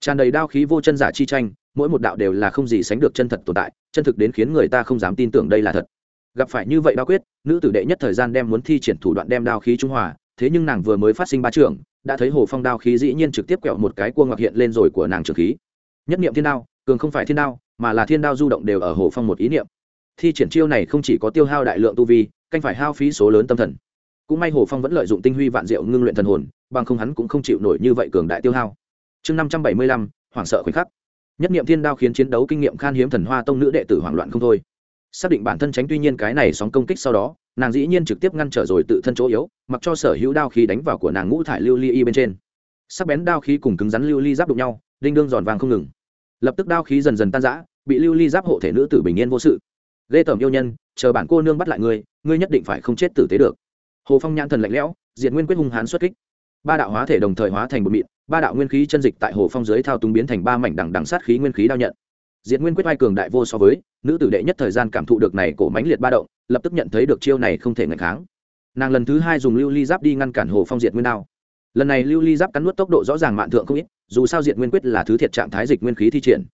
Tràn đầy đao khí vô chân giả chi tranh, mỗi một đạo đều là không gì sánh được chân thật tồn tại, chân thực đến khiến người ta không dám tin tưởng đây là thật gặp phải như vậy đao quyết, nữ tử đệ nhất thời gian đem muốn thi triển thủ đoạn đem đao khí trung hòa, thế nhưng nàng vừa mới phát sinh ba trường đã thấy hồ phong đao khí dĩ nhiên trực tiếp quẹo một cái cua ngọc hiện lên rồi của nàng trường khí. Nhất niệm thiên đao, cường không phải thiên đao, mà là thiên đao du động đều ở hồ phong một ý niệm. Thi triển chiêu này không chỉ có tiêu hao đại lượng tu vi, canh phải hao phí số lớn tâm thần. Cũng may hồ phong vẫn lợi dụng tinh huy vạn diệu ngưng luyện thần hồn, bằng không hắn cũng không chịu nổi như vậy cường đại tiêu hao. Chương năm trăm bảy mươi lăm, hoảng sợ khoảnh khắc. Nhất niệm thiên đao khiến chiến đấu kinh nghiệm khan hiếm thần hoa tông nữ đệ tử hoảng loạn không thôi xác định bản thân tránh tuy nhiên cái này sóng công kích sau đó, nàng dĩ nhiên trực tiếp ngăn trở rồi tự thân chỗ yếu, mặc cho sở hữu đao khí đánh vào của nàng ngũ thải lưu ly y bên trên. Sắc bén đao khí cùng cứng rắn lưu ly giáp đụng nhau, đinh đương giòn vàng không ngừng. Lập tức đao khí dần dần tan rã, bị lưu ly giáp hộ thể nữ tử bình yên vô sự. Ghê tởm yêu nhân, chờ bản cô nương bắt lại ngươi ngươi nhất định phải không chết tử tế được. Hồ phong nhãn thần lạnh lẽo diện nguyên quyết hung hán xuất kích. Ba đạo hóa thể đồng thời hóa thành một mịn, ba đạo nguyên khí chân dịch tại hồ phong dưới thao túng biến thành ba mảnh đằng đằng sát khí nguyên khí đao nhận diệt nguyên quyết vai cường đại vô so với, nữ tử đệ nhất thời gian cảm thụ được này cổ mãnh liệt ba động, lập tức nhận thấy được chiêu này không thể ngạch kháng. Nàng lần thứ hai dùng lưu ly giáp đi ngăn cản hồ phong diệt nguyên đao. Lần này lưu ly giáp cắn nuốt tốc độ rõ ràng mạn thượng không ít, dù sao diệt nguyên quyết là thứ thiệt trạng thái dịch nguyên khí thi triển.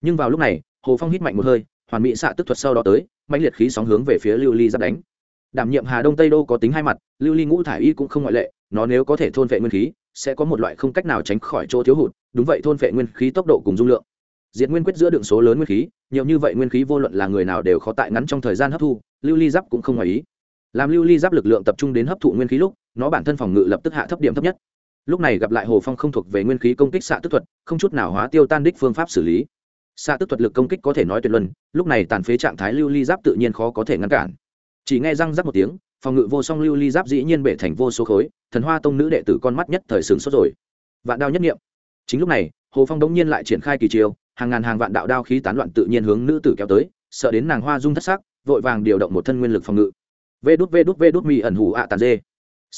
Nhưng vào lúc này, hồ phong hít mạnh một hơi, hoàn mỹ xạ tức thuật sau đó tới, mãnh liệt khí sóng hướng về phía lưu ly giáp đánh. Đảm nhiệm hà đông tây đô có tính hai mặt, lưu ly ngũ thải y cũng không ngoại lệ, nó nếu có thể thôn vệ nguyên khí, sẽ có một loại không cách nào tránh khỏi chỗ thiếu hụt, đúng vậy thôn vệ nguyên khí tốc độ cùng dung lượng diệt nguyên quyết giữa đựng số lớn nguyên khí, nhiều như vậy nguyên khí vô luận là người nào đều khó tại ngắn trong thời gian hấp thu, lưu ly giáp cũng không ngoài ý. Làm lưu ly giáp lực lượng tập trung đến hấp thụ nguyên khí lúc, nó bản thân phòng ngự lập tức hạ thấp điểm thấp nhất. Lúc này gặp lại hồ phong không thuộc về nguyên khí công kích xạ tức thuật, không chút nào hóa tiêu tan đích phương pháp xử lý. Xạ tức thuật lực công kích có thể nói tuyệt luân, lúc này tàn phế trạng thái lưu ly giáp tự nhiên khó có thể ngăn cản. Chỉ nghe răng rắc một tiếng, phòng ngự vô song lưu ly giáp dĩ nhiên bể thành vô số khối, thần hoa tông nữ đệ tử con mắt nhất thời sừng sốt rồi. Vạn đao nhất nghiệm chính lúc này, hồ phong đống nhiên lại triển khai kỳ chiêu hàng ngàn hàng vạn đạo đao khí tán loạn tự nhiên hướng nữ tử kéo tới, sợ đến nàng hoa dung thất sắc, vội vàng điều động một thân nguyên lực phòng ngự. Vê đút vê đút vê đút, mi ẩn hủ ạ tàn dê.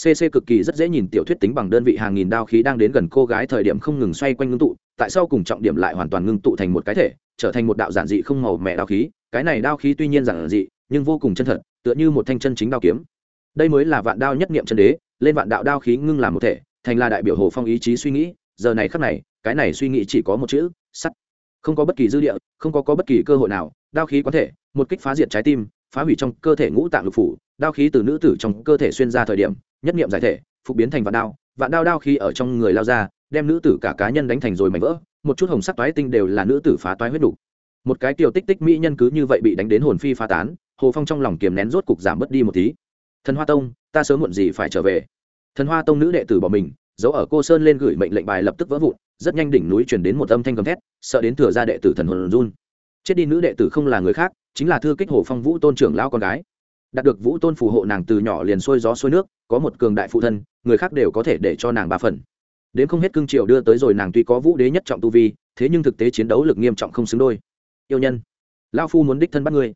Cc cực kỳ rất dễ nhìn tiểu thuyết tính bằng đơn vị hàng nghìn đao khí đang đến gần cô gái thời điểm không ngừng xoay quanh ngưng tụ, tại sao cùng trọng điểm lại hoàn toàn ngưng tụ thành một cái thể, trở thành một đạo giản dị không màu mẹ đao khí. Cái này đao khí tuy nhiên giản dị, nhưng vô cùng chân thật, tựa như một thanh chân chính đao kiếm. Đây mới là vạn đao nhất niệm chân đế, lên vạn đạo đao khí ngưng làm một thể, thành là đại biểu hồ phong ý chí suy nghĩ. Giờ này khắc này, cái này suy nghĩ chỉ có một chữ, sắt không có bất kỳ dư địa không có, có bất kỳ cơ hội nào đao khí có thể một kích phá diệt trái tim phá hủy trong cơ thể ngũ tạng lục phủ đao khí từ nữ tử trong cơ thể xuyên ra thời điểm nhất niệm giải thể phục biến thành vạn đao vạn đao đao khí ở trong người lao ra đem nữ tử cả cá nhân đánh thành rồi mảnh vỡ một chút hồng sắc toái tinh đều là nữ tử phá toái huyết đủ. Một cái tiểu tích tích mỹ nhân cứ như vậy bị đánh đến hồn phi phá tán hồ phong trong lòng kiềm nén rốt cục giảm bớt đi một tí. Thần hoa tông ta sớm muộn gì phải trở về? Thần hoa tông nữ đệ tử bỏ mình giấu ở cô sơn lên gửi mệnh lệnh bài lập tức vỡ vụn, rất nhanh đỉnh núi chuyển đến một âm thanh gầm thét, sợ đến thừa ra đệ tử thần hồn run. Chết đi nữ đệ tử không là người khác, chính là thư kích hồ phong vũ tôn trưởng lao con gái. Đạt được vũ tôn phù hộ nàng từ nhỏ liền xuôi gió xuôi nước, có một cường đại phụ thân, người khác đều có thể để cho nàng ba phần. Đến không hết cương triều đưa tới rồi nàng tuy có vũ đế nhất trọng tu vi, thế nhưng thực tế chiến đấu lực nghiêm trọng không xứng đôi. Yêu nhân lao phu muốn đích thân bắt ngươi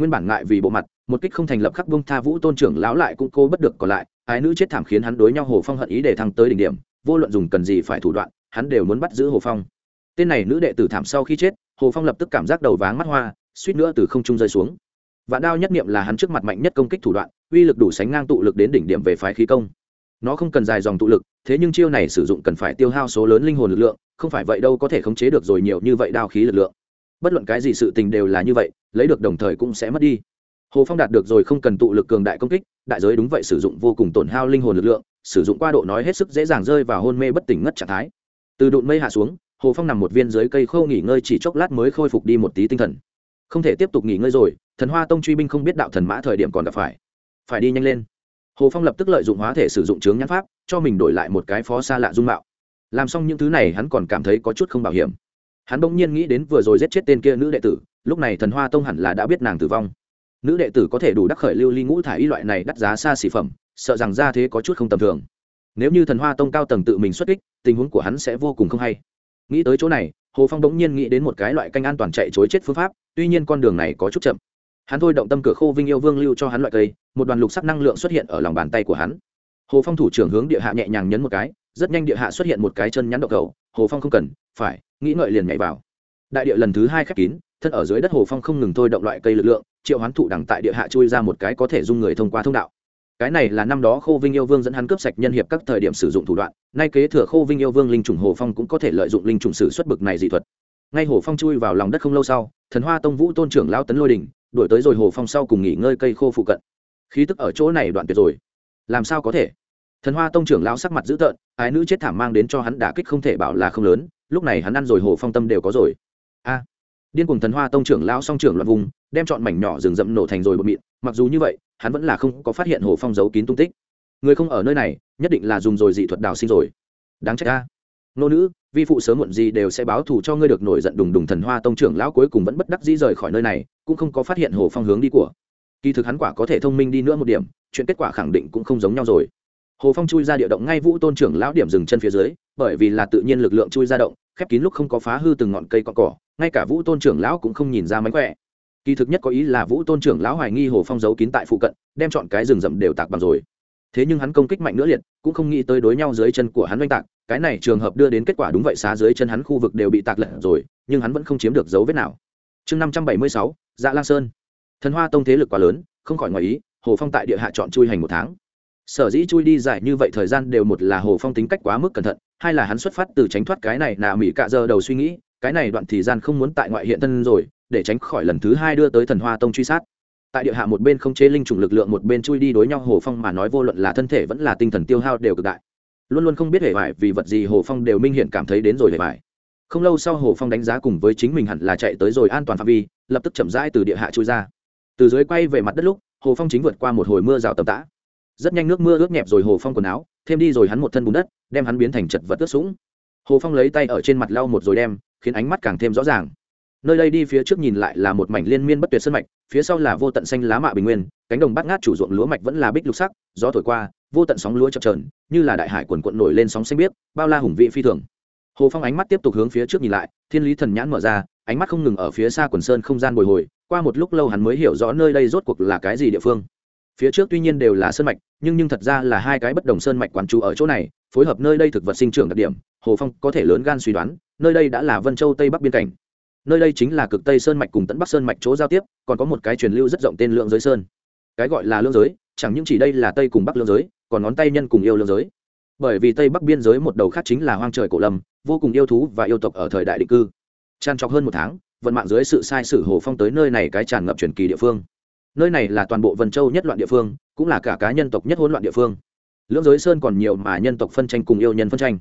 nguyên bản ngại vì bộ mặt, một kích không thành lập khắc bông tha vũ tôn trưởng lão lại cũng cô bất được còn lại, ái nữ chết thảm khiến hắn đối nhau hồ phong hận ý để thăng tới đỉnh điểm, vô luận dùng cần gì phải thủ đoạn, hắn đều muốn bắt giữ hồ phong. Tên này nữ đệ tử thảm sau khi chết, hồ phong lập tức cảm giác đầu váng mắt hoa, suýt nữa từ không trung rơi xuống. Vạn đao nhất niệm là hắn trước mặt mạnh nhất công kích thủ đoạn, uy lực đủ sánh ngang tụ lực đến đỉnh điểm về phái khí công. Nó không cần dài dòng tụ lực, thế nhưng chiêu này sử dụng cần phải tiêu hao số lớn linh hồn lực lượng, không phải vậy đâu có thể khống chế được rồi nhiều như vậy đao khí lực lượng bất luận cái gì sự tình đều là như vậy, lấy được đồng thời cũng sẽ mất đi. Hồ phong đạt được rồi không cần tụ lực cường đại công kích, đại giới đúng vậy sử dụng vô cùng tổn hao linh hồn lực lượng, sử dụng qua độ nói hết sức dễ dàng rơi vào hôn mê bất tỉnh ngất trạng thái. Từ đụn mây hạ xuống, hồ phong nằm một viên dưới cây khô nghỉ ngơi chỉ chốc lát mới khôi phục đi một tí tinh thần. Không thể tiếp tục nghỉ ngơi rồi, thần hoa tông truy binh không biết đạo thần mã thời điểm còn gặp phải. Phải đi nhanh lên. Hồ phong lập tức lợi dụng hóa thể sử dụng chướng nhãn pháp, cho mình đổi lại một cái phó xa lạ dung mạo. Làm xong những thứ này hắn còn cảm thấy có chút không bảo hiểm hắn bỗng nhiên nghĩ đến vừa rồi giết chết tên kia nữ đệ tử, lúc này thần hoa tông hẳn là đã biết nàng tử vong. Nữ đệ tử có thể đủ đắc khởi lưu ly ngũ thải y loại này đắt giá xa xỉ phẩm, sợ rằng ra thế có chút không tầm thường. Nếu như thần hoa tông cao tầng tự mình xuất kích, tình huống của hắn sẽ vô cùng không hay. Nghĩ tới chỗ này, hồ phong bỗng nhiên nghĩ đến một cái loại canh an toàn chạy chối chết phương pháp, tuy nhiên con đường này có chút chậm. Hắn thôi động tâm cửa khô vinh yêu vương lưu cho hắn loại cây, một đoàn lục sắc năng lượng xuất hiện ở lòng bàn tay của hắn. Hồ phong thủ trưởng hướng địa hạ nhẹ nhàng nhấn một cái, rất nhanh địa hạ xuất hiện một cái chân nhắn độc cầu hồ phong không cần, phải, nghĩ ngợi liền nhảy vào. Đại địa lần thứ hai khép kín, thân ở dưới đất hồ phong không ngừng thôi động loại cây lực lượng, triệu hoán thụ đằng tại địa hạ chui ra một cái có thể dung người thông qua thông đạo. Cái này là năm đó khô vinh yêu vương dẫn hắn cướp sạch nhân hiệp các thời điểm sử dụng thủ đoạn, nay kế thừa khô vinh yêu vương linh trùng hồ phong cũng có thể lợi dụng linh trùng sử xuất bực này dị thuật. Ngay hồ phong chui vào lòng đất không lâu sau, thần hoa tông vũ tôn trưởng lao tấn lôi đình, đuổi tới rồi hồ phong sau cùng nghỉ ngơi cây khô phụ cận. Khí tức ở chỗ này đoạn tuyệt rồi. Làm sao có thể? Thần hoa tông trưởng lão sắc mặt dữ tợn, ái nữ chết thảm mang đến cho hắn đả kích không thể bảo là không lớn, lúc này hắn ăn rồi hồ phong tâm đều có rồi. A! Điên cùng thần hoa tông trưởng lão song trưởng loạn vùng, đem chọn mảnh nhỏ rừng rậm nổ thành rồi bột mịn, mặc dù như vậy, hắn vẫn là không có phát hiện hồ phong giấu kín tung tích. Người không ở nơi này, nhất định là dùng rồi dị thuật đào sinh rồi. Đáng trách a! Nô nữ, vi phụ sớm muộn gì đều sẽ báo thù cho ngươi được nổi giận đùng đùng thần hoa tông trưởng lão cuối cùng vẫn bất đắc dĩ rời khỏi nơi này, cũng không có phát hiện hồ phong hướng đi của. Kỳ thực hắn quả có thể thông minh đi nữa một điểm, chuyện kết quả khẳng định cũng không giống nhau rồi hồ phong chui ra địa động ngay vũ tôn trưởng lão điểm dừng chân phía dưới, bởi vì là tự nhiên lực lượng chui ra động, khép kín lúc không có phá hư từng ngọn cây cọn cỏ, ngay cả vũ tôn trưởng lão cũng không nhìn ra mánh khỏe. Kỳ thực nhất có ý là vũ tôn trưởng lão hoài nghi hồ phong giấu kín tại phụ cận, đem chọn cái rừng rậm đều tạc bằng rồi. Thế nhưng hắn công kích mạnh nữa liệt, cũng không nghĩ tới đối nhau dưới chân của hắn oanh tạc, cái này trường hợp đưa đến kết quả đúng vậy xá dưới chân hắn khu vực đều bị tạc lật rồi, nhưng hắn vẫn không chiếm được dấu vết nào. Chương năm trăm bảy mươi sáu dạ lang sơn. Thần hoa tông thế lực quá lớn, không khỏi ngoài ý, hồ phong tại địa hạ chọn chui hành một tháng sở dĩ chui đi dài như vậy thời gian đều một là hồ phong tính cách quá mức cẩn thận, hai là hắn xuất phát từ tránh thoát cái này nạ mỹ cạ giờ đầu suy nghĩ, cái này đoạn thời gian không muốn tại ngoại hiện thân rồi, để tránh khỏi lần thứ hai đưa tới thần hoa tông truy sát. Tại địa hạ một bên không chế linh trùng lực lượng một bên chui đi đối nhau, hồ phong mà nói vô luận là thân thể vẫn là tinh thần tiêu hao đều cực đại. Luôn luôn không biết hề vải vì vật gì hồ phong đều minh hiện cảm thấy đến rồi hề vải không lâu sau hồ phong đánh giá cùng với chính mình hẳn là chạy tới rồi an toàn phạm vi, lập tức chậm rãi từ địa hạ trôi ra. Từ dưới quay về mặt đất lúc, hồ phong chính vượt qua một hồi mưa rào tầm tã rất nhanh nước mưa ướt nhẹp rồi hồ phong quần áo, thêm đi rồi hắn một thân bùn đất, đem hắn biến thành chật vật ướt sũng. Hồ phong lấy tay ở trên mặt lau một rồi đem, khiến ánh mắt càng thêm rõ ràng. Nơi đây đi phía trước nhìn lại là một mảnh liên miên bất tuyệt sân mạch, phía sau là vô tận xanh lá mạ bình nguyên, cánh đồng bát ngát chủ ruộng lúa mạch vẫn là bích lục sắc, gió thổi qua, vô tận sóng lúa chập trờn như là đại hải quần quận nổi lên sóng xanh biếc, bao la hùng vị phi thường. Hồ phong ánh mắt tiếp tục hướng phía trước nhìn lại, thiên lý thần nhãn mở ra, ánh mắt không ngừng ở phía xa quần sơn không gian bồi hồi, qua một lúc lâu hắn mới hiểu rõ nơi đây rốt cuộc là cái gì địa phương phía trước tuy nhiên đều là sơn mạch, nhưng nhưng thật ra là hai cái bất đồng sơn mạch quán trú ở chỗ này, phối hợp nơi đây thực vật sinh trưởng đặc điểm, hồ phong có thể lớn gan suy đoán, nơi đây đã là vân châu tây bắc biên cảnh. Nơi đây chính là cực tây sơn mạch cùng tận bắc sơn mạch chỗ giao tiếp, còn có một cái truyền lưu rất rộng tên lượng giới sơn. Cái gọi là lương giới, chẳng những chỉ đây là tây cùng bắc lương giới, còn ngón tay nhân cùng yêu lương giới. Bởi vì tây bắc biên giới một đầu khác chính là hoang trời cổ lâm, vô cùng yêu thú và yêu tộc ở thời đại định cư. Tràn trọc hơn một tháng, vận mạng dưới sự sai sử hồ phong tới nơi này cái tràn ngập truyền kỳ địa phương nơi này là toàn bộ vân châu nhất loạn địa phương, cũng là cả cá nhân tộc nhất hỗn loạn địa phương. Lưỡng giới sơn còn nhiều mà nhân tộc phân tranh cùng yêu nhân phân tranh.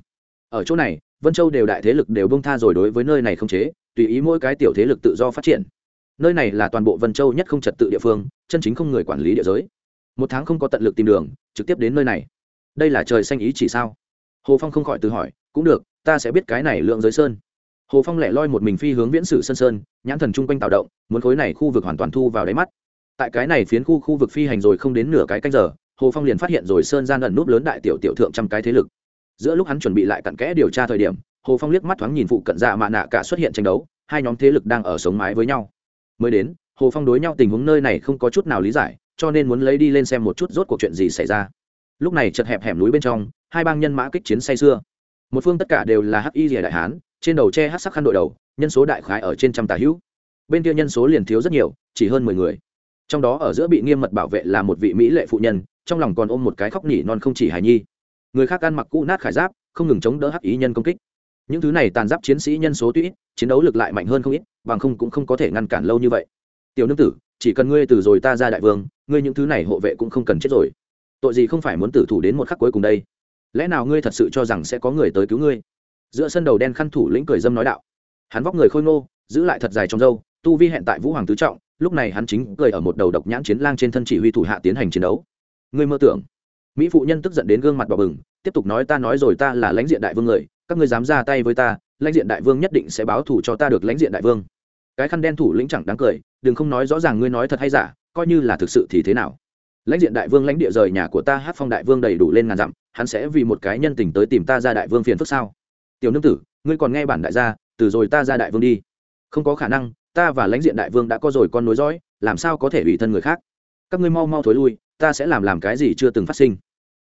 Ở chỗ này, vân châu đều đại thế lực đều bông tha rồi đối với nơi này không chế, tùy ý mỗi cái tiểu thế lực tự do phát triển. Nơi này là toàn bộ vân châu nhất không trật tự địa phương, chân chính không người quản lý địa giới. Một tháng không có tận lực tìm đường, trực tiếp đến nơi này. Đây là trời xanh ý chỉ sao? Hồ phong không khỏi tự hỏi, cũng được, ta sẽ biết cái này lượng giới sơn. Hồ phong lẻ loi một mình phi hướng viễn sử sơn sơn, nhãn thần chung quanh tạo động, muốn khối này khu vực hoàn toàn thu vào đáy mắt tại cái này phiến khu khu vực phi hành rồi không đến nửa cái canh giờ, hồ phong liền phát hiện rồi sơn gian ẩn núp lớn đại tiểu tiểu thượng trăm cái thế lực. Giữa lúc hắn chuẩn bị lại cặn kẽ điều tra thời điểm, hồ phong liếc mắt thoáng nhìn phụ cận dạ mạ nạ cả xuất hiện tranh đấu, hai nhóm thế lực đang ở sống mái với nhau. Mới đến, hồ phong đối nhau tình huống nơi này không có chút nào lý giải, cho nên muốn lấy đi lên xem một chút rốt cuộc chuyện gì xảy ra. Lúc này chật hẹp hẻm núi bên trong, hai bang nhân mã kích chiến say xưa một phương tất cả đều là hắc y rìa đại hán, trên đầu che hắc sắc khăn đội đầu, nhân số đại khái ở trên trăm tà hữu. Bên kia nhân số liền thiếu rất nhiều, chỉ hơn mười người trong đó ở giữa bị nghiêm mật bảo vệ là một vị mỹ lệ phụ nhân, trong lòng còn ôm một cái khóc nỉ non không chỉ hài nhi. Người khác ăn mặc cũ nát khải giáp, không ngừng chống đỡ hắc ý nhân công kích. Những thứ này tàn giáp chiến sĩ nhân số tuy ít, chiến đấu lực lại mạnh hơn không ít, bằng không cũng không có thể ngăn cản lâu như vậy. Tiểu nương tử, chỉ cần ngươi từ rồi ta ra đại vương, ngươi những thứ này hộ vệ cũng không cần chết rồi. Tội gì không phải muốn tử thủ đến một khắc cuối cùng đây? Lẽ nào ngươi thật sự cho rằng sẽ có người tới cứu ngươi? Giữa sân đầu đen khăn thủ lĩnh cười dâm nói đạo. Hắn vóc người khôi ngô, giữ lại thật dài trong dâu tu vi hẹn tại vũ hoàng tứ trọng lúc này hắn chính cười ở một đầu độc nhãn chiến lang trên thân chỉ huy thủ hạ tiến hành chiến đấu. Ngươi mơ tưởng. Mỹ phụ nhân tức giận đến gương mặt bỏ bừng, tiếp tục nói ta nói rồi ta là lãnh diện đại vương người, các ngươi dám ra tay với ta, lãnh diện đại vương nhất định sẽ báo thù cho ta được lãnh diện đại vương. Cái khăn đen thủ lĩnh chẳng đáng cười, đừng không nói rõ ràng ngươi nói thật hay giả, coi như là thực sự thì thế nào. Lãnh diện đại vương lãnh địa rời nhà của ta, hát phong đại vương đầy đủ lên ngàn dặm, hắn sẽ vì một cái nhân tình tới tìm ta ra đại vương phiền phức sao? Tiểu nương tử, ngươi còn nghe bản đại gia, từ rồi ta ra đại vương đi. Không có khả năng ta và lãnh diện đại vương đã có rồi con nối dõi, làm sao có thể ủy thân người khác? Các ngươi mau mau thối lui, ta sẽ làm làm cái gì chưa từng phát sinh.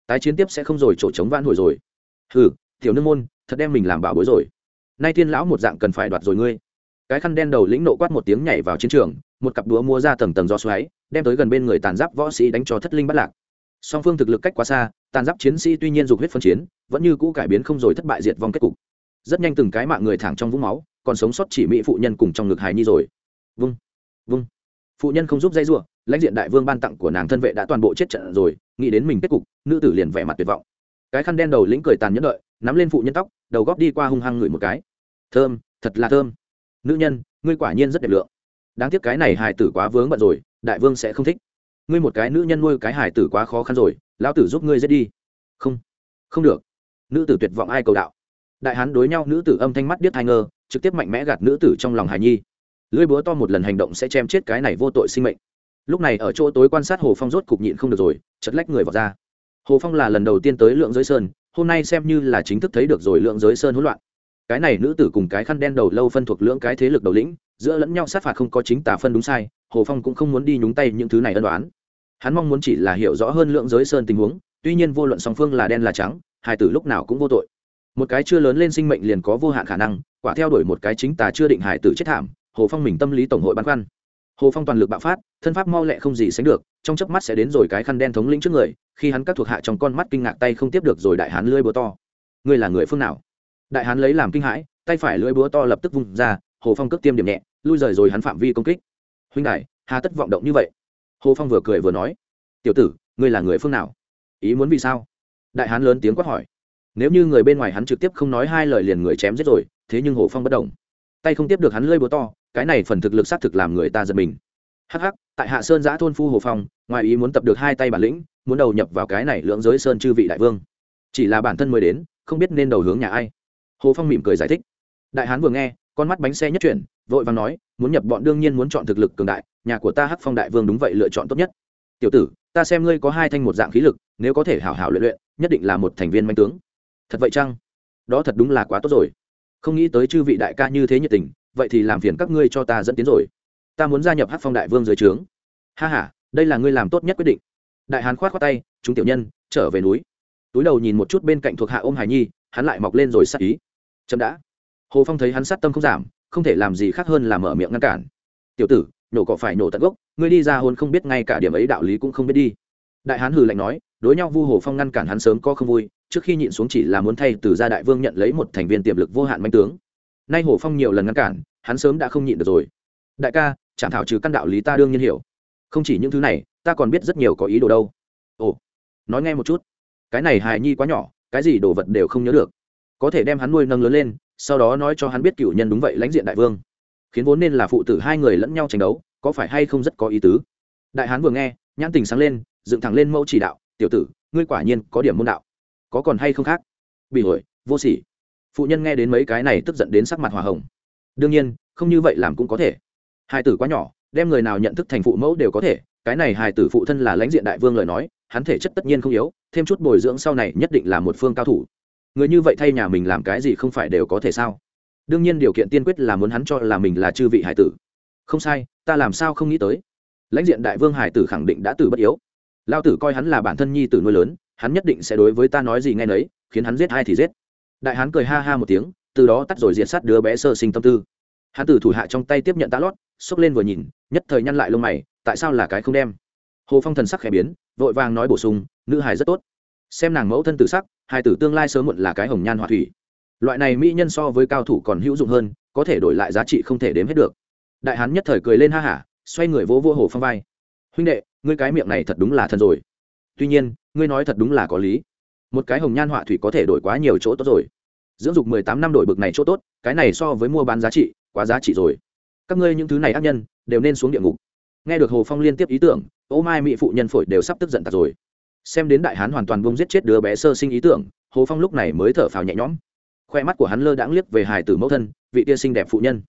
Tái chiến tiếp sẽ không rồi, chỗ chống vãn hồi rồi. Hừ, tiểu nương môn, thật đem mình làm bảo bối rồi. Nay thiên lão một dạng cần phải đoạt rồi ngươi. Cái khăn đen đầu lĩnh nộ quát một tiếng nhảy vào chiến trường, một cặp đũa mua ra tầng tầng do xoáy, đem tới gần bên người tàn giáp võ sĩ đánh cho thất linh bắt lạc. Song phương thực lực cách quá xa, tàn giáp chiến sĩ tuy nhiên dục huyết phân chiến, vẫn như cũ cải biến không rồi thất bại diệt vong kết cục. Rất nhanh từng cái mạng người thẳng trong vũng máu còn sống sót chỉ mỹ phụ nhân cùng trong ngực hài nhi rồi. Vâng vâng phụ nhân không giúp dây giụa lãnh diện đại vương ban tặng của nàng thân vệ đã toàn bộ chết trận rồi, nghĩ đến mình kết cục, nữ tử liền vẻ mặt tuyệt vọng. Cái khăn đen đầu lĩnh cười tàn nhẫn đợi, nắm lên phụ nhân tóc, đầu góp đi qua hung hăng ngửi một cái. Thơm, thật là thơm. Nữ nhân, ngươi quả nhiên rất đẹp lượng. Đáng tiếc cái này hài tử quá vướng bận rồi, đại vương sẽ không thích. Ngươi một cái nữ nhân nuôi cái hài tử quá khó khăn rồi, lão tử giúp ngươi giết đi. Không không được. Nữ tử tuyệt vọng ai cầu đạo. Đại hán đối nhau, nữ tử âm thanh mắt điếc thai ngơ trực tiếp mạnh mẽ gạt nữ tử trong lòng hài nhi. Lưỡi búa to một lần hành động sẽ chém chết cái này vô tội sinh mệnh. Lúc này ở chỗ tối quan sát hồ phong rốt cục nhịn không được rồi chật lách người vào ra. Hồ phong là lần đầu tiên tới lượng giới sơn, hôm nay xem như là chính thức thấy được rồi lượng giới sơn hỗn loạn. Cái này nữ tử cùng cái khăn đen đầu lâu phân thuộc lưỡng cái thế lực đầu lĩnh, giữa lẫn nhau sát phạt không có chính tả phân đúng sai, hồ phong cũng không muốn đi nhúng tay những thứ này ân đoán hắn mong muốn chỉ là hiểu rõ hơn lượng giới sơn tình huống, tuy nhiên vô luận song phương là đen là trắng, hai tử lúc nào cũng vô tội một cái chưa lớn lên sinh mệnh liền có vô hạn khả năng, quả theo đuổi một cái chính tà chưa định hải tử chết thảm, hồ phong mình tâm lý tổng hội băn khoăn. Hồ phong toàn lực bạo phát, thân pháp mau lẹ không gì sánh được, trong chớp mắt sẽ đến rồi cái khăn đen thống lĩnh trước người, khi hắn các thuộc hạ trong con mắt kinh ngạc tay không tiếp được rồi đại hán lưỡi búa to. Ngươi là người phương nào? Đại hán lấy làm kinh hãi, tay phải lưỡi búa to lập tức vung ra, hồ phong cướp tiêm điểm nhẹ, lui rời rồi hắn phạm vi công kích. Huynh đại hà tất vọng động như vậy. Hồ phong vừa cười vừa nói, tiểu tử, ngươi là người phương nào? Ý muốn vì sao? Đại hán lớn tiếng quát hỏi nếu như người bên ngoài hắn trực tiếp không nói hai lời liền người chém giết rồi, thế nhưng hồ phong bất động. Tay không tiếp được hắn lơi búa to, cái này phần thực lực xác thực làm người ta giật mình. Hắc hắc, tại hạ sơn giã thôn phu hồ phong, ngoài ý muốn tập được hai tay bản lĩnh, muốn đầu nhập vào cái này lưỡng giới sơn chư vị đại vương. Chỉ là bản thân mới đến, không biết nên đầu hướng nhà ai. Hồ phong mỉm cười giải thích. Đại hán vừa nghe, con mắt bánh xe nhất chuyển, vội vàng nói, muốn nhập bọn đương nhiên muốn chọn thực lực cường đại, nhà của ta hắc phong đại vương đúng vậy lựa chọn tốt nhất. Tiểu tử, ta xem ngươi có hai thanh một dạng khí lực, nếu có thể hảo hảo luyện luyện, nhất định là một thành viên manh tướng thật vậy chăng? Đó thật đúng là quá tốt rồi. Không nghĩ tới chư vị đại ca như thế nhiệt tình, vậy thì làm phiền các ngươi cho ta dẫn tiến rồi. Ta muốn gia nhập hát phong đại vương dưới trướng. Ha h a đây là ngươi làm tốt nhất quyết định. Đại hán khoát khoát tay, chúng tiểu nhân, trở về núi. Túi đầu nhìn một chút bên cạnh thuộc hạ ôm hải nhi, hắn lại mọc lên rồi sát ý. Chậm đã. Hồ phong thấy hắn sát tâm không giảm, không thể làm gì khác hơn là mở miệng ngăn cản. Tiểu tử nhổ cỏ phải nhổ tận gốc, ngươi đi ra hôn không biết ngay cả điểm ấy đạo lý cũng không biết đi. Đại hán hừ lạnh nói, đối nhau vu hồ phong ngăn cản hắn sớm có không vui trước khi nhịn xuống chỉ là muốn thay từ gia đại vương nhận lấy một thành viên tiềm lực vô hạn manh tướng. Nay hồ phong nhiều lần ngăn cản, hắn sớm đã không nhịn được rồi. Đại ca chẳng thảo trừ căn đạo lý ta đương nhiên hiểu. Không chỉ những thứ này, ta còn biết rất nhiều có ý đồ đâu. Ồ, nói nghe một chút. Cái này hài nhi quá nhỏ, cái gì đồ vật đều không nhớ được. Có thể đem hắn nuôi nâng lớn lên, sau đó nói cho hắn biết cựu nhân đúng vậy lãnh diện đại vương. Khiến vốn nên là phụ tử hai người lẫn nhau tranh đấu, có phải hay không rất có ý tứ? Đại hán vừa nghe, nhãn tình sáng lên, dựng thẳng lên mẫu chỉ đạo, tiểu tử, ngươi quả nhiên có điểm môn đạo có còn hay không khác? Bị hội vô sỉ. Phụ nhân nghe đến mấy cái này tức giận đến sắc mặt hòa hồng. Đương nhiên, không như vậy làm cũng có thể. Hai tử quá nhỏ, đem người nào nhận thức thành phụ mẫu đều có thể. Cái này hài tử phụ thân là lãnh diện đại vương lời nói, hắn thể chất tất nhiên không yếu, thêm chút bồi dưỡng sau này nhất định là một phương cao thủ. Người như vậy thay nhà mình làm cái gì không phải đều có thể sao? Đương nhiên điều kiện tiên quyết là muốn hắn cho là mình là chư vị hải tử. Không sai, ta làm sao không nghĩ tới? Lãnh diện đại vương hải tử khẳng định đã tử bất yếu. Lao tử coi hắn là bản thân nhi tử nuôi lớn hắn nhất định sẽ đối với ta nói gì nghe nấy, khiến hắn giết hai thì giết. Đại hán cười ha ha một tiếng, từ đó tắt rồi diệt sát đứa bé sơ sinh tâm tư. Hắn từ thủ hạ trong tay tiếp nhận tá lót, xốc lên vừa nhìn, nhất thời nhăn lại lông mày, tại sao là cái không đem? Hồ phong thần sắc khẽ biến, vội vàng nói bổ sung, nữ hài rất tốt. Xem nàng mẫu thân tử sắc, hai tử tương lai sớm muộn là cái hồng nhan họa thủy. Loại này mỹ nhân so với cao thủ còn hữu dụng hơn, có thể đổi lại giá trị không thể đếm hết được. Đại hán nhất thời cười lên ha hả, xoay người vỗ vỗ hồ phong vai. Huynh đệ, ngươi cái miệng này thật đúng là thần rồi tuy nhiên, ngươi nói thật đúng là có lý. Một cái hồng nhan họa thủy có thể đổi quá nhiều chỗ tốt rồi. Dưỡng dục mười tám năm đổi bực này chỗ tốt, cái này so với mua bán giá trị, quá giá trị rồi. Các ngươi những thứ này ác nhân, đều nên xuống địa ngục. Nghe được hồ phong liên tiếp ý tưởng, ô mai mỹ phụ nhân phổi đều sắp tức giận tạt rồi. Xem đến đại hán hoàn toàn bông giết chết đứa bé sơ sinh ý tưởng, hồ phong lúc này mới thở phào nhẹ nhõm. Khoe mắt của hắn lơ đãng liếc về hài tử mẫu thân, vị tia xinh đẹp phụ nhân.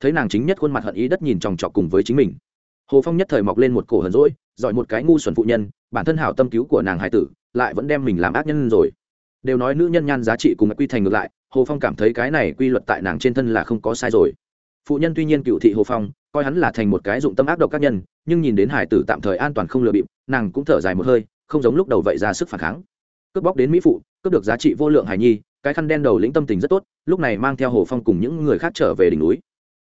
Thấy nàng chính nhất khuôn mặt hận ý đất nhìn chòng chọc cùng với chính mình. Hồ phong nhất thời mọc lên một cổ hờn rỗi giỏi một cái ngu xuẩn phụ nhân, bản thân hảo tâm cứu của nàng Hải tử, lại vẫn đem mình làm ác nhân rồi. Đều nói nữ nhân nhan giá trị cùng quy thành ngược lại, hồ phong cảm thấy cái này quy luật tại nàng trên thân là không có sai rồi. Phụ nhân tuy nhiên cựu thị hồ phong, coi hắn là thành một cái dụng tâm ác độc các nhân, nhưng nhìn đến hải tử tạm thời an toàn không lừa bịp, nàng cũng thở dài một hơi, không giống lúc đầu vậy ra sức phản kháng. Cướp bóc đến mỹ phụ, cướp được giá trị vô lượng hải nhi, cái khăn đen đầu lĩnh tâm tình rất tốt, lúc này mang theo hồ phong cùng những người khác trở về đỉnh núi.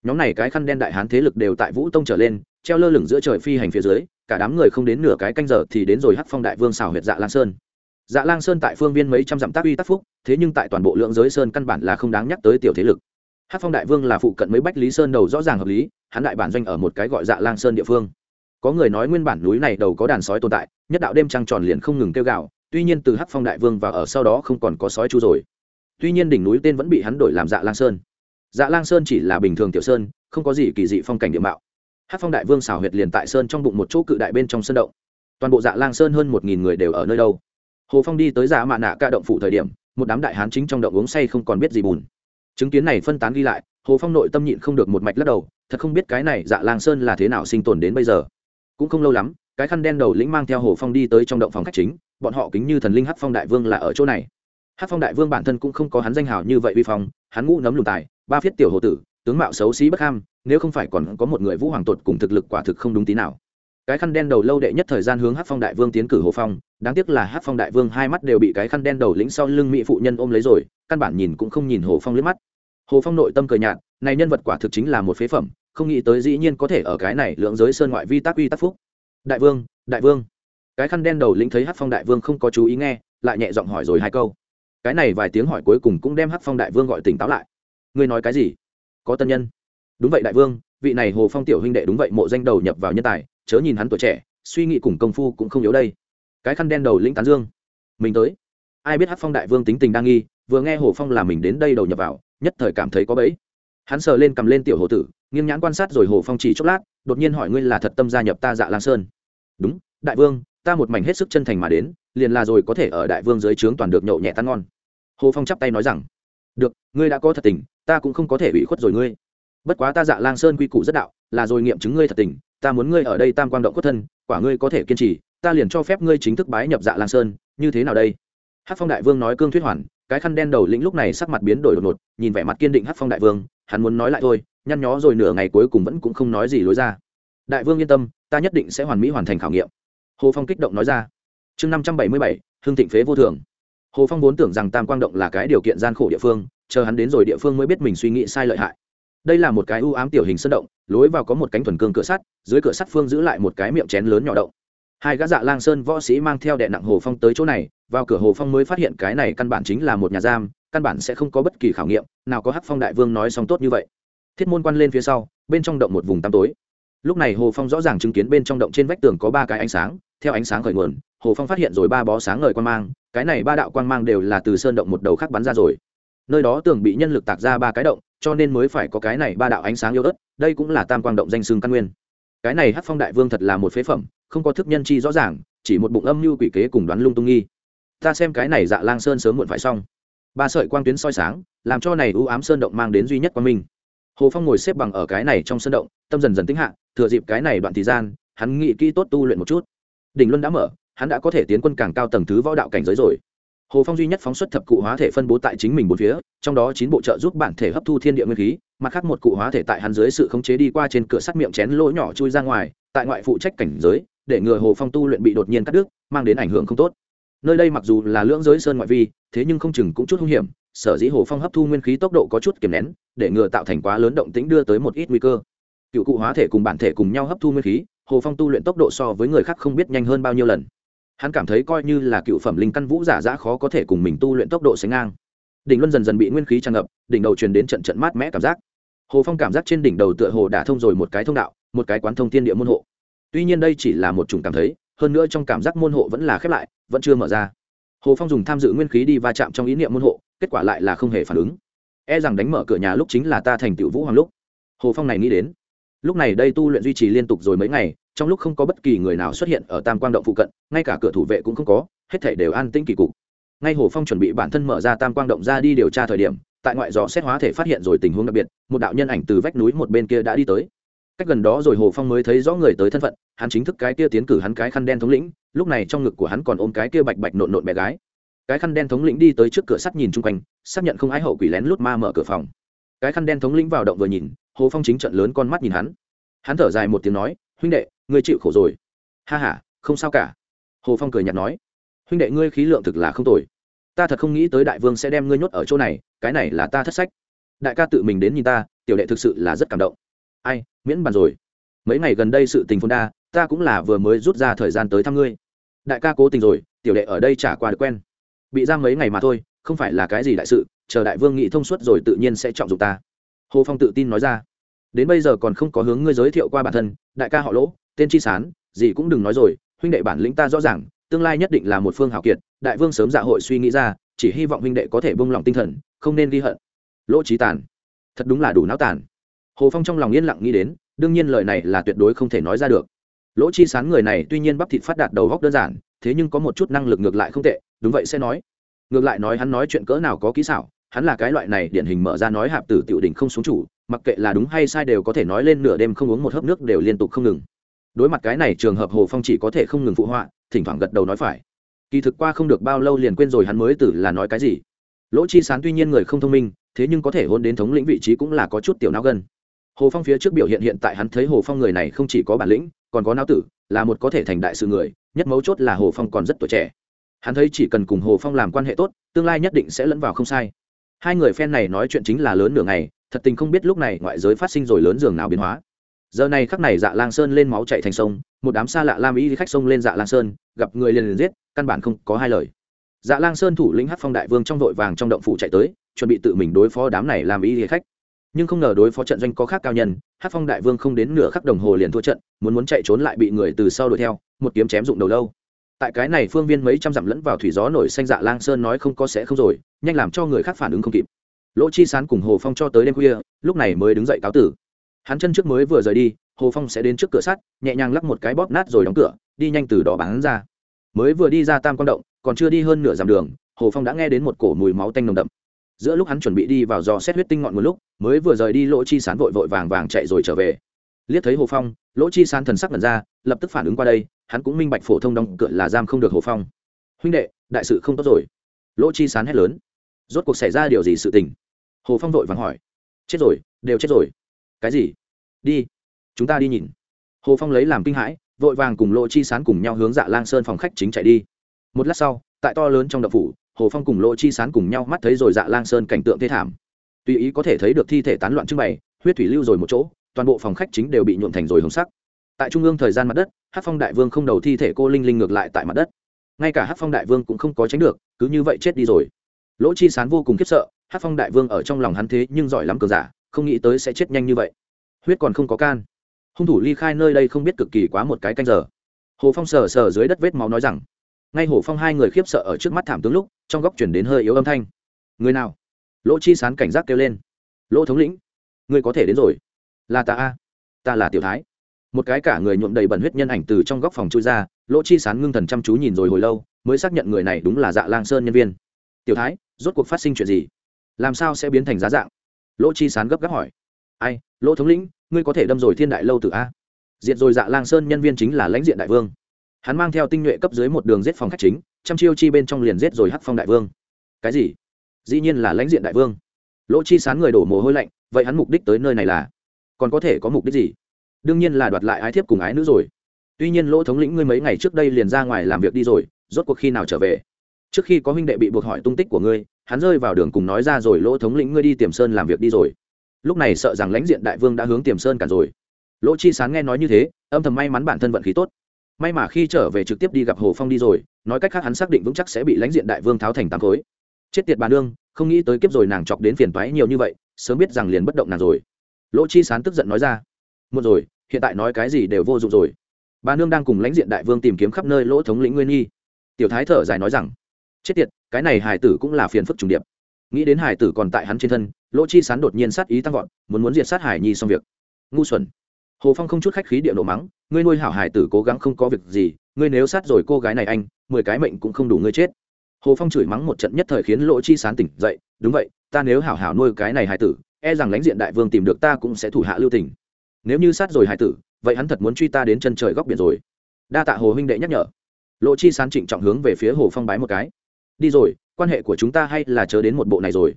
Nhóm này cái khăn đen đại hán thế lực đều tại vũ tông trở lên, treo lơ lửng giữa trời phi hành phía dưới cả đám người không đến nửa cái canh giờ thì đến rồi hắc phong đại vương xào huyệt dạ lang sơn. Dạ lang sơn tại phương viên mấy trăm dặm tác uy tác phúc, thế nhưng tại toàn bộ lượng giới sơn căn bản là không đáng nhắc tới tiểu thế lực. Hắc phong đại vương là phụ cận mấy bách lý sơn đầu rõ ràng hợp lý, hắn đại bản doanh ở một cái gọi dạ lang sơn địa phương. Có người nói nguyên bản núi này đầu có đàn sói tồn tại, nhất đạo đêm trăng tròn liền không ngừng kêu gạo tuy nhiên từ hắc phong đại vương và ở sau đó không còn có sói chu rồi. Tuy nhiên đỉnh núi tên vẫn bị hắn đổi làm dạ lang sơn. Dạ lang sơn chỉ là bình thường tiểu sơn, không có gì kỳ dị phong cảnh địa mạo hát phong đại vương xào huyệt liền tại sơn trong bụng một chỗ cự đại bên trong sân động toàn bộ dạ lang sơn hơn một nghìn người đều ở nơi đâu hồ phong đi tới dạ mạ nạ ca động phủ thời điểm một đám đại hán chính trong động uống say không còn biết gì bùn chứng kiến này phân tán ghi lại hồ phong nội tâm nhịn không được một mạch lắc đầu thật không biết cái này dạ lang sơn là thế nào sinh tồn đến bây giờ cũng không lâu lắm cái khăn đen đầu lĩnh mang theo hồ phong đi tới trong động phòng khách chính bọn họ kính như thần linh hát phong đại vương là ở chỗ này hát phong đại vương bản thân cũng không có hắn danh hào như vậy vi phong hắn ngũ nấm lùng tài ba phiết tiểu hồ tử tướng mạo xấu xí bất ham, nếu không phải còn có một người vũ hoàng tột cùng thực lực quả thực không đúng tí nào. Cái khăn đen đầu lâu đệ nhất thời gian hướng hát phong đại vương tiến cử hồ phong, đáng tiếc là hát phong đại vương hai mắt đều bị cái khăn đen đầu lĩnh sau lưng mỹ phụ nhân ôm lấy rồi, căn bản nhìn cũng không nhìn hồ phong liếc mắt. Hồ phong nội tâm cười nhạt, này nhân vật quả thực chính là một phế phẩm, không nghĩ tới dĩ nhiên có thể ở cái này lượng giới sơn ngoại vi tác uy tác phúc. Đại vương đại vương. Cái khăn đen đầu lĩnh thấy hát phong đại vương không có chú ý nghe, lại nhẹ giọng hỏi rồi hai câu. Cái này vài tiếng hỏi cuối cùng cũng đem hát phong đại vương gọi tỉnh táo lại. Ngươi nói cái gì? Có tân nhân. Đúng vậy đại vương, vị này hồ phong tiểu huynh đệ đúng vậy mộ danh đầu nhập vào nhân tài, chớ nhìn hắn tuổi trẻ, suy nghĩ cùng công phu cũng không yếu đây. Cái khăn đen đầu lĩnh tán dương. Mình tới. Ai biết hát phong đại vương tính tình đang nghi, vừa nghe hồ phong là mình đến đây đầu nhập vào, nhất thời cảm thấy có bẫy. Hắn sờ lên cầm lên tiểu hồ tử, nghiêng nhãn quan sát rồi hồ phong chỉ chốc lát, đột nhiên hỏi ngươi là thật tâm gia nhập ta dạ lang sơn? Đúng, đại vương, ta một mảnh hết sức chân thành mà đến, liền là rồi có thể ở đại vương dưới trướng toàn được nhậu nhẹ tan ngon. Hồ phong chắp tay nói rằng được, ngươi đã có thật tình, ta cũng không có thể bị khuất rồi ngươi. Bất quá ta dạ lang sơn quy củ rất đạo, là rồi nghiệm chứng ngươi thật tình, ta muốn ngươi ở đây tam quang động khuất thân, quả ngươi có thể kiên trì, ta liền cho phép ngươi chính thức bái nhập dạ lang sơn, như thế nào đây? Hát phong đại vương nói cương thuyết hoàn, cái khăn đen đầu lĩnh lúc này sắc mặt biến đổi đột ngột, nhìn vẻ mặt kiên định hát phong đại vương, hắn muốn nói lại thôi, nhăn nhó rồi nửa ngày cuối cùng vẫn cũng không nói gì lối ra. Đại vương yên tâm, ta nhất định sẽ hoàn mỹ hoàn thành khảo nghiệm. Hồ phong kích động nói ra. Chương năm trăm bảy mươi bảy hương thịnh phế vô thường hồ phong vốn tưởng rằng tam quang động là cái điều kiện gian khổ địa phương, chờ hắn đến rồi địa phương mới biết mình suy nghĩ sai lợi hại. Đây là một cái ưu ám tiểu hình sân động, lối vào có một cánh thuần cương cửa sắt, dưới cửa sắt phương giữ lại một cái miệng chén lớn nhỏ động. Hai gã dạ lang sơn võ sĩ mang theo đệ nặng hồ phong tới chỗ này, vào cửa hồ phong mới phát hiện cái này căn bản chính là một nhà giam, căn bản sẽ không có bất kỳ khảo nghiệm, nào có hắc phong đại vương nói xong tốt như vậy. Thiết môn quan lên phía sau, bên trong động một vùng tăm tối. Lúc này hồ phong rõ ràng chứng kiến bên trong động trên vách tường có ba cái ánh sáng theo ánh sáng khởi nguồn, hồ phong phát hiện rồi ba bó sáng ngời quan mang, cái này ba đạo quang mang đều là từ sơn động một đầu khác bắn ra rồi. Nơi đó tường bị nhân lực tạc ra ba cái động, cho nên mới phải có cái này ba đạo ánh sáng yếu ớt, đây cũng là tam quang động danh xương căn nguyên. Cái này hát phong đại vương thật là một phế phẩm, không có thức nhân chi rõ ràng, chỉ một bụng âm mưu quỷ kế cùng đoán lung tung nghi. Ta xem cái này dạ lang sơn sớm muộn phải xong. Ba sợi quang tuyến soi sáng, làm cho này ưu ám sơn động mang đến duy nhất quang minh. Hồ phong ngồi xếp bằng ở cái này trong sơn động, tâm dần dần tính hạ, thừa dịp cái này đoạn thời gian, hắn nghĩ kỹ tốt tu luyện một chút đỉnh luân đã mở, hắn đã có thể tiến quân càng cao tầng thứ võ đạo cảnh giới rồi. Hồ phong duy nhất phóng xuất thập cụ hóa thể phân bố tại chính mình bốn phía, trong đó chín bộ trợ giúp bản thể hấp thu thiên địa nguyên khí, mặt khác một cụ hóa thể tại hắn dưới sự khống chế đi qua trên cửa sắt miệng chén lỗ nhỏ chui ra ngoài, tại ngoại phụ trách cảnh giới, để ngừa hồ phong tu luyện bị đột nhiên cắt đứt, mang đến ảnh hưởng không tốt. Nơi đây mặc dù là lưỡng giới sơn ngoại vi, thế nhưng không chừng cũng chút hung hiểm, sở dĩ hồ phong hấp thu nguyên khí tốc độ có chút kiềm nén, để ngừa tạo thành quá lớn động tĩnh đưa tới một ít nguy cơ. Cựu cụ hóa thể cùng bản thể cùng nhau hấp thu nguyên khí hồ phong tu luyện tốc độ so với người khác không biết nhanh hơn bao nhiêu lần. Hắn cảm thấy coi như là cựu phẩm linh căn vũ giả giã khó có thể cùng mình tu luyện tốc độ sánh ngang. Đỉnh luân dần dần bị nguyên khí tràn ngập, đỉnh đầu truyền đến trận trận mát mẽ cảm giác. Hồ phong cảm giác trên đỉnh đầu tựa hồ đã thông rồi một cái thông đạo, một cái quán thông tiên địa môn hộ. Tuy nhiên đây chỉ là một chủng cảm thấy, hơn nữa trong cảm giác môn hộ vẫn là khép lại, vẫn chưa mở ra. Hồ phong dùng tham dự nguyên khí đi va chạm trong ý niệm môn hộ, kết quả lại là không hề phản ứng. E rằng đánh mở cửa nhà lúc chính là ta thành tựu vũ hoàng lúc. Hồ phong này nghĩ đến lúc này đây tu luyện duy trì liên tục rồi mấy ngày, trong lúc không có bất kỳ người nào xuất hiện ở tam quang động phụ cận, ngay cả cửa thủ vệ cũng không có, hết thể đều an tĩnh kỳ cục. Ngay hồ phong chuẩn bị bản thân mở ra tam quang động ra đi điều tra thời điểm, tại ngoại dò xét hóa thể phát hiện rồi tình huống đặc biệt, một đạo nhân ảnh từ vách núi một bên kia đã đi tới. Cách gần đó rồi hồ phong mới thấy rõ người tới thân phận, hắn chính thức cái kia tiến cử hắn cái khăn đen thống lĩnh, lúc này trong ngực của hắn còn ôm cái kia bạch bạch nộn nộn bé gái. Cái khăn đen thống lĩnh đi tới trước cửa sắt nhìn chung quanh, xác nhận không ái hậu quỷ lén lút ma mở cửa phòng cái khăn đen thống lĩnh vào động vừa nhìn, hồ phong chính trận lớn con mắt nhìn hắn. Hắn thở dài một tiếng nói, huynh đệ, ngươi chịu khổ rồi. Ha h a không sao cả. Hồ phong cười nhạt nói, huynh đệ ngươi khí lượng thực là không tồi. Ta thật không nghĩ tới đại vương sẽ đem ngươi nhốt ở chỗ này, cái này là ta thất sách. Đại ca tự mình đến nhìn ta, tiểu đệ thực sự là rất cảm động. Ai, miễn bàn rồi. Mấy ngày gần đây sự tình phôn đa, ta cũng là vừa mới rút ra thời gian tới thăm ngươi. Đại ca cố tình rồi, tiểu đệ ở đây trả qua được quen. Bị giam mấy ngày mà thôi, không phải là cái gì đại sự chờ đại vương nghị thông suốt rồi tự nhiên sẽ trọng dụng ta. Hồ phong tự tin nói ra. Đến bây giờ còn không có hướng ngươi giới thiệu qua bản thân, đại ca họ lỗ, tên chi sán, gì cũng đừng nói rồi, huynh đệ bản lĩnh ta rõ ràng, tương lai nhất định là một phương hào kiệt, đại vương sớm dạ hội suy nghĩ ra, chỉ hy vọng huynh đệ có thể bông lòng tinh thần, không nên ghi hận. Lỗ trí tàn, thật đúng là đủ não tàn. Hồ phong trong lòng yên lặng nghĩ đến, đương nhiên lời này là tuyệt đối không thể nói ra được. Lỗ chi sán người này tuy nhiên bắp thịt phát đạt đầu góc đơn giản, thế nhưng có một chút năng lực ngược lại không tệ, đúng vậy sẽ nói. Ngược lại nói hắn nói chuyện cỡ nào có kỹ xảo hắn là cái loại này điển hình mở ra nói hạp tử tiểu đỉnh không xuống chủ, mặc kệ là đúng hay sai đều có thể nói lên nửa đêm không uống một hớp nước đều liên tục không ngừng. Đối mặt cái này trường hợp hồ phong chỉ có thể không ngừng phụ họa, thỉnh thoảng gật đầu nói phải. Kỳ thực qua không được bao lâu liền quên rồi hắn mới tử là nói cái gì. Lỗ chi sán tuy nhiên người không thông minh, thế nhưng có thể hôn đến thống lĩnh vị trí cũng là có chút tiểu não gần. hồ phong phía trước biểu hiện hiện tại hắn thấy hồ phong người này không chỉ có bản lĩnh, còn có não tử, là một có thể thành đại sự người, nhất mấu chốt là hồ phong còn rất tuổi trẻ. Hắn thấy chỉ cần cùng hồ phong làm quan hệ tốt, tương lai nhất định sẽ lẫn vào không sai hai người phen này nói chuyện chính là lớn nửa ngày, thật tình không biết lúc này ngoại giới phát sinh rồi lớn giường nào biến hóa. Giờ này khắc này dạ lang sơn lên máu chạy thành sông, một đám xa lạ lam ý khách sông lên dạ lang sơn, gặp người liền liền giết, căn bản không có hai lời. Dạ lang sơn thủ lĩnh hát phong đại vương trong vội vàng trong động phủ chạy tới, chuẩn bị tự mình đối phó đám này làm ý khách. Nhưng không ngờ đối phó trận doanh có khác cao nhân hát phong đại vương không đến nửa khắc đồng hồ liền thua trận, muốn muốn chạy trốn lại bị người từ sau đuổi theo, một kiếm chém dụng đầu lâu tại cái này phương viên mấy trăm dặm lẫn vào thủy gió nổi xanh dạ lang sơn nói không có sẽ không rồi, nhanh làm cho người khác phản ứng không kịp. Lỗ chi sán cùng hồ phong cho tới đêm khuya, lúc này mới đứng dậy cáo tử. Hắn chân trước mới vừa rời đi, hồ phong sẽ đến trước cửa sắt, nhẹ nhàng lắp một cái bóp nát rồi đóng cửa, đi nhanh từ đó bán ra. Mới vừa đi ra tam quan động, còn chưa đi hơn nửa dặm đường, hồ phong đã nghe đến một cổ mùi máu tanh nồng đậm. Giữa lúc hắn chuẩn bị đi vào dò xét huyết tinh ngọn một lúc, mới vừa rời đi, lỗ chi sán vội vội vàng vàng chạy rồi trở về. Liếc thấy hồ phong lỗ chi sán thần sắc lần ra, lập tức phản ứng qua đây, hắn cũng minh bạch phổ thông đóng cửa là giam không được hồ phong. Huynh đệ, đại sự không tốt rồi. Lỗ chi sán hét lớn. Rốt cuộc xảy ra điều gì sự tình? Hồ phong vội vàng hỏi. Chết rồi, đều chết rồi. Cái gì? Đi. Chúng ta đi nhìn. Hồ phong lấy làm kinh hãi, vội vàng cùng lỗ chi sán cùng nhau hướng dạ lang sơn phòng khách chính chạy đi. Một lát sau, tại to lớn trong đậu phủ, hồ phong cùng lỗ chi sán cùng nhau mắt thấy rồi dạ lang sơn cảnh tượng thê thảm. Tùy ý có thể thấy được thi thể tán loạn trưng bày, huyết thủy lưu rồi một chỗ toàn bộ phòng khách chính đều bị nhuộm thành rồi hồng sắc. Tại trung ương thời gian mặt đất hát phong đại vương không đầu thi thể cô linh linh ngược lại tại mặt đất. Ngay cả hát phong đại vương cũng không có tránh được, cứ như vậy chết đi rồi. Lỗ chi sán vô cùng khiếp sợ hát phong đại vương ở trong lòng hắn thế nhưng giỏi lắm cờ giả, không nghĩ tới sẽ chết nhanh như vậy. Huyết còn không có can. Hung thủ ly khai nơi đây không biết cực kỳ quá một cái canh giờ. Hồ phong sờ sờ dưới đất vết máu nói rằng, ngay hồ phong hai người khiếp sợ ở trước mắt thảm tướng lúc, trong góc chuyển đến hơi yếu âm thanh. Người nào? Lỗ chi sán cảnh giác kêu lên. Lỗ thống lĩnh, người có thể đến rồi là ta a. Ta là tiểu thái. Một cái cả người nhuộm đầy bẩn huyết nhân ảnh từ trong góc phòng chui ra, lỗ chi sán ngưng thần chăm chú nhìn rồi hồi lâu, mới xác nhận người này đúng là dạ lang sơn nhân viên. Tiểu thái, rốt cuộc phát sinh chuyện gì? Làm sao sẽ biến thành giá dạng? Lỗ chi sán gấp gáp hỏi. Ai, lỗ thống lĩnh, ngươi có thể đâm rồi thiên đại lâu từ a? Diệt rồi dạ lang sơn nhân viên chính là lãnh diện đại vương. Hắn mang theo tinh nhuệ cấp dưới một đường giết phòng khách chính, trăm chiêu chi bên trong liền giết rồi hắc phong đại vương. Cái gì? Dĩ nhiên là lãnh diện đại vương. Lỗ chi sán người đổ mồ hôi lạnh, vậy hắn mục đích tới nơi này là còn có thể có mục đích gì? Đương nhiên là đoạt lại ái thiếp cùng ái nữ rồi. Tuy nhiên lỗ thống lĩnh ngươi mấy ngày trước đây liền ra ngoài làm việc đi rồi, rốt cuộc khi nào trở về? Trước khi có huynh đệ bị buộc hỏi tung tích của ngươi, hắn rơi vào đường cùng nói ra rồi lỗ thống lĩnh ngươi đi tiềm sơn làm việc đi rồi. Lúc này sợ rằng lãnh diện đại vương đã hướng tiềm sơn cản rồi. Lỗ chi sán nghe nói như thế, âm thầm may mắn bản thân vận khí tốt. May mà khi trở về trực tiếp đi gặp hồ phong đi rồi, nói cách khác hắn xác định vững chắc sẽ bị lãnh diện đại vương tháo thành tám khối. Chết tiệt bà nương, không nghĩ tới kiếp rồi nàng chọc đến phiền toái nhiều như vậy, sớm biết rằng liền bất động nàng rồi lỗ chi sán tức giận nói ra một rồi, hiện tại nói cái gì đều vô dụng rồi. Bà nương đang cùng lãnh diện đại vương tìm kiếm khắp nơi lỗ thống lĩnh nguyên nghi tiểu thái thở dài nói rằng, chết tiệt, cái này hải tử cũng là phiền phức trùng điệp. Nghĩ đến hải tử còn tại hắn trên thân, lỗ chi sán đột nhiên sát ý tăng vọt, muốn muốn diệt sát hải nhi xong việc. Ngu xuẩn. Hồ phong không chút khách khí địa nổ mắng, ngươi nuôi hảo hải tử cố gắng không có việc gì, ngươi nếu sát rồi cô gái này anh, mười cái mệnh cũng không đủ ngươi chết. Hồ phong chửi mắng một trận nhất thời khiến lỗ chi sán tỉnh dậy, đúng vậy, ta nếu hảo hảo nuôi cái này hải tử e rằng lãnh diện đại vương tìm được ta cũng sẽ thủ hạ lưu tình. Nếu như sát rồi hải tử, vậy hắn thật muốn truy ta đến chân trời góc biển rồi. Đa tạ hồ huynh đệ nhắc nhở. Lỗ chi sán trịnh trọng hướng về phía hồ phong bái một cái. Đi rồi, quan hệ của chúng ta hay là chớ đến một bộ này rồi?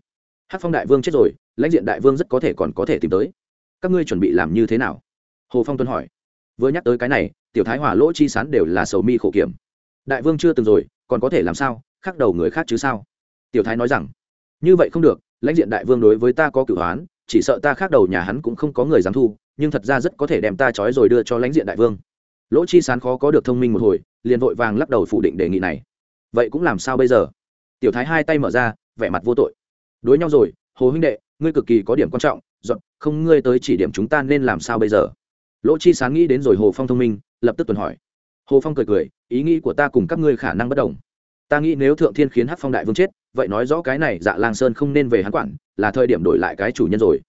Hát phong đại vương chết rồi, lãnh diện đại vương rất có thể còn có thể tìm tới. Các ngươi chuẩn bị làm như thế nào? Hồ phong tuân hỏi. Vừa nhắc tới cái này, tiểu thái hỏa lỗ chi sán đều là sầu mi khổ kiểm. Đại vương chưa từng rồi, còn có thể làm sao? Khác đầu người khác chứ sao? Tiểu thái nói rằng. Như vậy không được lãnh diện đại vương đối với ta có cửu hoán, chỉ sợ ta khác đầu nhà hắn cũng không có người dám thu, nhưng thật ra rất có thể đem ta trói rồi đưa cho lãnh diện đại vương. Lỗ chi sán khó có được thông minh một hồi, liền vội vàng lắc đầu phủ định đề nghị này. Vậy cũng làm sao bây giờ? Tiểu thái hai tay mở ra, vẻ mặt vô tội. Đối nhau rồi, hồ huynh đệ, ngươi cực kỳ có điểm quan trọng dọn không ngươi tới chỉ điểm chúng ta nên làm sao bây giờ? Lỗ chi Sán nghĩ đến rồi hồ phong thông minh, lập tức tuần hỏi. Hồ phong cười cười, ý nghĩ của ta cùng các ngươi khả năng bất đồng. Ta nghĩ nếu thượng thiên khiến hát phong đại vương chết vậy nói rõ cái này dạ lang sơn không nên về hắn quản, là thời điểm đổi lại cái chủ nhân rồi.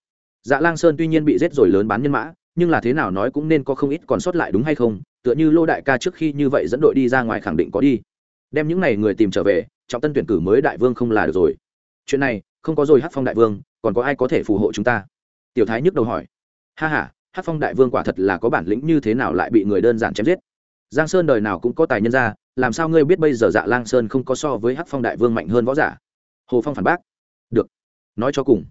Dạ lang sơn tuy nhiên bị giết rồi lớn bán nhân mã, nhưng là thế nào nói cũng nên có không ít còn sót lại đúng hay không, tựa như lô đại ca trước khi như vậy dẫn đội đi ra ngoài khẳng định có đi. Đem những n à y người tìm trở về, trọng tân tuyển cử mới đại vương không là được rồi. Chuyện này, không có rồi hát phong đại vương, còn có ai có thể phù hộ chúng ta? Tiểu thái nhức đầu hỏi. Ha h a hát phong đại vương quả thật là có bản lĩnh như thế nào lại bị người đơn giản chém giết? Giang sơn đời nào cũng có tài nhân ra làm sao ngươi biết bây giờ dạ lang sơn không có so với Hắc phong đại vương mạnh hơn võ giả? Hồ phong phản bác. Được. Nói cho cùng.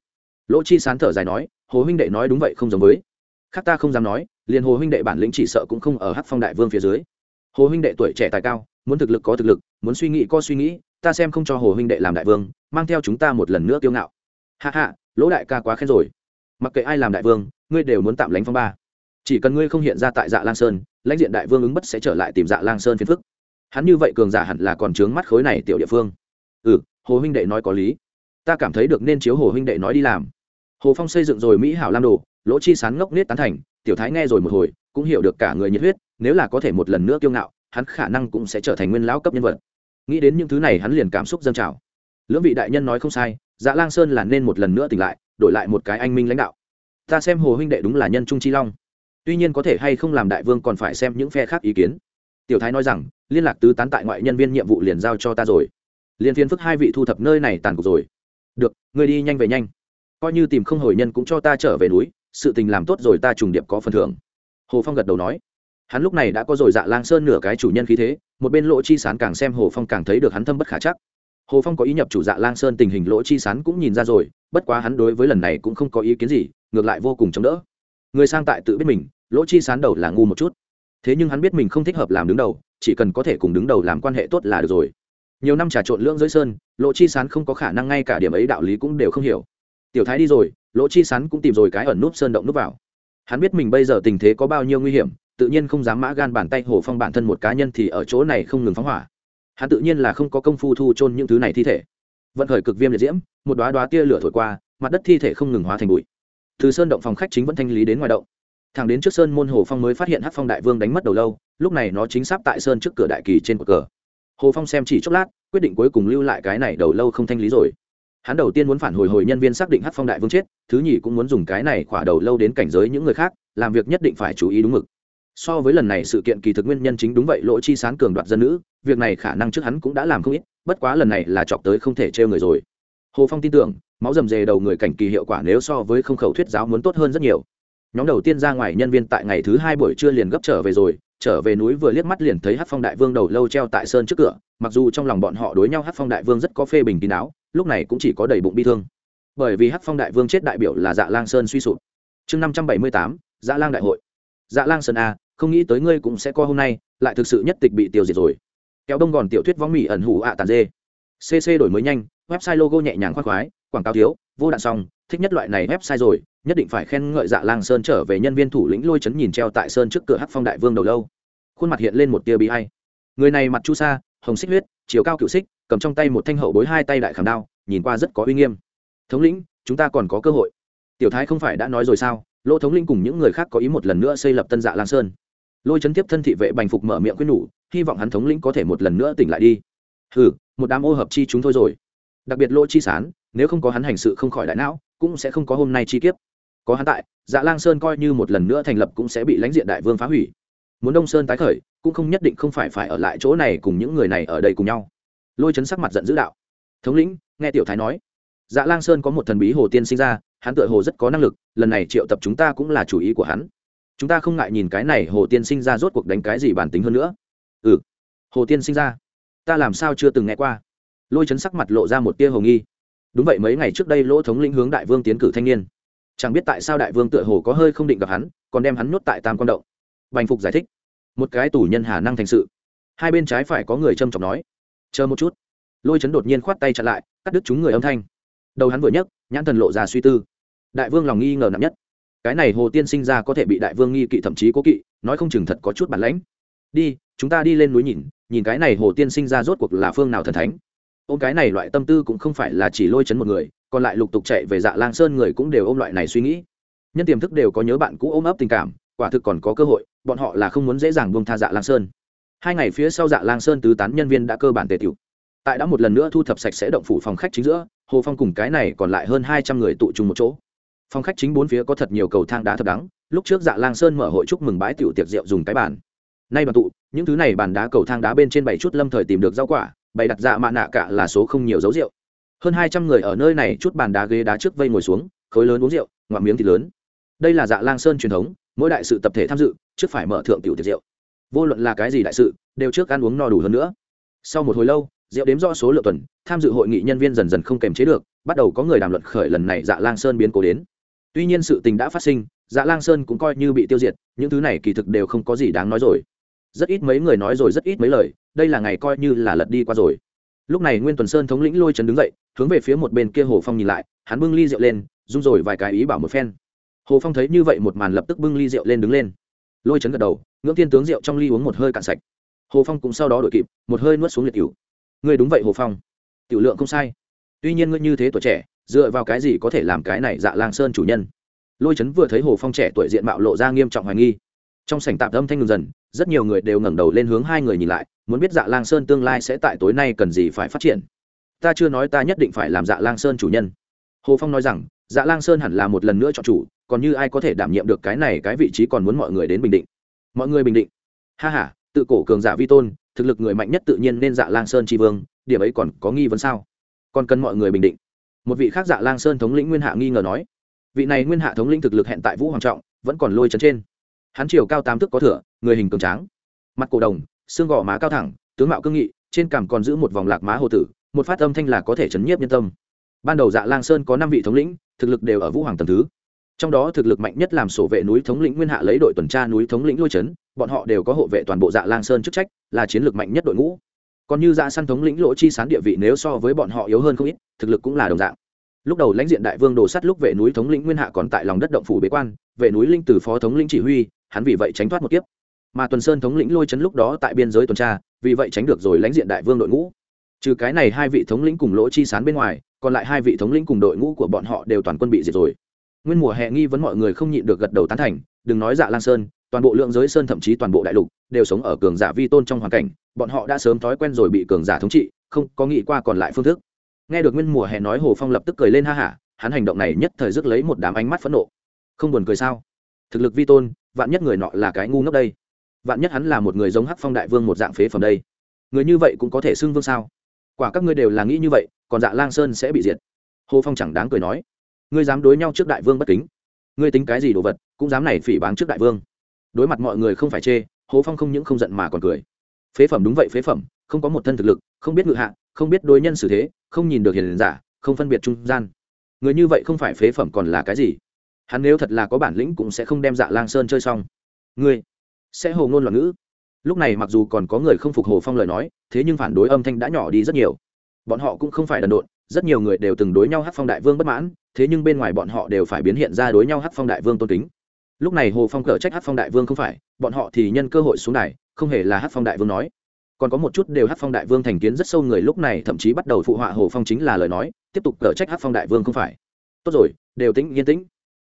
Lỗ chi sán thở dài nói, hồ huynh đệ nói đúng vậy không giống với. Khác ta không dám nói, liền hồ huynh đệ bản lĩnh chỉ sợ cũng không ở Hắc phong đại vương phía dưới. Hồ huynh đệ tuổi trẻ tài cao, muốn thực lực có thực lực, muốn suy nghĩ có suy nghĩ, ta xem không cho hồ huynh đệ làm đại vương, mang theo chúng ta một lần nữa kiêu ngạo. Hạ hạ lỗ đại ca quá khen rồi. Mặc kệ ai làm đại vương, ngươi đều muốn tạm lánh phong ba. Chỉ cần ngươi không hiện ra tại dạ lang sơn, lãnh diện đại vương ứng bất sẽ trở lại tìm dạ lang sơn phiền phức hắn như vậy cường giả hẳn là còn trướng mắt khối này tiểu địa phương. Ừ hồ huynh đệ nói có lý. Ta cảm thấy được nên chiếu hồ huynh đệ nói đi làm. Hồ phong xây dựng rồi mỹ hảo lam đồ, lỗ chi sán ngốc nết tán thành, tiểu thái nghe rồi một hồi, cũng hiểu được cả người nhiệt huyết, nếu là có thể một lần nữa kiêu ngạo, hắn khả năng cũng sẽ trở thành nguyên lão cấp nhân vật. Nghĩ đến những thứ này hắn liền cảm xúc dâng trào. Lưỡng vị đại nhân nói không sai dạ lang sơn là nên một lần nữa tỉnh lại, đổi lại một cái anh minh lãnh đạo. Ta xem hồ huynh đệ đúng là nhân trung chi long. Tuy nhiên có thể hay không làm đại vương còn phải xem những phe khác ý kiến tiểu thái nói rằng, liên lạc tứ tán tại ngoại nhân viên nhiệm vụ liền giao cho ta rồi. Liền phiên phức hai vị thu thập nơi này tàn cục rồi. Được người đi nhanh về nhanh. Coi như tìm không hồi nhân cũng cho ta trở về núi, sự tình làm tốt rồi ta trùng điệp có phần thưởng. Hồ phong gật đầu nói. Hắn lúc này đã có rồi dạ lang sơn nửa cái chủ nhân khí thế, một bên lỗ chi sán càng xem hồ phong càng thấy được hắn thâm bất khả chắc. Hồ phong có ý nhập chủ dạ lang sơn tình hình lỗ chi sán cũng nhìn ra rồi, bất quá hắn đối với lần này cũng không có ý kiến gì, ngược lại vô cùng chống đỡ. Người sang tại tự biết mình, lỗ chi sán đầu là ngu một chút thế nhưng hắn biết mình không thích hợp làm đứng đầu, chỉ cần có thể cùng đứng đầu làm quan hệ tốt là được rồi. Nhiều năm trà trộn lưỡng dưới sơn, lỗ chi sán không có khả năng ngay cả điểm ấy đạo lý cũng đều không hiểu. Tiểu thái đi rồi, lỗ chi sán cũng tìm rồi cái ẩn núp sơn động núp vào. Hắn biết mình bây giờ tình thế có bao nhiêu nguy hiểm, tự nhiên không dám mã gan bàn tay hồ phong bản thân một cá nhân thì ở chỗ này không ngừng phóng hỏa. Hắn tự nhiên là không có công phu thu chôn những thứ này thi thể. Vận khởi cực viêm liệt diễm, một đoá đoá tia lửa thổi qua, mặt đất thi thể không ngừng hóa thành bụi. Từ sơn động phòng khách chính vẫn thanh lý đến ngoài động thẳng đến trước sơn môn hồ phong mới phát hiện hát phong đại vương đánh mất đầu lâu, lúc này nó chính xác tại sơn trước cửa đại kỳ trên cột cờ. Hồ phong xem chỉ chốc lát, quyết định cuối cùng lưu lại cái này đầu lâu không thanh lý rồi. Hắn đầu tiên muốn phản hồi hồi nhân viên xác định hát phong đại vương chết, thứ nhì cũng muốn dùng cái này khỏa đầu lâu đến cảnh giới những người khác, làm việc nhất định phải chú ý đúng mực. So với lần này sự kiện kỳ thực nguyên nhân chính đúng vậy, lỗ chi sán cường đoạt dân nữ, việc này khả năng trước hắn cũng đã làm không ít, bất quá lần này là chọc tới không thể trêu người rồi. Hồ phong tin tưởng, máu rầm rề đầu người cảnh kỳ hiệu quả nếu so với không khẩu thuyết giáo muốn tốt hơn rất nhiều nhóm đầu tiên ra ngoài nhân viên tại ngày thứ hai buổi trưa liền gấp trở về rồi, trở về núi vừa liếc mắt liền thấy hát phong đại vương đầu lâu treo tại sơn trước cửa, mặc dù trong lòng bọn họ đối nhau hát phong đại vương rất có phê bình kín áo lúc này cũng chỉ có đầy bụng bi thương. Bởi vì hát phong đại vương chết đại biểu là dạ lang sơn suy sụp. Chương năm trăm bảy mươi tám dạ lang đại hội. Dạ lang sơn a, không nghĩ tới ngươi cũng sẽ có hôm nay, lại thực sự nhất tịch bị tiêu diệt rồi. Kéo đông gòn tiểu thuyết võng mỹ ẩn hủ ạ tàn dê. Cc đổi mới nhanh, website logo nhẹ nhàng khoác khoái, quảng cáo thiếu, vô đạn xong thích nhất loại này website rồi, nhất định phải khen ngợi dạ lang sơn trở về nhân viên thủ lĩnh lôi chấn nhìn treo tại sơn trước cửa hắc phong đại vương đầu lâu. Khuôn mặt hiện lên một tia bí hay người này mặt chu sa, hồng xích huyết, chiều cao cựu xích, cầm trong tay một thanh hậu bối hai tay đại khảm đao, nhìn qua rất có uy nghiêm. Thống lĩnh, chúng ta còn có cơ hội. Tiểu thái không phải đã nói rồi sao? Lỗ thống lĩnh cùng những người khác có ý một lần nữa xây lập tân dạ lang sơn. Lôi chấn tiếp thân thị vệ bành phục mở miệng quyết nhủ, hy vọng hắn thống lĩnh có thể một lần nữa tỉnh lại đi. Hừ, một đám ô hợp chi chúng thôi rồi. Đặc biệt lỗ chi sán, nếu không có hắn hành sự không khỏi đại não cũng sẽ không có hôm nay chi kiếp. Có hắn tại dạ lang sơn coi như một lần nữa thành lập cũng sẽ bị lãnh diện đại vương phá hủy. Muốn đông sơn tái khởi, cũng không nhất định không phải phải ở lại chỗ này cùng những người này ở đây cùng nhau. Lôi chấn sắc mặt giận dữ đạo. Thống lĩnh, nghe tiểu thái nói. Dạ lang sơn có một thần bí hồ tiên sinh ra, hắn tựa hồ rất có năng lực, lần này triệu tập chúng ta cũng là chủ ý của hắn. Chúng ta không ngại nhìn cái này hồ tiên sinh ra rốt cuộc đánh cái gì bản tính hơn nữa. Ừ. Hồ tiên sinh ra, ta làm sao chưa từng nghe qua? Lôi chấn sắc mặt lộ ra một tia hồ nghi đúng vậy, mấy ngày trước đây lỗ thống lĩnh hướng đại vương tiến cử thanh niên. Chẳng biết tại sao đại vương tựa hồ có hơi không định gặp hắn, còn đem hắn nhốt tại tam quan động. Bành phục giải thích. Một cái tủ nhân hà năng thành sự. Hai bên trái phải có người trâm trọng nói. Chờ một chút. Lôi chấn đột nhiên khoát tay chặn lại, cắt đứt chúng người âm thanh. Đầu hắn vừa nhấc, nhãn thần lộ ra suy tư. Đại vương lòng nghi ngờ nặng nhất. Cái này hồ tiên sinh ra có thể bị đại vương nghi kỵ thậm chí cố kỵ, nói không chừng thật có chút bản lãnh. Đi, chúng ta đi lên núi nhìn nhìn cái này hồ tiên sinh ra rốt cuộc là phương nào thần thánh ôm cái này loại tâm tư cũng không phải là chỉ lôi chấn một người, còn lại lục tục chạy về dạ lang sơn người cũng đều ôm loại này suy nghĩ. Nhân tiềm thức đều có nhớ bạn cũ ôm ấp tình cảm, quả thực còn có cơ hội, bọn họ là không muốn dễ dàng buông tha dạ lang sơn. Hai ngày phía sau dạ lang sơn tứ tán nhân viên đã cơ bản tề tiểu tại đã một lần nữa thu thập sạch sẽ động phủ phòng khách chính giữa, hồ phong cùng cái này còn lại hơn hai trăm người tụ trung một chỗ. Phòng khách chính bốn phía có thật nhiều cầu thang đá thập đắng, lúc trước dạ lang sơn mở hội chúc mừng bãi tiểu tiệc rượu dùng cái bàn. Nay bàn tụ, những thứ này bàn đá cầu thang đá bên trên bảy chút lâm thời tìm được rau quả bày đặt dạ mạ nạ cả là số không nhiều dấu rượu. Hơn hai trăm người ở nơi này chút bàn đá ghế đá trước vây ngồi xuống, khối lớn uống rượu, ngoạm miếng thịt lớn. Đây là dạ lang sơn truyền thống, mỗi đại sự tập thể tham dự, trước phải mở thượng tiểu tiệc rượu. Vô luận là cái gì đại sự, đều trước ăn uống no đủ hơn nữa. Sau một hồi lâu, rượu đếm rõ số lượng tuần, tham dự hội nghị nhân viên dần dần không kềm chế được, bắt đầu có người đàm luận khởi lần này dạ lang sơn biến cố đến. Tuy nhiên sự tình đã phát sinh dạ lang sơn cũng coi như bị tiêu diệt, những thứ này kỳ thực đều không có gì đáng nói rồi rất ít mấy người nói rồi rất ít mấy lời, đây là ngày coi như là lật đi qua rồi. Lúc này nguyên tuần sơn thống lĩnh lôi trần đứng dậy, hướng về phía một bên kia hồ phong nhìn lại, hắn bưng ly rượu lên, rung rồi vài cái ý bảo một phen. Hồ phong thấy như vậy một màn lập tức bưng ly rượu lên đứng lên. Lôi trấn gật đầu, ngưỡng thiên tướng rượu trong ly uống một hơi cạn sạch. Hồ phong cũng sau đó đội kịp, một hơi nuốt xuống liệt cựu ngươi đúng vậy hồ phong. Tiểu lượng không sai. Tuy nhiên ngươi như thế tuổi trẻ, dựa vào cái gì có thể làm cái này dạ lang sơn chủ nhân? Lôi trấn vừa thấy hồ phong trẻ tuổi diện mạo lộ ra nghiêm trọng hoài nghi trong sảnh tạp âm thanh ngừng dần, rất nhiều người đều ngẩng đầu lên hướng hai người nhìn lại, muốn biết dạ lang sơn tương lai sẽ tại tối nay cần gì phải phát triển. Ta chưa nói ta nhất định phải làm dạ lang sơn chủ nhân. Hồ phong nói rằng dạ lang sơn hẳn là một lần nữa chọn chủ, còn như ai có thể đảm nhiệm được cái này cái vị trí còn muốn mọi người đến bình định. Mọi người bình định. Ha h a tự cổ cường giả vi tôn, thực lực người mạnh nhất tự nhiên nên dạ lang sơn tri vương, điểm ấy còn có nghi vấn sao? Còn cần mọi người bình định. Một vị khác dạ lang sơn thống lĩnh nguyên hạ nghi ngờ nói, vị này nguyên hạ thống lĩnh thực lực hẹn tại vũ hoàng trọng, vẫn còn lôi chấn trên hắn chiều cao tám thước có thửa người hình cường tráng. Mặt cổ đồng, xương gò má cao thẳng, tướng mạo cương nghị, trên cằm còn giữ một vòng lạc má hồ tử, một phát âm thanh là có thể chấn nhiếp nhân tâm. Ban đầu dạ lang sơn có năm vị thống lĩnh, thực lực đều ở vũ hoàng tầm thứ. Trong đó thực lực mạnh nhất làm sổ vệ núi thống lĩnh nguyên hạ lấy đội tuần tra núi thống lĩnh lôi chấn, bọn họ đều có hộ vệ toàn bộ dạ lang sơn chức trách, là chiến lược mạnh nhất đội ngũ. Còn như dạ săn thống lĩnh lỗ chi sán địa vị nếu so với bọn họ yếu hơn không ít, thực lực cũng là đồng dạng. Lúc đầu lãnh diện đại vương đồ sắt lúc vệ núi thống lĩnh nguyên hạ còn tại lòng đất động phủ bế quan, vệ núi linh từ phó thống lĩnh chỉ huy hắn vì vậy tránh thoát một kiếp. Mà tuần sơn thống lĩnh lôi chấn lúc đó tại biên giới tuần tra, vì vậy tránh được rồi lãnh diện đại vương đội ngũ. Trừ cái này hai vị thống lĩnh cùng lỗ chi sán bên ngoài, còn lại hai vị thống lĩnh cùng đội ngũ của bọn họ đều toàn quân bị diệt rồi. Nguyên mùa hè nghi vấn mọi người không nhịn được gật đầu tán thành, đừng nói dạ lang sơn, toàn bộ lượng giới sơn thậm chí toàn bộ đại lục đều sống ở cường giả vi tôn trong hoàn cảnh, bọn họ đã sớm thói quen rồi bị cường giả thống trị, không có nghĩ qua còn lại phương thức. Nghe được nguyên mùa hè nói hồ phong lập tức cười lên ha hả, hắn hành động này nhất thời rước lấy một đám ánh mắt phẫn nộ. Không buồn cười sao? Thực lực vi tôn vạn nhất người nọ là cái ngu ngốc đây. Vạn nhất hắn là một người giống hắc phong đại vương một dạng phế phẩm đây. Người như vậy cũng có thể xưng vương sao? Quả các ngươi đều là nghĩ như vậy, còn dạ lang sơn sẽ bị diệt. Hồ phong chẳng đáng cười nói. Ngươi dám đối nhau trước đại vương bất kính. Ngươi tính cái gì đồ vật, cũng dám này phỉ báng trước đại vương. Đối mặt mọi người không phải chê, hồ phong không những không giận mà còn cười. Phế phẩm đúng vậy, phế phẩm, không có một thân thực lực, không biết ngự hạ, không biết đối nhân xử thế, không nhìn được hiền giả, không phân biệt trung gian. Người như vậy không phải phế phẩm còn là cái gì? Hắn nếu thật là có bản lĩnh cũng sẽ không đem dạ lang sơn chơi xong. Ngươi sẽ hồ ngôn loạn ngữ. Lúc này mặc dù còn có người không phục hồ phong lời nói, thế nhưng phản đối âm thanh đã nhỏ đi rất nhiều. Bọn họ cũng không phải đần độn, rất nhiều người đều từng đối nhau hát phong đại vương bất mãn, thế nhưng bên ngoài bọn họ đều phải biến hiện ra đối nhau hát phong đại vương tôn kính. Lúc này hồ phong cở trách hát phong đại vương không phải, bọn họ thì nhân cơ hội xuống đài, không hề là hát phong đại vương nói. Còn có một chút đều hát phong đại vương thành kiến rất sâu người lúc này thậm chí bắt đầu phụ họa hồ phong chính là lời nói, tiếp tục cở trách hát phong đại vương không phải. Tốt rồi, đều tĩnh, yên tĩnh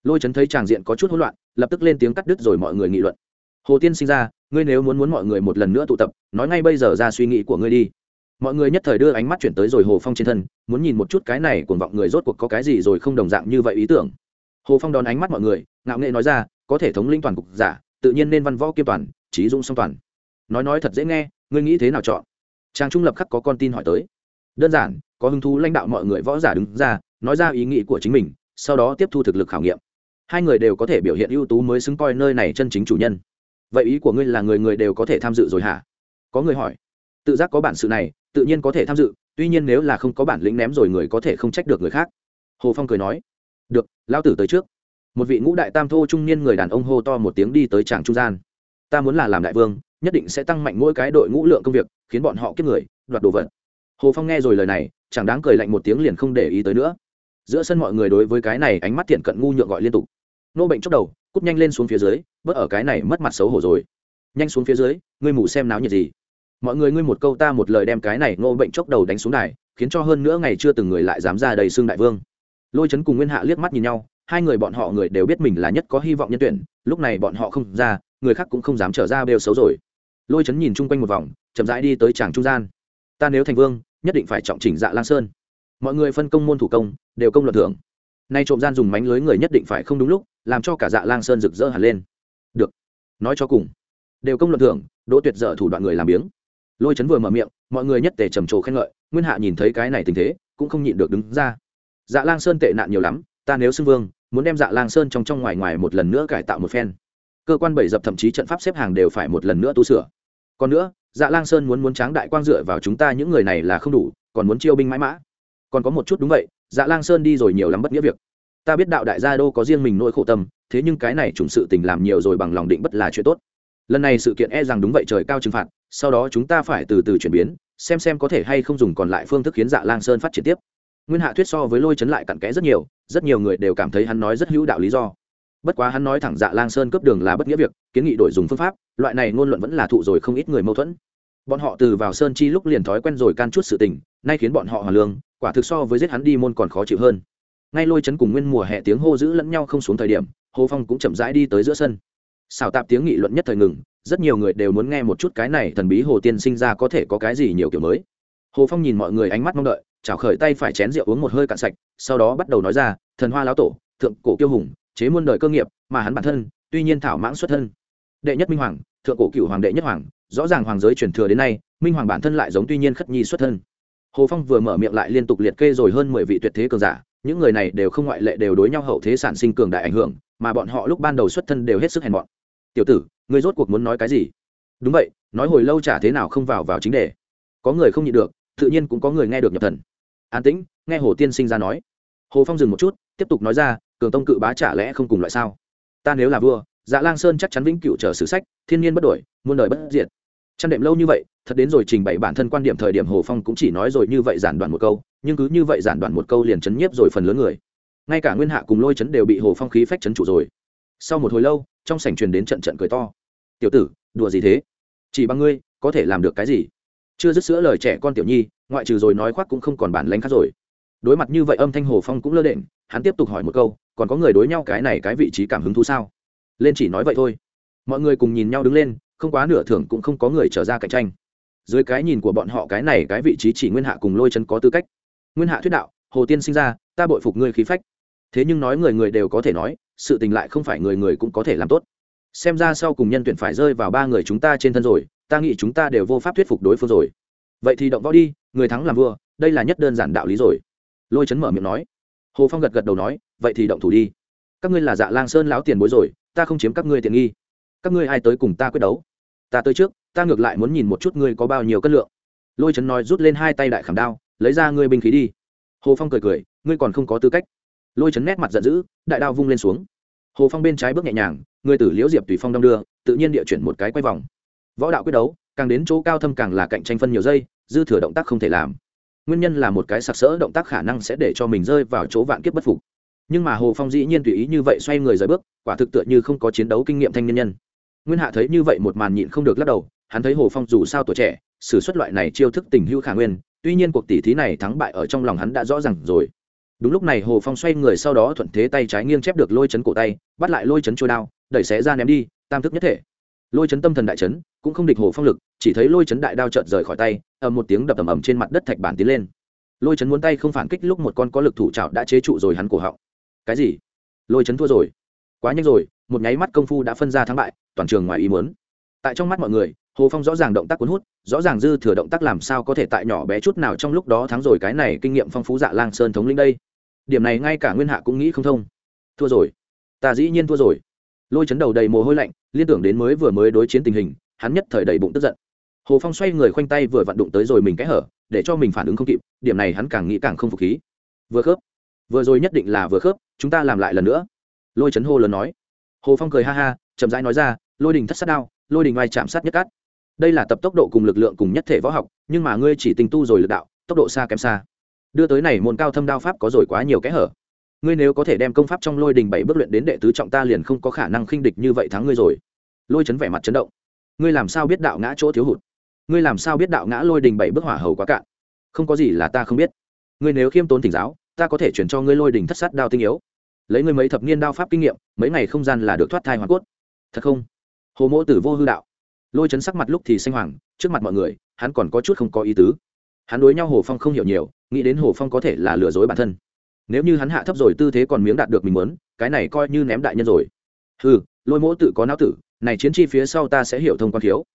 lôi chấn thấy tràng diện có chút hỗn loạn, lập tức lên tiếng cắt đứt rồi mọi người nghị luận. Hồ tiên sinh ra, ngươi nếu muốn muốn mọi người một lần nữa tụ tập, nói ngay bây giờ ra suy nghĩ của ngươi đi. Mọi người nhất thời đưa ánh mắt chuyển tới rồi hồ phong trên thân, muốn nhìn một chút cái này cuồng vọng người rốt cuộc có cái gì rồi không đồng dạng như vậy ý tưởng. Hồ phong đón ánh mắt mọi người, ngạo nghệ nói ra, có thể thống linh toàn cục giả, tự nhiên nên văn võ kiêm toàn, trí dũng song toàn. Nói nói thật dễ nghe, ngươi nghĩ thế nào chọn? Trang trung lập khắc có con tin hỏi tới. Đơn giản, có hứng thú lãnh đạo mọi người võ giả đứng ra, nói ra ý nghĩ của chính mình, sau đó tiếp thu thực lực khảo nghiệm hai người đều có thể biểu hiện ưu tú mới xứng coi nơi này chân chính chủ nhân. Vậy ý của ngươi là người người đều có thể tham dự rồi hả? Có người hỏi. Tự giác có bản sự này, tự nhiên có thể tham dự, tuy nhiên nếu là không có bản lĩnh ném rồi người có thể không trách được người khác. Hồ phong cười nói. Được lao tử tới trước. Một vị ngũ đại tam thô trung niên người đàn ông hô to một tiếng đi tới tràng trung gian. Ta muốn là làm đại vương, nhất định sẽ tăng mạnh mỗi cái đội ngũ lượng công việc, khiến bọn họ kiếp người, đoạt đồ vật. Hồ phong nghe rồi lời này, chẳng đáng cười lạnh một tiếng liền không để ý tới nữa. Giữa sân mọi người đối với cái này ánh mắt thiện cận ngu nhượng gọi liên tục nô bệnh chốc đầu, cút nhanh lên xuống phía dưới, bớt ở cái này mất mặt xấu hổ rồi. Nhanh xuống phía dưới, ngươi mù xem náo nhiệt gì. Mọi người ngươi một câu ta một lời đem cái này nô bệnh chốc đầu đánh xuống đài, khiến cho hơn nữa ngày chưa từng người lại dám ra đầy xương đại vương. Lôi chấn cùng nguyên hạ liếc mắt nhìn nhau, hai người bọn họ người đều biết mình là nhất có hy vọng nhân tuyển, lúc này bọn họ không ra, người khác cũng không dám trở ra bêu xấu rồi. Lôi chấn nhìn chung quanh một vòng, chậm rãi đi tới tràng trung gian. Ta nếu thành vương, nhất định phải trọng chỉnh dạ lang sơn. Mọi người phân công môn thủ công, đều công luận thưởng. Nay trộm gian dùng mánh lưới người nhất định phải không đúng lúc làm cho cả dạ lang sơn rực rỡ hẳn lên. Được. Nói cho cùng. Đều công luận thưởng, đỗ tuyệt dở thủ đoạn người làm biếng. Lôi chấn vừa mở miệng, mọi người nhất tề trầm trồ khen ngợi, nguyên hạ nhìn thấy cái này tình thế, cũng không nhịn được đứng ra. Dạ lang sơn tệ nạn nhiều lắm, ta nếu xưng vương, muốn đem dạ lang sơn trong trong ngoài ngoài một lần nữa cải tạo một phen. Cơ quan bảy dập thậm chí trận pháp xếp hàng đều phải một lần nữa tu sửa. Còn nữa dạ lang sơn muốn muốn tráng đại quang dựa vào chúng ta những người này là không đủ, còn muốn chiêu binh mãi mã. Còn có một chút đúng vậy dạ lang sơn đi rồi nhiều lắm bất nghĩa việc ta biết đạo đại gia đô có riêng mình nỗi khổ tâm, thế nhưng cái này trùng sự tình làm nhiều rồi bằng lòng định bất là chuyện tốt. Lần này sự kiện e rằng đúng vậy trời cao trừng phạt, sau đó chúng ta phải từ từ chuyển biến, xem xem có thể hay không dùng còn lại phương thức khiến dạ lang sơn phát triển tiếp. Nguyên hạ thuyết so với lôi chấn lại cặn kẽ rất nhiều rất nhiều người đều cảm thấy hắn nói rất hữu đạo lý do. Bất quá hắn nói thẳng dạ lang sơn cướp đường là bất nghĩa việc, kiến nghị đổi dùng phương pháp, loại này ngôn luận vẫn là thụ rồi không ít người mâu thuẫn. Bọn họ từ vào sơn chi lúc liền thói quen rồi can chút sự tình, nay khiến bọn họ hòa lương, quả thực so với giết hắn đi môn còn khó chịu hơn ngay lôi chấn cùng nguyên mùa hè tiếng hô giữ lẫn nhau không xuống thời điểm, hồ phong cũng chậm rãi đi tới giữa sân. Xào tạp tiếng nghị luận nhất thời ngừng, rất nhiều người đều muốn nghe một chút cái này thần bí hồ tiên sinh ra có thể có cái gì nhiều kiểu mới. Hồ phong nhìn mọi người ánh mắt mong đợi chảo khởi tay phải chén rượu uống một hơi cạn sạch, sau đó bắt đầu nói ra, thần hoa lão tổ, thượng cổ kiêu hùng, chế muôn đời cơ nghiệp, mà hắn bản thân, tuy nhiên thảo mãng xuất thân. Đệ nhất minh hoàng, thượng cổ cựu hoàng đệ nhất hoàng, rõ ràng hoàng giới truyền thừa đến nay, minh hoàng bản thân lại giống tuy nhiên khất nhi xuất thân hồ phong vừa mở miệng lại liên tục liệt kê rồi hơn mười vị tuyệt thế cường giả, những người này đều không ngoại lệ đều đối nhau hậu thế sản sinh cường đại ảnh hưởng, mà bọn họ lúc ban đầu xuất thân đều hết sức hèn bọn tiểu tử, ngươi rốt cuộc muốn nói cái gì? Đúng vậy, nói hồi lâu chả thế nào không vào vào chính đề. Có người không nhịn được, tự nhiên cũng có người nghe được nhập thần. An tĩnh, nghe hồ tiên sinh ra nói. Hồ phong dừng một chút, tiếp tục nói ra, cường tông cự bá chả lẽ không cùng loại sao? Ta nếu là vua dạ lang sơn chắc chắn vĩnh cựu trở sử sách, thiên nhiên bất đổi, muôn đời bất diệt chăn đệm lâu như vậy, thật đến rồi trình bày bản thân quan điểm thời điểm hồ phong cũng chỉ nói rồi như vậy giản đoạn một câu, nhưng cứ như vậy giản đoạn một câu liền chấn nhiếp rồi phần lớn người. Ngay cả nguyên hạ cùng lôi chấn đều bị hồ phong khí phách chấn trụ rồi. Sau một hồi lâu, trong sảnh truyền đến trận trận cười to. Tiểu tử, đùa gì thế? Chỉ bằng ngươi, có thể làm được cái gì? Chưa dứt sữa lời trẻ con tiểu nhi, ngoại trừ rồi nói khoác cũng không còn bản lánh khác rồi. Đối mặt như vậy âm thanh hồ phong cũng lơ đễnh, hắn tiếp tục hỏi một câu, còn có người đối nhau cái này cái vị trí cảm hứng thú sao? Lên chỉ nói vậy thôi. Mọi người cùng nhìn nhau đứng lên không quá nửa thưởng cũng không có người trở ra cạnh tranh. Dưới cái nhìn của bọn họ cái này cái vị trí chỉ nguyên hạ cùng lôi chân có tư cách. Nguyên hạ thuyết đạo, hồ tiên sinh ra, ta bội phục ngươi khí phách. Thế nhưng nói người người đều có thể nói, sự tình lại không phải người người cũng có thể làm tốt. Xem ra sau cùng nhân tuyển phải rơi vào ba người chúng ta trên thân rồi, ta nghĩ chúng ta đều vô pháp thuyết phục đối phương rồi. Vậy thì động võ đi, người thắng làm vua, đây là nhất đơn giản đạo lý rồi. Lôi chấn mở miệng nói. Hồ phong gật gật đầu nói, vậy thì động thủ đi. Các ngươi là dạ lang sơn lão tiền bối rồi, ta không chiếm các ngươi tiện nghi. Các ngươi ai tới cùng ta quyết đấu? Ta tới trước, ta ngược lại muốn nhìn một chút ngươi có bao nhiêu cân lượng. Lôi Trấn nói rút lên hai tay đại khảm đao, lấy ra ngươi binh khí đi. Hồ phong cười cười, ngươi còn không có tư cách. Lôi Trấn nét mặt giận dữ, đại đao vung lên xuống. Hồ phong bên trái bước nhẹ nhàng, người tử liễu diệp tùy phong đong đưa, tự nhiên địa chuyển một cái quay vòng. Võ đạo quyết đấu, càng đến chỗ cao thâm càng là cạnh tranh phân nhiều giây, dư thừa động tác không thể làm. Nguyên nhân là một cái sặc sỡ động tác khả năng sẽ để cho mình rơi vào chỗ vạn kiếp bất phục. Nhưng mà hồ phong dĩ nhiên tùy ý như vậy xoay người rời bước, quả thực tựa như không có chiến đấu kinh nghiệm thanh niên nhân nguyên hạ thấy như vậy một màn nhịn không được lắc đầu, hắn thấy hồ phong dù sao tuổi trẻ, sử suất loại này chiêu thức tình hữu khả nguyên, tuy nhiên cuộc tỷ thí này thắng bại ở trong lòng hắn đã rõ ràng rồi. Đúng lúc này hồ phong xoay người sau đó thuận thế tay trái nghiêng chép được lôi chấn cổ tay, bắt lại lôi chấn trôi đao, đẩy xé ra ném đi, tam thức nhất thể. Lôi chấn tâm thần đại chấn, cũng không địch hồ phong lực, chỉ thấy lôi chấn đại đao trợt rời khỏi tay, ầm một tiếng đập ầm ầm trên mặt đất thạch bản tiến lên. Lôi chấn muốn tay không phản kích lúc một con có lực thủ trào đã chế trụ rồi hắn cổ họng. Cái gì? Lôi chấn thua rồi. Quá nhanh rồi, một nháy mắt công phu đã phân ra thắng bại toàn trường ngoài ý muốn. Tại trong mắt mọi người, hồ phong rõ ràng động tác cuốn hút, rõ ràng dư thừa động tác làm sao có thể tại nhỏ bé chút nào trong lúc đó thắng rồi cái này kinh nghiệm phong phú dạ lang sơn thống lĩnh đây. Điểm này ngay cả nguyên hạ cũng nghĩ không thông. Thua rồi. Ta dĩ nhiên thua rồi. Lôi chấn đầu đầy mồ hôi lạnh, liên tưởng đến mới vừa mới đối chiến tình hình, hắn nhất thời đầy bụng tức giận. Hồ phong xoay người khoanh tay vừa vặn đụng tới rồi mình cái hở, để cho mình phản ứng không kịp, điểm này hắn càng nghĩ càng không phục khí. Vừa khớp. Vừa rồi nhất định là vừa khớp, chúng ta làm lại lần nữa. Lôi chấn hô lớn nói. Hồ phong cười ha ha, chậm rãi nói ra lôi đình thất sát đao, lôi đình vai chạm sát nhất cát. Đây là tập tốc độ cùng lực lượng cùng nhất thể võ học, nhưng mà ngươi chỉ tình tu rồi lực đạo, tốc độ xa kém xa. Đưa tới này môn cao thâm đao pháp có rồi quá nhiều kẽ hở. Ngươi nếu có thể đem công pháp trong lôi đình bảy bước luyện đến đệ tứ trọng ta liền không có khả năng khinh địch như vậy thắng ngươi rồi. Lôi chấn vẻ mặt chấn động. Ngươi làm sao biết đạo ngã chỗ thiếu hụt? Ngươi làm sao biết đạo ngã lôi đình bảy bước hỏa hầu quá cạn? Không có gì là ta không biết. Ngươi nếu khiêm tốn thỉnh giáo, ta có thể chuyển cho ngươi lôi đình thất sát đao tinh yếu. Lấy ngươi mấy thập niên đao pháp kinh nghiệm, mấy ngày không gian là được thoát thai hoàn cốt. Thật không? Hồ mỗ tử vô hư đạo. Lôi chấn sắc mặt lúc thì xanh hoàng, trước mặt mọi người, hắn còn có chút không có ý tứ. Hắn đối nhau hồ phong không hiểu nhiều, nghĩ đến hồ phong có thể là lừa dối bản thân. Nếu như hắn hạ thấp rồi tư thế còn miếng đạt được mình muốn, cái này coi như ném đại nhân rồi. Ừ lôi mỗ tự có não tử, này chiến chi phía sau ta sẽ hiểu thông quan thiếu.